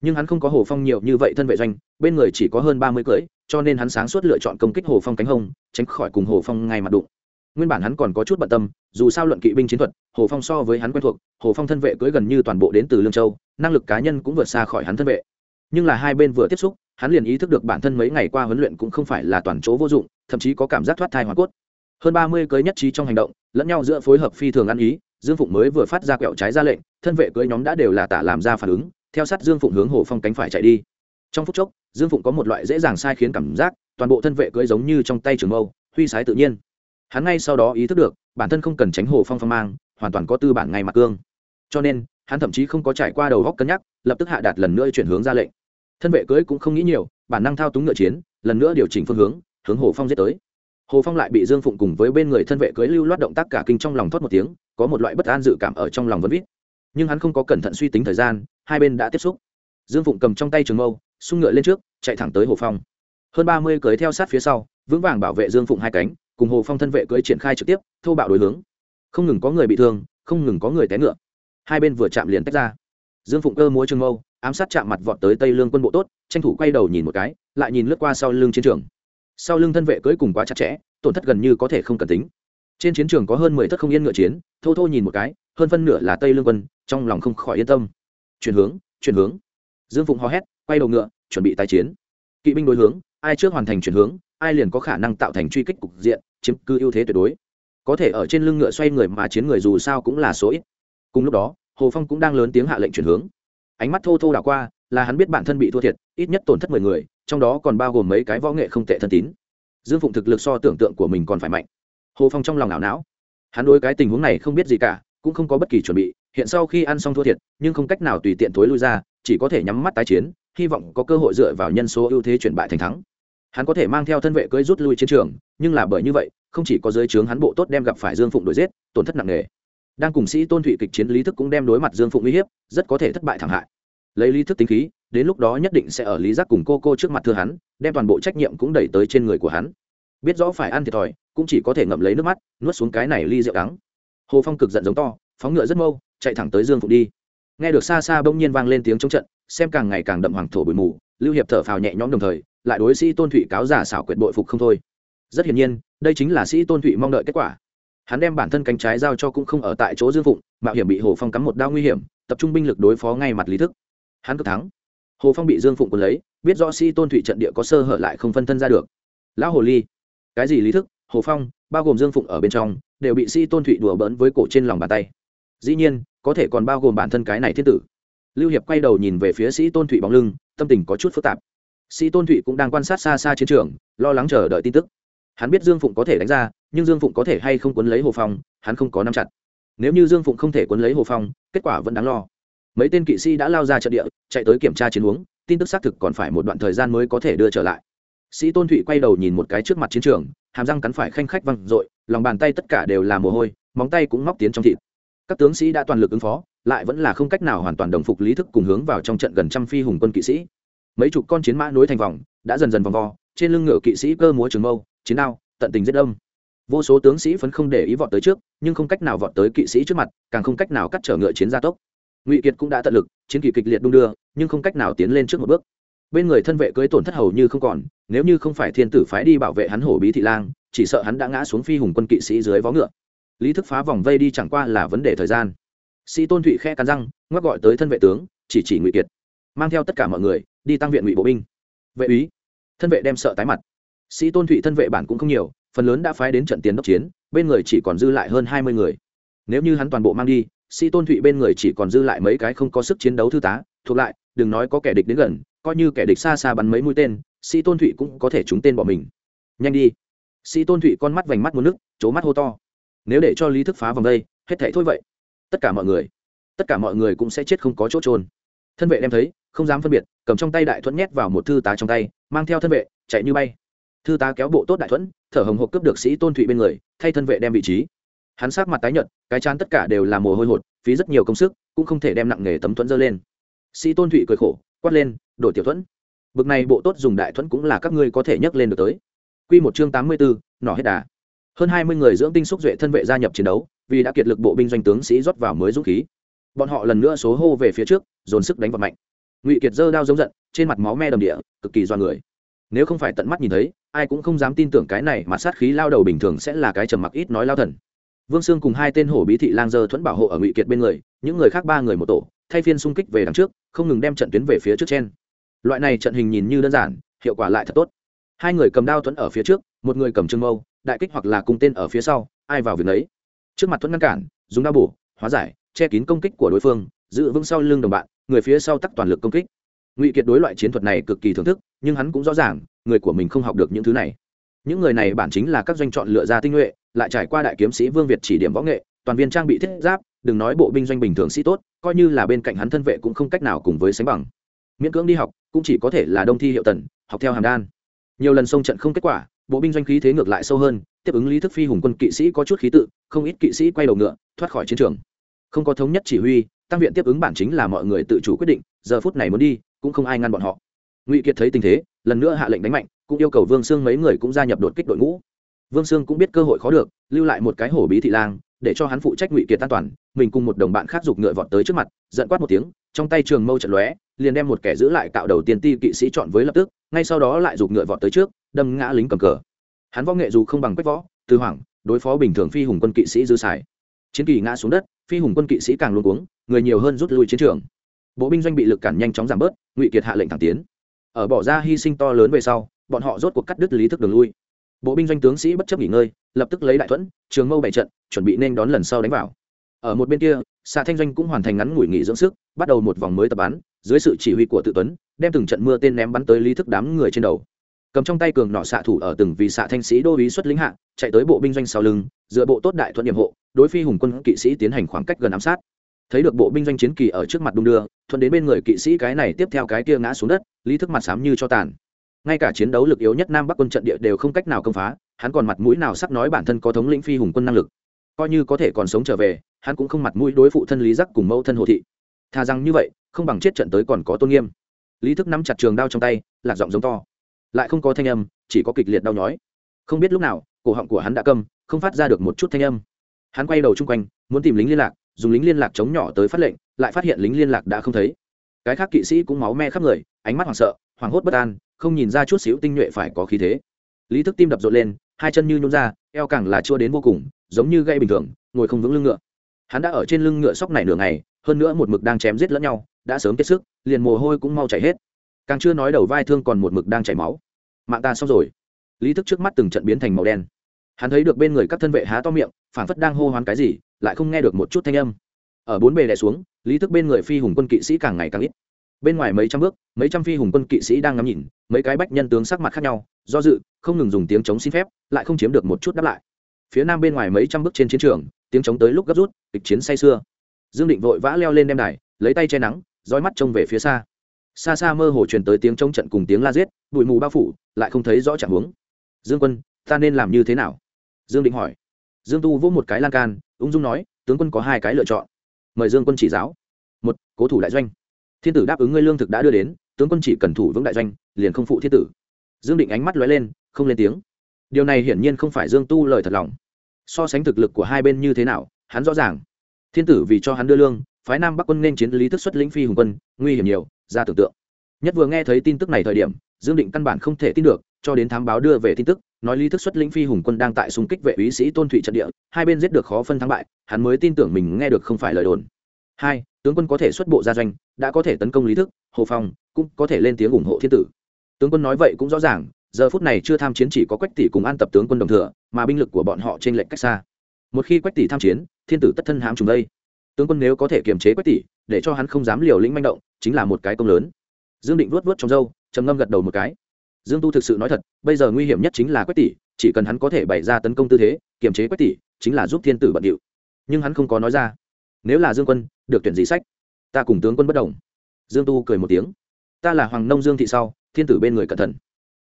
Nhưng hắn không có hồ phong nhiều như vậy thân vệ doanh, bên người chỉ có hơn ba mươi cưỡi, cho nên hắn sáng suốt lựa chọn công kích hồ phong cánh hông, tránh khỏi cùng hồ phong ngay mặt đụng nguyên bản hắn còn có chút bận tâm, dù sao luận kỵ binh chiến thuật, hồ phong so với hắn quen thuộc, hồ phong thân vệ cưỡi gần như toàn bộ đến từ lương châu, năng lực cá nhân cũng vượt xa khỏi hắn thân vệ. Nhưng là hai bên vừa tiếp xúc, hắn liền ý thức được bản thân mấy ngày qua huấn luyện cũng không phải là toàn chỗ vô dụng, thậm chí có cảm giác thoát thai hoa cốt. Hơn ba mươi cưới nhất trí trong hành động, lẫn nhau giữa phối hợp phi thường ăn ý, dương phụng mới vừa phát ra quẹo trái ra lệnh, thân vệ cưới nhóm đã đều là tả làm ra phản ứng, theo sát dương phụng hướng hồ phong cánh phải chạy đi. Trong phút chốc, dương phụng có một loại dễ dàng sai khiến cảm giác, toàn bộ thân vệ cưới giống như trong tay trường mâu, huy sái tự nhiên hắn ngay sau đó ý thức được, bản thân không cần tránh hồ phong phong mang, hoàn toàn có tư bản ngay mặt cương. Cho nên, hắn thậm chí không có trải qua đầu góc cân nhắc, lập tức hạ đạt lần nữa chuyển hướng ra lệnh. Thân vệ cưới cũng không nghĩ nhiều, bản năng thao túng ngựa chiến, lần nữa điều chỉnh phương hướng hướng hồ phong giết tới. Hồ phong lại bị dương phụng cùng với bên người thân vệ cưới lưu loát động tác cả kinh trong lòng thoát một tiếng, có một loại bất an dự cảm ở trong lòng vẫn vít. Nhưng hắn không có cẩn thận suy tính thời gian, hai bên đã tiếp xúc. Dương phụng cầm trong tay trường mâu, xung ngựa lên trước, chạy thẳng tới hồ phong. Hơn ba mươi cưới theo sát phía sau, vững vàng bảo vệ dương phụng hai cánh cùng hồ phong thân vệ cưới triển khai trực tiếp thô bạo đối hướng không ngừng có người bị thương không ngừng có người té ngựa hai bên vừa chạm liền tách ra dương phụng cơ múa trường mâu ám sát chạm mặt vọt tới tây lương quân bộ tốt tranh thủ quay đầu nhìn một cái lại nhìn lướt qua sau lưng chiến trường sau lưng thân vệ cưỡi cùng quá chặt chẽ tổn thất gần như có thể không cần tính trên chiến trường có hơn mười thất không yên ngựa chiến thô thô nhìn một cái hơn phân nửa là tây lương quân trong lòng không khỏi yên tâm chuyển hướng chuyển hướng dương phụng hò hét quay đầu ngựa chuẩn bị tái chiến kỵ binh đối hướng ai trước hoàn thành chuyển hướng ai liền có khả năng tạo thành truy kích cục diện chiếm cứ ưu thế tuyệt đối. Có thể ở trên lưng ngựa xoay người mà chiến người dù sao cũng là số ít. Cùng lúc đó, hồ phong cũng đang lớn tiếng hạ lệnh chuyển hướng. Ánh mắt thô thô đảo qua, là hắn biết bản thân bị thua thiệt, ít nhất tổn thất mười người, trong đó còn bao gồm mấy cái võ nghệ không tệ thân tín. Dương phụng thực lực so tưởng tượng của mình còn phải mạnh. Hồ phong trong lòng não não. Hắn đối cái tình huống này không biết gì cả, cũng không có bất kỳ chuẩn bị, hiện sau khi ăn xong thua thiệt, nhưng không cách nào tùy tiện thối lui ra, chỉ có thể nhắm mắt tái chiến, hy vọng có cơ hội dựa vào nhân số ưu thế chuyển bại thành thắng hắn có thể mang theo thân vệ cưỡi rút lui chiến trường, nhưng là bởi như vậy, không chỉ có giới trướng hắn bộ tốt đem gặp phải dương phụng đuổi giết, tổn thất nặng nề. Đang cùng sĩ tôn thụy kịch chiến lý thức cũng đem đối mặt dương phụng uy hiếp, rất có thể thất bại thảm hại. Lấy lý thức tính khí, đến lúc đó nhất định sẽ ở lý giác cùng cô cô trước mặt thưa hắn, đem toàn bộ trách nhiệm cũng đẩy tới trên người của hắn. Biết rõ phải ăn thiệt thòi, cũng chỉ có thể ngậm lấy nước mắt, nuốt xuống cái này ly rượu đắng. Hồ phong cực giận giống to, phóng ngựa rất mâu chạy thẳng tới dương phụng đi. Nghe được xa xa bỗng nhiên vang lên tiếng chống trận, xem càng ngày càng đậm hoàng thổ bụi mù, lưu hiệp thở phào nhẹ nhõm đồng thời lại đối sĩ tôn thụy cáo giả xảo quyệt bội phục không thôi. Rất hiển nhiên, đây chính là sĩ tôn thụy mong đợi kết quả. Hắn đem bản thân cánh trái giao cho cũng không ở tại chỗ dương phụng, mạo hiểm bị hồ phong cắm một đao nguy hiểm, tập trung binh lực đối phó ngay mặt lý thức. Hắn cực thắng. Hồ phong bị dương phụng quân lấy, biết rõ sĩ tôn thụy trận địa có sơ hở lại không phân thân ra được. Lão hồ ly. Cái gì lý thức, hồ phong, bao gồm dương phụng ở bên trong, đều bị sĩ tôn thụy đùa bỡn với cổ trên lòng bàn tay. Dĩ nhiên, có thể còn bao gồm bản thân cái này thiên tử. Lưu hiệp quay đầu nhìn về phía sĩ tôn thụy bóng lưng, tâm tình có chút phức tạp sĩ tôn thụy cũng đang quan sát xa xa chiến trường, lo lắng chờ đợi tin tức. Hắn biết dương phụng có thể đánh ra, nhưng dương phụng có thể hay không quấn lấy hồ phong, hắn không có nắm chặt. Nếu như dương phụng không thể quấn lấy hồ phong, kết quả vẫn đáng lo. Mấy tên kỵ sĩ đã lao ra trận địa, chạy tới kiểm tra chiến huống, tin tức xác thực còn phải một đoạn thời gian mới có thể đưa trở lại. Sĩ tôn thụy quay đầu nhìn một cái trước mặt chiến trường, hàm răng cắn phải khanh khách văng r ộ i lòng bàn tay tất cả đều là mồ hôi, móng tay cũng móc tiến trong thịt. Các tướng sĩ đã toàn lực ứng phó, lại vẫn là không cách nào hoàn toàn đồng phục lý thức cùng hướng vào trong trận gần trăm phi hùng quân kỵ sĩ mấy chục con chiến mã nối thành vòng, đã dần dần vòng vo, trên lưng ngựa kỵ sĩ cơ múa trường mâu, chiến đao, tận tình giết đông vô số tướng sĩ phấn không để ý vọt tới trước, nhưng không cách nào vọt tới kỵ sĩ trước mặt, càng không cách nào cắt trở ngựa chiến gia tốc. Ngụy kiệt cũng đã tận lực, chiến kỳ kịch liệt đung đưa, nhưng không cách nào tiến lên trước một bước. Bên người thân vệ cưới tổn thất hầu như không còn, nếu như không phải thiên tử phái đi bảo vệ hắn hổ bí thị lang, chỉ sợ hắn đã ngã xuống phi hùng quân kỵ sĩ dưới vó ngựa. Lý thức phá vòng vây đi chẳng qua là vấn đề thời gian. Sĩ tôn thụy khe cắn răng, ngoắc gọi tới thân vệ tướng, chỉ chỉ ngụy kiệt mang theo tất cả mọi người, đi tăng viện ngụy bộ binh. Vệ úy, thân vệ đem sợ tái mặt. Sĩ tôn thụy thân vệ bản cũng không nhiều, phần lớn đã phái đến trận tiền đốc chiến, bên người chỉ còn dư lại hơn hai mươi người. Nếu như hắn toàn bộ mang đi, sĩ tôn thụy bên người chỉ còn dư lại mấy cái không có sức chiến đấu thư tá, thuộc lại, đừng nói có kẻ địch đến gần, coi như kẻ địch xa xa bắn mấy mũi tên, sĩ tôn thụy cũng có thể trúng tên bỏ mình. Nhanh đi. Sĩ tôn thụy con mắt vành mắt muốn nước c mắt hô to. Nếu để cho lý thức phá vòng đây, hết thảy thôi vậy. Tất cả mọi người, tất cả mọi người cũng sẽ chết không có chỗ trôn thân vệ đem thấy không dám phân biệt, cầm trong tay đại thuẫn nhét vào một thư tá trong tay, mang theo thân vệ, chạy như bay. Thư tá kéo bộ tốt đại thuẫn, thở hồng hộc cướp được sĩ tôn thụy bên người, thay thân vệ đem vị trí. Hắn sát mặt tái nhợt, cái chán tất cả đều là mồ hôi hột, phí rất nhiều công sức, cũng không thể đem nặng nghề tấm thuẫn dơ lên. Sĩ tôn thụy cười khổ, quát lên, đổi tiểu thuẫn. Bực này bộ tốt dùng đại thuẫn cũng là các ngươi có thể nhấc lên được tới. Quy một chương tám mươi bốn nỏ hết đà. Hơn hai mươi người dưỡng tinh xúc duệ thân vệ gia nhập chiến đấu, vì đã kiệt lực bộ binh doanh tướng sĩ rót vào mới dũng khí. Bọn họ lần nữa số hô về phía trước, dồn sức đánh vào mạnh ngụy kiệt giơ đao giống giận trên mặt máu me đầm địa cực kỳ do người nếu không phải tận mắt nhìn thấy ai cũng không dám tin tưởng cái này mà sát khí lao đầu bình thường sẽ là cái trầm mặc ít nói lao thần vương sương cùng hai tên hổ bí thị lang dơ thuẫn bảo hộ ở ngụy kiệt bên người những người khác ba người một tổ thay phiên xung kích về đằng trước không ngừng đem trận tuyến về phía trước trên loại này trận hình nhìn như đơn giản hiệu quả lại thật tốt hai người cầm đao thuẫn ở phía trước một người cầm trưng mâu đại kích hoặc là cung tên ở phía sau ai vào việc đấy trước mặt thuẫn ngăn cản dùng đao bổ hóa giải che kín công kích của đối phương giữ vững sau lưng đồng bạn người phía sau tắc toàn lực công kích. Ngụy kiệt đối loại chiến thuật này cực kỳ thưởng thức, nhưng hắn cũng rõ ràng, người của mình không học được những thứ này. Những người này bản chính là các doanh chọn lựa ra tinh nhuệ, lại trải qua đại kiếm sĩ vương việt chỉ điểm võ nghệ, toàn viên trang bị thiết giáp, đừng nói bộ binh doanh bình thường sĩ tốt, coi như là bên cạnh hắn thân vệ cũng không cách nào cùng với sánh bằng. Miễn cưỡng đi học, cũng chỉ có thể là đông thi hiệu tần, học theo hàm đan. Nhiều lần xông trận không kết quả, bộ binh doanh khí thế ngược lại sâu hơn, tiếp ứng lý thức phi hùng quân kỵ sĩ có chút khí tự, không ít kỵ sĩ quay đầu ngựa, thoát khỏi chiến trường. Không có thống nhất chỉ huy tăng viện tiếp ứng bản chính là mọi người tự chủ quyết định, giờ phút này muốn đi, cũng không ai ngăn bọn họ. Ngụy kiệt thấy tình thế, lần nữa hạ lệnh đánh mạnh, cũng yêu cầu vương sương mấy người cũng gia nhập đột kích đội ngũ. Vương sương cũng biết cơ hội khó được, lưu lại một cái hổ bí thị lang, để cho hắn phụ trách ngụy kiệt an toàn, mình cùng một đồng bạn khác giục ngựa vọt tới trước mặt, giận quát một tiếng, trong tay trường mâu trận lóe, liền đem một kẻ giữ lại cạo đầu tiên ti kỵ sĩ chọn với lập tức, ngay sau đó lại giục ngựa vọt tới trước, đâm ngã lính cầm cờ. Hắn võ nghệ dù không bằng quách võ, từ hoảng, đối phó bình thường phi hùng quân kỵ sĩ dư xài. Chiến kỳ ngã xuống đất, phi hùng quân kỵ sĩ càng luôn cuống người nhiều hơn rút lui chiến trường. Bộ binh doanh bị lực cản nhanh chóng giảm bớt, ngụy kiệt hạ lệnh thẳng tiến. Ở bỏ ra hy sinh to lớn về sau, bọn họ rốt cuộc cắt đứt lý thức đường lui. Bộ binh doanh tướng sĩ bất chấp nghỉ ngơi, lập tức lấy đại thuẫn, trường mâu bảy trận, chuẩn bị nên đón lần sau đánh vào. Ở một bên kia xạ thanh doanh cũng hoàn thành ngắn ngủi nghỉ dưỡng sức, bắt đầu một vòng mới tập bắn, dưới sự chỉ huy của tự tuấn, đem từng trận mưa tên ném bắn tới lý thức đám người trên đầu. Cầm trong tay cường nọ xạ thủ ở từng vì xạ thanh sĩ đô ý xuất lính hạ, chạy tới bộ binh doanh sau lưng, dựa bộ tốt đại thuận nhiệm hộ, đối phi hùng quân kỵ sĩ tiến hành khoảng cách gần ám sát thấy được bộ binh doanh chiến kỳ ở trước mặt đung đưa, thuận đến bên người kỵ sĩ cái này tiếp theo cái kia ngã xuống đất, lý thức mặt sám như cho tàn. Ngay cả chiến đấu lực yếu nhất nam bắc quân trận địa đều không cách nào công phá, hắn còn mặt mũi nào sắp nói bản thân có thống lĩnh phi hùng quân năng lực. Coi như có thể còn sống trở về, hắn cũng không mặt mũi đối phụ thân lý giác cùng mẫu thân hồ thị. Thà rằng như vậy, không bằng chết trận tới còn có tôn nghiêm. Lý thức nắm chặt trường đao trong tay, lạc giọng giống to. Lại không có thanh âm, chỉ có kịch liệt đau nhói. Không biết lúc nào, cổ họng của hắn đã câm, không phát ra được một chút thanh âm. Hắn quay đầu chung quanh, muốn tìm lính liên lạc dùng lính liên lạc chống nhỏ tới phát lệnh, lại phát hiện lính liên lạc đã không thấy. Cái khác kỵ sĩ cũng máu me khắp người, ánh mắt hoảng sợ, hoảng hốt bất an, không nhìn ra chút xíu tinh nhuệ phải có khí thế. Lý thức tim đập rộn lên, hai chân như nhún ra, eo càng là chua đến vô cùng, giống như gây bình thường, ngồi không vững lưng ngựa. Hắn đã ở trên lưng ngựa sóc này nửa ngày, hơn nữa một mực đang chém giết lẫn nhau, đã sớm kết sức, liền mồ hôi cũng mau chảy hết. Càng chưa nói đầu vai thương còn một mực đang chảy máu. Mạng ta xong rồi. Lý thức trước mắt từng trận biến thành màu đen. Hắn thấy được bên người các thân vệ há to miệng phản phất đang hô hoán cái gì lại không nghe được một chút thanh âm. Ở bốn bề đè xuống, lý thức bên người phi hùng quân kỵ sĩ càng ngày càng ít. Bên ngoài mấy trăm bước, mấy trăm phi hùng quân kỵ sĩ đang ngắm nhìn, mấy cái bách nhân tướng sắc mặt khác nhau, do dự, không ngừng dùng tiếng chống xin phép, lại không chiếm được một chút đáp lại. Phía nam bên ngoài mấy trăm bước trên chiến trường, tiếng chống tới lúc gấp rút, kịch chiến say sưa. Dương định vội vã leo lên đem đài, lấy tay che nắng, dõi mắt trông về phía xa. Xa xa mơ hồ truyền tới tiếng chống trận cùng tiếng la giết, bụi mù bao phủ, lại không thấy rõ trạng huống. Dương quân, ta nên làm như thế nào? Dương định hỏi. Dương tu vỗ một cái lan can ung dung nói, tướng quân có hai cái lựa chọn. Mời dương quân chỉ giáo. Một, cố thủ đại doanh. Thiên tử đáp ứng ngươi lương thực đã đưa đến, tướng quân chỉ cần thủ vững đại doanh, liền không phụ thiên tử. Dương định ánh mắt lóe lên, không lên tiếng. Điều này hiển nhiên không phải dương tu lời thật lòng. So sánh thực lực của hai bên như thế nào, hắn rõ ràng. Thiên tử vì cho hắn đưa lương, phái nam bắc quân nên chiến lý thức xuất lĩnh phi hùng quân, nguy hiểm nhiều, ra tưởng tượng. Nhất vừa nghe thấy tin tức này thời điểm, dương định căn bản không thể tin được cho đến thám báo đưa về tin tức, nói lý thức xuất lĩnh phi hùng quân đang tại xung kích vệ úy sĩ tôn thụy trận địa, hai bên giết được khó phân thắng bại, hắn mới tin tưởng mình nghe được không phải lời đồn. Hai, tướng quân có thể xuất bộ gia doanh, đã có thể tấn công lý thức, hồ phong, cũng có thể lên tiếng ủng hộ thiên tử. Tướng quân nói vậy cũng rõ ràng, giờ phút này chưa tham chiến chỉ có quách tỷ cùng an tập tướng quân đồng thừa, mà binh lực của bọn họ trên lệnh cách xa. Một khi quách tỷ tham chiến, thiên tử tất thân hãm trùng đây. Tướng quân nếu có thể kiềm chế quách tỷ, để cho hắn không dám liều lĩnh manh động, chính là một cái công lớn. Dương định vuốt vuốt trong râu, trầm ngâm gật đầu một cái dương tu thực sự nói thật, bây giờ nguy hiểm nhất chính là quách tỷ, chỉ cần hắn có thể bày ra tấn công tư thế, kiềm chế quách tỷ, chính là giúp thiên tử bận điệu. Nhưng hắn không có nói ra. Nếu là dương quân, được tuyển gì sách? Ta cùng tướng quân bất đồng. Dương tu cười một tiếng. Ta là hoàng nông dương thị sau, thiên tử bên người cẩn thận.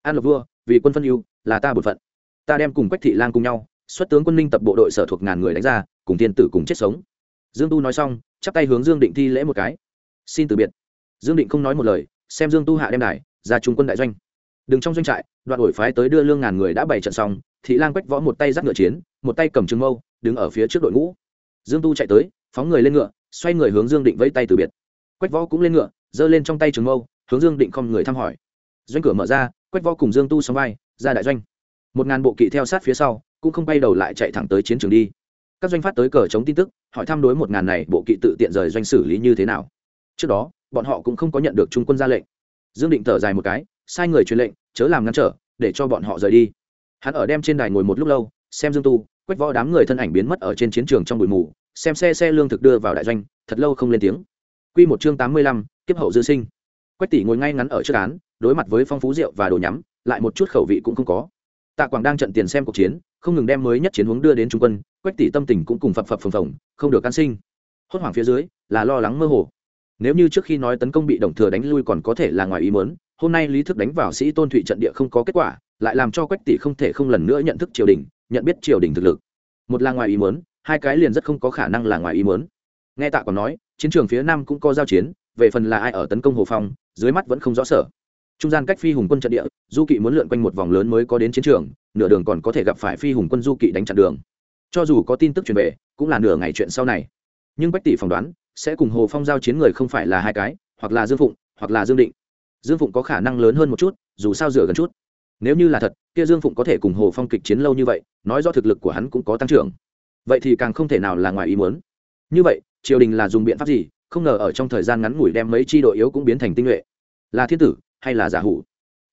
An lộc vua, vì quân phân ưu, là ta bột phận. Ta đem cùng quách thị lang cùng nhau, xuất tướng quân ninh tập bộ đội sở thuộc ngàn người đánh ra, cùng thiên tử cùng chết sống. Dương tu nói xong, chắp tay hướng dương định thi lễ một cái. Xin từ biệt. Dương định không nói một lời, xem dương tu hạ đem đài, ra trung quân đại doanh đừng trong doanh trại, đoạn ổi phái tới đưa lương ngàn người đã bày trận xong, thị lang quách võ một tay dắt ngựa chiến, một tay cầm trường mâu, đứng ở phía trước đội ngũ. Dương tu chạy tới, phóng người lên ngựa, xoay người hướng dương định vẫy tay từ biệt. Quách võ cũng lên ngựa, giơ lên trong tay trường mâu, hướng dương định không người thăm hỏi. Doanh cửa mở ra, quách võ cùng dương tu xong vai, ra đại doanh. Một ngàn bộ kỵ theo sát phía sau, cũng không bay đầu lại chạy thẳng tới chiến trường đi. Các doanh phát tới cờ chống tin tức, hỏi thăm đối một ngàn này bộ kỵ tự tiện rời doanh xử lý như thế nào. Trước đó, bọn họ cũng không có nhận được trung quân ra lệnh. Dương định thở dài một cái sai người truyền lệnh chớ làm ngăn trở để cho bọn họ rời đi hắn ở đem trên đài ngồi một lúc lâu xem dương tu quách võ đám người thân ảnh biến mất ở trên chiến trường trong bụi mù xem xe xe lương thực đưa vào đại doanh thật lâu không lên tiếng Quy một chương tám mươi lăm, kiếp hậu dư sinh. Quách tỷ ngồi ngay ngắn ở trước án, đối mặt với phong phú rượu và đồ nhắm, lại một chút khẩu vị cũng không có. Tạ Quảng đang trận tiền xem cuộc chiến, không ngừng đem mới nhất chiến hướng đưa đến trung quân, Quách tỷ tâm tình cũng cùng phập phập phồng phồng, không được can sinh. Hốt hoảng phía dưới, là lo lắng mơ hồ. Nếu như trước khi nói tấn công bị đồng thừa đánh lui còn có thể là ngoài ý muốn, hôm nay lý thức đánh vào sĩ tôn thụy trận địa không có kết quả, lại làm cho Quách tỷ không thể không lần nữa nhận thức triều đình, nhận biết triều đình thực lực. Một là ngoài ý muốn, hai cái liền rất không có khả năng là ngoài ý muốn. Nghe tạ còn nói chiến trường phía nam cũng có giao chiến về phần là ai ở tấn công hồ phong dưới mắt vẫn không rõ sở. Trung gian cách phi hùng quân trận địa du kỵ muốn lượn quanh một vòng lớn mới có đến chiến trường nửa đường còn có thể gặp phải phi hùng quân du kỵ đánh chặn đường. Cho dù có tin tức truyền về cũng là nửa ngày chuyện sau này. Nhưng bách tỷ phỏng đoán sẽ cùng hồ phong giao chiến người không phải là hai cái hoặc là dương phụng hoặc là dương định dương phụng có khả năng lớn hơn một chút, dù sao dựa gần chút. Nếu như là thật, kia dương phụng có thể cùng hồ phong kịch chiến lâu như vậy, nói do thực lực của hắn cũng có tăng trưởng. Vậy thì càng không thể nào là ngoài ý muốn. Như vậy, triều đình là dùng biện pháp gì? Không ngờ ở trong thời gian ngắn ngủi đem mấy tri đội yếu cũng biến thành tinh nhuệ. Là thiên tử, hay là giả hủ?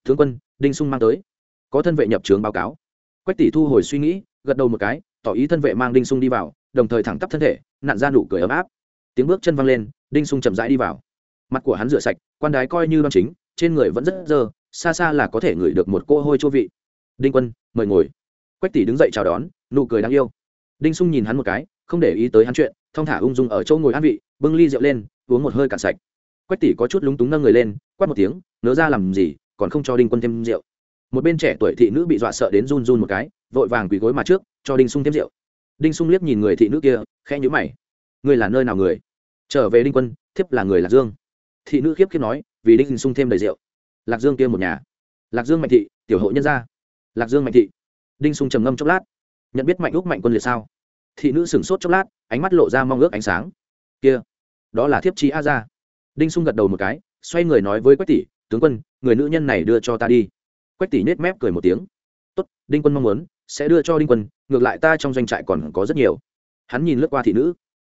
Tướng quân, đinh sung mang tới. Có thân vệ nhập trướng báo cáo. Quách tỷ thu hồi suy nghĩ, gật đầu một cái, tỏ ý thân vệ mang đinh sung đi vào, đồng thời thẳng tắp thân thể, nặn ra nụ cười ấm áp. Tiếng bước chân văng lên, đinh sung chậm rãi đi vào mặt của hắn rửa sạch, quan đái coi như đ chính, trên người vẫn rất dơ, xa xa là có thể ngửi được một cô hôi chua vị. Đinh quân, mời ngồi. Quách tỷ đứng dậy chào đón, nụ cười đáng yêu. Đinh sung nhìn hắn một cái, không để ý tới hắn chuyện, thong thả ung dung ở chỗ ngồi an vị, bưng ly rượu lên, uống một hơi cạn sạch. Quách tỷ có chút lúng túng nâng người lên, quát một tiếng nỡ ra làm gì, còn không cho đinh quân thêm rượu. Một bên trẻ tuổi thị nữ bị dọa sợ đến run run một cái, vội vàng quỳ gối mà trước, cho đinh sung thêm rượu. Đinh sung liếc nhìn người thị nữ kia, khẽ nhữ mày. Người là nơi nào người? Trở về đinh quân, thiếp là người lạc dương thị nữ khiếp khiếp nói vì đinh sung thêm đầy rượu. Lạc dương kia một nhà. Lạc dương mạnh thị tiểu hộ nhân gia. Lạc dương mạnh thị. Đinh sung trầm ngâm chốc lát. Nhận biết mạnh úc mạnh quân liệt sao? Thị nữ sửng sốt chốc lát ánh mắt lộ ra mong ước ánh sáng. Kia đó là thiếp chi a gia, đinh sung gật đầu một cái xoay người nói với quách tỷ tướng quân người nữ nhân này đưa cho ta đi. Quách tỷ nết mép cười một tiếng. Tốt đinh quân mong muốn sẽ đưa cho đinh quân ngược lại ta trong doanh trại còn có rất nhiều. Hắn nhìn lướt qua thị nữ.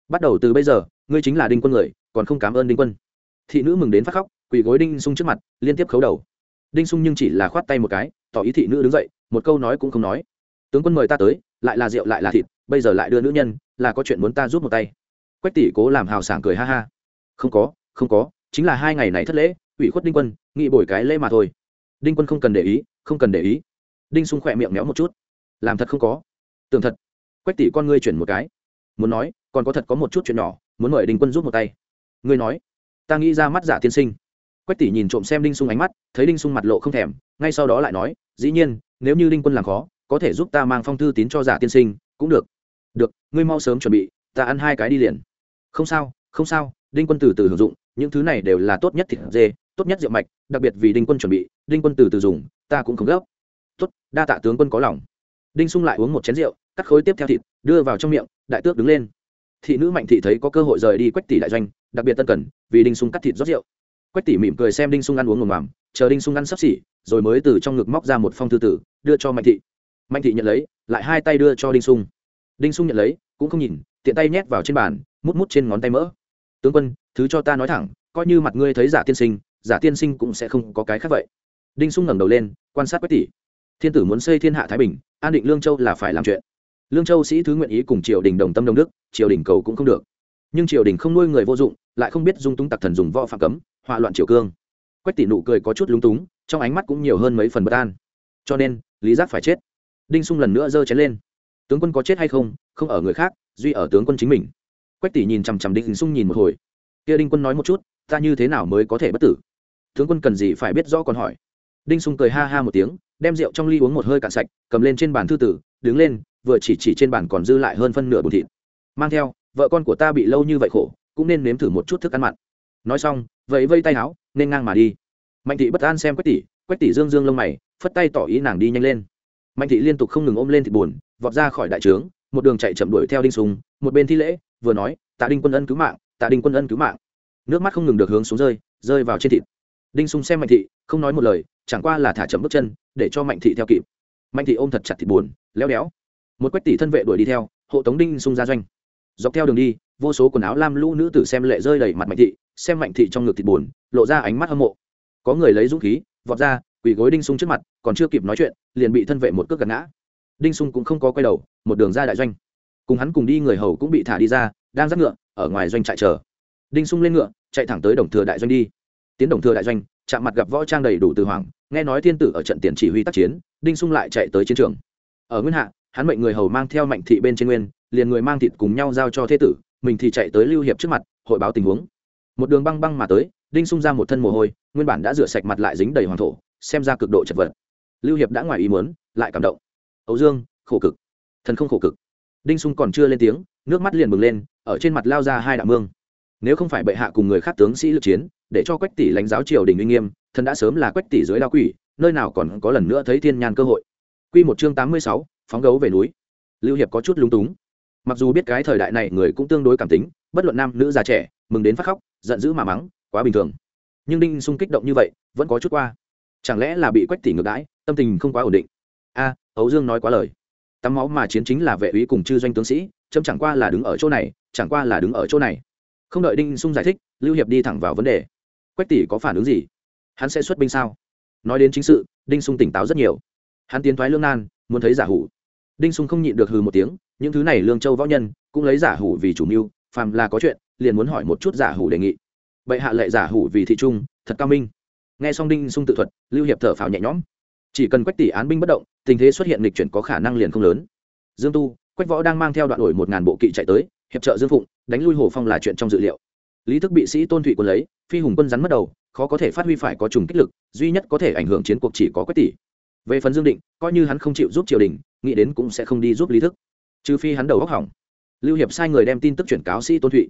Bắt đầu từ bây giờ ngươi chính là đinh quân người còn không cảm ơn đinh quân thị nữ mừng đến phát khóc, quỳ gối đinh sung trước mặt, liên tiếp khấu đầu. Đinh sung nhưng chỉ là khoát tay một cái, tỏ ý thị nữ đứng dậy, một câu nói cũng không nói. Tướng quân mời ta tới, lại là rượu lại là thịt, bây giờ lại đưa nữ nhân, là có chuyện muốn ta giúp một tay. Quách tỷ cố làm hào sảng cười ha ha. Không có không có, chính là hai ngày này thất lễ, ủy khuất đinh quân, nghị bồi cái lễ mà thôi. Đinh quân không cần để ý, không cần để ý. Đinh sung khỏe miệng méo một chút. Làm thật không có. Tưởng thật. Quách tỷ con ngươi chuyển một cái. Muốn nói, còn có thật có một chút chuyện nhỏ, muốn mời đinh quân giúp một tay. Ngươi nói ta nghĩ ra mắt giả tiên sinh. Quách tỷ nhìn trộm xem đinh sung ánh mắt, thấy đinh sung mặt lộ không thèm, ngay sau đó lại nói, dĩ nhiên, nếu như đinh quân làm khó, có thể giúp ta mang phong thư tín cho giả tiên sinh, cũng được. Được, ngươi mau sớm chuẩn bị, ta ăn hai cái đi liền. Không sao không sao, đinh quân từ từ hưởng dụng, những thứ này đều là tốt nhất thịt dê, tốt nhất rượu mạch, đặc biệt vì đinh quân chuẩn bị, đinh quân từ từ dùng, ta cũng không gấp. Tốt, đa tạ tướng quân có lòng. Đinh sung lại uống một chén rượu, cắt khối tiếp theo thịt, đưa vào trong miệng, đại tước đứng lên. Thị nữ mạnh thị thấy có cơ hội rời đi quách tỷ đại doanh đặc biệt tân cần, vì đinh sung cắt thịt rót rượu. Quách tỷ mỉm cười xem đinh sung ăn uống ngồm ngoàm chờ đinh sung ăn sắp xỉ, rồi mới từ trong ngực móc ra một phong thư tử, đưa cho mạnh thị. Mạnh thị nhận lấy, lại hai tay đưa cho đinh sung. Đinh sung nhận lấy, cũng không nhìn, tiện tay nhét vào trên bàn, mút mút trên ngón tay mỡ. Tướng quân, thứ cho ta nói thẳng, coi như mặt ngươi thấy giả tiên sinh, giả tiên sinh cũng sẽ không có cái khác vậy. Đinh sung ngẩng đầu lên, quan sát quách tỷ thiên tử muốn xây thiên hạ thái bình, an định lương châu là phải làm chuyện. Lương châu sĩ thứ nguyện ý cùng triều đình đồng tâm đồng đức, triều đình cầu cũng không được nhưng triều đình không nuôi người vô dụng, lại không biết dung túng tặc thần dùng võ phạm cấm họa loạn triều cương. Quách tỷ nụ cười có chút lúng túng, trong ánh mắt cũng nhiều hơn mấy phần bất an. Cho nên, lý giác phải chết. Đinh sung lần nữa giơ chén lên. Tướng quân có chết hay không không ở người khác, duy ở tướng quân chính mình. Quách tỷ nhìn chằm chằm đinh sung nhìn một hồi. Kia đinh quân nói một chút, ta như thế nào mới có thể bất tử? Tướng quân cần gì phải biết rõ còn hỏi. Đinh sung cười ha ha một tiếng, đem rượu trong ly uống một hơi cạn sạch, cầm lên trên bàn thư tử, đứng lên, vừa chỉ chỉ trên bàn còn dư lại hơn phân nửa bùn thịt. Mang theo vợ con của ta bị lâu như vậy khổ, cũng nên nếm thử một chút thức ăn mặn. Nói xong vậy vây tay áo, nên ngang mà đi. Mạnh thị bất an xem quách tỷ quách tỷ dương dương lông mày, phất tay tỏ ý nàng đi nhanh lên. Mạnh thị liên tục không ngừng ôm lên thịt buồn, vọt ra khỏi đại trướng, một đường chạy chậm đuổi theo đinh sùng, một bên thi lễ, vừa nói, tạ đinh quân ân cứu mạng, tạ đinh quân ân cứu mạng. Nước mắt không ngừng được hướng xuống rơi rơi vào trên thịt. Đinh sung xem mạnh thị, không nói một lời, chẳng qua là thả chậm bước chân, để cho mạnh thị theo kịp. Mạnh thị ôm thật chặt thịt buồn léo đéo. Một quách tỷ thân vệ đuổi đi theo, hộ tống đinh sung ra doanh dọc theo đường đi, vô số quần áo lam lũ nữ tử xem lệ rơi đầy mặt mạnh thị, xem mạnh thị trong ngực thịt buồn, lộ ra ánh mắt hâm mộ. Có người lấy dũng khí, vọt ra, quỳ gối đinh sung trước mặt, còn chưa kịp nói chuyện, liền bị thân vệ một cước gạt ngã. Đinh sung cũng không có quay đầu, một đường ra đại doanh. Cùng hắn cùng đi người hầu cũng bị thả đi ra, đang dắt ngựa, ở ngoài doanh trại chờ. Đinh sung lên ngựa, chạy thẳng tới đồng thừa đại doanh đi. Tiến đồng thừa đại doanh, chạm mặt gặp võ trang đầy đủ từ hoàng nghe nói thiên tử ở trận tiền chỉ huy tác chiến, đinh sung lại chạy tới chiến trường. Ở nguyên hạ, hắn mệnh người hầu mang theo mạnh thị bên trên nguyên liền người mang thịt cùng nhau giao cho thế tử mình thì chạy tới lưu hiệp trước mặt hội báo tình huống. Một đường băng băng mà tới đinh sung ra một thân mồ hôi nguyên bản đã rửa sạch mặt lại dính đầy hoàng thổ xem ra cực độ chật vật. Lưu hiệp đã ngoài ý muốn lại cảm động. Ấu dương khổ cực. Thần không khổ cực. Đinh sung còn chưa lên tiếng nước mắt liền bừng lên ở trên mặt lao ra hai đạo mương. Nếu không phải bệ hạ cùng người khác tướng sĩ lực chiến để cho quách tỷ lãnh giáo triều đình uy nghiêm thần đã sớm là quách tỷ dưới đao quỷ nơi nào còn có lần nữa thấy thiên nhàn cơ hội. Quy một chương tám mươi sáu, phóng gấu về núi. Lưu hiệp có chút lúng túng mặc dù biết cái thời đại này người cũng tương đối cảm tính bất luận nam nữ già trẻ mừng đến phát khóc giận dữ mà mắng quá bình thường. Nhưng đinh sung kích động như vậy vẫn có chút qua. Chẳng lẽ là bị quách tỷ ngược đãi tâm tình không quá ổn định? A à, ấu dương nói quá lời. Tắm máu mà chiến chính là vệ úy cùng chư doanh tướng sĩ chấm chẳng qua là đứng ở chỗ này chẳng qua là đứng ở chỗ này. Không đợi đinh sung giải thích lưu hiệp đi thẳng vào vấn đề. Quách tỷ có phản ứng gì? Hắn sẽ xuất binh sao? Nói đến chính sự đinh sung tỉnh táo rất nhiều. Hắn tiến thoái lương nan muốn thấy giả hủ. Đinh sung không nhịn được hừ một tiếng những thứ này lương châu võ nhân cũng lấy giả hủ vì chủ mưu, phàm là có chuyện, liền muốn hỏi một chút giả hủ đề nghị. Bệ hạ lệ giả hủ vì thị trung, thật cao minh. Nghe xong đinh sung tự thuật, lưu hiệp thở phào nhẹ nhõm. Chỉ cần quách tỷ án binh bất động, tình thế xuất hiện lịch chuyển có khả năng liền không lớn. Dương tu, quách võ đang mang theo đoạn đổi một ngàn bộ kỵ chạy tới, hiệp trợ dương phụng, đánh lui hồ phong là chuyện trong dự liệu. Lý thức bị sĩ tôn thụy quân lấy, phi hùng quân rắn mất đầu, khó có thể phát huy phải có trùng kích lực, duy nhất có thể ảnh hưởng chiến cuộc chỉ có quách tỷ. Về phần dương định, coi như hắn không chịu giúp triều đình, nghĩ đến cũng sẽ không đi giúp lý thức trừ phi hắn đầu góc hỏng. Lưu hiệp sai người đem tin tức chuyển cáo sĩ tôn thụy.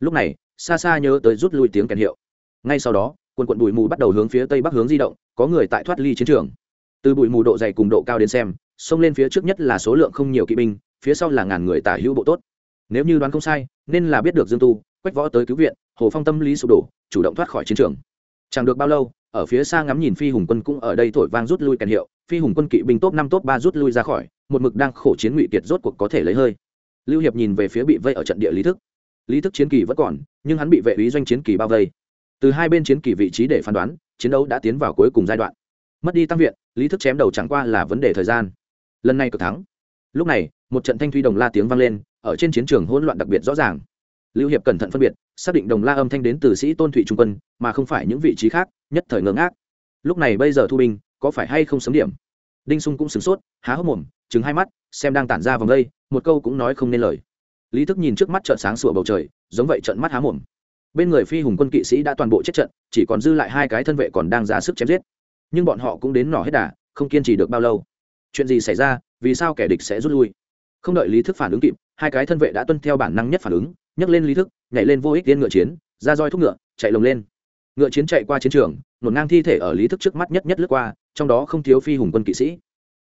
Lúc này xa xa nhớ tới rút lui tiếng kèn hiệu. Ngay sau đó quân quận bụi mù bắt đầu hướng phía tây bắc hướng di động, có người tại thoát ly chiến trường. Từ bụi mù độ dày cùng độ cao đến xem, xông lên phía trước nhất là số lượng không nhiều kỵ binh, phía sau là ngàn người tả hữu bộ tốt. Nếu như đoán không sai, nên là biết được dương tu, quách võ tới cứu viện, hồ phong tâm lý sụp đổ, chủ động thoát khỏi chiến trường. Chẳng được bao lâu, ở phía xa ngắm nhìn phi hùng quân cũng ở đây thổi vang rút lui kèn hiệu, phi hùng quân kỵ binh top năm, top ba rút lui ra khỏi một mực đang khổ chiến ngụy kiệt rốt cuộc có thể lấy hơi. Lưu hiệp nhìn về phía bị vây ở trận địa lý thức. Lý thức chiến kỳ vẫn còn, nhưng hắn bị vệ ý doanh chiến kỳ bao vây. Từ hai bên chiến kỳ vị trí để phán đoán, chiến đấu đã tiến vào cuối cùng giai đoạn. Mất đi tăng viện, lý thức chém đầu chẳng qua là vấn đề thời gian. Lần này cực thắng. Lúc này, một trận thanh thuy đồng la tiếng vang lên, ở trên chiến trường hỗn loạn đặc biệt rõ ràng. Lưu hiệp cẩn thận phân biệt, xác định đồng la âm thanh đến từ sĩ tôn thụy trung quân, mà không phải những vị trí khác, nhất thời ngưỡng ác lúc này bây giờ thu binh, có phải hay không sớm điểm? Đinh sung cũng sửng sốt, há hốc mồm chứng hai mắt, xem đang tản ra vòng đây, một câu cũng nói không nên lời. Lý thức nhìn trước mắt trợn sáng sủa bầu trời, giống vậy trận mắt há mồm. Bên người phi hùng quân kỵ sĩ đã toàn bộ chết trận, chỉ còn dư lại hai cái thân vệ còn đang ra sức chém giết. Nhưng bọn họ cũng đến nỏ hết đà, không kiên trì được bao lâu. Chuyện gì xảy ra, vì sao kẻ địch sẽ rút lui? Không đợi lý thức phản ứng kịp, hai cái thân vệ đã tuân theo bản năng nhất phản ứng, nhấc lên lý thức, nhảy lên vô ích tiên ngựa chiến, ra roi thúc ngựa, chạy lồng lên. Ngựa chiến chạy qua chiến trường, nổn ngang thi thể ở lý thức trước mắt nhất nhất lướt qua, trong đó không thiếu phi hùng quân kỵ sĩ.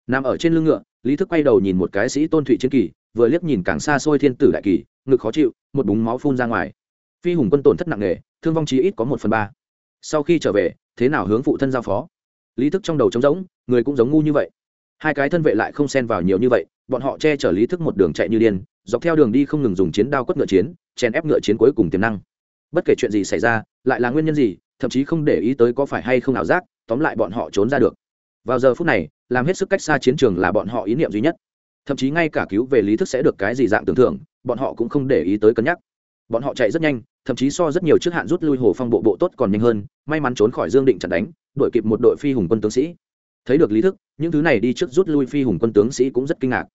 Nằm ở trên lưng ngựa lý thức quay đầu nhìn một cái sĩ tôn thụy chiến kỳ, vừa liếc nhìn càng xa xôi thiên tử đại kỳ, ngực khó chịu, một búng máu phun ra ngoài. Phi hùng quân tổn thất nặng nề, thương vong chí ít có một phần ba. Sau khi trở về, thế nào hướng phụ thân giao phó? Lý thức trong đầu trống rỗng, người cũng giống ngu như vậy. Hai cái thân vệ lại không xen vào nhiều như vậy, bọn họ che chở lý thức một đường chạy như điên, dọc theo đường đi không ngừng dùng chiến đao quất ngựa chiến, chèn ép ngựa chiến cuối cùng tiềm năng. Bất kể chuyện gì xảy ra, lại là nguyên nhân gì, thậm chí không để ý tới có phải hay không ảo giác, tóm lại bọn họ trốn ra được vào giờ phút này, làm hết sức cách xa chiến trường là bọn họ ý niệm duy nhất. Thậm chí ngay cả cứu về lý thức sẽ được cái gì dạng tưởng thưởng, bọn họ cũng không để ý tới cân nhắc. Bọn họ chạy rất nhanh, thậm chí so rất nhiều trước hạn rút lui hồ phong bộ bộ tốt còn nhanh hơn, may mắn trốn khỏi dương định chặn đánh, đuổi kịp một đội phi hùng quân tướng sĩ. Thấy được lý thức, những thứ này đi trước rút lui phi hùng quân tướng sĩ cũng rất kinh ngạc.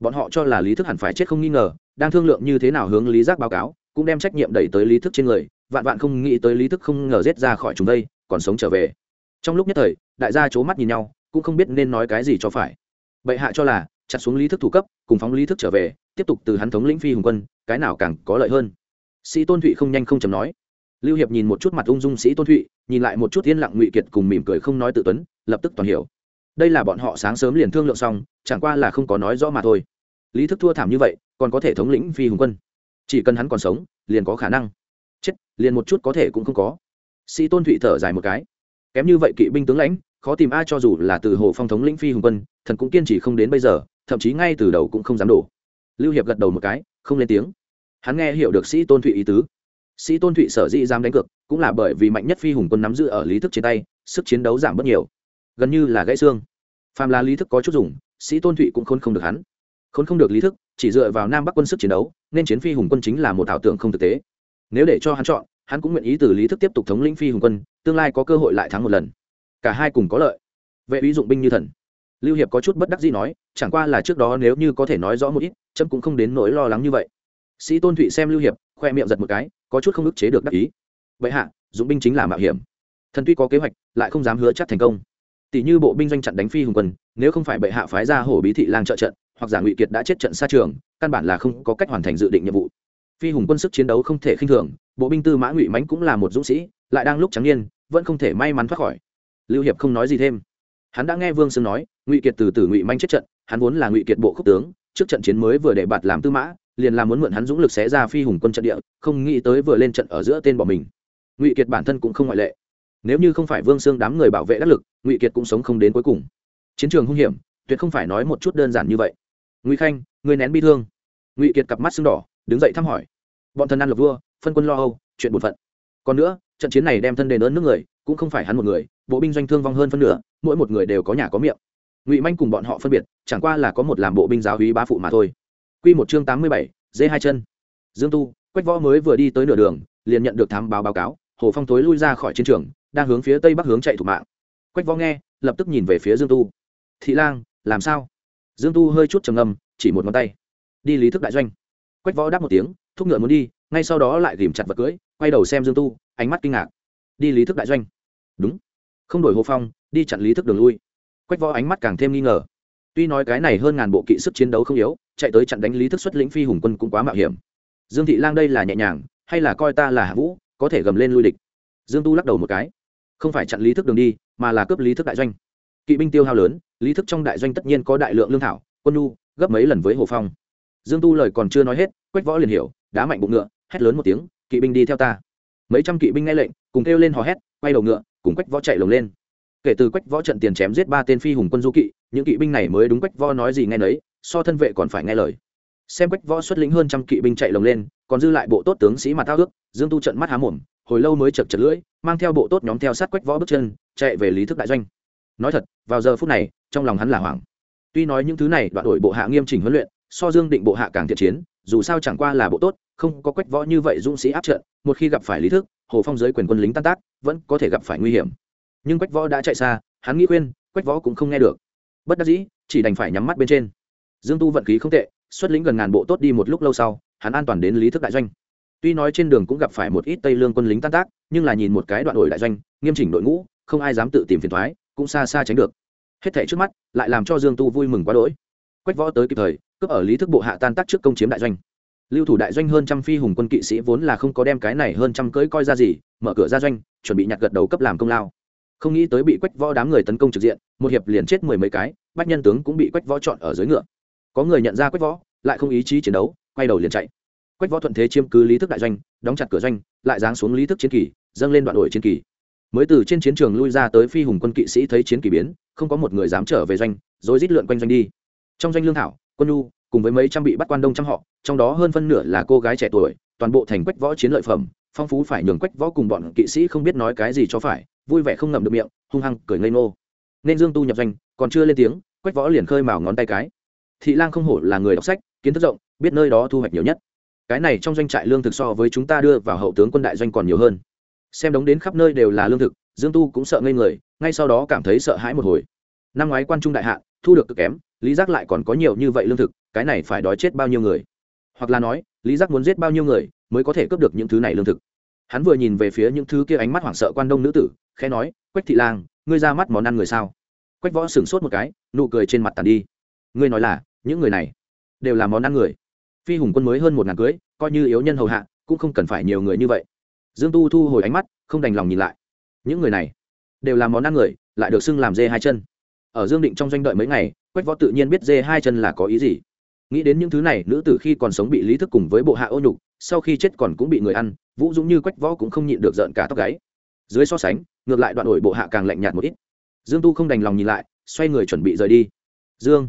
Bọn họ cho là lý thức hẳn phải chết không nghi ngờ, đang thương lượng như thế nào hướng lý giác báo cáo, cũng đem trách nhiệm đẩy tới lý thức trên người, vạn vạn không nghĩ tới lý thức không ngờ rết ra khỏi chúng đây, còn sống trở về. Trong lúc nhất thời, đại gia c h ố mắt nhìn nhau cũng không biết nên nói cái gì cho phải. Bệ hạ cho là, chặt xuống lý thức thủ cấp, cùng phóng lý thức trở về, tiếp tục từ hắn thống lĩnh phi hùng quân, cái nào càng có lợi hơn. Sĩ tôn thụy không nhanh không chầm nói. Lưu hiệp nhìn một chút mặt ung dung sĩ tôn thụy, nhìn lại một chút yên lặng ngụy kiệt cùng mỉm cười không nói tự tuấn, lập tức toàn hiểu. Đây là bọn họ sáng sớm liền thương lượng xong, chẳng qua là không có nói rõ mà thôi. Lý thức thua thảm như vậy, còn có thể thống lĩnh phi hùng quân. Chỉ cần hắn còn sống, liền có khả năng. Chết, liền một chút có thể cũng không có. Sĩ tôn thụy thở dài một cái. Kém như vậy kỵ binh tướng lãnh khó tìm ai cho dù là từ hồ phong thống lĩnh phi hùng quân, thần cũng kiên trì không đến bây giờ, thậm chí ngay từ đầu cũng không dám đổ. Lưu hiệp gật đầu một cái, không lên tiếng. Hắn nghe hiểu được sĩ tôn thụy ý tứ. Sĩ tôn thụy sở dĩ dám đánh cược, cũng là bởi vì mạnh nhất phi hùng quân nắm giữ ở lý thức trên tay, sức chiến đấu giảm bớt nhiều. Gần như là gãy xương. Phàm là lý thức có chút dùng, sĩ tôn thụy cũng khôn không được hắn. Khôn không được lý thức, chỉ dựa vào nam bắc quân sức chiến đấu, nên chiến phi hùng quân chính là một ảo tưởng không thực tế. Nếu để cho hắn chọn, hắn cũng nguyện ý từ lý thức tiếp tục thống lĩnh phi hùng quân, tương lai có cơ hội lại thắng một lần cả hai cùng có lợi. Vệ ý dụng binh như thần. Lưu hiệp có chút bất đắc gì nói, chẳng qua là trước đó nếu như có thể nói rõ một ít trâm cũng không đến nỗi lo lắng như vậy. Sĩ tôn thụy xem lưu hiệp, khoe miệng giật một cái, có chút không ức chế được đắc ý. Vậy hạ, dụng binh chính là mạo hiểm. Thần tuy có kế hoạch, lại không dám hứa chắc thành công. Tỷ như bộ binh doanh chặn đánh phi hùng quân, nếu không phải bệ hạ phái ra hổ bí thị lang trợ trận, hoặc giả ngụy kiệt đã chết trận xa trường, căn bản là không có cách hoàn thành dự định nhiệm vụ. Phi hùng quân sức chiến đấu không thể khinh thường, bộ binh tư mã ngụy mánh cũng là một dũng sĩ, lại đang lúc trắng niên, vẫn không thể may mắn thoát khỏi lưu hiệp không nói gì thêm. Hắn đã nghe vương sương nói, ngụy kiệt từ từ ngụy manh chết trận, hắn vốn là ngụy kiệt bộ khúc tướng, trước trận chiến mới vừa để bạt làm tư mã, liền làm muốn mượn hắn dũng lực xé ra phi hùng quân trận địa, không nghĩ tới vừa lên trận ở giữa tên bỏ mình. Ngụy kiệt bản thân cũng không ngoại lệ. Nếu như không phải vương sương đám người bảo vệ đắc lực, ngụy kiệt cũng sống không đến cuối cùng. Chiến trường hung hiểm, tuyệt không phải nói một chút đơn giản như vậy. Ngụy khanh, người nén bi thương. Ngụy kiệt cặp mắt sưng đỏ, đứng dậy thăm hỏi. Bọn thần ăn lộc vua, phân quân lo âu, chuyện bột phận. Còn nữa, trận chiến này đem thân đền ơn nước người cũng không phải hắn một người, bộ binh doanh thương vong hơn phân nửa, mỗi một người đều có nhà có miệng. Ngụy manh cùng bọn họ phân biệt, chẳng qua là có một làm bộ binh giáo hí bá phụ mà thôi. Q một chương tám mươi bảy dê hai chân. Dương tu, quách võ mới vừa đi tới nửa đường, liền nhận được thám báo báo cáo, hồ phong tối lui ra khỏi chiến trường, đang hướng phía tây bắc hướng chạy thủ mạng. Quách võ nghe, lập tức nhìn về phía dương tu. Thị lang, làm sao? Dương tu hơi chút trầm ngâm, chỉ một ngón tay. Đi lý thức đại doanh. Quách võ đáp một tiếng, thúc ngựa muốn đi, ngay sau đó lại ghìm chặt vật cưỡi quay đầu xem dương tu, ánh mắt kinh ngạc đi lý thức đại doanh. Đúng. Không đổi hồ phong, đi chặn lý thức đường lui. Quách võ ánh mắt càng thêm nghi ngờ. Tuy nói cái này hơn ngàn bộ kỵ sức chiến đấu không yếu, chạy tới chặn đánh lý thức xuất lĩnh phi hùng quân cũng quá mạo hiểm. Dương thị lang đây là nhẹ nhàng, hay là coi ta là hạ vũ, có thể gầm lên lui địch? Dương tu lắc đầu một cái. Không phải chặn lý thức đường đi, mà là cướp lý thức đại doanh. Kỵ binh tiêu hao lớn, lý thức trong đại doanh tất nhiên có đại lượng lương thảo, quân nhu, gấp mấy lần với hồ phong. Dương tu lời còn chưa nói hết, quách võ liền hiểu, đá mạnh bụng ngựa, hét lớn một tiếng, kỵ binh đi theo ta mấy trăm kỵ binh nghe lệnh, cùng kêu lên hò hét, quay đầu ngựa, cùng quách võ chạy lồng lên. Kể từ quách võ trận tiền chém giết ba tên phi hùng quân du kỵ, những kỵ binh này mới đúng quách võ nói gì nghe nấy, so thân vệ còn phải nghe lời. Xem quách võ xuất lĩnh hơn trăm kỵ binh chạy lồng lên, còn dư lại bộ tốt tướng sĩ mà thao ước, dương tu trận mắt há mồm, hồi lâu mới chật chật lưỡi, mang theo bộ tốt nhóm theo sát quách võ bước chân, chạy về lý thức đại doanh. Nói thật, vào giờ phút này, trong lòng hắn là hoảng. Tuy nói những thứ này đoạn đổi bộ hạ nghiêm chỉnh huấn luyện, so dương định bộ hạ càng thiện chiến dù sao chẳng qua là bộ tốt, không có quách võ như vậy dũng sĩ áp trận, một khi gặp phải lý thức, hồ phong giới quyền quân lính tan tác, vẫn có thể gặp phải nguy hiểm. Nhưng quách võ đã chạy xa, hắn nghĩ khuyên, quách võ cũng không nghe được. Bất đắc dĩ, chỉ đành phải nhắm mắt bên trên. Dương tu vận khí không tệ, xuất lĩnh gần ngàn bộ tốt đi một lúc lâu sau, hắn an toàn đến lý thức đại doanh. Tuy nói trên đường cũng gặp phải một ít tây lương quân lính tan tác, nhưng là nhìn một cái đoạn đổi đại doanh, nghiêm chỉnh đội ngũ, không ai dám tự tìm phiền thoái, cũng xa xa tránh được. Hết thảy trước mắt, lại làm cho dương tu vui mừng quá đỗi. Quách võ tới kịp thời cướp ở lý thức bộ hạ tan tác trước công chiếm đại doanh. Lưu thủ đại doanh hơn trăm phi hùng quân kỵ sĩ vốn là không có đem cái này hơn trăm cưỡi coi ra gì, mở cửa ra doanh, chuẩn bị nhặt gật đầu cấp làm công lao. Không nghĩ tới bị quách võ đám người tấn công trực diện, một hiệp liền chết mười mấy cái, bách nhân tướng cũng bị quách võ chọn ở dưới ngựa. Có người nhận ra quách võ, lại không ý chí chiến đấu, quay đầu liền chạy. Quách võ thuận thế chiếm cứ lý thức đại doanh, đóng chặt cửa doanh, lại giáng xuống lý thức chiến kỳ, dâng lên đoạn đổi chiến kỳ. Mới từ trên chiến trường lui ra tới phi hùng quân kỵ sĩ thấy chiến kỳ biến, không có một người dám trở về doanh, rồi rít lượn quanh doanh đi. Trong doanh lương thảo quân nhu cùng với mấy trăm bị bắt quan đông trăm họ trong đó hơn phân nửa là cô gái trẻ tuổi toàn bộ thành quách võ chiến lợi phẩm phong phú phải nhường quách võ cùng bọn kỵ sĩ không biết nói cái gì cho phải vui vẻ không ngậm được miệng hung hăng cười ngây ngô. Nên dương tu nhập danh, còn chưa lên tiếng quách võ liền khơi mào ngón tay cái. Thị lang không hổ là người đọc sách kiến thức rộng biết nơi đó thu hoạch nhiều nhất. Cái này trong doanh trại lương thực so với chúng ta đưa vào hậu tướng quân đại doanh còn nhiều hơn. Xem đống đến khắp nơi đều là lương thực dương tu cũng sợ ngây người ngay sau đó cảm thấy sợ hãi một hồi. Năm ngoái quan trung đại hạ thu được cực kém lý giác lại còn có nhiều như vậy lương thực, cái này phải đói chết bao nhiêu người? Hoặc là nói, lý giác muốn giết bao nhiêu người mới có thể cướp được những thứ này lương thực? Hắn vừa nhìn về phía những thứ kia ánh mắt hoảng sợ quan đông nữ tử, khẽ nói, quách thị lang, ngươi ra mắt món ăn người sao? Quách võ sửng sốt một cái, nụ cười trên mặt tàn đi. Ngươi nói là, những người này đều là món ăn người. Phi hùng quân mới hơn một ngàn cưới, coi như yếu nhân hầu hạ, cũng không cần phải nhiều người như vậy. Dương tu thu hồi ánh mắt, không đành lòng nhìn lại. Những người này đều là món ăn người, lại được xưng làm dê hai chân. Ở dương định trong doanh đợi mấy ngày quách võ tự nhiên biết dê hai chân là có ý gì. Nghĩ đến những thứ này, nữ tử khi còn sống bị lý thức cùng với bộ hạ ô nhục, sau khi chết còn cũng bị người ăn, vũ dũng như quách võ cũng không nhịn được giận cả tóc gáy. Dưới so sánh, ngược lại đoạn đổi bộ hạ càng lạnh nhạt một ít. Dương tu không đành lòng nhìn lại, xoay người chuẩn bị rời đi. Dương,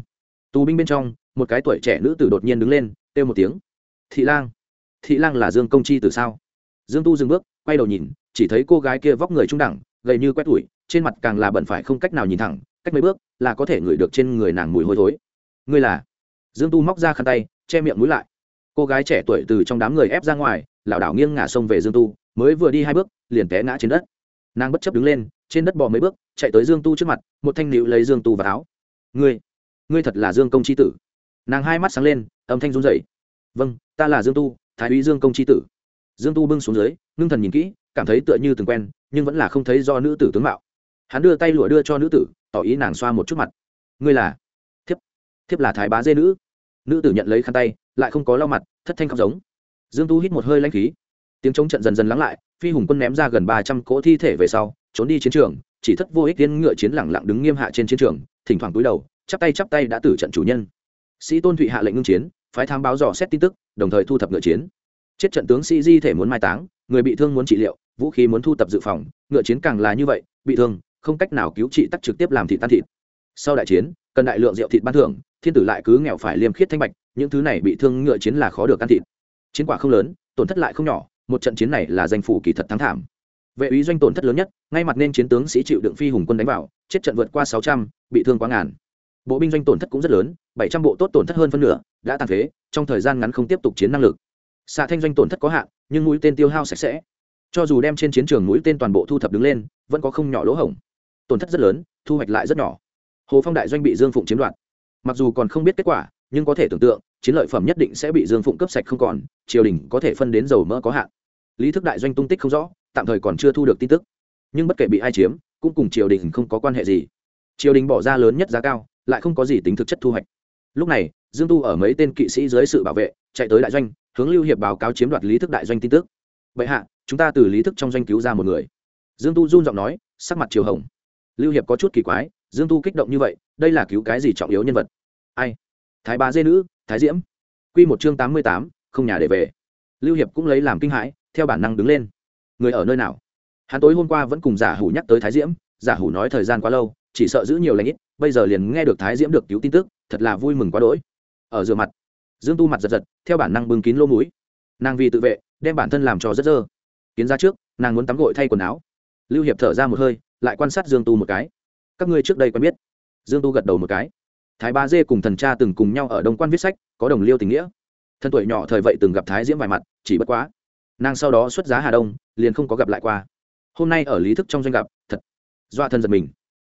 tù binh bên trong, một cái tuổi trẻ nữ tử đột nhiên đứng lên, kêu một tiếng. Thị lang thị lang là dương công chi từ sao? Dương tu dừng bước, quay đầu nhìn, chỉ thấy cô gái kia vóc người trung đẳng, gầy như quét tủi trên mặt càng là bẩn phải không cách nào nhìn thẳng cách mấy bước là có thể ngửi được trên người nàng mùi hôi thối. Ngươi là? Dương tu móc ra khăn tay, che miệng mũi lại. Cô gái trẻ tuổi từ trong đám người ép ra ngoài, lảo đảo nghiêng ngả sông về dương tu, mới vừa đi hai bước, liền té ngã trên đất. Nàng bất chấp đứng lên, trên đất bò mấy bước, chạy tới dương tu trước mặt, một thanh nịu lấy dương tu vào áo. Ngươi ngươi thật là dương công c h i tử. Nàng hai mắt sáng lên, âm thanh run rẩy. Vâng ta là dương tu, thái úy dương công c h i tử. Dương tu bưng xuống dưới, ngưng thần nhìn kỹ, cảm thấy tựa như từng quen, nhưng vẫn là không thấy do nữ tử tướng mạo. Hắn đưa tay lụa đưa cho nữ tử tỏ ý nàng xoa một chút mặt. Ngươi là? Thiếp. Thiếp là thái bá dê nữ. Nữ tử nhận lấy khăn tay, lại không có lau mặt, thất thanh khóc giống. Dương tu hít một hơi lanh khí. Tiếng chống trận dần dần lắng lại, phi hùng quân ném ra gần ba trăm cỗ thi thể về sau, trốn đi chiến trường, chỉ thất vô ích tiên ngựa chiến lẳng lặng đứng nghiêm hạ trên chiến trường, thỉnh thoảng cúi đầu, chắp tay chắp tay đã tử trận chủ nhân. Sĩ tôn thụy hạ lệnh ngưng chiến, phái thám báo dò xét tin tức, đồng thời thu thập ngựa chiến. Chết trận tướng sĩ di thể muốn mai táng, người bị thương muốn trị liệu, vũ khí muốn thu tập dự phòng, ngựa chiến càng là như vậy, bị thương không cách nào cứu trị tắc trực tiếp làm thịt tan thịt. Sau đại chiến, cần đại lượng rượu thịt ban thưởng, thiên tử lại cứ nghèo phải liêm khiết thanh bạch, những thứ này bị thương ngựa chiến là khó được ăn thịt. Chiến quả không lớn, tổn thất lại không nhỏ, một trận chiến này là danh phủ kỳ thật thắng thảm. Vệ úy doanh tổn thất lớn nhất, ngay mặt nên chiến tướng sĩ chịu đựng phi hùng quân đánh vào, chết trận vượt qua sáu trăm, bị thương quá ngàn. Bộ binh doanh tổn thất cũng rất lớn, bảy trăm bộ tốt tổn thất hơn phân nửa, đã tàn phế, trong thời gian ngắn không tiếp tục chiến năng lực. Xạ thanh doanh tổn thất có hạn, nhưng mũi tên tiêu hao sạch sẽ. Cho dù đem trên chiến trường mũi tên toàn bộ thu thập đứng lên, vẫn có không nhỏ lỗ hổng tổn thất rất lớn, thu hoạch lại rất nhỏ. Hồ phong đại doanh bị dương phụng chiếm đoạt. Mặc dù còn không biết kết quả, nhưng có thể tưởng tượng, chiến lợi phẩm nhất định sẽ bị dương phụng cấp sạch không còn, triều đình có thể phân đến dầu mỡ có hạn. Lý thức đại doanh tung tích không rõ, tạm thời còn chưa thu được tin tức. Nhưng bất kể bị ai chiếm, cũng cùng triều đình không có quan hệ gì. Triều đình bỏ ra lớn nhất giá cao, lại không có gì tính thực chất thu hoạch. Lúc này, dương tu ở mấy tên kỵ sĩ dưới sự bảo vệ, chạy tới đại doanh, hướng lưu hiệp báo cáo chiếm đoạt lý thức đại doanh tin tức. Bệ hạ, chúng ta từ lý thức trong doanh cứu ra một người. Dương tu run giọng nói, sắc mặt triều hồng lưu hiệp có chút kỳ quái, dương tu kích động như vậy, đây là cứu cái gì trọng yếu nhân vật? Ai? Thái bá dê nữ, thái diễm. Q một chương tám mươi tám, không nhà để về. Lưu hiệp cũng lấy làm kinh hãi, theo bản năng đứng lên. Người ở nơi nào? Hắn tối hôm qua vẫn cùng giả hủ nhắc tới thái diễm, giả hủ nói thời gian quá lâu, chỉ sợ giữ nhiều lãnh ít, bây giờ liền nghe được thái diễm được cứu tin tức, thật là vui mừng quá đỗi. Ở rửa mặt, dương tu mặt giật giật, theo bản năng bưng kín lỗ mũi. Nàng vì tự vệ, đem bản thân làm cho rất dơ. Kiến ra trước, nàng muốn tắm gội thay quần áo lưu hiệp thở ra một hơi, lại quan sát dương tu một cái. Các ngươi trước đây quen biết. Dương tu gật đầu một cái. Thái ba dê cùng thần cha từng cùng nhau ở đông quan viết sách, có đồng liêu tình nghĩa. Thân tuổi nhỏ thời vậy từng gặp thái diễm vài mặt, chỉ bất quá. Nàng sau đó xuất giá hà đông, liền không có gặp lại qua. Hôm nay ở lý thức trong doanh gặp, thật doa thân giật mình.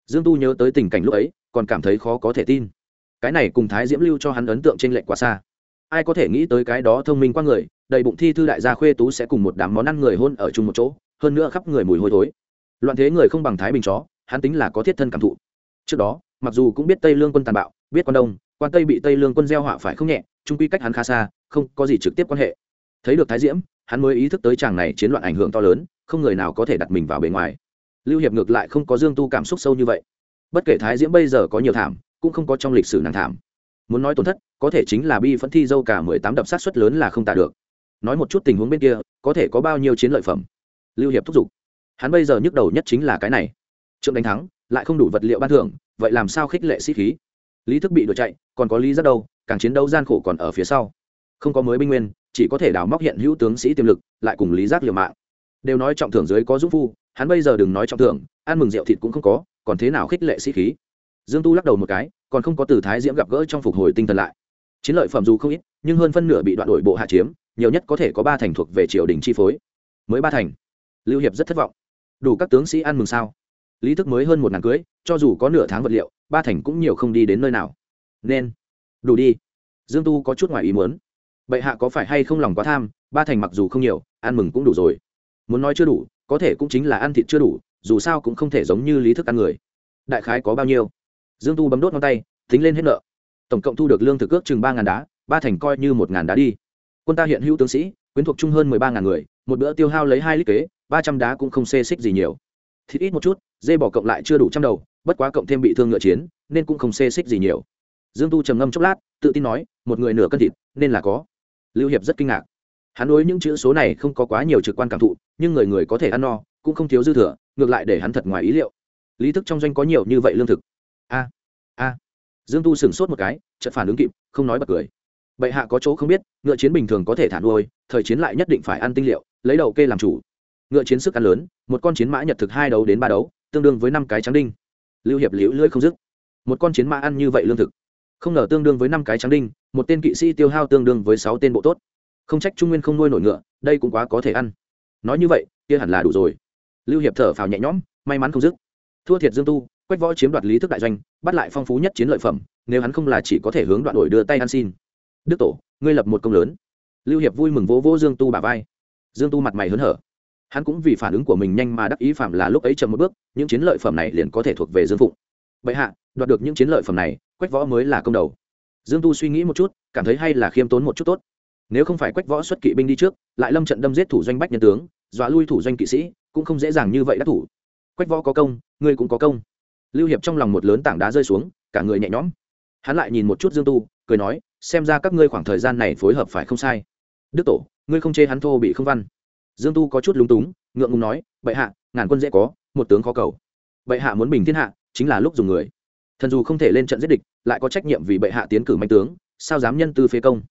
Dương tu nhớ tới tình cảnh lúc ấy, còn cảm thấy khó có thể tin. Cái này cùng thái diễm lưu cho hắn ấn tượng t r ê n lệch quá xa. Ai có thể nghĩ tới cái đó thông minh qua người, đầy bụng thi thư đại gia khuê tú sẽ cùng một đám món ăn người hôn ở chung một chỗ hơn nữa khắp người mùi hôi thối. Loạn thế người không bằng thái bình chó, hắn tính là có thiết thân cảm thụ. Trước đó, mặc dù cũng biết tây lương quân tàn bạo, biết quan đông, quan tây bị tây lương quân gieo họa phải không nhẹ trung quy cách hắn khá xa, không có gì trực tiếp quan hệ. Thấy được thái diễm, hắn mới ý thức tới chàng này chiến loạn ảnh hưởng to lớn, không người nào có thể đặt mình vào bề ngoài. Lưu hiệp ngược lại không có dương tu cảm xúc sâu như vậy. Bất kể thái diễm bây giờ có nhiều thảm, cũng không có trong lịch sử nàng thảm. Muốn nói tổn thất, có thể chính là bi phẫn thi dâu cả mười tám đập sát xuất lớn là không tả được. Nói một chút tình huống bên kia, có thể có bao nhiêu chiến lợi phẩm? Lưu hiệp thúc giục. Hắn bây giờ nhức đầu nhất chính là cái này. Trượng đánh thắng, lại không đủ vật liệu ban thưởng, vậy làm sao khích lệ sĩ khí? Lý thức bị đuổi chạy, còn có lý rất đâu, càng chiến đấu gian khổ còn ở phía sau. Không có mới binh nguyên, chỉ có thể đào móc hiện hữu tướng sĩ tiềm lực, lại cùng lý giác liều mạng. Đều nói trọng thưởng dưới có giúp phu, hắn bây giờ đừng nói trọng thưởng, ăn mừng rượu thịt cũng không có, còn thế nào khích lệ sĩ khí? Dương tu lắc đầu một cái, còn không có từ thái diễm gặp gỡ trong phục hồi tinh thần lại. Chiến lợi phẩm dù không ít, nhưng hơn phân nửa bị đoạn đổi bộ hạ chiếm, nhiều nhất có thể có ba thành thuộc về triều đình chi phối. Mới ba thành lưu hiệp rất thất vọng. Đủ các tướng sĩ ăn mừng sao? Lý thức mới hơn một ngàn cưới, cho dù có nửa tháng vật liệu, ba thành cũng nhiều không đi đến nơi nào. Nên, đủ đi. Dương tu có chút ngoài ý muốn. Bệ hạ có phải hay không lòng quá tham, ba thành mặc dù không nhiều, ăn mừng cũng đủ rồi. Muốn nói chưa đủ, có thể cũng chính là ăn thịt chưa đủ, dù sao cũng không thể giống như lý thức ăn người. Đại khái có bao nhiêu? Dương tu bấm đốt ngón tay tính lên hết nợ. Tổng cộng thu được lương thực ước chừng ba ngàn đá, ba thành coi như một ngàn đá đi. Quân ta hiện hữu tướng sĩ, quyến thuộc chung hơn mười ba ngàn người, một bữa tiêu hao lấy hai lít kế ba trăm đá cũng không xê xích gì nhiều. Thịt ít một chút, dê bỏ cộng lại chưa đủ trăm đầu, bất quá cộng thêm bị thương ngựa chiến, nên cũng không xê xích gì nhiều. Dương tu trầm ngâm chốc lát, tự tin nói, một người nửa cân thịt, nên là có. Lưu hiệp rất kinh ngạc. Hắn đối những chữ số này không có quá nhiều trực quan cảm thụ, nhưng người người có thể ăn no, cũng không thiếu dư thừa, ngược lại để hắn thật ngoài ý liệu. Lý thức trong doanh có nhiều như vậy lương thực. A a. Dương tu sửng sốt một cái, chợt phản ứng kịp, không nói bật cười. Bệ hạ có chỗ không biết, ngựa chiến bình thường có thể thả nuôi, thời chiến lại nhất định phải ăn tinh liệu, lấy đầu kê làm chủ ngựa chiến sức ăn lớn, một con chiến mã nhật thực hai đấu đến ba đấu, tương đương với năm cái trắng đinh. Lưu hiệp liễu lưỡi không dứt. Một con chiến mã ăn như vậy lương thực. Không ngờ tương đương với năm cái trắng đinh, một tên kỵ sĩ tiêu hao tương đương với sáu tên bộ tốt. Không trách trung nguyên không nuôi nổi ngựa, đây cũng quá có thể ăn. Nói như vậy, kia hẳn là đủ rồi. Lưu hiệp thở phào nhẹ nhõm, may mắn không dứt. Thua thiệt dương tu, quách võ chiếm đoạt lý thức đại doanh, bắt lại phong phú nhất chiến lợi phẩm, nếu hắn không là chỉ có thể hướng đoạn đổi đưa tay ăn xin. Đức tổ, ngươi lập một công lớn. Lưu hiệp vui mừng vỗ vỗ dương tu bà vai. Dương tu mặt mày hớn hở hắn cũng vì phản ứng của mình nhanh mà đắc ý phạm là lúc ấy chậm một bước, những chiến lợi phẩm này liền có thể thuộc về dương phụng. Vậy hạ, đoạt được những chiến lợi phẩm này, quách võ mới là công đầu. Dương tu suy nghĩ một chút, cảm thấy hay là khiêm tốn một chút tốt. Nếu không phải quách võ xuất kỵ binh đi trước, lại lâm trận đâm giết thủ doanh bách nhân tướng, dọa lui thủ doanh kỵ sĩ, cũng không dễ dàng như vậy đắc thủ. Quách võ có công, ngươi cũng có công. Lưu hiệp trong lòng một lớn tảng đá rơi xuống, cả người nhẹ nhõm. Hắn lại nhìn một chút dương tu, cười nói, xem ra các ngươi khoảng thời gian này phối hợp phải không sai. Đức tổ, ngươi không chê hắn thô bị không văn dương tu có chút lúng túng, ngượng ngùng nói, bệ hạ, ngàn quân dễ có, một tướng khó cầu. Bệ hạ muốn bình thiên hạ, chính là lúc dùng người. Thần dù không thể lên trận giết địch, lại có trách nhiệm vì bệ hạ tiến cử mạnh tướng, sao dám nhân tư phế công?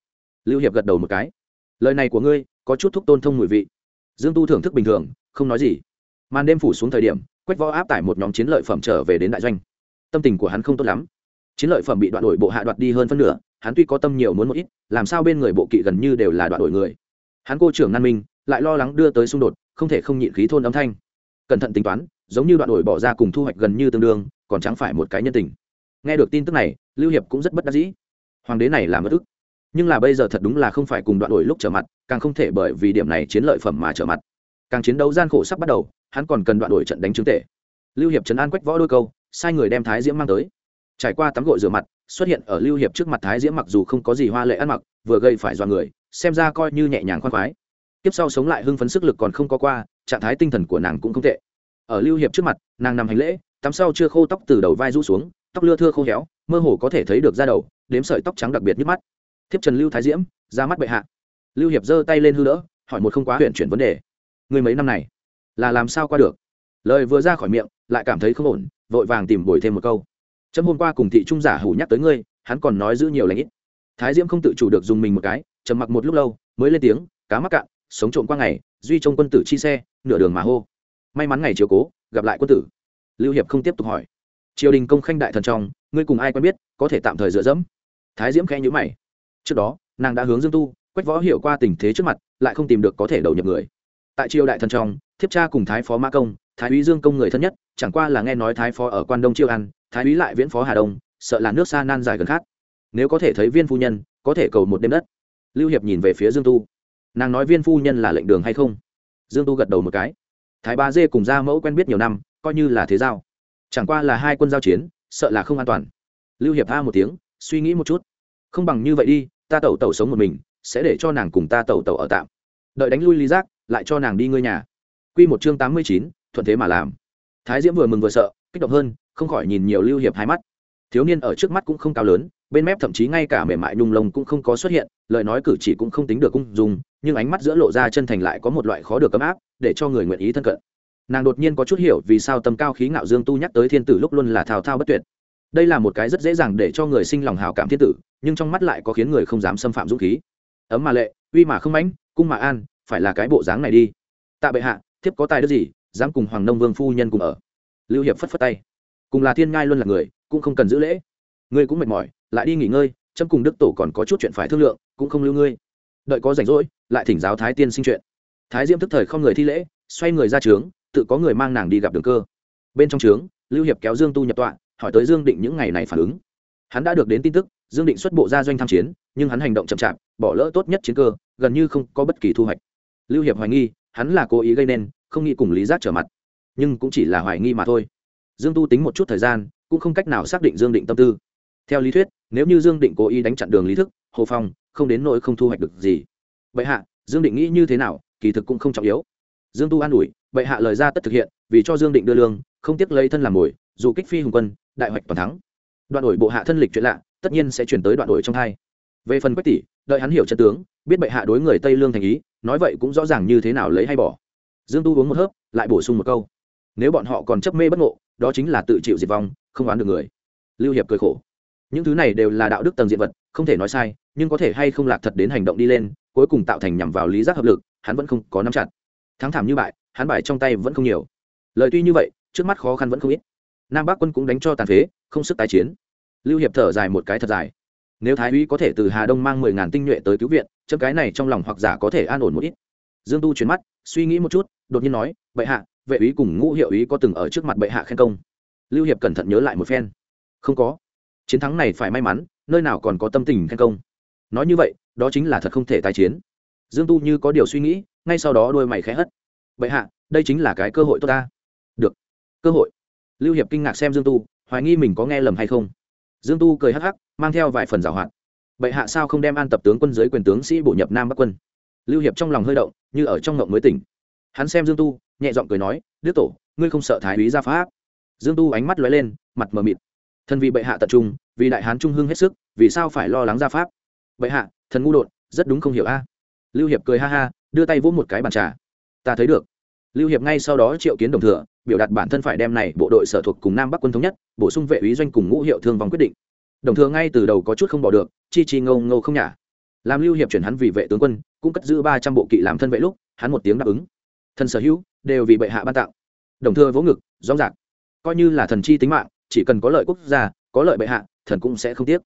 Lưu hiệp gật đầu một cái. Lời này của ngươi, có chút thúc tôn thông mùi vị. Dương tu thưởng thức bình thường, không nói gì. Màn đêm phủ xuống thời điểm, quách võ áp tải một nhóm chiến lợi phẩm trở về đến đại doanh. Tâm tình của hắn không tốt lắm. Chiến lợi phẩm bị đoạn đổi bộ hạ đoạt đi hơn phân nửa, hắn tuy có tâm nhiều muốn một ít, làm sao bên người bộ kỵ gần như đều là đoạn đổi người. Hắn cô trưởng nan minh lại lo lắng đưa tới xung đột, không thể không nhịn khí thôn âm thanh. Cẩn thận tính toán, giống như đoạn đổi bỏ ra cùng thu hoạch gần như tương đương, còn chẳng phải một cái nhân tình. Nghe được tin tức này, lưu hiệp cũng rất bất đắc dĩ. Hoàng đế này làm mất ức. Nhưng là bây giờ thật đúng là không phải cùng đoạn đổi lúc trở mặt, càng không thể bởi vì điểm này chiến lợi phẩm mà trở mặt. Càng chiến đấu gian khổ sắp bắt đầu, hắn còn cần đoạn đổi trận đánh chứng tệ. Lưu hiệp trấn an quách võ đôi câu, sai người đem thái diễm mang tới. Trải qua tắm gội rửa mặt, xuất hiện ở lưu hiệp trước mặt thái diễm mặc dù không có gì hoa lệ ăn mặc, vừa gây phải dọa người, xem ra coi như nhẹ nhàng khoan khoái tiếp sau sống lại hưng phấn sức lực còn không có qua, trạng thái tinh thần của nàng cũng không tệ. Ở lưu hiệp trước mặt, nàng nằm hành lễ, tắm sau chưa khô tóc từ đầu vai rũ xuống, tóc lưa thưa khô héo, mơ hồ có thể thấy được da đầu, đếm sợi tóc trắng đặc biệt nhức mắt. Thiếp trần lưu thái diễm, ra mắt bệ hạ. Lưu hiệp giơ tay lên hư đỡ, hỏi một không quá huyện chuyển vấn đề. Người mấy năm này? Là làm sao qua được? Lời vừa ra khỏi miệng, lại cảm thấy không ổn, vội vàng tìm bồi thêm một câu. Trâm hôm qua cùng thị trung giả hủ nhắc tới ngươi, hắn còn nói giữ nhiều lãnh ít. Thái diễm không tự chủ được dùng mình một cái, trầm mặc một lúc lâu, mới lên tiếng, cá mắc cạn sống trộm qua ngày, duy trông quân tử chi xe, nửa đường mà hô. May mắn ngày chiều cố, gặp lại quân tử. Lưu hiệp không tiếp tục hỏi. Triều đình công khanh đại thần trong, ngươi cùng ai quen biết, có thể tạm thời dựa dẫm? Thái diễm khẽ nhữ mày. Trước đó, nàng đã hướng dương tu, quách võ hiểu qua tình thế trước mặt, lại không tìm được có thể đầu nhập người. Tại triều đại thần trong, thiếp cha cùng thái phó mã công, thái úy dương công người thân nhất, chẳng qua là nghe nói thái phó ở quan đông chiêu ăn, thái úy lại viễn phó hà đông, sợ là nước xa nan dài gần khác. Nếu có thể thấy viên phu nhân, có thể cầu một đêm đất. Lưu hiệp nhìn về phía dương tu nàng nói viên phu nhân là lệnh đường hay không? Dương tu gật đầu một cái. Thái ba dê cùng gia mẫu quen biết nhiều năm, coi như là thế giao. Chẳng qua là hai quân giao chiến, sợ là không an toàn. Lưu hiệp tha một tiếng, suy nghĩ một chút. Không bằng như vậy đi, ta tẩu tẩu sống một mình, sẽ để cho nàng cùng ta tẩu tẩu ở tạm. Đợi đánh lui ly giác, lại cho nàng đi ngơi nhà. Quy một chương tám mươi chín, thuận thế mà làm. Thái diễm vừa mừng vừa sợ, kích động hơn, không khỏi nhìn nhiều lưu hiệp hai mắt. Thiếu niên ở trước mắt cũng không cao lớn bên mép thậm chí ngay cả mềm mại nhung lông cũng không có xuất hiện, lời nói cử chỉ cũng không tính được cung dùng nhưng ánh mắt giữa lộ ra chân thành lại có một loại khó được cấm áp, để cho người nguyện ý thân cận. Nàng đột nhiên có chút hiểu vì sao tầm cao khí ngạo dương tu nhắc tới thiên tử lúc luôn là thao thao bất tuyệt. Đây là một cái rất dễ dàng để cho người sinh lòng hào cảm thiên tử, nhưng trong mắt lại có khiến người không dám xâm phạm dũng khí. Ấm mà lệ, uy mà không mãnh, cung mà an, phải là cái bộ dáng này đi. Tạ bệ hạ, thiếp có tài đức gì, dám cùng hoàng nông vương phu nhân cùng ở. Lưu hiệp phất phất tay. Cùng là thiên ngai luôn là người, cũng không cần giữ lễ ngươi cũng mệt mỏi, lại đi nghỉ ngơi trâm cùng đức tổ còn có chút chuyện phải thương lượng, cũng không lưu ngươi. Đợi có rảnh rỗi, lại thỉnh giáo thái tiên sinh chuyện. Thái diễm thức thời không người thi lễ, xoay người ra trướng, tự có người mang nàng đi gặp đường cơ. Bên trong trướng, lưu hiệp kéo dương tu nhập tọa, hỏi tới dương định những ngày này phản ứng. Hắn đã được đến tin tức, dương định xuất bộ ra doanh tham chiến, nhưng hắn hành động chậm chạp, bỏ lỡ tốt nhất chiến cơ, gần như không có bất kỳ thu hoạch. Lưu hiệp hoài nghi, hắn là cố ý gây nên, không nghĩ cùng lý giác trở mặt. Nhưng cũng chỉ là hoài nghi mà thôi. Dương tu tính một chút thời gian, cũng không cách nào xác định dương định tâm tư theo lý thuyết, nếu như dương định cố ý đánh chặn đường lý thức, hồ phong không đến nỗi không thu hoạch được gì. Vậy hạ, dương định nghĩ như thế nào, kỳ thực cũng không trọng yếu. Dương tu an ủi vậy hạ lời ra tất thực hiện, vì cho dương định đưa lương, không tiếc lấy thân làm mồi, dù kích phi hùng quân, đại hoạch toàn thắng. Đoạn đổi bộ hạ thân lịch chuyện lạ, tất nhiên sẽ chuyển tới đoạn đổi trong hai. Về phần quách tỷ, đợi hắn hiểu chân tướng, biết bệ hạ đối người tây lương thành ý, nói vậy cũng rõ ràng như thế nào lấy hay bỏ. Dương tu uống một hớp, lại bổ sung một câu. Nếu bọn họ còn chấp mê bất ngộ, đó chính là tự chịu diệt vong, không oán được người. Lưu hiệp cười khổ những thứ này đều là đạo đức tầng diện vật, không thể nói sai, nhưng có thể hay không lạc thật đến hành động đi lên, cuối cùng tạo thành nhằm vào lý giác hợp lực, hắn vẫn không có nắm chặt. Thắng thảm như bại, hắn bài trong tay vẫn không nhiều. Lời tuy như vậy, trước mắt khó khăn vẫn không ít. Nam bắc quân cũng đánh cho tàn phế, không sức tái chiến. Lưu hiệp thở dài một cái thật dài. Nếu thái úy có thể từ hà đông mang mười ngàn tinh nhuệ tới cứu viện, chấm cái này trong lòng hoặc giả có thể an ổn một ít. Dương tu chuyển mắt, suy nghĩ một chút, đột nhiên nói, bệ hạ, vệ úy cùng ngũ hiệu úy có từng ở trước mặt bệ hạ khen công? Lưu hiệp cẩn thận nhớ lại một phen. Không có chiến thắng này phải may mắn, nơi nào còn có tâm tình khen công. Nói như vậy, đó chính là thật không thể tái chiến. Dương tu như có điều suy nghĩ, ngay sau đó đôi mày khẽ hất. Bệ hạ, đây chính là cái cơ hội tốt ta. Được. Cơ hội. Lưu hiệp kinh ngạc xem dương tu, hoài nghi mình có nghe lầm hay không. Dương tu cười hắc hắc, mang theo vài phần giảo hoạt. Bệ hạ sao không đem an tập tướng quân giới quyền tướng sĩ bổ nhập nam bắc quân? Lưu hiệp trong lòng hơi động, như ở trong ngộng mới tỉnh. Hắn xem dương tu, nhẹ giọng cười nói, đức tổ, ngươi không sợ thái úy ra pháp? Dương tu ánh mắt lóe lên, mặt mờ mịt thân vì bệ hạ tập trung, vì đại hán trung hưng hết sức, vì sao phải lo lắng ra pháp? Bệ hạ, thần ngu đột, rất đúng không hiểu a? Lưu hiệp cười ha ha, đưa tay vỗ một cái bàn trà. Ta thấy được. Lưu hiệp ngay sau đó triệu kiến đồng thừa, biểu đạt bản thân phải đem này bộ đội sở thuộc cùng nam bắc quân thống nhất, bổ sung vệ úy doanh cùng ngũ hiệu thương vòng quyết định. Đồng thừa ngay từ đầu có chút không bỏ được, chi chi ngâu ngâu không nhả. Làm lưu hiệp chuyển hắn vì vệ tướng quân, cũng cất giữ ba trăm bộ kỵ làm thân vệ lúc, hắn một tiếng đáp ứng. Thần sở hữu, đều vì bệ hạ ban tặng. Đồng thừa vỗ ngực, rõ rạc coi như là thần chi tính mạng chỉ cần có lợi quốc gia, có lợi bệ hạ, thần cũng sẽ không tiếc.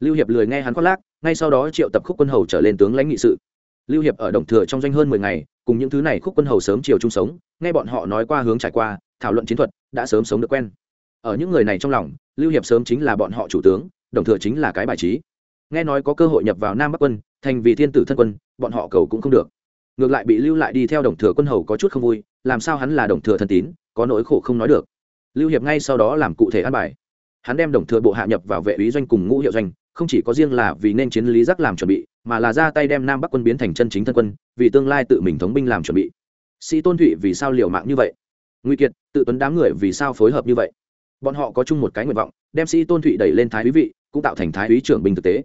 Lưu hiệp lười nghe hắn khoác lác, ngay sau đó triệu tập khúc quân hầu trở lên tướng lãnh nghị sự. Lưu hiệp ở đồng thừa trong doanh hơn mười ngày, cùng những thứ này khúc quân hầu sớm chiều chung sống, nghe bọn họ nói qua hướng trải qua, thảo luận chiến thuật, đã sớm sống được quen. Ở những người này trong lòng, lưu hiệp sớm chính là bọn họ chủ tướng, đồng thừa chính là cái bài trí. Nghe nói có cơ hội nhập vào nam bắc quân, thành vì thiên tử thân quân, bọn họ cầu cũng không được. Ngược lại bị lưu lại đi theo đồng thừa quân hầu có chút không vui, làm sao hắn là đồng thừa thân tín, có nỗi khổ không nói được lưu hiệp ngay sau đó làm cụ thể an bài. Hắn đem đồng thừa bộ hạ nhập vào vệ úy doanh cùng ngũ hiệu doanh, không chỉ có riêng là vì nên chiến lý giác làm chuẩn bị, mà là ra tay đem nam bắc quân biến thành chân chính thân quân, vì tương lai tự mình thống binh làm chuẩn bị. Sĩ tôn thụy vì sao liều mạng như vậy? Nguy kiệt, tự tuấn đám người vì sao phối hợp như vậy? Bọn họ có chung một cái nguyện vọng, đem sĩ tôn thụy đẩy lên thái úy vị, cũng tạo thành thái úy trưởng binh thực tế.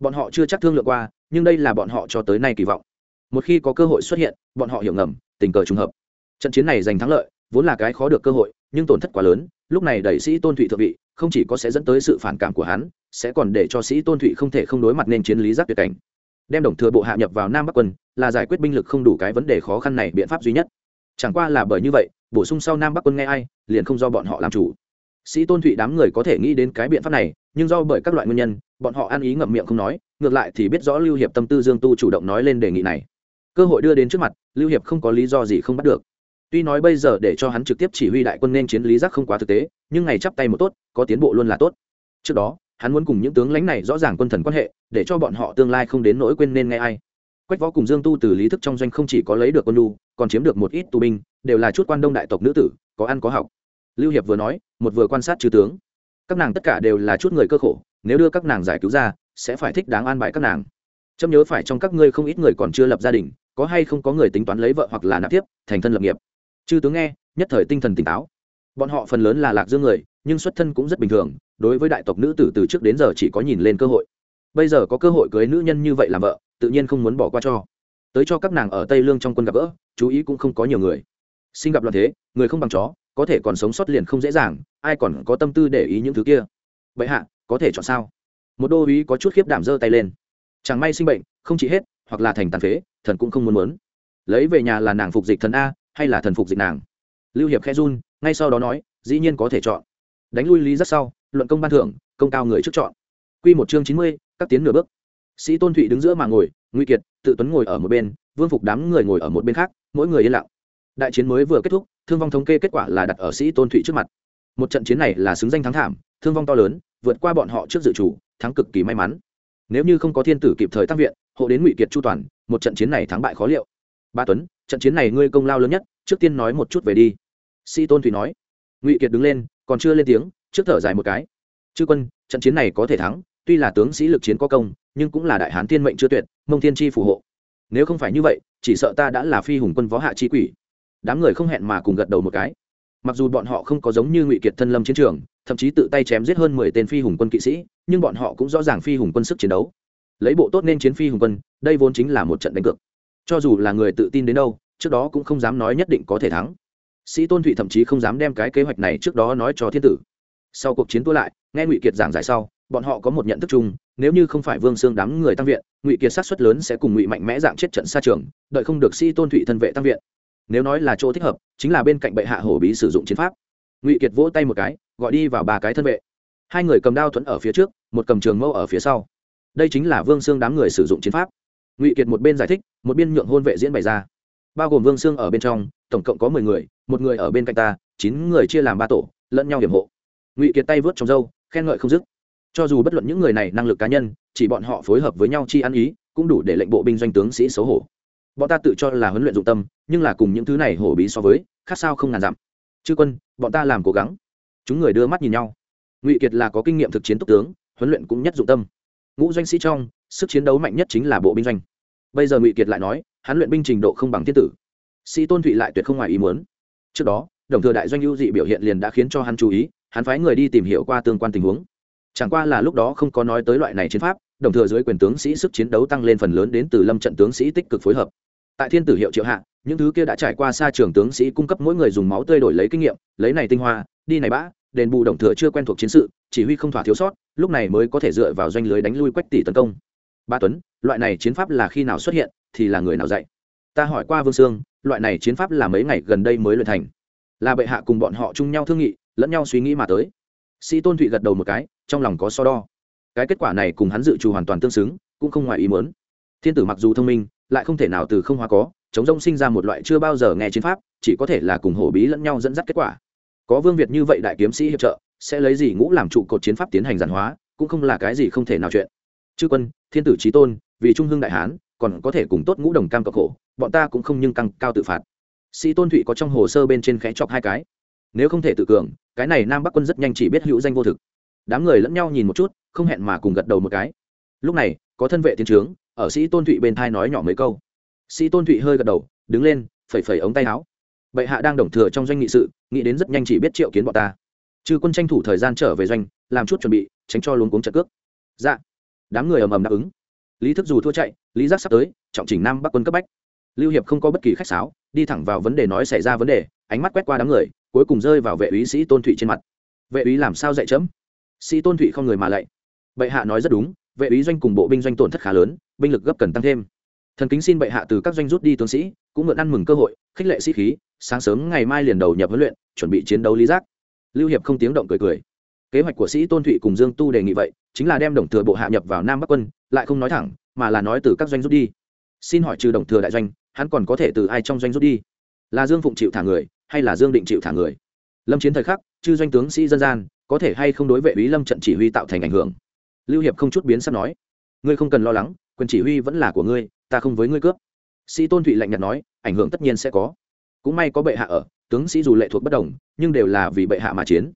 Bọn họ chưa chắc thương lượng qua, nhưng đây là bọn họ cho tới nay kỳ vọng. Một khi có cơ hội xuất hiện, bọn họ hiểu ngầm, tình cờ trùng hợp. Trận chiến này giành thắng lợi vốn là cái khó được cơ hội, nhưng tổn thất quá lớn, lúc này đẩy sĩ tôn thụy thượng vị, không chỉ có sẽ dẫn tới sự phản cảm của hắn, sẽ còn để cho sĩ tôn thụy không thể không đối mặt nên chiến lý giác tuyệt cảnh. Đem đồng thừa bộ hạ nhập vào nam bắc quân, là giải quyết binh lực không đủ cái vấn đề khó khăn này biện pháp duy nhất. Chẳng qua là bởi như vậy, bổ sung sau nam bắc quân nghe ai, liền không do bọn họ làm chủ. Sĩ tôn thụy đám người có thể nghĩ đến cái biện pháp này, nhưng do bởi các loại nguyên nhân, bọn họ ăn ý ngậm miệng không nói, ngược lại thì biết rõ lưu hiệp tâm tư dương tu chủ động nói lên đề nghị này. Cơ hội đưa đến trước mặt, lưu hiệp không có lý do gì không bắt được tuy nói bây giờ để cho hắn trực tiếp chỉ huy đại quân nên chiến lý giác không quá thực tế, nhưng ngày chắp tay một tốt, có tiến bộ luôn là tốt. Trước đó, hắn muốn cùng những tướng lãnh này rõ ràng quân thần quan hệ, để cho bọn họ tương lai không đến nỗi quên nên nghe ai. Quách võ cùng dương tu từ lý thức trong doanh không chỉ có lấy được quân lu còn chiếm được một ít tù binh, đều là chút quan đông đại tộc nữ tử, có ăn có học. Lưu hiệp vừa nói, một vừa quan sát chư tướng. Các nàng tất cả đều là chút người cơ khổ, nếu đưa các nàng giải cứu ra, sẽ phải thích đáng an bài các nàng. Chấm nhớ phải trong các ngươi không ít người còn chưa lập gia đình, có hay không có người tính toán lấy vợ hoặc là nạp tiếp, thành thân lập nghiệp chư tướng nghe, nhất thời tinh thần tỉnh táo. Bọn họ phần lớn là lạc dương người, nhưng xuất thân cũng rất bình thường, đối với đại tộc nữ tử từ trước đến giờ chỉ có nhìn lên cơ hội. Bây giờ có cơ hội cưới nữ nhân như vậy làm vợ, tự nhiên không muốn bỏ qua cho. Tới cho các nàng ở tây lương trong quân gặp gỡ, chú ý cũng không có nhiều người. Sinh gặp loạn thế, người không bằng chó, có thể còn sống sót liền không dễ dàng, ai còn có tâm tư để ý những thứ kia? Vậy hạ, có thể chọn sao? Một đô uý có chút khiếp đảm giơ tay lên. Chẳng may sinh bệnh, không chỉ hết, hoặc là thành tàn phế, thần cũng không muốn muốn. Lấy về nhà là nàng phục dịch thần a hay là thần phục dịch nàng? Lưu hiệp khe run, ngay sau đó nói, dĩ nhiên có thể chọn. Đánh lui lý rất sau, luận công ban thưởng, công cao người trước chọn. Q một chương chín mươi, các tiến nửa bước. Sĩ tôn thụy đứng giữa mà ngồi nguy kiệt, tự tuấn ngồi ở một bên, vương phục đám người ngồi ở một bên khác, mỗi người yên lặng. Đại chiến mới vừa kết thúc, thương vong thống kê kết quả là đặt ở sĩ tôn thụy trước mặt. Một trận chiến này là xứng danh thắng thảm, thương vong to lớn, vượt qua bọn họ trước dự chủ, thắng cực kỳ may mắn. Nếu như không có thiên tử kịp thời tăng viện, hộ đến ngụy kiệt chu toàn, một trận chiến này thắng bại khó liệu ba tuấn, trận chiến này ngươi công lao lớn nhất, trước tiên nói một chút về đi. Sĩ tôn thủy nói. Ngụy kiệt đứng lên, còn chưa lên tiếng, trước thở dài một cái. Chư quân, trận chiến này có thể thắng, tuy là tướng sĩ lực chiến có công, nhưng cũng là đại hán thiên mệnh chưa tuyệt, mông thiên chi phù hộ. Nếu không phải như vậy, chỉ sợ ta đã là phi hùng quân võ hạ chi quỷ. Đám người không hẹn mà cùng gật đầu một cái. Mặc dù bọn họ không có giống như ngụy kiệt thân lâm chiến trường, thậm chí tự tay chém giết hơn mười tên phi hùng quân kỵ sĩ, nhưng bọn họ cũng rõ ràng phi hùng quân sức chiến đấu. Lấy bộ tốt nên chiến phi hùng quân, đây vốn chính là một trận đánh cược cho dù là người tự tin đến đâu, trước đó cũng không dám nói nhất định có thể thắng. Sĩ tôn thụy thậm chí không dám đem cái kế hoạch này trước đó nói cho thiên tử. Sau cuộc chiến tua lại, nghe ngụy kiệt giảng giải sau, bọn họ có một nhận thức chung, nếu như không phải vương xương đám người tăng viện, ngụy kiệt sát xuất lớn sẽ cùng ngụy mạnh mẽ dạng chết trận xa trường, đợi không được sĩ tôn thụy thân vệ tăng viện. Nếu nói là chỗ thích hợp, chính là bên cạnh bệ hạ hổ bí sử dụng chiến pháp. Ngụy kiệt vỗ tay một cái, gọi đi vào ba cái thân vệ. Hai người cầm đao thuẫn ở phía trước, một cầm trường mâu ở phía sau. Đây chính là vương xương đám người sử dụng chiến pháp. Ngụy kiệt một bên giải thích một biên nhượng hôn vệ diễn bày ra. Bao gồm vương xương ở bên trong, tổng cộng có mười người, một người ở bên cạnh ta, chín người chia làm ba tổ, lẫn nhau hiểm hộ. Ngụy kiệt tay vớt trong dâu khen ngợi không dứt. Cho dù bất luận những người này năng lực cá nhân, chỉ bọn họ phối hợp với nhau chi ăn ý, cũng đủ để lệnh bộ binh doanh tướng sĩ xấu hổ. Bọn ta tự cho là huấn luyện dụng tâm, nhưng là cùng những thứ này hổ bí so với, khác sao không ngàn dặm. Chư quân, bọn ta làm cố gắng. Chúng người đưa mắt nhìn nhau. Ngụy kiệt là có kinh nghiệm thực chiến tốc tướng, huấn luyện cũng nhất dụng tâm. Ngũ doanh sĩ trong, sức chiến đấu mạnh nhất chính là bộ binh doanh bây giờ ngụy kiệt lại nói, hắn luyện binh trình độ không bằng thiên tử. Sĩ tôn thụy lại tuyệt không ngoài ý muốn. Trước đó, đồng thừa đại doanh ưu dị biểu hiện liền đã khiến cho hắn chú ý, hắn phái người đi tìm hiểu qua tương quan tình huống. Chẳng qua là lúc đó không có nói tới loại này chiến pháp, đồng thừa dưới quyền tướng sĩ sức chiến đấu tăng lên phần lớn đến từ lâm trận tướng sĩ tích cực phối hợp. Tại thiên tử hiệu triệu hạ, những thứ kia đã trải qua xa trường tướng sĩ cung cấp mỗi người dùng máu tươi đổi lấy kinh nghiệm, lấy này tinh hoa, đi này bã, đền bù đồng thừa chưa quen thuộc chiến sự, chỉ huy không thỏa thiếu sót, lúc này mới có thể dựa vào doanh lưới đánh lui quách tỷ tấn công ba tuấn, loại này chiến pháp là khi nào xuất hiện thì là người nào dạy? Ta hỏi qua vương sương, loại này chiến pháp là mấy ngày gần đây mới luyện thành. Là bệ hạ cùng bọn họ chung nhau thương nghị, lẫn nhau suy nghĩ mà tới. Sĩ tôn thụy gật đầu một cái, trong lòng có so đo. Cái kết quả này cùng hắn dự trù hoàn toàn tương xứng, cũng không ngoài ý muốn. Thiên tử mặc dù thông minh, lại không thể nào từ không hóa có, chống rông sinh ra một loại chưa bao giờ nghe chiến pháp, chỉ có thể là cùng hổ bí lẫn nhau dẫn dắt kết quả. Có vương việt như vậy đại kiếm sĩ hiệp trợ, sẽ lấy gì ngũ làm trụ cột chiến pháp tiến hành giản hóa, cũng không là cái gì không thể nào chuyện. Chư quân thiên tử trí tôn, vì trung hưng đại hán, còn có thể cùng tốt ngũ đồng cam cộng khổ, bọn ta cũng không nhưng căng cao tự phạt. Sĩ tôn thụy có trong hồ sơ bên trên khẽ chọc hai cái. Nếu không thể tự cường, cái này nam bắc quân rất nhanh chỉ biết hữu danh vô thực. Đám người lẫn nhau nhìn một chút, không hẹn mà cùng gật đầu một cái. Lúc này, có thân vệ tiến trướng, ở sĩ tôn thụy bên thai nói nhỏ mấy câu. Sĩ tôn thụy hơi gật đầu, đứng lên, phẩy phẩy ống tay áo. Bệ hạ đang đồng thừa trong doanh nghị sự, nghĩ đến rất nhanh chỉ biết triệu kiến bọn ta. Trừ quân tranh thủ thời gian trở về doanh, làm chút chuẩn bị, tránh cho luống cuống trận cước. Dạ đám người ầm ầm đáp ứng. Lý thức dù thua chạy, lý giác sắp tới, trọng chỉnh nam bắc quân cấp bách. Lưu hiệp không có bất kỳ khách sáo, đi thẳng vào vấn đề nói xảy ra vấn đề, ánh mắt quét qua đám người, cuối cùng rơi vào vệ úy sĩ tôn thụy trên mặt. Vệ úy làm sao dạy chấm? Sĩ tôn thụy không người mà lạy. Bệ hạ nói rất đúng, vệ úy doanh cùng bộ binh doanh tổn thất khá lớn, binh lực gấp cần tăng thêm. Thần kính xin bệ hạ từ các doanh rút đi tướng sĩ, cũng mượn ăn mừng cơ hội, khích lệ sĩ khí, sáng sớm ngày mai liền đầu nhập huấn luyện, chuẩn bị chiến đấu lý giác. Lưu hiệp không tiếng động cười cười kế hoạch của sĩ tôn thụy cùng dương tu đề nghị vậy, chính là đem đồng thừa bộ hạ nhập vào nam bắc quân, lại không nói thẳng, mà là nói từ các doanh rút đi. Xin hỏi trừ đồng thừa đại doanh, hắn còn có thể từ ai trong doanh rút đi? Là dương phụng chịu thả người, hay là dương định chịu thả người? Lâm chiến thời khắc, chư doanh tướng sĩ dân gian, có thể hay không đối vệ ý lâm trận chỉ huy tạo thành ảnh hưởng? Lưu hiệp không chút biến sắp nói. Ngươi không cần lo lắng, quyền chỉ huy vẫn là của ngươi, ta không với ngươi cướp. Sĩ tôn thụy lạnh nhạt nói, ảnh hưởng tất nhiên sẽ có. Cũng may có bệ hạ ở, tướng sĩ dù lệ thuộc bất đồng, nhưng đều là vì bệ hạ mà chiến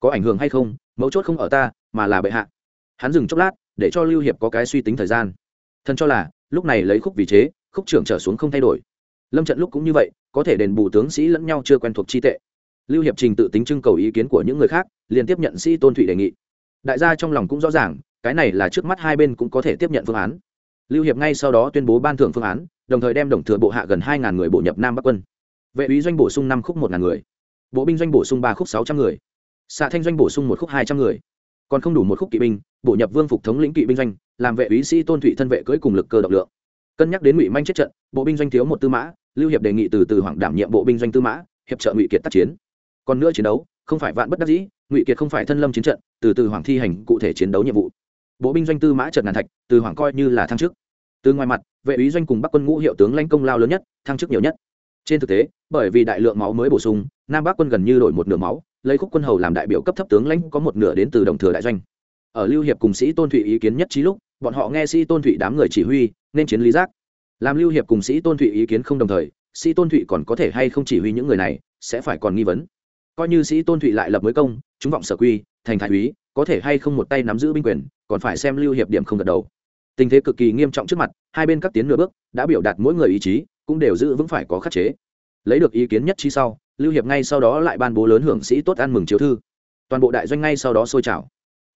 có ảnh hưởng hay không, mấu chốt không ở ta, mà là bệ hạ. Hắn dừng chốc lát, để cho lưu hiệp có cái suy tính thời gian. Thần cho là, lúc này lấy khúc vì chế, khúc trưởng trở xuống không thay đổi. Lâm trận lúc cũng như vậy, có thể đền bù tướng sĩ lẫn nhau chưa quen thuộc chi tệ. Lưu hiệp trình tự tính trưng cầu ý kiến của những người khác, liền tiếp nhận sĩ tôn thụy đề nghị. Đại gia trong lòng cũng rõ ràng, cái này là trước mắt hai bên cũng có thể tiếp nhận phương án. Lưu hiệp ngay sau đó tuyên bố ban thưởng phương án, đồng thời đem đồng thừa bộ hạ gần hai người bổ nhập nam bắc quân. Vệ úy doanh bổ sung năm khúc một người. Bộ binh doanh bổ sung ba khúc sáu trăm người xạ thanh doanh bổ sung một khúc hai trăm người. Còn không đủ một khúc kỵ binh, bổ nhập vương phục thống lĩnh kỵ binh doanh, làm vệ úy sĩ tôn thụy thân vệ cưỡi cùng lực cơ động lượng. Cân nhắc đến ngụy manh chết trận, bộ binh doanh thiếu một tư mã, lưu hiệp đề nghị từ từ hoàng đảm nhiệm bộ binh doanh tư mã, hiệp trợ ngụy kiệt tác chiến. Còn nữa chiến đấu, không phải vạn bất đắc dĩ, ngụy kiệt không phải thân lâm chiến trận, từ từ hoàng thi hành cụ thể chiến đấu nhiệm vụ. Bộ binh doanh tư mã trận ngàn thạch, từ hoàng coi như là thăng chức. Từ ngoài mặt, vệ úy doanh cùng bắc quân ngũ hiệu tướng lãnh công lao lớn nhất, thăng chức nhiều nhất. Trên thực tế, bởi vì đại lượng máu mới bổ sung, nam bắc quân gần như đổi một nửa máu lấy khúc quân hầu làm đại biểu cấp thấp tướng lãnh có một nửa đến từ đồng thừa đại doanh. Ở lưu hiệp cùng sĩ tôn thụy ý kiến nhất trí lúc, bọn họ nghe sĩ tôn thụy đám người chỉ huy, nên chiến lý giác. Làm lưu hiệp cùng sĩ tôn thụy ý kiến không đồng thời, sĩ tôn thụy còn có thể hay không chỉ huy những người này, sẽ phải còn nghi vấn. Coi như sĩ tôn thụy lại lập mới công, chúng vọng sở quy, thành thái úy, có thể hay không một tay nắm giữ binh quyền, còn phải xem lưu hiệp điểm không gật đầu. Tình thế cực kỳ nghiêm trọng trước mặt, hai bên các tiến nửa bước, đã biểu đạt mỗi người ý chí, cũng đều giữ vững phải có khắc chế. Lấy được ý kiến nhất trí sau lưu hiệp ngay sau đó lại ban bố lớn hưởng sĩ tốt ăn mừng chiếu thư. Toàn bộ đại doanh ngay sau đó sôi trào.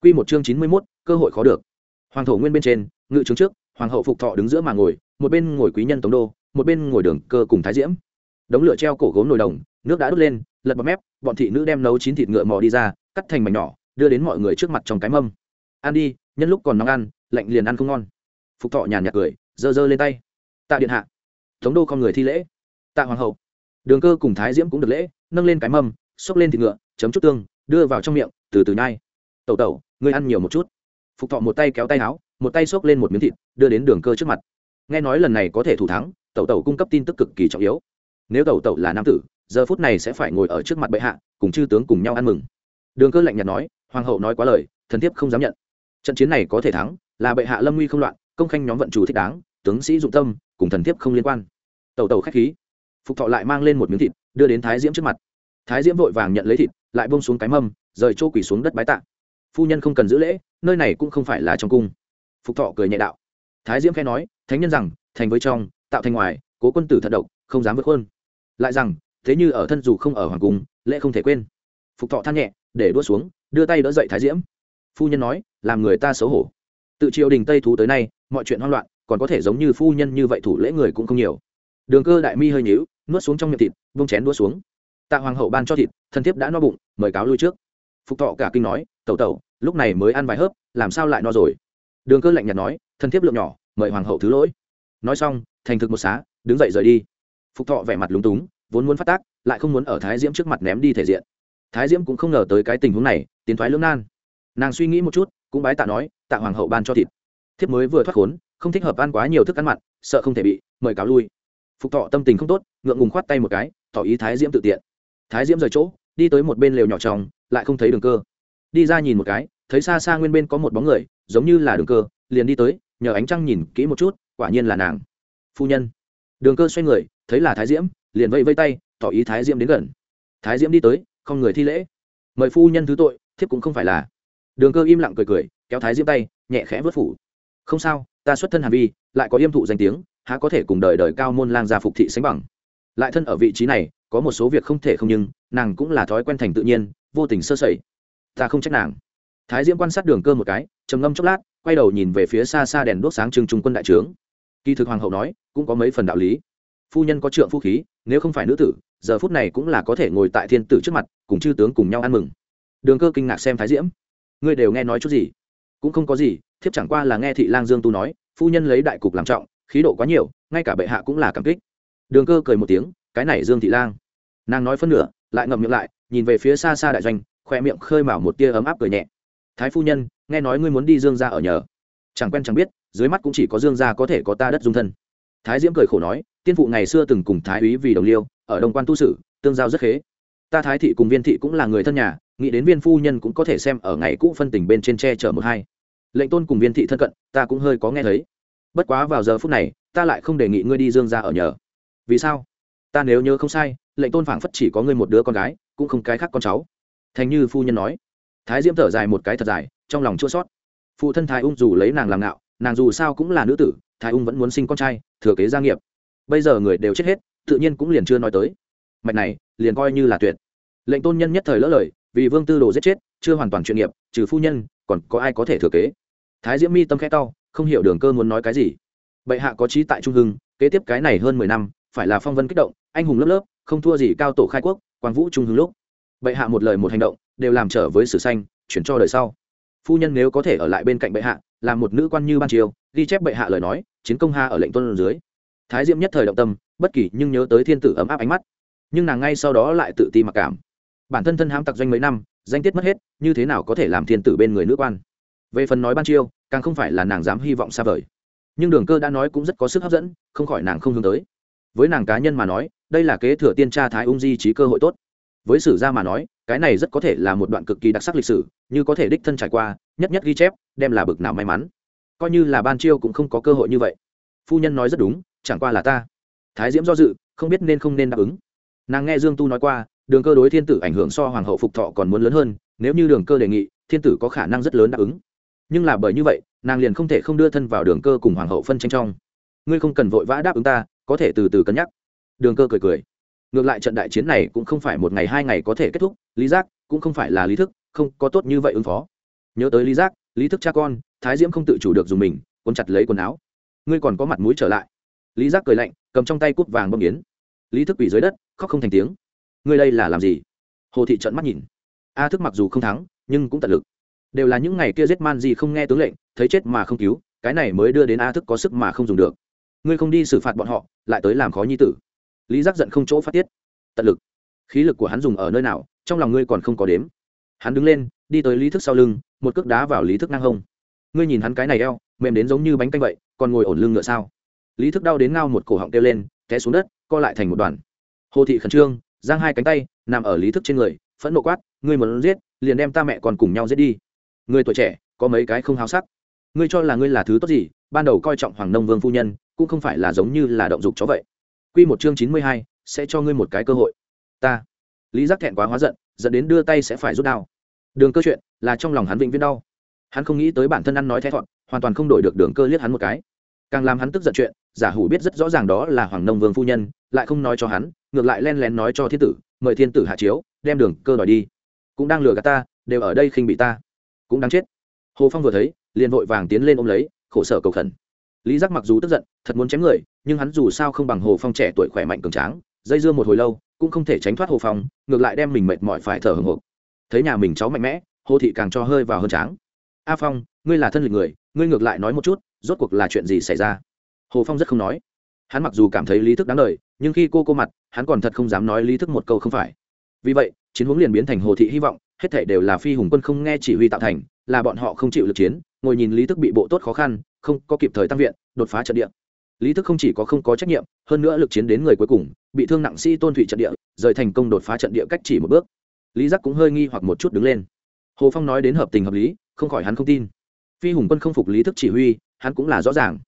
Quy một chương chín mươi 91, cơ hội khó được. Hoàng thổ nguyên bên trên ngự trướng trước hoàng hậu phục thọ đứng giữa mà ngồi một bên ngồi quý nhân tống đô một bên ngồi đường cơ cùng thái diễm. Đống lửa treo cổ gốm nồi đồng nước đã đốt lên lật bọt mép bọn thị nữ đem nấu chín thịt ngựa mò đi ra cắt thành mảnh nhỏ đưa đến mọi người trước mặt trong cái mâm. Ăn đi nhân lúc còn nóng ăn lạnh liền ăn không ngon. Phục thọ nhàn nhạt cười giơ giơ lên tay. Tạ điện hạ. Tống đô con người thi lễ. Tạ hoàng hậu đường cơ cùng thái diễm cũng được lễ, nâng lên cái mâm, xốc lên thịt ngựa, chấm chút tương, đưa vào trong miệng, từ từ nhai. Tẩu tẩu, ngươi ăn nhiều một chút. Phục thọ một tay kéo tay áo, một tay xốc lên một miếng thịt, đưa đến đường cơ trước mặt. Nghe nói lần này có thể thủ thắng, tẩu tẩu cung cấp tin tức cực kỳ trọng yếu. Nếu tẩu tẩu là nam tử, giờ phút này sẽ phải ngồi ở trước mặt bệ hạ, cùng chư tướng cùng nhau ăn mừng. Đường cơ lạnh nhạt nói, hoàng hậu nói quá lời, thần thiếp không dám nhận. Trận chiến này có thể thắng, là bệ hạ lâm nguy không loạn, công khanh nhóm vận chủ thích đáng, tướng sĩ dụng tâm, cùng thần thiếp không liên quan. Tẩu tẩu khách khí phục thọ lại mang lên một miếng thịt, đưa đến thái diễm trước mặt. Thái diễm vội vàng nhận lấy thịt, lại bông xuống cái mâm, rời chỗ quỳ xuống đất bái tạ. Phu nhân không cần giữ lễ, nơi này cũng không phải là trong cung. Phục thọ cười nhẹ đạo. Thái diễm khai nói, thánh nhân rằng, thành với trong, tạo thành ngoài, cố quân tử thật độc, không dám vượt hơn lại rằng, thế như ở thân dù không ở hoàng cung, lễ không thể quên. Phục thọ than nhẹ, để đua xuống, đưa tay đỡ dậy thái diễm. Phu nhân nói, làm người ta xấu hổ. Tự triều đình tây thú tới nay, mọi chuyện hoang loạn, còn có thể giống như phu nhân như vậy thủ lễ người cũng không nhiều. Đường cơ đại mi hơi nhíu nuốt xuống trong miệng thịt, vung chén đua xuống. Tạ hoàng hậu ban cho thịt, thân thiếp đã no bụng, mời cáo lui trước. Phục thọ cả kinh nói, tẩu tẩu, lúc này mới ăn vài hớp, làm sao lại no rồi? Đường cơ lạnh nhạt nói, thân thiếp lượng nhỏ, mời hoàng hậu thứ lỗi. Nói xong, thành thực một xá, đứng dậy rời đi. Phục thọ vẻ mặt lúng túng, vốn muốn phát tác, lại không muốn ở thái diễm trước mặt ném đi thể diện. Thái diễm cũng không ngờ tới cái tình huống này, tiến thoái lưỡng nan. Nàng suy nghĩ một chút, cũng bái tạ nói, tạ hoàng hậu ban cho thịt. Thiếp mới vừa thoát khốn, không thích hợp ăn quá nhiều thức ăn mặn, sợ không thể bị, mời cáo lui phục thọ tâm tình không tốt, ngượng ngùng khoát tay một cái, tỏ ý thái diễm tự tiện. Thái diễm rời chỗ, đi tới một bên lều nhỏ tròng lại không thấy đường cơ. Đi ra nhìn một cái, thấy xa xa nguyên bên có một bóng người, giống như là đường cơ, liền đi tới, nhờ ánh trăng nhìn kỹ một chút, quả nhiên là nàng. Phu nhân. Đường cơ xoay người, thấy là thái diễm, liền vây vây tay, tỏ ý thái diễm đến gần. Thái diễm đi tới, không người thi lễ. Mời phu nhân thứ tội, thiếp cũng không phải là. Đường cơ im lặng cười cười, kéo thái diễm tay, nhẹ khẽ vớt phủ. Không sao, ta xuất thân hàn vi, lại có yêm thụ danh tiếng há có thể cùng đời đời cao môn lang gia phục thị sánh bằng. Lại thân ở vị trí này, có một số việc không thể không nhưng, nàng cũng là thói quen thành tự nhiên, vô tình sơ sẩy. Ta không trách nàng. Thái diễm quan sát đường cơ một cái, trầm ngâm chốc lát, quay đầu nhìn về phía xa xa đèn đốt sáng trưng trung quân đại trướng. Kỳ thực hoàng hậu nói, cũng có mấy phần đạo lý. Phu nhân có trượng phu khí, nếu không phải nữ tử, giờ phút này cũng là có thể ngồi tại thiên tử trước mặt, cùng chư tướng cùng nhau ăn mừng. Đường cơ kinh ngạc xem thái diễm. Ngươi đều nghe nói chút gì? Cũng không có gì, thiếp chẳng qua là nghe thị lang dương tu nói, phu nhân lấy đại cục làm trọng khí độ quá nhiều, ngay cả bệ hạ cũng là cảm kích. Đường cơ cười một tiếng, cái này dương thị lang. Nàng nói phân nửa, lại ngậm miệng lại, nhìn về phía xa xa đại doanh khoe miệng khơi mào một tia ấm áp cười nhẹ. Thái phu nhân, nghe nói ngươi muốn đi dương ra ở nhờ. Chẳng quen chẳng biết, dưới mắt cũng chỉ có dương gia có thể có ta đất dung thân. Thái diễm cười khổ nói, tiên phụ ngày xưa từng cùng thái úy vì đồng liêu, ở đồng quan tu sử tương giao rất khế. Ta thái thị cùng viên thị cũng là người thân nhà, nghĩ đến viên phu nhân cũng có thể xem ở ngày cũ phân tình bên trên tre chở một hai. Lệnh tôn cùng viên thị thân cận, ta cũng hơi có nghe thấy bất quá vào giờ phút này, ta lại không đề nghị ngươi đi dương ra ở nhờ. Vì sao? Ta nếu nhớ không sai, lệnh tôn phảng phất chỉ có ngươi một đứa con gái, cũng không cái khác con cháu. Thành như phu nhân nói. Thái diễm thở dài một cái thật dài, trong lòng chua sót phụ thân thái ung dù lấy nàng làm ngạo, nàng dù sao cũng là nữ tử, thái ung vẫn muốn sinh con trai, thừa kế gia nghiệp. Bây giờ người đều chết hết, tự nhiên cũng liền chưa nói tới. Mạch này, liền coi như là tuyệt. Lệnh tôn nhân nhất thời lỡ lời, vì vương tư đồ giết chết, chưa hoàn toàn chuyên nghiệp, trừ phu nhân, còn có ai có thể thừa kế? Thái diễm mi tâm khẽ to không hiểu đường cơ muốn nói cái gì. Bệ hạ có trí tại trung hưng, kế tiếp cái này hơn mười năm, phải là phong vân kích động, anh hùng lớp lớp, không thua gì cao tổ khai quốc, quang vũ trung hưng lúc. Bệ hạ một lời một hành động, đều làm trở với sử xanh chuyển cho đời sau. Phu nhân nếu có thể ở lại bên cạnh bệ hạ, là một nữ quan như ban triều, ghi chép bệ hạ lời nói, chiến công ha ở lệnh tuân dưới. Thái diễm nhất thời động tâm, bất kỳ nhưng nhớ tới thiên tử ấm áp ánh mắt. Nhưng nàng ngay sau đó lại tự ti mặc cảm. Bản thân thân hãm tặc doanh mấy năm, danh tiết mất hết, như thế nào có thể làm thiên tử bên người nữ quan? Về phần nói ban chiêu, càng không phải là nàng dám hy vọng xa vời. Nhưng đường cơ đã nói cũng rất có sức hấp dẫn, không khỏi nàng không hướng tới. Với nàng cá nhân mà nói, đây là kế thừa tiên tra thái ung di trí cơ hội tốt. Với sử gia mà nói, cái này rất có thể là một đoạn cực kỳ đặc sắc lịch sử, như có thể đích thân trải qua, nhất nhất ghi chép, đem là bực nào may mắn. Coi như là ban chiêu cũng không có cơ hội như vậy. Phu nhân nói rất đúng, chẳng qua là ta. Thái diễm do dự, không biết nên không nên đáp ứng. Nàng nghe dương tu nói qua, đường cơ đối thiên tử ảnh hưởng so hoàng hậu phục thọ còn muốn lớn hơn, nếu như đường cơ đề nghị, thiên tử có khả năng rất lớn đáp ứng nhưng là bởi như vậy, nàng liền không thể không đưa thân vào đường cơ cùng hoàng hậu phân tranh trong. Ngươi không cần vội vã đáp ứng ta, có thể từ từ cân nhắc. Đường cơ cười cười. Ngược lại trận đại chiến này cũng không phải một ngày hai ngày có thể kết thúc, lý giác cũng không phải là lý thức, không có tốt như vậy ứng phó. Nhớ tới lý giác, lý thức cha con, thái diễm không tự chủ được dùng mình, cuốn chặt lấy quần áo. Ngươi còn có mặt mũi trở lại. Lý giác cười lạnh, cầm trong tay cút vàng bông yến lý thức quỷ dưới đất, khóc không thành tiếng. Ngươi đây là làm gì? Hồ thị trận mắt nhìn. A thức mặc dù không thắng, nhưng cũng tận lực đều là những ngày kia giết man gì không nghe tướng lệnh, thấy chết mà không cứu, cái này mới đưa đến a thức có sức mà không dùng được. Ngươi không đi xử phạt bọn họ, lại tới làm khó nhi tử. Lý giác giận không chỗ phát tiết. Tận lực. Khí lực của hắn dùng ở nơi nào, trong lòng ngươi còn không có đếm. Hắn đứng lên, đi tới lý thức sau lưng, một cước đá vào lý thức ngang hông. Ngươi nhìn hắn cái này eo, mềm đến giống như bánh canh vậy, còn ngồi ổn lưng ngựa sao? Lý thức đau đến ngao một cổ họng kêu lên, té xuống đất, co lại thành một đoàn. Hồ thị khẩn trương, giang hai cánh tay, nằm ở lý thức trên người, phẫn nộ quát, ngươi muốn giết, liền đem ta mẹ còn cùng nhau giết đi người tuổi trẻ, có mấy cái không háo sắc. Ngươi cho là ngươi là thứ tốt gì? Ban đầu coi trọng hoàng nông vương phu nhân, cũng không phải là giống như là động dục chó vậy. Quy một chương chín mươi hai, sẽ cho ngươi một cái cơ hội. Ta. Lý giác thẹn quá hóa giận dẫn đến đưa tay sẽ phải rút đao. Đường cơ chuyện, là trong lòng hắn vĩnh viễn đau. Hắn không nghĩ tới bản thân ăn nói thét thọn hoàn toàn không đổi được đường cơ liếc hắn một cái. Càng làm hắn tức giận chuyện, giả hủ biết rất rõ ràng đó là hoàng nông vương phu nhân, lại không nói cho hắn, ngược lại len lén nói cho thiên tử, mời thiên tử hạ chiếu, đem đường cơ đòi đi. Cũng đang lừa gạt ta, đều ở đây khinh bị ta cũng đang chết. Hồ phong vừa thấy, liền vội vàng tiến lên ôm lấy, khổ sở cầu khẩn. Lý giác mặc dù tức giận, thật muốn chém người, nhưng hắn dù sao không bằng hồ phong trẻ tuổi khỏe mạnh cường tráng, dây dưa một hồi lâu, cũng không thể tránh thoát hồ phong, ngược lại đem mình mệt mỏi phải thở hồng hộc. Thấy nhà mình cháu mạnh mẽ, hồ thị càng cho hơi vào hơn tráng. A phong, ngươi là thân lịch người, ngươi ngược lại nói một chút, rốt cuộc là chuyện gì xảy ra? Hồ phong rất không nói. Hắn mặc dù cảm thấy lý thức đáng lời nhưng khi cô cô mặt, hắn còn thật không dám nói lý thức một câu không phải. Vì vậy chiến hướng liền biến thành hồ thị hy vọng, hết thể đều là phi hùng quân không nghe chỉ huy tạo thành, là bọn họ không chịu lực chiến, ngồi nhìn lý thức bị bộ tốt khó khăn, không có kịp thời tăng viện, đột phá trận địa. Lý thức không chỉ có không có trách nhiệm, hơn nữa lực chiến đến người cuối cùng, bị thương nặng sĩ tôn thủy trận địa, rời thành công đột phá trận địa cách chỉ một bước. Lý giác cũng hơi nghi hoặc một chút đứng lên. Hồ phong nói đến hợp tình hợp lý, không khỏi hắn không tin. Phi hùng quân không phục lý thức chỉ huy, hắn cũng là rõ ràng.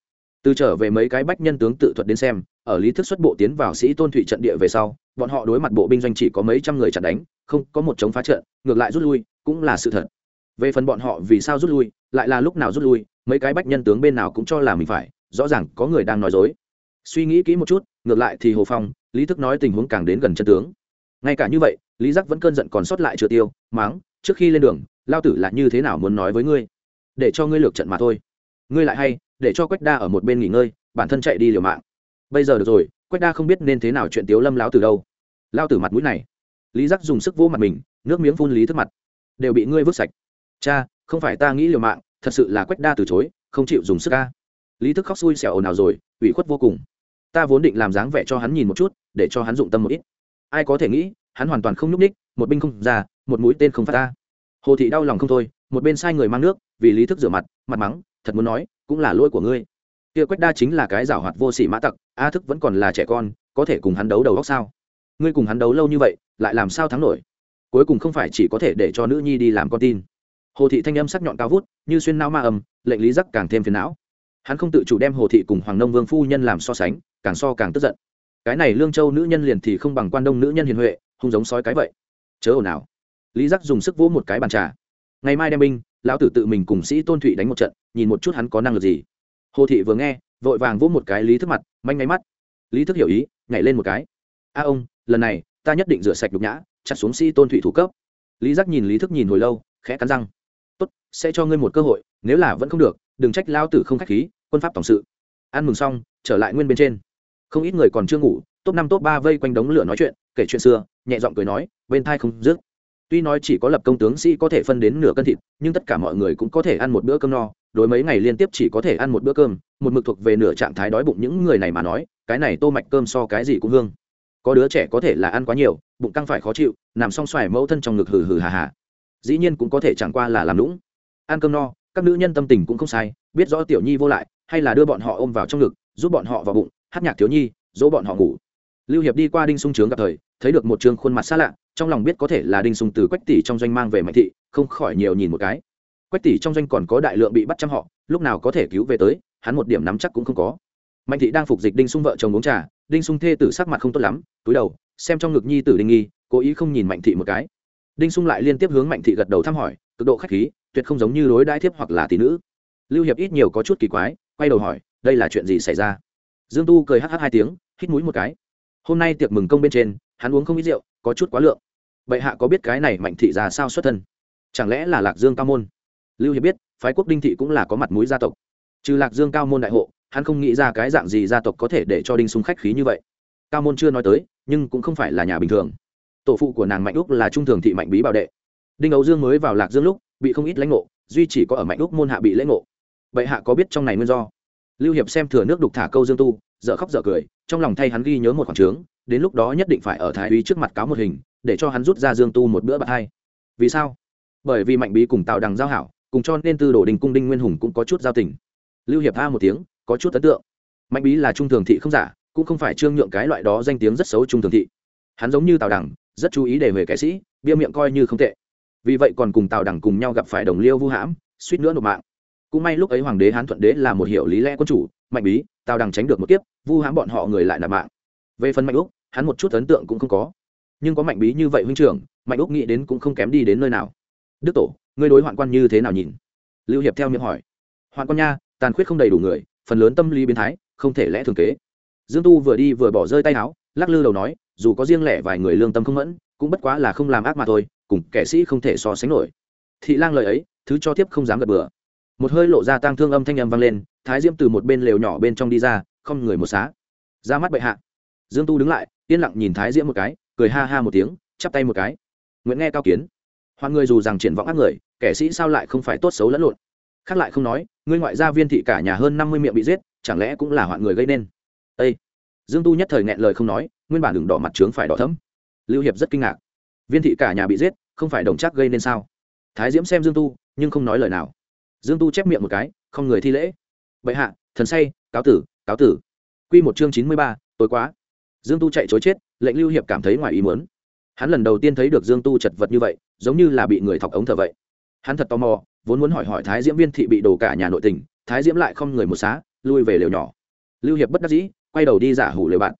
Từ trở về mấy cái bách nhân tướng tự thuật đến xem, ở lý thức xuất bộ tiến vào sĩ tôn thủy trận địa về sau, bọn họ đối mặt bộ binh doanh chỉ có mấy trăm người chặn đánh không có một chống phá trận, ngược lại rút lui, cũng là sự thật. Về phần bọn họ vì sao rút lui, lại là lúc nào rút lui, mấy cái bách nhân tướng bên nào cũng cho là mình phải, rõ ràng có người đang nói dối. Suy nghĩ kỹ một chút, ngược lại thì hồ phong, lý thức nói tình huống càng đến gần chân tướng. Ngay cả như vậy, lý giác vẫn cơn giận còn sót lại chưa tiêu, máng, trước khi lên đường, lao tử là như thế nào muốn nói với ngươi? Để cho ngươi lược trận mà thôi. Ngươi lại hay, để cho quách đa ở một bên nghỉ ngơi, bản thân chạy đi liều mạng. Bây giờ được rồi, quách đa không biết nên thế nào chuyện tiếu lâm lão từ đâu. Lao tử mặt mũi này lý giác dùng sức vô mặt mình, nước miếng phun lý thức mặt. Đều bị ngươi vứt sạch. Cha, không phải ta nghĩ liều mạng, thật sự là quách đa từ chối, không chịu dùng sức ca. Lý thức khóc xui xẻo ồn ào rồi, ủy khuất vô cùng. Ta vốn định làm dáng vẻ cho hắn nhìn một chút, để cho hắn dụng tâm một ít. Ai có thể nghĩ, hắn hoàn toàn không nhúc ních một binh không ra, một mũi tên không phát ta hồ thị đau lòng không thôi, một bên sai người mang nước, vì lý thức rửa mặt mặt mắng, thật muốn nói, cũng là lỗi của ngươi. Kia quách đa chính là cái giảo hoạt vô sỉ mã tặc, a thức vẫn còn là trẻ con, có thể cùng hắn đấu đầu góc sao? Ngươi cùng hắn đấu lâu như vậy lại làm sao thắng nổi? Cuối cùng không phải chỉ có thể để cho nữ nhi đi làm con tin. Hồ thị thanh âm sắc nhọn cao vút, như xuyên não ma âm, lệnh lý giắc càng thêm phiền não. Hắn không tự chủ đem hồ thị cùng hoàng nông vương phu nhân làm so sánh, càng so càng tức giận. Cái này lương châu nữ nhân liền thì không bằng quan đông nữ nhân hiền huệ không giống sói cái vậy. Chớ ồn ào. Lý giác dùng sức vỗ một cái bàn trà. Ngày mai đem binh, lão tử tự mình cùng sĩ tôn thụy đánh một trận, nhìn một chút hắn có năng lực gì. Hồ thị vừa nghe, vội vàng vỗ một cái lý thức mặt, manh ngay mắt. Lý thức hiểu ý, nhảy lên một cái. A ông, lần này ta nhất định rửa sạch đục nhã, chặt xuống sĩ tôn thủy thủ cấp. Lý giác nhìn lý thức nhìn hồi lâu, khẽ cắn răng. Tốt, sẽ cho ngươi một cơ hội, nếu là vẫn không được, đừng trách lao tử không k h á c h khí, quân pháp tổng sự. Ăn mừng xong, trở lại nguyên bên trên. Không ít người còn chưa ngủ, top năm top ba vây quanh đống lửa nói chuyện, kể chuyện xưa, nhẹ giọng cười nói, bên thai không dứt. Tuy nói chỉ có lập công tướng sĩ có thể phân đến nửa cân thịt, nhưng tất cả mọi người cũng có thể ăn một bữa cơm no, đối mấy ngày liên tiếp chỉ có thể ăn một bữa cơm, một mực thuộc về nửa trạng thái đói bụng những người này mà nói, cái này tô mạch cơm so cái gì cũng hương có đứa trẻ có thể là ăn quá nhiều, bụng căng phải khó chịu, nằm xong xoài mẫu thân trong ngực hừ hừ hà hà. Dĩ nhiên cũng có thể chẳng qua là làm lũng ăn cơm no, các nữ nhân tâm tình cũng không sai, biết rõ tiểu nhi vô lại, hay là đưa bọn họ ôm vào trong ngực, giúp bọn họ vào bụng, hát nhạc thiếu nhi, dỗ bọn họ ngủ. Lưu hiệp đi qua đinh sung trướng gặp thời, thấy được một trường khuôn mặt xa lạ, trong lòng biết có thể là đinh sung từ quách tỷ trong doanh mang về mạnh thị, không khỏi nhiều nhìn một cái. Quách tỷ trong doanh còn có đại lượng bị bắt chăm họ, lúc nào có thể cứu về tới, hắn một điểm nắm chắc cũng không có. Mạnh thị đang phục dịch đinh sung vợ chồng uống trà đinh sung thê tử sắc mặt không tốt lắm, túi đầu, xem trong ngực nhi tử đinh nghi, cố ý không nhìn mạnh thị một cái. Đinh sung lại liên tiếp hướng mạnh thị gật đầu thăm hỏi, cực độ khách khí, tuyệt không giống như đối đãi thiếp hoặc là tỷ nữ. Lưu hiệp ít nhiều có chút kỳ quái, quay đầu hỏi, đây là chuyện gì xảy ra? Dương tu cười hh hai tiếng, hít mũi một cái. Hôm nay tiệc mừng công bên trên, hắn uống không ít rượu, có chút quá lượng. Bệ hạ có biết cái này mạnh thị ra sao xuất thân? Chẳng lẽ là lạc dương cao môn? Lưu hiệp biết, phái quốc đinh thị cũng là có mặt mũi gia tộc. Trừ lạc dương cao môn đại hộ hắn không nghĩ ra cái dạng gì gia tộc có thể để cho đinh sung khách khí như vậy. Cao môn chưa nói tới, nhưng cũng không phải là nhà bình thường. Tổ phụ của nàng mạnh úc là trung thường thị mạnh bí bảo đệ. Đinh ấu dương mới vào lạc dương lúc, bị không ít lãnh ngộ, duy chỉ có ở mạnh úc môn hạ bị lãnh ngộ. Vậy hạ có biết trong này nguyên do? Lưu hiệp xem thừa nước đục thả câu dương tu dợ khóc dợ cười, trong lòng thay hắn ghi nhớ một khoảng trướng, đến lúc đó nhất định phải ở thái úy trước mặt cáo một hình, để cho hắn rút ra dương tu một bữa bạc hai. Vì sao? Bởi vì mạnh bí cùng tào đằng giao hảo, cùng cho nên tư đồ đình cung đinh nguyên hùng cũng có chút giao tình. Lưu hiệp tha một tiếng có chút ấn tượng. Mạnh bí là trung thường thị không giả, cũng không phải trương nhượng cái loại đó danh tiếng rất xấu trung thường thị. Hắn giống như tào đằng, rất chú ý để về kẻ sĩ, bia miệng coi như không tệ. Vì vậy còn cùng tào đằng cùng nhau gặp phải đồng liêu vu hãm, suýt nữa nộp mạng. Cũng may lúc ấy hoàng đế hán thuận đế là một hiệu lý lẽ quân chủ, mạnh bí, tào đằng tránh được một kiếp, vu hãm bọn họ người lại nạp mạng. Về phần mạnh úc, hắn một chút ấn tượng cũng không có. Nhưng có mạnh bí như vậy huynh trưởng, mạnh úc nghĩ đến cũng không kém đi đến nơi nào. Đức tổ, ngươi đối hoạn quan như thế nào nhìn? Lưu hiệp theo miệng hỏi. Hoạn quan nha, tàn khuyết không đầy đủ người phần lớn tâm lý biến thái, không thể lẽ thường kế. Dương tu vừa đi vừa bỏ rơi tay áo, lắc lư đầu nói, dù có riêng lẻ vài người lương tâm không mẫn, cũng bất quá là không làm ác mà thôi, cùng kẻ sĩ không thể so sánh nổi. Thị lang lời ấy, thứ cho tiếp không dám gật bừa. Một hơi lộ ra tang thương âm thanh âm vang lên, thái diễm từ một bên lều nhỏ bên trong đi ra, không người một xá. Ra mắt bệ hạ. Dương tu đứng lại, yên lặng nhìn thái diễm một cái, cười ha ha một tiếng, chắp tay một cái. Nguyễn nghe cao kiến. Hoan người dù rằng triển vọng ác người, kẻ sĩ sao lại không phải tốt xấu lẫn lộn. Khác lại không nói ngươi ngoại gia viên thị cả nhà hơn năm mươi miệng bị giết, chẳng lẽ cũng là hoạn người gây nên? Â dương tu nhất thời nghẹn lời không nói, nguyên bản đường đỏ mặt trướng phải đỏ thấm lưu hiệp rất kinh ngạc. Viên thị cả nhà bị giết, không phải đồng chắc gây nên sao? Thái diễm xem dương tu, nhưng không nói lời nào. Dương tu chép miệng một cái, không người thi lễ. Bệ hạ, thần say, cáo tử cáo tử. Q một chương chín mươi ba, tối quá. Dương tu chạy chối chết, lệnh lưu hiệp cảm thấy ngoài ý muốn. Hắn lần đầu tiên thấy được dương tu chật vật như vậy, giống như là bị người thọc ống thở vậy. Hắn thật tò mò vốn muốn hỏi hỏi thái diễm viên thị bị đổ cả nhà nội tình, thái diễm lại không người một xá, lui về lều nhỏ. Lưu hiệp bất đắc dĩ, quay đầu đi giả hủ lều bạn.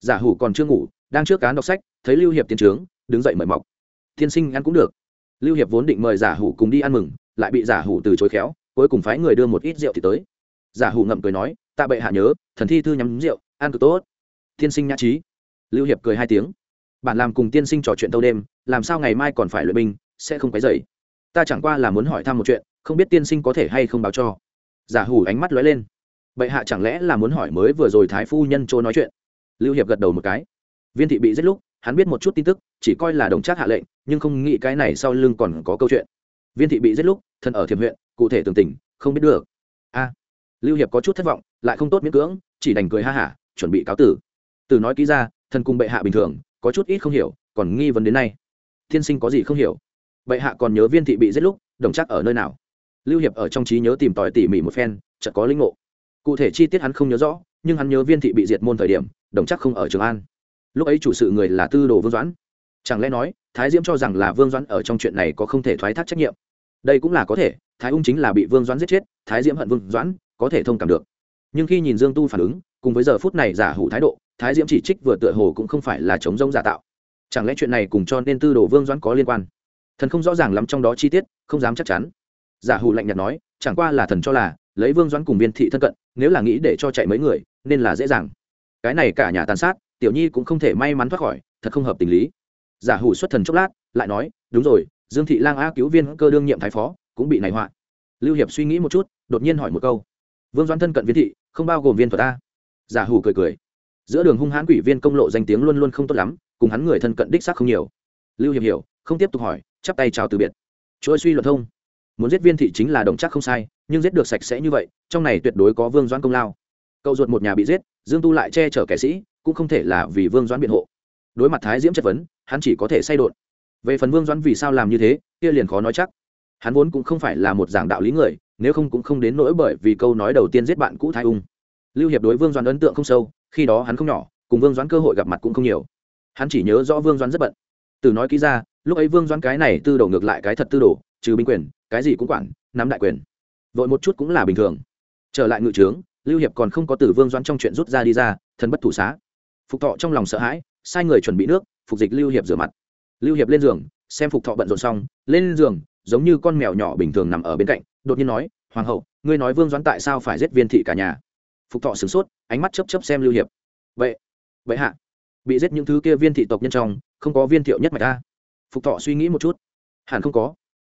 Giả hủ còn chưa ngủ, đang trước cán đọc sách, thấy lưu hiệp tiến trướng, đứng dậy mời mọc. Tiên sinh ăn cũng được. Lưu hiệp vốn định mời giả hủ cùng đi ăn mừng, lại bị giả hủ từ chối khéo, cuối cùng phái người đưa một ít rượu thì tới. Giả hủ ngậm cười nói tạ bệ hạ nhớ, thần thi thư nhắm rượu, ăn cực tốt. Tiên sinh nhã trí. Lưu hiệp cười hai tiếng. Bản làm cùng tiên sinh trò chuyện tâu đêm, làm sao ngày mai còn phải luyện binh, sẽ không quấy dậy ta chẳng qua là muốn hỏi thăm một chuyện, không biết tiên sinh có thể hay không báo cho. Giả hủ ánh mắt lóe lên. Bệ hạ chẳng lẽ là muốn hỏi mới vừa rồi thái phu nhân chỗ nói chuyện? Lưu hiệp gật đầu một cái. Viên thị bị giết lúc, hắn biết một chút tin tức, chỉ coi là đồng trác hạ lệnh, nhưng không nghĩ cái này sau lưng còn có câu chuyện. Viên thị bị giết lúc, thân ở thiểm huyện, cụ thể tường tình, không biết được. A à, lưu hiệp có chút thất vọng, lại không tốt miễn cưỡng, chỉ đành cười ha hả, chuẩn bị cáo tử. Từ nói ký ra, thần cung bệ hạ bình thường, có chút ít không hiểu, còn nghi vấn đến nay. Thiên sinh có gì không hiểu? Bệ hạ còn nhớ viên thị bị giết lúc, đồng chắc ở nơi nào? Lưu hiệp ở trong trí nhớ tìm tòi tỉ mỉ một phen, chợt có linh ngộ. Cụ thể chi tiết hắn không nhớ rõ, nhưng hắn nhớ viên thị bị diệt môn thời điểm, đồng chắc không ở trường an. Lúc ấy chủ sự người là tư đồ vương doãn. Chẳng lẽ nói, thái diễm cho rằng là vương doãn ở trong chuyện này có không thể thoái thác trách nhiệm? Đây cũng là có thể, thái ung chính là bị vương doãn giết chết, thái diễm hận vương doãn, có thể thông cảm được. Nhưng khi nhìn dương tu phản ứng, cùng với giờ phút này giả hủ thái độ, thái diễm chỉ trích vừa tựa hồ cũng không phải là chống rông giả tạo. Chẳng lẽ chuyện này cùng cho nên tư đồ vương doãn có liên quan? Thần không rõ ràng lắm trong đó chi tiết, không dám chắc chắn. Giả hủ lạnh nhạt nói, chẳng qua là thần cho là, lấy vương doãn cùng viên thị thân cận, nếu là nghĩ để cho chạy mấy người, nên là dễ dàng. Cái này cả nhà tàn sát, tiểu nhi cũng không thể may mắn thoát khỏi, thật không hợp tình lý. Giả hủ xuất thần chốc lát, lại nói, đúng rồi, dương thị lang a cứu viên cơ đương nhiệm thái phó, cũng bị này họa. Lưu hiệp suy nghĩ một chút, đột nhiên hỏi một câu. Vương doãn thân cận viên thị, không bao gồm viên thuật ta giả hủ cười cười. Giữa đường hung hãn quỷ viên công lộ danh tiếng luôn luôn không tốt lắm, cùng hắn người thân cận đích xác không nhiều. Lưu hiệp hiểu, không tiếp tục hỏi chắp tay chào từ biệt. Chuỗi suy luận thông. Muốn giết viên thị chính là đồng chắc không sai, nhưng giết được sạch sẽ như vậy, trong này tuyệt đối có vương doãn công lao. Cậu ruột một nhà bị giết, dương tu lại che chở kẻ sĩ, cũng không thể là vì vương doãn biện hộ. Đối mặt thái diễm chất vấn, hắn chỉ có thể say đột. Về phần vương doãn vì sao làm như thế, kia liền khó nói chắc. Hắn vốn cũng không phải là một giảng đạo lý người, nếu không cũng không đến nỗi bởi vì câu nói đầu tiên giết bạn cũ thái ung. Lưu hiệp đối vương doãn ấn tượng không sâu, khi đó hắn không nhỏ, cùng vương doãn cơ hội gặp mặt cũng không nhiều. Hắn chỉ nhớ rõ vương doãn rất bận từ nói kỹ ra, lúc ấy vương doãn cái này tư đổ ngược lại cái thật tư đổ trừ binh quyền, cái gì cũng quản, nắm đại quyền. Vội một chút cũng là bình thường. Trở lại ngự trướng, lưu hiệp còn không có từ vương doãn trong chuyện rút ra đi ra thân bất thủ xá. Phục thọ trong lòng sợ hãi, sai người chuẩn bị nước, phục dịch lưu hiệp rửa mặt. Lưu hiệp lên giường, xem phục thọ bận rộn xong, lên giường, giống như con mèo nhỏ bình thường nằm ở bên cạnh, đột nhiên nói, hoàng hậu, ngươi nói vương doãn tại sao phải giết viên thị cả nhà? Phục thọ sửng sốt, ánh mắt chấp chấp xem lưu hiệp. Vậy vậy hạ, bị giết những thứ kia viên thị tộc nhân trong không có viên thiệu nhất mạch ta phục thọ suy nghĩ một chút. Hẳn không có.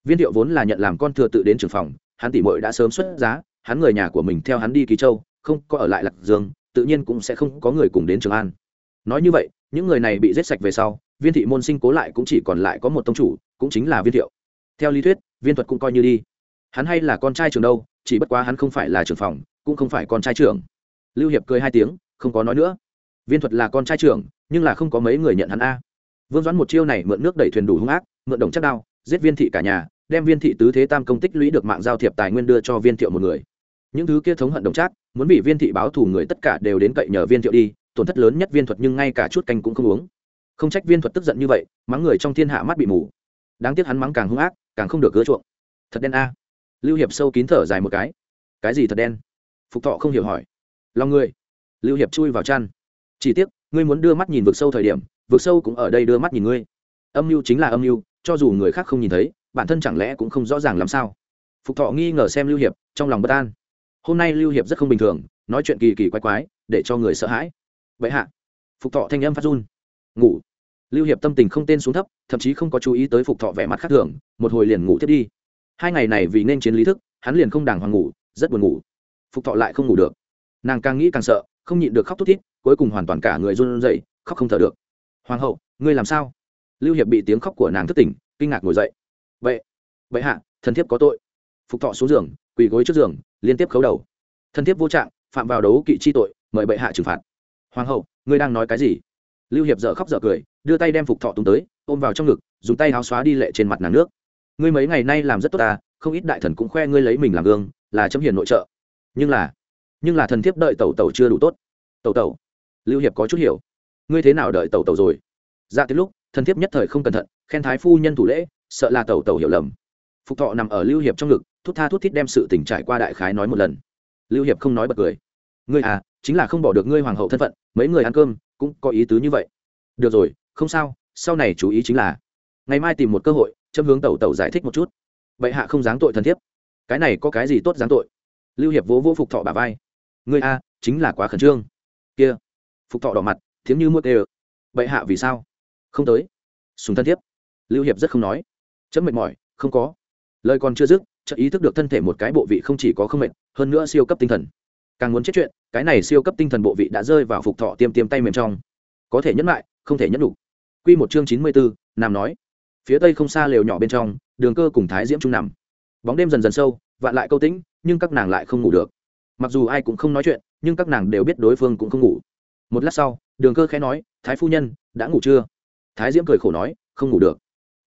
Viên thiệu vốn là nhận làm con thừa tự đến trường phòng, hắn tỷ muội đã sớm xuất giá, hắn người nhà của mình theo hắn đi ký châu, không có ở lại lạc dương, tự nhiên cũng sẽ không có người cùng đến trường an. Nói như vậy, những người này bị giết sạch về sau, viên thị môn sinh cố lại cũng chỉ còn lại có một tông chủ, cũng chính là viên thiệu. Theo lý thuyết, viên thuật cũng coi như đi. Hắn hay là con trai trường đâu, chỉ bất quá hắn không phải là trưởng phòng, cũng không phải con trai trưởng. Lưu hiệp cười hai tiếng, không có nói nữa. Viên thuật là con trai trưởng, nhưng là không có mấy người nhận hắn a vương doãn một chiêu này mượn nước đẩy thuyền đủ hung ác, mượn đồng chắc đao, giết viên thị cả nhà, đem viên thị tứ thế tam công tích lũy được mạng giao thiệp tài nguyên đưa cho viên thiệu một người. Những thứ kia thống hận đồng trác muốn bị viên thị báo thù người tất cả đều đến cậy nhờ viên thiệu đi, tổn thất lớn nhất viên thuật nhưng ngay cả chút canh cũng không uống. Không trách viên thuật tức giận như vậy, mắng người trong thiên hạ mắt bị mù. Đáng tiếc hắn mắng càng hung ác, càng không được gỡ chuộng. Thật đen a. Lưu hiệp sâu kín thở dài một cái. Cái gì thật đen? Phục thọ không hiểu hỏi. Lòng người. Lưu hiệp chui vào chăn. Chỉ tiếc, ngươi muốn đưa mắt nhìn vực sâu thời điểm vực sâu cũng ở đây đưa mắt nhìn ngươi. Âm mưu chính là âm mưu, cho dù người khác không nhìn thấy, bản thân chẳng lẽ cũng không rõ ràng làm sao? Phục thọ nghi ngờ xem lưu hiệp, trong lòng bất an. Hôm nay lưu hiệp rất không bình thường, nói chuyện kỳ kỳ quái quái, để cho người sợ hãi. Vậy hạ. Phục thọ thanh âm phát run. Ngủ. Lưu hiệp tâm tình không tên xuống thấp, thậm chí không có chú ý tới phục thọ vẻ mặt khác thường, một hồi liền ngủ thiết đi. Hai ngày này vì nên chiến lý thức, hắn liền không đàng hoàng ngủ, rất buồn ngủ. Phục thọ lại không ngủ được. Nàng càng nghĩ càng sợ, không nhịn được khóc thút thít, cuối cùng hoàn toàn cả người run rẩy, khóc không thở được hoàng hậu, ngươi làm sao? Lưu hiệp bị tiếng khóc của nàng thức tỉnh, kinh ngạc ngồi dậy. Vậy vậy hạ, thần thiếp có tội. Phục thọ xuống giường, quỳ gối trước giường, liên tiếp khấu đầu. Thần thiếp vô trạng, phạm vào đấu kỵ chi tội, mời bệ hạ trừng phạt. Hoàng hậu, ngươi đang nói cái gì? Lưu hiệp dở khóc dở cười, đưa tay đem phục thọ túng tới, ôm vào trong ngực, dùng tay áo xóa đi lệ trên mặt nàng nước. Ngươi mấy ngày nay làm rất tốt ta, không ít đại thần cũng khoe ngươi lấy mình làm gương, là chấm hiền nội trợ. Nhưng là nhưng là thần thiếp đợi tẩu tẩu chưa đủ tốt. Tẩu tẩu. Lưu hiệp có chút hiểu ngươi thế nào đợi tẩu tẩu rồi? Dạ tới lúc thần thiếp nhất thời không cẩn thận, khen thái phu nhân thủ lễ, sợ là tẩu tẩu hiểu lầm. Phục thọ nằm ở lưu hiệp trong ngực, thút tha thút thít đem sự tình trải qua đại khái nói một lần. Lưu hiệp không nói bật cười. Ngươi à chính là không bỏ được ngươi hoàng hậu thân phận, mấy người ăn cơm, cũng có ý tứ như vậy. Được rồi, không sao, sau này chú ý chính là, ngày mai tìm một cơ hội châm hướng tẩu tẩu giải thích một chút. Bệ hạ không dáng tội thần thiếp. Cái này có cái gì tốt dáng tội? Lưu hiệp vỗ vỗ phục thọ bà vai. Ngươi a chính là quá khẩn trương. Kia. Phục thọ đỏ mặt thiếm như muốt ê bệ hạ vì sao? Không tới. Sùng thân thiếp. Lưu hiệp rất không nói. Chấm mệt mỏi, không có. Lời còn chưa dứt, chợt ý thức được thân thể một cái bộ vị không chỉ có không mệt, hơn nữa siêu cấp tinh thần. Càng muốn chết chuyện, cái này siêu cấp tinh thần bộ vị đã rơi vào phục thọ tiêm tiêm tay mềm trong. Có thể nhẫn lại, không thể nhẫn đủ. Quy một chương chín mươi bốn nam nói. Phía tây không xa lều nhỏ bên trong, đường cơ cùng thái diễm trung nằm. Bóng đêm dần dần sâu, vạn lại câu tĩnh, nhưng các nàng lại không ngủ được. Mặc dù ai cũng không nói chuyện, nhưng các nàng đều biết đối phương cũng không ngủ một lát sau, đường cơ khẽ nói, thái phu nhân, đã ngủ chưa? Thái diễm cười khổ nói, không ngủ được.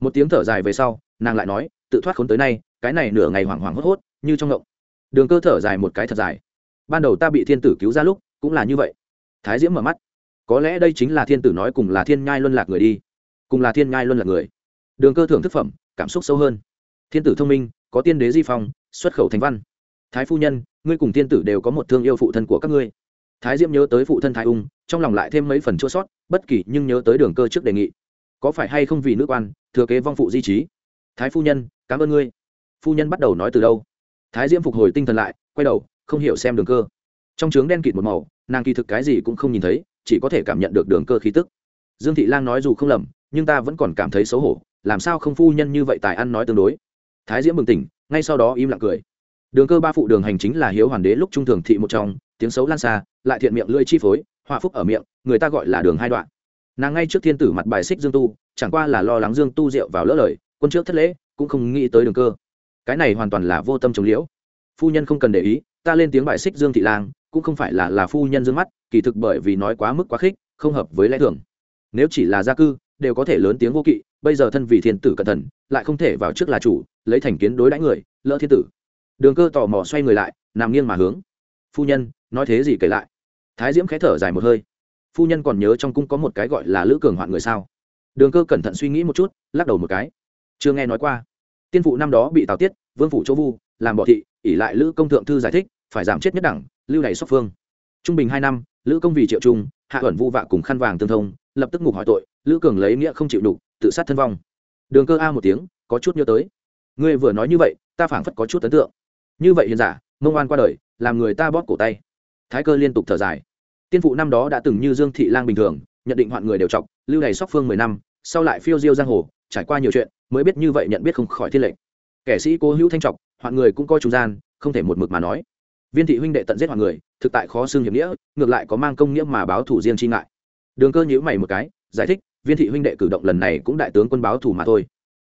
Một tiếng thở dài về sau, nàng lại nói, tự thoát khốn tới nay, cái này nửa ngày hoảng hoảng hốt hốt, như trong ngộng. Đường cơ thở dài một cái thật dài. Ban đầu ta bị thiên tử cứu ra lúc, cũng là như vậy. Thái diễm mở mắt. Có lẽ đây chính là thiên tử nói cùng là thiên nhai luân lạc người đi. Cùng là thiên nhai luân lạc người. Đường cơ thưởng thức phẩm, cảm xúc sâu hơn. Thiên tử thông minh, có tiên đế di phong, xuất khẩu thành văn. Thái phu nhân, ngươi cùng Thiên tử đều có một thương yêu phụ thân của các ngươi thái diễm nhớ tới phụ thân thái ung, trong lòng lại thêm mấy phần chua sót, bất kỳ nhưng nhớ tới đường cơ trước đề nghị. Có phải hay không vì nữ quan, thừa kế vong phụ di trí? Thái phu nhân, cảm ơn ngươi. Phu nhân bắt đầu nói từ đâu? Thái diễm phục hồi tinh thần lại, quay đầu, không hiểu xem đường cơ. Trong trướng đen kịt một màu, nàng kỳ thực cái gì cũng không nhìn thấy, chỉ có thể cảm nhận được đường cơ khí tức. Dương thị lang nói dù không lầm, nhưng ta vẫn còn cảm thấy xấu hổ, làm sao không phu nhân như vậy tài ăn nói tương đối? Thái diễm bừng tỉnh, ngay sau đó im lặng cười. Đường cơ ba phụ đường hành chính là hiếu hoàn đế lúc trung thường thị một trong tiếng xấu lan xa, lại thiện miệng lưỡi chi phối, họa phúc ở miệng, người ta gọi là đường hai đoạn. Nàng ngay trước thiên tử mặt bài xích dương tu, chẳng qua là lo lắng dương tu rượu vào lỡ lời, quân trước thất lễ, cũng không nghĩ tới đường cơ. Cái này hoàn toàn là vô tâm chống liễu. Phu nhân không cần để ý, ta lên tiếng bài xích dương thị lang, cũng không phải là là phu nhân dương mắt, kỳ thực bởi vì nói quá mức quá khích, không hợp với lẽ thường. Nếu chỉ là gia cư, đều có thể lớn tiếng vô kỵ, bây giờ thân vì thiên tử cẩn thận, lại không thể vào trước là chủ, lấy thành kiến đối đãi người, lỡ thiên tử. Đường cơ tò mò xoay người lại, nằm nghiêng mà hướng. Phu nhân nói thế gì kể lại. Thái diễm khẽ thở dài một hơi. Phu nhân còn nhớ trong cung có một cái gọi là lữ cường hoạn người sao? Đường cơ cẩn thận suy nghĩ một chút, lắc đầu một cái. Chưa nghe nói qua. Tiên phụ năm đó bị tào tiết, vương phủ chỗ vu, làm bỏ thị ỉ lại lữ công thượng thư giải thích, phải giảm chết nhất đẳng, lưu này sóc phương. Trung bình hai năm, lữ công vì triệu trung, hạ ẩn vu vạ cùng khăn vàng tương thông, lập tức ngục hỏi tội, lữ cường lấy nghĩa không chịu đục, tự sát thân vong. Đường cơ a một tiếng, có chút nhớ tới. Ngươi vừa nói như vậy, ta phảng phất có chút ấn tượng. Như vậy hiền giả, mông oan qua đời, làm người ta bóp cổ tay thái cơ liên tục thở dài. Tiên phụ năm đó đã từng như dương thị lang bình thường, nhận định hoạn người đều chọc, lưu này sóc phương mười năm, sau lại phiêu diêu giang hồ, trải qua nhiều chuyện, mới biết như vậy nhận biết không khỏi thiên lệnh. Kẻ sĩ cố hữu thanh trọc hoạn người cũng coi trung gian, không thể một mực mà nói. Viên thị huynh đệ tận giết hoạn người, thực tại khó xương hiểm nghĩa, ngược lại có mang công nghĩa mà báo thủ riêng chi ngại. Đường cơ nhíu mày một cái, giải thích, viên thị huynh đệ cử động lần này cũng đại tướng quân báo thủ mà thôi.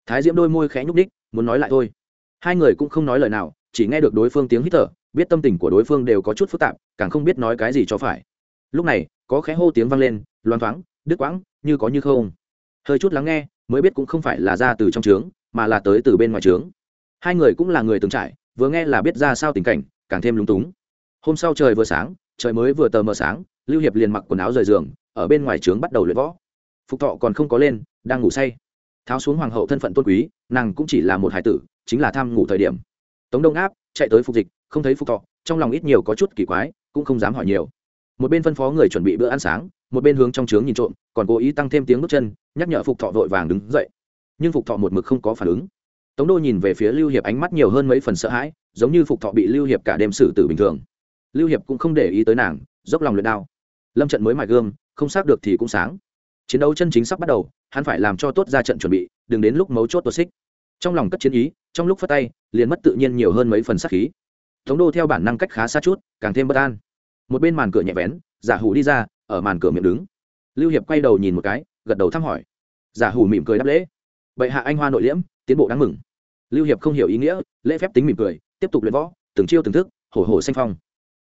Thái diễm đôi môi khẽ nhúc ních muốn nói lại thôi. Hai người cũng không nói lời nào, chỉ nghe được đối phương tiếng hít thở biết tâm tình của đối phương đều có chút phức tạp, càng không biết nói cái gì cho phải. Lúc này, có khẽ hô tiếng vang lên, loan thoáng, đứt quãng, như có như không. Hơi chút lắng nghe, mới biết cũng không phải là ra từ trong trướng, mà là tới từ bên ngoài trướng. Hai người cũng là người từng trải, vừa nghe là biết ra sao tình cảnh, càng thêm lúng túng. Hôm sau trời vừa sáng, trời mới vừa tờ mờ sáng, lưu hiệp liền mặc quần áo rời giường, ở bên ngoài trướng bắt đầu luyện võ. Phục thọ còn không có lên, đang ngủ say. Tháo xuống hoàng hậu thân phận tôn quý, nàng cũng chỉ là một hải tử, chính là tham ngủ thời điểm. Tống đông áp chạy tới phục dịch, không thấy phục thọ, trong lòng ít nhiều có chút kỳ quái, cũng không dám hỏi nhiều. Một bên phân phó người chuẩn bị bữa ăn sáng, một bên hướng trong trướng nhìn trộm, còn cố ý tăng thêm tiếng bước chân, nhắc nhở phục thọ vội vàng đứng dậy. Nhưng phục thọ một mực không có phản ứng. Tống đô nhìn về phía lưu hiệp ánh mắt nhiều hơn mấy phần sợ hãi, giống như phục thọ bị lưu hiệp cả đêm xử tử bình thường. Lưu hiệp cũng không để ý tới nàng, dốc lòng luyện đao. Lâm trận mới mài gương không xác được thì cũng sáng. Chiến đấu chân chính sắp bắt đầu, hắn phải làm cho tốt ra trận chuẩn bị, đừng đến lúc mấu chốt tuột xích trong lòng cất chiến ý, trong lúc phát tay, liền mất tự nhiên nhiều hơn mấy phần sát khí. Tống đô theo bản năng cách khá xa chút, càng thêm bất an. Một bên màn cửa nhẹ vén, giả hủ đi ra, ở màn cửa miệng đứng. Lưu hiệp quay đầu nhìn một cái, gật đầu thăm hỏi. Giả hủ mỉm cười đáp lễ. Bệ hạ anh hoa nội liễm, tiến bộ đáng mừng. Lưu hiệp không hiểu ý nghĩa, lễ phép tính mỉm cười, tiếp tục luyện võ, từng chiêu từng thức, hổ hổ xanh phong.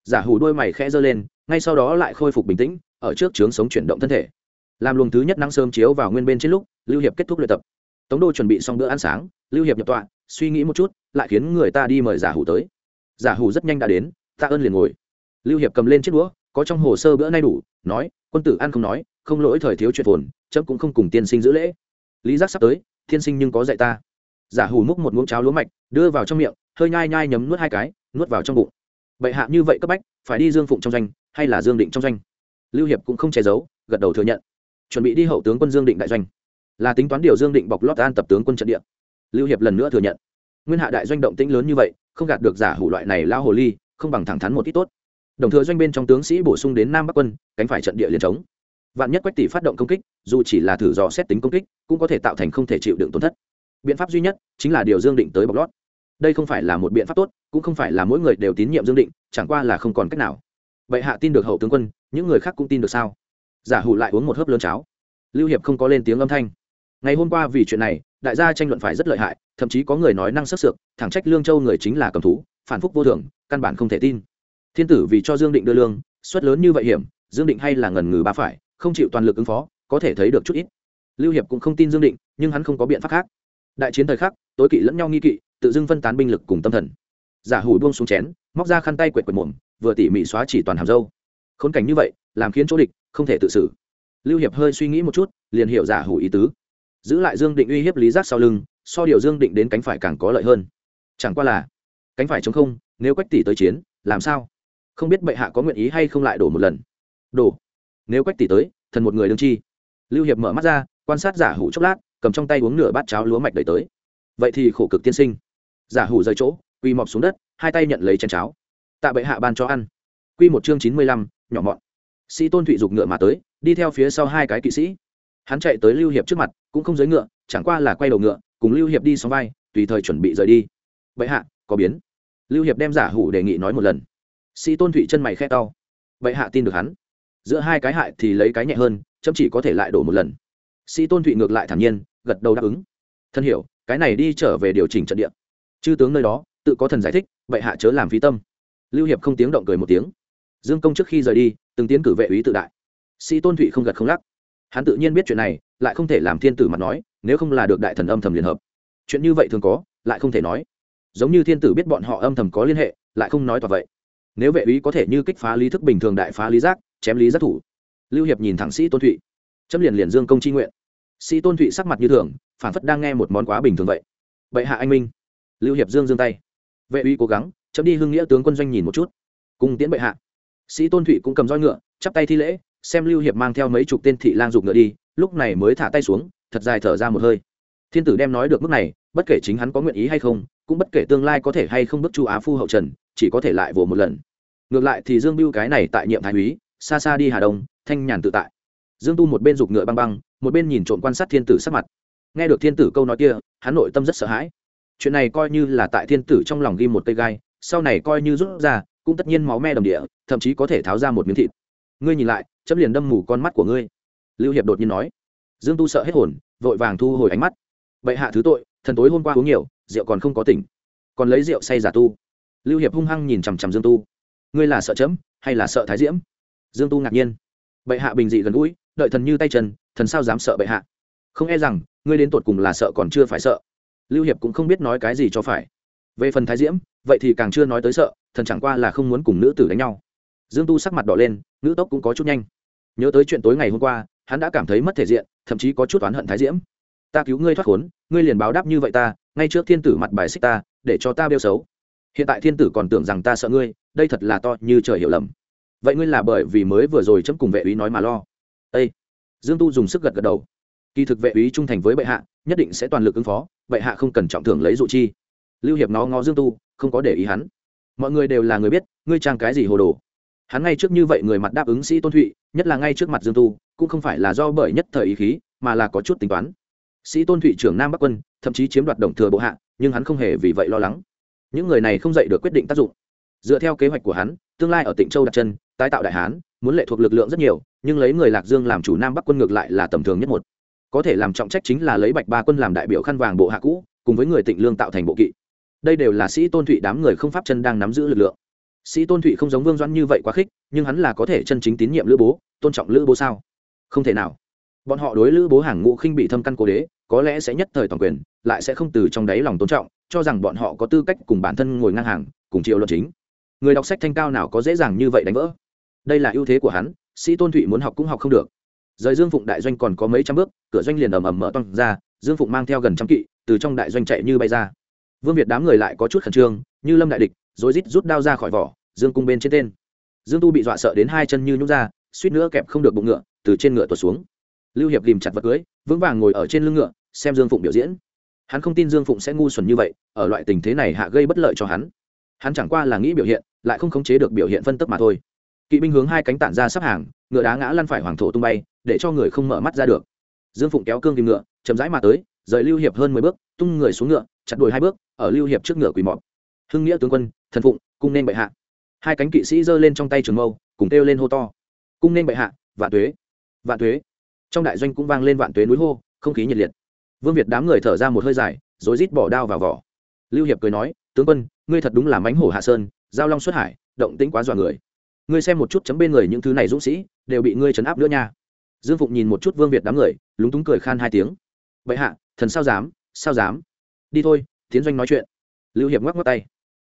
Giả hủ đôi mày khẽ giơ lên, ngay sau đó lại khôi phục bình tĩnh, ở trước trướng sống chuyển động thân thể. Làm luồng thứ nhất nắng sớm chiếu vào nguyên bên trên lúc, lưu hiệp kết thúc luyện tập tống đô chuẩn bị xong bữa ăn sáng, lưu hiệp nhập tọa, suy nghĩ một chút, lại khiến người ta đi mời giả hủ tới. Giả hủ rất nhanh đã đến ta ơn liền ngồi. Lưu hiệp cầm lên chiếc đũa, có trong hồ sơ bữa nay đủ, nói, quân tử ăn không nói, không lỗi thời thiếu chuyện phồn chấm cũng không cùng tiên sinh giữ lễ. Lý giác sắp tới, tiên sinh nhưng có dạy ta. Giả hủ múc một muỗng cháo lúa mạch, đưa vào trong miệng, hơi nhai nhai nhấm nuốt hai cái, nuốt vào trong bụng. Bệ hạ như vậy cấp bách, phải đi dương phụng trong doanh, hay là dương định trong doanh? Lưu hiệp cũng không che giấu, gật đầu thừa nhận. Chuẩn bị đi hậu tướng quân dương định đại doanh là tính toán điều dương định bọc lót an tập tướng quân trận địa. Lưu hiệp lần nữa thừa nhận. Nguyên hạ đại doanh động tĩnh lớn như vậy, không gạt được giả hủ loại này lao hồ ly, không bằng thẳng thắn một ít tốt. Đồng thừa doanh bên trong tướng sĩ bổ sung đến nam bắc quân, cánh phải trận địa liền chống. Vạn nhất quách tỷ phát động công kích, dù chỉ là thử dò xét tính công kích, cũng có thể tạo thành không thể chịu đựng tổn thất. Biện pháp duy nhất chính là điều dương định tới bọc lót. Đây không phải là một biện pháp tốt, cũng không phải là mỗi người đều tín nhiệm dương định, chẳng qua là không còn cách nào. Bệ hạ tin được hậu tướng quân, những người khác cũng tin được sao? Giả hủ lại uống một hớp lớn cháo. Lưu hiệp không có lên tiếng âm thanh ngày hôm qua vì chuyện này, đại gia tranh luận phải rất lợi hại, thậm chí có người nói năng sắc sược, thẳng trách lương châu người chính là cầm thú, phản phúc vô thường, căn bản không thể tin. Thiên tử vì cho dương định đưa lương, suất lớn như vậy hiểm, dương định hay là ngần ngừ ba phải, không chịu toàn lực ứng phó, có thể thấy được chút ít. Lưu hiệp cũng không tin dương định, nhưng hắn không có biện pháp khác. Đại chiến thời khắc, tối kỵ lẫn nhau nghi kỵ, tự dưng phân tán binh lực cùng tâm thần. Giả hủ buông xuống chén, móc ra khăn tay quệt quệt mồm, vừa tỉ mỉ xóa chỉ toàn hàm dâu khốn cảnh như vậy, làm khiến chỗ địch, không thể tự xử. Lưu hiệp hơi suy nghĩ một chút, liền hiểu giả hủ ý tứ giữ lại dương định uy hiếp lý giác sau lưng, so điều dương định đến cánh phải càng có lợi hơn. Chẳng qua là, cánh phải chống không, nếu quách tỷ tới chiến, làm sao? Không biết bệ hạ có nguyện ý hay không lại đổ một lần. Đổ. Nếu quách tỷ tới, thần một người đương chi. Lưu hiệp mở mắt ra, quan sát giả hủ chốc lát, cầm trong tay uống nửa bát cháo lúa mạch đẩy tới. Vậy thì khổ cực tiên sinh. Giả hủ rời chỗ quy mọc xuống đất, hai tay nhận lấy chén cháo. Tạ bệ hạ ban cho ăn. Quy một chương chín mươi lăm, nhỏ mọn. Sĩ tôn thụy giục ngựa mà tới, đi theo phía sau hai cái kỵ sĩ hắn chạy tới lưu hiệp trước mặt, cũng không giới ngựa, chẳng qua là quay đầu ngựa, cùng lưu hiệp đi xóm vai, tùy thời chuẩn bị rời đi. Vậy hạ, có biến. Lưu hiệp đem giả hủ đề nghị nói một lần. Sĩ tôn thụy chân mày khe to vậy hạ tin được hắn. Giữa hai cái hại thì lấy cái nhẹ hơn, chấm chỉ có thể lại đổ một lần. Sĩ tôn thụy ngược lại thản nhiên, gật đầu đáp ứng. Thân hiểu, cái này đi trở về điều chỉnh trận địa. Chư tướng nơi đó, tự có thần giải thích vậy hạ chớ làm phí tâm. Lưu hiệp không tiếng động cười một tiếng. Dương công trước khi rời đi, từng tiến cử vệ úy tự đại. Sĩ tôn thụy không gật không lắc hắn tự nhiên biết chuyện này, lại không thể làm thiên tử mặt nói, nếu không là được đại thần âm thầm liên hợp. Chuyện như vậy thường có, lại không thể nói. Giống như thiên tử biết bọn họ âm thầm có liên hệ, lại không nói toàn vậy. Nếu vệ úy có thể như kích phá lý thức bình thường đại phá lý giác, chém lý giác thủ. Lưu hiệp nhìn thẳng sĩ tôn thụy. Chấm liền liền dương công chi nguyện. Sĩ tôn thụy sắc mặt như thường, phản phất đang nghe một món quá bình thường vậy. Bệ hạ anh minh. Lưu hiệp dương dương tay. Vệ uy cố gắng, chấm đi hưng nghĩa tướng quân doanh nhìn một chút. Cùng tiễn bệ hạ. Sĩ tôn thụy cũng cầm roi ngựa, chắp tay thi lễ xem lưu hiệp mang theo mấy chục tên thị lang dục ngựa đi, lúc này mới thả tay xuống, thật dài thở ra một hơi. Thiên tử đem nói được mức này, bất kể chính hắn có nguyện ý hay không, cũng bất kể tương lai có thể hay không bước chu á phu hậu trần, chỉ có thể lại vồ một lần. Ngược lại thì dương biêu cái này tại nhiệm thái úy, xa xa đi hà đông, thanh nhàn tự tại. Dương tu một bên giục ngựa băng băng, một bên nhìn trộm quan sát thiên tử sắc mặt. Nghe được thiên tử câu nói kia, hắn nội tâm rất sợ hãi. Chuyện này coi như là tại thiên tử trong lòng ghi một cây gai, sau này coi như rút ra, cũng tất nhiên máu me đồng địa, thậm chí có thể tháo ra một miếng thịt ngươi nhìn lại, chấm liền đâm mù con mắt của ngươi. Lưu hiệp đột nhiên nói. Dương tu sợ hết hồn, vội vàng thu hồi ánh mắt. Bệ hạ thứ tội, thần tối hôm qua uống nhiều, rượu còn không có tỉnh. Còn lấy rượu say giả tu. Lưu hiệp hung hăng nhìn chằm chằm dương tu. Ngươi là sợ chấm, hay là sợ thái diễm? Dương tu ngạc nhiên. Bệ hạ bình dị gần gũi, đợi thần như tay chân, thần sao dám sợ bệ hạ? Không e rằng, ngươi đến tột cùng là sợ còn chưa phải sợ. Lưu hiệp cũng không biết nói cái gì cho phải. Về phần thái diễm, vậy thì càng chưa nói tới sợ, thần chẳng qua là không muốn cùng nữ tử đánh nhau dương tu sắc mặt đỏ lên nữ tốc cũng có chút nhanh. Nhớ tới chuyện tối ngày hôm qua, hắn đã cảm thấy mất thể diện, thậm chí có chút oán hận thái diễm. Ta cứu ngươi thoát khốn, ngươi liền báo đáp như vậy ta, ngay trước thiên tử mặt bài xích ta, để cho ta bêu xấu. Hiện tại thiên tử còn tưởng rằng ta sợ ngươi, đây thật là to như trời hiểu lầm. Vậy ngươi là bởi vì mới vừa rồi chấm cùng vệ úy nói mà lo. Â dương tu dùng sức gật gật đầu. Kỳ thực vệ úy trung thành với bệ hạ, nhất định sẽ toàn lực ứng phó, bệ hạ không cần trọng thưởng lấy dụ chi. Lưu hiệp nó ngó dương tu, không có để ý hắn. Mọi người đều là người biết, ngươi trang cái gì hồ đồ? Hắn ngay trước như vậy người mặt đáp ứng sĩ tôn thụy, nhất là ngay trước mặt dương tu, cũng không phải là do bởi nhất thời ý khí, mà là có chút tính toán. Sĩ tôn thụy trưởng nam bắc quân, thậm chí chiếm đoạt đồng thừa bộ hạ, nhưng hắn không hề vì vậy lo lắng. Những người này không dạy được quyết định tác dụng. Dựa theo kế hoạch của hắn, tương lai ở tỉnh châu đặt chân, tái tạo đại hán, muốn lệ thuộc lực lượng rất nhiều, nhưng lấy người lạc dương làm chủ nam bắc quân ngược lại là tầm thường nhất một. Có thể làm trọng trách chính là lấy bạch ba quân làm đại biểu khăn vàng bộ hạ cũ, cùng với người tịnh lương tạo thành bộ kỵ. Đây đều là sĩ tôn thụy đám người không pháp chân đang nắm giữ lực lượng sĩ tôn thụy không giống vương doãn như vậy quá khích, nhưng hắn là có thể chân chính tín nhiệm lữ bố, tôn trọng lữ bố sao? Không thể nào. Bọn họ đối lữ bố hàng ngũ khinh bị thâm căn cố đế, có lẽ sẽ nhất thời toàn quyền, lại sẽ không từ trong đáy lòng tôn trọng, cho rằng bọn họ có tư cách cùng bản thân ngồi ngang hàng, cùng triệu luật chính. Người đọc sách thanh cao nào có dễ dàng như vậy đánh vỡ? Đây là ưu thế của hắn, sĩ tôn thụy muốn học cũng học không được. Rời dương phụng đại doanh còn có mấy trăm bước, cửa doanh liền ầm ầm mở toang ra, dương phụng mang theo gần trăm kỵ, từ trong đại doanh chạy như bay ra. Vương việt đám người lại có chút khẩn trương, như lâm đại địch rồi rít rút đao ra khỏi vỏ, dương cung bên trên tên. Dương tu bị dọa sợ đến hai chân như nhút ra, suýt nữa kẹp không được bụng ngựa, từ trên ngựa tuột xuống. Lưu hiệp ghìm chặt vật cưới, vững vàng ngồi ở trên lưng ngựa, xem dương phụng biểu diễn. Hắn không tin dương phụng sẽ ngu xuẩn như vậy, ở loại tình thế này hạ gây bất lợi cho hắn. Hắn chẳng qua là nghĩ biểu hiện, lại không khống chế được biểu hiện phân tức mà thôi. Kỵ binh hướng hai cánh tản ra sắp hàng, ngựa đá ngã lăn phải hoàng thổ tung bay, để cho người không mở mắt ra được. Dương phụng kéo cương kìm ngựa, chậm rãi mà tới, rời lưu hiệp hơn mười bước, tung người xuống ngựa, chặt đuổi hai bước, ở lưu hiệp trước ngựa quỳ mọp. Hưng nghĩa tướng quân thần phụng, cung nên bệ hạ. Hai cánh kỵ sĩ giơ lên trong tay trường mâu, cùng kêu lên hô to. Cung nên bệ hạ, vạn tuế vạn tuế. Trong đại doanh cũng vang lên vạn tuế núi hô, không khí nhiệt liệt. Vương việt đám người thở ra một hơi dài rối rít bỏ đao vào vỏ. Lưu hiệp cười nói, tướng quân, ngươi thật đúng là mánh hổ hạ sơn, giao long xuất hải, động tĩnh quá dọa người. Ngươi xem một chút chấm bên người những thứ này dũng sĩ, đều bị ngươi chấn áp nữa nha. Dương phụng nhìn một chút vương việt đám người, lúng túng cười khan hai tiếng. Vậy hạ, thần sao dám sao dám? Đi thôi, tiến doanh nói chuyện. Lưu hiệp ngoắc ngoắc tay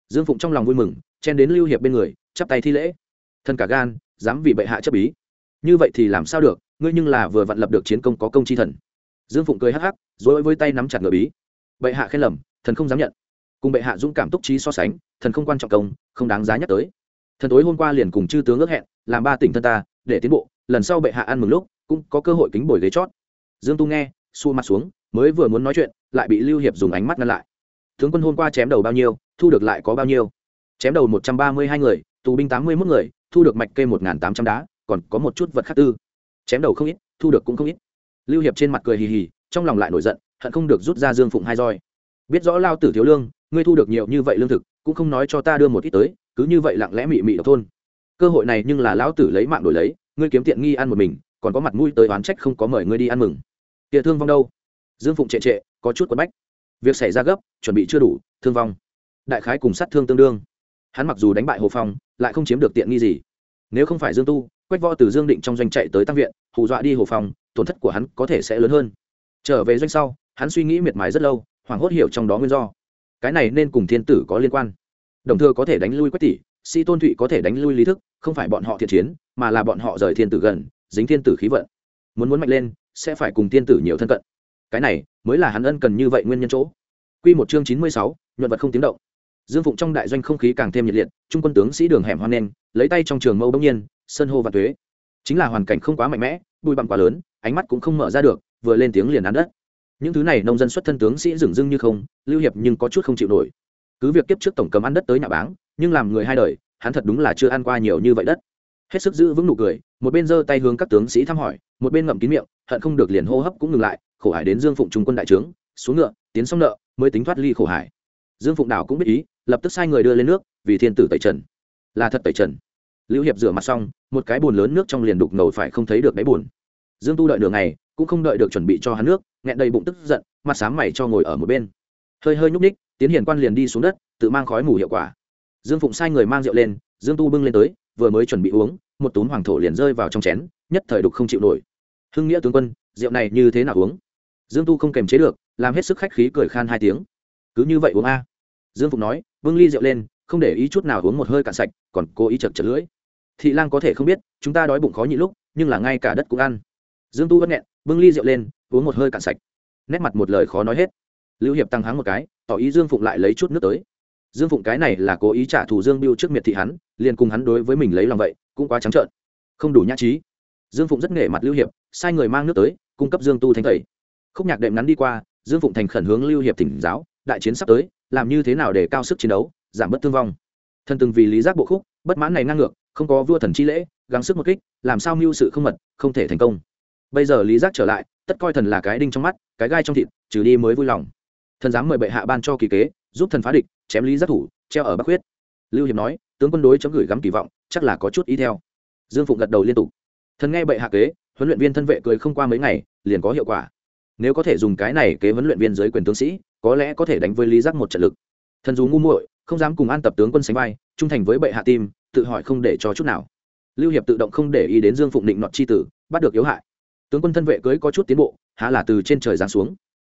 dương phụng trong lòng vui mừng, chen đến lưu hiệp bên người, chắp tay thi lễ. Thân cả gan, dám vì bệ hạ chấp ý. Như vậy thì làm sao được, ngươi nhưng là vừa vặn lập được chiến công có công chi thần. Dương phụng cười hắc hắc dối với tay nắm chặt ngựa bí. Bệ hạ khen lầm, thần không dám nhận. Cùng bệ hạ dũng cảm túc trí so sánh, thần không quan trọng công, không đáng giá nhắc tới. Thần tối hôm qua liền cùng chư tướng ước hẹn, làm ba tỉnh thân ta, để tiến bộ, lần sau bệ hạ ăn mừng lúc, cũng có cơ hội kính bồi ghế chót. Dương tu nghe, xua mặt xuống, mới vừa muốn nói chuyện, lại bị lưu hiệp dùng ánh mắt ngăn lại. Tướng quân hôm qua chém đầu bao nhiêu thu được lại có bao nhiêu? Chém đầu một trăm ba mươi hai người, tù binh tám mươi mốt người, thu được mạch cây một tám trăm đá, còn có một chút vật khác tư. Chém đầu không ít, thu được cũng không ít. Lưu hiệp trên mặt cười hì hì, trong lòng lại nổi giận, hận không được rút ra dương phụng hai roi. Biết rõ lao tử thiếu lương, ngươi thu được nhiều như vậy lương thực, cũng không nói cho ta đưa một ít tới, cứ như vậy lặng lẽ mị mị ở thôn. Cơ hội này nhưng là lão tử lấy mạng đổi lấy, ngươi kiếm tiện nghi ăn một mình, còn có mặt mũi tới oán trách không có mời ngươi đi ăn mừng. Kia thương vong đâu? Dương phụng trệ trệ, có chút quất bách. Việc xảy ra gấp, chuẩn bị chưa đủ, thương vong đại khái cùng sát thương tương đương. Hắn mặc dù đánh bại hồ phong, lại không chiếm được tiện nghi gì. Nếu không phải dương tu, quách võ từ dương định trong doanh chạy tới tăng viện, hù dọa đi hồ phong, tổn thất của hắn có thể sẽ lớn hơn. Trở về doanh sau, hắn suy nghĩ miệt mài rất lâu, hoảng hốt hiểu trong đó nguyên do. Cái này nên cùng thiên tử có liên quan. Đồng thừa có thể đánh lui quách tỷ, si tôn thụy có thể đánh lui lý thức, không phải bọn họ thiện chiến, mà là bọn họ rời thiên tử gần, dính thiên tử khí vận. Muốn muốn mạnh lên, sẽ phải cùng thiên tử nhiều thân cận. Cái này mới là hắn ân cần như vậy nguyên nhân chỗ. Quy một chương chín mươi sáu, nhuận vật không tiếng động dương phụng trong đại doanh không khí càng thêm nhiệt liệt, trung quân tướng sĩ đường hẻm hoan nen lấy tay trong trường mâu bỗng nhiên sơn hô và thuế chính là hoàn cảnh không quá mạnh mẽ, bụi bặm quá lớn, ánh mắt cũng không mở ra được, vừa lên tiếng liền ăn đất. Những thứ này nông dân xuất thân tướng sĩ dừng dưng như không, lưu hiệp nhưng có chút không chịu nổi. Cứ việc kiếp trước tổng cầm ăn đất tới nhà báng, nhưng làm người hai đời, hắn thật đúng là chưa ăn qua nhiều như vậy đất. Hết sức giữ vững nụ cười, một bên giơ tay hướng các tướng sĩ thăm hỏi, một bên ngậm kín miệng, hận không được liền hô hấp cũng ngừng lại, khổ hải đến dương phụng trung quân đại trướng, xuống ngựa, tiến xong nợ, mới tính thoát ly khổ hải. Dương phụng đảo cũng biết ý lập tức sai người đưa lên nước, vì thiên tử tẩy trần. Là thật tẩy trần. Lưu hiệp rửa mặt xong, một cái bùn lớn nước trong liền đục ngầu phải không thấy được đáy bùn dương tu đợi đường này cũng không đợi được chuẩn bị cho hắn nước, nghẹn đầy bụng tức giận, mặt sáng mày cho ngồi ở một bên. Hơi hơi nhúc ních tiến hiền quan liền đi xuống đất, tự mang khói mù hiệu quả. Dương phụng sai người mang rượu lên, dương tu bưng lên tới, vừa mới chuẩn bị uống, một túm hoàng thổ liền rơi vào trong chén, nhất thời đục không chịu nổi. Hưng nghĩa tướng quân, rượu này như thế nào uống? Dương tu không kềm chế được, làm hết sức khách khí cười khan hai tiếng. Cứ như vậy uống a dương Phục nói, vương ly rượu lên, không để ý chút nào uống một hơi cạn sạch, còn cố ý chật chật lưỡi. Thị lang có thể không biết, chúng ta đói bụng khó nhị lúc, nhưng là ngay cả đất cũng ăn. Dương tu vẫn nghẹn, vương ly rượu lên, uống một hơi cạn sạch. Nét mặt một lời khó nói hết. Lưu hiệp tăng háng một cái, tỏ ý dương phụng lại lấy chút nước tới. Dương phụng cái này là cố ý trả thù dương biêu trước miệt thị hắn, liền cùng hắn đối với mình lấy lòng vậy, cũng quá trắng trợn. Không đủ nhã trí. Dương phụng rất nghề mặt lưu hiệp, sai người mang nước tới, cung cấp dương tu thanh tẩy. Khúc nhạc đệm ngắn đi qua, dương phụng thành khẩn hướng lưu hiệp thỉnh giáo, đại chiến sắp tới làm như thế nào để cao sức chiến đấu, giảm bớt thương vong. Thần từng vì lý giác bộ khúc, bất mãn này ngang ngược, không có vua thần chi lễ, gắng sức một kích, làm sao mưu sự không mật, không thể thành công. Bây giờ lý giác trở lại, tất coi thần là cái đinh trong mắt, cái gai trong thịt, trừ đi mới vui lòng. Thần dám mời bệ hạ ban cho kỳ kế, giúp thần phá địch, chém lý giác thủ, treo ở bắc huyết. Lưu hiệp nói, tướng quân đối chấm gửi gắm kỳ vọng, chắc là có chút ý theo. Dương phụng gật đầu liên tục. Thần nghe bệ hạ kế, huấn luyện viên thân vệ cười không qua mấy ngày, liền có hiệu quả nếu có thể dùng cái này kế huấn luyện viên dưới quyền tướng sĩ, có lẽ có thể đánh với lý giác một trận lực. Thần dù ngu muội, không dám cùng an tập tướng quân sánh vai, trung thành với bệ hạ tim, tự hỏi không để cho chút nào. Lưu hiệp tự động không để ý đến dương phụng định nọt c h i tử, bắt được yếu hại. Tướng quân thân vệ cưới có chút tiến bộ, há là từ trên trời giáng xuống.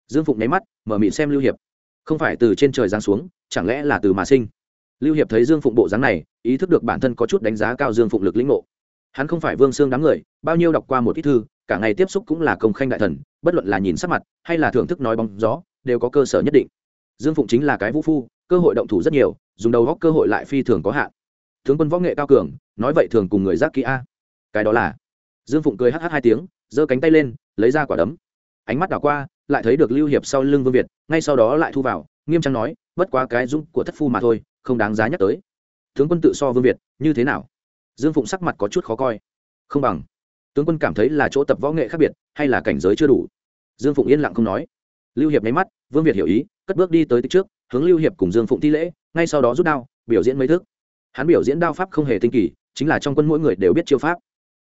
Dương phụng nháy mắt, mở mịn xem lưu hiệp. Không phải từ trên trời giáng xuống, chẳng lẽ là từ mà sinh? Lưu hiệp thấy dương phụng bộ dáng này, ý thức được bản thân có chút đánh giá cao dương phụng lực lĩnh ngộ. Hắn không phải vương xương đám người, bao nhiêu đọc qua một ít thư cả ngày tiếp xúc cũng là công khanh đại thần, bất luận là nhìn sắc mặt hay là thưởng thức nói bóng gió, đều có cơ sở nhất định. Dương phụng chính là cái vũ phu, cơ hội động thủ rất nhiều, dùng đầu góc cơ hội lại phi thường có hạn. Tướng quân võ nghệ cao cường, nói vậy thường cùng người giác kỹ a. Cái đó là. Dương phụng cười hh hai tiếng, giơ cánh tay lên, lấy ra quả đấm. Ánh mắt đảo qua, lại thấy được lưu hiệp sau lưng vương việt, ngay sau đó lại thu vào, nghiêm trang nói, bất quá cái dũng của thất phu mà thôi, không đáng giá nhắc tới. Tướng quân tự so vương việt, như thế nào? Dương phụng sắc mặt có chút khó coi. Không bằng tướng quân cảm thấy là chỗ tập võ nghệ khác biệt, hay là cảnh giới chưa đủ? Dương phụng yên lặng không nói. Lưu hiệp nháy mắt, vương việt hiểu ý, cất bước đi tới tích trước, hướng lưu hiệp cùng dương phụng thi lễ, ngay sau đó rút đao, biểu diễn mấy thức. Hắn biểu diễn đao pháp không hề tinh kỳ, chính là trong quân mỗi người đều biết chiêu pháp.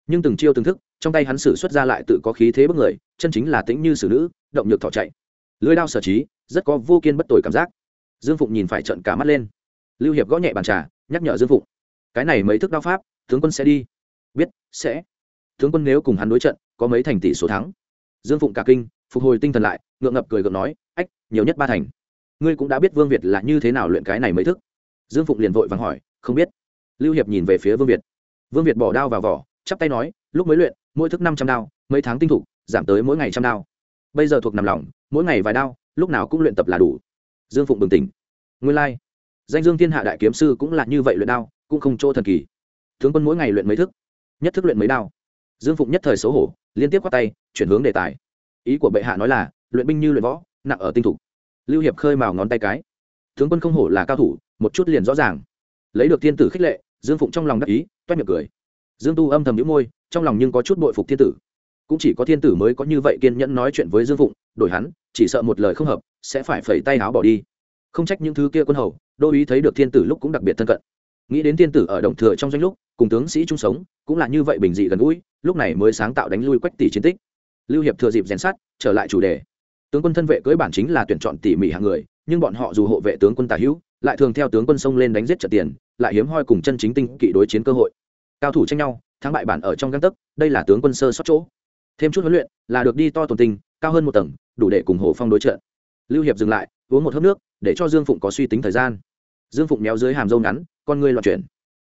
Nhưng từng chiêu từng thức, trong tay hắn sử xuất ra lại tự có khí thế bất người, chân chính là tĩnh như xử nữ, động nhược thỏ chạy. Lưới đao sở trí, rất có vô kiên bất tồi cảm giác. Dương phụng nhìn phải trận cả mắt lên. Lưu hiệp gõ nhẹ bàn trà, nhắc nhở dương phụng. Cái này mấy thức đao pháp, tướng quân sẽ đi. Biết, sẽ tướng quân nếu cùng hắn đối trận, có mấy thành tỷ số thắng. Dương phụng cả kinh, phục hồi tinh thần lại, ngượng ngập cười gượng nói, ách, nhiều nhất ba thành. Ngươi cũng đã biết vương việt là như thế nào luyện cái này mới thức. Dương phụng liền vội vàng hỏi, không biết. Lưu hiệp nhìn về phía vương việt. Vương việt bỏ đao vào vỏ, chắp tay nói, lúc mới luyện, mỗi thức năm trăm đao, mấy tháng tinh thục giảm tới mỗi ngày trăm đao. Bây giờ thuộc nằm lòng, mỗi ngày vài đao, lúc nào cũng luyện tập là đủ. Dương phụng bừng tỉnh. Nguyên lai、like. danh dương thiên hạ đại kiếm sư cũng là như vậy luyện đao, cũng không chỗ thần kỳ. Tướng quân mỗi ngày luyện mấy thức? Nhất thức luyện mấy đao? Dương phụng nhất thời xấu hổ, liên tiếp q tay, chuyển hướng đề tài. Ý của bệ hạ nói là, luyện binh như luyện võ, nặng ở tinh thục. Lưu hiệp khơi mào ngón tay cái. Tướng quân không hổ là cao thủ, một chút liền rõ ràng. Lấy được thiên tử khích lệ, dương phụng trong lòng đắc ý, toét miệng cười. Dương tu âm thầm nhíu môi, trong lòng nhưng có chút bội phục thiên tử. Cũng chỉ có thiên tử mới có như vậy kiên nhẫn nói chuyện với dương phụng, đổi hắn, chỉ sợ một lời không hợp, sẽ phải phẩy tay áo bỏ đi. Không trách những thứ kia quân hầu, đô ý thấy được thiên tử lúc cũng đặc biệt thân cận nghĩ đến tiên tử ở động thừa trong doanh lúc, cùng tướng sĩ chung sống, cũng là như vậy bình dị gần gũi, lúc này mới sáng tạo đánh lui quách tỷ chiến tích. Lưu hiệp thừa dịp rèn sát trở lại chủ đề. Tướng quân thân vệ cưới bản chính là tuyển chọn tỉ mỉ hạng người, nhưng bọn họ dù hộ vệ tướng quân tả hữu, lại thường theo tướng quân sông lên đánh giết trợ tiền, lại hiếm hoi cùng chân chính tinh kỵ đối chiến cơ hội. Cao thủ tranh nhau, thắng bại bản ở trong găng tấc, đây là tướng quân sơ sót chỗ. Thêm chút huấn luyện là được đi to tồn tình, cao hơn một tầng, đủ để cùng hồ phong đối trận. Lưu hiệp dừng lại, uống một hớp nước, để cho dương phụng có suy tính thời gian. Dương phụng méo dưới hàm dâu ngắn con ngươi loạn chuyển.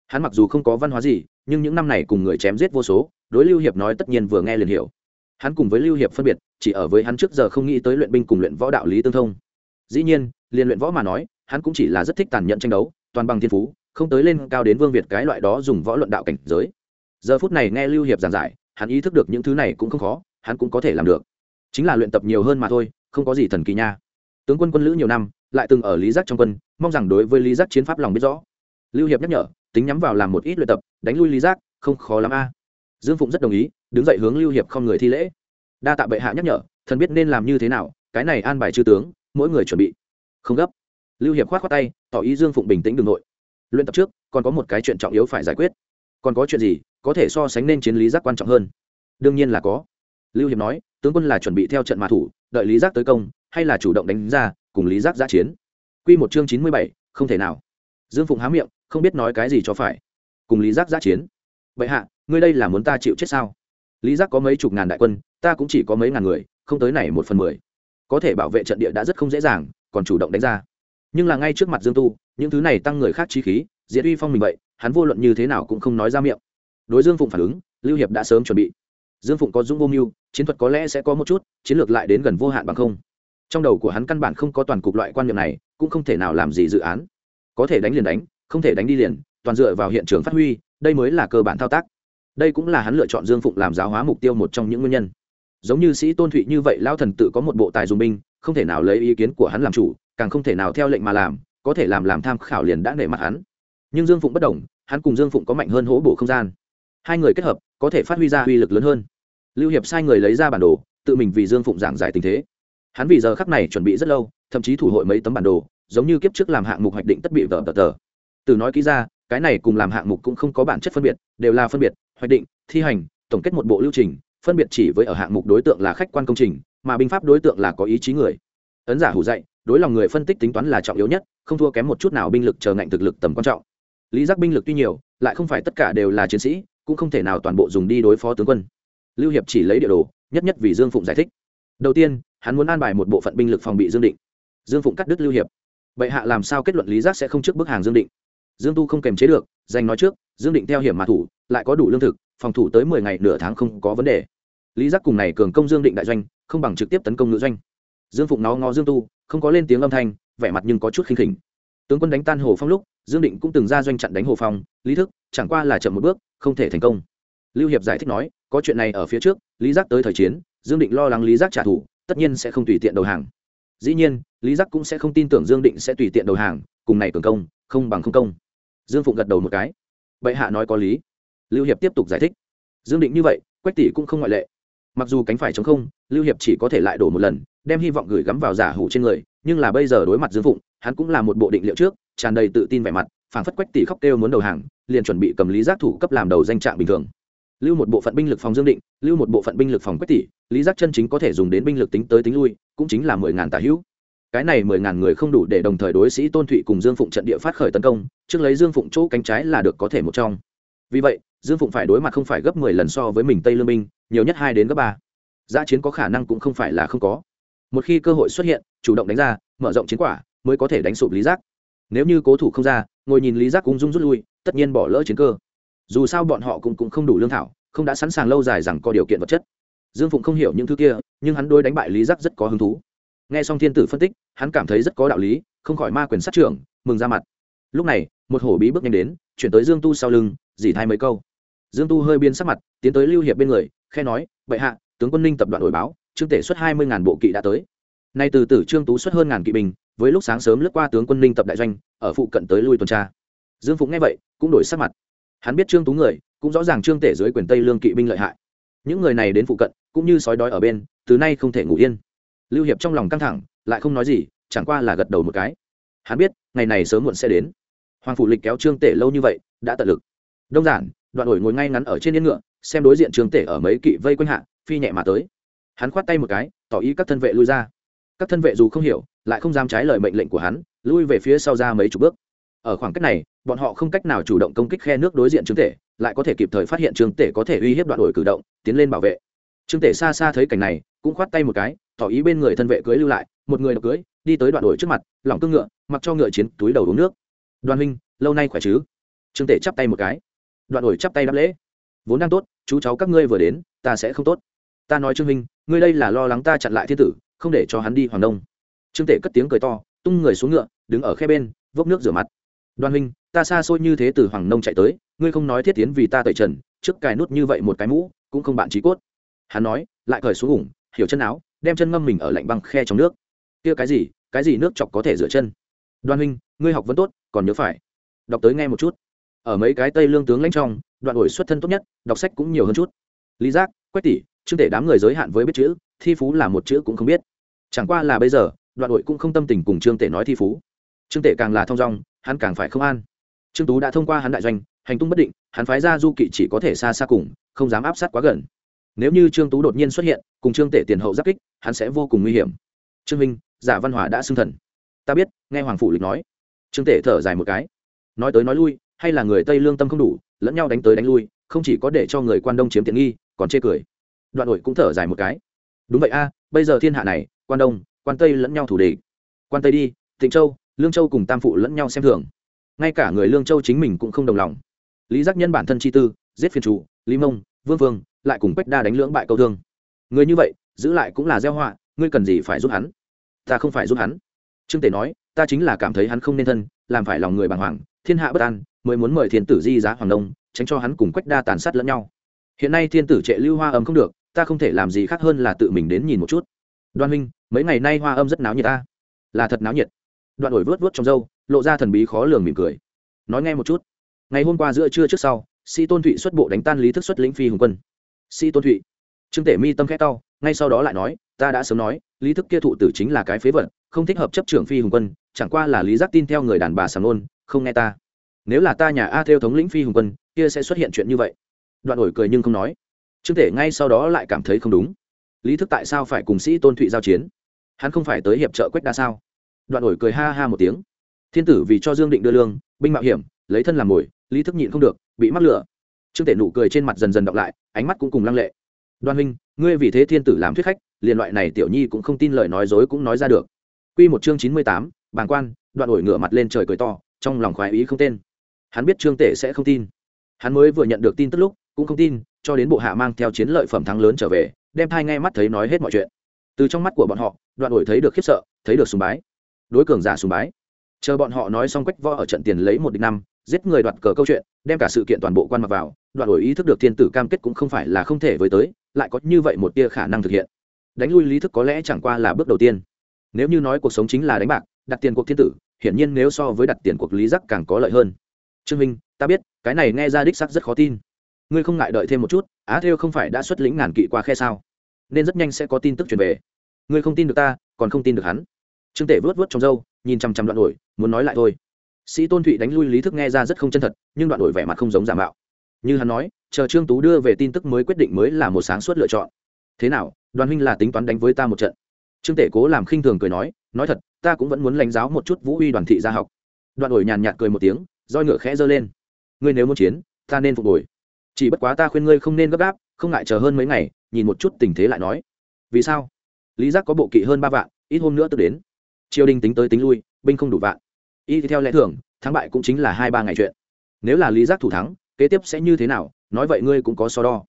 Hắn mặc dù không có văn hóa gì, nhưng những năm này cùng người chém giết vô số, đối lưu hiệp nói tất nhiên vừa nghe liền hiểu. Hắn cùng với lưu hiệp phân biệt, chỉ ở với hắn trước giờ không nghĩ tới luyện binh cùng luyện võ đạo lý tương thông. Dĩ nhiên, liền luyện võ mà nói, hắn cũng chỉ là rất thích tàn nhẫn tranh đấu, toàn bằng thiên phú, không tới lên cao đến vương việt cái loại đó dùng võ luận đạo cảnh giới. Giờ phút này nghe lưu hiệp giảng giải, hắn ý thức được những thứ này cũng không khó, hắn cũng có thể làm được. Chính là luyện tập nhiều hơn mà thôi, không có gì thần kỳ nha. Tướng quân quân lữ nhiều năm, lại từng ở lý giác trong quân, mong rằng đối với lý giác chiến pháp lòng biết rõ lưu hiệp nhắc nhở, tính nhắm vào làm một ít luyện tập, đánh lui lý giác, không khó lắm a. Dương phụng rất đồng ý, đứng dậy hướng lưu hiệp không người thi lễ. Đa tạ bệ hạ nhắc nhở, thần biết nên làm như thế nào, cái này an bài chư tướng, mỗi người chuẩn bị. Không gấp. Lưu hiệp khoát khoát tay, tỏ ý dương phụng bình tĩnh đường nội. Luyện tập trước, còn có một cái chuyện trọng yếu phải giải quyết. Còn có chuyện gì, có thể so sánh nên chiến lý giác quan trọng hơn? Đương nhiên là có. Lưu hiệp nói, tướng quân là chuẩn bị theo trận mã thủ, đợi lý giác tới công, hay là chủ động đánh ra, cùng lý giác giã chiến. Q một chương chín mươi bảy, không thể nào. Dương phụng há miệng không biết nói cái gì cho phải. Cùng lý giác giã chiến. Bệ hạ, ngươi đây là muốn ta chịu chết sao? Lý giác có mấy chục ngàn đại quân, ta cũng chỉ có mấy ngàn người, không tới này một phần mười. Có thể bảo vệ trận địa đã rất không dễ dàng, còn chủ động đánh ra. Nhưng là ngay trước mặt dương tu, những thứ này tăng người khác chi khí diễn uy phong mình vậy, hắn vô luận như thế nào cũng không nói ra miệng. Đối dương phụng phản ứng, lưu hiệp đã sớm chuẩn bị. Dương phụng có dũng vô mưu chiến thuật có lẽ sẽ có một chút, chiến lược lại đến gần vô hạn bằng không. Trong đầu của hắn căn bản không có toàn cục loại quan niệm này, cũng không thể nào làm gì dự án. Có thể đánh liền đánh không thể đánh đi liền, toàn dựa vào hiện trường phát huy, đây mới là cơ bản thao tác. Đây cũng là hắn lựa chọn dương phụng làm giáo hóa mục tiêu một trong những nguyên nhân. Giống như sĩ tôn thụy như vậy lao thần tự có một bộ tài dùng binh, không thể nào lấy ý kiến của hắn làm chủ, càng không thể nào theo lệnh mà làm, có thể làm làm tham khảo liền đã nể mặt hắn. Nhưng dương phụng bất đồng, hắn cùng dương phụng có mạnh hơn hỗ bổ không gian. Hai người kết hợp, có thể phát huy ra uy lực lớn hơn. Lưu hiệp sai người lấy ra bản đồ, tự mình vì dương phụng giảng giải tình thế. Hắn vì giờ khắc này chuẩn bị rất lâu, thậm chí thủ hội mấy tấm bản đồ, giống như kiếp trước làm hạng mục hoạch định tất bị vở tờ tờ từ nói kỹ ra, cái này cùng làm hạng mục cũng không có bản chất phân biệt, đều là phân biệt, hoạch định, thi hành, tổng kết một bộ lưu trình, phân biệt chỉ với ở hạng mục đối tượng là khách quan công trình, mà binh pháp đối tượng là có ý chí người. Ấn giả hủ dạy, đối lòng người phân tích tính toán là trọng yếu nhất, không thua kém một chút nào binh lực chờ ngạnh thực lực tầm quan trọng. Lý giác binh lực tuy nhiều, lại không phải tất cả đều là chiến sĩ, cũng không thể nào toàn bộ dùng đi đối phó tướng quân. Lưu hiệp chỉ lấy địa đồ, nhất nhất vì dương phụng giải thích. Đầu tiên, hắn muốn an bài một bộ phận binh lực phòng bị dương định. Dương phụng cắt đứt lưu hiệp. Bệ hạ làm sao kết luận lý giác sẽ không trước bức hàng dương định? Dương tu không kềm chế được, danh nói trước, dương định theo hiểm mà thủ, lại có đủ lương thực, phòng thủ tới mười ngày nửa tháng không có vấn đề. Lý giác cùng này cường công dương định đại doanh, không bằng trực tiếp tấn công nữ doanh. Dương phụng nó ngó dương tu, không có lên tiếng âm thanh, vẻ mặt nhưng có chút khinh khỉnh. Tướng quân đánh tan hồ phong lúc, dương định cũng từng ra doanh chặn đánh hồ phong, lý thức, chẳng qua là chậm một bước, không thể thành công. Lưu hiệp giải thích nói, có chuyện này ở phía trước, lý giác tới thời chiến, dương định lo lắng lý giác trả thù, tất nhiên sẽ không tùy tiện đầu hàng. Dĩ nhiên, lý giác cũng sẽ không tin tưởng dương định sẽ tùy tiện đầu hàng, cùng này cường công, không bằng không công dương phụng gật đầu một cái. Bệ hạ nói có lý. Lưu hiệp tiếp tục giải thích. Dương định như vậy, quách tỷ cũng không ngoại lệ. Mặc dù cánh phải chống không, lưu hiệp chỉ có thể lại đổ một lần, đem hy vọng gửi gắm vào giả hủ trên người, nhưng là bây giờ đối mặt dương phụng, hắn cũng là một bộ định liệu trước, tràn đầy tự tin vẻ mặt, phảng phất quách tỷ khóc kêu muốn đầu hàng, liền chuẩn bị cầm lý giác thủ cấp làm đầu danh trạng bình thường. Lưu một bộ phận binh lực phòng dương định, lưu một bộ phận binh lực phòng quách tỷ, lý giác chân chính có thể dùng đến binh lực tính tới tính lui, cũng chính là mười ngàn tà hữu cái này mười ngàn người không đủ để đồng thời đối sĩ tôn thụy cùng dương phụng trận địa phát khởi tấn công trước lấy dương phụng chỗ cánh trái là được có thể một trong. Vì vậy dương phụng phải đối mặt không phải gấp mười lần so với mình tây lương minh nhiều nhất hai đến gấp ba. Giã chiến có khả năng cũng không phải là không có. Một khi cơ hội xuất hiện chủ động đánh ra mở rộng chiến quả mới có thể đánh sụp lý giác. Nếu như cố thủ không ra ngồi nhìn lý giác cũng rung rút lui tất nhiên bỏ lỡ chiến cơ. Dù sao bọn họ cũng, cũng không đủ lương thảo không đã sẵn sàng lâu dài rằng có điều kiện vật chất. Dương phụng không hiểu những thứ kia nhưng hắn đôi đánh bại lý giác rất có hứng thú nghe xong thiên tử phân tích, hắn cảm thấy rất có đạo lý, không khỏi ma quyền sát trưởng, mừng ra mặt. Lúc này, một hổ bí bước nhanh đến, chuyển tới dương tu sau lưng, dỉ thay mấy câu. Dương tu hơi biên sắc mặt, tiến tới lưu hiệp bên người khe nói, bệ hạ, tướng quân ninh tập đoàn đổi báo trương tể xuất hai mươi ngàn bộ kỵ đã tới. Nay từ tử trương tú xuất hơn ngàn kỵ binh, với lúc sáng sớm lướt qua tướng quân ninh tập đại doanh, ở phụ cận tới lui tuần tra. Dương phụng nghe vậy, cũng đổi sắc mặt. Hắn biết trương tú người, cũng rõ ràng trương tể dưới quyền tây lương kỵ binh lợi hại. Những người này đến phụ cận, cũng như sói đói ở bên, từ nay không thể ngủ yên lưu hiệp trong lòng căng thẳng, lại không nói gì, chẳng qua là gật đầu một cái. Hắn biết, ngày này sớm muộn sẽ đến. Hoàng phủ lịch kéo trương tể lâu như vậy, đã tận lực. Đông giản, đoạn ổi ngồi ngay ngắn ở trên yên ngựa, xem đối diện trương tể ở mấy kỵ vây quanh hạ, phi nhẹ mà tới. Hắn khoát tay một cái, tỏ ý các thân vệ lui ra. Các thân vệ dù không hiểu, lại không dám trái lời mệnh lệnh của hắn, lui về phía sau ra mấy chục bước. Ở khoảng cách này, bọn họ không cách nào chủ động công kích khe nước đối diện trương tể, lại có thể kịp thời phát hiện trương tể có thể uy hiếp đoạn ổi cử động, tiến lên bảo vệ. Trương tể xa xa thấy cảnh này, cũng khoát tay một cái tỏ ý bên người thân vệ cưới lưu lại, một người đọc cưới, đi tới đoạn đổi trước mặt lỏng cương ngựa, mặc cho ngựa chiến túi đầu uống nước. Đoàn huynh, lâu nay khỏe chứ? Trương tể chắp tay một cái. Đoạn đổi chắp tay đáp lễ. Vốn đang tốt, chú cháu các ngươi vừa đến, ta sẽ không tốt. Ta nói trương huynh, ngươi đây là lo lắng ta chặn lại thiên tử, không để cho hắn đi hoàng đông. Trương tể cất tiếng cười to, tung người xuống ngựa, đứng ở khe bên, vốc nước rửa mặt. Đoàn huynh, ta xa xôi như thế từ hoàng nông chạy tới, ngươi không nói thiết tiến vì ta tẩy trần, trước cài nút như vậy một cái mũ, cũng không bạn trí cốt. Hắn nói, lại cởi xuống ủng, hiểu chân áo đem chân ngâm mình ở lạnh băng khe trong nước. Kia cái gì? Cái gì nước chọc có thể rửa chân? Đoan huynh, ngươi học vẫn tốt, còn nhớ phải. Đọc tới nghe một chút. Ở mấy cái tây lương tướng lãnh trong, đoạn ổi xuất thân tốt nhất, đọc sách cũng nhiều hơn chút. Lý giác, quách tỷ chưa thể đám người giới hạn với biết chữ, thi phú là một chữ cũng không biết. Chẳng qua là bây giờ, đoạn ổi cũng không tâm tình cùng trương tể nói thi phú. Trương tể càng là thong dong, hắn càng phải không an. Trương tú đã thông qua hắn đại doanh, hành tung bất định, hắn phái ra du kỵ chỉ có thể xa xa cùng, không dám áp sát quá gần nếu như trương tú đột nhiên xuất hiện, cùng trương tể tiền hậu giáp kích, hắn sẽ vô cùng nguy hiểm. Trương minh, giả văn hòa đã xưng thần. Ta biết, nghe hoàng phủ lịch nói. Trương tể thở dài một cái. Nói tới nói lui, hay là người tây lương tâm không đủ, lẫn nhau đánh tới đánh lui, không chỉ có để cho người quan đông chiếm tiện nghi, còn chê cười. Đoạn đội cũng thở dài một cái. Đúng vậy a, bây giờ thiên hạ này, quan đông, quan tây lẫn nhau thủ địch. Quan tây đi, tịnh châu, lương châu cùng tam phụ lẫn nhau xem thường. Ngay cả người lương châu chính mình cũng không đồng lòng. Lý giác nhân bản thân chi tư, giết phiền chủ, lý mông vương vương, lại cùng quách đa đánh lưỡng bại câu thương. Người như vậy, giữ lại cũng là gieo họa, ngươi cần gì phải giúp hắn? Ta không phải giúp hắn. Trương tể nói, ta chính là cảm thấy hắn không nên thân, làm phải lòng người bàng hoàng, thiên hạ bất an, mới muốn mời thiên tử di giá hoàng đông tránh cho hắn cùng quách đa tàn sát lẫn nhau. Hiện nay thiên tử trệ lưu hoa âm không được, ta không thể làm gì khác hơn là tự mình đến nhìn một chút. Đoan huynh, mấy ngày nay hoa âm rất náo nhiệt ta. Là thật náo nhiệt. Đoạn đổi vớt vớt trong râu, lộ ra thần bí khó lường mỉm cười. Nói nghe một chút. Ngày hôm qua giữa trưa trước sau sĩ tôn thụy xuất bộ đánh tan lý thức xuất lĩnh phi hùng quân. Sĩ tôn thụy. Trương tể mi tâm khét tao ngay sau đó lại nói, ta đã sớm nói, lý thức kia thụ tử chính là cái phế vật, không thích hợp chấp trưởng phi hùng quân, chẳng qua là lý giác tin theo người đàn bà sàng nôn, không nghe ta. Nếu là ta nhà a theo thống lĩnh phi hùng quân, kia sẽ xuất hiện chuyện như vậy. Đoạn ổi cười nhưng không nói. Trương tể ngay sau đó lại cảm thấy không đúng. Lý thức tại sao phải cùng sĩ tôn thụy giao chiến? Hắn không phải tới hiệp trợ quách đa sao? Đoạn ổi cười ha ha một tiếng. Thiên tử vì cho dương định đưa lương, binh mạo hiểm, lấy thân làm mồi, lý thức nhịn không được bị mắc lửa trương tể nụ cười trên mặt dần dần đọc lại ánh mắt cũng cùng lăng lệ đoan huynh ngươi vì thế thiên tử làm thuyết khách liền loại này tiểu nhi cũng không tin lời nói dối cũng nói ra được Quy một chương chín mươi tám, bàng quan, đoạn ổi ngửa mặt lên trời cười to, trong lòng khoái ý không tên. Hắn biết Trương Tể sẽ không tin. Hắn mới vừa nhận được tin tức lúc, cũng không tin, cho đến bộ hạ mang theo chiến lợi phẩm thắng lớn trở về, đem thai ngay mắt thấy nói hết mọi chuyện. Từ trong mắt của bọn họ, đoạn ổi thấy được khiếp sợ, thấy được sùng bái. Đối cường giả sùng bái. Chờ bọn họ nói xong quách võ ở trận tiền lấy một địch năm, giết người đoạt cờ câu chuyện, đem cả sự kiện toàn bộ quan mặc vào, đoạn đổi ý thức được thiên tử cam kết cũng không phải là không thể với tới, lại có như vậy một tia khả năng thực hiện. Đánh lui lý thức có lẽ chẳng qua là bước đầu tiên. Nếu như nói cuộc sống chính là đánh bạc đặt tiền cuộc thiên tử hiển nhiên nếu so với đặt tiền cuộc lý giác càng có lợi hơn. Trương minh ta biết cái này nghe ra đích sắc rất khó tin. Ngươi không ngại đợi thêm một chút á theo không phải đã xuất lĩnh ngàn kỵ qua khe sao? Nên rất nhanh sẽ có tin tức truyền về. Ngươi không tin được ta còn không tin được hắn. Trương tể vớt vớt trong râu nhìn chằm chằm đoạn đổi muốn nói lại thôi sĩ tôn thụy đánh lui lý thức nghe ra rất không chân thật, nhưng đoạn đổi vẻ mặt không giống giả mạo. Như hắn nói, chờ trương tú đưa về tin tức mới quyết định mới là một sáng suốt lựa chọn. Thế nào, đoàn huynh là tính toán đánh với ta một trận? Trương tể cố làm khinh thường cười nói nói thật, ta cũng vẫn muốn lãnh giáo một chút vũ uy đoàn thị gia học. Đoạn đổi nhàn nhạt cười một tiếng, roi ngựa khẽ giơ lên. Ngươi nếu muốn chiến, ta nên phục hồi. Chỉ bất quá ta khuyên ngươi không nên gấp gáp, không ngại chờ hơn mấy ngày, nhìn một chút tình thế lại nói. Vì sao? Lý giác có bộ kỵ hơn ba vạn, ít hôm nữa tức đến. Triều đình tính tới tính lui, binh không đủ vạn y theo lẽ thường, thắng bại cũng chính là hai ba ngày chuyện. Nếu là lý giác thủ thắng, kế tiếp sẽ như thế nào, nói vậy ngươi cũng có so đo.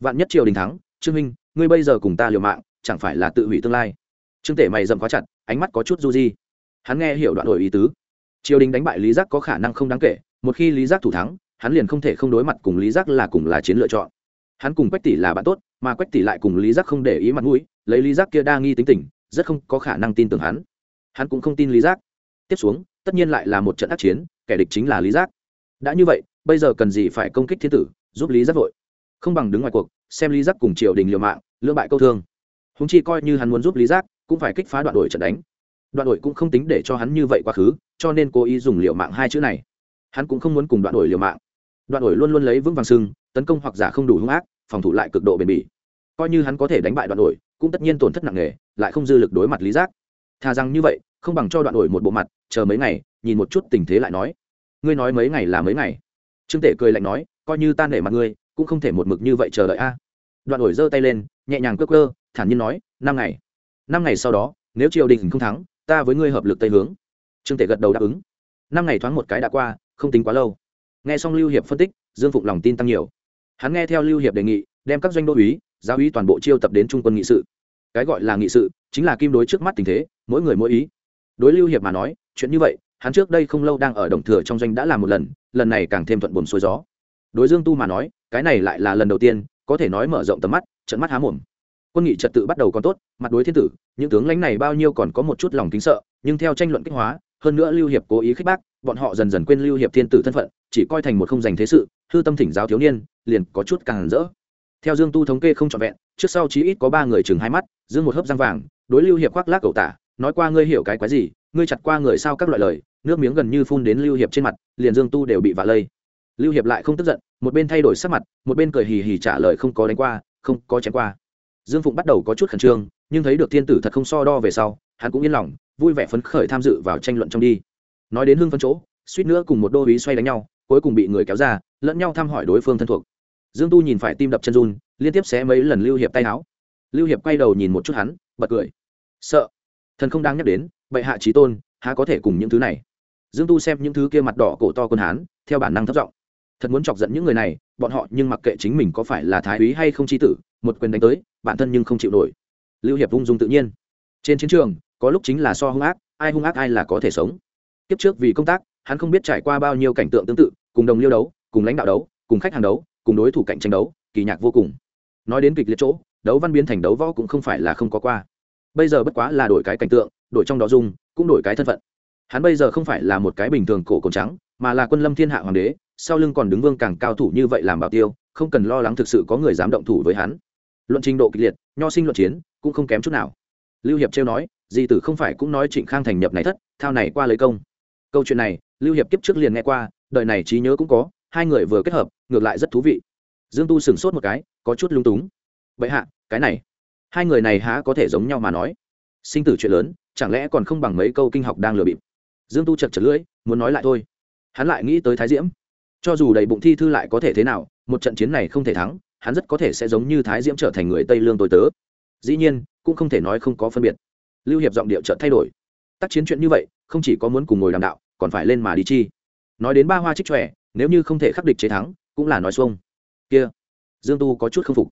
Vạn nhất triều đình thắng, trương minh, ngươi bây giờ cùng ta liều mạng, chẳng phải là tự hủy tương lai? Trương tể mày dầm quá chặt, ánh mắt có chút du di. Hắn nghe hiểu đoạn đổi ý tứ. Triều đình đánh bại lý giác có khả năng không đáng kể, một khi lý giác thủ thắng, hắn liền không thể không đối mặt cùng lý giác là cùng là chiến lựa chọn. Hắn cùng quách tỷ là bạn tốt, mà quách tỷ lại cùng lý giác không để ý mặt mũi, lấy lý giác kia đa nghi tính tình, rất không có khả năng tin tưởng hắn. Hắn cũng không tin lý giác. Tiếp xuống tất nhiên lại là một trận ác chiến kẻ địch chính là lý giác. Đã như vậy bây giờ cần gì phải công kích thiên tử giúp lý giác vội? Không bằng đứng ngoài cuộc xem lý giác cùng triều đình liều mạng lưỡng bại câu thương. Húng chi coi như hắn muốn giúp lý giác cũng phải kích phá đoạn đội trận đánh. Đoạn đội cũng không tính để cho hắn như vậy quá khứ cho nên cố ý dùng liều mạng hai chữ này. Hắn cũng không muốn cùng đoạn đội liều mạng. Đoạn đội luôn luôn lấy vững vàng sưng tấn công hoặc giả không đủ hung ác phòng thủ lại cực độ bền bỉ. Coi như hắn có thể đánh bại đoạn đội, cũng tất nhiên tổn thất nặng nề lại không dư lực đối mặt lý giác thà rằng như vậy, không bằng cho đoạn đổi một bộ mặt, chờ mấy ngày, nhìn một chút tình thế lại nói. Ngươi nói mấy ngày là mấy ngày? Trương tể cười lạnh nói, coi như ta nể mặt ngươi, cũng không thể một mực như vậy chờ đợi a. Đoạn đổi giơ tay lên, nhẹ nhàng cơ cơ thản nhiên nói, năm ngày. Năm ngày sau đó, nếu triều đình không thắng, ta với ngươi hợp lực tây hướng. Trương tể gật đầu đáp ứng. Năm ngày thoáng một cái đã qua, không tính quá lâu. Nghe xong lưu hiệp phân tích, dương phụng lòng tin tăng nhiều. Hắn nghe theo lưu hiệp đề nghị, đem các doanh đô úy, giáo úy toàn bộ chiêu tập đến trung quân nghị sự. Cái gọi là nghị sự chính là kim đối trước mắt tình thế, mỗi người mỗi ý. Đối lưu hiệp mà nói, chuyện như vậy, hắn trước đây không lâu đang ở đồng thừa trong doanh đã làm một lần lần này càng thêm thuận buồm xuôi gió. Đối dương tu mà nói, cái này lại là lần đầu tiên, có thể nói mở rộng tầm mắt, trận mắt há mồm. Quân nghị trật tự bắt đầu còn tốt, mặt đối thiên tử, những tướng lãnh này bao nhiêu còn có một chút lòng kính sợ, nhưng theo tranh luận kích hóa, hơn nữa lưu hiệp cố ý khích bác, bọn họ dần dần quên lưu hiệp thiên tử thân phận, chỉ coi thành một không dành thế sự, hư tâm thỉnh giáo thiếu niên, liền có chút càng rỡ. Theo dương tu thống kê không trọn vẹn, trước sau chí ít có ba người chừng hai mắt, dương một hớp răng vàng đối lưu hiệp khoác lác cầu tả, nói qua ngươi hiểu cái quái gì, ngươi chặt qua người sao các loại lời, nước miếng gần như phun đến lưu hiệp trên mặt, liền dương tu đều bị vạ lây. Lưu hiệp lại không tức giận, một bên thay đổi sắc mặt, một bên cười hì hì trả lời không có đánh qua, không có chém qua. Dương phụng bắt đầu có chút khẩn trương, nhưng thấy được thiên tử thật không so đo về sau, hắn cũng yên lòng, vui vẻ phấn khởi tham dự vào tranh luận trong đi. Nói đến hưng phân chỗ, suýt nữa cùng một đô ý xoay đánh nhau, cuối cùng bị người kéo ra, lẫn nhau thăm hỏi đối phương thân thuộc. Dương tu nhìn phải tim đập chân run, liên tiếp xé mấy lần lưu hiệp tay áo. Lưu hiệp quay đầu nhìn một chút hắn bật cười. Sợ. Thần không đáng nhắc đến, bệ hạ trí tôn, há có thể cùng những thứ này? Dương tu xem những thứ kia mặt đỏ cổ to quân hán, theo bản năng thất giọng. Thật muốn chọc giận những người này, bọn họ nhưng mặc kệ chính mình có phải là thái úy hay không chi tử, một quyền đánh tới, bản thân nhưng không chịu nổi. Lưu hiệp ung dung tự nhiên. Trên chiến trường, có lúc chính là so hung ác, ai hung ác ai là có thể sống. Kiếp trước vì công tác, hắn không biết trải qua bao nhiêu cảnh tượng tương tự, cùng đồng liêu đấu, cùng lãnh đạo đấu, cùng khách hàng đấu, cùng đối thủ cạnh tranh đấu, kỳ nhạc vô cùng. Nói đến kịch liệt chỗ đấu văn biến thành đấu võ cũng không phải là không có qua. Bây giờ bất quá là đổi cái cảnh tượng, đổi trong đó dung, cũng đổi cái thân phận. Hắn bây giờ không phải là một cái bình thường cổ cồn trắng, mà là quân lâm thiên hạ hoàng đế, sau lưng còn đứng vương càng cao thủ như vậy làm bảo tiêu, không cần lo lắng thực sự có người dám động thủ với hắn. Luận trình độ kịch liệt, nho sinh luận chiến, cũng không kém chút nào. Lưu hiệp trêu nói, di tử không phải cũng nói trịnh khang thành nhập này thất, thao này qua lấy công. Câu chuyện này, lưu hiệp kiếp trước liền nghe qua, đời này trí nhớ cũng có, hai người vừa kết hợp, ngược lại rất thú vị. Dương tu sửng sốt một cái, có chút lung túng vậy hạ, cái này. Hai người này há có thể giống nhau mà nói. Sinh tử chuyện lớn, chẳng lẽ còn không bằng mấy câu kinh học đang lừa bịp. Dương tu chật chật lưỡi, muốn nói lại thôi. Hắn lại nghĩ tới thái diễm. Cho dù đầy bụng thi thư lại có thể thế nào, một trận chiến này không thể thắng, hắn rất có thể sẽ giống như thái diễm trở thành người tây lương tôi tớ. Dĩ nhiên, cũng không thể nói không có phân biệt. Lưu hiệp giọng điệu trợt thay đổi. Tác chiến chuyện như vậy, không chỉ có muốn cùng ngồi đàm đạo, còn phải lên mà đi chi. Nói đến ba hoa trích tròe nếu như không thể khắc địch chế thắng, cũng là nói xuông. Kia. Dương tu có chút k phục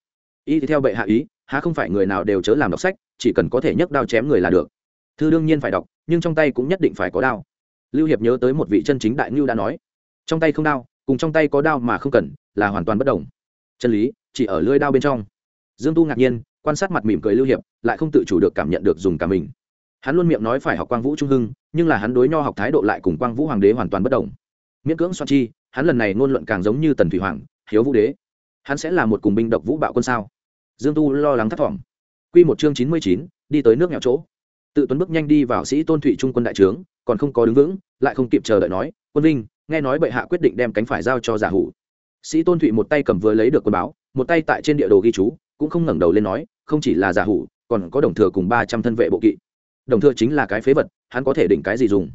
y theo bệ hạ ý, há không phải người nào đều chớ làm đọc sách, chỉ cần có thể nhấc đao chém người là được. Thư đương nhiên phải đọc, nhưng trong tay cũng nhất định phải có đao. Lưu hiệp nhớ tới một vị chân chính đại ngưu đã nói, trong tay không đao, cùng trong tay có đao mà không cần, là hoàn toàn bất đồng. Chân lý, chỉ ở lưỡi đao bên trong. Dương tu ngạc nhiên, quan sát mặt mỉm cười lưu hiệp, lại không tự chủ được cảm nhận được dùng cả mình. Hắn luôn miệng nói phải học quang vũ trung hưng, nhưng là hắn đối nho học thái độ lại cùng quang vũ hoàng đế hoàn toàn bất đồng. Miễn cưỡng soạn chi, hắn lần này ngôn luận càng giống như tần thủy hoàng, hiếu vũ đế. Hắn sẽ là một cùng binh độc vũ bạo quân sao? Dương tu lo lắng thất vọng. Quy một chương chín mươi chín, đi tới nước nghèo chỗ. Tự tuấn bước nhanh đi vào sĩ tôn thụy trung quân đại trướng, còn không có đứng vững, lại không kịp chờ đợi nói, quân vinh, nghe nói bệ hạ quyết định đem cánh phải giao cho giả hủ. Sĩ tôn thụy một tay cầm vừa lấy được quân báo, một tay tại trên địa đồ ghi chú, cũng không ngẩng đầu lên nói, không chỉ là giả hủ, còn có đồng thừa cùng ba trăm thân vệ bộ kỵ. Đồng thừa chính là cái phế vật, hắn có thể đỉnh cái gì dùng?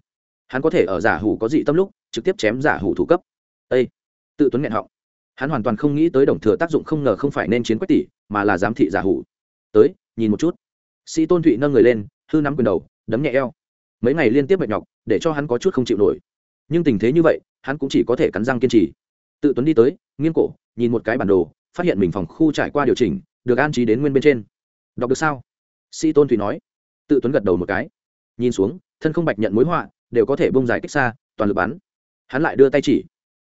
Hắn có thể ở giả hủ có dị tâm lúc, trực tiếp chém giả hủ thủ cấp. Ây tự tuấn nghẹn họng. Hắn hoàn toàn không nghĩ tới đồng thừa tác dụng không ngờ không phải nên chiến quách tỷ mà là giám thị giả hủ. Tới, nhìn một chút. Sĩ tôn thụy nâng người lên, hư nắm quyền đầu, đấm nhẹ eo. Mấy ngày liên tiếp mệt nhọc, để cho hắn có chút không chịu nổi. Nhưng tình thế như vậy, hắn cũng chỉ có thể cắn răng kiên trì. Tự tuấn đi tới, nghiêng cổ, nhìn một cái bản đồ, phát hiện mình phòng khu trải qua điều chỉnh, được an trí đến nguyên bên trên. Đọc được sao? Sĩ tôn thụy nói. Tự tuấn gật đầu một cái. Nhìn xuống, thân không bạch nhận mối họa, đều có thể bông dài cách xa, toàn lực bắn. Hắn lại đưa tay chỉ.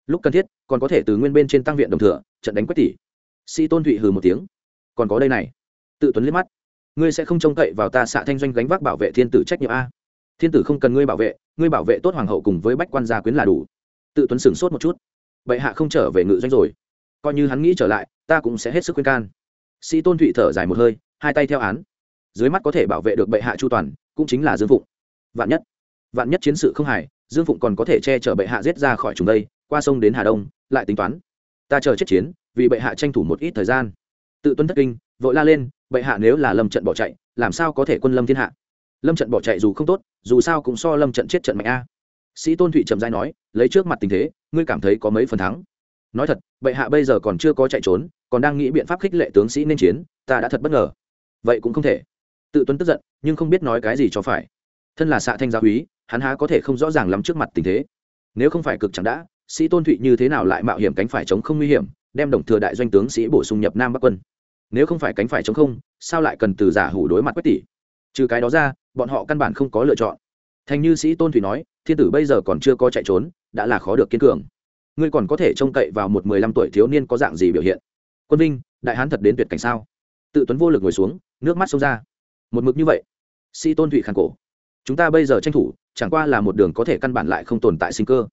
Lúc cần thiết, còn có thể từ nguyên bên trên tăng viện đồng thừa, trận đánh quách tỷ sĩ tôn thụy hừ một tiếng còn có đây này. Tự tuấn liếc mắt. Ngươi sẽ không trông cậy vào ta xạ thanh doanh gánh vác bảo vệ thiên tử trách nhiệm a. Thiên tử không cần ngươi bảo vệ, ngươi bảo vệ tốt hoàng hậu cùng với bách quan gia quyến là đủ. Tự tuấn sửng sốt một chút. Bệ hạ không trở về ngự doanh rồi. Coi như hắn nghĩ trở lại, ta cũng sẽ hết sức khuyên can. Sĩ tôn thụy thở dài một hơi, hai tay theo án. Dưới mắt có thể bảo vệ được bệ hạ chu toàn, cũng chính là dương phụng. Vạn nhất vạn nhất chiến sự không hài, dương phụng còn có thể che chở bệ hạ giết ra khỏi chúng đây, qua sông đến hà đông, lại tính toán. Ta chờ chết chiến, vì bệ hạ tranh thủ một ít thời gian tự tuân thất kinh, vội la lên, bệ hạ nếu là lâm trận bỏ chạy, làm sao có thể quân lâm thiên hạ? Lâm trận bỏ chạy dù không tốt, dù sao cũng so lâm trận chết trận mạnh a. Sĩ tôn thụy trầm dai nói, lấy trước mặt tình thế, ngươi cảm thấy có mấy phần thắng? Nói thật, bệ hạ bây giờ còn chưa có chạy trốn, còn đang nghĩ biện pháp khích lệ tướng sĩ nên chiến, ta đã thật bất ngờ. Vậy cũng không thể. Tự tuấn tức giận, nhưng không biết nói cái gì cho phải. Thân là xạ thanh gia úy hắn há có thể không rõ ràng lắm trước mặt tình thế. Nếu không phải cực chẳng đã, sĩ tôn thụy như thế nào lại mạo hiểm cánh phải chống không nguy hiểm, đem đồng thừa đại doanh tướng sĩ bổ sung nhập nam bắc quân nếu không phải cánh phải chống không, sao lại cần từ giả hủ đối mặt quách tỷ? Trừ cái đó ra, bọn họ căn bản không có lựa chọn. Thành như sĩ tôn thủy nói, thiên tử bây giờ còn chưa có chạy trốn, đã là khó được kiên cường. Ngươi còn có thể trông cậy vào một mười lăm tuổi thiếu niên có dạng gì biểu hiện? Quân vinh, đại hán thật đến tuyệt cảnh sao? Tự tuấn vô lực ngồi xuống, nước mắt xông ra. Một mực như vậy, sĩ tôn thủy khàn cổ. Chúng ta bây giờ tranh thủ, chẳng qua là một đường có thể căn bản lại không tồn tại sinh cơ.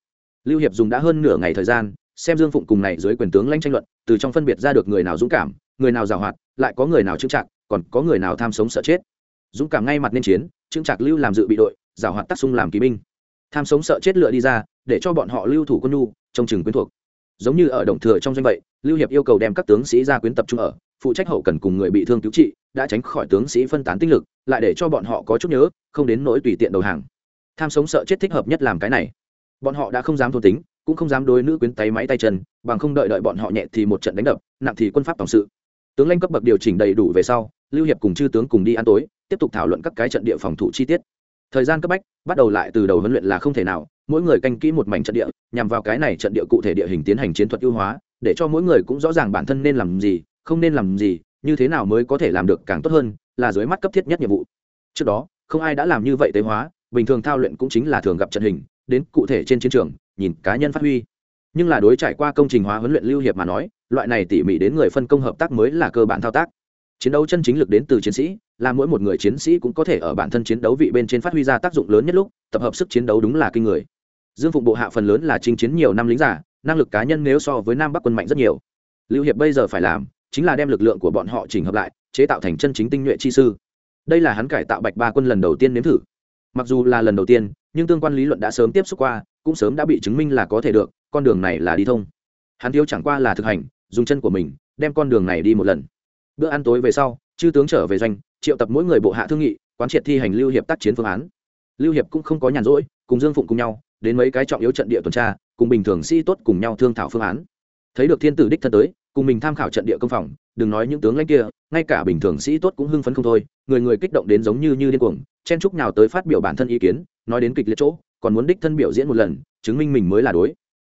Lưu hiệp dùng đã hơn nửa ngày thời gian, xem dương phụng cùng này dưới quyền tướng lãnh tranh luận, từ trong phân biệt ra được người nào dũng cảm người nào giàu hoạt, lại có người nào trưng trạc còn có người nào tham sống sợ chết. Dũng cảm ngay mặt nên chiến trưng trạc lưu làm dự bị đội, giàu hoạt tác xung làm kỳ binh. Tham sống sợ chết lựa đi ra, để cho bọn họ lưu thủ quân nhu, trông chừng quyến thuộc. Giống như ở đồng thừa trong doanh vậy, lưu hiệp yêu cầu đem các tướng sĩ ra quyến tập trung ở, phụ trách hậu cần cùng người bị thương cứu trị, đã tránh khỏi tướng sĩ phân tán tinh lực, lại để cho bọn họ có chút nhớ, không đến nỗi tùy tiện đầu hàng. Tham sống sợ chết thích hợp nhất làm cái này. Bọn họ đã không dám thôn tính, cũng không dám đối nữ quyến tay máy tay chân, bằng không đợi đợi bọn họ nhẹ thì một trận đánh đập, nặng thì quân pháp tổng sự tướng lãnh cấp bậc điều chỉnh đầy đủ về sau, lưu hiệp cùng chư tướng cùng đi ăn tối, tiếp tục thảo luận các cái trận địa phòng thủ chi tiết. Thời gian cấp bách, bắt đầu lại từ đầu huấn luyện là không thể nào, mỗi người canh kỹ một mảnh trận địa, nhằm vào cái này trận địa cụ thể địa hình tiến hành chiến thuật ưu hóa, để cho mỗi người cũng rõ ràng bản thân nên làm gì, không nên làm gì, như thế nào mới có thể làm được càng tốt hơn, là dưới mắt cấp thiết nhất nhiệm vụ. Trước đó, không ai đã làm như vậy tế hóa, bình thường thao luyện cũng chính là thường gặp trận hình, đến cụ thể trên chiến trường, nhìn cá nhân phát huy. Nhưng là đối trải qua công trình hóa huấn luyện lưu hiệp mà nói loại này tỉ mỉ đến người phân công hợp tác mới là cơ bản thao tác. Chiến đấu chân chính lực đến từ chiến sĩ, là mỗi một người chiến sĩ cũng có thể ở bản thân chiến đấu vị bên trên phát huy ra tác dụng lớn nhất lúc, tập hợp sức chiến đấu đúng là kinh người. Dương phụng bộ hạ phần lớn là chinh chiến nhiều năm lính giả năng lực cá nhân nếu so với nam bắc quân mạnh rất nhiều. Lưu hiệp bây giờ phải làm chính là đem lực lượng của bọn họ chỉnh hợp lại, chế tạo thành chân chính tinh nhuệ chi sư. Đây là hắn cải tạo bạch ba quân lần đầu tiên nếm thử. Mặc dù là lần đầu tiên, nhưng tương quan lý luận đã sớm tiếp xúc qua, cũng sớm đã bị chứng minh là có thể được, con đường này là đi thông. Hắn thiếu chẳng qua là thực hành dùng chân của mình, đem con đường này đi một lần. Bữa ăn tối về sau, chư tướng trở về doanh, triệu tập mỗi người bộ hạ thương nghị, quán triệt thi hành lưu hiệp tác chiến phương án. Lưu hiệp cũng không có nhàn rỗi, cùng dương phụng cùng nhau, đến mấy cái trọng yếu trận địa tuần tra, cùng bình thường sĩ tốt cùng nhau thương thảo phương án. Thấy được thiên tử đích thân tới, cùng mình tham khảo trận địa công phòng, đừng nói những tướng lãnh kia, ngay cả bình thường sĩ tốt cũng hưng phấn không thôi, người người kích động đến giống như như điên cuồng, chen chúc nào tới phát biểu bản thân ý kiến, nói đến kịch liệt chỗ, còn muốn đích thân biểu diễn một lần, chứng minh mình mới là đối.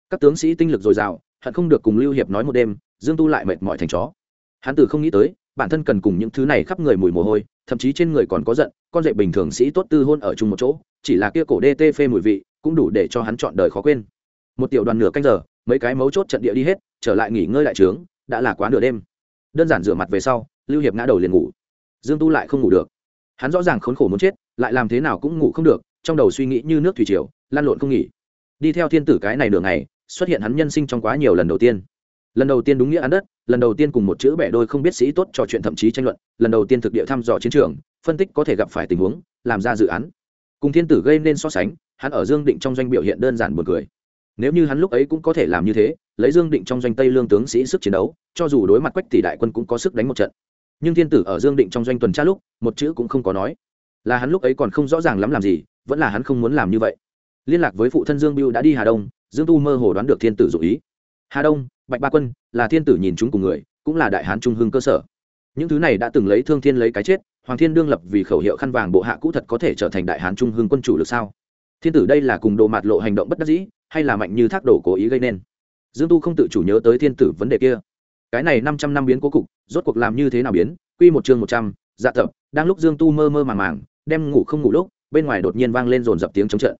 Các tướng sĩ tinh lực dồi dào, hận không được cùng lưu hiệp nói một đêm dương tu lại mệt mỏi thành chó. Hắn từ không nghĩ tới, bản thân cần cùng những thứ này khắp người mùi mồ hôi, thậm chí trên người còn có giận, con dạy bình thường sĩ tốt tư hôn ở chung một chỗ, chỉ là kia cổ dt phê mùi vị, cũng đủ để cho hắn chọn đời khó quên. Một tiểu đoàn nửa canh giờ, mấy cái mấu chốt trận địa đi hết, trở lại nghỉ ngơi lại trướng, đã là quá nửa đêm. Đơn giản rửa mặt về sau, lưu hiệp ngã đầu liền ngủ. Dương tu lại không ngủ được. Hắn rõ ràng khốn khổ muốn chết, lại làm thế nào cũng ngủ không được, trong đầu suy nghĩ như nước thủy triều lan lộn không nghỉ. Đi theo thiên tử cái này nửa ngày, xuất hiện hắn nhân sinh trong quá nhiều lần đầu tiên lần đầu tiên đúng nghĩa ăn đất, lần đầu tiên cùng một chữ bẻ đôi không biết sĩ tốt trò chuyện thậm chí tranh luận, lần đầu tiên thực địa thăm dò chiến trường, phân tích có thể gặp phải tình huống, làm ra dự án. Cùng thiên tử gây nên so sánh, hắn ở dương định trong doanh biểu hiện đơn giản buồn cười. Nếu như hắn lúc ấy cũng có thể làm như thế, lấy dương định trong doanh tây lương tướng sĩ sức chiến đấu, cho dù đối mặt quách tỷ đại quân cũng có sức đánh một trận. Nhưng thiên tử ở dương định trong doanh tuần tra lúc, một chữ cũng không có nói. Là hắn lúc ấy còn không rõ ràng lắm làm gì, vẫn là hắn không muốn làm như vậy. Liên lạc với phụ thân dương biêu đã đi hà đông, dương tu mơ hồ đoán được thiên tử dụ ý. Hà đông bạch ba quân, là thiên tử nhìn chúng cùng người, cũng là đại hán trung hưng cơ sở. Những thứ này đã từng lấy thương thiên lấy cái chết, hoàng thiên đương lập vì khẩu hiệu khăn vàng bộ hạ cũ thật có thể trở thành đại hán trung hưng quân chủ được sao? Thiên tử đây là cùng đồ mạt lộ hành động bất đắc dĩ, hay là mạnh như thác đổ cố ý gây nên? Dương tu không tự chủ nhớ tới thiên tử vấn đề kia. Cái này năm trăm năm biến cố cục, rốt cuộc làm như thế nào biến? Quy một chương một trăm dạ tập, đang lúc dương tu mơ mơ màng màng, đem ngủ không ngủ lúc, bên ngoài đột nhiên vang lên rồn dập tiếng chống trận.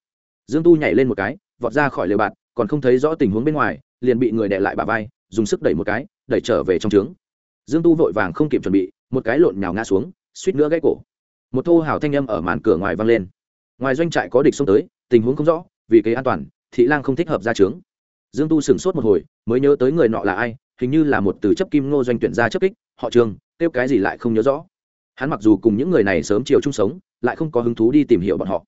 Dương tu nhảy lên một cái, vọt ra khỏi lều bạt còn không thấy rõ tình huống bên ngoài liền bị người đè lại bà vai, dùng sức đẩy một cái, đẩy trở về trong trướng. Dương tu vội vàng không kịp chuẩn bị, một cái lộn nhào ngã xuống, suýt nữa gãy cổ. Một thô hào thanh â m ở màn cửa ngoài vang lên. Ngoài doanh trại có địch xông tới, tình huống không rõ, vì kế an toàn, thị lang không thích hợp ra trướng. Dương tu sửng sốt một hồi, mới nhớ tới người nọ là ai, hình như là một từ chấp kim ngô doanh tuyển ra chấp kích, họ trường, kêu cái gì lại không nhớ rõ. Hắn mặc dù cùng những người này sớm chiều chung sống, lại không có hứng thú đi tìm hiểu bọn họ.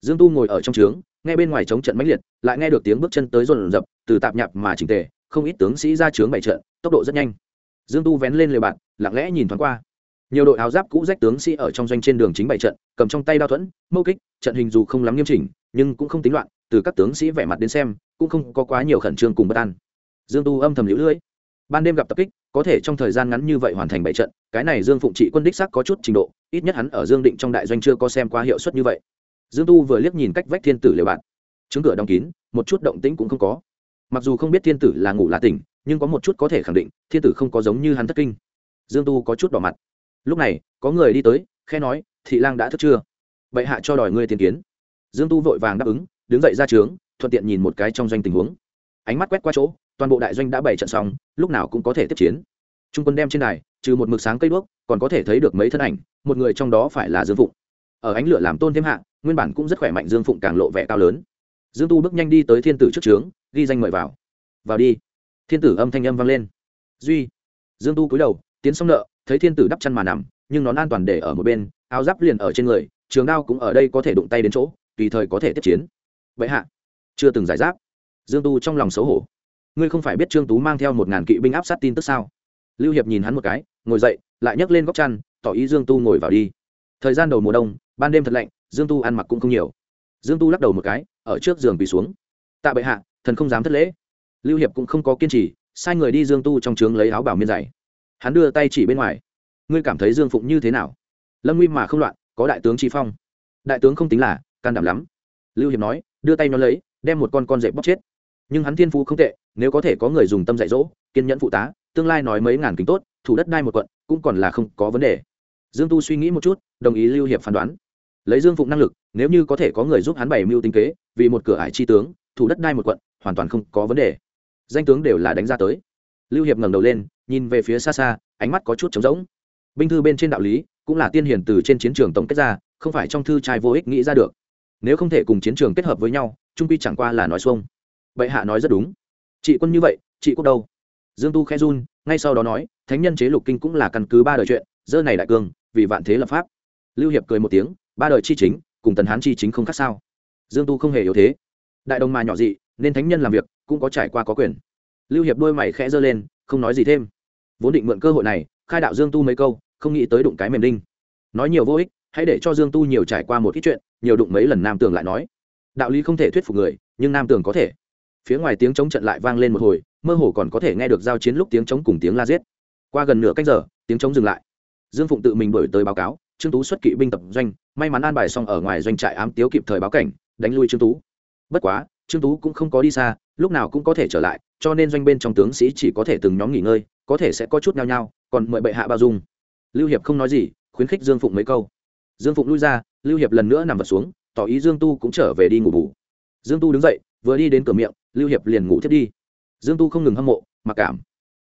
Dương tu ngồi ở trong trướng nghe bên ngoài chống trận mãnh liệt, lại nghe được tiếng bước chân tới rồn rập, từ tạp nhạp mà trình tề, không ít tướng sĩ ra trướng bày trận, tốc độ rất nhanh. Dương tu vén lên lều bạt, lặng lẽ nhìn thoáng qua. Nhiều đội áo giáp cũ rách tướng sĩ ở trong doanh trên đường chính bày trận, cầm trong tay đao thuẫn, mâu kích, trận hình dù không lắm nghiêm chỉnh, nhưng cũng không tính loạn, từ các tướng sĩ vẻ mặt đến xem, cũng không có quá nhiều khẩn trương cùng bất an. Dương tu âm thầm lũ lưỡi ban đêm gặp tập kích, có thể trong thời gian ngắn như vậy hoàn thành bảy trận, cái này dương phụng trị quân đích xác có chút trình độ, ít nhất hắn ở dương định trong đại doanh chưa có xem qua hiệu suất như vậy dương tu vừa liếc nhìn cách vách thiên tử lều bạn. Chứng cửa đóng kín, một chút động tĩnh cũng không có. Mặc dù không biết thiên tử là ngủ là tỉnh, nhưng có một chút có thể khẳng định, thiên tử không có giống như hắn thất kinh. Dương tu có chút đỏ mặt. Lúc này, có người đi tới khe nói, thị lang đã thức chưa bệ hạ cho đòi ngươi tiền kiến. Dương tu vội vàng đáp ứng, đứng dậy ra trướng, thuận tiện nhìn một cái trong doanh tình huống. Ánh mắt quét qua chỗ, toàn bộ đại doanh đã bảy trận xong, lúc nào cũng có thể tiếp chiến. Trung quân đem trên đài, trừ một mực sáng cây đuốc, còn có thể thấy được mấy thân ảnh, một người trong đó phải là dương phụng. Ở ánh lửa làm tôn thêm hạ nguyên bản cũng rất khỏe mạnh dương phụng càng lộ vẻ cao lớn. Dương tu bước nhanh đi tới thiên tử trước trướng, ghi danh mời vào. Vào đi. Thiên tử âm thanh âm vang lên. Duy. Dương tu cúi đầu, tiến xong nợ, thấy thiên tử đắp chăn mà nằm, nhưng nón an toàn để ở một bên, áo giáp liền ở trên người, trường đao cũng ở đây có thể đụng tay đến chỗ, tùy thời có thể tiếp chiến. Vậy hạ. Chưa từng giải giáp. Dương tu trong lòng xấu hổ. Ngươi không phải biết trương tú mang theo một ngàn kỵ binh áp sát tin tức sao? Lưu hiệp nhìn hắn một cái, ngồi dậy, lại nhấc lên góc chăn, tỏ ý dương tu ngồi vào đi. Thời gian đầu mùa đông, ban đêm thật lạnh dương tu ăn mặc cũng không nhiều. Dương tu lắc đầu một cái, ở trước giường bị xuống. Tạ bệ hạ, thần không dám thất lễ. Lưu hiệp cũng không có kiên trì, sai người đi dương tu trong trướng lấy áo bảo miên dày hắn đưa tay chỉ bên ngoài. Ngươi cảm thấy dương phụng như thế nào? Lâm nguy mà không loạn, có đại tướng tri phong. Đại tướng không tính là, can đảm lắm. Lưu hiệp nói, đưa tay nó lấy, đem một con con dẹp bóc chết. Nhưng hắn thiên phú không tệ, nếu có thể có người dùng tâm dạy dỗ, kiên nhẫn phụ tá, tương lai nói mấy ngàn kính tốt, thủ đất đai một quận, cũng còn là không có vấn đề. Dương tu suy nghĩ một chút, đồng ý lưu hiệp phán đoán lấy dương phụng năng lực, nếu như có thể có người giúp hắn bày mưu tinh kế, vì một cửa ải chi tướng, thủ đất đai một quận, hoàn toàn không có vấn đề. Danh tướng đều là đánh ra tới. Lưu hiệp ngẩng đầu lên, nhìn về phía xa xa, ánh mắt có chút trống rỗng. Binh thư bên trên đạo lý, cũng là tiên hiển từ trên chiến trường tổng kết ra, không phải trong thư trai vô ích nghĩ ra được. Nếu không thể cùng chiến trường kết hợp với nhau, trung quy chẳng qua là nói xuông. Bệ hạ nói rất đúng. Trị quân như vậy, trị quốc đâu? Dương tu khe run, ngay sau đó nói, thánh nhân chế lục kinh cũng là căn cứ ba đời chuyện, dơ này đại cương, vì vạn thế lập pháp. Lưu hiệp cười một tiếng ba đời chi chính, cùng tần hán chi chính không khác sao? Dương tu không hề yếu thế. Đại đồng mà nhỏ dị, nên thánh nhân làm việc, cũng có trải qua có quyền. Lưu hiệp đôi mày khẽ giơ lên, không nói gì thêm. Vốn định mượn cơ hội này, khai đạo dương tu mấy câu, không nghĩ tới đụng cái mềm đinh. Nói nhiều vô ích, hãy để cho dương tu nhiều trải qua một ít chuyện, nhiều đụng mấy lần nam tường lại nói. Đạo lý không thể thuyết phục người, nhưng nam tường có thể. Phía ngoài tiếng chống trận lại vang lên một hồi, mơ hồ còn có thể nghe được giao chiến lúc tiếng chống cùng tiếng la giết. Qua gần nửa cách giờ, tiếng chống dừng lại. Dương phụng tự mình đổi tới báo cáo trương tú xuất kỵ binh tập doanh, may mắn an bài xong ở ngoài doanh trại ám tiếu kịp thời báo cảnh, đánh lui trương tú. Bất quá, trương tú cũng không có đi xa, lúc nào cũng có thể trở lại, cho nên doanh bên trong tướng sĩ chỉ có thể từng nhóm nghỉ ngơi, có thể sẽ có chút nhao nhao, còn mời bệ hạ bao dung. Lưu hiệp không nói gì, khuyến khích dương phụng mấy câu. Dương phụng lui ra, lưu hiệp lần nữa nằm vật xuống, tỏ ý dương tu cũng trở về đi ngủ bù. Dương tu đứng dậy, vừa đi đến cửa miệng, lưu hiệp liền ngủ thiết đi. Dương tu không ngừng hâm mộ, mặc cảm.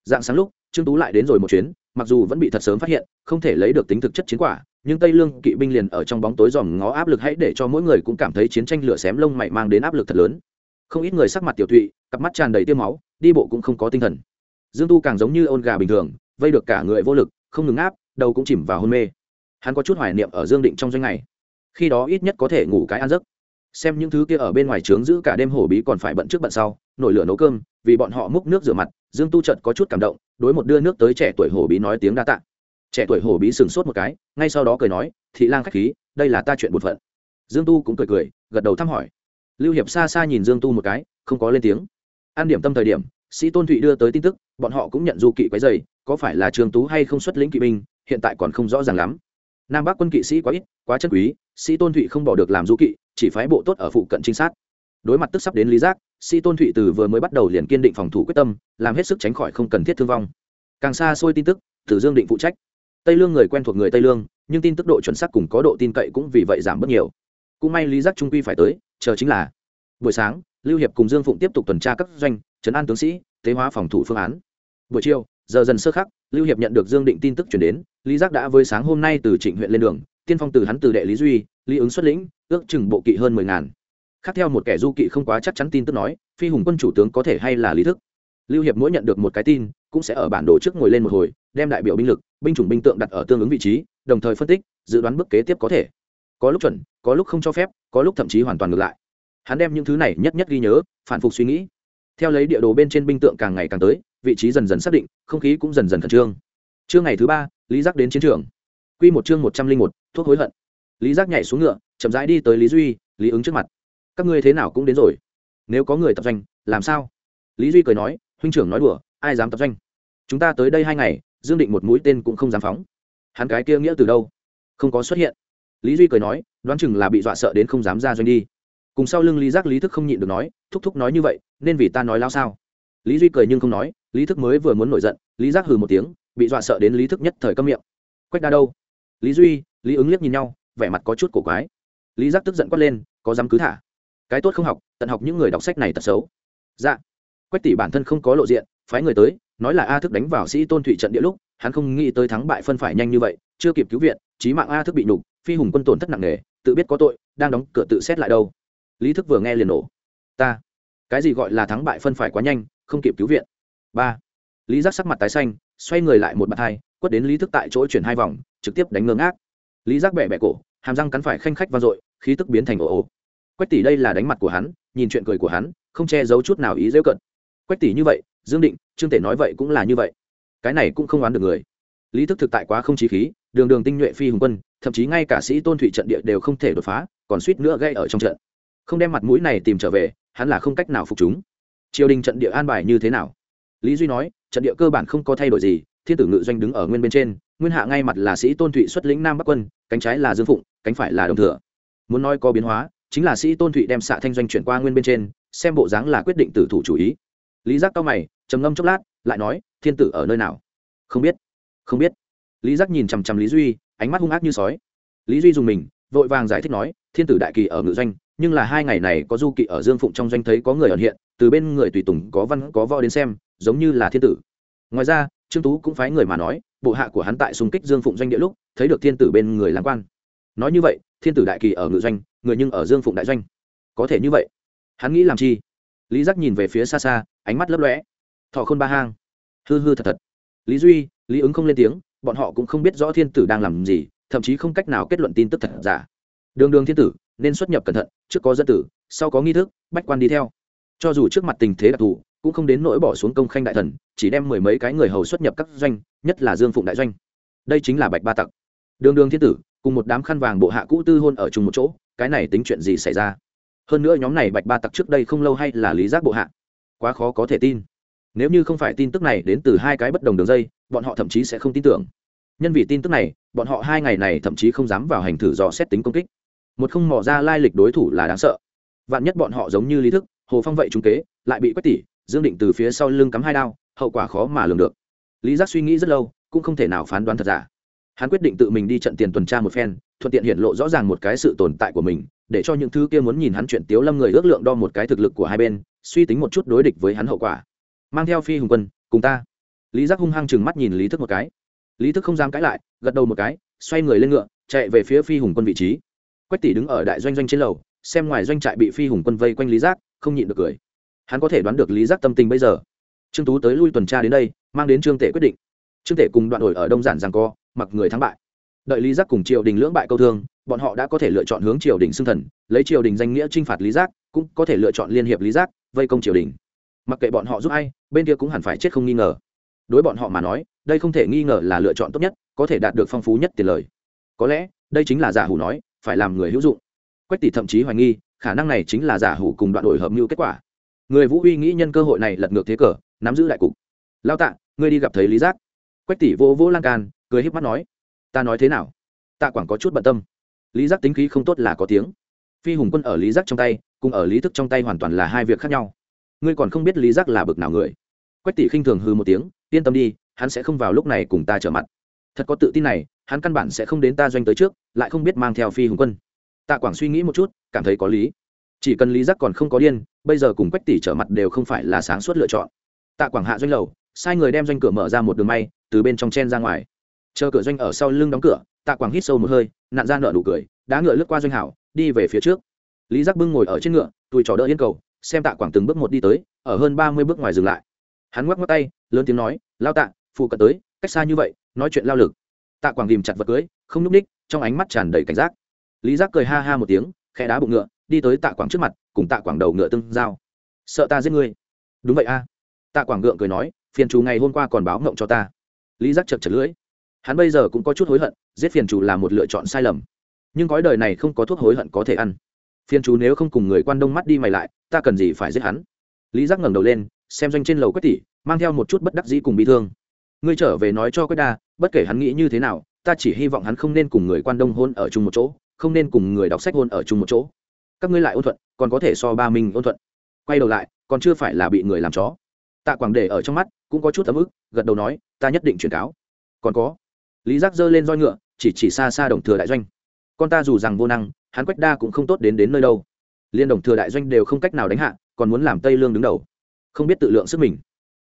Dạng sáng lúc, trương tú lại đến rồi một chuyến mặc dù vẫn bị thật sớm phát hiện, không thể lấy được tính thực chất chiến quả, nhưng tây lương kỵ binh liền ở trong bóng tối dòm ngó áp lực hãy để cho mỗi người cũng cảm thấy chiến tranh lửa xém lông mày mang đến áp lực thật lớn. Không ít người sắc mặt tiểu thụy, cặp mắt tràn đầy tiêm máu, đi bộ cũng không có tinh thần. Dương tu càng giống như ôn gà bình thường, vây được cả người vô lực, không ngừng áp, đầu cũng chìm vào hôn mê. Hắn có chút hoài niệm ở dương định trong doanh này khi đó ít nhất có thể ngủ cái ăn giấc xem những thứ kia ở bên ngoài trướng giữ cả đêm hổ bí còn phải bận trước bận sau, nổi lửa nấu cơm, vì bọn họ múc nước rửa mặt, dương tu trợt có chút cảm động, đối một đưa nước tới trẻ tuổi hổ bí nói tiếng đa tạ. Trẻ tuổi hổ bí sừng sốt một cái, ngay sau đó cười nói, thị lang khách khí, đây là ta chuyện bột phận. Dương tu cũng cười cười, gật đầu thăm hỏi. Lưu hiệp xa xa nhìn dương tu một cái, không có lên tiếng. An điểm tâm thời điểm, sĩ tôn thụy đưa tới tin tức, bọn họ cũng nhận du kỵ quấy dày, có phải là trường tú hay không xuất lĩnh kỵ binh, hiện tại còn không rõ ràng lắm. Nam bắc quân kỵ sĩ quá ít, quá chân quý, sĩ tôn thụy không bỏ được làm du kỵ chỉ phái bộ tốt ở phụ cận trinh sát. Đối mặt tức sắp đến lý giác sĩ tôn thụy từ vừa mới bắt đầu liền kiên định phòng thủ quyết tâm, làm hết sức tránh khỏi không cần thiết thương vong. Càng xa xôi tin tức Tử dương định phụ trách. Tây lương người quen thuộc người tây lương, nhưng tin tức độ chuẩn xác cùng có độ tin cậy cũng vì vậy giảm bớt nhiều. Cũng may lý giác trung quy phải tới, chờ chính là buổi sáng, lưu hiệp cùng dương phụng tiếp tục tuần tra các doanh, trấn an tướng sĩ, tế hóa phòng thủ phương án. Buổi chiều, giờ dần sơ khắc, lưu hiệp nhận được dương định tin tức chuyển đến, lý giác đã với sáng hôm nay từ trịnh huyện lên đường tiên phong từ hắn từ đệ lý duy, lý ứng xuất lĩnh, ước chừng bộ kỵ hơn mười ngàn. Khác theo một kẻ du kỵ không quá chắc chắn tin tức nói, phi hùng quân chủ tướng có thể hay là lý thức. Lưu hiệp mỗi nhận được một cái tin, cũng sẽ ở bản đồ trước ngồi lên một hồi, đem đại biểu binh lực, binh chủng binh tượng đặt ở tương ứng vị trí, đồng thời phân tích, dự đoán bước kế tiếp có thể. Có lúc chuẩn, có lúc không cho phép, có lúc thậm chí hoàn toàn ngược lại. Hắn đem những thứ này nhất nhất ghi nhớ, phản phục suy nghĩ. Theo lấy địa đồ bên trên binh tượng càng ngày càng tới, vị trí dần dần xác định, không khí cũng dần dần khẩn trương. Trưa ngày thứ ba, lý giác đến chiến trường quy một chương một trăm linh một, thuốc hối hận. Lý giác nhảy xuống ngựa, chậm rãi đi tới lý duy, lý ứng trước mặt. Các ngươi thế nào cũng đến rồi. Nếu có người tập doanh, làm sao? Lý duy cười nói, huynh trưởng nói đùa, ai dám tập doanh? Chúng ta tới đây hai ngày, dương định một mũi tên cũng không dám phóng. Hắn cái kia nghĩa từ đâu? Không có xuất hiện. Lý duy cười nói, đoán chừng là bị dọa sợ đến không dám ra doanh đi. Cùng sau lưng lý giác lý thức không nhịn được nói, thúc thúc nói như vậy, nên vì ta nói lao sao? Lý duy cười nhưng không nói, lý thức mới vừa muốn nổi giận, lý giác hừ một tiếng, bị dọa sợ đến lý thức nhất thời câm miệng. Quách đa đâu? Lý duy lý ứng liếc nhìn nhau vẻ mặt có chút cổ quái lý giác tức giận quát lên có dám cứ thả cái tốt không học tận học những người đọc sách này tật xấu dạ quách tỷ bản thân không có lộ diện phái người tới nói là a thức đánh vào sĩ tôn thụy trận địa lúc hắn không nghĩ tới thắng bại phân phải nhanh như vậy chưa kịp cứu viện trí mạng a thức bị nhục phi hùng quân tổn thất nặng nề tự biết có tội đang đóng cửa tự xét lại đâu lý thức vừa nghe liền nổ ta cái gì gọi là thắng bại phân phải quá nhanh không kịp cứu viện ba lý giác sắc mặt tái xanh xoay người lại một bàn hai quất đến lý thức tại chỗ chuyển hai vòng trực tiếp đánh ngơ ngác. Lý giác bẻ bẻ cổ, hàm răng cắn phải khanh khách vang dội, khí tức biến thành ồ ồ. Quách tỷ đây là đánh mặt của hắn, nhìn chuyện cười của hắn, không che giấu chút nào ý dễ cận. Quách tỷ như vậy, dương định, trương tể nói vậy cũng là như vậy. Cái này cũng không oán được người. Lý thức thực tại quá không chí khí, đường đường tinh nhuệ phi hùng quân, thậm chí ngay cả sĩ tôn thủy trận địa đều không thể đột phá, còn suýt nữa gây ở trong trận. Không đem mặt mũi này tìm trở về, hắn là không cách nào phục chúng. Triều đình trận địa an bài như thế nào? Lý duy nói, trận địa cơ bản không có thay đổi gì, thiên tử ngự doanh đứng ở nguyên bên trên nguyên hạ ngay mặt là sĩ tôn thụy xuất lĩnh nam bắc quân, cánh trái là dương phụng, cánh phải là đồng thừa. Muốn nói có biến hóa, chính là sĩ tôn thụy đem xạ thanh doanh chuyển qua nguyên bên trên, xem bộ dáng là quyết định tử thủ chủ ý. Lý giác cao mày, trầm ngâm chốc lát, lại nói, thiên tử ở nơi nào? Không biết không biết. Lý giác nhìn chằm chằm lý duy, ánh mắt hung ác như sói. Lý duy dùng mình, vội vàng giải thích nói, thiên tử đại kỳ ở ngự doanh, nhưng là hai ngày này có du kỵ ở dương phụng trong doanh thấy có người ẩn hiện, từ bên người tùy tùng có văn, có võ đến xem, giống như là thiên tử. Ngoài ra trương tú cũng phái người mà nói, bộ hạ của hắn tại xung kích dương phụng doanh địa lúc, thấy được thiên tử bên người làm quan. Nói như vậy, thiên tử đại kỳ ở ngự doanh, người nhưng ở dương phụng đại doanh. Có thể như vậy. Hắn nghĩ làm chi? Lý giác nhìn về phía xa xa, ánh mắt lấp lõe thọ khôn ba hang. Hư hư thật thật. Lý duy, lý ứng không lên tiếng, bọn họ cũng không biết rõ thiên tử đang làm gì, thậm chí không cách nào kết luận tin tức thật giả. Đường đường thiên tử, nên xuất nhập cẩn thận, trước có dân tử, sau có nghi thức, bách quan đi theo. Cho dù trước mặt tình thế đặc thù cũng không đến nỗi bỏ xuống công khanh đại thần, chỉ đem mười mấy cái người hầu xuất nhập các doanh, nhất là dương phụng đại doanh. Đây chính là bạch ba tặc. Đường đường thiên tử, cùng một đám khăn vàng bộ hạ cũ tư hôn ở chung một chỗ, cái này tính chuyện gì xảy ra? Hơn nữa nhóm này bạch ba tặc trước đây không lâu hay là lý giác bộ hạ. Quá khó có thể tin. Nếu như không phải tin tức này đến từ hai cái bất đồng đường dây, bọn họ thậm chí sẽ không tin tưởng. Nhân vì tin tức này, bọn họ hai ngày này thậm chí không dám vào hành thử dò xét tính công kích. Một không mỏ ra lai lịch đối thủ là đáng sợ. Vạn nhất bọn họ giống như lý thức, hồ phong vậy trung kế, lại bị quách tỷ dương định từ phía sau lưng cắm hai đao, hậu quả khó mà lường được. Lý giác suy nghĩ rất lâu, cũng không thể nào phán đoán thật giả. Hắn quyết định tự mình đi trận tiền tuần tra một phen, thuận tiện hiện lộ rõ ràng một cái sự tồn tại của mình, để cho những thứ kia muốn nhìn hắn chuyện tiếu lâm người ước lượng đo một cái thực lực của hai bên, suy tính một chút đối địch với hắn hậu quả. Mang theo phi hùng quân, cùng ta. Lý giác hung hăng chừng mắt nhìn lý thức một cái. Lý thức không dám cãi lại, gật đầu một cái, xoay người lên ngựa, chạy về phía phi hùng quân vị trí. Quách tỷ đứng ở đại doanh doanh trên lầu, xem ngoài doanh trại bị phi hùng quân vây quanh lý giác, không nhịn được cười hắn có thể đoán được lý giác tâm tình bây giờ. Trương tú tới lui tuần tra đến đây, mang đến trương tể quyết định. Trương tể cùng đoạn đổi ở đông giản rằng co, mặc người thắng bại. Đợi lý giác cùng triều đình lưỡng bại câu thương, bọn họ đã có thể lựa chọn hướng triều đình xưng thần, lấy triều đình danh nghĩa t r i n h phạt lý giác, cũng có thể lựa chọn liên hiệp lý giác, vây công triều đình. Mặc kệ bọn họ giúp ai, bên kia cũng hẳn phải chết không nghi ngờ. Đối bọn họ mà nói, đây không thể nghi ngờ là lựa chọn tốt nhất, có thể đạt được phong phú nhất tiền lời. Có lẽ, đây chính là giả hủ nói, phải làm người hữu dụng. Quách tỷ thậm chí hoài nghi, khả năng này chính là giả hủ cùng đoạn đổi hợp mưu kết quả người vũ uy nghĩ nhân cơ hội này lật ngược thế cờ, nắm giữ đại cục. Lao tạ, ngươi đi gặp thấy lý giác. Quách tỷ vô vô lan can, cười híp mắt nói, ta nói thế nào? Tạ quảng có chút bận tâm. Lý giác tính khí không tốt là có tiếng. Phi hùng quân ở lý giác trong tay, cùng ở lý thức trong tay hoàn toàn là hai việc khác nhau. Ngươi còn không biết lý giác là bực nào người. Quách tỷ khinh thường hư một tiếng, yên tâm đi, hắn sẽ không vào lúc này cùng ta trở mặt. Thật có tự tin này, hắn căn bản sẽ không đến ta doanh tới trước, lại không biết mang theo phi hùng quân. Tạ quảng suy nghĩ một chút, cảm thấy có lý chỉ cần lý giác còn không có điên, bây giờ cùng quách tỷ trở mặt đều không phải là sáng suốt lựa chọn. Tạ quảng hạ doanh lầu, sai người đem doanh cửa mở ra một đường may, từ bên trong chen ra ngoài. Chờ cửa doanh ở sau lưng đóng cửa, tạ quảng hít sâu một hơi nạn ra nợ nụ cười, đá ngựa lướt qua doanh hảo, đi về phía trước. Lý giác bưng ngồi ở trên ngựa tùi trò đỡ yên cầu, xem tạ quảng từng bước một đi tới, ở hơn ba mươi bước ngoài dừng lại. Hắn ngoắc ngoắc tay, lớn tiếng nói, lao tạ, phụ cận tới, cách xa như vậy, nói chuyện lao lực. Tạ quảng ghìm chặt vật cưới, không nhúc ních trong ánh mắt tràn đầy cảnh giác. Lý giác cười ha ha một tiếng khe đá bụng ngựa đi tới tạ quảng trước mặt, cùng tạ quảng đầu ngựa tương giao. Sợ ta giết ngươi. Đúng vậy a. Tạ quảng gượng cười nói, phiền chủ ngày hôm qua còn báo mộng cho ta. Lý giác chật chật lưỡi. Hắn bây giờ cũng có chút hối hận, giết phiền chủ là một lựa chọn sai lầm. Nhưng gói đời này không có thuốc hối hận có thể ăn. Phiền chủ nếu không cùng người quan đông mắt đi mày lại, ta cần gì phải giết hắn? Lý giác ngẩng đầu lên, xem doanh trên lầu quách tỷ mang theo một chút bất đắc dĩ cùng bị thương. Ngươi trở về nói cho quách đa, bất kể hắn nghĩ như thế nào, ta chỉ hy vọng hắn không nên cùng người quan đông hôn ở chung một chỗ, không nên cùng người đọc sách hôn ở chung một chỗ các ngươi lại ôn thuận, còn có thể so ba mình ôn thuận. Quay đầu lại, còn chưa phải là bị người làm chó. Tạ quảng để ở trong mắt, cũng có chút ấm ức, gật đầu nói, ta nhất định truyền cáo. Còn có? Lý giác giơ lên roi ngựa, chỉ chỉ xa xa đồng thừa đại doanh. Con ta dù rằng vô năng, hắn quách đa cũng không tốt đến đến nơi đâu. Liên đồng thừa đại doanh đều không cách nào đánh hạ, còn muốn làm tây lương đứng đầu. Không biết tự lượng sức mình.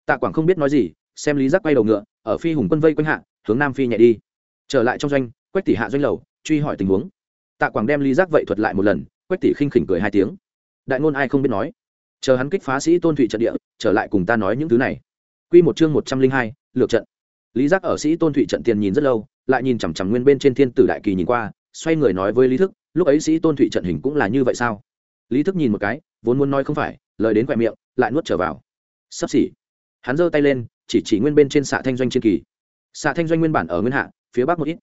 Tạ quảng không biết nói gì, xem lý giác quay đầu ngựa, ở phi hùng quân vây quanh hạ, hướng nam phi nhẹ đi. Trở lại trong doanh, quách tỷ hạ doanh lầu, truy hỏi tình huống. Tạ quảng đem lý giác vậy thuật lại một lần quách tỷ khinh khỉnh cười hai tiếng. Đại ngôn ai không biết nói. Chờ hắn kích phá sĩ tôn thụy trận địa, trở lại cùng ta nói những thứ này. Quy một chương một trăm linh hai, lược trận. Lý giác ở sĩ tôn thụy trận tiền nhìn rất lâu, lại nhìn chằm chằm nguyên bên trên thiên tử đại kỳ nhìn qua, xoay người nói với lý thức, lúc ấy sĩ tôn thụy trận hình cũng là như vậy sao? Lý thức nhìn một cái, vốn muốn nói không phải, lời đến quẹ miệng, lại nuốt trở vào. Sắp xỉ. Hắn giơ tay lên, chỉ chỉ nguyên bên trên xạ thanh doanh trên kỳ. Xạ thanh doanh nguyên bản ở nguyên hạ, phía bắc một ít.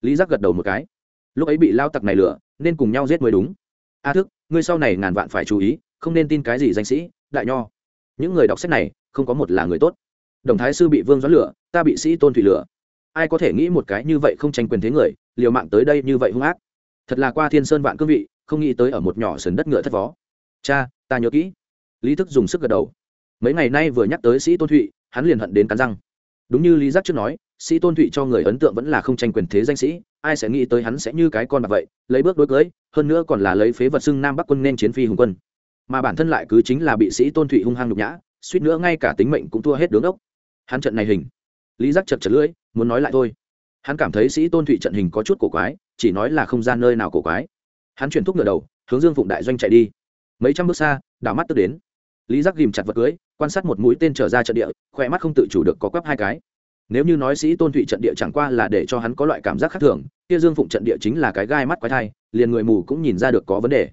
Lý giác gật đầu một cái. Lúc ấy bị lao tặc này lửa nên cùng nhau giết mới đúng a thức, ngươi sau này ngàn vạn phải chú ý, không nên tin cái gì danh sĩ, đại nho. Những người đọc sách này, không có một là người tốt. Đồng thái sư bị vương doãn lửa, ta bị sĩ tôn thủy lửa. Ai có thể nghĩ một cái như vậy không tranh quyền thế người, liều mạng tới đây như vậy hung ác. Thật là qua thiên sơn vạn cương vị, không nghĩ tới ở một nhỏ sườn đất ngựa thất vó cha, ta nhớ kỹ. Lý thức dùng sức gật đầu. Mấy ngày nay vừa nhắc tới sĩ tôn thụy, hắn liền hận đến cắn răng đúng như lý giác trước nói, sĩ tôn thụy cho người ấn tượng vẫn là không tranh quyền thế danh sĩ, ai sẽ nghĩ tới hắn sẽ như cái con bạc vậy, lấy bước đối cưới, hơn nữa còn là lấy phế vật xưng nam bắc quân nên chiến phi hùng quân. Mà bản thân lại cứ chính là bị sĩ tôn thụy hung hăng nhục nhã, suýt nữa ngay cả tính mệnh cũng thua hết đứng ốc. Hắn trận này hình. Lý giác chật chật lưỡi, muốn nói lại thôi. Hắn cảm thấy sĩ tôn thụy trận hình có chút cổ quái, chỉ nói là không gian nơi nào cổ quái. Hắn chuyển thúc ngựa đầu, hướng dương phụng đại doanh chạy đi. Mấy trăm bước xa, đảo mắt tức đến. Lý giác ghìm chặt vật cưới quan sát một mũi tên trở ra trận địa, khỏe mắt không tự chủ được có quắp hai cái. Nếu như nói sĩ tôn thụy trận địa chẳng qua là để cho hắn có loại cảm giác khác thường, kia dương phụng trận địa chính là cái gai mắt quái thai, liền người mù cũng nhìn ra được có vấn đề.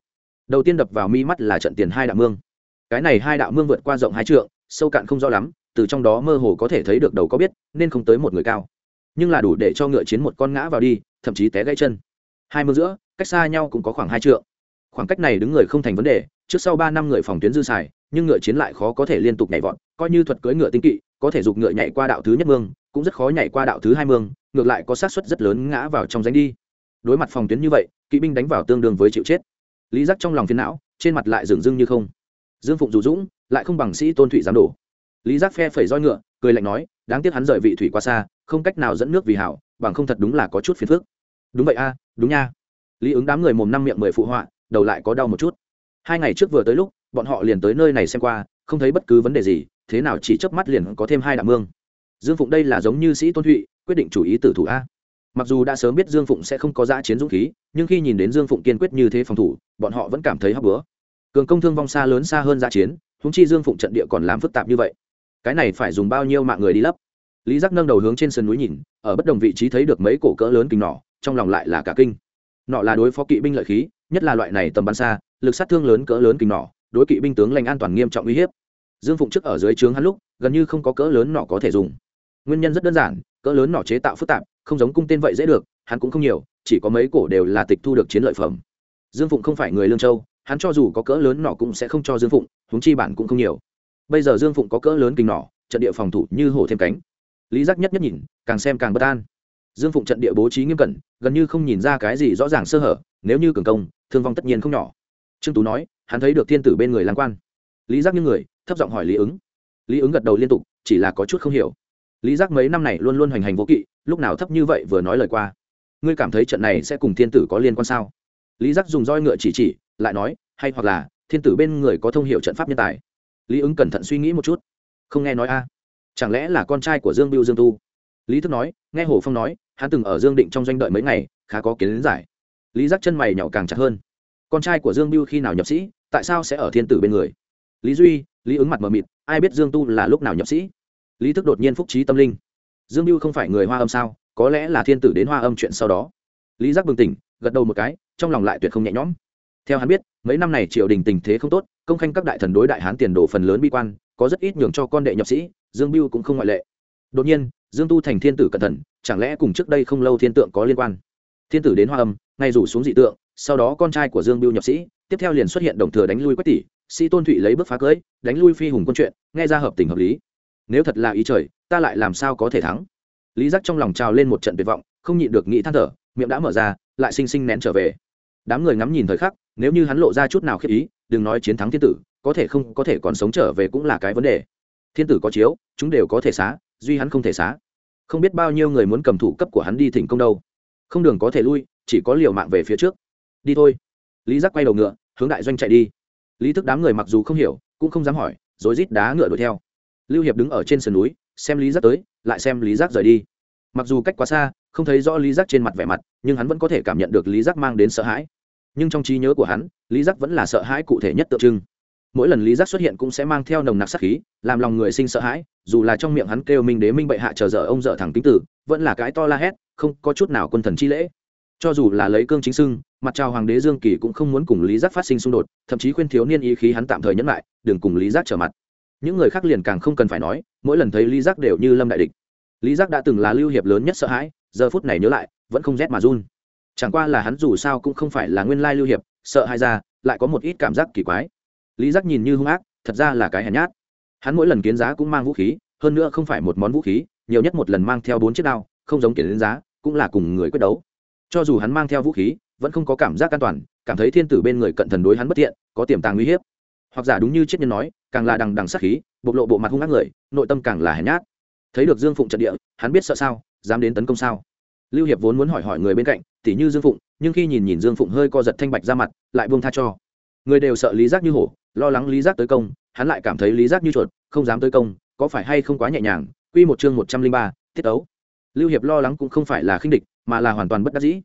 Đầu tiên đập vào mi mắt là trận tiền hai đạo mương. Cái này hai đạo mương vượt qua rộng hai trượng, sâu cạn không rõ lắm, từ trong đó mơ hồ có thể thấy được đầu có biết, nên không tới một người cao. Nhưng là đủ để cho ngựa chiến một con ngã vào đi, thậm chí té gãy chân. Hai mương giữa, cách xa nhau cũng có khoảng hai trượng. Khoảng cách này đứng người không thành vấn đề trước sau ba năm người phòng tuyến dư xài, nhưng ngựa chiến lại khó có thể liên tục nhảy vọt, coi như thuật cưỡi ngựa tinh kỵ, có thể dục ngựa nhảy qua đạo thứ nhất mương, cũng rất khó nhảy qua đạo thứ hai mương, ngược lại có xác suất rất lớn ngã vào trong danh đi. Đối mặt phòng tuyến như vậy, kỵ binh đánh vào tương đương với chịu chết. Lý giác trong lòng phiến não, trên mặt lại dường dưng như không. Dương phụng dù dũng, lại không bằng sĩ tôn thụy giám đổ. Lý giác phe phẩy roi ngựa, cười lạnh nói, đáng tiếc hắn rời vị thủy qua xa, không cách nào dẫn nước vì hảo, bằng không thật đúng là có chút phiền phức. Đúng vậy a, đúng nha. Lý ứng đám người mồm năm miệng mười phụ họa, đầu lại có đau một chút hai ngày trước vừa tới lúc, bọn họ liền tới nơi này xem qua, không thấy bất cứ vấn đề gì, thế nào chỉ chớp mắt liền có thêm hai đạm mương. Dương phụng đây là giống như sĩ tôn thụy, quyết định chủ ý tử thủ a. Mặc dù đã sớm biết dương phụng sẽ không có giã chiến dũng khí, nhưng khi nhìn đến dương phụng kiên quyết như thế phòng thủ, bọn họ vẫn cảm thấy hấp bữa cường công thương vong xa lớn xa hơn giã chiến húng chi dương phụng trận địa còn làm phức tạp như vậy. Cái này phải dùng bao nhiêu mạng người đi lấp? Lý giác nâng đầu hướng trên sườn núi nhìn, ở bất đồng vị trí thấy được mấy cổ cỡ lớn kinh nỏ, trong lòng lại là cả kinh. Nọ là đối phó kỵ binh lợi khí, nhất là loại này tầm bắn xa lực sát thương lớn cỡ lớn kinh nỏ, đối kỵ binh tướng lành an toàn nghiêm trọng uy hiếp. Dương phụng trước ở dưới trướng hắn lúc, gần như không có cỡ lớn nọ có thể dùng. Nguyên nhân rất đơn giản, cỡ lớn nọ chế tạo phức tạp, không giống cung tên vậy dễ được, hắn cũng không nhiều, chỉ có mấy cổ đều là tịch thu được chiến lợi phẩm. Dương phụng không phải người lương châu, hắn cho dù có cỡ lớn nọ cũng sẽ không cho dương phụng, huống chi bản cũng không nhiều. Bây giờ dương phụng có cỡ lớn kinh nỏ, trận địa phòng thủ như hổ thêm cánh. Lý giác nhất nhất nhìn, càng xem càng bất an. Dương phụng trận địa bố trí nghiêm cẩn, gần như không nhìn ra cái gì rõ ràng sơ hở, nếu như cường công, thương vong tất nhiên không nhỏ trương tú nói, hắn thấy được thiên tử bên người lang quan. Lý giác như người, thấp giọng hỏi lý ứng. Lý ứng gật đầu liên tục, chỉ là có chút không hiểu. Lý giác mấy năm này luôn luôn hoành hành vô kỵ, lúc nào thấp như vậy vừa nói lời qua. Ngươi cảm thấy trận này sẽ cùng thiên tử có liên quan sao? Lý giác dùng roi ngựa chỉ chỉ, lại nói, hay hoặc là, thiên tử bên người có thông hiệu trận pháp nhân tài. Lý ứng cẩn thận suy nghĩ một chút. Không nghe nói a. Chẳng lẽ là con trai của dương biêu dương tu? Lý thức nói, nghe hồ phong nói, hắn từng ở dương định trong doanh đợi mấy ngày, khá có kiến giải. Lý giác chân mày nhỏ càng chặt hơn con trai của dương biêu khi nào nhập sĩ, tại sao sẽ ở thiên tử bên người? Lý duy, lý ứng mặt mờ mịt, ai biết dương tu là lúc nào nhập sĩ? Lý thức đột nhiên phúc trí tâm linh. Dương biêu không phải người hoa âm sao, có lẽ là thiên tử đến hoa âm chuyện sau đó. Lý giác bừng tỉnh, gật đầu một cái, trong lòng lại tuyệt không nhẹ nhõm. Theo hắn biết, mấy năm này triều đình tình thế không tốt, công khanh các đại thần đối đại hán tiền đồ phần lớn bi quan, có rất ít nhường cho con đệ nhập sĩ, dương biêu cũng không ngoại lệ. Đột nhiên, dương tu thành thiên tử cẩn thận, chẳng lẽ cùng trước đây không lâu thiên tượng có liên quan? Thiên tử đến hoa âm, ngay rủ xuống dị tượng sau đó con trai của dương biêu nhập sĩ, tiếp theo liền xuất hiện đồng thừa đánh lui quách tỷ, sĩ tôn thụy lấy bước phá cưới, đánh lui phi hùng quân chuyện, nghe ra hợp tình hợp lý. Nếu thật là ý trời, ta lại làm sao có thể thắng? Lý giác trong lòng trào lên một trận tuyệt vọng, không nhịn được nghĩ than thở, miệng đã mở ra, lại xinh xinh nén trở về. Đám người ngắm nhìn thời khắc, nếu như hắn lộ ra chút nào khiếp ý, đừng nói chiến thắng thiên tử, có thể không, có thể còn sống trở về cũng là cái vấn đề. Thiên tử có chiếu, chúng đều có thể xá, duy hắn không thể xá. Không biết bao nhiêu người muốn cầm thủ cấp của hắn đi thỉnh công đâu. Không đường có thể lui, chỉ có liều mạng về phía trước đi thôi. Lý giác quay đầu ngựa, hướng đại doanh chạy đi. Lý thức đám người mặc dù không hiểu, cũng không dám hỏi, rồi rít đá ngựa đuổi theo. Lưu hiệp đứng ở trên sườn núi, xem lý giác tới, lại xem lý giác rời đi. Mặc dù cách quá xa, không thấy rõ lý giác trên mặt vẻ mặt, nhưng hắn vẫn có thể cảm nhận được lý giác mang đến sợ hãi. Nhưng trong trí nhớ của hắn, lý giác vẫn là sợ hãi cụ thể nhất tượng trưng. Mỗi lần lý giác xuất hiện cũng sẽ mang theo nồng nặc sát khí, làm lòng người sinh sợ hãi, dù là trong miệng hắn kêu minh đế minh bệ hạ chờ dở ông dở thẳng tính tử, vẫn là cái to la hét, không có chút nào quân thần chi lễ. Cho dù là lấy cương chính sưng mặt trào hoàng đế dương kỳ cũng không muốn cùng lý giác phát sinh xung đột, thậm chí khuyên thiếu niên ý khí hắn tạm thời nhẫn lại, đừng cùng lý giác trở mặt. Những người khác liền càng không cần phải nói, mỗi lần thấy lý giác đều như lâm đại địch. Lý giác đã từng là lưu hiệp lớn nhất sợ hãi, giờ phút này nhớ lại, vẫn không rét mà run. Chẳng qua là hắn dù sao cũng không phải là nguyên lai lưu hiệp, sợ hai ra, lại có một ít cảm giác kỳ quái. Lý giác nhìn như hung ác, thật ra là cái hèn nhát. Hắn mỗi lần kiến giá cũng mang vũ khí, hơn nữa không phải một món vũ khí, nhiều nhất một lần mang theo bốn chiếc đao, không giống kiến giá, cũng là cùng người quyết đấu. Cho dù hắn mang theo vũ khí vẫn không có cảm giác an toàn, cảm thấy thiên tử bên người cận thần đối hắn bất thiện, có tiềm tàng uy hiếp. Hoặc giả đúng như triết nhân nói, càng là đằng đằng sát khí, bộc lộ bộ mặt hung ác người, nội tâm càng là hèn nhát. Thấy được dương phụng trận địa, hắn biết sợ sao, dám đến tấn công sao? Lưu hiệp vốn muốn hỏi hỏi người bên cạnh, tỉ như dương phụng, nhưng khi nhìn nhìn dương phụng hơi co giật thanh bạch ra mặt, lại buông tha cho. Người đều sợ lý giác như hổ, lo lắng lý giác tới công, hắn lại cảm thấy lý giác như chuột, không dám tới công, có phải hay không quá nhẹ nhàng? Quy một chương một trăm linh ba, tiết ấu lưu hiệp lo lắng cũng không phải là khinh địch, mà là hoàn toàn bất đắc dĩ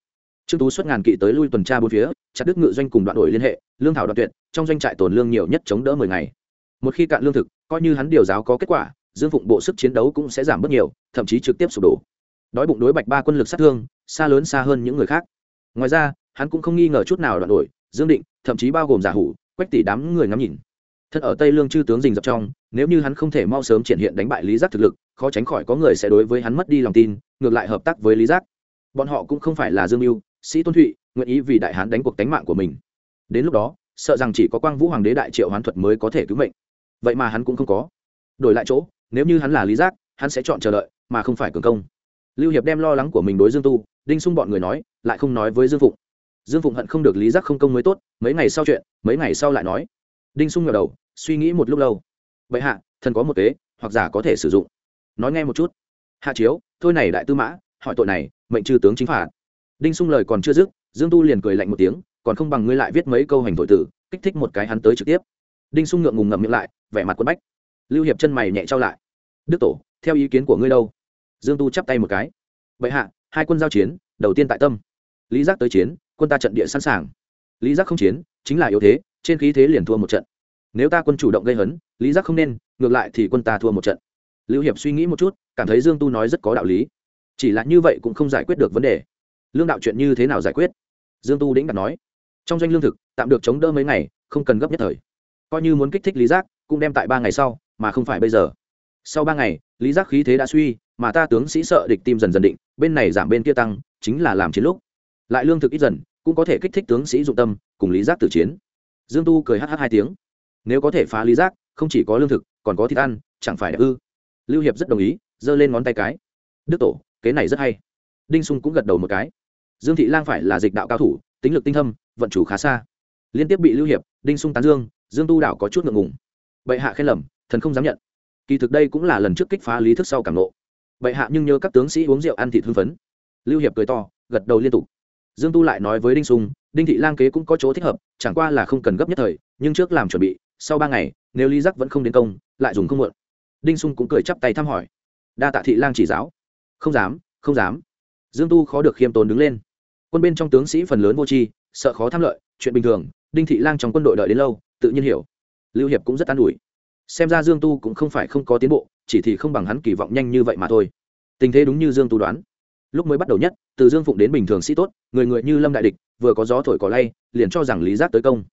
trương tú xuất ngàn kỵ tới lui tuần tra bốn phía, chặt đứt ngự doanh cùng đoạn đổi liên hệ, lương thảo đoạn tuyệt, trong doanh trại tồn lương nhiều nhất chống đỡ mười ngày. Một khi cạn lương thực, coi như hắn điều giáo có kết quả, dương phụng bộ sức chiến đấu cũng sẽ giảm bớt nhiều, thậm chí trực tiếp sụp đổ. Đói bụng đối bạch ba quân lực sát thương, xa lớn xa hơn những người khác. Ngoài ra, hắn cũng không nghi ngờ chút nào đoạn đổi, dương định, thậm chí bao gồm giả hủ, quách tỷ đám người ngắm nhìn. Thân ở tây lương chư tướng rình rập trong, nếu như hắn không thể mau sớm triển hiện đánh bại lý giác thực lực, khó tránh khỏi có người sẽ đối với hắn mất đi lòng tin, ngược lại hợp tác với lý giác. Bọn họ cũng không phải là dương mưu sĩ tôn thụy nguyện ý vì đại hán đánh cuộc tánh mạng của mình. Đến lúc đó, sợ rằng chỉ có quang vũ hoàng đế đại triệu hoán thuật mới có thể cứu mệnh. Vậy mà hắn cũng không có. Đổi lại chỗ, nếu như hắn là lý giác, hắn sẽ chọn chờ đợi, mà không phải cường công. Lưu hiệp đem lo lắng của mình đối dương tu, đinh xung bọn người nói, lại không nói với dương phụng. Dương phụng hận không được lý giác không công mới tốt, mấy ngày sau chuyện, mấy ngày sau lại nói. Đinh xung ngờ đầu, suy nghĩ một lúc lâu. Vậy hạ, thần có một kế, hoặc giả có thể sử dụng. Nói nghe một chút. Hạ chiếu, thôi này đại tư mã, hỏi tội này, mệnh trừ tướng chính phạt đinh sung lời còn chưa dứt, dương tu liền cười lạnh một tiếng, còn không bằng ngươi lại viết mấy câu hành tội tử, kích thích một cái hắn tới trực tiếp. Đinh sung ngượng ngùng ngậm miệng lại, vẻ mặt quân bách. Lưu hiệp chân mày nhẹ trao lại. Đức tổ, theo ý kiến của ngươi đâu? Dương tu chắp tay một cái. Bệ hạ, hai quân giao chiến, đầu tiên tại tâm. Lý giác tới chiến, quân ta trận địa sẵn sàng. Lý giác không chiến, chính là yếu thế, trên khí thế liền thua một trận. Nếu ta quân chủ động gây hấn, lý giác không nên, ngược lại thì quân ta thua một trận. Lưu hiệp suy nghĩ một chút, cảm thấy dương tu nói rất có đạo lý. Chỉ là như vậy cũng không giải quyết được vấn đề lương đạo chuyện như thế nào giải quyết? Dương tu đĩnh đặt nói. Trong doanh lương thực, tạm được chống đỡ mấy ngày, không cần gấp nhất thời. Coi như muốn kích thích lý giác, cũng đem tại ba ngày sau, mà không phải bây giờ. Sau ba ngày, lý giác khí thế đã suy, mà ta tướng sĩ sợ địch tim dần dần định, bên này giảm bên kia tăng, chính là làm chiến lúc. Lại lương thực ít dần, cũng có thể kích thích tướng sĩ dụng tâm, cùng lý giác tử chiến. Dương tu cười hh hai tiếng. Nếu có thể phá lý giác, không chỉ có lương thực, còn có thịt ăn, chẳng phải đẹp ư? Lưu hiệp rất đồng ý, giơ lên ngón tay cái. Đức tổ, kế này rất hay. Đinh sung cũng gật đầu một cái dương thị lang phải là dịch đạo cao thủ, tính lực tinh thâm, vận chủ khá xa. Liên tiếp bị lưu hiệp, đinh sung tán dương dương tu đảo có chút ngượng ngùng. Bệ hạ khen lầm, thần không dám nhận. Kỳ thực đây cũng là lần trước kích phá lý thức sau cảm nộ bệ hạ nhưng nhớ các tướng sĩ uống rượu ăn thịt hưng phấn. Lưu hiệp cười to, gật đầu liên tục. Dương tu lại nói với đinh sung, đinh thị lang kế cũng có chỗ thích hợp, chẳng qua là không cần gấp nhất thời, nhưng trước làm chuẩn bị, sau ba ngày, nếu lý giác vẫn không đến công, lại dùng không muộn. Đinh sung cũng cười chắp tay thăm hỏi. Đa tạ thị lang chỉ giáo. Không dám không dám. Dương tu khó được khiêm tốn đứng lên quân bên trong tướng sĩ phần lớn vô tri, sợ khó tham lợi, chuyện bình thường, đinh thị lang trong quân đội đợi đến lâu, tự nhiên hiểu. Lưu hiệp cũng rất an ủi. Xem ra dương tu cũng không phải không có tiến bộ, chỉ thì không bằng hắn kỳ vọng nhanh như vậy mà thôi. Tình thế đúng như dương tu đoán. Lúc mới bắt đầu nhất, từ dương phụng đến bình thường sĩ tốt, người người như lâm đại địch, vừa có gió thổi cỏ lay, liền cho rằng lý giác tới công.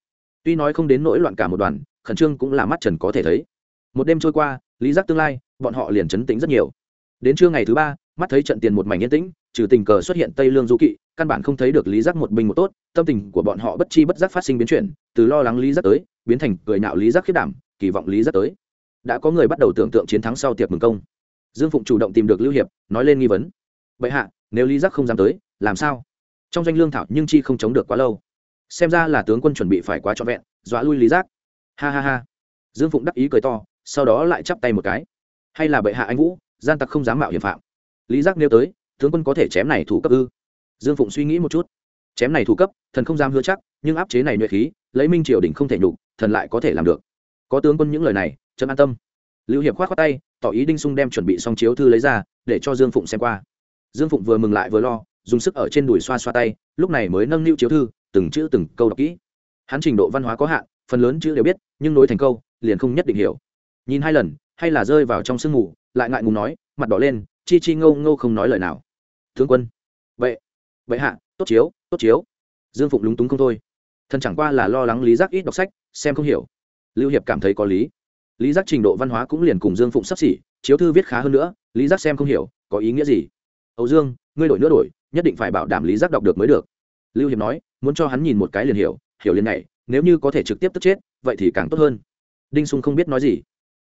Tuy nói không đến nỗi loạn cả một đoàn, khẩn trương cũng là mắt trần có thể thấy. Một đêm trôi qua, lý giác tương lai, bọn họ liền chấn tĩnh rất nhiều. Đến trưa ngày thứ ba mắt thấy trận tiền một mảnh yên tĩnh, trừ tình cờ xuất hiện tây lương du kỵ, căn bản không thấy được lý giác một binh một tốt, tâm tình của bọn họ bất chi bất giác phát sinh biến chuyển, từ lo lắng lý giác tới, biến thành cười nạo lý giác khiết đảm, kỳ vọng lý giác tới. Đã có người bắt đầu tưởng tượng chiến thắng sau tiệc mừng công. Dương phụng chủ động tìm được lưu hiệp, nói lên nghi vấn. Vậy hạ, nếu lý giác không dám tới, làm sao? Trong doanh lương thảo nhưng chi không chống được quá lâu. Xem ra là tướng quân chuẩn bị phải quá trọn vẹn, dọa lui lý giác. Ha ha ha. Dương phụng đắc ý cười to, sau đó lại chắp tay một cái. Hay là bệ hạ anh vũ, gian tặc không dám mạo hiểm phạm lý giác nêu tới, tướng quân có thể chém này thủ cấp ư? Dương phụng suy nghĩ một chút. Chém này thủ cấp, thần không dám hứa chắc, nhưng áp chế này nhuệ khí, lấy minh triều đình không thể nhục, thần lại có thể làm được. Có tướng quân những lời này, chấm an tâm. Lưu hiệp khoát khoát tay, tỏ ý đinh sung đem chuẩn bị xong chiếu thư lấy ra, để cho dương phụng xem qua. Dương phụng vừa mừng lại vừa lo, dùng sức ở trên đùi xoa xoa tay, lúc này mới nâng niu chiếu thư, từng chữ từng câu đọc kỹ. Hắn trình độ văn hóa có hạn, phần lớn chữ đều biết, nhưng nối thành câu, liền không nhất định hiểu. Nhìn hai lần, hay là rơi vào trong sương mù, lại ngại ngùng nói, mặt đỏ lên chi chi ngâu ngâu không nói lời nào. Tướng quân. Vậy vậy hạ, tốt chiếu tốt chiếu. Dương phụng lúng túng không thôi. Thần chẳng qua là lo lắng lý giác ít đọc sách, xem không hiểu. Lưu hiệp cảm thấy có lý. Lý giác trình độ văn hóa cũng liền cùng dương phụng sắp xỉ, chiếu thư viết khá hơn nữa, lý giác xem không hiểu, có ý nghĩa gì? Âu dương, ngươi đổi nữa đổi, nhất định phải bảo đảm lý giác đọc được mới được. Lưu hiệp nói, muốn cho hắn nhìn một cái liền hiểu hiểu liền này nếu như có thể trực tiếp tức chết, vậy thì càng tốt hơn. Đinh sung không biết nói gì.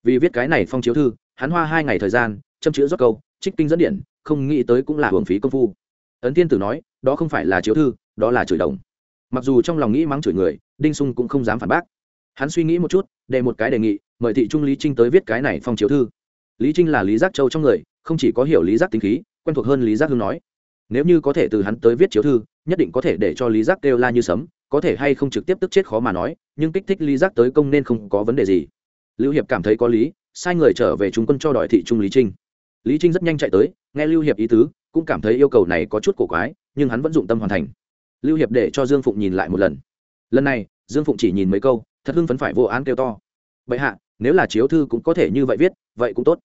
Vì viết cái này phong chiếu thư, hắn hoa hai ngày thời gian, châm chữ rót câu trích kinh dẫn điện, không nghĩ tới cũng là hưởng phí công phu. Ấn Thiên tử nói, đó không phải là chiếu thư, đó là chửi đồng. Mặc dù trong lòng nghĩ mắng chửi người, đinh sung cũng không dám phản bác. Hắn suy nghĩ một chút, để một cái đề nghị, mời thị trung lý trinh tới viết cái này phong chiếu thư. Lý trinh là lý giác châu trong người, không chỉ có hiểu lý giác tính khí, quen thuộc hơn lý giác hương nói. Nếu như có thể từ hắn tới viết chiếu thư, nhất định có thể để cho lý giác kêu la như sấm, có thể hay không trực tiếp tức chết khó mà nói, nhưng kích thích lý giác tới công nên không có vấn đề gì. Lưu hiệp cảm thấy có lý, sai người trở về trung quân cho đòi thị trung lý trinh lý trinh rất nhanh chạy tới, nghe lưu hiệp ý tứ, cũng cảm thấy yêu cầu này có chút cổ quái, nhưng hắn vẫn dụng tâm hoàn thành. Lưu hiệp để cho dương phụng nhìn lại một lần. Lần này, dương phụng chỉ nhìn mấy câu, thật hưng phấn phải vô án kêu to. Bệ hạ, nếu là chiếu thư cũng có thể như vậy viết, vậy cũng tốt.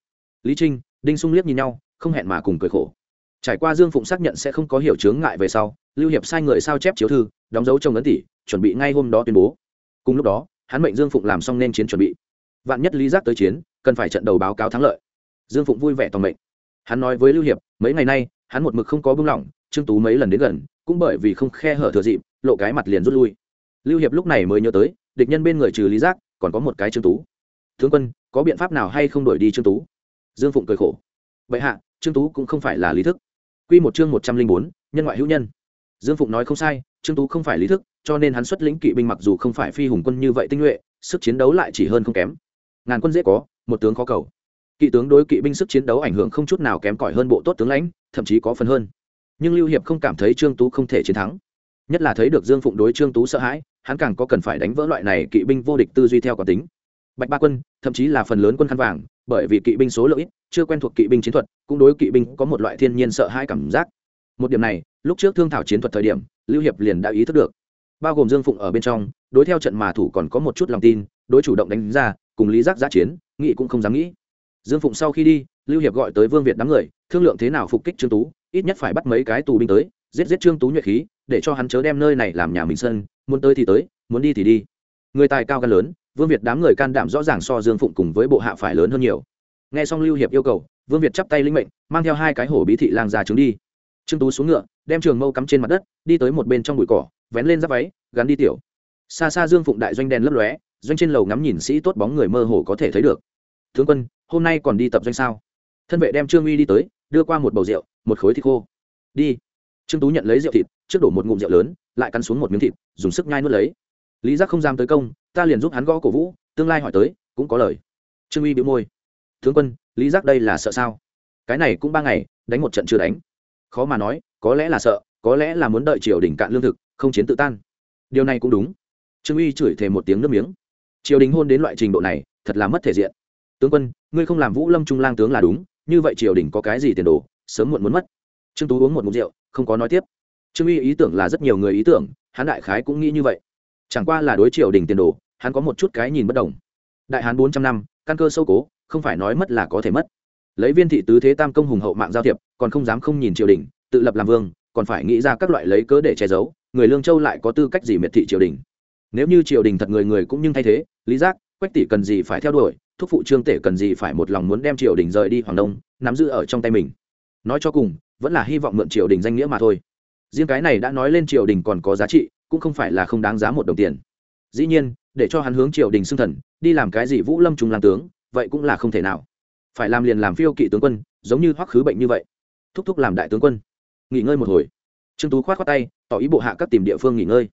Lý trinh, đinh sung liếc nhìn nhau, không hẹn mà cùng cười khổ. Trải qua dương phụng xác nhận sẽ không có hiểu chướng ngại về sau, lưu hiệp sai người sao chép chiếu thư, đóng dấu trong ấn tỷ chuẩn bị ngay hôm đó tuyên bố. Cùng lúc đó, hắn mệnh dương phụng làm xong nên chiến chuẩn bị. Vạn nhất lý giác tới chiến, cần phải trận đầu báo cáo thắng lợi dương phụng vui vẻ toàn mệnh. Hắn nói với lưu hiệp, mấy ngày nay, hắn một mực không có bưng lỏng, trương tú mấy lần đến gần, cũng bởi vì không khe hở thừa dịp, lộ cái mặt liền rút lui. Lưu hiệp lúc này mới nhớ tới, địch nhân bên người trừ lý giác, còn có một cái trương tú. Tướng quân, có biện pháp nào hay không đổi đi trương tú? Dương phụng cười khổ. Vậy hạ, trương tú cũng không phải là lý thức. Quy một chương một trăm linh bốn, nhân ngoại hữu nhân. Dương phụng nói không sai, trương tú không phải lý thức, cho nên hắn xuất lĩnh kỵ binh mặc dù không phải phi hùng quân như vậy tinh nhuệ, sức chiến đấu lại chỉ hơn không kém. Ngàn quân dễ có, một tướng khó cầu kỵ tướng đối kỵ binh sức chiến đấu ảnh hưởng không chút nào kém cỏi hơn bộ tốt tướng lãnh, thậm chí có phần hơn. Nhưng lưu hiệp không cảm thấy trương tú không thể chiến thắng. Nhất là thấy được dương phụng đối trương tú sợ hãi, hắn càng có cần phải đánh vỡ loại này kỵ binh vô địch tư duy theo quả tính. Bạch ba quân, thậm chí là phần lớn quân khăn vàng, bởi vì kỵ binh số lượng ít, chưa quen thuộc kỵ binh chiến thuật, cũng đối kỵ binh có một loại thiên nhiên sợ hãi cảm giác. Một điểm này, lúc trước thương thảo chiến thuật thời điểm, lưu hiệp liền đã ý thức được. Bao gồm dương phụng ở bên trong, đối theo trận mà thủ còn có một chút lòng tin, đối chủ động đánh ra, cùng lý giác giã chiến nghị cũng không dám nghĩ dương phụng sau khi đi, lưu hiệp gọi tới vương việt đám người, thương lượng thế nào phục kích trương tú, ít nhất phải bắt mấy cái tù binh tới, giết giết trương tú nhuệ khí, để cho hắn chớ đem nơi này làm nhà mình sân, muốn tới thì tới, muốn đi thì đi. Người tài cao gan lớn, vương việt đám người can đảm rõ ràng so dương phụng cùng với bộ hạ phải lớn hơn nhiều. Nghe xong lưu hiệp yêu cầu, vương việt chắp tay linh mệnh, mang theo hai cái hổ bí thị lang ra trứng đi. Trương tú xuống ngựa, đem trường mâu cắm trên mặt đất, đi tới một bên trong bụi cỏ, vén lên giáp váy, gắn đi tiểu. Xa xa dương phụng đại doanh đèn lấp lóe, doanh trên lầu ngắm nhìn sĩ tốt bóng người mơ hồ có thể thấy được. Tướng quân hôm nay còn đi tập doanh sao? Thân vệ đem trương uy đi tới, đưa qua một bầu rượu, một khối thịt khô. Đi. Trương tú nhận lấy rượu thịt, trước đổ một ngụm rượu lớn, lại cắn xuống một miếng thịt, dùng sức nhai nuốt lấy. Lý giác không dám tới công, ta liền giúp hắn gõ cổ vũ, tương lai hỏi tới, cũng có lời. Trương uy bị môi. Tướng quân, lý giác đây là sợ sao? Cái này cũng ba ngày, đánh một trận chưa đánh. Khó mà nói, có lẽ là sợ, có lẽ là muốn đợi triều đình cạn lương thực, không chiến tự tan. Điều này cũng đúng. Trương uy chửi thề một tiếng nước miếng. Triều đình hôn đến loại trình độ này, thật là mất thể diện tướng quân, ngươi không làm vũ lâm trung lang tướng là đúng, như vậy triều đình có cái gì tiền đồ, sớm muộn muốn mất. Trương tú uống một mục rượu, không có nói tiếp. Trương uy ý tưởng là rất nhiều người ý tưởng, hắn đại khái cũng nghĩ như vậy. Chẳng qua là đối triều đình tiền đồ, hắn có một chút cái nhìn bất đồng. Đại hán bốn trăm năm, căn cơ sâu cố, không phải nói mất là có thể mất. Lấy viên thị tứ thế tam công hùng hậu mạng giao thiệp, còn không dám không nhìn triều đình, tự lập làm vương, còn phải nghĩ ra các loại lấy cớ để che giấu, người lương châu lại có tư cách gì miệt thị triều đình. Nếu như triều đình thật người người cũng nhưng thay thế, lý giác, quách tỷ cần gì phải theo đuổi thúc phụ trương tể cần gì phải một lòng muốn đem triều đình rời đi hoàng đông, nắm giữ ở trong tay mình. Nói cho cùng, vẫn là hy vọng mượn triều đình danh nghĩa mà thôi. Riêng cái này đã nói lên triều đình còn có giá trị, cũng không phải là không đáng giá một đồng tiền. Dĩ nhiên, để cho hắn hướng triều đình xưng thần, đi làm cái gì vũ lâm trung làm tướng, vậy cũng là không thể nào. Phải làm liền làm phiêu kỵ tướng quân, giống như hoắc khứ bệnh như vậy. Thúc thúc làm đại tướng quân. Nghỉ ngơi một hồi. Trương tú khoát khoát tay, tỏ ý bộ hạ các tìm địa phương nghỉ ngơi.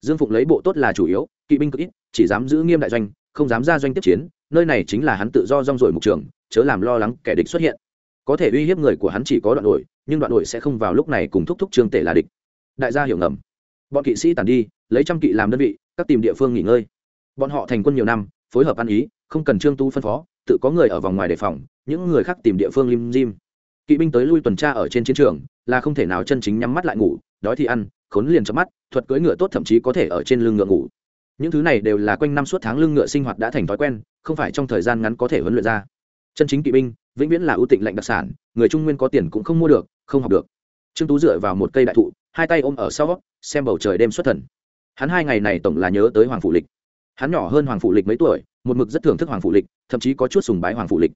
Dương phụng lấy bộ tốt là chủ yếu, kỵ binh cực ít, chỉ dám giữ nghiêm đại doanh, không dám ra doanh tiếp chiến nơi này chính là hắn tự do rong rổi mục trường, chớ làm lo lắng kẻ địch xuất hiện. Có thể uy hiếp người của hắn chỉ có đoạn đội nhưng đoạn đội sẽ không vào lúc này cùng thúc thúc trương tể là địch. Đại gia hiểu ngầm. Bọn kỵ sĩ tàn đi, lấy trăm kỵ làm đơn vị, các tìm địa phương nghỉ ngơi. Bọn họ thành quân nhiều năm, phối hợp ăn ý, không cần trương tu phân phó, tự có người ở vòng ngoài đề phòng, những người khác tìm địa phương lim dim. Kỵ binh tới lui tuần tra ở trên chiến trường, là không thể nào chân chính nhắm mắt lại ngủ, đói thì ăn, khốn liền chớp mắt, thuật cưỡi ngựa tốt thậm chí có thể ở trên lưng ngựa ngủ những thứ này đều là quanh năm suốt tháng lưng ngựa sinh hoạt đã thành thói quen, không phải trong thời gian ngắn có thể huấn luyện ra. Chân chính kỵ binh, vĩnh viễn là ưu tịnh lệnh đặc sản, người trung nguyên có tiền cũng không mua được, không học được. Trương tú dựa vào một cây đại thụ, hai tay ôm ở sau xem bầu trời đêm xuất thần. Hắn hai ngày này tổng là nhớ tới hoàng phụ lịch. Hắn nhỏ hơn hoàng phụ lịch mấy tuổi, một mực rất thưởng thức hoàng phụ lịch, thậm chí có chút sùng bái hoàng phụ lịch.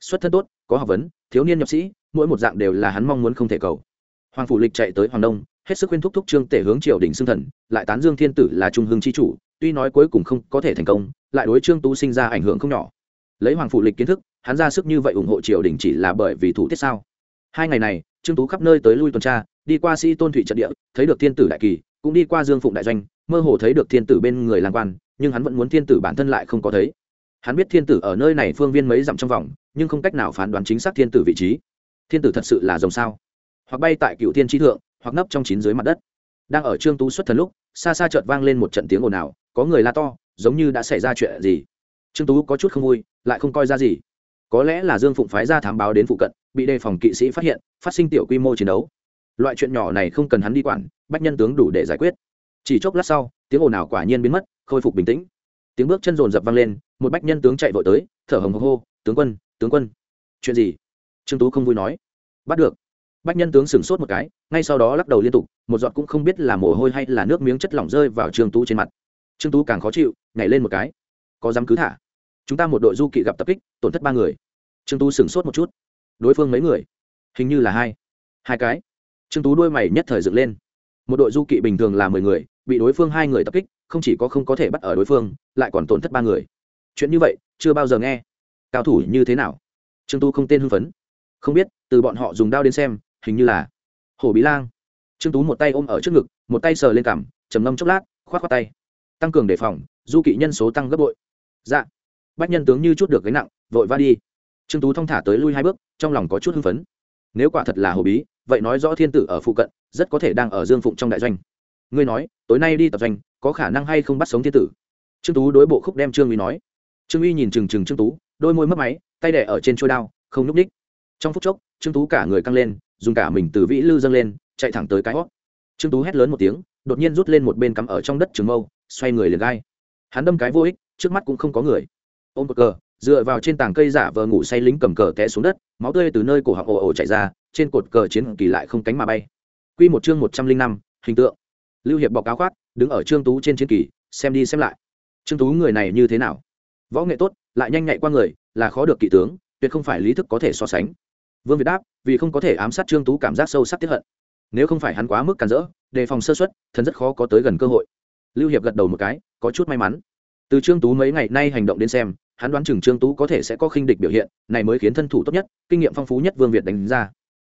Xuất thân tốt, có học vấn, thiếu niên nhập sĩ, mỗi một dạng đều là hắn mong muốn không thể cầu. Hoàng phụ lịch chạy tới hoàng đông, hết sức khuyên thúc thúc trương tể hướng triều đình xưng thần, lại tán dương thiên tử là trung hưng chi chủ tuy nói cuối cùng không có thể thành công, lại đối trương tú sinh ra ảnh hưởng không nhỏ. Lấy hoàng phụ lịch kiến thức, hắn ra sức như vậy ủng hộ triều đình chỉ là bởi vì thủ tiết sao? Hai ngày này, trương tú khắp nơi tới lui tuần tra, đi qua sĩ tôn thủy trận địa, thấy được thiên tử đại kỳ, cũng đi qua dương phụng đại doanh, mơ hồ thấy được thiên tử bên người lang quan, nhưng hắn vẫn muốn thiên tử bản thân lại không có thấy. Hắn biết thiên tử ở nơi này phương viên mấy dặm trong vòng, nhưng không cách nào phán đoán chính xác thiên tử vị trí. Thiên tử thật sự là rồng sao? Hoặc bay tại cựu thiên chi thượng, hoặc nấp trong chín dưới mặt đất. Đang ở trương tú xuất thần lúc, xa xa chợt vang lên một trận tiếng ồn ào có người la to, giống như đã xảy ra chuyện gì. Trương tú có chút không vui, lại không coi ra gì. Có lẽ là dương phụng phái ra thám báo đến phụ cận, bị đề phòng kỵ sĩ phát hiện, phát sinh tiểu quy mô chiến đấu. Loại chuyện nhỏ này không cần hắn đi quản, bách nhân tướng đủ để giải quyết. Chỉ chốc lát sau, tiếng ồn ào quả nhiên biến mất, khôi phục bình tĩnh. Tiếng bước chân rồn rập vang lên, một bách nhân tướng chạy vội tới, thở hồng hộc hô, tướng quân tướng quân. Chuyện gì? Trương tú không vui nói. Bắt được. Bách nhân tướng sửng sốt một cái, ngay sau đó lắc đầu liên tục, một giọt cũng không biết là mồ hôi hay là nước miếng chất lỏng rơi vào trương tú trên mặt trương tú càng khó chịu, nhảy lên một cái. Có dám cứ thả? Chúng ta một đội du kỵ gặp tập kích, tổn thất ba người. Trương tú sửng sốt một chút. Đối phương mấy người? Hình như là hai. Hai cái. Trương tú đuôi mày nhất thời dựng lên. Một đội du kỵ bình thường là mười người, bị đối phương hai người tập kích, không chỉ có không có thể bắt ở đối phương, lại còn tổn thất ba người. Chuyện như vậy, chưa bao giờ nghe. Cao thủ như thế nào? Trương tú không tên hưng phấn. Không biết, từ bọn họ dùng đao đến xem, hình như là hổ bí lang. Trương tú một tay ôm ở trước ngực, một tay sờ lên cằm, trầm ngâm chốc lát k h o á t khoác tay tăng cường đề phòng, du kỵ nhân số tăng gấp bội. Dạ. Bách nhân tướng như chút được gánh nặng, vội va đi. Trương tú thong thả tới lui hai bước, trong lòng có chút hưng phấn. Nếu quả thật là hồ bí, vậy nói rõ thiên tử ở phụ cận, rất có thể đang ở dương phụng trong đại doanh. Ngươi nói, tối nay đi tập doanh, có khả năng hay không bắt sống thiên tử? Trương tú đối bộ khúc đem trương uy nói. Trương uy nhìn trừng trừng trương tú, đôi môi mất máy, tay đẻ ở trên trôi đao, không n ních trong phút chốc, trương tú cả người căng lên, dùng cả mình từ vĩ lư dâng lên, chạy thẳng tới cái hót. Trương tú hét lớn một tiếng, đột nhiên rút lên một bên cắm ở trong đất trường mâu xoay người liền gai. Hắn đâm cái vô ích, trước mắt cũng không có người. Ôm một cờ, dựa vào trên tảng cây giả vờ ngủ say lính cầm cờ té xuống đất, máu tươi từ nơi cổ họng ồ ồ chảy ra, trên cột cờ chiến kỳ lại không cánh mà bay. Quy một chương một trăm linh năm, hình tượng. Lưu hiệp bọc áo khoác, đứng ở trương tú trên chiến kỳ, xem đi xem lại. Trương tú người này như thế nào? Võ nghệ tốt, lại nhanh nhạy qua người, là khó được kỵ tướng, tuyệt không phải lý thức có thể so sánh. Vương việt đáp, vì không có thể ám sát trương tú cảm giác sâu sắc tiếp hận. Nếu không phải hắn quá mức cản rỡ, đề phòng sơ xuất thần rất khó có tới gần cơ hội lưu hiệp gật đầu một cái, có chút may mắn. Từ trương tú mấy ngày nay hành động đến xem, hắn đoán chừng trương tú có thể sẽ có khinh địch biểu hiện, này mới khiến thân thủ tốt nhất, kinh nghiệm phong phú nhất vương việt đánh ra.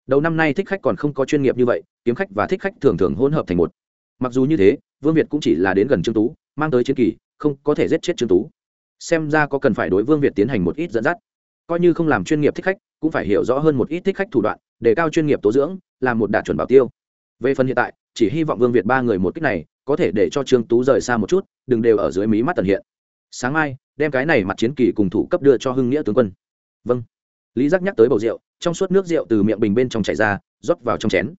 Đầu năm nay thích khách còn không có chuyên nghiệp như vậy, kiếm khách và thích khách thường thường hỗn hợp thành một. Mặc dù như thế, vương việt cũng chỉ là đến gần trương tú, mang tới chiến kỳ, không có thể giết chết trương tú. Xem ra có cần phải đối vương việt tiến hành một ít dẫn dắt. Coi như không làm chuyên nghiệp thích khách, cũng phải hiểu rõ hơn một ít thích khách thủ đoạn, để cao chuyên nghiệp tố dưỡng, làm một đạt chuẩn bảo tiêu. Về phần hiện tại chỉ hy vọng vương việt ba người một cách này có thể để cho trương tú rời xa một chút, đừng đều ở dưới mí mắt tần hiện. Sáng mai, đem cái này mặt chiến kỳ cùng thủ cấp đưa cho hưng nghĩa tướng quân. Vâng. Lý giác nhắc tới bầu rượu, trong suốt nước rượu từ miệng bình bên trong chảy ra, rót vào trong chén.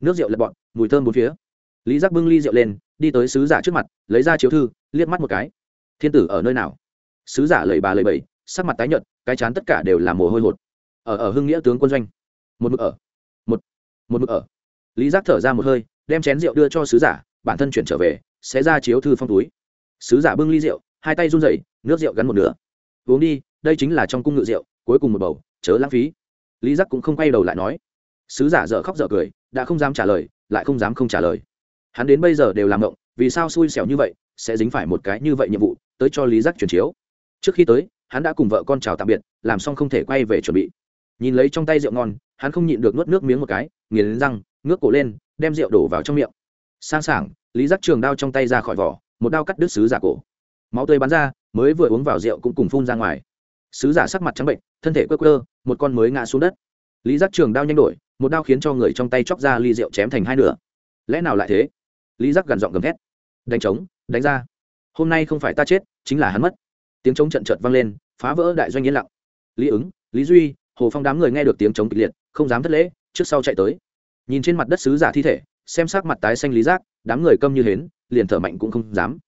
Nước rượu lật bọn mùi thơm bốn phía. Lý giác bưng ly rượu lên, đi tới sứ giả trước mặt, lấy ra chiếu thư, liếc mắt một cái. Thiên tử ở nơi nào? Sứ giả lời bà lời bảy sắc mặt tái nhợt, cái chán tất cả đều là mồ hôi hột. Ở ở hưng nghĩa tướng quân doanh. Một mực ở. Một một mực ở. Lý giác thở ra một hơi đem chén rượu đưa cho sứ giả, bản thân chuyển trở về, sẽ ra chiếu thư phong túi. Sứ giả bưng ly rượu, hai tay run rẩy, nước rượu gắn một nửa. Uống đi, đây chính là trong cung ngự rượu, cuối cùng một bầu, chớ lãng phí. Lý giác cũng không quay đầu lại nói. Sứ giả dở khóc dở cười, đã không dám trả lời, lại không dám không trả lời. Hắn đến bây giờ đều làm động vì sao xui xẻo như vậy, sẽ dính phải một cái như vậy nhiệm vụ, tới cho lý giác chuyển chiếu. Trước khi tới, hắn đã cùng vợ con chào tạm biệt, làm xong không thể quay về chuẩn bị. Nhìn lấy trong tay rượu ngon, hắn không nhịn được nuốt nước miếng một cái nghiền răng, ngước cổ lên đem rượu đổ vào trong miệng. Sang sảng, lý giác trường đao trong tay ra khỏi vỏ, một đao cắt đứt sứ giả cổ. Máu tươi bắn ra, mới vừa uống vào rượu cũng cùng phun ra ngoài. Sứ giả sắc mặt trắng bệnh, thân thể quơ quơ, một con mới ngã xuống đất. Lý giác trường đao nhanh đổi, một đao khiến cho người trong tay chóc ra ly rượu chém thành hai nửa. Lẽ nào lại thế? Lý giác gần giọng gầm hét đánh trống, đánh ra. Hôm nay không phải ta chết, chính là hắn mất. Tiếng trống trận chợt vang lên, phá vỡ đại doanh yên lặng. Lý ứng, lý duy, hồ phong đám người nghe được tiếng trống kịch liệt, không dám thất lễ, trước sau chạy tới nhìn trên mặt đất sứ giả thi thể, xem sắc mặt tái xanh lý giác, đám người câm như hến, liền thở mạnh cũng không dám.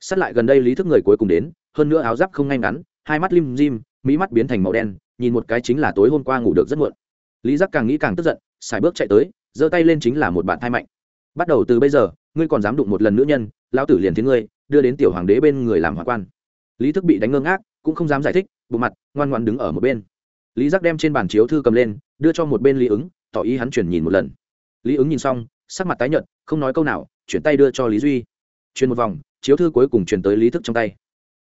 Sát lại gần đây lý thức người cuối cùng đến, hơn nữa áo giáp không ngay ngắn, hai mắt lim dim, mỹ mắt biến thành màu đen, nhìn một cái chính là tối hôm qua ngủ được rất muộn. Lý giác càng nghĩ càng tức giận xài bước chạy tới, giơ tay lên chính là một bạn thai mạnh. Bắt đầu từ bây giờ, ngươi còn dám đụng một lần nữ nhân, lão tử liền thế ngươi, đưa đến tiểu hoàng đế bên người làm hoàng quan. Lý thức bị đánh ngơ ngác, cũng không dám giải thích, bộ mặt, ngoan ngoan đứng ở một bên. Lý giác đem trên bàn chiếu thư cầm lên, đưa cho một bên lý ứng, tỏ ý hắn chuyển nhìn một lần lý ứng nhìn xong, sắc mặt tái nhợt, không nói câu nào, chuyển tay đưa cho lý duy. Chuyển một vòng, chiếu thư cuối cùng chuyển tới lý thức trong tay.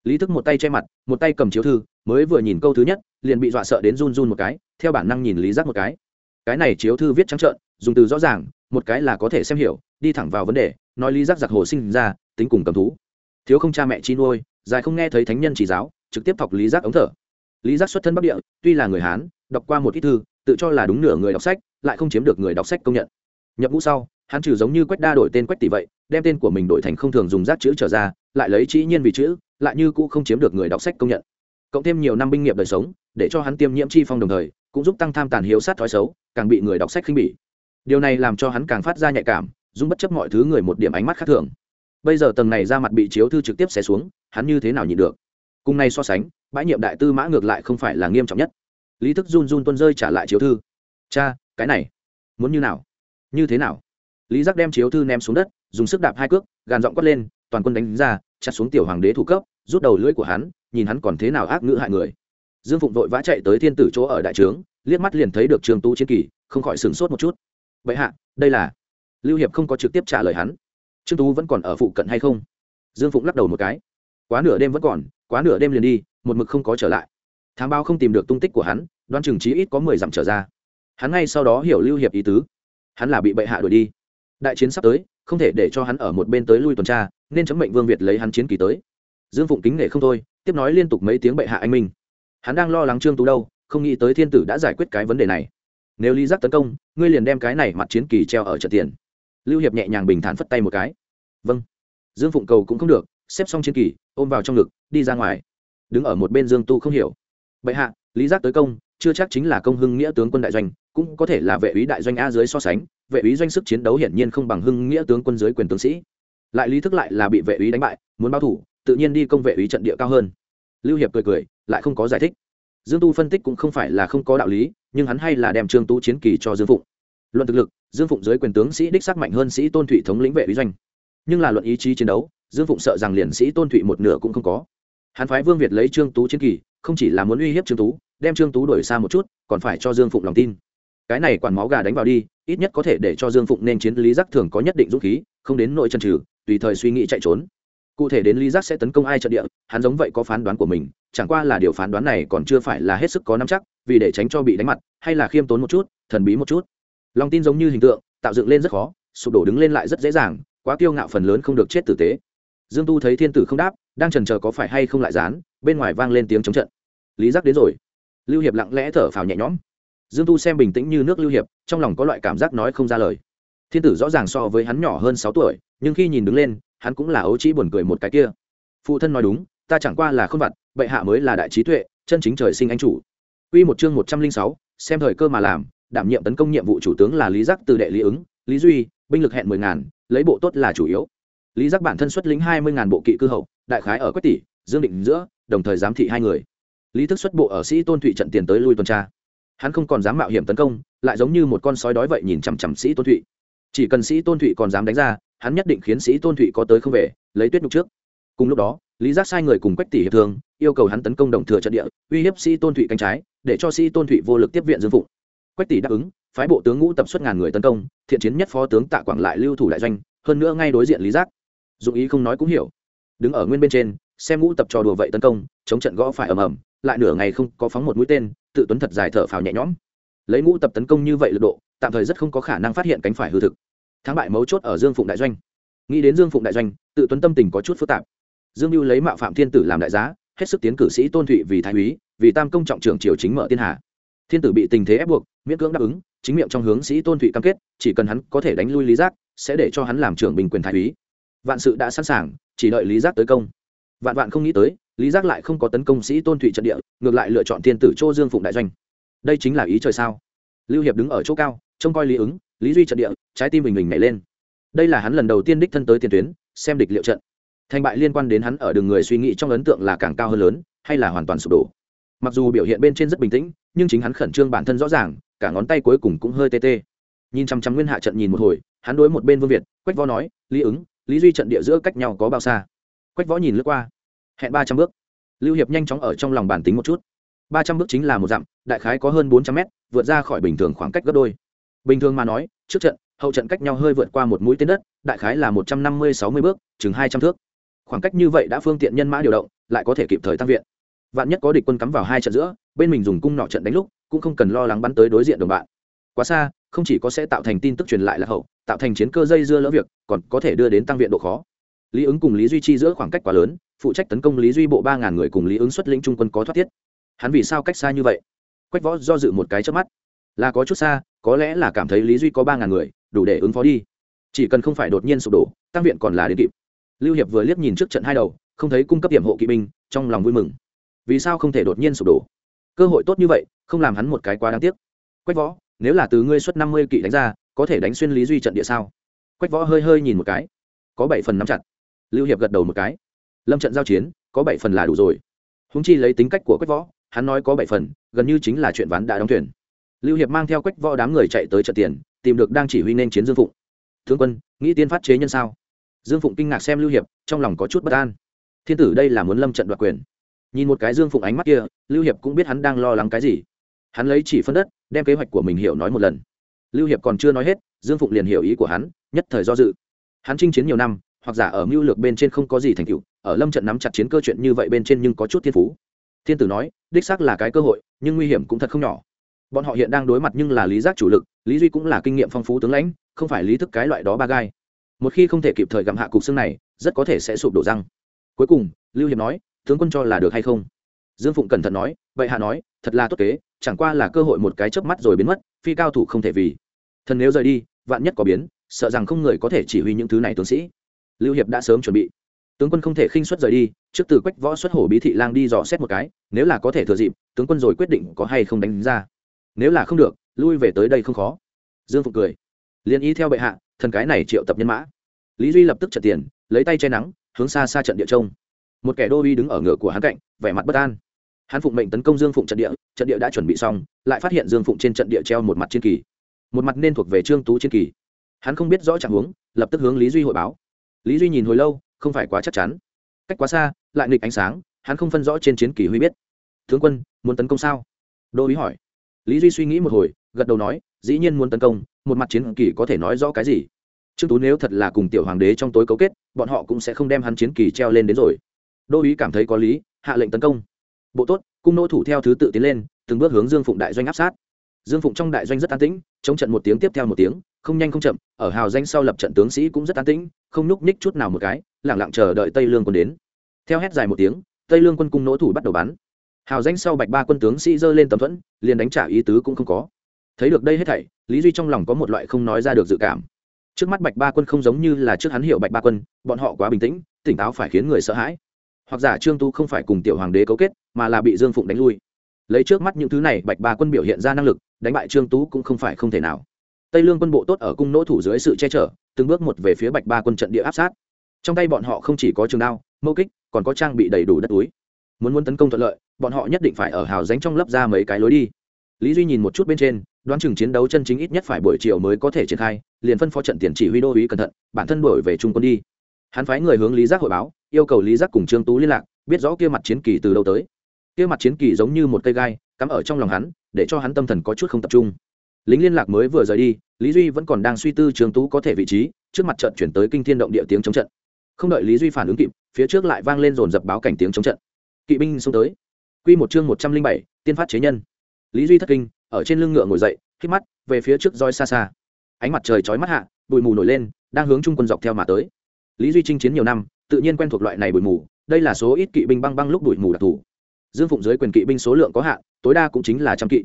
Lý thức một tay che mặt, một tay cầm chiếu thư, mới vừa nhìn câu thứ nhất, liền bị dọa sợ đến run run một cái, theo bản năng nhìn lý giác một cái. Cái này chiếu thư viết trắng trợn, dùng từ rõ ràng, một cái là có thể xem hiểu, đi thẳng vào vấn đề, nói lý giác giặc hồ sinh ra, tính cùng cầm thú. Thiếu không cha mẹ chi nuôi, dài không nghe thấy thánh nhân chỉ giáo, trực tiếp thọc lý giác ống thở. Lý giác xuất thân bắc địa, tuy là người hán, đọc qua một ít thư, tự cho là đúng nửa người đọc sách, lại không chiếm được người đọc sách công nhận nhập ngũ sau, hắn trừ giống như quách đa đổi tên quách tỷ vậy, đem tên của mình đổi thành không thường dùng rác chữ trở ra, lại lấy chỉ nhiên vì chữ, lại như cũ không chiếm được người đọc sách công nhận. Cộng thêm nhiều năm binh nghiệp đời sống, để cho hắn tiêm nhiễm chi phong đồng thời, cũng giúp tăng tham tàn hiếu sát thói xấu, càng bị người đọc sách khinh bỉ. Điều này làm cho hắn càng phát ra nhạy cảm dung bất chấp mọi thứ người một điểm ánh mắt khác thường. Bây giờ tầng này ra mặt bị chiếu thư trực tiếp xé xuống, hắn như thế nào nhịn được? Cùng này so sánh, bãi nhiệm đại tư mã ngược lại không phải là nghiêm trọng nhất. Lý thức run run tuân rơi trả lại chiếu thư. Cha, cái này, muốn như nào? Như thế nào? Lý giác đem chiếu thư ném xuống đất, dùng sức đạp hai cước, gàn giọng quất lên, toàn quân đánh ra, chặt xuống tiểu hoàng đế thủ cấp, rút đầu lưỡi của hắn, nhìn hắn còn thế nào ác ngữ hại người. Dương phụng vội vã chạy tới thiên tử chỗ ở đại trướng, liếc mắt liền thấy được trường tu chiến kỳ, không khỏi sửng sốt một chút. Vậy hạ, đây là lưu hiệp không có trực tiếp trả lời hắn. Trương tú vẫn còn ở phụ cận hay không? Dương phụng lắc đầu một cái. Quá nửa đêm vẫn còn, quá nửa đêm liền đi, một mực không có trở lại. Thám báo không tìm được tung tích của hắn đoan trừng chí ít có mười dặm trở ra. Hắn ngay sau đó hiểu lưu hiệp ý tứ hắn là bị bệ hạ đuổi đi. Đại chiến sắp tới, không thể để cho hắn ở một bên tới lui tuần tra, nên chấm mệnh vương việt lấy hắn chiến kỳ tới. Dương phụng kính nể không thôi, tiếp nói liên tục mấy tiếng bệ hạ anh minh. Hắn đang lo lắng trương tú đâu, không nghĩ tới thiên tử đã giải quyết cái vấn đề này. Nếu lý giác tấn công, ngươi liền đem cái này mặt chiến kỳ treo ở trận tiền. Lưu hiệp nhẹ nhàng bình thản phất tay một cái. Vâng. Dương phụng cầu cũng không được, xếp xong chiến kỳ, ôm vào trong ngực, đi ra ngoài. Đứng ở một bên dương tu không hiểu. Bệ hạ, lý giác tới công chưa chắc chính là công hưng nghĩa tướng quân đại doanh, cũng có thể là vệ úy đại doanh a dưới so sánh, vệ úy doanh sức chiến đấu hiển nhiên không bằng hưng nghĩa tướng quân dưới quyền tướng sĩ. Lại lý thức lại là bị vệ úy đánh bại, muốn báo thủ, tự nhiên đi công vệ úy trận địa cao hơn. Lưu hiệp cười cười, lại không có giải thích. Dương tu phân tích cũng không phải là không có đạo lý, nhưng hắn hay là đem trương tú chiến kỳ cho dương phụng. Luận thực lực, dương phụng dưới quyền tướng sĩ đích sắc mạnh hơn sĩ tôn thụy thống lĩnh vệ úy doanh. Nhưng là luận ý chí chiến đấu, dương phụng sợ rằng liền sĩ tôn thụy một nửa cũng không có. Hắn phái vương việt lấy trương tú chiến kỳ, không chỉ là muốn uy hiếp trương tú đem trương tú đuổi xa một chút, còn phải cho dương phụng lòng tin. Cái này quản máu gà đánh vào đi, ít nhất có thể để cho dương phụng nên chiến, lý giác thường có nhất định dũng khí, không đến nội chân trừ tùy thời suy nghĩ chạy trốn. Cụ thể đến lý giác sẽ tấn công ai trận địa, hắn giống vậy có phán đoán của mình, chẳng qua là điều phán đoán này còn chưa phải là hết sức có nắm chắc, vì để tránh cho bị đánh mặt, hay là khiêm tốn một chút, thần bí một chút. Lòng tin giống như hình tượng, tạo dựng lên rất khó, sụp đổ đứng lên lại rất dễ dàng, quá kiêu ngạo phần lớn không được chết tử tế. Dương tu thấy thiên tử không đáp, đang trần chờ có phải hay không lại dán, bên ngoài vang lên tiếng chống trận. Lý giác đến rồi lưu hiệp lặng lẽ thở phào nhẹ nhõm dương tu xem bình tĩnh như nước lưu hiệp trong lòng có loại cảm giác nói không ra lời thiên tử rõ ràng so với hắn nhỏ hơn sáu tuổi nhưng khi nhìn đứng lên hắn cũng là ấu trĩ buồn cười một cái kia phụ thân nói đúng ta chẳng qua là không vặt bệ hạ mới là đại trí tuệ chân chính trời sinh anh chủ Quy một chương một trăm linh sáu, xem thời cơ mà làm, đảm nhiệm tấn công nhiệm vụ chủ tướng là Lý Giác từ đệ Lý ứng, Lý Duy, binh lực hẹn mười ngàn, lấy bộ tốt là chủ yếu. Lý Giác bản thân xuất lĩnh hai mươi ngàn bộ kỵ cư hậu, đại khái ở Quách tỷ, Dương Định giữa, đồng thời giám thị hai người. Lý Thức xuất bộ ở Sĩ Tôn Thụy trận tiền tới lui tuần tra. Hắn không còn dám mạo hiểm tấn công, lại giống như một con sói đói vậy nhìn chằm chằm Sĩ Tôn Thụy. Chỉ cần Sĩ Tôn Thụy còn dám đánh ra, hắn nhất định khiến Sĩ Tôn Thụy có tới không về, lấy tuyết nhục trước. Cùng lúc đó, Lý Giác sai người cùng Quách tỷ hiệp thương, yêu cầu hắn tấn công đồng thừa trận địa, uy hiếp Sĩ Tôn Thụy cánh trái, để cho sĩ tôn thụy vô lực tiếp viện dương phụng quách tỷ đáp ứng phái bộ tướng ngũ tập xuất ngàn người tấn công thiện chiến nhất phó tướng tạ quảng lại lưu thủ đại doanh hơn nữa ngay đối diện lý giác dụng ý không nói cũng hiểu đứng ở nguyên bên trên xem ngũ tập trò đùa vậy tấn công chống trận gõ phải ầm ầm lại nửa ngày không có phóng một mũi tên, tự tuấn thật dài thở phào nhẹ nhõm. Lấy ngũ tập tấn công như vậy lực độ, tạm thời rất không có khả năng phát hiện cánh phải hư thực. Thắng bại mấu chốt ở dương phụng đại doanh. Nghĩ đến dương phụng đại doanh, tự tuấn tâm tình có chút phức tạp. Dương mưu lấy mạo phạm thiên tử làm đại giá, hết sức tiến cử sĩ tôn thụy vì thái úy, vì tam công trọng trưởng triều chính mở thiên hạ. Thiên tử bị tình thế ép buộc, miễn cưỡng đáp ứng, chính miệng trong hướng sĩ tôn thụy cam kết, chỉ cần hắn có thể đánh lui lý giác, sẽ để cho hắn làm trưởng bình quyền thái úy. Vạn sự đã sẵn sàng, chỉ đợi lý giác tới công. Vạn vạn không nghĩ tới lý giác lại không có tấn công sĩ tôn thụy trận địa, ngược lại lựa chọn thiên tử châu dương phụng đại doanh. Đây chính là ý trời sao? Lưu hiệp đứng ở chỗ cao, trông coi lý ứng, lý duy trận địa, trái tim mình mình nhảy lên. Đây là hắn lần đầu tiên đích thân tới tiền tuyến, xem địch liệu trận. Thành bại liên quan đến hắn ở đường người suy nghĩ trong ấn tượng là càng cao hơn lớn, hay là hoàn toàn sụp đổ. Mặc dù biểu hiện bên trên rất bình tĩnh, nhưng chính hắn khẩn trương bản thân rõ ràng, cả ngón tay cuối cùng cũng hơi tê tê. Nhìn chăm chăm nguyên hạ trận nhìn một hồi, hắn đối một bên vương việt, quách võ nói, lý ứng, lý duy trận địa giữa cách nhau có bao xa? Quách võ nhìn lướt qua hẹn ba trăm bước. Lưu hiệp nhanh chóng ở trong lòng bản tính một chút. Ba trăm bước chính là một dặm, đại khái có hơn bốn trăm mét, vượt ra khỏi bình thường khoảng cách gấp đôi. Bình thường mà nói, trước trận, hậu trận cách nhau hơi vượt qua một mũi tên đất, đại khái là một trăm năm mươi sáu mươi bước, chừng hai trăm thước. Khoảng cách như vậy đã phương tiện nhân mã điều động, lại có thể kịp thời tăng viện. Vạn nhất có địch quân cắm vào hai trận giữa, bên mình dùng cung nọ trận đánh lúc, cũng không cần lo lắng bắn tới đối diện đồng bạn. Quá xa, không chỉ có sẽ tạo thành tin tức truyền lại là hậu, tạo thành chiến cơ dây dưa lỡ việc, còn có thể đưa đến tăng viện độ khó lý ứng cùng lý duy chi giữa khoảng cách quá lớn, phụ trách tấn công lý duy bộ ba ngàn người cùng lý ứng xuất lĩnh trung quân có thoát thiết hắn vì sao cách xa như vậy? Quách võ do dự một cái trước mắt. Là có chút xa, có lẽ là cảm thấy lý duy có ba ngàn người, đủ để ứng phó đi. Chỉ cần không phải đột nhiên sụp đổ, tăng viện còn là đến kịp. Lưu hiệp vừa liếc nhìn trước trận hai đầu, không thấy cung cấp điểm hộ kỵ binh, trong lòng vui mừng. Vì sao không thể đột nhiên sụp đổ? Cơ hội tốt như vậy, không làm hắn một cái quá đáng tiếc. Quách võ, nếu là từ ngươi xuất năm mươi kỵ đánh ra, có thể đánh xuyên lý duy trận địa sao? Quách võ hơi hơi nhìn một cái. Có bảy phần nắm chặt lưu hiệp gật đầu một cái. Lâm trận giao chiến, có bảy phần là đủ rồi. Húng chi lấy tính cách của quách võ, hắn nói có bảy phần, gần như chính là chuyện ván đã đóng thuyền. Lưu hiệp mang theo quách võ đám người chạy tới trận tiền, tìm được đang chỉ huy nên chiến dương phụng. Thương quân, nghĩ tiên phát chế nhân sao? Dương phụng kinh ngạc xem lưu hiệp, trong lòng có chút bất an. Thiên tử đây là muốn lâm trận đoạt quyền. Nhìn một cái dương phụng ánh mắt kia, lưu hiệp cũng biết hắn đang lo lắng cái gì. Hắn lấy chỉ phân đất, đem kế hoạch của mình hiểu nói một lần. Lưu hiệp còn chưa nói hết, dương phụng liền hiểu ý của hắn, nhất thời do dự. Hắn chinh chiến nhiều năm hoặc giả ở mưu lược bên trên không có gì thành tựu, ở lâm trận nắm chặt chiến cơ chuyện như vậy bên trên nhưng có chút thiên phú. Thiên tử nói, đích xác là cái cơ hội, nhưng nguy hiểm cũng thật không nhỏ. Bọn họ hiện đang đối mặt nhưng là lý giác chủ lực, lý duy cũng là kinh nghiệm phong phú tướng lãnh, không phải lý thức cái loại đó ba gai. Một khi không thể kịp thời gặm hạ cục xương này, rất có thể sẽ sụp đổ răng. Cuối cùng, lưu hiệp nói, tướng quân cho là được hay không? Dương phụng cẩn thận nói, vậy hạ nói, thật là tốt kế, chẳng qua là cơ hội một cái chớp mắt rồi biến mất, phi cao thủ không thể vì. Thần nếu rời đi, vạn nhất có biến, sợ rằng không người có thể chỉ huy những thứ này tướng sĩ lưu hiệp đã sớm chuẩn bị. Tướng quân không thể khinh xuất rời đi, trước từ quách võ xuất hổ bí thị lang đi dò xét một cái, nếu là có thể thừa dịp, tướng quân rồi quyết định có hay không đánh ra. Nếu là không được, lui về tới đây không khó. Dương phục cười. Liền ý theo bệ hạ, thần cái này triệu tập nhân mã. Lý duy lập tức trận tiền, lấy tay che nắng, hướng xa xa trận địa trông. Một kẻ đô uy đứng ở ngựa của hắn cạnh, vẻ mặt bất an. Hắn phụng mệnh tấn công dương phụng trận địa trận địa đã chuẩn bị xong, lại phát hiện dương phụng trên trận địa treo một mặt chiến kỳ. Một mặt nên thuộc về trương tú chiến kỳ. Hắn không biết rõ trạng huống, lập tức hướng lý duy hội báo lý duy nhìn hồi lâu, không phải quá chắc chắn. Cách quá xa, lại nghịch ánh sáng, hắn không phân rõ trên chiến kỳ huy biết. Tướng quân, muốn tấn công sao? Đô uý hỏi. Lý duy suy nghĩ một hồi, gật đầu nói, dĩ nhiên muốn tấn công, một mặt chiến kỳ có thể nói rõ cái gì? Trương tú nếu thật là cùng tiểu hoàng đế trong tối cấu kết, bọn họ cũng sẽ không đem hắn chiến kỳ treo lên đến rồi. Đô uý cảm thấy có lý, hạ lệnh tấn công. Bộ tốt, cung nô thủ theo thứ tự tiến lên, từng bước hướng dương phụng đại doanh áp sát dương phụng trong đại doanh rất an tĩnh, chống trận một tiếng tiếp theo một tiếng, không nhanh không chậm, ở hào danh sau lập trận tướng sĩ cũng rất an tĩnh, không nhúc ních chút nào một cái lẳng lặng chờ đợi tây lương quân đến. Theo hét dài một tiếng, tây lương quân cung nỗ thủ bắt đầu bắn. Hào danh sau bạch ba quân tướng sĩ giơ lên tầm thuẫn, liền đánh trả ý tứ cũng không có. Thấy được đây hết thảy, lý duy trong lòng có một loại không nói ra được dự cảm. Trước mắt bạch ba quân không giống như là trước hắn hiểu bạch ba quân, bọn họ quá bình tĩnh, tỉnh táo phải khiến người sợ hãi. Hoặc giả trương tu không phải cùng tiểu hoàng đế cấu kết, mà là bị dương phụng đánh lui lấy trước mắt những thứ này, bạch ba quân biểu hiện ra năng lực, đánh bại trương tú cũng không phải không thể nào. Tây lương quân bộ tốt ở cung nỗ thủ dưới sự che chở, từng bước một về phía bạch ba quân trận địa áp sát. Trong tay bọn họ không chỉ có trường đao, mâu kích, còn có trang bị đầy đủ đất túi. Muốn muốn tấn công thuận lợi, bọn họ nhất định phải ở hào ránh trong lấp ra mấy cái lối đi. Lý duy nhìn một chút bên trên, đoán chừng chiến đấu chân chính ít nhất phải buổi chiều mới có thể triển khai, liền phân phó trận tiền chỉ huy đô uý cẩn thận, bản thân đổi về trung quân đi. Hắn phái người hướng lý giác hội báo, yêu cầu lý giác cùng trương tú liên lạc, biết rõ kia mặt chiến kỳ từ đâu tới kia mặt chiến kỳ giống như một cây gai, cắm ở trong lòng hắn, để cho hắn tâm thần có chút không tập trung. Lính liên lạc mới vừa rời đi, lý duy vẫn còn đang suy tư trương tú có thể vị trí, trước mặt trận chuyển tới kinh thiên động địa tiếng chống trận. Không đợi lý duy phản ứng kịp, phía trước lại vang lên dồn dập báo cảnh tiếng chống trận. Kỵ binh xông tới. Q một chương một trăm linh bảy, tiên phát chế nhân. Lý duy thất kinh, ở trên lưng ngựa ngồi dậy khi mắt, về phía trước roi xa xa. Ánh mặt trời chói mắt hạ, bụi mù nổi lên, đang hướng trung quân dọc theo mà tới. Lý duy chinh chiến nhiều năm, tự nhiên quen thuộc loại này bụi mù, đây là số ít kỵ binh băng băng lúc bụi mù đặc thù dương phụng dưới quyền kỵ binh số lượng có hạn, tối đa cũng chính là trăm kỵ.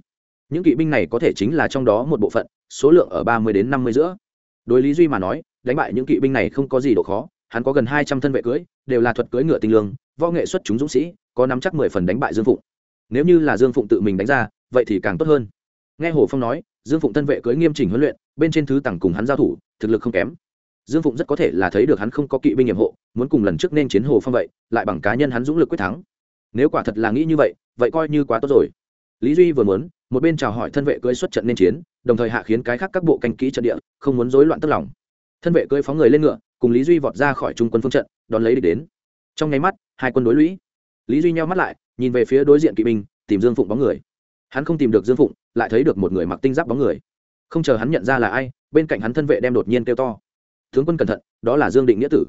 Những kỵ binh này có thể chính là trong đó một bộ phận, số lượng ở ba mươi đến năm mươi giữa. Đối lý duy mà nói, đánh bại những kỵ binh này không có gì độ khó, hắn có gần hai trăm thân vệ cưỡi đều là thuật cưỡi ngựa tinh lương, võ nghệ xuất chúng dũng sĩ, có nắm chắc mười phần đánh bại dương phụng. Nếu như là dương phụng tự mình đánh ra, vậy thì càng tốt hơn. Nghe hồ phong nói, dương phụng thân vệ cưỡi nghiêm chỉnh huấn luyện, bên trên thứ tặng cùng hắn giao thủ, thực lực không kém. Dương phụng rất có thể là thấy được hắn không có kỵ binh nhiệm hộ, muốn cùng lần trước nên chiến hồ phong vậy, lại bằng cá nhân hắn dũng lực quyết thắng nếu quả thật là nghĩ như vậy vậy coi như quá tốt rồi. Lý duy vừa muốn, một bên chào hỏi thân vệ cưỡi xuất trận nên chiến, đồng thời hạ khiến cái khác các bộ canh kỹ trận địa, không muốn rối loạn tức lòng. Thân vệ cưỡi phóng người lên ngựa, cùng lý duy vọt ra khỏi trung quân phương trận, đón lấy địch đến. Trong nháy mắt, hai quân đối lũy. Lý duy nheo mắt lại, nhìn về phía đối diện kỵ binh, tìm dương phụng bóng người. Hắn không tìm được dương phụng, lại thấy được một người mặc tinh giáp bóng người. Không chờ hắn nhận ra là ai, bên cạnh hắn thân vệ đem đột nhiên kêu to. Tướng quân cẩn thận, đó là dương định nghĩa tử.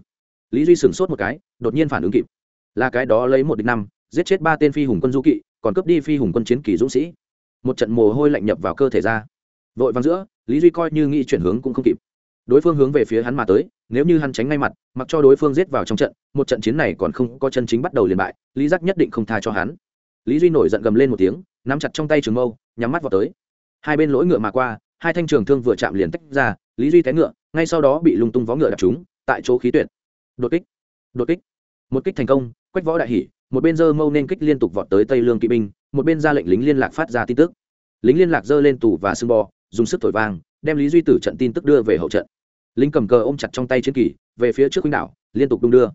Lý duy sửng sốt một cái, đột nhiên phản ứng kịp. Là cái đó lấy một địch năm giết chết ba tên phi hùng quân du kỵ, còn cướp đi phi hùng quân chiến kỳ dũng sĩ. Một trận mồ hôi lạnh nhập vào cơ thể ra. Vội vàng giữa, lý duy coi như nghĩ chuyển hướng cũng không kịp. Đối phương hướng về phía hắn mà tới, nếu như hắn tránh ngay mặt, mặc cho đối phương giết vào trong trận, một trận chiến này còn không có chân chính bắt đầu liền bại, lý giác nhất định không tha cho hắn. Lý duy nổi giận gầm lên một tiếng, nắm chặt trong tay trường mâu, nhắm mắt vào tới. Hai bên lỗi ngựa mà qua, hai thanh trường thương vừa chạm liền tách ra, lý duy té ngựa, ngay sau đó bị lung tung vó ngựa đập chúng tại chỗ khí tuyệt. Đột kích. Đột kích. Một kích thành công, quách võ đại hỉ một bên dơ mâu nên kích liên tục vọt tới tây lương kỵ binh, một bên ra lệnh lính liên lạc phát ra tin tức. Lính liên lạc dơ lên tủ và sưng bò, dùng sức thổi vang, đem lý duy tử trận tin tức đưa về hậu trận. Lính cầm cờ ôm chặt trong tay chiến kỳ về phía trước huynh đảo, liên tục đung đưa.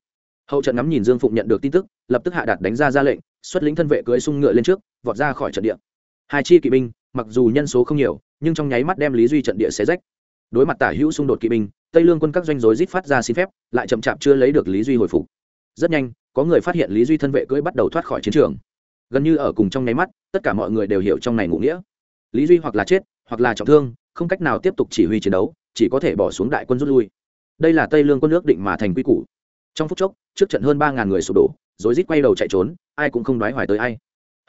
Hậu trận ngắm nhìn dương phụng nhận được tin tức, lập tức hạ đạt đánh ra ra lệnh, xuất lính thân vệ cưới sung ngựa lên trước, vọt ra khỏi trận địa. Hai chi kỵ binh, mặc dù nhân số không nhiều, nhưng trong nháy mắt đem lý duy trận địa xé rách. Đối mặt tả hữu xung đột kỵ binh, tây lương quân các doanh rối rít phát ra xin phép, lại chậm chạp chưa lấy được lý duy hồi phục. Rất nhanh có người phát hiện lý duy thân vệ cưỡi bắt đầu thoát khỏi chiến trường gần như ở cùng trong nháy mắt tất cả mọi người đều hiểu trong này ngụ nghĩa lý duy hoặc là chết hoặc là trọng thương không cách nào tiếp tục chỉ huy chiến đấu chỉ có thể bỏ xuống đại quân rút lui đây là tây lương quân nước định mà thành quy củ trong phút chốc trước trận hơn ba ngàn người sụp đổ rối rít quay đầu chạy trốn ai cũng không đoái hoài tới ai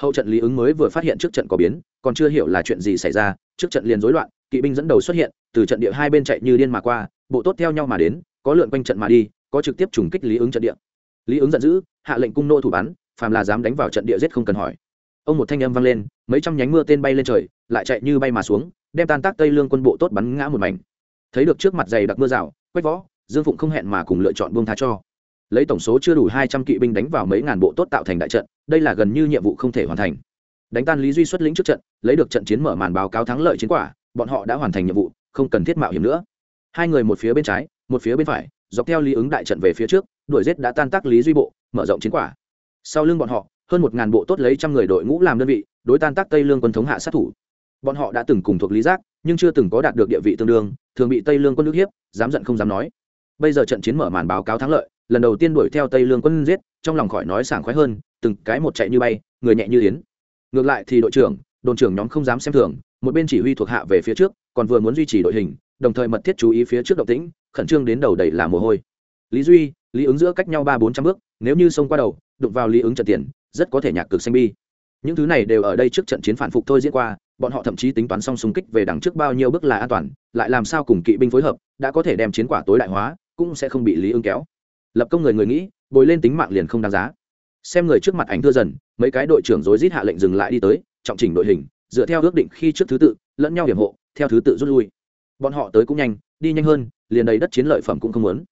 hậu trận lý ứng mới vừa phát hiện trước trận có biến còn chưa hiểu là chuyện gì xảy ra trước trận liền rối loạn kỵ binh dẫn đầu xuất hiện từ trận địa hai bên chạy như điên mà qua bộ tốt theo nhau mà đến có lượn quanh trận mà đi có trực tiếp trùng kích lý ứng trận địa lý ứng giận dữ, hạ lệnh cung nô thủ bắn, phàm là dám đánh vào trận địa giết không cần hỏi. Ông một thanh âm vang lên, mấy trăm nhánh mưa tên bay lên trời, lại chạy như bay mà xuống, đem tan tác tây lương quân bộ tốt bắn ngã một mảnh. Thấy được trước mặt dày đặc mưa rào, quách võ, dương phụng không hẹn mà cùng lựa chọn buông tha cho. Lấy tổng số chưa đủ hai trăm kỵ binh đánh vào mấy ngàn bộ tốt tạo thành đại trận, đây là gần như nhiệm vụ không thể hoàn thành. Đánh tan lý duy xuất lĩnh trước trận, lấy được trận chiến mở màn báo cáo thắng lợi chiến quả, bọn họ đã hoàn thành nhiệm vụ, không cần thiết mạo hiểm nữa. Hai người một phía bên trái, một phía bên phải dọc theo lý ứng đại trận về phía trước, đuổi giết đã tan tác lý duy bộ, mở rộng chiến quả. Sau lưng bọn họ, hơn một ngàn bộ tốt lấy trăm người đội ngũ làm đơn vị, đối tan tác tây lương quân thống hạ sát thủ. Bọn họ đã từng cùng thuộc lý giác, nhưng chưa từng có đạt được địa vị tương đương, thường bị tây lương quân nước hiếp, dám giận không dám nói. Bây giờ trận chiến mở màn báo cáo thắng lợi, lần đầu tiên đuổi theo tây lương quân giết, trong lòng khỏi nói sảng khoái hơn, từng cái một chạy như bay, người nhẹ như yến. Ngược lại thì đội trưởng, đồn trưởng nhóm không dám xem thường, một bên chỉ huy thuộc hạ về phía trước, còn vừa muốn duy trì đội hình đồng thời mật thiết chú ý phía trước động tĩnh, khẩn trương đến đầu đầy là mồ hôi. Lý duy, lý ứng giữa cách nhau ba bốn trăm bước, nếu như xông qua đầu, đụng vào lý ứng trận tiền, rất có thể nhạc cực xanh bi. Những thứ này đều ở đây trước trận chiến phản phục thôi diễn qua, bọn họ thậm chí tính toán xong xung kích về đằng trước bao nhiêu bước là an toàn, lại làm sao cùng kỵ binh phối hợp, đã có thể đem chiến quả tối đại hóa, cũng sẽ không bị lý ứng kéo. Lập công người người nghĩ, bồi lên tính mạng liền không đáng giá. Xem người trước mặt ảnh thưa dần, mấy cái đội trưởng rối rít hạ lệnh dừng lại đi tới, trọng chỉnh đội hình, dựa theo ước định khi trước thứ tự, lẫn nhau hiểm hộ, theo thứ tự rút lui bọn họ tới cũng nhanh, đi nhanh hơn, liền đầy đất chiến lợi phẩm cũng không muốn.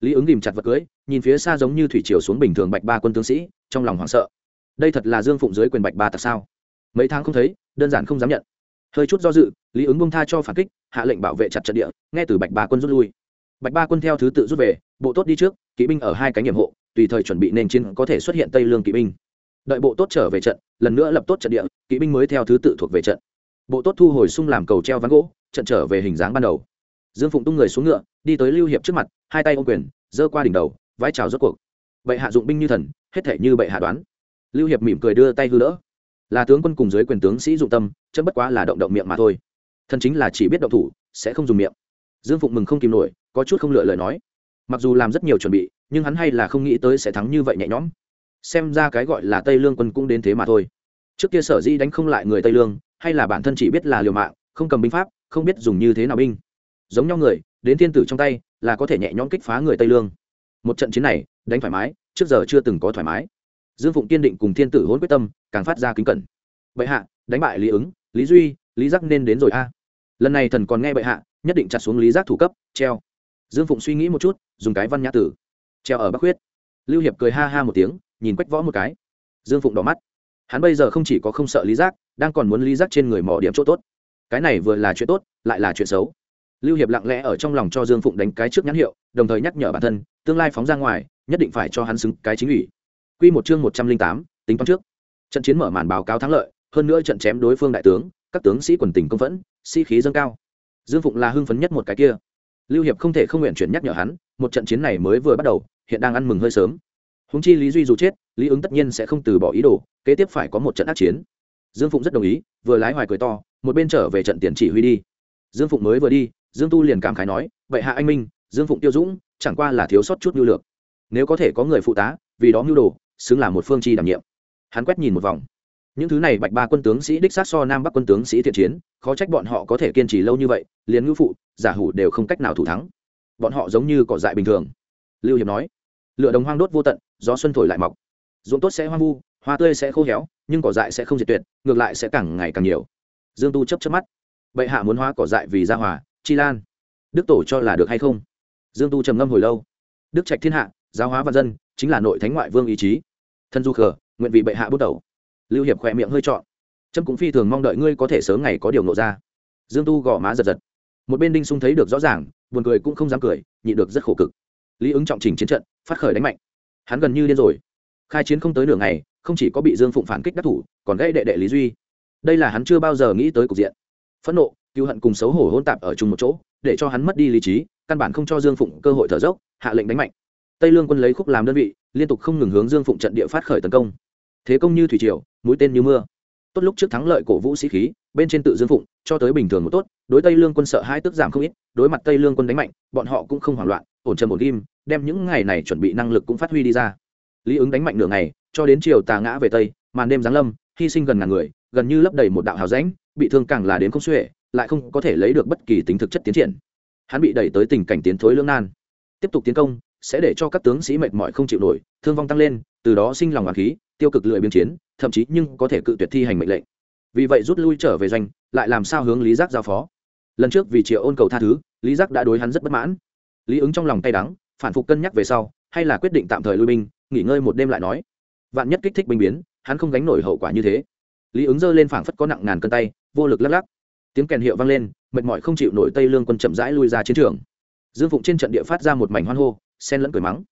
Lý ứng ghìm chặt vật cưới, nhìn phía xa giống như thủy triều xuống bình thường bạch ba quân tướng sĩ, trong lòng hoảng sợ. Đây thật là dương phụng dưới quyền bạch ba tặc sao? Mấy tháng không thấy, đơn giản không dám nhận. Hơi chút do dự, lý ứng bông tha cho phản kích, hạ lệnh bảo vệ chặt trận địa, nghe từ bạch ba quân rút lui. Bạch ba quân theo thứ tự rút về, bộ tốt đi trước, kỵ binh ở hai cánh nhiệm hộ, tùy thời chuẩn bị nền chiến có thể xuất hiện tây lương kỵ binh. Đợi bộ tốt trở về trận, lần nữa lập tốt trận địa, kỵ binh mới theo thứ tự thuộc về trận. Bộ tốt thu hồi sung làm cầu treo ván gỗ trận trở về hình dáng ban đầu. Dương phụng tung người xuống ngựa, đi tới lưu hiệp trước mặt, hai tay ô quyền, giơ qua đỉnh đầu vai chào rốt cuộc. Bệ hạ dụng binh như thần, hết thể như bệ hạ đoán. Lưu hiệp mỉm cười đưa tay hư đỡ. Là tướng quân cùng dưới quyền tướng sĩ dụng tâm, chấm bất quá là động động miệng mà thôi. Thần chính là chỉ biết động thủ, sẽ không dùng miệng. Dương phụng mừng không kìm nổi, có chút không lựa lời nói. Mặc dù làm rất nhiều chuẩn bị, nhưng hắn hay là không nghĩ tới sẽ thắng như vậy nhẹ nhõm. Xem ra cái gọi là tây lương quân cũng đến thế mà thôi. Trước kia sở di đánh không lại người tây lương, hay là bản thân chỉ biết là liều mạng, không cầm binh pháp không biết dùng như thế nào binh. Giống nhau người, đến thiên tử trong tay, là có thể nhẹ nhõm kích phá người tây lương. Một trận chiến này, đánh thoải mái, trước giờ chưa từng có thoải mái. Dương phụng kiên định cùng thiên tử hôn quyết tâm, càng phát ra kính cẩn. Bệ hạ, đánh bại lý ứng, lý duy, lý giác nên đến rồi a. Lần này thần còn nghe bệ hạ, nhất định chặt xuống lý giác thủ cấp, treo. Dương phụng suy nghĩ một chút, dùng cái văn nhã tử, treo ở bắc huyết. Lưu hiệp cười ha ha một tiếng, nhìn quách võ một cái. Dương phụng đỏ mắt. Hắn bây giờ không chỉ có không sợ lý giác, đang còn muốn lý giác trên người mỏ điểm chỗ tốt cái này vừa là chuyện tốt, lại là chuyện xấu. Lưu hiệp lặng lẽ ở trong lòng cho dương phụng đánh cái trước nhãn hiệu, đồng thời nhắc nhở bản thân, tương lai phóng ra ngoài, nhất định phải cho hắn xứng cái chính ủy. Quy một chương một trăm linh tám, tính toán trước. Trận chiến mở màn báo cáo thắng lợi, hơn nữa trận chém đối phương đại tướng, các tướng sĩ quần tình công phẫn, sĩ khí dâng cao. Dương phụng là hưng phấn nhất một cái kia. Lưu hiệp không thể không nguyện chuyển nhắc nhở hắn, một trận chiến này mới vừa bắt đầu, hiện đang ăn mừng hơi sớm. Húng chi lý duy dù chết, lý ứng tất nhiên sẽ không từ bỏ ý đồ, kế tiếp phải có một trận ác chiến. Dương phụng rất đồng ý, vừa lái hoài cười to một bên trở về trận tiền chỉ huy đi. Dương phụng mới vừa đi, dương tu liền cảm khái nói, vậy hạ anh minh, dương phụng tiêu dũng, chẳng qua là thiếu sót chút nhu lược nếu có thể có người phụ tá, vì đó mưu đồ, xứng là một phương chi đảm nhiệm. Hắn quét nhìn một vòng. Những thứ này bạch ba quân tướng sĩ đích sát so nam bắc quân tướng sĩ thiện chiến, khó trách bọn họ có thể kiên trì lâu như vậy, liền ngữ phụ, giả hủ đều không cách nào thủ thắng. Bọn họ giống như cỏ dại bình thường. Lưu hiệp nói, lửa đồng hoang đốt vô tận, gió xuân thổi lại mọc. Ruộng tốt sẽ hoang vu, hoa tươi sẽ khô héo, nhưng cỏ dại sẽ không diệt tuyệt, ngược lại sẽ càng ngày càng nhiều dương tu chấp chấp mắt. Bệ hạ muốn hóa cỏ dại vì gia hòa, chi lan. Đức tổ cho là được hay không? Dương tu trầm ngâm hồi lâu. Đức trạch thiên hạ, giáo hóa và dân, chính là nội thánh ngoại vương ý chí. Thân du khờ, nguyện vị bệ hạ bút đầu. Lưu hiệp khỏe miệng hơi trọn. Trâm cũng phi thường mong đợi ngươi có thể sớm ngày có điều nộ ra. Dương tu gõ má giật giật. Một bên đinh sung thấy được rõ ràng, buồn cười cũng không dám cười, nhịn được rất khổ cực. Lý ứng trọng trình chiến trận, phát khởi đánh mạnh. Hắn gần như điên rồi. Khai chiến không tới nửa ngày, không chỉ có bị dương phụng phản kích đắc thủ, còn gây đệ đệ lý duy đây là hắn chưa bao giờ nghĩ tới cục diện. Phẫn nộ cứu hận cùng xấu hổ hôn tạp ở chung một chỗ, để cho hắn mất đi lý trí, căn bản không cho dương phụng cơ hội thở dốc, hạ lệnh đánh mạnh. Tây lương quân lấy khúc làm đơn vị, liên tục không ngừng hướng dương phụng trận địa phát khởi tấn công. Thế công như thủy triều, mũi tên như mưa. Tốt lúc trước thắng lợi cổ vũ sĩ khí, bên trên tự dương phụng, cho tới bình thường một tốt, đối tây lương quân sợ hai tức giảm không ít, đối mặt tây lương quân đánh mạnh, bọn họ cũng không hoảng loạn, ổn trầm ổn kim đem những ngày này chuẩn bị năng lực cũng phát huy đi ra. Lý ứng đánh mạnh nửa ngày, cho đến chiều tà ngã về tây, màn đêm giáng lâm, hy sinh gần ngàn người gần như lấp đầy một đạo hào rãnh, bị thương càng là đến không xuể, lại không có thể lấy được bất kỳ tính thực chất tiến triển. Hắn bị đẩy tới tình cảnh tiến thối lưỡng nan. Tiếp tục tiến công, sẽ để cho các tướng sĩ mệt mỏi không chịu nổi, thương vong tăng lên, từ đó sinh lòng hoàng khí, tiêu cực lười biên chiến, thậm chí nhưng có thể cự tuyệt thi hành mệnh lệnh. Vì vậy rút lui trở về doanh, lại làm sao hướng lý giác giao phó. Lần trước vì triệu ôn cầu tha thứ, lý giác đã đối hắn rất bất mãn. Lý ứng trong lòng tay đắng, phản phục cân nhắc về sau, hay là quyết định tạm thời lui binh, nghỉ ngơi một đêm lại nói. Vạn nhất kích thích binh biến, hắn không gánh nổi hậu quả như thế lý ứng giơ lên phảng phất có nặng ngàn cân tay, vô lực lắc lắc. Tiếng kèn hiệu vang lên, mệt mỏi không chịu nổi tây lương quân chậm rãi lui ra chiến trường. Dương phụng trên trận địa phát ra một mảnh hoan hô sen lẫn cười mắng.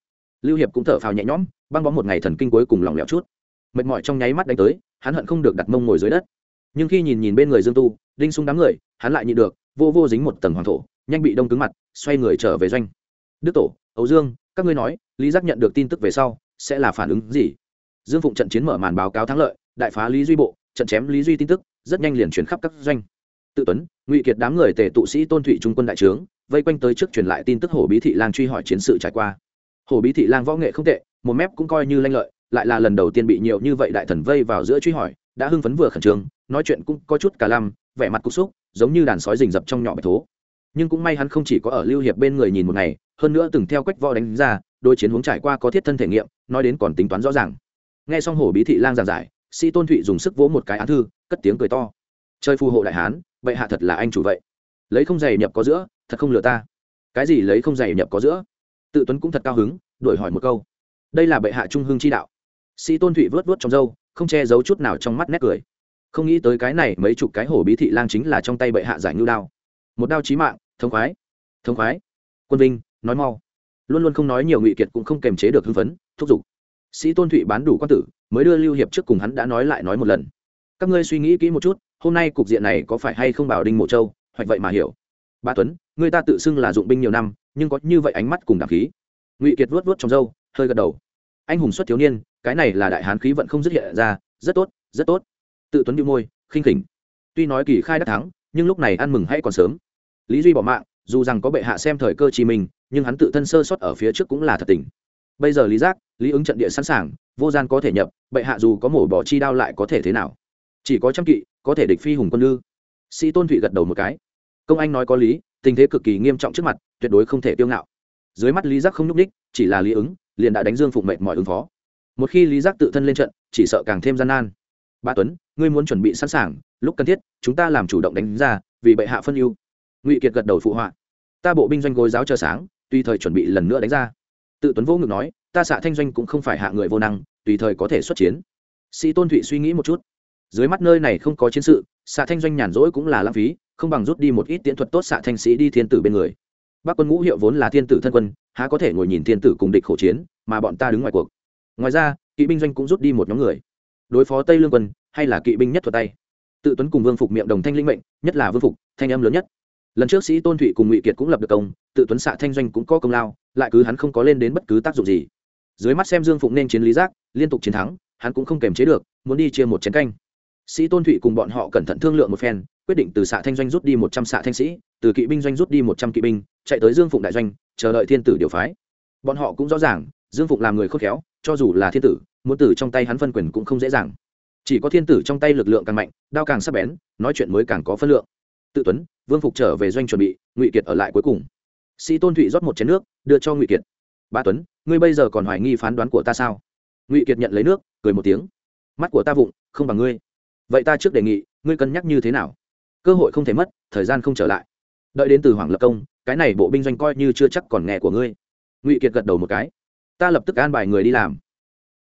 Lưu hiệp cũng thở phào nhẹ nhõm, băng bóng một ngày thần kinh cuối cùng lỏng lẻo chút. Mệt mỏi trong nháy mắt đánh tới, hắn hận không được đặt mông ngồi dưới đất. Nhưng khi nhìn nhìn bên người dương tu, đinh sung đám người, hắn lại nhịn được, vô vô dính một tầng hoàng thổ, nhanh bị đông cứng mặt, xoay người trở về doanh. Đức tổ ấu dương, các ngươi nói, lý giác nhận được tin tức về sau, sẽ là phản ứng gì? Dương phụng trận chiến mở màn báo cáo thắng lợi, đại phá lý duy bộ trận chém lý duy tin tức, rất nhanh liền chuyển khắp các doanh. Tự tuấn, ngụy kiệt đám người tề tụ sĩ tôn thụy trung quân đại trướng, vây quanh tới trước truyền lại tin tức hồ bí thị lang truy hỏi chiến sự trải qua. Hồ bí thị lang võ nghệ không tệ, một mép cũng coi như lanh lợi, lại là lần đầu tiên bị nhiều như vậy đại thần vây vào giữa truy hỏi, đã hưng phấn vừa khẩn trương, nói chuyện cũng có chút cả lăm, vẻ mặt cục xúc, giống như đàn sói rình rập trong nhỏ bạch thố. Nhưng cũng may hắn không chỉ có ở lưu hiệp bên người nhìn một ngày, hơn nữa từng theo quách võ đánh ra đôi chiến hướng trải qua có thiết thân thể nghiệm, nói đến còn tính toán rõ ràng. Nghe xong hồ bí thị lang giảng giải sĩ tôn thụy dùng sức vỗ một cái án thư, cất tiếng cười to. Chơi phù hộ đại hán vậy hạ thật là anh chủ vậy. Lấy không giày nhập có giữa, thật không lừa ta. Cái gì lấy không giày nhập có giữa? Tự tuấn cũng thật cao hứng, đổi hỏi một câu. Đây là bệ hạ trung hưng chi đạo. Sĩ tôn thụy vớt vớt trong râu, không che giấu chút nào trong mắt nét cười. Không nghĩ tới cái này mấy chục cái hổ bí thị lang chính là trong tay bệ hạ giải ngưu đao. Một đao chí mạng, thống khoái thống khoái. Quân vinh nói mau. Luôn luôn không nói nhiều ngụy kiệt cũng không kềm chế được hưng phấn, thúc giục. Sĩ tôn thụy bán đủ quan tử mới đưa lưu hiệp trước cùng hắn đã nói lại nói một lần. Các ngươi suy nghĩ kỹ một chút, hôm nay cục diện này có phải hay không bảo đinh mộ châu? Hoặc vậy mà hiểu. Ba tuấn người ta tự xưng là dụng binh nhiều năm, nhưng có như vậy ánh mắt cùng đảng khí. Ngụy kiệt vuốt vuốt trong râu, hơi gật đầu. Anh hùng xuất thiếu niên, cái này là đại hán khí vận không dứt hiện ra, rất tốt rất tốt. Tự tuấn đĩu môi, khinh khỉnh. Tuy nói kỳ khai đắc thắng, nhưng lúc này ăn mừng hay còn sớm. Lý duy bỏ mạng, dù rằng có bệ hạ xem thời cơ chi mình, nhưng hắn tự thân sơ sót ở phía trước cũng là thật tình. Bây giờ lý giác, lý ứng trận địa sẵn sàng vô gian có thể nhập, bệ hạ dù có mổ bỏ chi đao lại có thể thế nào? Chỉ có trăm kỵ, có thể địch phi hùng quân lư. Sĩ tôn thụy gật đầu một cái. Công anh nói có lý, tình thế cực kỳ nghiêm trọng trước mặt, tuyệt đối không thể tiêu ngạo. Dưới mắt lý giác không nhúc ních chỉ là lý ứng, liền đã đánh dương phụng mệnh mọi ứng phó. Một khi lý giác tự thân lên trận, chỉ sợ càng thêm gian nan. Ba tuấn, ngươi muốn chuẩn bị sẵn sàng, lúc cần thiết, chúng ta làm chủ động đánh ra, vì bệ hạ phân ưu. Ngụy kiệt gật đầu phụ họa. Ta bộ binh doanh gối giáo chờ sáng tùy thời chuẩn bị lần nữa đánh ra. Tự tuấn vô ngực nói ta xạ thanh doanh cũng không phải hạ người vô năng, tùy thời có thể xuất chiến. Sĩ tôn thụy suy nghĩ một chút. Dưới mắt nơi này không có chiến sự, xạ thanh doanh nhàn rỗi cũng là lãng phí, không bằng rút đi một ít tiễn thuật tốt xạ thanh sĩ đi thiên tử bên người. Bác quân ngũ hiệu vốn là thiên tử thân quân, há có thể ngồi nhìn thiên tử cùng địch khổ chiến, mà bọn ta đứng ngoài cuộc. Ngoài ra, kỵ binh doanh cũng rút đi một nhóm người. Đối phó tây lương quân, hay là kỵ binh nhất thuật tay. Tự tuấn cùng vương phục miệng đồng thanh linh mệnh, nhất là vương phục, thanh âm lớn nhất. Lần trước sĩ tôn thụy cùng ngụy kiệt cũng lập được công, tự tuấn xạ thanh doanh cũng có công lao, lại cứ hắn không có lên đến bất cứ tác dụng gì dưới mắt xem dương phụng nên chiến lý giác, liên tục chiến thắng, hắn cũng không kềm chế được, muốn đi chia một chiến canh. Sĩ tôn thụy cùng bọn họ cẩn thận thương lượng một phen, quyết định từ xạ thanh doanh rút đi một trăm xạ thanh sĩ, từ kỵ binh doanh rút đi một trăm kỵ binh, chạy tới dương phụng đại doanh, chờ đợi thiên tử điều phái. Bọn họ cũng rõ ràng, dương phụng làm người khôn khéo, cho dù là thiên tử, muốn tử trong tay hắn phân quyền cũng không dễ dàng. Chỉ có thiên tử trong tay lực lượng càng mạnh, đao càng sắc bén, nói chuyện mới càng có phân lượng. Tự tuấn, vương phục trở về doanh chuẩn bị, ngụy kiệt ở lại cuối cùng. Sĩ tôn thụy rót một chén nước, đưa cho ngụy kiệt. Ba tuấn ngươi bây giờ còn hoài nghi phán đoán của ta sao? Ngụy kiệt nhận lấy nước, cười một tiếng. Mắt của ta vụng, không bằng ngươi. Vậy ta trước đề nghị, ngươi cân nhắc như thế nào? Cơ hội không thể mất, thời gian không trở lại. Đợi đến từ hoàng lập công, cái này bộ binh doanh coi như chưa chắc còn nghe của ngươi. Ngụy kiệt gật đầu một cái. Ta lập tức an bài người đi làm.